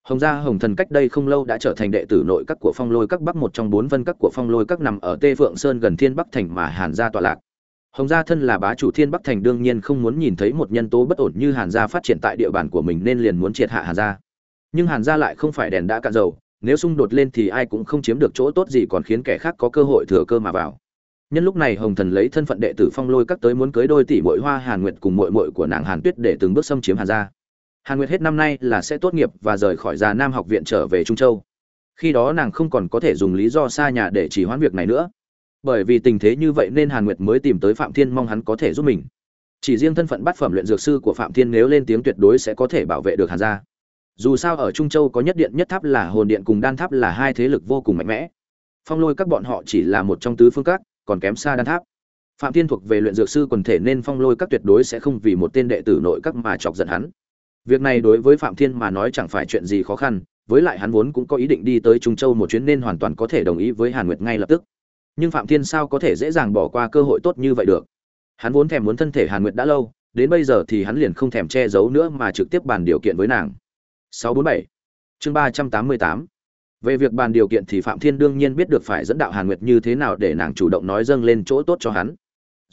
hồng gia hồng thần cách đây không lâu đã trở thành đệ tử nội các của phong lôi các bắc, một trong bốn vân các của phong lôi các nằm ở tê phượng sơn gần thiên bắc thành mà hàn gia tọa lạc. Hồng gia thân là bá chủ thiên bắc thành, đương nhiên không muốn nhìn thấy một nhân tố bất ổn như hàn gia phát triển tại địa bàn của mình nên liền muốn triệt hạ hàn gia. Nhưng hàn gia lại không phải đèn đã cạn dầu, nếu xung đột lên thì ai cũng không chiếm được chỗ tốt gì còn khiến kẻ khác có cơ hội thừa cơ mà vào. Nhân lúc này hồng thần lấy thân phận đệ tử phong lôi các tới muốn cưới đôi tỷ muội hoa hàn nguyệt cùng muội muội của nàng hàn tuyết để từng bước xâm chiếm hàn gia hàn nguyệt hết năm nay là sẽ tốt nghiệp và rời khỏi già nam học viện trở về trung châu. Khi đó nàng không còn có thể dùng lý do xa nhà để chỉ hoãn việc này nữa. Bởi vì tình thế như vậy nên hàn nguyệt mới tìm tới phạm thiên mong hắn có thể giúp mình. Chỉ riêng thân phận bát phẩm luyện dược sư của phạm thiên nếu lên tiếng tuyệt đối sẽ có thể bảo vệ được hàn gia. Dù sao ở trung châu có nhất điện nhất tháp là hồn điện cùng đan tháp là hai thế lực vô cùng mạnh mẽ. Phong lôi các bọn họ chỉ là một trong tứ phương các, còn kém xa đan tháp. Phạm thiên thuộc về luyện dược sư quần thể nên phong lôi các tuyệt đối sẽ không vì một tên đệ tử nội các mà chọc giận hắn việc này đối với phạm thiên mà nói chẳng phải chuyện gì khó khăn, với lại hắn vốn cũng có ý định đi tới trung châu một chuyến nên hoàn toàn có thể đồng ý với hàn nguyệt ngay lập tức. Nhưng phạm thiên sao có thể dễ dàng bỏ qua cơ hội tốt như vậy được? Hắn vốn thèm muốn thân thể hàn nguyệt đã lâu, đến bây giờ thì hắn liền không thèm che giấu nữa mà trực tiếp bàn điều kiện với nàng. 647 chương 388 về việc bàn điều kiện thì phạm thiên đương nhiên biết được phải dẫn đạo hàn nguyệt như thế nào để nàng chủ động nói dâng lên chỗ tốt cho hắn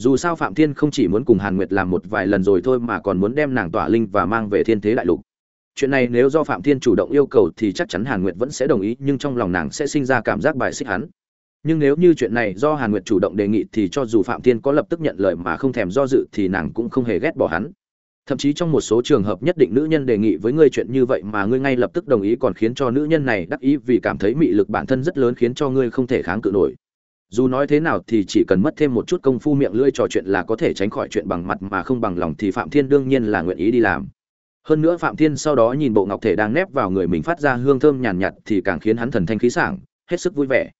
dù sao phạm thiên không chỉ muốn cùng hàn nguyệt làm một vài lần rồi thôi mà còn muốn đem nàng tỏa linh và mang về thiên thế đại lục. Chuyện này nếu do phạm thiên chủ động yêu cầu thì chắc chắn hàn nguyệt vẫn sẽ đồng ý, nhưng trong lòng nàng sẽ sinh ra cảm giác bài xích hắn. Nhưng nếu như chuyện này do hàn nguyệt chủ động đề nghị thì cho dù phạm thiên có lập tức nhận lời mà không thèm do dự thì nàng cũng không hề ghét bỏ hắn. Thậm chí trong một số trường hợp nhất định nữ nhân đề nghị với ngươi chuyện như vậy mà ngươi ngay lập tức đồng ý còn khiến cho nữ nhân này đắc ý vì cảm thấy mị lực bản thân rất lớn khiến cho ngươi không thể kháng cự nổi dù nói thế nào thì chỉ cần mất thêm một chút công phu miệng lưỡi trò chuyện là có thể tránh khỏi chuyện bằng mặt mà không bằng lòng thì phạm thiên đương nhiên là nguyện ý đi làm. Hơn nữa phạm thiên sau đó nhìn bộ ngọc thể đang nép vào người mình phát ra hương thơm nhàn nhạt thì càng khiến hắn thần thanh khí sảng, hết sức vui vẻ.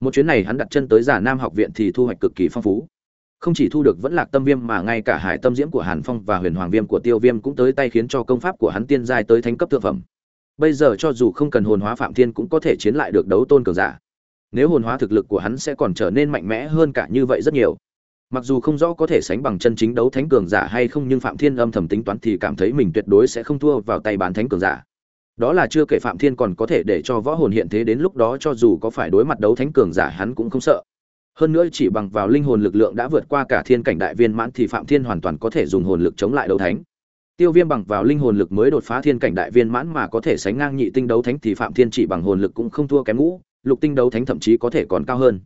Một chuyến này hắn đặt chân tới giả nam học viện thì thu hoạch cực kỳ phong phú. Không chỉ thu được vẫn lạc tâm viêm mà ngay cả hải tâm diễm của hàn phong và huyền hoàng viêm của tiêu viêm cũng tới tay khiến cho công pháp của hắn tiên giai tới thánh cấp thượng phẩm. Bây giờ cho dù không cần hồn hóa phạm thiên cũng có thể chiến lại được đấu tôn cường giả nếu hồn hóa thực lực của hắn sẽ còn trở nên mạnh mẽ hơn cả như vậy rất nhiều. Mặc dù không rõ có thể sánh bằng chân chính đấu thánh cường giả hay không nhưng phạm thiên âm thầm tính toán thì cảm thấy mình tuyệt đối sẽ không thua vào tay bán thánh cường giả. Đó là chưa kể phạm thiên còn có thể để cho võ hồn hiện thế đến lúc đó cho dù có phải đối mặt đấu thánh cường giả hắn cũng không sợ. Hơn nữa chỉ bằng vào linh hồn lực lượng đã vượt qua cả thiên cảnh đại viên mãn thì phạm thiên hoàn toàn có thể dùng hồn lực chống lại đấu thánh. Tiêu viêm bằng vào linh hồn lực mới đột phá thiên cảnh đại viên mãn mà có thể sánh ngang nhị tinh đấu thánh thì phạm thiên chỉ bằng hồn lực cũng không thua kém ngũ lục tinh đấu thánh thậm chí có thể còn cao hơn.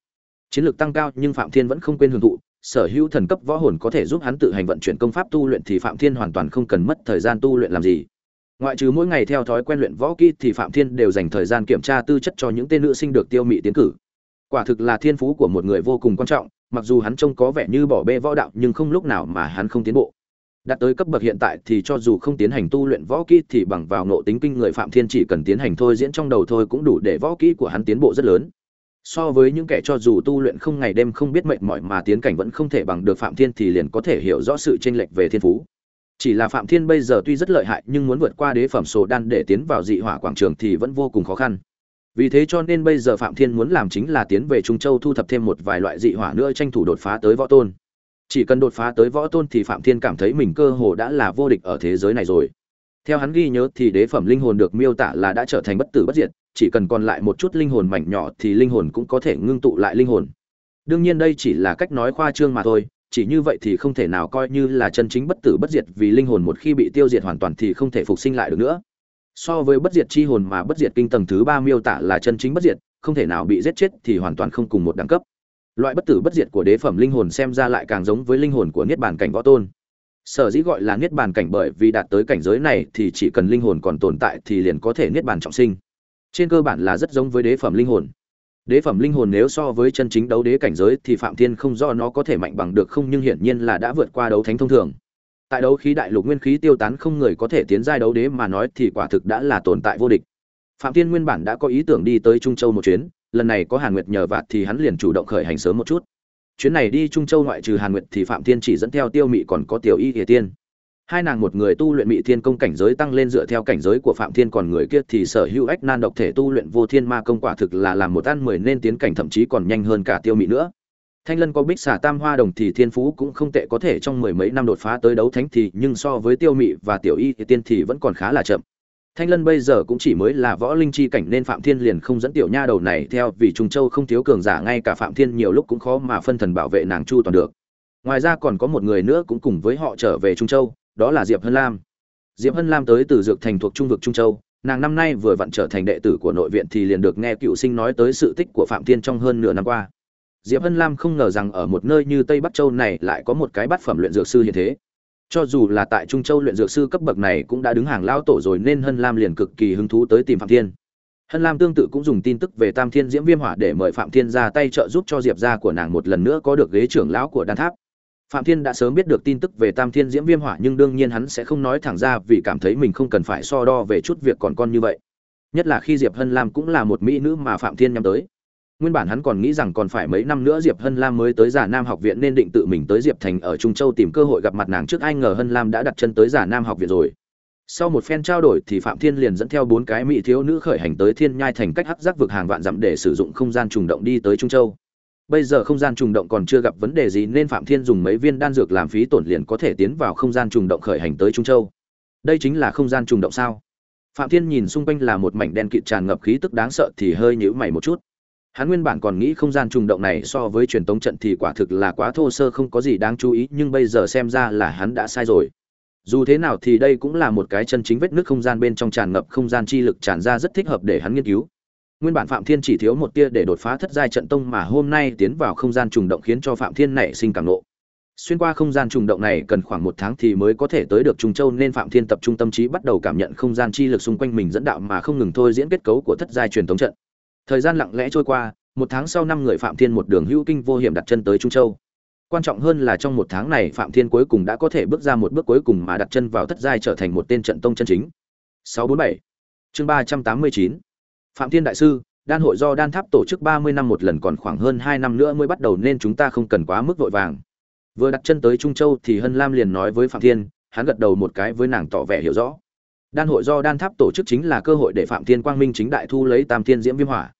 Chiến lược tăng cao nhưng phạm thiên vẫn không quên hưởng thụ, sở hữu thần cấp võ hồn có thể giúp hắn tự hành vận chuyển công pháp tu luyện thì phạm thiên hoàn toàn không cần mất thời gian tu luyện làm gì. Ngoại trừ mỗi ngày theo thói quen luyện võ kỹ thì phạm thiên đều dành thời gian kiểm tra tư chất cho những tên nữ sinh được tiêu mị tiến cử. Quả thực là thiên phú của một người vô cùng quan trọng, mặc dù hắn trông có vẻ như bỏ bê võ đạo nhưng không lúc nào mà hắn không tiến bộ đạt tới cấp bậc hiện tại thì cho dù không tiến hành tu luyện võ kỹ thì bằng vào nộ tính kinh người phạm thiên chỉ cần tiến hành thôi diễn trong đầu thôi cũng đủ để võ kỹ của hắn tiến bộ rất lớn. So với những kẻ cho dù tu luyện không ngày đêm không biết mệt mỏi mà tiến cảnh vẫn không thể bằng được phạm thiên thì liền có thể hiểu rõ sự chênh lệch về thiên phú. Chỉ là phạm thiên bây giờ tuy rất lợi hại nhưng muốn vượt qua đế phẩm số đan để tiến vào dị hỏa quảng trường thì vẫn vô cùng khó khăn. Vì thế cho nên bây giờ phạm thiên muốn làm chính là tiến về trung châu thu thập thêm một vài loại dị hỏa nữa tranh thủ đột phá tới võ tôn chỉ cần đột phá tới võ tôn thì phạm thiên cảm thấy mình cơ hồ đã là vô địch ở thế giới này rồi. Theo hắn ghi nhớ thì đế phẩm linh hồn được miêu tả là đã trở thành bất tử bất diệt, chỉ cần còn lại một chút linh hồn mảnh nhỏ thì linh hồn cũng có thể ngưng tụ lại linh hồn. Đương nhiên đây chỉ là cách nói khoa trương mà thôi, chỉ như vậy thì không thể nào coi như là chân chính bất tử bất diệt vì linh hồn một khi bị tiêu diệt hoàn toàn thì không thể phục sinh lại được nữa. So với bất diệt chi hồn mà bất diệt kinh tầng thứ ba miêu tả là chân chính bất diệt, không thể nào bị giết chết thì hoàn toàn không cùng một đẳng cấp loại bất tử bất diệt của đế phẩm linh hồn xem ra lại càng giống với linh hồn của niết bàn cảnh võ tôn. Sở dĩ gọi là niết bàn cảnh bởi vì đạt tới cảnh giới này thì chỉ cần linh hồn còn tồn tại thì liền có thể niết bàn trọng sinh. Trên cơ bản là rất giống với đế phẩm linh hồn. Đế phẩm linh hồn nếu so với chân chính đấu đế cảnh giới thì phạm thiên không do nó có thể mạnh bằng được không nhưng hiển nhiên là đã vượt qua đấu thánh thông thường. Tại đấu khí đại lục nguyên khí tiêu tán không người có thể tiến giai đấu đế mà nói thì quả thực đã là tồn tại vô địch. Phạm thiên nguyên bản đã có ý tưởng đi tới trung châu một chuyến lần này có hàn nguyệt nhờ vạt thì hắn liền chủ động khởi hành sớm một chút. Chuyến này đi trung châu ngoại trừ hàn nguyệt thì phạm thiên chỉ dẫn theo tiêu mị còn có tiểu y địa tiên. Hai nàng một người tu luyện mị thiên công cảnh giới tăng lên dựa theo cảnh giới của phạm thiên còn người kia thì sở hữu ách nan độc thể tu luyện vô thiên ma công quả thực là làm một ăn mười nên tiến cảnh thậm chí còn nhanh hơn cả tiêu mị nữa. Thanh lân có bích xà tam hoa đồng thì thiên phú cũng không tệ, có thể trong mười mấy năm đột phá tới đấu thánh thì nhưng so với tiêu mị và tiểu y thì tiên thì vẫn còn khá là chậm thanh lân bây giờ cũng chỉ mới là võ linh chi cảnh nên phạm thiên liền không dẫn tiểu nha đầu này theo, vì trung châu không thiếu cường giả, ngay cả phạm thiên nhiều lúc cũng khó mà phân thần bảo vệ nàng chu toàn được. Ngoài ra còn có một người nữa cũng cùng với họ trở về trung châu, đó là diệp hân lam. Diệp hân lam tới từ dược thành thuộc trung vực trung châu, nàng năm nay vừa vặn trở thành đệ tử của nội viện thì liền được nghe cựu sinh nói tới sự tích của phạm thiên trong hơn nửa năm qua. Diệp hân lam không ngờ rằng ở một nơi như tây bắc châu này lại có một cái bát phẩm luyện dược sư như thế cho dù là tại trung châu luyện dược sư cấp bậc này cũng đã đứng hàng lao tổ rồi nên hân lam liền cực kỳ hứng thú tới tìm phạm thiên. Hân lam tương tự cũng dùng tin tức về tam thiên diễm viêm hỏa để mời phạm thiên ra tay trợ giúp cho diệp gia của nàng một lần nữa có được ghế trưởng lão của đan tháp. Phạm thiên đã sớm biết được tin tức về tam thiên diễm viêm hỏa nhưng đương nhiên hắn sẽ không nói thẳng ra vì cảm thấy mình không cần phải so đo về chút việc còn con như vậy. Nhất là khi diệp hân lam cũng là một mỹ nữ mà phạm thiên nhắm tới nguyên bản hắn còn nghĩ rằng còn phải mấy năm nữa diệp hân lam mới tới giả nam học viện nên định tự mình tới diệp thành ở trung châu tìm cơ hội gặp mặt nàng trước. Ai ngờ hân lam đã đặt chân tới giả nam học viện rồi. Sau một phen trao đổi thì phạm thiên liền dẫn theo bốn cái mỹ thiếu nữ khởi hành tới thiên nhai thành cách hắc giác vực hàng vạn dặm để sử dụng không gian trùng động đi tới trung châu. Bây giờ không gian trùng động còn chưa gặp vấn đề gì nên phạm thiên dùng mấy viên đan dược làm phí tổn liền có thể tiến vào không gian trùng động khởi hành tới trung châu. Đây chính là không gian trùng động sao? Phạm thiên nhìn xung quanh là một mảnh đen kịt tràn ngập khí tức đáng sợ thì hơi nhíu mày một chút hắn nguyên bản còn nghĩ không gian trùng động này so với truyền tống trận thì quả thực là quá thô sơ không có gì đáng chú ý, nhưng bây giờ xem ra là hắn đã sai rồi. Dù thế nào thì đây cũng là một cái chân chính vết nước không gian bên trong tràn ngập không gian chi lực tràn ra rất thích hợp để hắn nghiên cứu. Nguyên bản phạm thiên chỉ thiếu một tia để đột phá thất giai trận tông mà hôm nay tiến vào không gian trùng động khiến cho phạm thiên nảy sinh cảm nộ xuyên qua không gian trùng động này cần khoảng một tháng thì mới có thể tới được trung châu nên phạm thiên tập trung tâm trí bắt đầu cảm nhận không gian chi lực xung quanh mình dẫn đạo mà không ngừng thôi diễn kết cấu của thất giai truyền thống trận thời gian lặng lẽ trôi qua, một tháng sau năm người phạm thiên một đường hữu kinh vô hiểm đặt chân tới trung châu. Quan trọng hơn là trong một tháng này phạm thiên cuối cùng đã có thể bước ra một bước cuối cùng mà đặt chân vào thất giai trở thành một tên trận tông chân chính. 647 chương 389 phạm thiên đại sư, đan hội do đan tháp tổ chức 30 năm một lần còn khoảng hơn 2 năm nữa mới bắt đầu nên chúng ta không cần quá mức vội vàng. Vừa đặt chân tới trung châu thì hân lam liền nói với phạm thiên, hắn gật đầu một cái với nàng tỏ vẻ hiểu rõ. Đan hội do đan tháp tổ chức chính là cơ hội để phạm thiên quang minh chính đại thu lấy tam thiên diễm viêm hỏa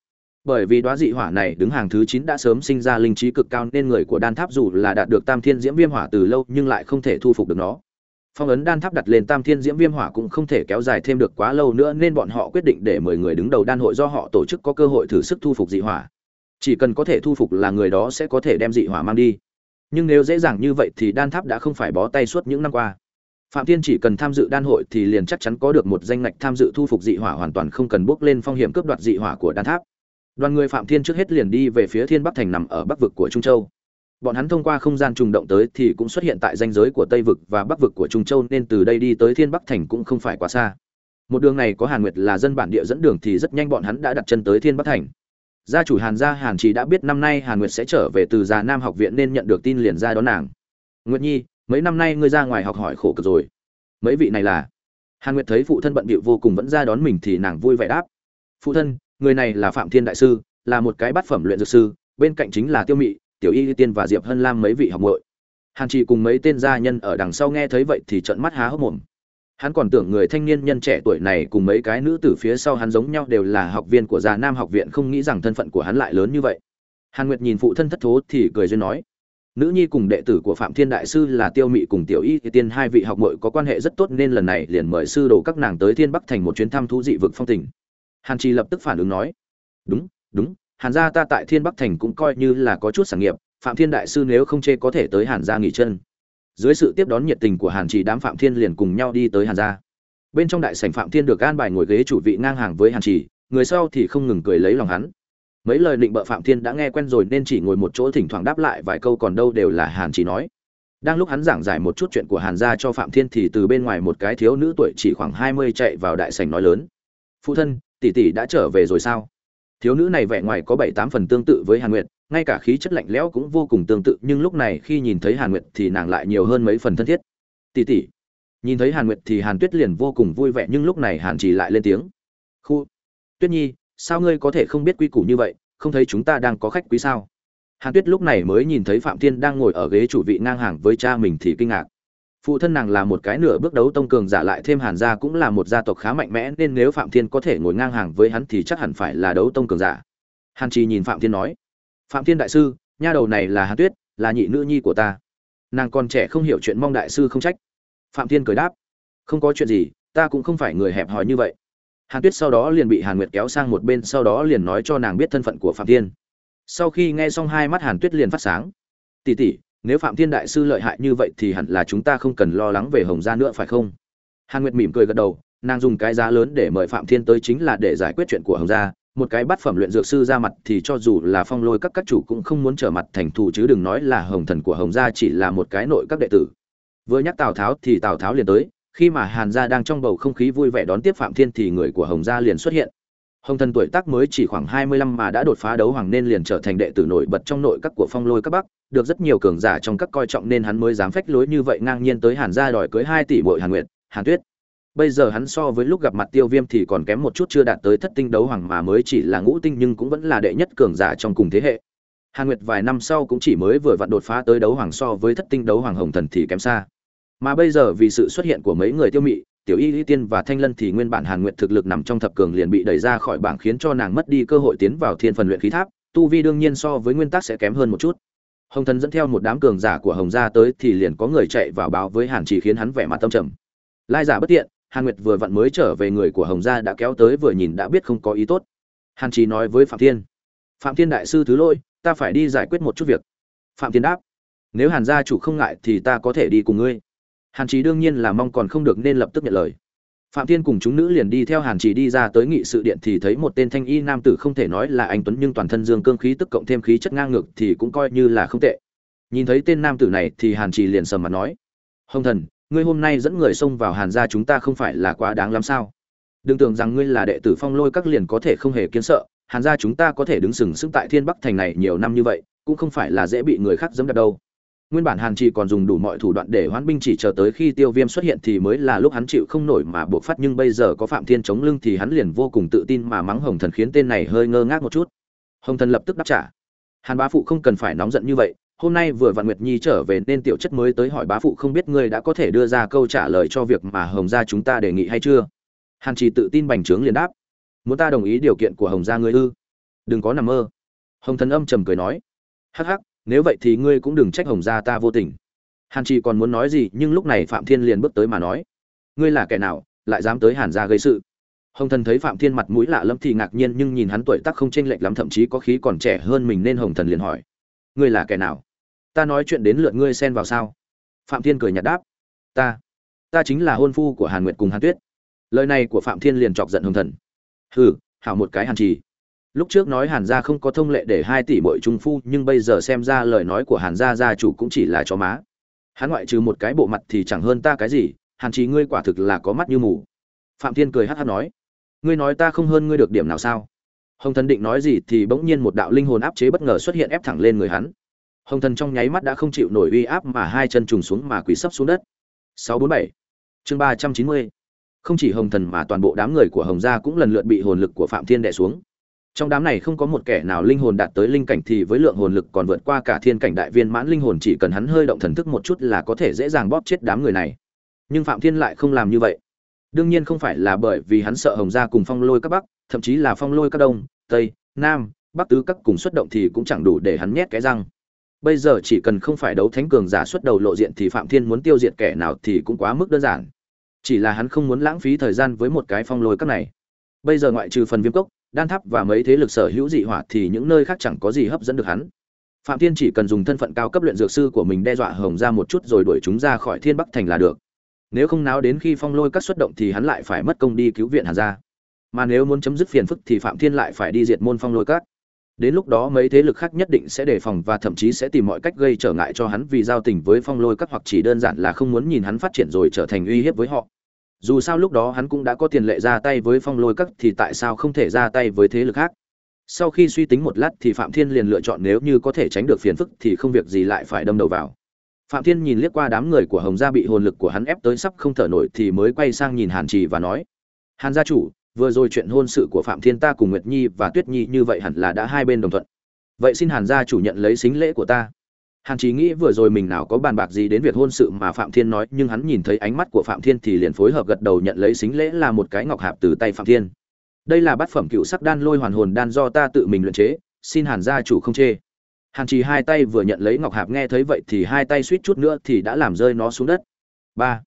bởi vì đóa dị hỏa này đứng hàng thứ chín đã sớm sinh ra linh trí cực cao nên người của đan tháp dù là đạt được tam thiên diễm viêm hỏa từ lâu nhưng lại không thể thu phục được nó. Phong ấn đan tháp đặt lên tam thiên diễm viêm hỏa cũng không thể kéo dài thêm được quá lâu nữa nên bọn họ quyết định để mười người đứng đầu đan hội do họ tổ chức có cơ hội thử sức thu phục dị hỏa. Chỉ cần có thể thu phục là người đó sẽ có thể đem dị hỏa mang đi. Nhưng nếu dễ dàng như vậy thì đan tháp đã không phải bó tay suốt những năm qua. Phạm thiên chỉ cần tham dự đan hội thì liền chắc chắn có được một danh ngạch tham dự thu phục dị hỏa hoàn toàn không cần bước lên phong hiểm cướp đoạt dị hỏa của đan tháp đoàn người phạm thiên trước hết liền đi về phía thiên bắc thành nằm ở bắc vực của trung châu. Bọn hắn thông qua không gian trùng động tới thì cũng xuất hiện tại danh giới của tây vực và bắc vực của trung châu, nên từ đây đi tới thiên bắc thành cũng không phải quá xa. Một đường này có hàn nguyệt là dân bản địa dẫn đường thì rất nhanh bọn hắn đã đặt chân tới thiên bắc thành. Gia chủ hàn gia hàn chỉ đã biết năm nay hàn nguyệt sẽ trở về từ già nam học viện nên nhận được tin liền ra đón nàng. Nguyệt nhi, mấy năm nay ngươi ra ngoài học hỏi khổ cực rồi. Mấy vị này là? Hàn nguyệt thấy phụ thân bận bịu vô cùng vẫn ra đón mình thì nàng vui vẻ đáp. Phụ thân người này là phạm thiên đại sư, là một cái bát phẩm luyện dược sư, bên cạnh chính là tiêu mị, tiểu y tiên và diệp hân lam mấy vị học muội. Hàn chỉ cùng mấy tên gia nhân ở đằng sau nghe thấy vậy thì trợn mắt há hốc mồm. Hắn còn tưởng người thanh niên nhân trẻ tuổi này cùng mấy cái nữ tử phía sau hắn giống nhau đều là học viên của già nam học viện không nghĩ rằng thân phận của hắn lại lớn như vậy. Hàn nguyệt nhìn phụ thân thất thố thì cười duyên nói, nữ nhi cùng đệ tử của phạm thiên đại sư là tiêu mị cùng tiểu y tiên, hai vị học nội có quan hệ rất tốt nên lần này liền mời sư đồ các nàng tới thiên bắc thành một chuyến thăm thú dị vực phong tình hàn trì lập tức phản ứng nói, đúng đúng, hàn gia ta tại thiên bắc thành cũng coi như là có chút sản nghiệp, phạm thiên đại sư nếu không chê có thể tới hàn gia nghỉ chân. Dưới sự tiếp đón nhiệt tình của hàn trì, đám phạm thiên liền cùng nhau đi tới hàn gia. Bên trong đại sảnh phạm thiên được an bài ngồi ghế chủ vị ngang hàng với hàn trì, người sau thì không ngừng cười lấy lòng hắn. Mấy lời định bợ phạm thiên đã nghe quen rồi nên chỉ ngồi một chỗ thỉnh thoảng đáp lại vài câu còn đâu đều là hàn trì nói. Đang lúc hắn giảng giải một chút chuyện của hàn gia cho phạm thiên thì từ bên ngoài một cái thiếu nữ tuổi chỉ khoảng hai mươi chạy vào đại sảnh nói lớn, phụ thân tỷ tỷ đã trở về rồi sao? Thiếu nữ này vẻ ngoài có bảy tám phần tương tự với hàn nguyệt, ngay cả khí chất lạnh lẽo cũng vô cùng tương tự, nhưng lúc này khi nhìn thấy hàn nguyệt thì nàng lại nhiều hơn mấy phần thân thiết. Tỷ tỷ, nhìn thấy hàn nguyệt thì hàn tuyết liền vô cùng vui vẻ, nhưng lúc này hàn chỉ lại lên tiếng. Khu, tuyết nhi, sao ngươi có thể không biết quy củ như vậy, không thấy chúng ta đang có khách quý sao? Hàn tuyết lúc này mới nhìn thấy phạm thiên đang ngồi ở ghế chủ vị ngang hàng với cha mình thì kinh ngạc phụ thân nàng là một cái nửa bước đấu tông cường giả lại thêm hàn gia cũng là một gia tộc khá mạnh mẽ, nên nếu phạm thiên có thể ngồi ngang hàng với hắn thì chắc hẳn phải là đấu tông cường giả. Hàn trì nhìn phạm thiên nói, phạm thiên đại sư, nha đầu này là hàn tuyết, là nhị nữ nhi của ta. Nàng còn trẻ không hiểu chuyện mong đại sư không trách. Phạm thiên cười đáp, không có chuyện gì, ta cũng không phải người hẹp hòi như vậy. Hàn tuyết sau đó liền bị hàn nguyệt kéo sang một bên, sau đó liền nói cho nàng biết thân phận của phạm thiên. Sau khi nghe xong hai mắt hàn tuyết liền phát sáng. Tỉ tỉ nếu phạm thiên đại sư lợi hại như vậy thì hẳn là chúng ta không cần lo lắng về hồng gia nữa phải không? Hàn nguyệt mỉm cười gật đầu, nàng dùng cái giá lớn để mời phạm thiên tới chính là để giải quyết chuyện của hồng gia. Một cái bát phẩm luyện dược sư ra mặt thì cho dù là phong lôi các các chủ cũng không muốn trở mặt thành thù chứ đừng nói là hồng thần của hồng gia chỉ là một cái nội các đệ tử. Vừa nhắc tào tháo thì tào tháo liền tới, khi mà hàn gia đang trong bầu không khí vui vẻ đón tiếp phạm thiên thì người của hồng gia liền xuất hiện hồng thần tuổi tác mới chỉ khoảng hai mươi lăm mà đã đột phá đấu hoàng nên liền trở thành đệ tử nổi bật trong nội các của phong lôi các bắc. Được rất nhiều cường giả trong các coi trọng nên hắn mới dám phách lối như vậy ngang nhiên tới hàn gia đòi cưới hai tỷ bội hàn nguyệt, hàn tuyết. Bây giờ hắn so với lúc gặp mặt tiêu viêm thì còn kém một chút chưa đạt tới thất tinh đấu hoàng mà mới chỉ là ngũ tinh nhưng cũng vẫn là đệ nhất cường giả trong cùng thế hệ. Hàn nguyệt vài năm sau cũng chỉ mới vừa vặn đột phá tới đấu hoàng so với thất tinh đấu hoàng hồng thần thì kém xa. Mà bây giờ vì sự xuất hiện của mấy người tiêu mị tiểu y lý tiên và thanh lân thì nguyên bản hàn nguyệt thực lực nằm trong thập cường liền bị đẩy ra khỏi bảng khiến cho nàng mất đi cơ hội tiến vào thiên phần luyện khí tháp, tu vi đương nhiên so với nguyên tắc sẽ kém hơn một chút. Hồng thần dẫn theo một đám cường giả của hồng gia tới thì liền có người chạy vào báo với hàn chỉ khiến hắn vẻ mặt tâm trầm. Lai giả bất tiện, hàn nguyệt vừa vặn mới trở về người của hồng gia đã kéo tới vừa nhìn đã biết không có ý tốt. Hàn chỉ nói với phạm thiên phạm thiên đại sư thứ lỗi, ta phải đi giải quyết một chút việc. Phạm thiên đáp, nếu hàn gia chủ không ngại thì ta có thể đi cùng ngươi hàn Chí đương nhiên là mong còn không được nên lập tức nhận lời. Phạm thiên cùng chúng nữ liền đi theo hàn Chí đi ra tới nghị sự điện thì thấy một tên thanh y nam tử không thể nói là anh tuấn nhưng toàn thân dương cương khí tức cộng thêm khí chất ngang ngược thì cũng coi như là không tệ. Nhìn thấy tên nam tử này thì hàn Chí liền sầm mặt nói, hồng thần, ngươi hôm nay dẫn người xông vào hàn gia chúng ta không phải là quá đáng lắm sao? Đừng tưởng rằng ngươi là đệ tử phong lôi các liền có thể không hề kiến sợ, hàn gia chúng ta có thể đứng sừng sững tại thiên bắc thành này nhiều năm như vậy, cũng không phải là dễ bị người khác dẫm đạp đâu nguyên bản hàn chỉ còn dùng đủ mọi thủ đoạn để hoãn binh chỉ chờ tới khi tiêu viêm xuất hiện thì mới là lúc hắn chịu không nổi mà buộc phát, nhưng bây giờ có phạm thiên chống lưng thì hắn liền vô cùng tự tin mà mắng hồng thần khiến tên này hơi ngơ ngác một chút. Hồng thần lập tức đáp trả. Hàn bá phụ không cần phải nóng giận như vậy, hôm nay vừa vạn nguyệt nhi trở về nên tiểu chất mới tới hỏi bá phụ không biết ngươi đã có thể đưa ra câu trả lời cho việc mà hồng gia chúng ta đề nghị hay chưa? Hàn chỉ tự tin bành trướng liền đáp. Muốn ta đồng ý điều kiện của hồng gia ngươi ư? Đừng có nằm mơ. Hồng thần âm trầm cười nói. Hắc hắc nếu vậy thì ngươi cũng đừng trách hồng gia ta vô tình. Hàn Chỉ còn muốn nói gì, nhưng lúc này phạm thiên liền bước tới mà nói. Ngươi là kẻ nào, lại dám tới hàn gia gây sự? Hồng thần thấy phạm thiên mặt mũi lạ lẫm thì ngạc nhiên, nhưng nhìn hắn tuổi tác không chênh lệch lắm, thậm chí có khí còn trẻ hơn mình nên hồng thần liền hỏi. Ngươi là kẻ nào? Ta nói chuyện đến lượt ngươi xen vào sao? Phạm thiên cười nhạt đáp. Ta ta chính là hôn phu của hàn nguyệt cùng hàn tuyết. Lời này của phạm thiên liền chọc giận hồng thần. Hừ, hảo một cái hàn trì lúc trước nói hàn gia không có thông lệ để hai tỷ bội trung phu, nhưng bây giờ xem ra lời nói của hàn gia gia chủ cũng chỉ là chó má. Hắn ngoại trừ một cái bộ mặt thì chẳng hơn ta cái gì, hàn chí ngươi quả thực là có mắt như mù. Phạm thiên cười hắc hắc nói, ngươi nói ta không hơn ngươi được điểm nào sao? Hồng thần định nói gì thì bỗng nhiên một đạo linh hồn áp chế bất ngờ xuất hiện ép thẳng lên người hắn. Hồng thần trong nháy mắt đã không chịu nổi uy áp mà hai chân trùng xuống mà quỳ sấp xuống đất. 647 chương 390 không chỉ hồng thần mà toàn bộ đám người của hồng gia cũng lần lượt bị hồn lực của phạm thiên đè xuống trong đám này không có một kẻ nào linh hồn đạt tới linh cảnh thì với lượng hồn lực còn vượt qua cả thiên cảnh đại viên mãn linh hồn chỉ cần hắn hơi động thần thức một chút là có thể dễ dàng bóp chết đám người này. Nhưng phạm thiên lại không làm như vậy. Đương nhiên không phải là bởi vì hắn sợ hồng gia cùng phong lôi các bắc, thậm chí là phong lôi các đông, tây, nam, bắc tứ các cùng xuất động thì cũng chẳng đủ để hắn nhét cái răng. Bây giờ chỉ cần không phải đấu thánh cường giả xuất đầu lộ diện thì phạm thiên muốn tiêu diệt kẻ nào thì cũng quá mức đơn giản. Chỉ là hắn không muốn lãng phí thời gian với một cái phong lôi các này. Bây giờ ngoại trừ phần viêm cốc đan tháp và mấy thế lực sở hữu dị hỏa thì những nơi khác chẳng có gì hấp dẫn được hắn. Phạm thiên chỉ cần dùng thân phận cao cấp luyện dược sư của mình đe dọa hồng ra một chút rồi đuổi chúng ra khỏi thiên bắc thành là được. Nếu không náo đến khi phong lôi các xuất động thì hắn lại phải mất công đi cứu viện hàn gia. Mà nếu muốn chấm dứt phiền phức thì phạm thiên lại phải đi diệt môn phong lôi các. Đến lúc đó mấy thế lực khác nhất định sẽ đề phòng và thậm chí sẽ tìm mọi cách gây trở ngại cho hắn vì giao tình với phong lôi các hoặc chỉ đơn giản là không muốn nhìn hắn phát triển rồi trở thành uy hiếp với họ dù sao lúc đó hắn cũng đã có tiền lệ ra tay với phong lôi các thì tại sao không thể ra tay với thế lực khác? Sau khi suy tính một lát thì phạm thiên liền lựa chọn nếu như có thể tránh được phiền phức thì không việc gì lại phải đâm đầu vào. Phạm thiên nhìn liếc qua đám người của hồng gia bị hồn lực của hắn ép tới sắp không thở nổi thì mới quay sang nhìn hàn trì và nói, hàn gia chủ, vừa rồi chuyện hôn sự của phạm thiên ta cùng nguyệt nhi và tuyết nhi như vậy hẳn là đã hai bên đồng thuận. Vậy xin hàn gia chủ nhận lấy xính lễ của ta hàn chí nghĩ vừa rồi mình nào có bàn bạc gì đến việc hôn sự mà phạm thiên nói, nhưng hắn nhìn thấy ánh mắt của phạm thiên thì liền phối hợp gật đầu nhận lấy xính lễ là một cái ngọc hạp từ tay phạm thiên. Đây là bát phẩm cựu sắc đan lôi hoàn hồn đan do ta tự mình luyện chế, xin hàn gia chủ không chê. Hàn trì hai tay vừa nhận lấy ngọc hạp nghe thấy vậy thì hai tay suýt chút nữa thì đã làm rơi nó xuống đất. Ba.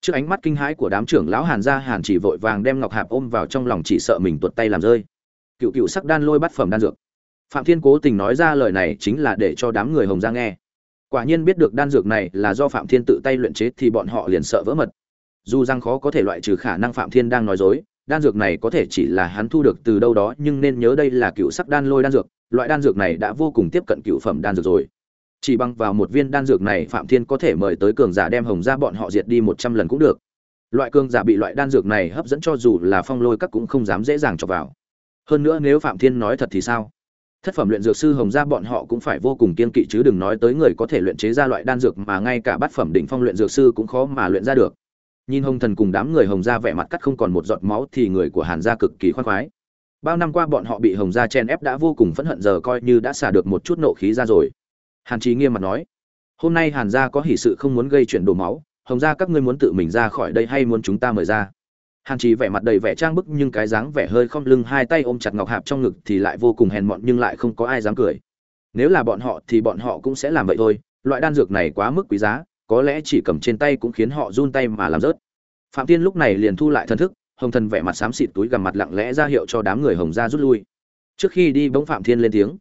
Trước ánh mắt kinh hãi của đám trưởng lão hàn gia, hàn chỉ vội vàng đem ngọc hạp ôm vào trong lòng chỉ sợ mình tuột tay làm rơi. Cựu cựu sắc đan lôi bát phẩm đan dược phạm thiên cố tình nói ra lời này chính là để cho đám người hồng gia nghe. Quả nhiên biết được đan dược này là do phạm thiên tự tay luyện chế thì bọn họ liền sợ vỡ mật. Dù rằng khó có thể loại trừ khả năng phạm thiên đang nói dối, đan dược này có thể chỉ là hắn thu được từ đâu đó, nhưng nên nhớ đây là cựu sắc đan lôi đan dược, loại đan dược này đã vô cùng tiếp cận cựu phẩm đan dược rồi. Chỉ bằng vào một viên đan dược này phạm thiên có thể mời tới cường giả đem hồng ra bọn họ diệt đi một trăm lần cũng được. Loại cường giả bị loại đan dược này hấp dẫn cho dù là phong lôi các cũng không dám dễ dàng cho vào. Hơn nữa nếu phạm thiên nói thật thì sao? Thất phẩm luyện dược sư hồng gia bọn họ cũng phải vô cùng kiên kỵ chứ đừng nói tới người có thể luyện chế ra loại đan dược mà ngay cả bát phẩm đỉnh phong luyện dược sư cũng khó mà luyện ra được. Nhìn hồng thần cùng đám người hồng gia vẻ mặt cắt không còn một giọt máu thì người của hàn gia cực kỳ khoan khoái. Bao năm qua bọn họ bị hồng gia chen ép đã vô cùng phẫn hận giờ coi như đã xả được một chút nộ khí ra rồi. Hàn trí nghiêm mặt nói, hôm nay hàn gia có hỷ sự không muốn gây chuyện đổ máu, hồng gia các ngươi muốn tự mình ra khỏi đây hay muốn chúng ta mời ra? Hàn trí vẻ mặt đầy vẻ trang bức nhưng cái dáng vẻ hơi khom lưng, hai tay ôm chặt ngọc hạp trong ngực thì lại vô cùng hèn mọn nhưng lại không có ai dám cười. Nếu là bọn họ thì bọn họ cũng sẽ làm vậy thôi, loại đan dược này quá mức quý giá, có lẽ chỉ cầm trên tay cũng khiến họ run tay mà làm rớt. Phạm tiên lúc này liền thu lại thân thức, hồng thần vẻ mặt xám xịt túi gằm mặt lặng lẽ ra hiệu cho đám người hồng gia rút lui. Trước khi đi bỗng phạm thiên lên tiếng.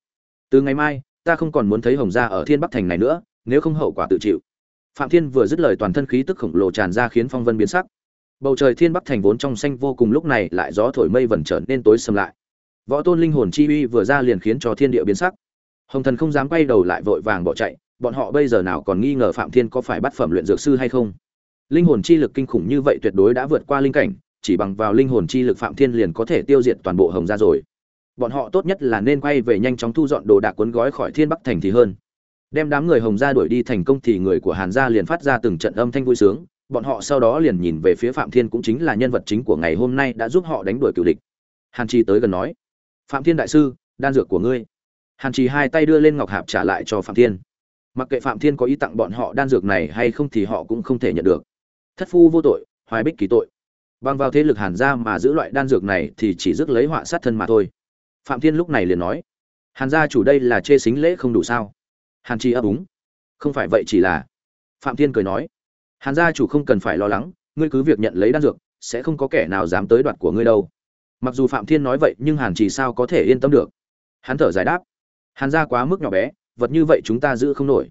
Từ ngày mai, ta không còn muốn thấy hồng gia ở thiên bắc thành này nữa, nếu không hậu quả tự chịu. Phạm thiên vừa dứt lời toàn thân khí tức khổng lồ tràn ra khiến phong vân biến sắc bầu trời thiên bắc thành vốn trong xanh vô cùng lúc này lại gió thổi mây vẩn trở nên tối sầm lại. Võ tôn linh hồn chi uy vừa ra liền khiến cho thiên địa biến sắc. Hồng thần không dám quay đầu lại vội vàng bỏ chạy, bọn họ bây giờ nào còn nghi ngờ phạm thiên có phải bắt phẩm luyện dược sư hay không? Linh hồn chi lực kinh khủng như vậy tuyệt đối đã vượt qua linh cảnh, chỉ bằng vào linh hồn chi lực phạm thiên liền có thể tiêu diệt toàn bộ hồng gia rồi. Bọn họ tốt nhất là nên quay về nhanh chóng thu dọn đồ đạc cuốn gói khỏi thiên bắc thành thì hơn. Đem đám người hồng gia đuổi đi thành công thì người của hàn gia liền phát ra từng trận âm thanh vui sướng bọn họ sau đó liền nhìn về phía phạm thiên cũng chính là nhân vật chính của ngày hôm nay đã giúp họ đánh đuổi cựu địch. Hàn chi tới gần nói, phạm thiên đại sư, đan dược của ngươi. Hàn chi hai tay đưa lên ngọc hạp trả lại cho phạm thiên. Mặc kệ phạm thiên có ý tặng bọn họ đan dược này hay không thì họ cũng không thể nhận được. Thất phu vô tội, hoài bích kỳ tội. Bằng vào thế lực hàn gia mà giữ loại đan dược này thì chỉ rước lấy họa sát thân mà thôi. Phạm thiên lúc này liền nói, hàn gia chủ đây là chê xính lễ không đủ sao? Hàn chi ấp úng, không phải vậy chỉ là phạm thiên cười nói hàn gia chủ không cần phải lo lắng, ngươi cứ việc nhận lấy đan dược, sẽ không có kẻ nào dám tới đoạt của ngươi đâu. Mặc dù phạm thiên nói vậy, nhưng hàn chỉ sao có thể yên tâm được? Hắn thở giải đáp, hàn gia quá mức nhỏ bé, vật như vậy chúng ta giữ không nổi.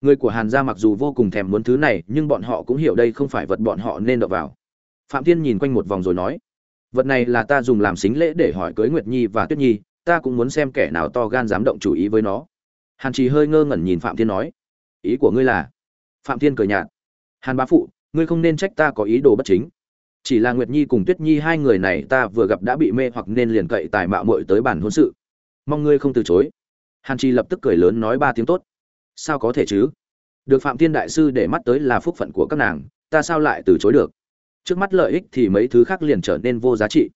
Người của hàn gia mặc dù vô cùng thèm muốn thứ này, nhưng bọn họ cũng hiểu đây không phải vật bọn họ nên đập vào. Phạm thiên nhìn quanh một vòng rồi nói, vật này là ta dùng làm xính lễ để hỏi cưới nguyệt nhi và tuyết nhi, ta cũng muốn xem kẻ nào to gan dám động chủ ý với nó. Hàn trì hơi ngơ ngẩn nhìn phạm thiên nói, ý của ngươi là? Phạm thiên cười nhạt hàn bá phụ, ngươi không nên trách ta có ý đồ bất chính. Chỉ là nguyệt nhi cùng tuyết nhi hai người này ta vừa gặp đã bị mê hoặc nên liền cậy tài mạo muội tới bản hôn sự. Mong ngươi không từ chối. Hàn trì lập tức cười lớn nói ba tiếng tốt. Sao có thể chứ? Được phạm thiên đại sư để mắt tới là phúc phận của các nàng, ta sao lại từ chối được? Trước mắt lợi ích thì mấy thứ khác liền trở nên vô giá trị.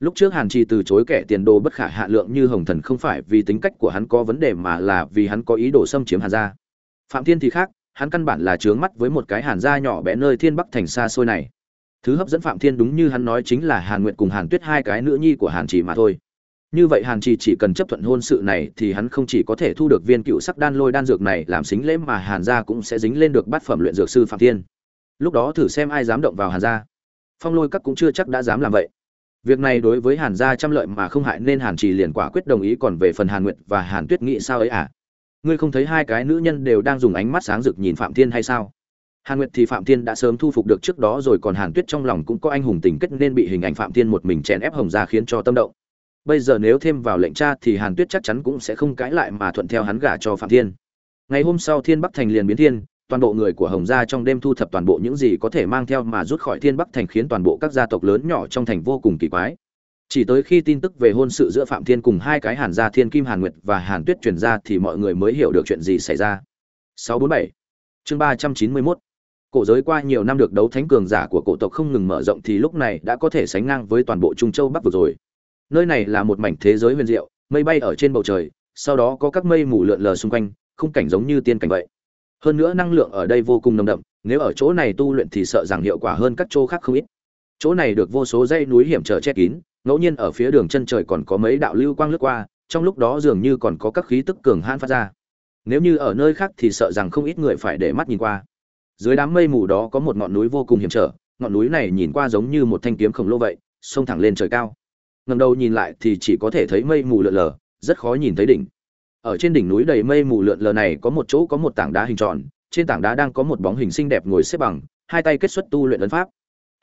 Lúc trước hàn trì từ chối kẻ tiền đồ bất khả hạ lượng như hồng thần không phải vì tính cách của hắn có vấn đề mà là vì hắn có ý đồ xâm chiếm hàn gia. Phạm thiên thì khác hắn căn bản là trướng mắt với một cái hàn gia nhỏ bé nơi thiên bắc thành xa xôi này. Thứ hấp dẫn phạm thiên đúng như hắn nói chính là hàn nguyệt cùng hàn tuyết hai cái nữ nhi của hàn trì mà thôi. Như vậy hàn trì chỉ cần chấp thuận hôn sự này thì hắn không chỉ có thể thu được viên cựu sắc đan lôi đan dược này làm xính lễ mà hàn gia cũng sẽ dính lên được bát phẩm luyện dược sư phạm thiên. Lúc đó thử xem ai dám động vào hàn gia. Phong lôi các cũng chưa chắc đã dám làm vậy. Việc này đối với hàn gia trăm lợi mà không hại nên hàn trì liền quả quyết đồng ý còn về phần hàn nguyệt và hàn tuyết nghĩ sao ấy à? Ngươi không thấy hai cái nữ nhân đều đang dùng ánh mắt sáng rực nhìn phạm thiên hay sao? Hàn nguyệt thì phạm thiên đã sớm thu phục được trước đó rồi, còn hàn tuyết trong lòng cũng có anh hùng tình kết nên bị hình ảnh phạm thiên một mình chèn ép hồng gia khiến cho tâm động. Bây giờ nếu thêm vào lệnh cha thì hàn tuyết chắc chắn cũng sẽ không cãi lại mà thuận theo hắn gả cho phạm thiên. Ngày hôm sau thiên bắc thành liền biến thiên, toàn bộ người của hồng gia trong đêm thu thập toàn bộ những gì có thể mang theo mà rút khỏi thiên bắc thành khiến toàn bộ các gia tộc lớn nhỏ trong thành vô cùng kỳ quái chỉ tới khi tin tức về hôn sự giữa phạm thiên cùng hai cái hàn gia thiên kim hàn nguyệt và hàn tuyết truyền ra thì mọi người mới hiểu được chuyện gì xảy ra. 647 chương 391 cổ giới qua nhiều năm được đấu thánh cường giả của cổ tộc không ngừng mở rộng thì lúc này đã có thể sánh ngang với toàn bộ trung châu bắc vực rồi. Nơi này là một mảnh thế giới huyền diệu, mây bay ở trên bầu trời, sau đó có các mây mù lượn lờ xung quanh, khung cảnh giống như tiên cảnh vậy. Hơn nữa năng lượng ở đây vô cùng nồng đậm, nếu ở chỗ này tu luyện thì sợ rằng hiệu quả hơn các chỗ khác không ít. Chỗ này được vô số dãy núi hiểm trở che kín ngẫu nhiên ở phía đường chân trời còn có mấy đạo lưu quang lướt qua, trong lúc đó dường như còn có các khí tức cường hãn phát ra. Nếu như ở nơi khác thì sợ rằng không ít người phải để mắt nhìn qua. Dưới đám mây mù đó có một ngọn núi vô cùng hiểm trở, ngọn núi này nhìn qua giống như một thanh kiếm khổng lồ vậy, xông thẳng lên trời cao. Ngầm đầu nhìn lại thì chỉ có thể thấy mây mù lượn lờ, rất khó nhìn thấy đỉnh. Ở trên đỉnh núi đầy mây mù lượn lờ này có một chỗ có một tảng đá hình tròn, trên tảng đá đang có một bóng hình xinh đẹp ngồi xếp bằng, hai tay kết xuất tu luyện ấn pháp.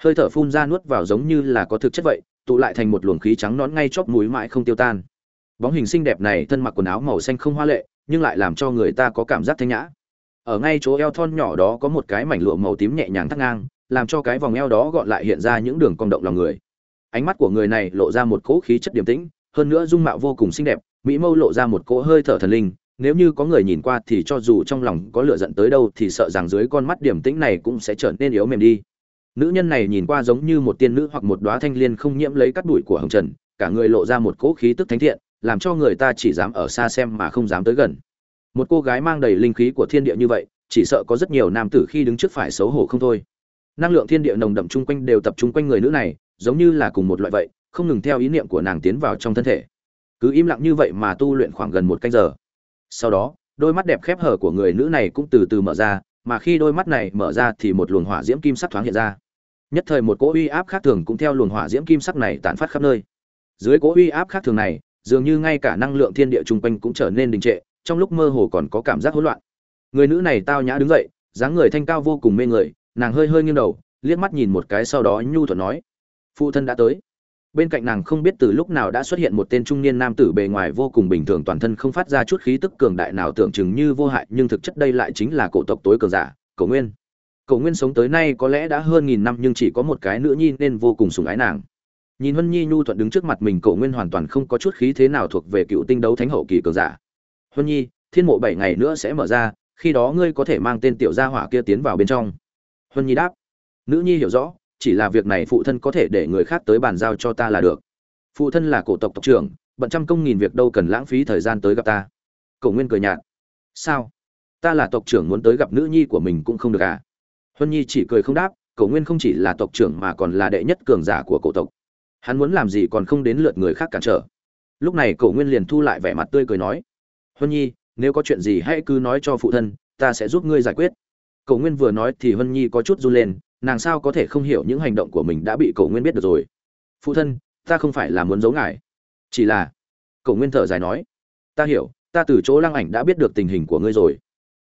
Hơi thở phun ra nuốt vào giống như là có thực chất vậy tụ lại thành một luồng khí trắng nón ngay chóp mũi mãi không tiêu tan. Bóng hình xinh đẹp này thân mặc quần áo màu xanh không hoa lệ, nhưng lại làm cho người ta có cảm giác thanh nhã. Ở ngay chỗ eo thon nhỏ đó có một cái mảnh lụa màu tím nhẹ nhàng thắt ngang, làm cho cái vòng eo đó gọn lại hiện ra những đường cong động lòng người. Ánh mắt của người này lộ ra một cỗ khí chất điềm tĩnh, hơn nữa dung mạo vô cùng xinh đẹp, mỹ mâu lộ ra một cỗ hơi thở thần linh. Nếu như có người nhìn qua thì cho dù trong lòng có lửa giận tới đâu thì sợ rằng dưới con mắt điềm tĩnh này cũng sẽ trở nên yếu mềm đi nữ nhân này nhìn qua giống như một tiên nữ hoặc một đóa thanh liên không nhiễm lấy cắt bụi của hồng trần, cả người lộ ra một cỗ khí tức thánh thiện, làm cho người ta chỉ dám ở xa xem mà không dám tới gần. Một cô gái mang đầy linh khí của thiên địa như vậy, chỉ sợ có rất nhiều nam tử khi đứng trước phải xấu hổ không thôi. Năng lượng thiên địa nồng đậm chung quanh đều tập trung quanh người nữ này, giống như là cùng một loại vậy, không ngừng theo ý niệm của nàng tiến vào trong thân thể. Cứ im lặng như vậy mà tu luyện khoảng gần một canh giờ. Sau đó, đôi mắt đẹp khép hở của người nữ này cũng từ từ mở ra, mà khi đôi mắt này mở ra thì một luồng hỏa diễm kim sắc thoáng hiện ra nhất thời một cỗ uy áp khác thường cũng theo luồng hỏa diễm kim sắc này tản phát khắp nơi. Dưới cỗ uy áp khác thường này, dường như ngay cả năng lượng thiên địa chung quanh cũng trở nên đình trệ, trong lúc mơ hồ còn có cảm giác hỗn loạn. Người nữ này tao nhã đứng dậy, dáng người thanh cao vô cùng mê người, nàng hơi hơi nghiêng đầu, liếc mắt nhìn một cái sau đó nhu thuận nói, phụ thân đã tới. Bên cạnh nàng không biết từ lúc nào đã xuất hiện một tên trung niên nam tử bề ngoài vô cùng bình thường toàn thân không phát ra chút khí tức cường đại nào tưởng chừng như vô hại, nhưng thực chất đây lại chính là cổ tộc tối cường giả, cổ nguyên cổ nguyên sống tới nay có lẽ đã hơn nghìn năm nhưng chỉ có một cái nữ nhi nên vô cùng sùng ái nàng. Nhìn huân nhi nhu thuận đứng trước mặt mình, cổ nguyên hoàn toàn không có chút khí thế nào thuộc về cựu tinh đấu thánh hậu kỳ cường giả. Huân nhi, thiên mộ bảy ngày nữa sẽ mở ra, khi đó ngươi có thể mang tên tiểu gia hỏa kia tiến vào bên trong. Huân nhi đáp. Nữ nhi hiểu rõ, chỉ là việc này phụ thân có thể để người khác tới bàn giao cho ta là được. Phụ thân là cổ tộc tộc trưởng, bận trăm công nghìn việc đâu cần lãng phí thời gian tới gặp ta. Cổ nguyên cười nhạt. Sao? Ta là tộc trưởng muốn tới gặp nữ nhi của mình cũng không được à? Huân nhi chỉ cười không đáp, cổ nguyên không chỉ là tộc trưởng mà còn là đệ nhất cường giả của cổ tộc. Hắn muốn làm gì còn không đến lượt người khác cản trở. Lúc này cổ nguyên liền thu lại vẻ mặt tươi cười nói, huân nhi, nếu có chuyện gì hãy cứ nói cho phụ thân, ta sẽ giúp ngươi giải quyết. Cổ nguyên vừa nói thì huân nhi có chút run lên, nàng sao có thể không hiểu những hành động của mình đã bị cổ nguyên biết được rồi. Phụ thân, ta không phải là muốn giấu ngài, chỉ là cổ nguyên thở dài nói, ta hiểu, ta từ chỗ lăng ảnh đã biết được tình hình của ngươi rồi.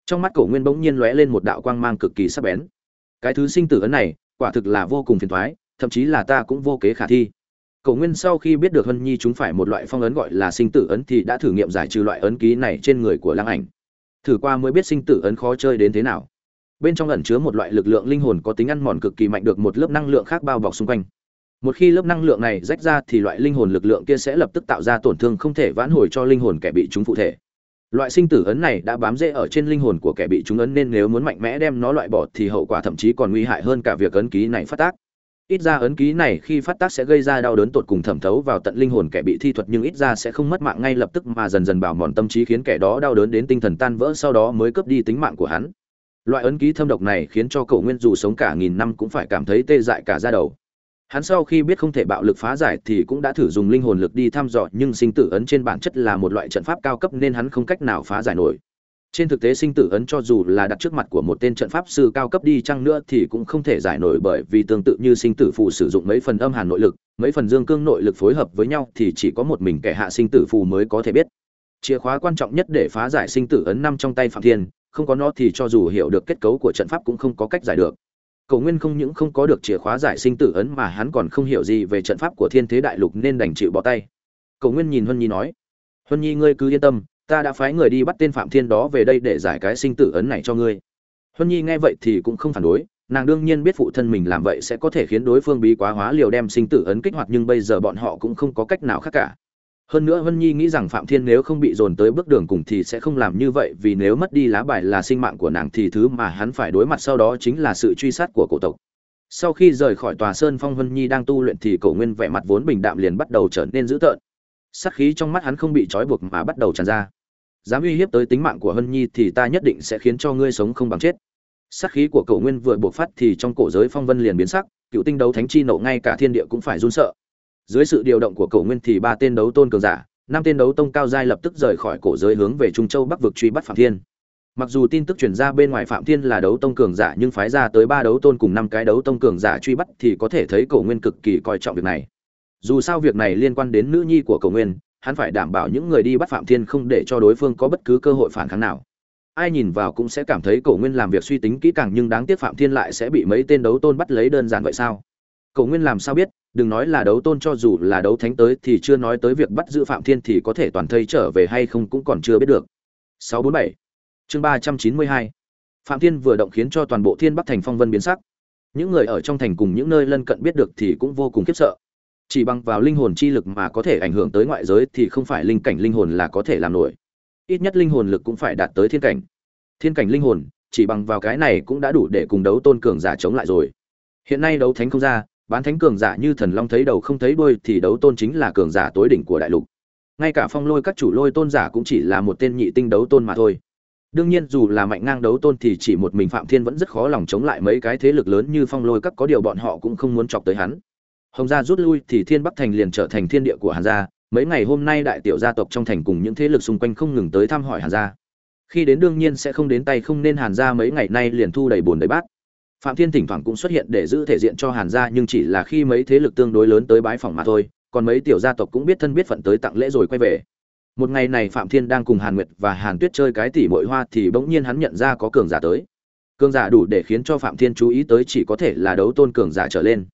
Trong mắt cổ nguyên bỗng nhiên lóe lên một đạo quang mang cực kỳ sắc bén cái thứ sinh tử ấn này, quả thực là vô cùng phiền thoái thậm chí là ta cũng vô kế khả thi. Cổ nguyên sau khi biết được hân nhi chúng phải một loại phong ấn gọi là sinh tử ấn thì đã thử nghiệm giải trừ loại ấn ký này trên người của lăng ảnh. Thử qua mới biết sinh tử ấn khó chơi đến thế nào. Bên trong ẩn chứa một loại lực lượng linh hồn có tính ăn mòn cực kỳ mạnh được một lớp năng lượng khác bao bọc xung quanh. Một khi lớp năng lượng này rách ra thì loại linh hồn lực lượng kia sẽ lập tức tạo ra tổn thương không thể vãn hồi cho linh hồn kẻ bị chúng phụ thể loại sinh tử ấn này đã bám rễ ở trên linh hồn của kẻ bị chúng ấn nên nếu muốn mạnh mẽ đem nó loại bỏ thì hậu quả thậm chí còn nguy hại hơn cả việc ấn ký này phát tác. Ít ra ấn ký này khi phát tác sẽ gây ra đau đớn tột cùng thẩm thấu vào tận linh hồn kẻ bị thi thuật nhưng ít ra sẽ không mất mạng ngay lập tức mà dần dần bào mòn tâm trí khiến kẻ đó đau đớn đến tinh thần tan vỡ sau đó mới cướp đi tính mạng của hắn. Loại ấn ký thâm độc này khiến cho cậu nguyên dù sống cả nghìn năm cũng phải cảm thấy tê dại cả da đầu hắn sau khi biết không thể bạo lực phá giải thì cũng đã thử dùng linh hồn lực đi thăm dò, nhưng sinh tử ấn trên bản chất là một loại trận pháp cao cấp nên hắn không cách nào phá giải nổi. Trên thực tế sinh tử ấn cho dù là đặt trước mặt của một tên trận pháp sư cao cấp đi chăng nữa thì cũng không thể giải nổi bởi vì tương tự như sinh tử phù sử dụng mấy phần âm hàn nội lực, mấy phần dương cương nội lực phối hợp với nhau thì chỉ có một mình kẻ hạ sinh tử phù mới có thể biết. Chìa khóa quan trọng nhất để phá giải sinh tử ấn năm trong tay phạm thiên, không có nó thì cho dù hiểu được kết cấu của trận pháp cũng không có cách giải được cầu nguyên không những không có được chìa khóa giải sinh tử ấn mà hắn còn không hiểu gì về trận pháp của thiên thế đại lục nên đành chịu bỏ tay. Cầu nguyên nhìn huân nhi nói, huân nhi ngươi cứ yên tâm, ta đã phái người đi bắt tên phạm thiên đó về đây để giải cái sinh tử ấn này cho ngươi. Huân nhi nghe vậy thì cũng không phản đối, nàng đương nhiên biết phụ thân mình làm vậy sẽ có thể khiến đối phương bí quá hóa liều đem sinh tử ấn kích hoạt nhưng bây giờ bọn họ cũng không có cách nào khác cả hơn nữa vân nhi nghĩ rằng phạm thiên nếu không bị dồn tới bước đường cùng thì sẽ không làm như vậy, vì nếu mất đi lá bài là sinh mạng của nàng thì thứ mà hắn phải đối mặt sau đó chính là sự truy sát của cổ tộc. Sau khi rời khỏi tòa sơn phong, vân nhi đang tu luyện thì cổ nguyên vẻ mặt vốn bình đạm liền bắt đầu trở nên dữ tợn. Sát khí trong mắt hắn không bị trói buộc mà bắt đầu tràn ra. Dám uy hiếp tới tính mạng của hân nhi thì ta nhất định sẽ khiến cho ngươi sống không bằng chết. Sát khí của cậu nguyên vừa buộc phát thì trong cổ giới phong vân liền biến sắc, cựu tinh đấu thánh chi nộ ngay cả thiên địa cũng phải run sợ dưới sự điều động của Cổ nguyên thì ba tên đấu tôn cường giả, năm tên đấu tông cao giai lập tức rời khỏi cổ giới hướng về trung châu bắc vực truy bắt phạm thiên. Mặc dù tin tức truyền ra bên ngoài phạm thiên là đấu tông cường giả, nhưng phái ra tới ba đấu tôn cùng năm cái đấu tông cường giả truy bắt thì có thể thấy Cổ nguyên cực kỳ coi trọng việc này. Dù sao việc này liên quan đến nữ nhi của Cổ nguyên, hắn phải đảm bảo những người đi bắt phạm thiên không để cho đối phương có bất cứ cơ hội phản kháng nào. Ai nhìn vào cũng sẽ cảm thấy cổ nguyên làm việc suy tính kỹ càng, nhưng đáng tiếc phạm thiên lại sẽ bị mấy tên đấu tôn bắt lấy đơn giản vậy sao? Cổ nguyên làm sao biết, đừng nói là đấu tôn cho dù là đấu thánh tới thì chưa nói tới việc bắt giữ phạm thiên thì có thể toàn thây trở về hay không cũng còn chưa biết được. 647 chương 392 phạm thiên vừa động khiến cho toàn bộ thiên bắc thành phong vân biến sắc. Những người ở trong thành cùng những nơi lân cận biết được thì cũng vô cùng khiếp sợ. Chỉ bằng vào linh hồn chi lực mà có thể ảnh hưởng tới ngoại giới thì không phải linh cảnh linh hồn là có thể làm nổi. Ít nhất linh hồn lực cũng phải đạt tới thiên cảnh. Thiên cảnh linh hồn, chỉ bằng vào cái này cũng đã đủ để cùng đấu tôn cường giả chống lại rồi. Hiện nay đấu thánh không ra bán thánh cường giả như thần long thấy đầu không thấy đuôi thì đấu tôn chính là cường giả tối đỉnh của đại lục. Ngay cả phong lôi các chủ lôi tôn giả cũng chỉ là một tên nhị tinh đấu tôn mà thôi. Đương nhiên, dù là mạnh ngang đấu tôn thì chỉ một mình phạm thiên vẫn rất khó lòng chống lại mấy cái thế lực lớn như phong lôi các, có điều bọn họ cũng không muốn chọc tới hắn. Hồng gia rút lui thì thiên bắc thành liền trở thành thiên địa của hàn gia. Mấy ngày hôm nay đại tiểu gia tộc trong thành cùng những thế lực xung quanh không ngừng tới thăm hỏi hàn gia. Khi đến đương nhiên sẽ không đến tay không nên hàn gia mấy ngày nay liền thu đầy bồn đầy bát phạm thiên thỉnh thoảng cũng xuất hiện để giữ thể diện cho hàn gia, nhưng chỉ là khi mấy thế lực tương đối lớn tới bái phòng mà thôi, còn mấy tiểu gia tộc cũng biết thân biết phận tới tặng lễ rồi quay về. Một ngày này phạm thiên đang cùng hàn nguyệt và hàn tuyết chơi cái tỉ mội hoa thì bỗng nhiên hắn nhận ra có cường giả tới. Cường giả đủ để khiến cho phạm thiên chú ý tới chỉ có thể là đấu tôn cường giả trở lên.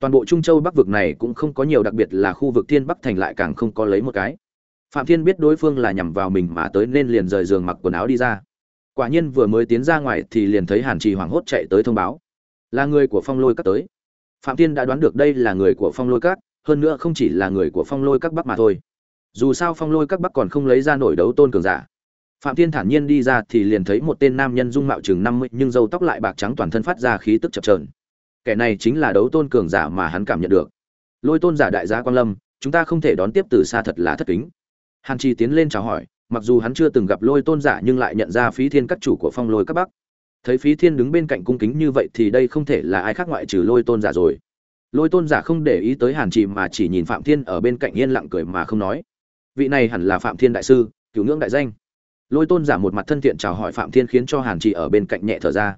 Toàn bộ trung châu bắc vực này cũng không có nhiều đặc biệt là khu vực thiên bắc thành lại càng không có lấy một cái. Phạm thiên biết đối phương là nhằm vào mình mà tới nên liền rời giường mặc quần áo đi ra quả nhiên vừa mới tiến ra ngoài thì liền thấy hàn trì hoảng hốt chạy tới thông báo. Là người của phong lôi các tới. Phạm thiên đã đoán được đây là người của phong lôi các, hơn nữa không chỉ là người của phong lôi các bắc mà thôi. Dù sao phong lôi các bắc còn không lấy ra nổi đấu tôn cường giả. Phạm thiên thản nhiên đi ra thì liền thấy một tên nam nhân dung mạo chừng năm mươi, nhưng râu tóc lại bạc trắng toàn thân phát ra khí tức chập trờn kẻ này chính là đấu tôn cường giả mà hắn cảm nhận được. Lôi tôn giả đại gia quang lâm, chúng ta không thể đón tiếp từ xa thật là thất kính. Hàn trì tiến lên chào hỏi mặc dù hắn chưa từng gặp lôi tôn giả nhưng lại nhận ra phí thiên các chủ của phong lôi các bắc. Thấy phí thiên đứng bên cạnh cung kính như vậy thì đây không thể là ai khác ngoại trừ lôi tôn giả rồi. Lôi tôn giả không để ý tới hàn trì mà chỉ nhìn phạm thiên ở bên cạnh yên lặng cười mà không nói. Vị này hẳn là phạm thiên đại sư cửu ngưỡng đại danh. Lôi tôn giả một mặt thân thiện chào hỏi phạm thiên khiến cho hàn trì ở bên cạnh nhẹ thở ra.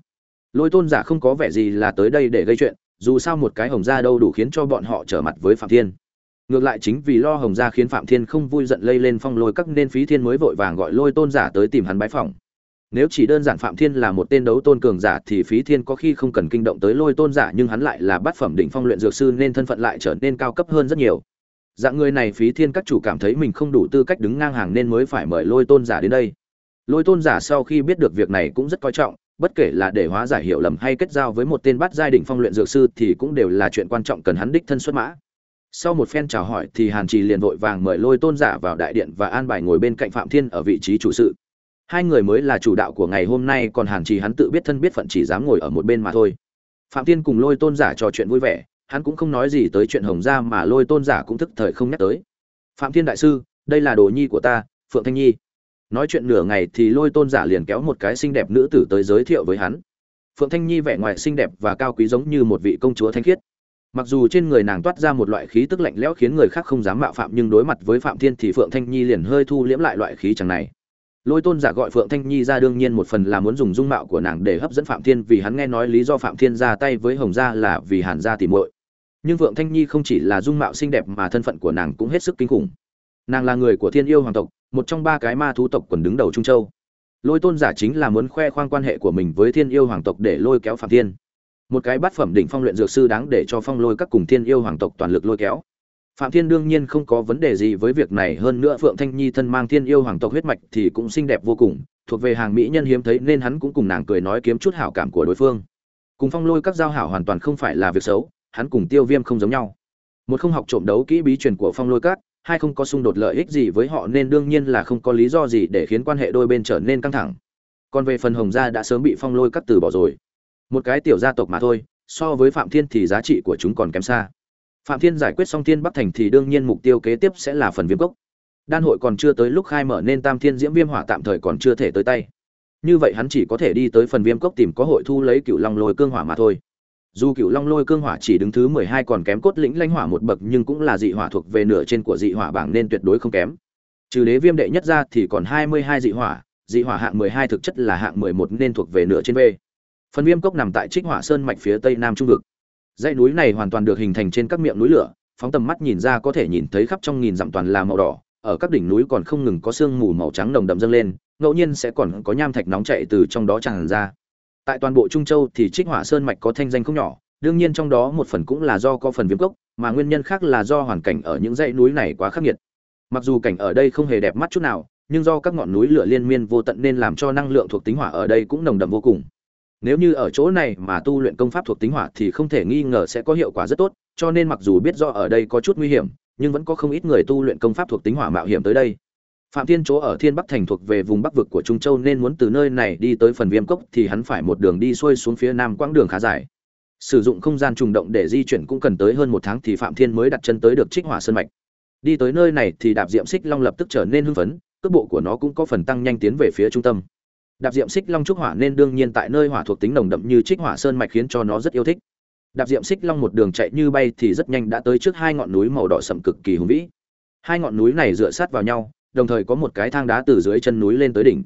Lôi tôn giả không có vẻ gì là tới đây để gây chuyện, dù sao một cái hồng ra đâu đủ khiến cho bọn họ trở mặt với phạm thiên ngược lại chính vì lo hồng gia khiến phạm thiên không vui giận lây lên phong lôi các nên phí thiên mới vội vàng gọi lôi tôn giả tới tìm hắn bái phỏng. Nếu chỉ đơn giản phạm thiên là một tên đấu tôn cường giả thì phí thiên có khi không cần kinh động tới lôi tôn giả nhưng hắn lại là bát phẩm đỉnh phong luyện dược sư nên thân phận lại trở nên cao cấp hơn rất nhiều. Dạng người này phí thiên các chủ cảm thấy mình không đủ tư cách đứng ngang hàng nên mới phải mời lôi tôn giả đến đây. Lôi tôn giả sau khi biết được việc này cũng rất coi trọng, bất kể là để hóa giải hiểu lầm hay kết giao với một tên bát giai đỉnh phong luyện dược sư thì cũng đều là chuyện quan trọng cần hắn đích thân xuất mã. Sau một phen chào hỏi thì Hàn Trì liền vội vàng mời Lôi Tôn giả vào đại điện và an bài ngồi bên cạnh Phạm Thiên ở vị trí chủ sự. Hai người mới là chủ đạo của ngày hôm nay, còn Hàn Trì hắn tự biết thân biết phận chỉ dám ngồi ở một bên mà thôi. Phạm Thiên cùng Lôi Tôn giả trò chuyện vui vẻ, hắn cũng không nói gì tới chuyện Hồng gia mà Lôi Tôn giả cũng thức thời không nhắc tới. Phạm Thiên đại sư, đây là đồ nhi của ta, Phượng Thanh Nhi nói chuyện nửa ngày thì lôi tôn giả liền kéo một cái xinh đẹp nữ tử tới giới thiệu với hắn phượng thanh nhi vẻ ngoài xinh đẹp và cao quý giống như một vị công chúa thanh khiết mặc dù trên người nàng toát ra một loại khí tức lạnh lẽo khiến người khác không dám mạo phạm, nhưng đối mặt với phạm thiên thì phượng thanh nhi liền hơi thu liễm lại loại khí chẳng này. Lôi tôn giả gọi phượng thanh nhi ra đương nhiên một phần là muốn dùng dung mạo của nàng để hấp dẫn phạm thiên vì hắn nghe nói lý do phạm thiên ra tay với hồng gia là vì hàn gia tìm muội. Nhưng phượng thanh nhi không chỉ là dung mạo xinh đẹp mà thân phận của nàng cũng hết sức kinh khủng. Nàng là người của thiên yêu hoàng tộc, một trong ba cái ma thú tộc quần đứng đầu trung châu. Lôi tôn giả chính là muốn khoe khoang quan hệ của mình với thiên yêu hoàng tộc để lôi kéo phạm thiên một cái bát phẩm đỉnh phong luyện dược sư đáng để cho phong lôi các cùng thiên yêu hoàng tộc toàn lực lôi kéo. Phạm thiên đương nhiên không có vấn đề gì với việc này, hơn nữa phượng thanh nhi thân mang thiên yêu hoàng tộc huyết mạch thì cũng xinh đẹp vô cùng, thuộc về hàng mỹ nhân hiếm thấy nên hắn cũng cùng nàng cười nói kiếm chút hảo cảm của đối phương. Cùng phong lôi các giao hảo hoàn toàn không phải là việc xấu, hắn cùng tiêu viêm không giống nhau. Một không học trộm đấu kỹ bí truyền của phong lôi các, hai không có xung đột lợi ích gì với họ nên đương nhiên là không có lý do gì để khiến quan hệ đôi bên trở nên căng thẳng. Còn về phần hồng gia đã sớm bị phong lôi cắt từ bỏ rồi một cái tiểu gia tộc mà thôi, so với phạm thiên thì giá trị của chúng còn kém xa. Phạm thiên giải quyết xong thiên bắc thành thì đương nhiên mục tiêu kế tiếp sẽ là phần viêm cốc. Đan hội còn chưa tới lúc khai mở nên tam thiên diễm viêm hỏa tạm thời còn chưa thể tới tay. Như vậy hắn chỉ có thể đi tới phần viêm cốc tìm có hội thu lấy cựu long lôi cương hỏa mà thôi. Dù cựu long lôi cương hỏa chỉ đứng thứ mười hai còn kém cốt lĩnh lãnh hỏa một bậc nhưng cũng là dị hỏa thuộc về nửa trên của dị hỏa bảng nên tuyệt đối không kém. Trừ đế viêm đệ nhất ra thì còn hai mươi hai dị hỏa dị hỏa hạng mười hai thực chất là hạng mười một nên thuộc về nửa trên v phần viêm cốc nằm tại trích hỏa sơn mạch phía tây nam trung vực. Dãy núi này hoàn toàn được hình thành trên các miệng núi lửa, phóng tầm mắt nhìn ra có thể nhìn thấy khắp trong nghìn dặm toàn là màu đỏ, ở các đỉnh núi còn không ngừng có sương mù màu trắng nồng đậm dâng lên, ngẫu nhiên sẽ còn có nham thạch nóng chạy từ trong đó tràn ra. Tại toàn bộ trung châu thì trích hỏa sơn mạch có thanh danh không nhỏ, đương nhiên trong đó một phần cũng là do có phần viêm cốc, mà nguyên nhân khác là do hoàn cảnh ở những dãy núi này quá khắc nghiệt. Mặc dù cảnh ở đây không hề đẹp mắt chút nào, nhưng do các ngọn núi lửa liên miên vô tận nên làm cho năng lượng thuộc tính hỏa ở đây cũng nồng đậm vô cùng nếu như ở chỗ này mà tu luyện công pháp thuộc tính hỏa thì không thể nghi ngờ sẽ có hiệu quả rất tốt, cho nên mặc dù biết do ở đây có chút nguy hiểm, nhưng vẫn có không ít người tu luyện công pháp thuộc tính hỏa mạo hiểm tới đây. Phạm thiên chỗ ở thiên bắc thành thuộc về vùng bắc vực của trung châu nên muốn từ nơi này đi tới phần viêm cốc thì hắn phải một đường đi xuôi xuống phía nam quãng đường khá dài. Sử dụng không gian trùng động để di chuyển cũng cần tới hơn một tháng thì phạm thiên mới đặt chân tới được trích hỏa sơn mạch. Đi tới nơi này thì đạp diệm xích long lập tức trở nên hưng phấn, cước bộ của nó cũng có phần tăng nhanh tiến về phía trung tâm đạp diệm xích long trúc hỏa nên đương nhiên tại nơi hỏa thuộc tính nồng đậm như trích hỏa sơn mạch khiến cho nó rất yêu thích. Đạp diệm xích long một đường chạy như bay thì rất nhanh đã tới trước hai ngọn núi màu đỏ sậm cực kỳ hùng vĩ. Hai ngọn núi này dựa sát vào nhau, đồng thời có một cái thang đá từ dưới chân núi lên tới đỉnh.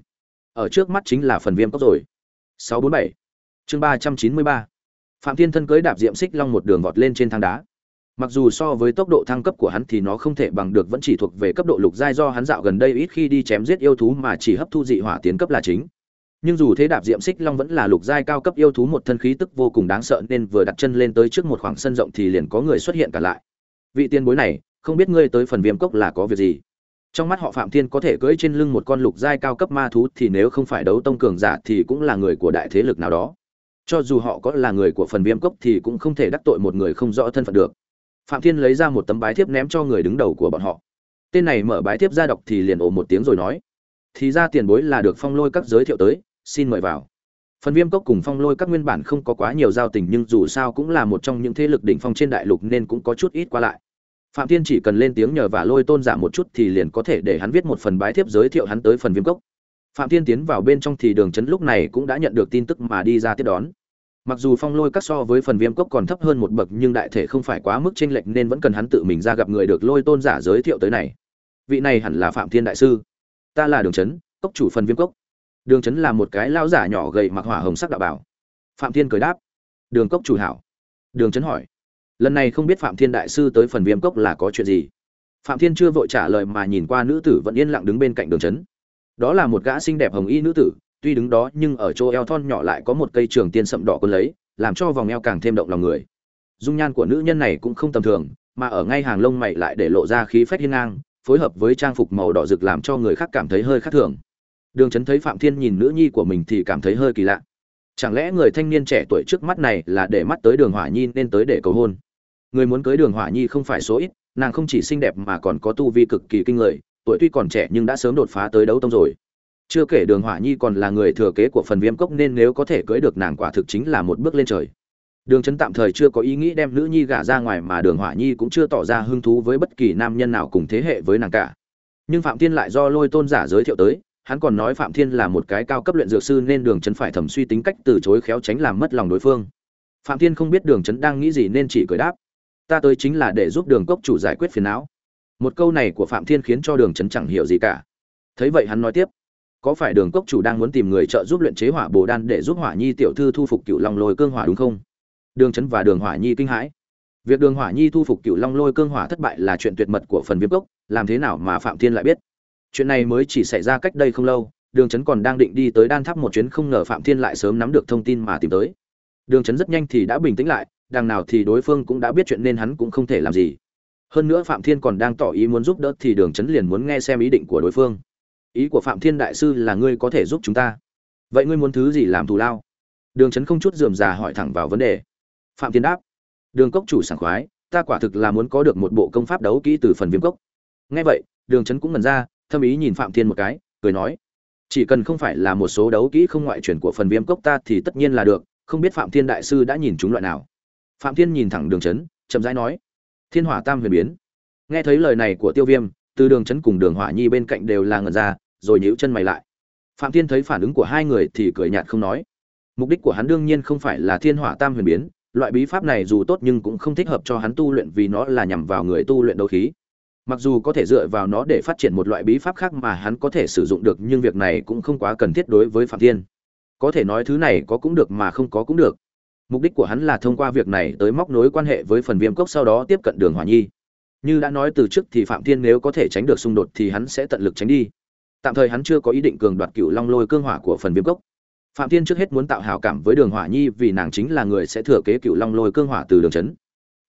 Ở trước mắt chính là phần viêm cốc rồi. 647 chương 393 phạm thiên thân cưới đạp diệm xích long một đường vọt lên trên thang đá. Mặc dù so với tốc độ thăng cấp của hắn thì nó không thể bằng được vẫn chỉ thuộc về cấp độ lục giai do hắn dạo gần đây ít khi đi chém giết yêu thú mà chỉ hấp thu dị hỏa tiến cấp là chính nhưng dù thế đạp diệm xích long vẫn là lục giai cao cấp yêu thú một thân khí tức vô cùng đáng sợ nên vừa đặt chân lên tới trước một khoảng sân rộng thì liền có người xuất hiện cả lại. Vị tiền bối này, không biết ngươi tới phần viêm cốc là có việc gì? Trong mắt họ phạm thiên có thể cưỡi trên lưng một con lục giai cao cấp ma thú thì nếu không phải đấu tông cường giả thì cũng là người của đại thế lực nào đó. Cho dù họ có là người của phần viêm cốc thì cũng không thể đắc tội một người không rõ thân phận được. Phạm thiên lấy ra một tấm bái thiếp ném cho người đứng đầu của bọn họ. Tên này mở bái thiếp ra đọc thì liền ồ một tiếng rồi nói thì ra tiền bối là được phong lôi các giới thiệu tới, xin mời vào. Phần viêm cốc cùng phong lôi các nguyên bản không có quá nhiều giao tình nhưng dù sao cũng là một trong những thế lực đỉnh phong trên đại lục nên cũng có chút ít qua lại. Phạm thiên chỉ cần lên tiếng nhờ và lôi tôn giả một chút thì liền có thể để hắn viết một phần bái thiếp giới thiệu hắn tới phần viêm cốc. Phạm thiên tiến vào bên trong thì đường chấn lúc này cũng đã nhận được tin tức mà đi ra tiếp đón. Mặc dù phong lôi các so với phần viêm cốc còn thấp hơn một bậc nhưng đại thể không phải quá mức chênh lệch nên vẫn cần hắn tự mình ra gặp người được lôi tôn giả giới thiệu tới này. Vị này hẳn là phạm thiên đại sư ta là đường chấn cốc chủ phần viêm cốc. Đường chấn là một cái lao giả nhỏ gầy mặc hỏa hồng sắc đạo bảo. Phạm thiên cười đáp. Đường cốc chủ hảo. Đường chấn hỏi. Lần này không biết phạm thiên đại sư tới phần viêm cốc là có chuyện gì? Phạm thiên chưa vội trả lời mà nhìn qua nữ tử vẫn yên lặng đứng bên cạnh đường chấn đó là một gã xinh đẹp hồng y nữ tử, tuy đứng đó nhưng ở chỗ eo thon nhỏ lại có một cây trường tiên sậm đỏ quân lấy, làm cho vòng eo càng thêm động lòng người. Dung nhan của nữ nhân này cũng không tầm thường, mà ở ngay hàng lông mày lại để lộ ra khí phách hiên ngang phối hợp với trang phục màu đỏ rực làm cho người khác cảm thấy hơi khác thường. Đường trấn thấy phạm thiên nhìn nữ nhi của mình thì cảm thấy hơi kỳ lạ. Chẳng lẽ người thanh niên trẻ tuổi trước mắt này là để mắt tới đường hỏa nhi nên tới để cầu hôn? Người muốn cưới đường hỏa nhi không phải số ít, nàng không chỉ xinh đẹp mà còn có tu vi cực kỳ kinh người, tuổi tuy còn trẻ nhưng đã sớm đột phá tới đấu tông rồi. Chưa kể đường hỏa nhi còn là người thừa kế của phần viêm cốc nên nếu có thể cưới được nàng quả thực chính là một bước lên trời đường trấn tạm thời chưa có ý nghĩ đem nữ nhi gả ra ngoài mà đường hỏa nhi cũng chưa tỏ ra hứng thú với bất kỳ nam nhân nào cùng thế hệ với nàng cả. Nhưng phạm thiên lại do lôi tôn giả giới thiệu tới, hắn còn nói phạm thiên là một cái cao cấp luyện dược sư nên đường trấn phải thẩm suy tính cách từ chối khéo tránh làm mất lòng đối phương. Phạm thiên không biết đường trấn đang nghĩ gì nên chỉ cười đáp, ta tới chính là để giúp đường cốc chủ giải quyết phiền não. Một câu này của phạm thiên khiến cho đường trấn chẳng hiểu gì cả. Thấy vậy hắn nói tiếp, có phải đường cốc chủ đang muốn tìm người trợ giúp luyện chế hỏa bồ đan để giúp hỏa nhi tiểu thư thu phục cựu long lôi cương hỏa đúng không? Đường trấn và đường hỏa nhi kinh hãi. Việc đường hỏa nhi thu phục cựu long lôi cương hỏa thất bại là chuyện tuyệt mật của phần viêm cốc, làm thế nào mà phạm thiên lại biết? Chuyện này mới chỉ xảy ra cách đây không lâu, đường trấn còn đang định đi tới đan tháp một chuyến không ngờ phạm thiên lại sớm nắm được thông tin mà tìm tới. Đường trấn rất nhanh thì đã bình tĩnh lại, đằng nào thì đối phương cũng đã biết chuyện nên hắn cũng không thể làm gì. Hơn nữa phạm thiên còn đang tỏ ý muốn giúp đỡ thì đường trấn liền muốn nghe xem ý định của đối phương. Ý của phạm thiên đại sư là ngươi có thể giúp chúng ta. Vậy ngươi muốn thứ gì làm thù lao? Đường trấn không chút dườm già hỏi thẳng vào vấn đề phạm thiên đáp, đường cốc chủ sảng khoái, ta quả thực là muốn có được một bộ công pháp đấu kỹ từ phần viêm cốc. Nghe vậy, đường trấn cũng ngần ra, thâm ý nhìn phạm thiên một cái, cười nói, chỉ cần không phải là một số đấu kỹ không ngoại truyền của phần viêm cốc ta thì tất nhiên là được, không biết phạm thiên đại sư đã nhìn chúng loại nào. Phạm thiên nhìn thẳng đường trấn chậm rãi nói, thiên hỏa tam huyền biến. Nghe thấy lời này của tiêu viêm, từ đường trấn cùng đường hỏa nhi bên cạnh đều là ngần ra, rồi nhíu chân mày lại. Phạm thiên thấy phản ứng của hai người thì cười nhạt không nói. Mục đích của hắn đương nhiên không phải là thiên hỏa tam huyền biến loại bí pháp này dù tốt nhưng cũng không thích hợp cho hắn tu luyện vì nó là nhằm vào người tu luyện đấu khí. Mặc dù có thể dựa vào nó để phát triển một loại bí pháp khác mà hắn có thể sử dụng được, nhưng việc này cũng không quá cần thiết đối với phạm thiên. Có thể nói thứ này có cũng được mà không có cũng được. Mục đích của hắn là thông qua việc này tới móc nối quan hệ với phần viêm cốc sau đó tiếp cận đường hòa nhi. Như đã nói từ trước thì phạm thiên nếu có thể tránh được xung đột thì hắn sẽ tận lực tránh đi. Tạm thời hắn chưa có ý định cường đoạt cựu long lôi cương hỏa của phần viêm cốc phạm thiên trước hết muốn tạo hảo cảm với đường hỏa nhi vì nàng chính là người sẽ thừa kế cựu long lôi cương hỏa từ đường trấn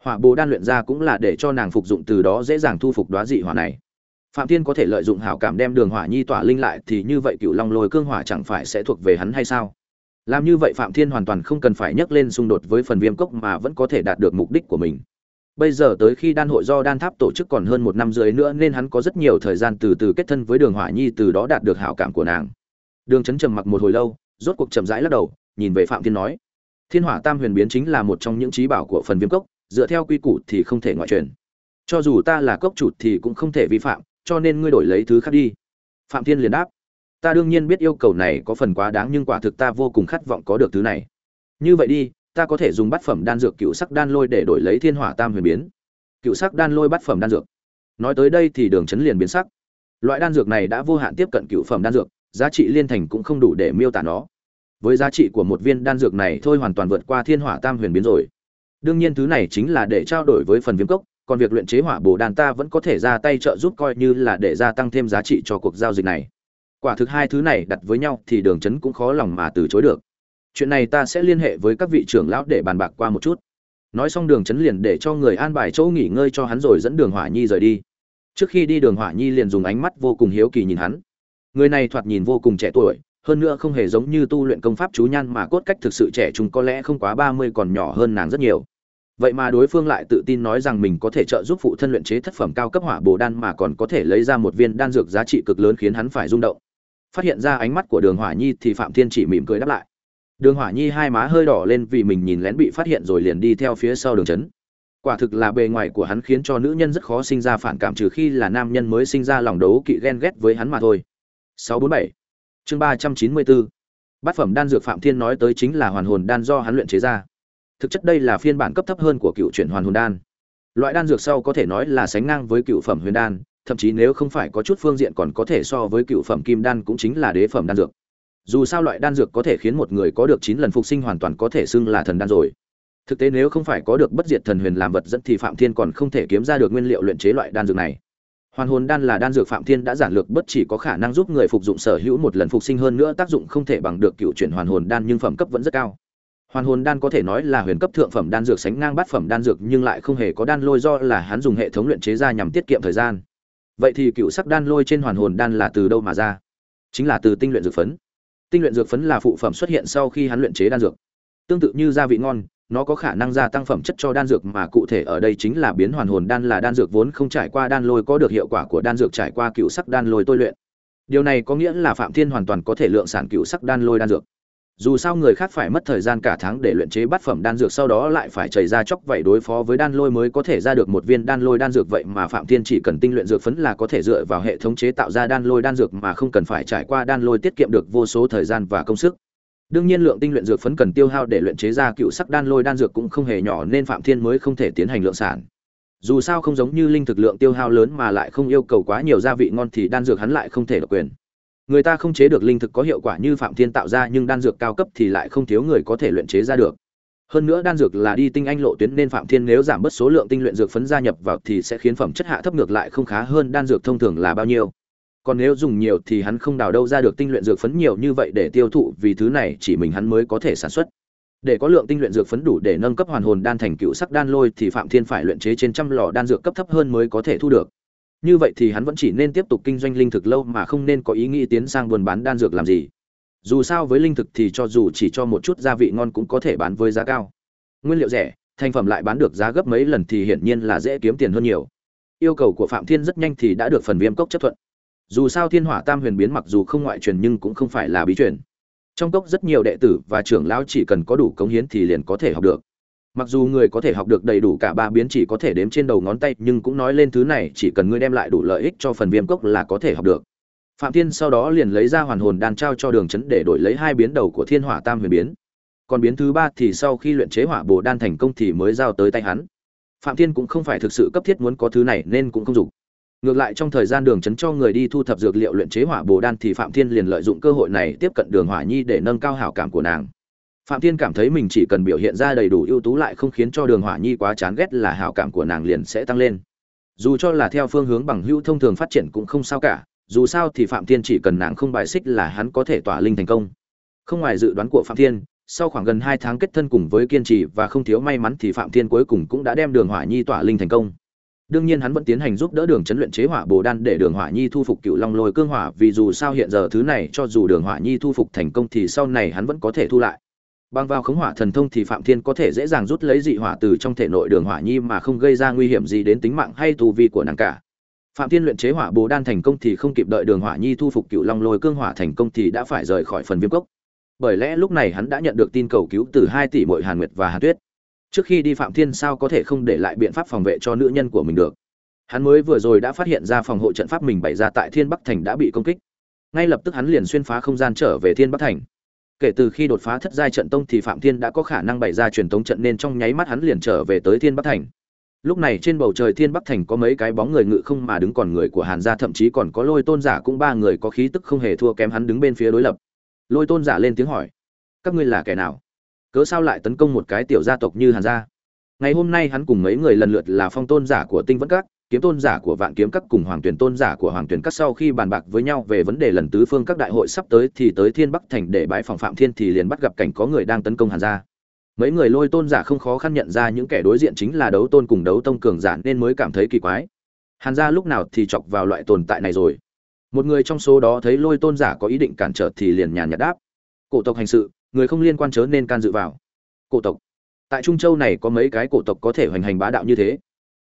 hỏa bồ đan luyện ra cũng là để cho nàng phục dụng từ đó dễ dàng thu phục đoá dị hỏa này. Phạm thiên có thể lợi dụng hảo cảm đem đường hỏa nhi tỏa linh lại thì như vậy cựu long lôi cương hỏa chẳng phải sẽ thuộc về hắn hay sao? Làm như vậy phạm thiên hoàn toàn không cần phải nhắc lên xung đột với phần viêm cốc mà vẫn có thể đạt được mục đích của mình. Bây giờ tới khi đan hội do đan tháp tổ chức còn hơn một năm rưỡi nữa nên hắn có rất nhiều thời gian từ từ kết thân với đường hỏa nhi từ đó đạt được hảo cảm của nàng. Đường Trấn trầm mặc một hồi lâu rốt cuộc chậm rãi lắc đầu, nhìn về phạm thiên nói, thiên hỏa tam huyền biến chính là một trong những trí bảo của phần viêm cốc, dựa theo quy củ thì không thể ngoại truyền. Cho dù ta là cốc chủ thì cũng không thể vi phạm, cho nên ngươi đổi lấy thứ khác đi. Phạm thiên liền đáp, ta đương nhiên biết yêu cầu này có phần quá đáng nhưng quả thực ta vô cùng khát vọng có được thứ này. Như vậy đi, ta có thể dùng bát phẩm đan dược cựu sắc đan lôi để đổi lấy thiên hỏa tam huyền biến. Cựu sắc đan lôi bát phẩm đan dược. Nói tới đây thì đường chấn liền biến sắc. Loại đan dược này đã vô hạn tiếp cận cựu phẩm đan dược giá trị liên thành cũng không đủ để miêu tả nó. Với giá trị của một viên đan dược này thôi hoàn toàn vượt qua thiên hỏa tam huyền biến rồi. Đương nhiên thứ này chính là để trao đổi với phần viêm cốc, còn việc luyện chế hỏa bồ đan ta vẫn có thể ra tay trợ giúp coi như là để gia tăng thêm giá trị cho cuộc giao dịch này. Quả thực hai thứ này đặt với nhau thì đường chấn cũng khó lòng mà từ chối được. Chuyện này ta sẽ liên hệ với các vị trưởng lão để bàn bạc qua một chút. Nói xong đường chấn liền để cho người an bài chỗ nghỉ ngơi cho hắn rồi dẫn đường hỏa nhi rời đi. Trước khi đi đường hỏa nhi liền dùng ánh mắt vô cùng hiếu kỳ nhìn hắn người này thoạt nhìn vô cùng trẻ tuổi, hơn nữa không hề giống như tu luyện công pháp chú nhan mà cốt cách thực sự trẻ chúng có lẽ không quá ba mươi còn nhỏ hơn nàng rất nhiều. Vậy mà đối phương lại tự tin nói rằng mình có thể trợ giúp phụ thân luyện chế thất phẩm cao cấp hỏa bồ đan mà còn có thể lấy ra một viên đan dược giá trị cực lớn khiến hắn phải rung động. Phát hiện ra ánh mắt của đường hỏa nhi thì phạm thiên chỉ mỉm cười đáp lại. Đường hỏa nhi hai má hơi đỏ lên vì mình nhìn lén bị phát hiện rồi liền đi theo phía sau đường trấn quả thực là bề ngoài của hắn khiến cho nữ nhân rất khó sinh ra phản cảm trừ khi là nam nhân mới sinh ra lòng đấu kỵ ghen ghét với hắn mà thôi. 647 chương 394 bát phẩm đan dược phạm thiên nói tới chính là hoàn hồn đan do hắn luyện chế ra. Thực chất đây là phiên bản cấp thấp hơn của cựu chuyển hoàn hồn đan. Loại đan dược sau có thể nói là sánh ngang với cựu phẩm huyền đan, thậm chí nếu không phải có chút phương diện còn có thể so với cựu phẩm kim đan cũng chính là đế phẩm đan dược. Dù sao loại đan dược có thể khiến một người có được chín lần phục sinh hoàn toàn có thể xưng là thần đan rồi. Thực tế nếu không phải có được bất diệt thần huyền làm vật dẫn thì phạm thiên còn không thể kiếm ra được nguyên liệu luyện chế loại đan dược này hoàn hồn đan là đan dược phạm thiên đã giản lược, bất chỉ có khả năng giúp người phục dụng sở hữu một lần phục sinh hơn nữa tác dụng không thể bằng được cựu chuyển hoàn hồn đan nhưng phẩm cấp vẫn rất cao. Hoàn hồn đan có thể nói là huyền cấp thượng phẩm đan dược sánh ngang bát phẩm đan dược nhưng lại không hề có đan lôi do là hắn dùng hệ thống luyện chế ra nhằm tiết kiệm thời gian. Vậy thì cựu sắc đan lôi trên hoàn hồn đan là từ đâu mà ra? Chính là từ tinh luyện dược phấn. Tinh luyện dược phấn là phụ phẩm xuất hiện sau khi hắn luyện chế đan dược. Tương tự như gia vị ngon nó có khả năng gia tăng phẩm chất cho đan dược mà cụ thể ở đây chính là biến hoàn hồn đan là đan dược vốn không trải qua đan lôi có được hiệu quả của đan dược trải qua cựu sắc đan lôi tôi luyện. Điều này có nghĩa là phạm thiên hoàn toàn có thể lượng sản cựu sắc đan lôi đan dược. Dù sao người khác phải mất thời gian cả tháng để luyện chế bát phẩm đan dược, sau đó lại phải chảy ra chóc vậy đối phó với đan lôi mới có thể ra được một viên đan lôi đan dược. Vậy mà phạm thiên chỉ cần tinh luyện dược phấn là có thể dựa vào hệ thống chế tạo ra đan lôi đan dược mà không cần phải trải qua đan lôi tiết kiệm được vô số thời gian và công sức đương nhiên lượng tinh luyện dược phấn cần tiêu hao để luyện chế ra cựu sắc đan lôi đan dược cũng không hề nhỏ nên phạm thiên mới không thể tiến hành lượng sản. Dù sao không giống như linh thực lượng tiêu hao lớn mà lại không yêu cầu quá nhiều gia vị ngon thì đan dược hắn lại không thể độc quyền. Người ta không chế được linh thực có hiệu quả như phạm thiên tạo ra nhưng đan dược cao cấp thì lại không thiếu người có thể luyện chế ra được. Hơn nữa đan dược là đi tinh anh lộ tuyến nên phạm thiên nếu giảm bớt số lượng tinh luyện dược phấn gia nhập vào thì sẽ khiến phẩm chất hạ thấp ngược lại không khá hơn đan dược thông thường là bao nhiêu còn nếu dùng nhiều thì hắn không đào đâu ra được tinh luyện dược phấn nhiều như vậy để tiêu thụ vì thứ này chỉ mình hắn mới có thể sản xuất. Để có lượng tinh luyện dược phấn đủ để nâng cấp hoàn hồn đan thành cựu sắc đan lôi thì phạm thiên phải luyện chế trên trăm lò đan dược cấp thấp hơn mới có thể thu được. Như vậy thì hắn vẫn chỉ nên tiếp tục kinh doanh linh thực lâu mà không nên có ý nghĩ tiến sang buôn bán đan dược làm gì. Dù sao với linh thực thì cho dù chỉ cho một chút gia vị ngon cũng có thể bán với giá cao. Nguyên liệu rẻ, thành phẩm lại bán được giá gấp mấy lần thì hiển nhiên là dễ kiếm tiền hơn nhiều. Yêu cầu của phạm thiên rất nhanh thì đã được phần viêm cốc chấp thuận dù sao thiên hỏa tam huyền biến mặc dù không ngoại truyền nhưng cũng không phải là bí truyền. Trong cốc rất nhiều đệ tử và trưởng lão chỉ cần có đủ cống hiến thì liền có thể học được. Mặc dù người có thể học được đầy đủ cả ba biến chỉ có thể đếm trên đầu ngón tay, nhưng cũng nói lên thứ này, chỉ cần ngươi đem lại đủ lợi ích cho phần viêm cốc là có thể học được. Phạm thiên sau đó liền lấy ra hoàn hồn đan trao cho đường chấn để đổi lấy hai biến đầu của thiên hỏa tam huyền biến. Còn biến thứ ba thì sau khi luyện chế hỏa bồ đan thành công thì mới giao tới tay hắn. Phạm thiên cũng không phải thực sự cấp thiết muốn có thứ này nên cũng không dùng ngược lại trong thời gian đường chấn cho người đi thu thập dược liệu luyện chế hỏa bồ đan thì phạm thiên liền lợi dụng cơ hội này tiếp cận đường hỏa nhi để nâng cao hảo cảm của nàng. Phạm thiên cảm thấy mình chỉ cần biểu hiện ra đầy đủ ưu tú lại không khiến cho đường hỏa nhi quá chán ghét là hảo cảm của nàng liền sẽ tăng lên. Dù cho là theo phương hướng bằng hữu thông thường phát triển cũng không sao cả, dù sao thì phạm thiên chỉ cần nàng không bài xích là hắn có thể tỏa linh thành công. Không ngoài dự đoán của phạm thiên, sau khoảng gần hai tháng kết thân cùng với kiên trì và không thiếu may mắn thì phạm thiên cuối cùng cũng đã đem đường hỏa nhi tỏa linh thành công đương nhiên hắn vẫn tiến hành giúp đỡ đường chấn luyện chế hỏa bồ đan để đường hỏa nhi thu phục cựu long lôi cương hỏa, vì dù sao hiện giờ thứ này cho dù đường hỏa nhi thu phục thành công thì sau này hắn vẫn có thể thu lại. Bằng vào khống hỏa thần thông thì phạm thiên có thể dễ dàng rút lấy dị hỏa từ trong thể nội đường hỏa nhi mà không gây ra nguy hiểm gì đến tính mạng hay tu vi của nàng cả. Phạm thiên luyện chế hỏa bồ đan thành công thì không kịp đợi đường hỏa nhi thu phục cựu long lôi cương hỏa thành công thì đã phải rời khỏi phần viêm cốc. Bởi lẽ lúc này hắn đã nhận được tin cầu cứu từ hai tỷ muội hàn nguyệt và hàn tuyết trước khi đi phạm thiên sao có thể không để lại biện pháp phòng vệ cho nữ nhân của mình được? Hắn mới vừa rồi đã phát hiện ra phòng hộ trận pháp mình bày ra tại thiên bắc thành đã bị công kích. Ngay lập tức hắn liền xuyên phá không gian trở về thiên bắc thành. Kể từ khi đột phá thất giai trận tông thì phạm thiên đã có khả năng bày ra truyền tống trận nên trong nháy mắt hắn liền trở về tới thiên bắc thành. Lúc này trên bầu trời thiên bắc thành có mấy cái bóng người ngự không mà đứng còn người của hàn gia, thậm chí còn có lôi tôn giả cũng ba người có khí tức không hề thua kém hắn đứng bên phía đối lập. Lôi tôn giả lên tiếng hỏi, các ngươi là kẻ nào? Cớ sao lại tấn công một cái tiểu gia tộc như hàn gia? Ngày hôm nay hắn cùng mấy người lần lượt là phong tôn giả của tinh vẫn các, kiếm tôn giả của vạn kiếm các cùng hoàng tuyển tôn giả của hoàng tuyển các sau khi bàn bạc với nhau về vấn đề lần tứ phương các đại hội sắp tới thì tới thiên bắc thành để bãi phòng phạm thiên thì liền bắt gặp cảnh có người đang tấn công hàn gia. Mấy người lôi tôn giả không khó khăn nhận ra những kẻ đối diện chính là đấu tôn cùng đấu tông cường giả nên mới cảm thấy kỳ quái. Hàn gia lúc nào thì chọc vào loại tồn tại này rồi? Một người trong số đó thấy lôi tôn giả có ý định cản trở thì liền nhàn nhạt đáp. Cổ tộc hành sự người không liên quan chớ nên can dự vào. Cổ tộc. Tại trung châu này có mấy cái cổ tộc có thể hoành hành bá đạo như thế?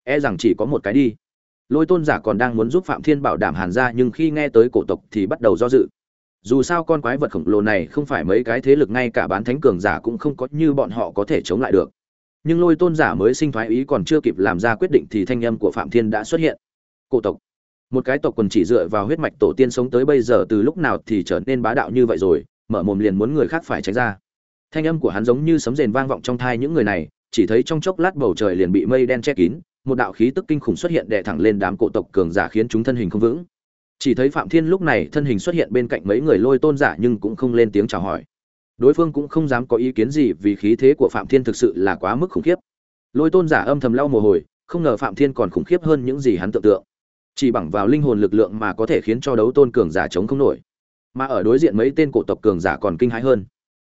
E rằng chỉ có một cái đi. Lôi tôn giả còn đang muốn giúp phạm thiên bảo đảm hàn ra nhưng khi nghe tới cổ tộc thì bắt đầu do dự. Dù sao con quái vật khổng lồ này không phải mấy cái thế lực ngay cả bán thánh cường giả cũng không có như bọn họ có thể chống lại được. Nhưng lôi tôn giả mới sinh thoái ý còn chưa kịp làm ra quyết định thì thanh âm của phạm thiên đã xuất hiện. Cổ tộc. Một cái tộc quần chỉ dựa vào huyết mạch tổ tiên sống tới bây giờ từ lúc nào thì trở nên bá đạo như vậy rồi? Mở mồm liền muốn người khác phải tránh ra. Thanh âm của hắn giống như sấm rền vang vọng trong thai những người này, chỉ thấy trong chốc lát bầu trời liền bị mây đen che kín, một đạo khí tức kinh khủng xuất hiện đè thẳng lên đám cổ tộc cường giả khiến chúng thân hình không vững. Chỉ thấy phạm thiên lúc này thân hình xuất hiện bên cạnh mấy người lôi tôn giả nhưng cũng không lên tiếng chào hỏi. Đối phương cũng không dám có ý kiến gì vì khí thế của phạm thiên thực sự là quá mức khủng khiếp. Lôi tôn giả âm thầm lau mồ hôi, không ngờ phạm thiên còn khủng khiếp hơn những gì hắn tưởng tượng. Chỉ bằng vào linh hồn lực lượng mà có thể khiến cho đấu tôn cường giả chống không nổi mà ở đối diện mấy tên cổ tộc cường giả còn kinh hãi hơn.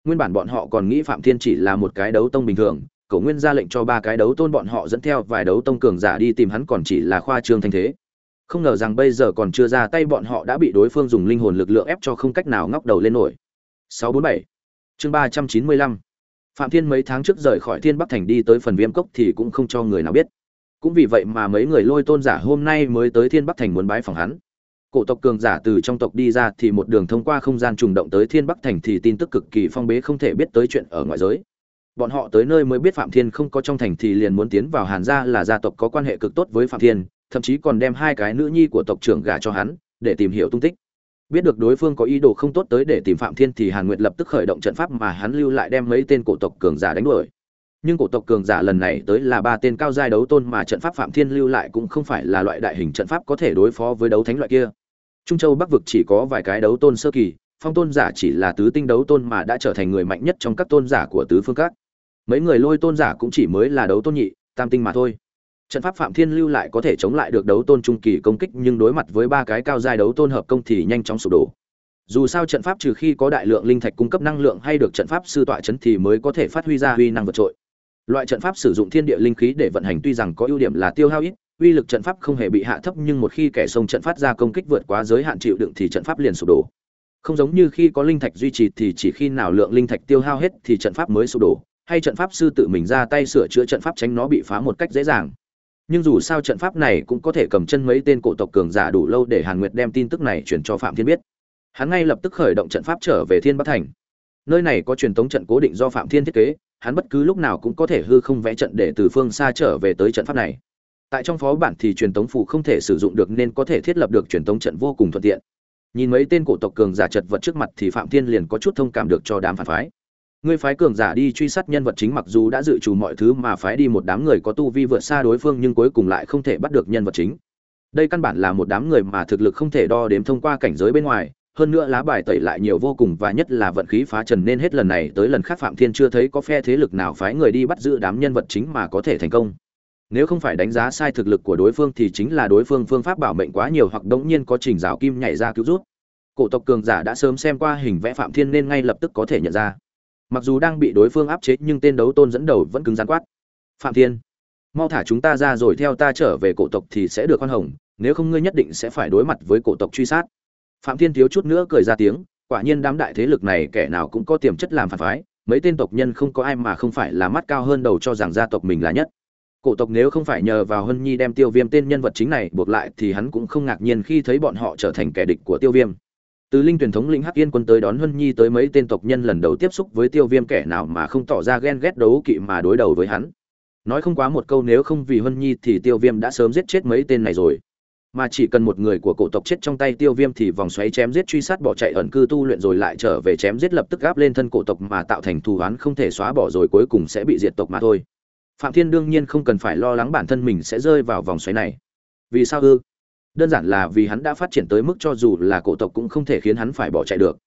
Nguyên bản bọn họ còn nghĩ phạm thiên chỉ là một cái đấu tông bình thường, cổ nguyên ra lệnh cho ba cái đấu tôn bọn họ dẫn theo vài đấu tông cường giả đi tìm hắn còn chỉ là khoa trương thanh thế. Không ngờ rằng bây giờ còn chưa ra tay bọn họ đã bị đối phương dùng linh hồn lực lượng ép cho không cách nào ngóc đầu lên nổi. 647 chương 395 phạm thiên mấy tháng trước rời khỏi thiên bắc thành đi tới phần viêm cốc thì cũng không cho người nào biết. Cũng vì vậy mà mấy người lôi tôn giả hôm nay mới tới thiên bắc thành muốn bái phòng hắn cổ tộc cường giả từ trong tộc đi ra thì một đường thông qua không gian trùng động tới thiên bắc thành thì tin tức cực kỳ phong bế không thể biết tới chuyện ở ngoại giới. Bọn họ tới nơi mới biết phạm thiên không có trong thành thì liền muốn tiến vào hàn gia là gia tộc có quan hệ cực tốt với phạm thiên, thậm chí còn đem hai cái nữ nhi của tộc trưởng gả cho hắn, để tìm hiểu tung tích. Biết được đối phương có ý đồ không tốt tới để tìm phạm thiên thì hàn nguyệt lập tức khởi động trận pháp mà hắn lưu lại đem mấy tên cổ tộc cường giả đánh đuổi. Nhưng cổ tộc cường giả lần này tới là ba tên cao giai đấu tôn mà trận pháp phạm thiên lưu lại cũng không phải là loại đại hình trận pháp có thể đối phó với đấu thánh loại kia trung châu bắc vực chỉ có vài cái đấu tôn sơ kỳ, phong tôn giả chỉ là tứ tinh đấu tôn mà đã trở thành người mạnh nhất trong các tôn giả của tứ phương các. Mấy người lôi tôn giả cũng chỉ mới là đấu tôn nhị, tam tinh mà thôi. Trận pháp phạm thiên lưu lại có thể chống lại được đấu tôn trung kỳ công kích, nhưng đối mặt với ba cái cao giai đấu tôn hợp công thì nhanh chóng sụp đổ. Dù sao trận pháp trừ khi có đại lượng linh thạch cung cấp năng lượng hay được trận pháp sư tọa chấn thì mới có thể phát huy ra huy năng vượt trội. Loại trận pháp sử dụng thiên địa linh khí để vận hành tuy rằng có ưu điểm là tiêu hao ít uy lực trận pháp không hề bị hạ thấp nhưng một khi kẻ sông trận phát ra công kích vượt quá giới hạn chịu đựng thì trận pháp liền sụp đổ. Không giống như khi có linh thạch duy trì thì chỉ khi nào lượng linh thạch tiêu hao hết thì trận pháp mới sụp đổ, hay trận pháp sư tự mình ra tay sửa chữa trận pháp tránh nó bị phá một cách dễ dàng. Nhưng dù sao trận pháp này cũng có thể cầm chân mấy tên cổ tộc cường giả đủ lâu để hàn nguyệt đem tin tức này chuyển cho phạm thiên biết. Hắn ngay lập tức khởi động trận pháp trở về thiên bắc thành. Nơi này có truyền thống trận cố định do phạm thiên thiết kế, hắn bất cứ lúc nào cũng có thể hư không vẽ trận để từ phương xa trở về tới trận pháp này tại trong phó bản thì truyền thống phủ không thể sử dụng được nên có thể thiết lập được truyền thống trận vô cùng thuận tiện. Nhìn mấy tên cổ tộc cường giả chật vật trước mặt thì phạm thiên liền có chút thông cảm được cho đám phản phái. Ngươi phái cường giả đi truy sát nhân vật chính mặc dù đã dự trù mọi thứ mà phái đi một đám người có tu vi vượt xa đối phương nhưng cuối cùng lại không thể bắt được nhân vật chính. Đây căn bản là một đám người mà thực lực không thể đo đếm thông qua cảnh giới bên ngoài, hơn nữa lá bài tẩy lại nhiều vô cùng và nhất là vận khí phá trần nên hết lần này tới lần khác phạm thiên chưa thấy có phe thế lực nào phái người đi bắt giữ đám nhân vật chính mà có thể thành công nếu không phải đánh giá sai thực lực của đối phương thì chính là đối phương phương pháp bảo mệnh quá nhiều hoặc đống nhiên có trình rào kim nhảy ra cứu rút cổ tộc cường giả đã sớm xem qua hình vẽ phạm thiên nên ngay lập tức có thể nhận ra. Mặc dù đang bị đối phương áp chế nhưng tên đấu tôn dẫn đầu vẫn cứng rắn quát. Phạm thiên, mau thả chúng ta ra rồi theo ta trở về cổ tộc thì sẽ được khoan hồng, nếu không ngươi nhất định sẽ phải đối mặt với cổ tộc truy sát. Phạm thiên thiếu chút nữa cười ra tiếng, quả nhiên đám đại thế lực này kẻ nào cũng có tiềm chất làm phản phái, mấy tên tộc nhân không có ai mà không phải là mắt cao hơn đầu cho rằng gia tộc mình là nhất cổ tộc nếu không phải nhờ vào hân nhi đem tiêu viêm tên nhân vật chính này buộc lại thì hắn cũng không ngạc nhiên khi thấy bọn họ trở thành kẻ địch của tiêu viêm. Từ linh tuyển thống lĩnh hắc yên quân tới đón hân nhi tới mấy tên tộc nhân lần đầu tiếp xúc với tiêu viêm kẻ nào mà không tỏ ra ghen ghét đấu kỵ mà đối đầu với hắn. Nói không quá một câu nếu không vì hân nhi thì tiêu viêm đã sớm giết chết mấy tên này rồi. Mà chỉ cần một người của cổ tộc chết trong tay tiêu viêm thì vòng xoáy chém giết truy sát bỏ chạy ẩn cư tu luyện rồi lại trở về chém giết lập tức gáp lên thân cổ tộc mà tạo thành thù oán không thể xóa bỏ rồi cuối cùng sẽ bị diệt tộc mà thôi phạm thiên đương nhiên không cần phải lo lắng bản thân mình sẽ rơi vào vòng xoáy này. Vì sao ư? Đơn giản là vì hắn đã phát triển tới mức cho dù là cổ tộc cũng không thể khiến hắn phải bỏ chạy được.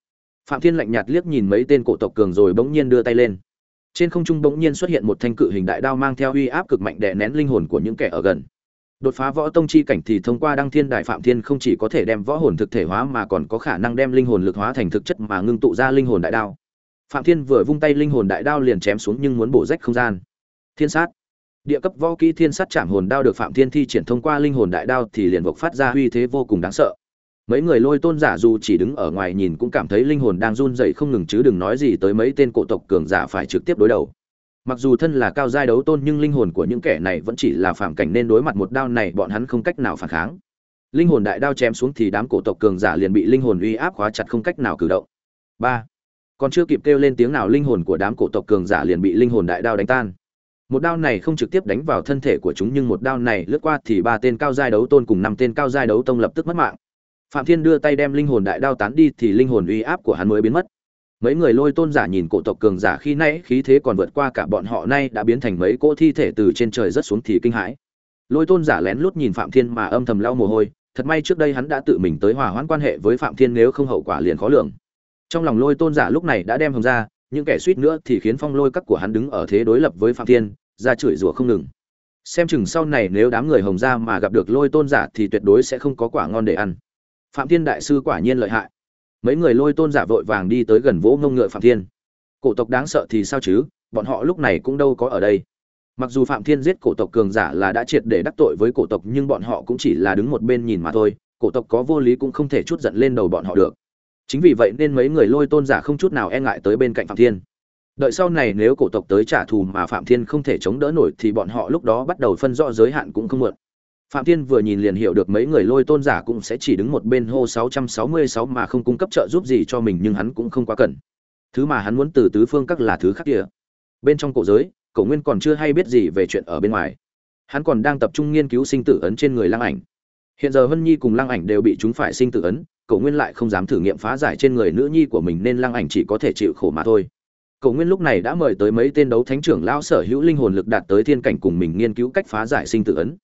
Phạm thiên lạnh nhạt liếc nhìn mấy tên cổ tộc cường rồi bỗng nhiên đưa tay lên. Trên không trung bỗng nhiên xuất hiện một thanh cự hình đại đao mang theo uy áp cực mạnh đè nén linh hồn của những kẻ ở gần. Đột phá võ tông chi cảnh thì thông qua đăng thiên đại phạm thiên không chỉ có thể đem võ hồn thực thể hóa mà còn có khả năng đem linh hồn lực hóa thành thực chất mà ngưng tụ ra linh hồn đại đao. Phạm thiên vừa vung tay linh hồn đại đao liền chém xuống nhưng muốn bổ rách không gian thiên sát. Địa cấp võ kỹ thiên sát chạm hồn đao được phạm thiên thi triển thông qua linh hồn đại đao thì liền bộc phát ra uy thế vô cùng đáng sợ. Mấy người lôi tôn giả dù chỉ đứng ở ngoài nhìn cũng cảm thấy linh hồn đang run rẩy không ngừng chứ đừng nói gì tới mấy tên cổ tộc cường giả phải trực tiếp đối đầu. Mặc dù thân là cao giai đấu tôn nhưng linh hồn của những kẻ này vẫn chỉ là phạm cảnh nên đối mặt một đao này bọn hắn không cách nào phản kháng. Linh hồn đại đao chém xuống thì đám cổ tộc cường giả liền bị linh hồn uy áp khóa chặt không cách nào cử động. Ba. Còn chưa kịp kêu lên tiếng nào linh hồn của đám cổ tộc cường giả liền bị linh hồn đại đao đánh tan một đao này không trực tiếp đánh vào thân thể của chúng, nhưng một đao này lướt qua thì ba tên cao giai đấu tôn cùng năm tên cao giai đấu tông lập tức mất mạng. Phạm thiên đưa tay đem linh hồn đại đao tán đi thì linh hồn uy áp của hắn mới biến mất. Mấy người lôi tôn giả nhìn cổ tộc cường giả khi nãy, khí thế còn vượt qua cả bọn họ nay đã biến thành mấy cỗ thi thể từ trên trời rất xuống thì kinh hãi. Lôi tôn giả lén lút nhìn phạm thiên mà âm thầm lau mồ hôi, thật may trước đây hắn đã tự mình tới hòa hoãn quan hệ với phạm thiên, nếu không hậu quả liền khó lường. Trong lòng lôi tôn giả lúc này đã đem hồng ra những kẻ suýt nữa thì khiến phong lôi các của hắn đứng ở thế đối lập với phạm thiên, ra chửi rủa không ngừng. Xem chừng sau này nếu đám người hồng gia mà gặp được lôi tôn giả thì tuyệt đối sẽ không có quả ngon để ăn. Phạm thiên đại sư quả nhiên lợi hại. Mấy người lôi tôn giả vội vàng đi tới gần vỗ ngông ngựa phạm thiên. Cổ tộc đáng sợ thì sao chứ, bọn họ lúc này cũng đâu có ở đây. Mặc dù phạm thiên giết cổ tộc cường giả là đã triệt để đắc tội với cổ tộc, nhưng bọn họ cũng chỉ là đứng một bên nhìn mà thôi. Cổ tộc có vô lý cũng không thể chút giận lên đầu bọn họ được chính vì vậy nên mấy người lôi tôn giả không chút nào e ngại tới bên cạnh phạm thiên. Đợi sau này nếu cổ tộc tới trả thù mà phạm thiên không thể chống đỡ nổi thì bọn họ lúc đó bắt đầu phân rõ giới hạn cũng không muộn phạm thiên vừa nhìn liền hiểu được mấy người lôi tôn giả cũng sẽ chỉ đứng một bên hô 666 mà không cung cấp trợ giúp gì cho mình nhưng hắn cũng không quá cần. Thứ mà hắn muốn từ tứ phương các là thứ khác kia. Bên trong cổ giới, cổ nguyên còn chưa hay biết gì về chuyện ở bên ngoài. Hắn còn đang tập trung nghiên cứu sinh tử ấn trên người lăng ảnh. Hiện giờ vân nhi cùng lăng ảnh đều bị chúng phải sinh tử ấn cổ nguyên lại không dám thử nghiệm phá giải trên người nữ nhi của mình nên lăng ảnh chỉ có thể chịu khổ mà thôi Cổ Nguyên lúc này đã mời tới mấy tên đấu thánh trưởng lão sở hữu linh hồn lực đạt tới thiên cảnh cùng mình nghiên cứu cách phá giải sinh tử ấn.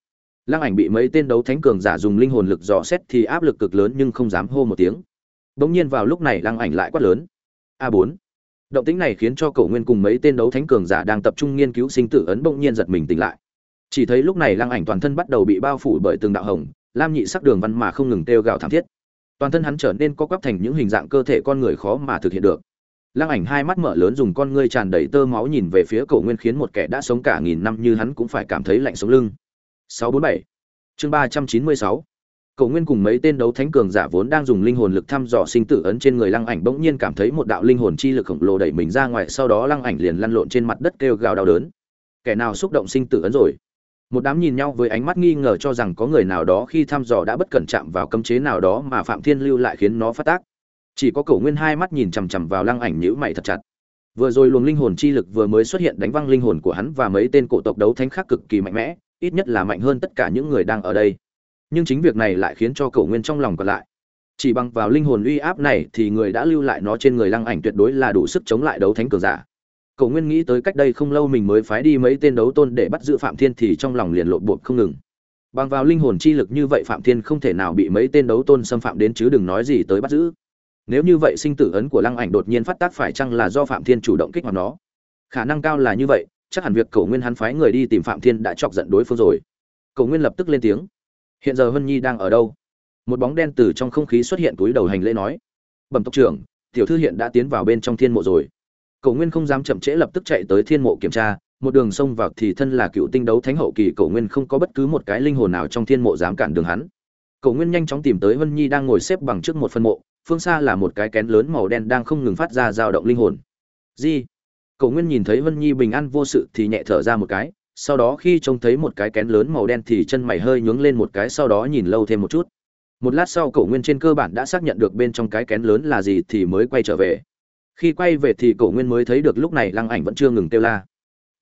Lăng Ảnh bị mấy tên đấu thánh cường giả dùng linh hồn lực dò xét thì áp lực cực lớn nhưng không dám hô một tiếng. Bỗng nhiên vào lúc này Lăng Ảnh lại quát lớn. A bốn. Động tĩnh này khiến cho Cổ Nguyên cùng mấy tên đấu thánh cường giả đang tập trung nghiên cứu sinh tử ấn bỗng nhiên giật mình tỉnh lại. Chỉ thấy lúc này Lăng Ảnh toàn thân bắt đầu bị bao phủ bởi từng đạo hồng, lam nhị sắc đường văn mà không ngừng kêu gào thảm thiết. Toàn thân hắn trở nên co quắp thành những hình dạng cơ thể con người khó mà thực hiện được Lăng Ảnh hai mắt mở lớn dùng con ngươi tràn đầy tơ máu nhìn về phía Cổ Nguyên khiến một kẻ đã sống cả nghìn năm như hắn cũng phải cảm thấy lạnh sống lưng. 647. Chương 396. Cổ Nguyên cùng mấy tên đấu thánh cường giả vốn đang dùng linh hồn lực thăm dò sinh tử ấn trên người Lăng Ảnh bỗng nhiên cảm thấy một đạo linh hồn chi lực khổng lồ đẩy mình ra ngoài, sau đó Lăng Ảnh liền lăn lộn trên mặt đất kêu gào đau đớn. Kẻ nào xúc động sinh tử ấn rồi? Một đám nhìn nhau với ánh mắt nghi ngờ cho rằng có người nào đó khi thăm dò đã bất cẩn chạm vào cấm chế nào đó mà phạm thiên lưu lại khiến nó phát tác. Chỉ có cổ nguyên hai mắt nhìn chằm chằm vào lăng ảnh nhữ mày thật chặt. Vừa rồi luồng linh hồn chi lực vừa mới xuất hiện đánh văng linh hồn của hắn và mấy tên cổ tộc đấu thánh khác cực kỳ mạnh mẽ, ít nhất là mạnh hơn tất cả những người đang ở đây. Nhưng chính việc này lại khiến cho cổ nguyên trong lòng còn lại. Chỉ bằng vào linh hồn uy áp này thì người đã lưu lại nó trên người lăng ảnh tuyệt đối là đủ sức chống lại đấu thánh cường giả cậu nguyên nghĩ tới cách đây không lâu mình mới phái đi mấy tên đấu tôn để bắt giữ phạm thiên thì trong lòng liền lộn bột không ngừng. Bằng vào linh hồn chi lực như vậy phạm thiên không thể nào bị mấy tên đấu tôn xâm phạm đến chứ đừng nói gì tới bắt giữ. Nếu như vậy sinh tử ấn của lăng ảnh đột nhiên phát tác phải chăng là do phạm thiên chủ động kích hoạt nó? Khả năng cao là như vậy, chắc hẳn việc cầu nguyên hắn phái người đi tìm phạm thiên đã chọc giận đối phương rồi. Cầu nguyên lập tức lên tiếng. Hiện giờ hân nhi đang ở đâu? Một bóng đen từ trong không khí xuất hiện túi đầu hành lễ nói. Bẩm tộc trưởng, tiểu thư hiện đã tiến vào bên trong thiên mộ rồi. Cổ nguyên không dám chậm trễ lập tức chạy tới thiên mộ kiểm tra, một đường xông vào thì thân là cựu tinh đấu thánh hậu kỳ, Cổ nguyên không có bất cứ một cái linh hồn nào trong thiên mộ dám cản đường hắn. Cổ nguyên nhanh chóng tìm tới Vân nhi đang ngồi xếp bằng trước một phân mộ, phương xa là một cái kén lớn màu đen đang không ngừng phát ra dao động linh hồn. Gì? Cổ nguyên nhìn thấy vân nhi bình an vô sự thì nhẹ thở ra một cái, sau đó khi trông thấy một cái kén lớn màu đen thì chân mày hơi nhướng lên một cái, sau đó nhìn lâu thêm một chút. Một lát sau Cổ nguyên trên cơ bản đã xác nhận được bên trong cái kén lớn là gì thì mới quay trở về khi quay về thì Cổ nguyên mới thấy được lúc này lăng ảnh vẫn chưa ngừng kêu la.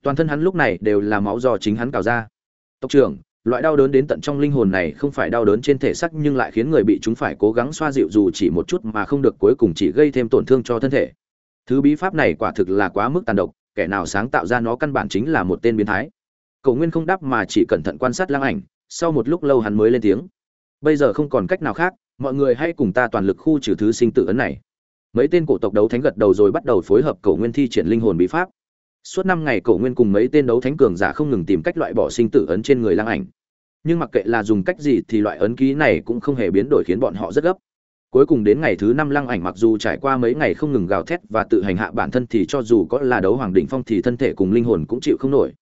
Toàn thân hắn lúc này đều là máu do chính hắn cào ra. Tộc trưởng, loại đau đớn đến tận trong linh hồn này không phải đau đớn trên thể xác nhưng lại khiến người bị chúng phải cố gắng xoa dịu dù chỉ một chút mà không được cuối cùng chỉ gây thêm tổn thương cho thân thể. Thứ bí pháp này quả thực là quá mức tàn độc, kẻ nào sáng tạo ra nó căn bản chính là một tên biến thái. Cầu nguyên không đáp mà chỉ cẩn thận quan sát lăng ảnh, sau một lúc lâu hắn mới lên tiếng. Bây giờ không còn cách nào khác, mọi người hãy cùng ta toàn lực khu trừ thứ sinh tự ấn này mấy tên cổ tộc đấu thánh gật đầu rồi bắt đầu phối hợp cổ nguyên thi triển linh hồn bí pháp. Suốt năm ngày cổ nguyên cùng mấy tên đấu thánh cường giả không ngừng tìm cách loại bỏ sinh tử ấn trên người lăng ảnh. Nhưng mặc kệ là dùng cách gì thì loại ấn ký này cũng không hề biến đổi khiến bọn họ rất gấp. Cuối cùng đến ngày thứ năm lăng ảnh mặc dù trải qua mấy ngày không ngừng gào thét và tự hành hạ bản thân thì cho dù có là đấu hoàng đỉnh phong thì thân thể cùng linh hồn cũng chịu không nổi.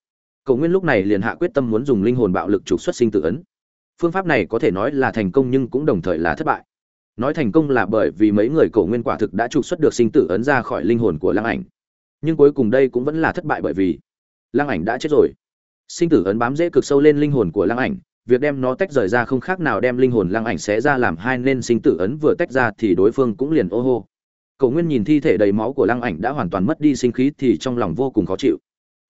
Cầu nguyên lúc này liền hạ quyết tâm muốn dùng linh hồn bạo lực trục xuất sinh tử ấn. Phương pháp này có thể nói là thành công nhưng cũng đồng thời là thất bại nói thành công là bởi vì mấy người cổ nguyên quả thực đã trục xuất được sinh tử ấn ra khỏi linh hồn của lăng ảnh. Nhưng cuối cùng đây cũng vẫn là thất bại bởi vì lăng ảnh đã chết rồi. Sinh tử ấn bám dễ cực sâu lên linh hồn của lăng ảnh, việc đem nó tách rời ra không khác nào đem linh hồn lăng ảnh xé ra làm hai nên sinh tử ấn vừa tách ra thì đối phương cũng liền ô hô. Cầu nguyên nhìn thi thể đầy máu của lăng ảnh đã hoàn toàn mất đi sinh khí thì trong lòng vô cùng khó chịu.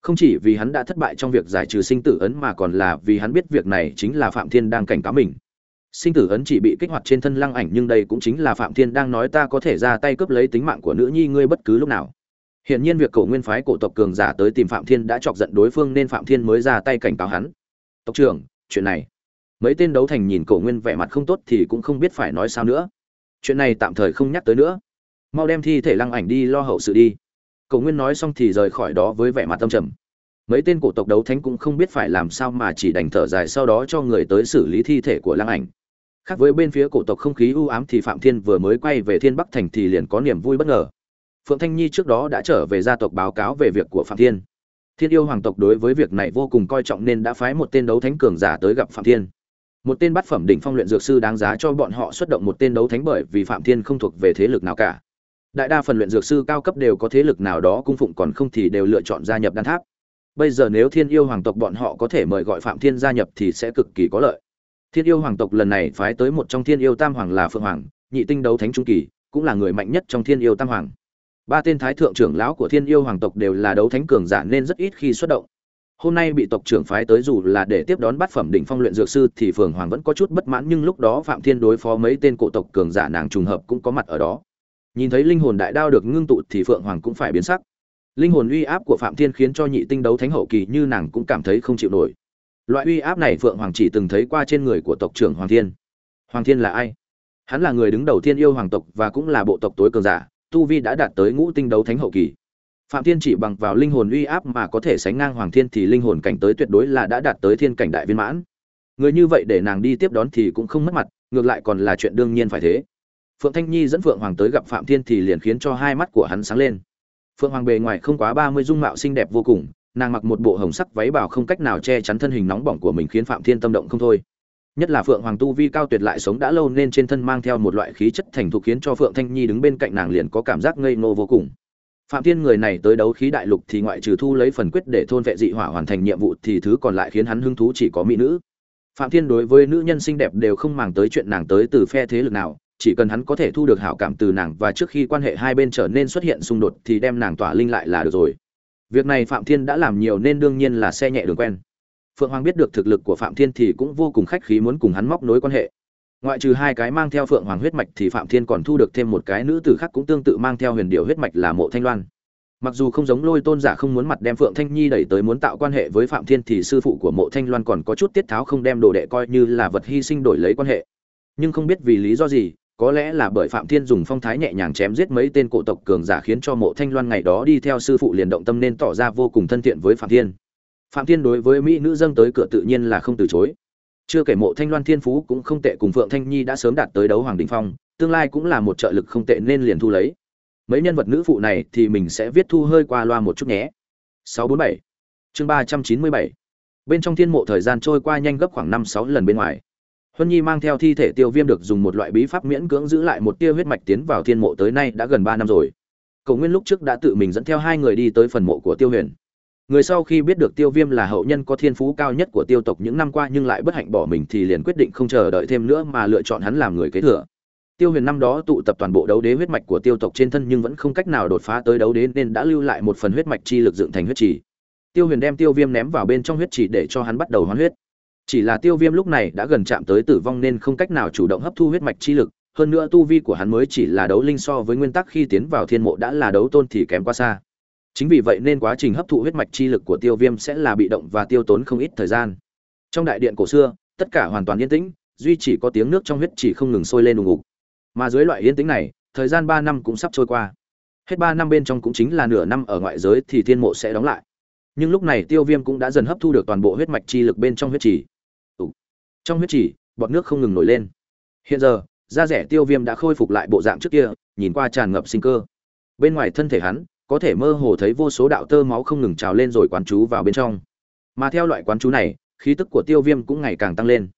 Không chỉ vì hắn đã thất bại trong việc giải trừ sinh tử ấn mà còn là vì hắn biết việc này chính là phạm thiên đang cảnh cáo mình sinh tử ấn chỉ bị kích hoạt trên thân lăng ảnh nhưng đây cũng chính là phạm thiên đang nói ta có thể ra tay cướp lấy tính mạng của nữ nhi ngươi bất cứ lúc nào hiện nhiên việc cổ nguyên phái cổ tộc cường giả tới tìm Phạm Thiên đã chọc giận đối phương nên Phạm Thiên mới ra tay cảnh cáo hắn. "Tộc trưởng, chuyện này." Mấy tên đấu thành nhìn cổ nguyên vẻ mặt không tốt thì cũng không biết phải nói sao nữa. Chuyện này tạm thời không nhắc tới nữa. Mau đem thi thể Lăng Ảnh đi lo hậu sự đi. Cổ nguyên nói xong thì rời khỏi đó với vẻ mặt tâm trầm. Mấy tên cổ tộc đấu thánh cũng không biết phải làm sao mà chỉ đành thở dài sau đó cho người tới xử lý thi thể của Lăng Ảnh. Khác với bên phía cổ tộc không khí u ám thì Phạm Thiên vừa mới quay về Thiên Bắc thành thì liền có niềm vui bất ngờ. Phượng thanh nhi trước đó đã trở về gia tộc báo cáo về việc của phạm thiên. Thiên yêu hoàng tộc đối với việc này vô cùng coi trọng nên đã phái một tên đấu thánh cường giả tới gặp phạm thiên. Một tên bát phẩm đỉnh phong luyện dược sư đáng giá cho bọn họ xuất động một tên đấu thánh bởi vì phạm thiên không thuộc về thế lực nào cả. Đại đa phần luyện dược sư cao cấp đều có thế lực nào đó cung phụng còn không thì đều lựa chọn gia nhập đan tháp. Bây giờ nếu thiên yêu hoàng tộc bọn họ có thể mời gọi phạm thiên gia nhập thì sẽ cực kỳ có lợi thiên yêu hoàng tộc lần này phái tới một trong thiên yêu tam hoàng là phượng hoàng, nhị tinh đấu thánh trung kỳ, cũng là người mạnh nhất trong thiên yêu tam hoàng. Ba tên thái thượng trưởng lão của thiên yêu hoàng tộc đều là đấu thánh cường giả nên rất ít khi xuất động. Hôm nay bị tộc trưởng phái tới dù là để tiếp đón bát phẩm đỉnh phong luyện dược sư thì phường hoàng vẫn có chút bất mãn nhưng lúc đó phạm thiên đối phó mấy tên cổ tộc cường giả nàng trùng hợp cũng có mặt ở đó. Nhìn thấy linh hồn đại đao được ngưng tụ thì phượng hoàng cũng phải biến sắc. Linh hồn uy áp của phạm thiên khiến cho nhị tinh đấu thánh hậu kỳ như nàng cũng cảm thấy không chịu nổi loại uy áp này phượng hoàng chỉ từng thấy qua trên người của tộc trưởng hoàng thiên. Hoàng thiên là ai? Hắn là người đứng đầu thiên yêu hoàng tộc và cũng là bộ tộc tối cường giả, tu vi đã đạt tới ngũ tinh đấu thánh hậu kỳ. Phạm thiên chỉ bằng vào linh hồn uy áp mà có thể sánh ngang hoàng thiên thì linh hồn cảnh tới tuyệt đối là đã đạt tới thiên cảnh đại viên mãn. Người như vậy để nàng đi tiếp đón thì cũng không mất mặt, ngược lại còn là chuyện đương nhiên phải thế. Phượng thanh nhi dẫn phượng hoàng tới gặp phạm thiên thì liền khiến cho hai mắt của hắn sáng lên. Phượng hoàng bề ngoài không quá ba mươi dung mạo xinh đẹp vô cùng nàng mặc một bộ hồng sắc váy bảo không cách nào che chắn thân hình nóng bỏng của mình khiến phạm thiên tâm động không thôi. Nhất là phượng hoàng tu vi cao tuyệt lại sống đã lâu nên trên thân mang theo một loại khí chất thành thục khiến cho phượng thanh nhi đứng bên cạnh nàng liền có cảm giác ngây ngô vô cùng. Phạm thiên người này tới đấu khí đại lục thì ngoại trừ thu lấy phần quyết để thôn vệ dị hỏa hoàn thành nhiệm vụ thì thứ còn lại khiến hắn hứng thú chỉ có mỹ nữ. Phạm thiên đối với nữ nhân xinh đẹp đều không màng tới chuyện nàng tới từ phe thế lực nào, chỉ cần hắn có thể thu được hảo cảm từ nàng và trước khi quan hệ hai bên trở nên xuất hiện xung đột thì đem nàng tỏa linh lại là được rồi việc này phạm thiên đã làm nhiều nên đương nhiên là xe nhẹ đường quen. Phượng hoàng biết được thực lực của phạm thiên thì cũng vô cùng khách khí muốn cùng hắn móc nối quan hệ. Ngoại trừ hai cái mang theo phượng hoàng huyết mạch thì phạm thiên còn thu được thêm một cái nữ tử khác cũng tương tự mang theo huyền điệu huyết mạch là mộ thanh loan. Mặc dù không giống lôi tôn giả không muốn mặt đem phượng thanh nhi đẩy tới muốn tạo quan hệ với phạm thiên thì sư phụ của mộ thanh loan còn có chút tiết tháo không đem đồ đệ coi như là vật hy sinh đổi lấy quan hệ. Nhưng không biết vì lý do gì có lẽ là bởi phạm thiên dùng phong thái nhẹ nhàng chém giết mấy tên cổ tộc cường giả khiến cho mộ thanh loan ngày đó đi theo sư phụ liền động tâm nên tỏ ra vô cùng thân thiện với phạm thiên. Phạm thiên đối với mỹ nữ dâng tới cửa tự nhiên là không từ chối. Chưa kể mộ thanh loan thiên phú cũng không tệ cùng phượng thanh nhi đã sớm đạt tới đấu hoàng đình phong, tương lai cũng là một trợ lực không tệ nên liền thu lấy. Mấy nhân vật nữ phụ này thì mình sẽ viết thu hơi qua loa một chút nhé. 647 chương 397 bên trong thiên mộ thời gian trôi qua nhanh gấp khoảng năm sáu lần bên ngoài huân nhi mang theo thi thể tiêu viêm được dùng một loại bí pháp miễn cưỡng giữ lại một tia huyết mạch tiến vào thiên mộ tới nay đã gần ba năm rồi. Cổ nguyên lúc trước đã tự mình dẫn theo hai người đi tới phần mộ của tiêu huyền. Người sau khi biết được tiêu viêm là hậu nhân có thiên phú cao nhất của tiêu tộc những năm qua nhưng lại bất hạnh bỏ mình thì liền quyết định không chờ đợi thêm nữa mà lựa chọn hắn làm người kế thừa. Tiêu huyền năm đó tụ tập toàn bộ đấu đế huyết mạch của tiêu tộc trên thân nhưng vẫn không cách nào đột phá tới đấu đế nên đã lưu lại một phần huyết mạch chi lực dựng thành huyết trì. Tiêu huyền đem tiêu viêm ném vào bên trong huyết trì để cho hắn bắt đầu hoán huyết chỉ là tiêu viêm lúc này đã gần chạm tới tử vong nên không cách nào chủ động hấp thu huyết mạch chi lực. Hơn nữa tu vi của hắn mới chỉ là đấu linh so với nguyên tắc khi tiến vào thiên mộ đã là đấu tôn thì kém quá xa. Chính vì vậy nên quá trình hấp thụ huyết mạch chi lực của tiêu viêm sẽ là bị động và tiêu tốn không ít thời gian. Trong đại điện cổ xưa, tất cả hoàn toàn yên tĩnh, duy chỉ có tiếng nước trong huyết chỉ không ngừng sôi lên đùng ngục mà dưới loại yên tĩnh này, thời gian ba năm cũng sắp trôi qua. Hết ba năm bên trong cũng chính là nửa năm ở ngoại giới thì thiên mộ sẽ đóng lại. Nhưng lúc này tiêu viêm cũng đã dần hấp thu được toàn bộ huyết mạch chi lực bên trong huyết trì trong huyết chỉ, bọt nước không ngừng nổi lên. Hiện giờ, da rẻ tiêu viêm đã khôi phục lại bộ dạng trước kia, nhìn qua tràn ngập sinh cơ. Bên ngoài thân thể hắn, có thể mơ hồ thấy vô số đạo tơ máu không ngừng trào lên rồi quán chú vào bên trong. Mà theo loại quán chú này, khí tức của tiêu viêm cũng ngày càng tăng lên.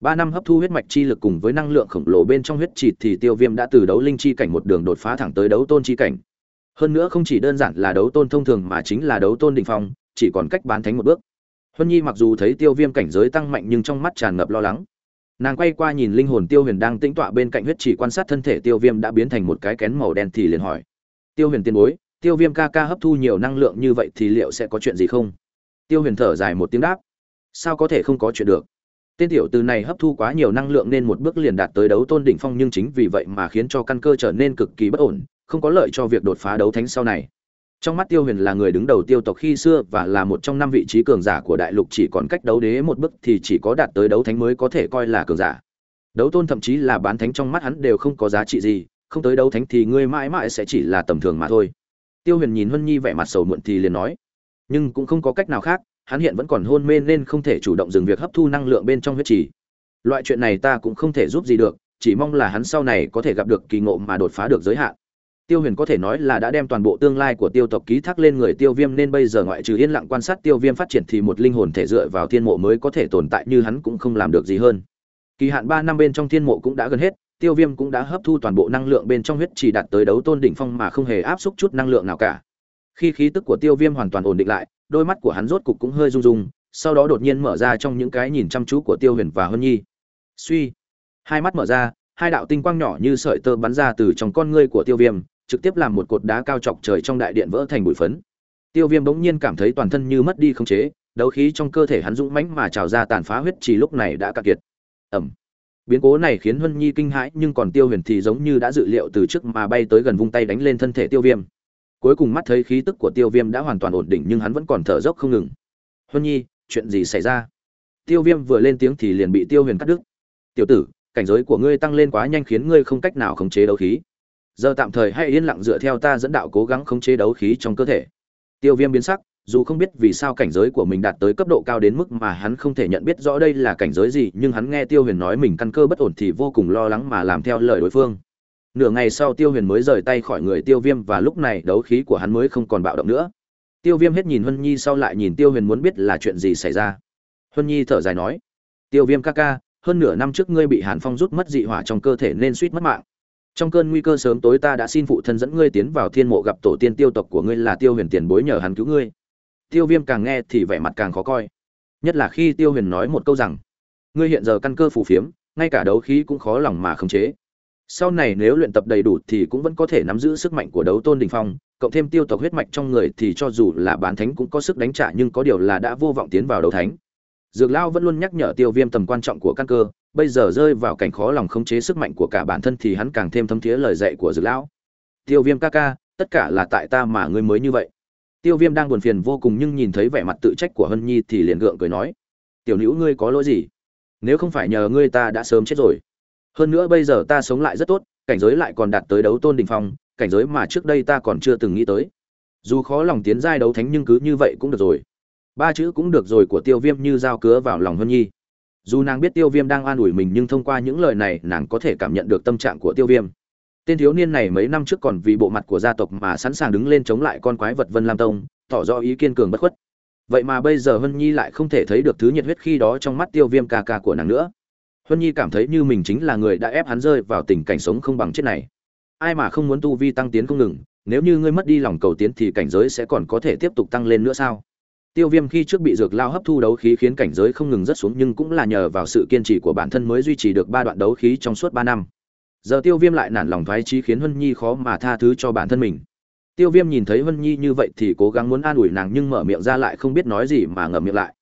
Ba năm hấp thu huyết mạch chi lực cùng với năng lượng khổng lồ bên trong huyết chỉ thì tiêu viêm đã từ đấu linh chi cảnh một đường đột phá thẳng tới đấu tôn chi cảnh. Hơn nữa không chỉ đơn giản là đấu tôn thông thường mà chính là đấu tôn đình phong, chỉ còn cách bán thánh một bước huân nhi mặc dù thấy tiêu viêm cảnh giới tăng mạnh nhưng trong mắt tràn ngập lo lắng. Nàng quay qua nhìn linh hồn tiêu huyền đang tĩnh tọa bên cạnh huyết chỉ quan sát thân thể tiêu viêm đã biến thành một cái kén màu đen thì liền hỏi. Tiêu huyền tiên bối, tiêu viêm ca ca hấp thu nhiều năng lượng như vậy thì liệu sẽ có chuyện gì không? Tiêu huyền thở dài một tiếng đáp. Sao có thể không có chuyện được? Tên tiểu từ này hấp thu quá nhiều năng lượng nên một bước liền đạt tới đấu tôn đỉnh phong nhưng chính vì vậy mà khiến cho căn cơ trở nên cực kỳ bất ổn, không có lợi cho việc đột phá đấu thánh sau này trong mắt tiêu huyền là người đứng đầu tiêu tộc khi xưa và là một trong năm vị trí cường giả của đại lục, chỉ còn cách đấu đế một bước thì chỉ có đạt tới đấu thánh mới có thể coi là cường giả. Đấu tôn thậm chí là bán thánh trong mắt hắn đều không có giá trị gì, không tới đấu thánh thì ngươi mãi mãi sẽ chỉ là tầm thường mà thôi. Tiêu huyền nhìn huân nhi vẻ mặt sầu muộn thì liền nói, nhưng cũng không có cách nào khác, hắn hiện vẫn còn hôn mê nên không thể chủ động dừng việc hấp thu năng lượng bên trong huyết trì. Loại chuyện này ta cũng không thể giúp gì được, chỉ mong là hắn sau này có thể gặp được kỳ ngộ mà đột phá được giới hạn tiêu huyền có thể nói là đã đem toàn bộ tương lai của tiêu tộc ký thác lên người tiêu viêm nên bây giờ ngoại trừ yên lặng quan sát tiêu viêm phát triển thì một linh hồn thể dựa vào thiên mộ mới có thể tồn tại như hắn cũng không làm được gì hơn. Kỳ hạn ba năm bên trong thiên mộ cũng đã gần hết, tiêu viêm cũng đã hấp thu toàn bộ năng lượng bên trong huyết chỉ đạt tới đấu tôn đỉnh phong mà không hề áp xúc chút năng lượng nào cả. Khi khí tức của tiêu viêm hoàn toàn ổn định lại, đôi mắt của hắn rốt cục cũng hơi rung rung, sau đó đột nhiên mở ra trong những cái nhìn chăm chú của tiêu huyền và hân nhi. Suy. Hai mắt mở ra, hai đạo tinh quang nhỏ như sợi tơ bắn ra từ trong con ngươi của tiêu viêm trực tiếp làm một cột đá cao chọc trời trong đại điện vỡ thành bụi phấn. Tiêu viêm bỗng nhiên cảm thấy toàn thân như mất đi khống chế, đấu khí trong cơ thể hắn dũng mãnh mà trào ra tàn phá huyết chỉ lúc này đã cạn kiệt. Ầm. biến cố này khiến huân nhi kinh hãi, nhưng còn tiêu huyền thì giống như đã dự liệu từ trước mà bay tới gần vung tay đánh lên thân thể tiêu viêm. Cuối cùng mắt thấy khí tức của tiêu viêm đã hoàn toàn ổn định nhưng hắn vẫn còn thở dốc không ngừng. Huân nhi, chuyện gì xảy ra? Tiêu viêm vừa lên tiếng thì liền bị tiêu huyền cắt đứt. Tiểu tử, cảnh giới của ngươi tăng lên quá nhanh khiến ngươi không cách nào khống chế đấu khí giờ tạm thời hãy yên lặng dựa theo ta dẫn đạo cố gắng khống chế đấu khí trong cơ thể. Tiêu viêm biến sắc, dù không biết vì sao cảnh giới của mình đạt tới cấp độ cao đến mức mà hắn không thể nhận biết rõ đây là cảnh giới gì, nhưng hắn nghe tiêu huyền nói mình căn cơ bất ổn thì vô cùng lo lắng mà làm theo lời đối phương. Nửa ngày sau tiêu huyền mới rời tay khỏi người tiêu viêm và lúc này đấu khí của hắn mới không còn bạo động nữa. Tiêu viêm hết nhìn huân nhi sau lại nhìn tiêu huyền muốn biết là chuyện gì xảy ra. Huân nhi thở dài nói, tiêu viêm ca ca, hơn nửa năm trước ngươi bị hàn phong rút mất dị hỏa trong cơ thể nên suýt mất mạng trong cơn nguy cơ sớm tối ta đã xin phụ thân dẫn ngươi tiến vào thiên mộ gặp tổ tiên tiêu tộc của ngươi là tiêu huyền tiền bối nhờ hắn cứu ngươi. Tiêu viêm càng nghe thì vẻ mặt càng khó coi. Nhất là khi tiêu huyền nói một câu rằng, ngươi hiện giờ căn cơ phù phiếm, ngay cả đấu khí cũng khó lòng mà khống chế. Sau này nếu luyện tập đầy đủ thì cũng vẫn có thể nắm giữ sức mạnh của đấu tôn đình phong, cộng thêm tiêu tộc huyết mạch trong người thì cho dù là bán thánh cũng có sức đánh trả nhưng có điều là đã vô vọng tiến vào đấu thánh dược lao vẫn luôn nhắc nhở tiêu viêm tầm quan trọng của căn cơ, bây giờ rơi vào cảnh khó lòng khống chế sức mạnh của cả bản thân thì hắn càng thêm thấm thía lời dạy của dược lão tiêu viêm ca ca, tất cả là tại ta mà ngươi mới như vậy. Tiêu viêm đang buồn phiền vô cùng nhưng nhìn thấy vẻ mặt tự trách của hân nhi thì liền gượng cười nói, tiểu nữ ngươi có lỗi gì? Nếu không phải nhờ ngươi ta đã sớm chết rồi. Hơn nữa bây giờ ta sống lại rất tốt, cảnh giới lại còn đạt tới đấu tôn đình phong, cảnh giới mà trước đây ta còn chưa từng nghĩ tới. Dù khó lòng tiến giai đấu thánh nhưng cứ như vậy cũng được rồi ba chữ cũng được rồi của tiêu viêm như dao cứa vào lòng hân nhi. Dù nàng biết tiêu viêm đang an ủi mình nhưng thông qua những lời này nàng có thể cảm nhận được tâm trạng của tiêu viêm. Tên thiếu niên này mấy năm trước còn vì bộ mặt của gia tộc mà sẵn sàng đứng lên chống lại con quái vật vân lam tông, tỏ rõ ý kiên cường bất khuất. Vậy mà bây giờ hân nhi lại không thể thấy được thứ nhiệt huyết khi đó trong mắt tiêu viêm ca ca của nàng nữa. Hân nhi cảm thấy như mình chính là người đã ép hắn rơi vào tình cảnh sống không bằng chết này. Ai mà không muốn tu vi tăng tiến không ngừng, nếu như ngươi mất đi lòng cầu tiến thì cảnh giới sẽ còn có thể tiếp tục tăng lên nữa sao? Tiêu viêm khi trước bị dược lao hấp thu đấu khí khiến cảnh giới không ngừng rất xuống, nhưng cũng là nhờ vào sự kiên trì của bản thân mới duy trì được ba đoạn đấu khí trong suốt ba năm. Giờ tiêu viêm lại nản lòng thoái trí khiến hân nhi khó mà tha thứ cho bản thân mình. Tiêu viêm nhìn thấy hân nhi như vậy thì cố gắng muốn an ủi nàng nhưng mở miệng ra lại không biết nói gì mà ngậm miệng lại.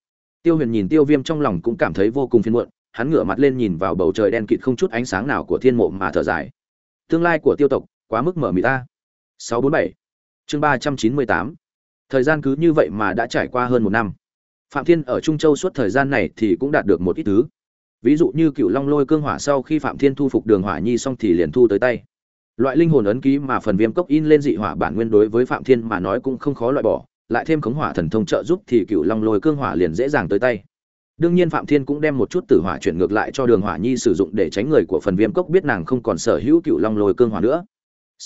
Tiêu huyền nhìn tiêu viêm trong lòng cũng cảm thấy vô cùng phiền muộn, hắn ngửa mặt lên nhìn vào bầu trời đen kịt không chút ánh sáng nào của thiên mộ mà thở dài. Tương lai của tiêu tộc, quá mức mở mị ta. 647 chương 398 thời gian cứ như vậy mà đã trải qua hơn một năm. Phạm thiên ở trung châu suốt thời gian này thì cũng đạt được một ít thứ. Ví dụ như cựu long lôi cương hỏa sau khi phạm thiên thu phục đường hỏa nhi xong thì liền thu tới tay. Loại linh hồn ấn ký mà phần viêm cốc in lên dị hỏa bản nguyên đối với phạm thiên mà nói cũng không khó loại bỏ, lại thêm khống hỏa thần thông trợ giúp thì cựu long lôi cương hỏa liền dễ dàng tới tay. Đương nhiên phạm thiên cũng đem một chút tử hỏa chuyển ngược lại cho đường hỏa nhi sử dụng để tránh người của phần viêm cốc biết nàng không còn sở hữu cựu long lôi cương hỏa nữa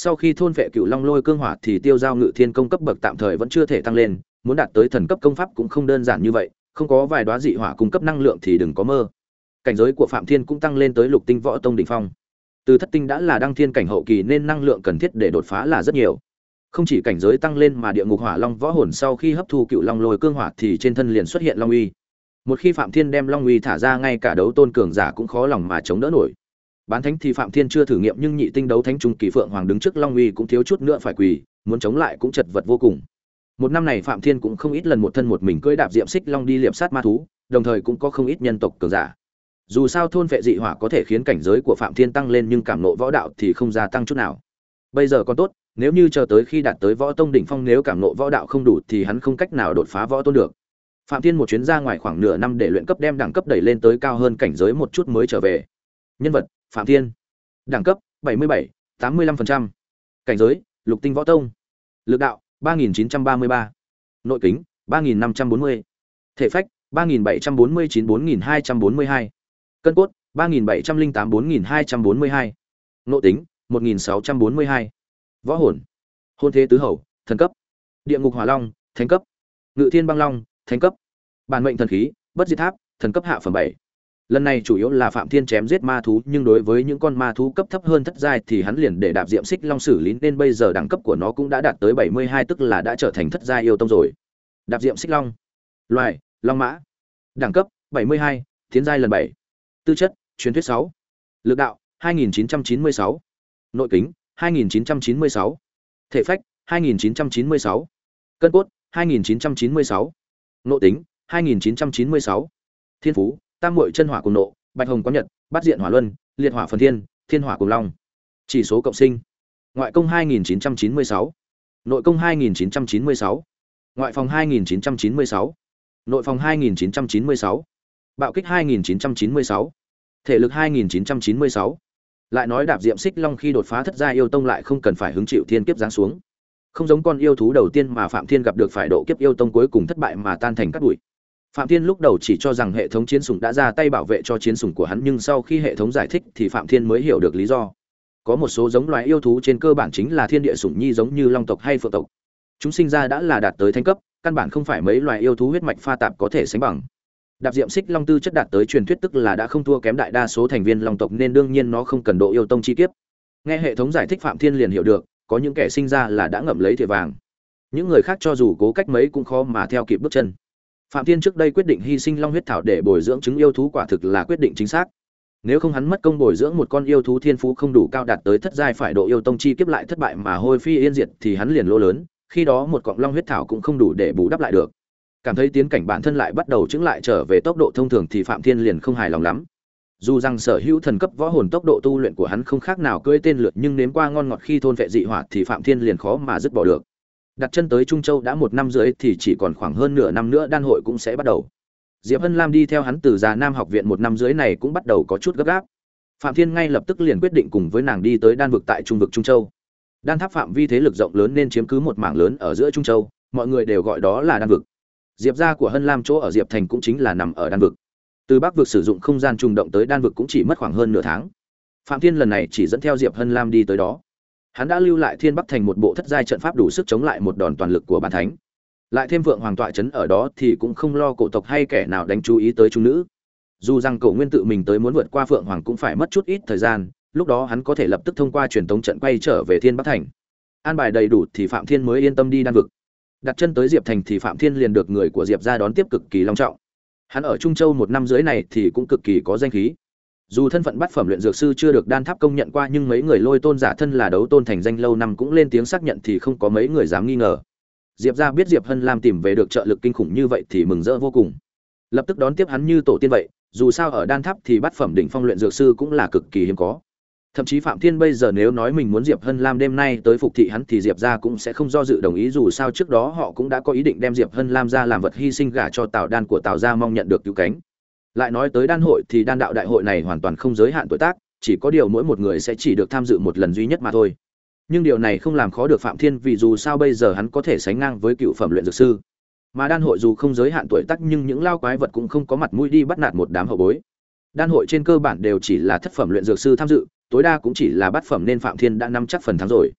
sau khi thôn vệ cựu long lôi cương hỏa thì tiêu giao ngự thiên công cấp bậc tạm thời vẫn chưa thể tăng lên, muốn đạt tới thần cấp công pháp cũng không đơn giản như vậy, không có vài đoá dị hỏa cung cấp năng lượng thì đừng có mơ. Cảnh giới của phạm thiên cũng tăng lên tới lục tinh võ tông đỉnh phong. Từ thất tinh đã là đăng thiên cảnh hậu kỳ nên năng lượng cần thiết để đột phá là rất nhiều. Không chỉ cảnh giới tăng lên mà địa ngục hỏa long võ hồn sau khi hấp thu cựu long lôi cương hỏa thì trên thân liền xuất hiện long uy. Một khi phạm thiên đem long uy thả ra, ngay cả đấu tôn cường giả cũng khó lòng mà chống đỡ nổi bán thánh thì phạm thiên chưa thử nghiệm nhưng nhị tinh đấu thánh trung kỳ phượng hoàng đứng trước long uy cũng thiếu chút nữa phải quỳ, muốn chống lại cũng chật vật vô cùng. Một năm này phạm thiên cũng không ít lần một thân một mình cưỡi đạp diệm xích long đi liệm sát ma thú, đồng thời cũng có không ít nhân tộc cường giả. Dù sao thôn vệ dị hỏa có thể khiến cảnh giới của phạm thiên tăng lên nhưng cảm nộ võ đạo thì không gia tăng chút nào. Bây giờ còn tốt, nếu như chờ tới khi đạt tới võ tông đỉnh phong nếu cảm nộ võ đạo không đủ thì hắn không cách nào đột phá võ tôn được. Phạm thiên một chuyến ra ngoài khoảng nửa năm để luyện cấp đem đẳng cấp đẩy lên tới cao hơn cảnh giới một chút mới trở về. Nhân vật phạm thiên đẳng cấp 77, 85%. cảnh giới lục tinh võ tông lực đạo 3933. nội kính 3540. thể phách 3749 4242. cân cốt 3708 4242. nội tính 1642. võ hồn hôn thế tứ hầu thần cấp địa ngục hỏa long thánh cấp ngự thiên băng long thánh cấp bản mệnh thần khí bất diệt tháp thần cấp hạ phẩm bảy lần này chủ yếu là phạm thiên chém giết ma thú nhưng đối với những con ma thú cấp thấp hơn thất giai thì hắn liền để đạp diệm xích long xử lý nên bây giờ đẳng cấp của nó cũng đã đạt tới 72 tức là đã trở thành thất giai yêu tông rồi đạp diệm xích long loài long mã đẳng cấp 72, tiến giai lần 7. tư chất truyền thuyết 6. lực đạo 2996. nội kính 2996. thể phách 2996. cân cốt 2996. nội tính 2996. thiên phú tam muội chân hỏa cùng nộ bạch hồng có nhật bắt diện hỏa luân liệt hỏa phần thiên thiên hỏa cùng long. Chỉ số cộng sinh. Ngoại công 2996, nội công 2996, ngoại phòng 2996, nội phòng 2996, bạo kích 2996, thể lực 2996. lại nói đạp diệm xích long khi đột phá thất gia yêu tông lại không cần phải hứng chịu thiên kiếp giáng xuống. Không giống con yêu thú đầu tiên mà phạm thiên gặp được phải độ kiếp yêu tông cuối cùng thất bại mà tan thành cát bụi phạm thiên lúc đầu chỉ cho rằng hệ thống chiến sủng đã ra tay bảo vệ cho chiến sủng của hắn, nhưng sau khi hệ thống giải thích thì phạm thiên mới hiểu được lý do. Có một số giống loài yêu thú trên cơ bản chính là thiên địa sủng nhi giống như long tộc hay phượng tộc. Chúng sinh ra đã là đạt tới thanh cấp, căn bản không phải mấy loài yêu thú huyết mạch pha tạp có thể sánh bằng. Đạp diệm xích long tư chất đạt tới truyền thuyết tức là đã không thua kém đại đa số thành viên long tộc nên đương nhiên nó không cần độ yêu tông chi kiếp. Nghe hệ thống giải thích, phạm thiên liền hiểu được, có những kẻ sinh ra là đã ngậm lấy thìa vàng. Những người khác cho dù cố cách mấy cũng khó mà theo kịp bước chân phạm thiên trước đây quyết định hy sinh long huyết thảo để bồi dưỡng chứng yêu thú quả thực là quyết định chính xác. Nếu không hắn mất công bồi dưỡng một con yêu thú thiên phú không đủ cao đạt tới thất giai phải độ yêu tông chi kiếp lại thất bại mà hôi phi yên diệt thì hắn liền lỗ lớn, khi đó một cọng long huyết thảo cũng không đủ để bù đắp lại được. Cảm thấy tiến cảnh bản thân lại bắt đầu chứng lại trở về tốc độ thông thường thì phạm thiên liền không hài lòng lắm. Dù rằng sở hữu thần cấp võ hồn tốc độ tu luyện của hắn không khác nào cưỡi tên lượt nhưng nếm qua ngon ngọt khi thôn vệ dị hỏa thì phạm thiên liền khó mà dứt bỏ được đặt chân tới trung châu đã một năm rưỡi thì chỉ còn khoảng hơn nửa năm nữa đan hội cũng sẽ bắt đầu. Diệp hân lam đi theo hắn từ già nam học viện một năm rưỡi này cũng bắt đầu có chút gấp gáp. Phạm thiên ngay lập tức liền quyết định cùng với nàng đi tới đan vực tại trung vực trung châu. Đan tháp phạm vi thế lực rộng lớn nên chiếm cứ một mảng lớn ở giữa trung châu, mọi người đều gọi đó là đan vực. Diệp gia của hân lam chỗ ở diệp thành cũng chính là nằm ở đan vực. Từ bắc vực sử dụng không gian trùng động tới đan vực cũng chỉ mất khoảng hơn nửa tháng. Phạm thiên lần này chỉ dẫn theo diệp hân lam đi tới đó hắn đã lưu lại thiên bắc thành một bộ thất giai trận pháp đủ sức chống lại một đòn toàn lực của bản thánh. Lại thêm vượng hoàng tọa trấn ở đó thì cũng không lo cổ tộc hay kẻ nào đánh chú ý tới trung nữ. Dù rằng cổ nguyên tự mình tới muốn vượt qua phượng hoàng cũng phải mất chút ít thời gian, lúc đó hắn có thể lập tức thông qua truyền thống trận quay trở về thiên bắc thành. An bài đầy đủ thì phạm thiên mới yên tâm đi đan vực. Đặt chân tới diệp thành thì phạm thiên liền được người của diệp ra đón tiếp cực kỳ long trọng. Hắn ở trung châu một năm dưới này thì cũng cực kỳ có danh khí dù thân phận bát phẩm luyện dược sư chưa được đan tháp công nhận qua, nhưng mấy người lôi tôn giả thân là đấu tôn thành danh lâu năm cũng lên tiếng xác nhận thì không có mấy người dám nghi ngờ. Diệp ra biết diệp hân lam tìm về được trợ lực kinh khủng như vậy thì mừng rỡ vô cùng. Lập tức đón tiếp hắn như tổ tiên vậy, dù sao ở đan tháp thì bát phẩm đỉnh phong luyện dược sư cũng là cực kỳ hiếm có. Thậm chí phạm thiên bây giờ nếu nói mình muốn diệp hân lam đêm nay tới phục thị hắn thì diệp ra cũng sẽ không do dự đồng ý, dù sao trước đó họ cũng đã có ý định đem diệp hân lam ra làm vật hy sinh gả cho tào đan của tào gia mong nhận được cứu cánh lại nói tới đan hội thì đan đạo đại hội này hoàn toàn không giới hạn tuổi tác, chỉ có điều mỗi một người sẽ chỉ được tham dự một lần duy nhất mà thôi. Nhưng điều này không làm khó được phạm thiên vì dù sao bây giờ hắn có thể sánh ngang với cựu phẩm luyện dược sư. Mà đan hội dù không giới hạn tuổi tác nhưng những lao quái vật cũng không có mặt mũi đi bắt nạt một đám hậu bối. Đan hội trên cơ bản đều chỉ là thất phẩm luyện dược sư tham dự, tối đa cũng chỉ là bát phẩm nên phạm thiên đã nắm chắc phần thắng rồi.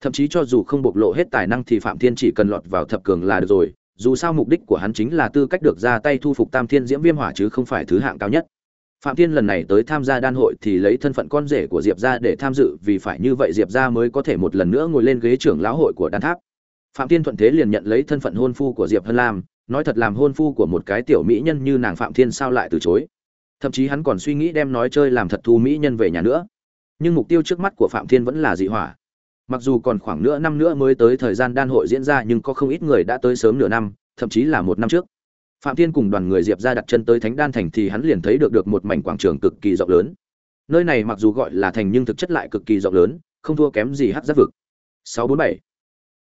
Thậm chí cho dù không bộc lộ hết tài năng thì phạm thiên chỉ cần lọt vào thập cường là được rồi dù sao mục đích của hắn chính là tư cách được ra tay thu phục tam thiên diễm viêm hỏa chứ không phải thứ hạng cao nhất. Phạm thiên lần này tới tham gia đan hội thì lấy thân phận con rể của diệp gia để tham dự, vì phải như vậy diệp gia mới có thể một lần nữa ngồi lên ghế trưởng lão hội của đan tháp. Phạm thiên thuận thế liền nhận lấy thân phận hôn phu của diệp hân lam, nói thật làm hôn phu của một cái tiểu mỹ nhân như nàng phạm thiên sao lại từ chối. Thậm chí hắn còn suy nghĩ đem nói chơi làm thật thu mỹ nhân về nhà nữa. Nhưng mục tiêu trước mắt của phạm thiên vẫn là dị hỏa mặc dù còn khoảng nửa năm nữa mới tới thời gian đan hội diễn ra nhưng có không ít người đã tới sớm nửa năm, thậm chí là một năm trước. Phạm thiên cùng đoàn người diệp ra đặt chân tới thánh đan thành thì hắn liền thấy được được một mảnh quảng trường cực kỳ rộng lớn. Nơi này mặc dù gọi là thành nhưng thực chất lại cực kỳ rộng lớn, không thua kém gì hát giáp vực. 647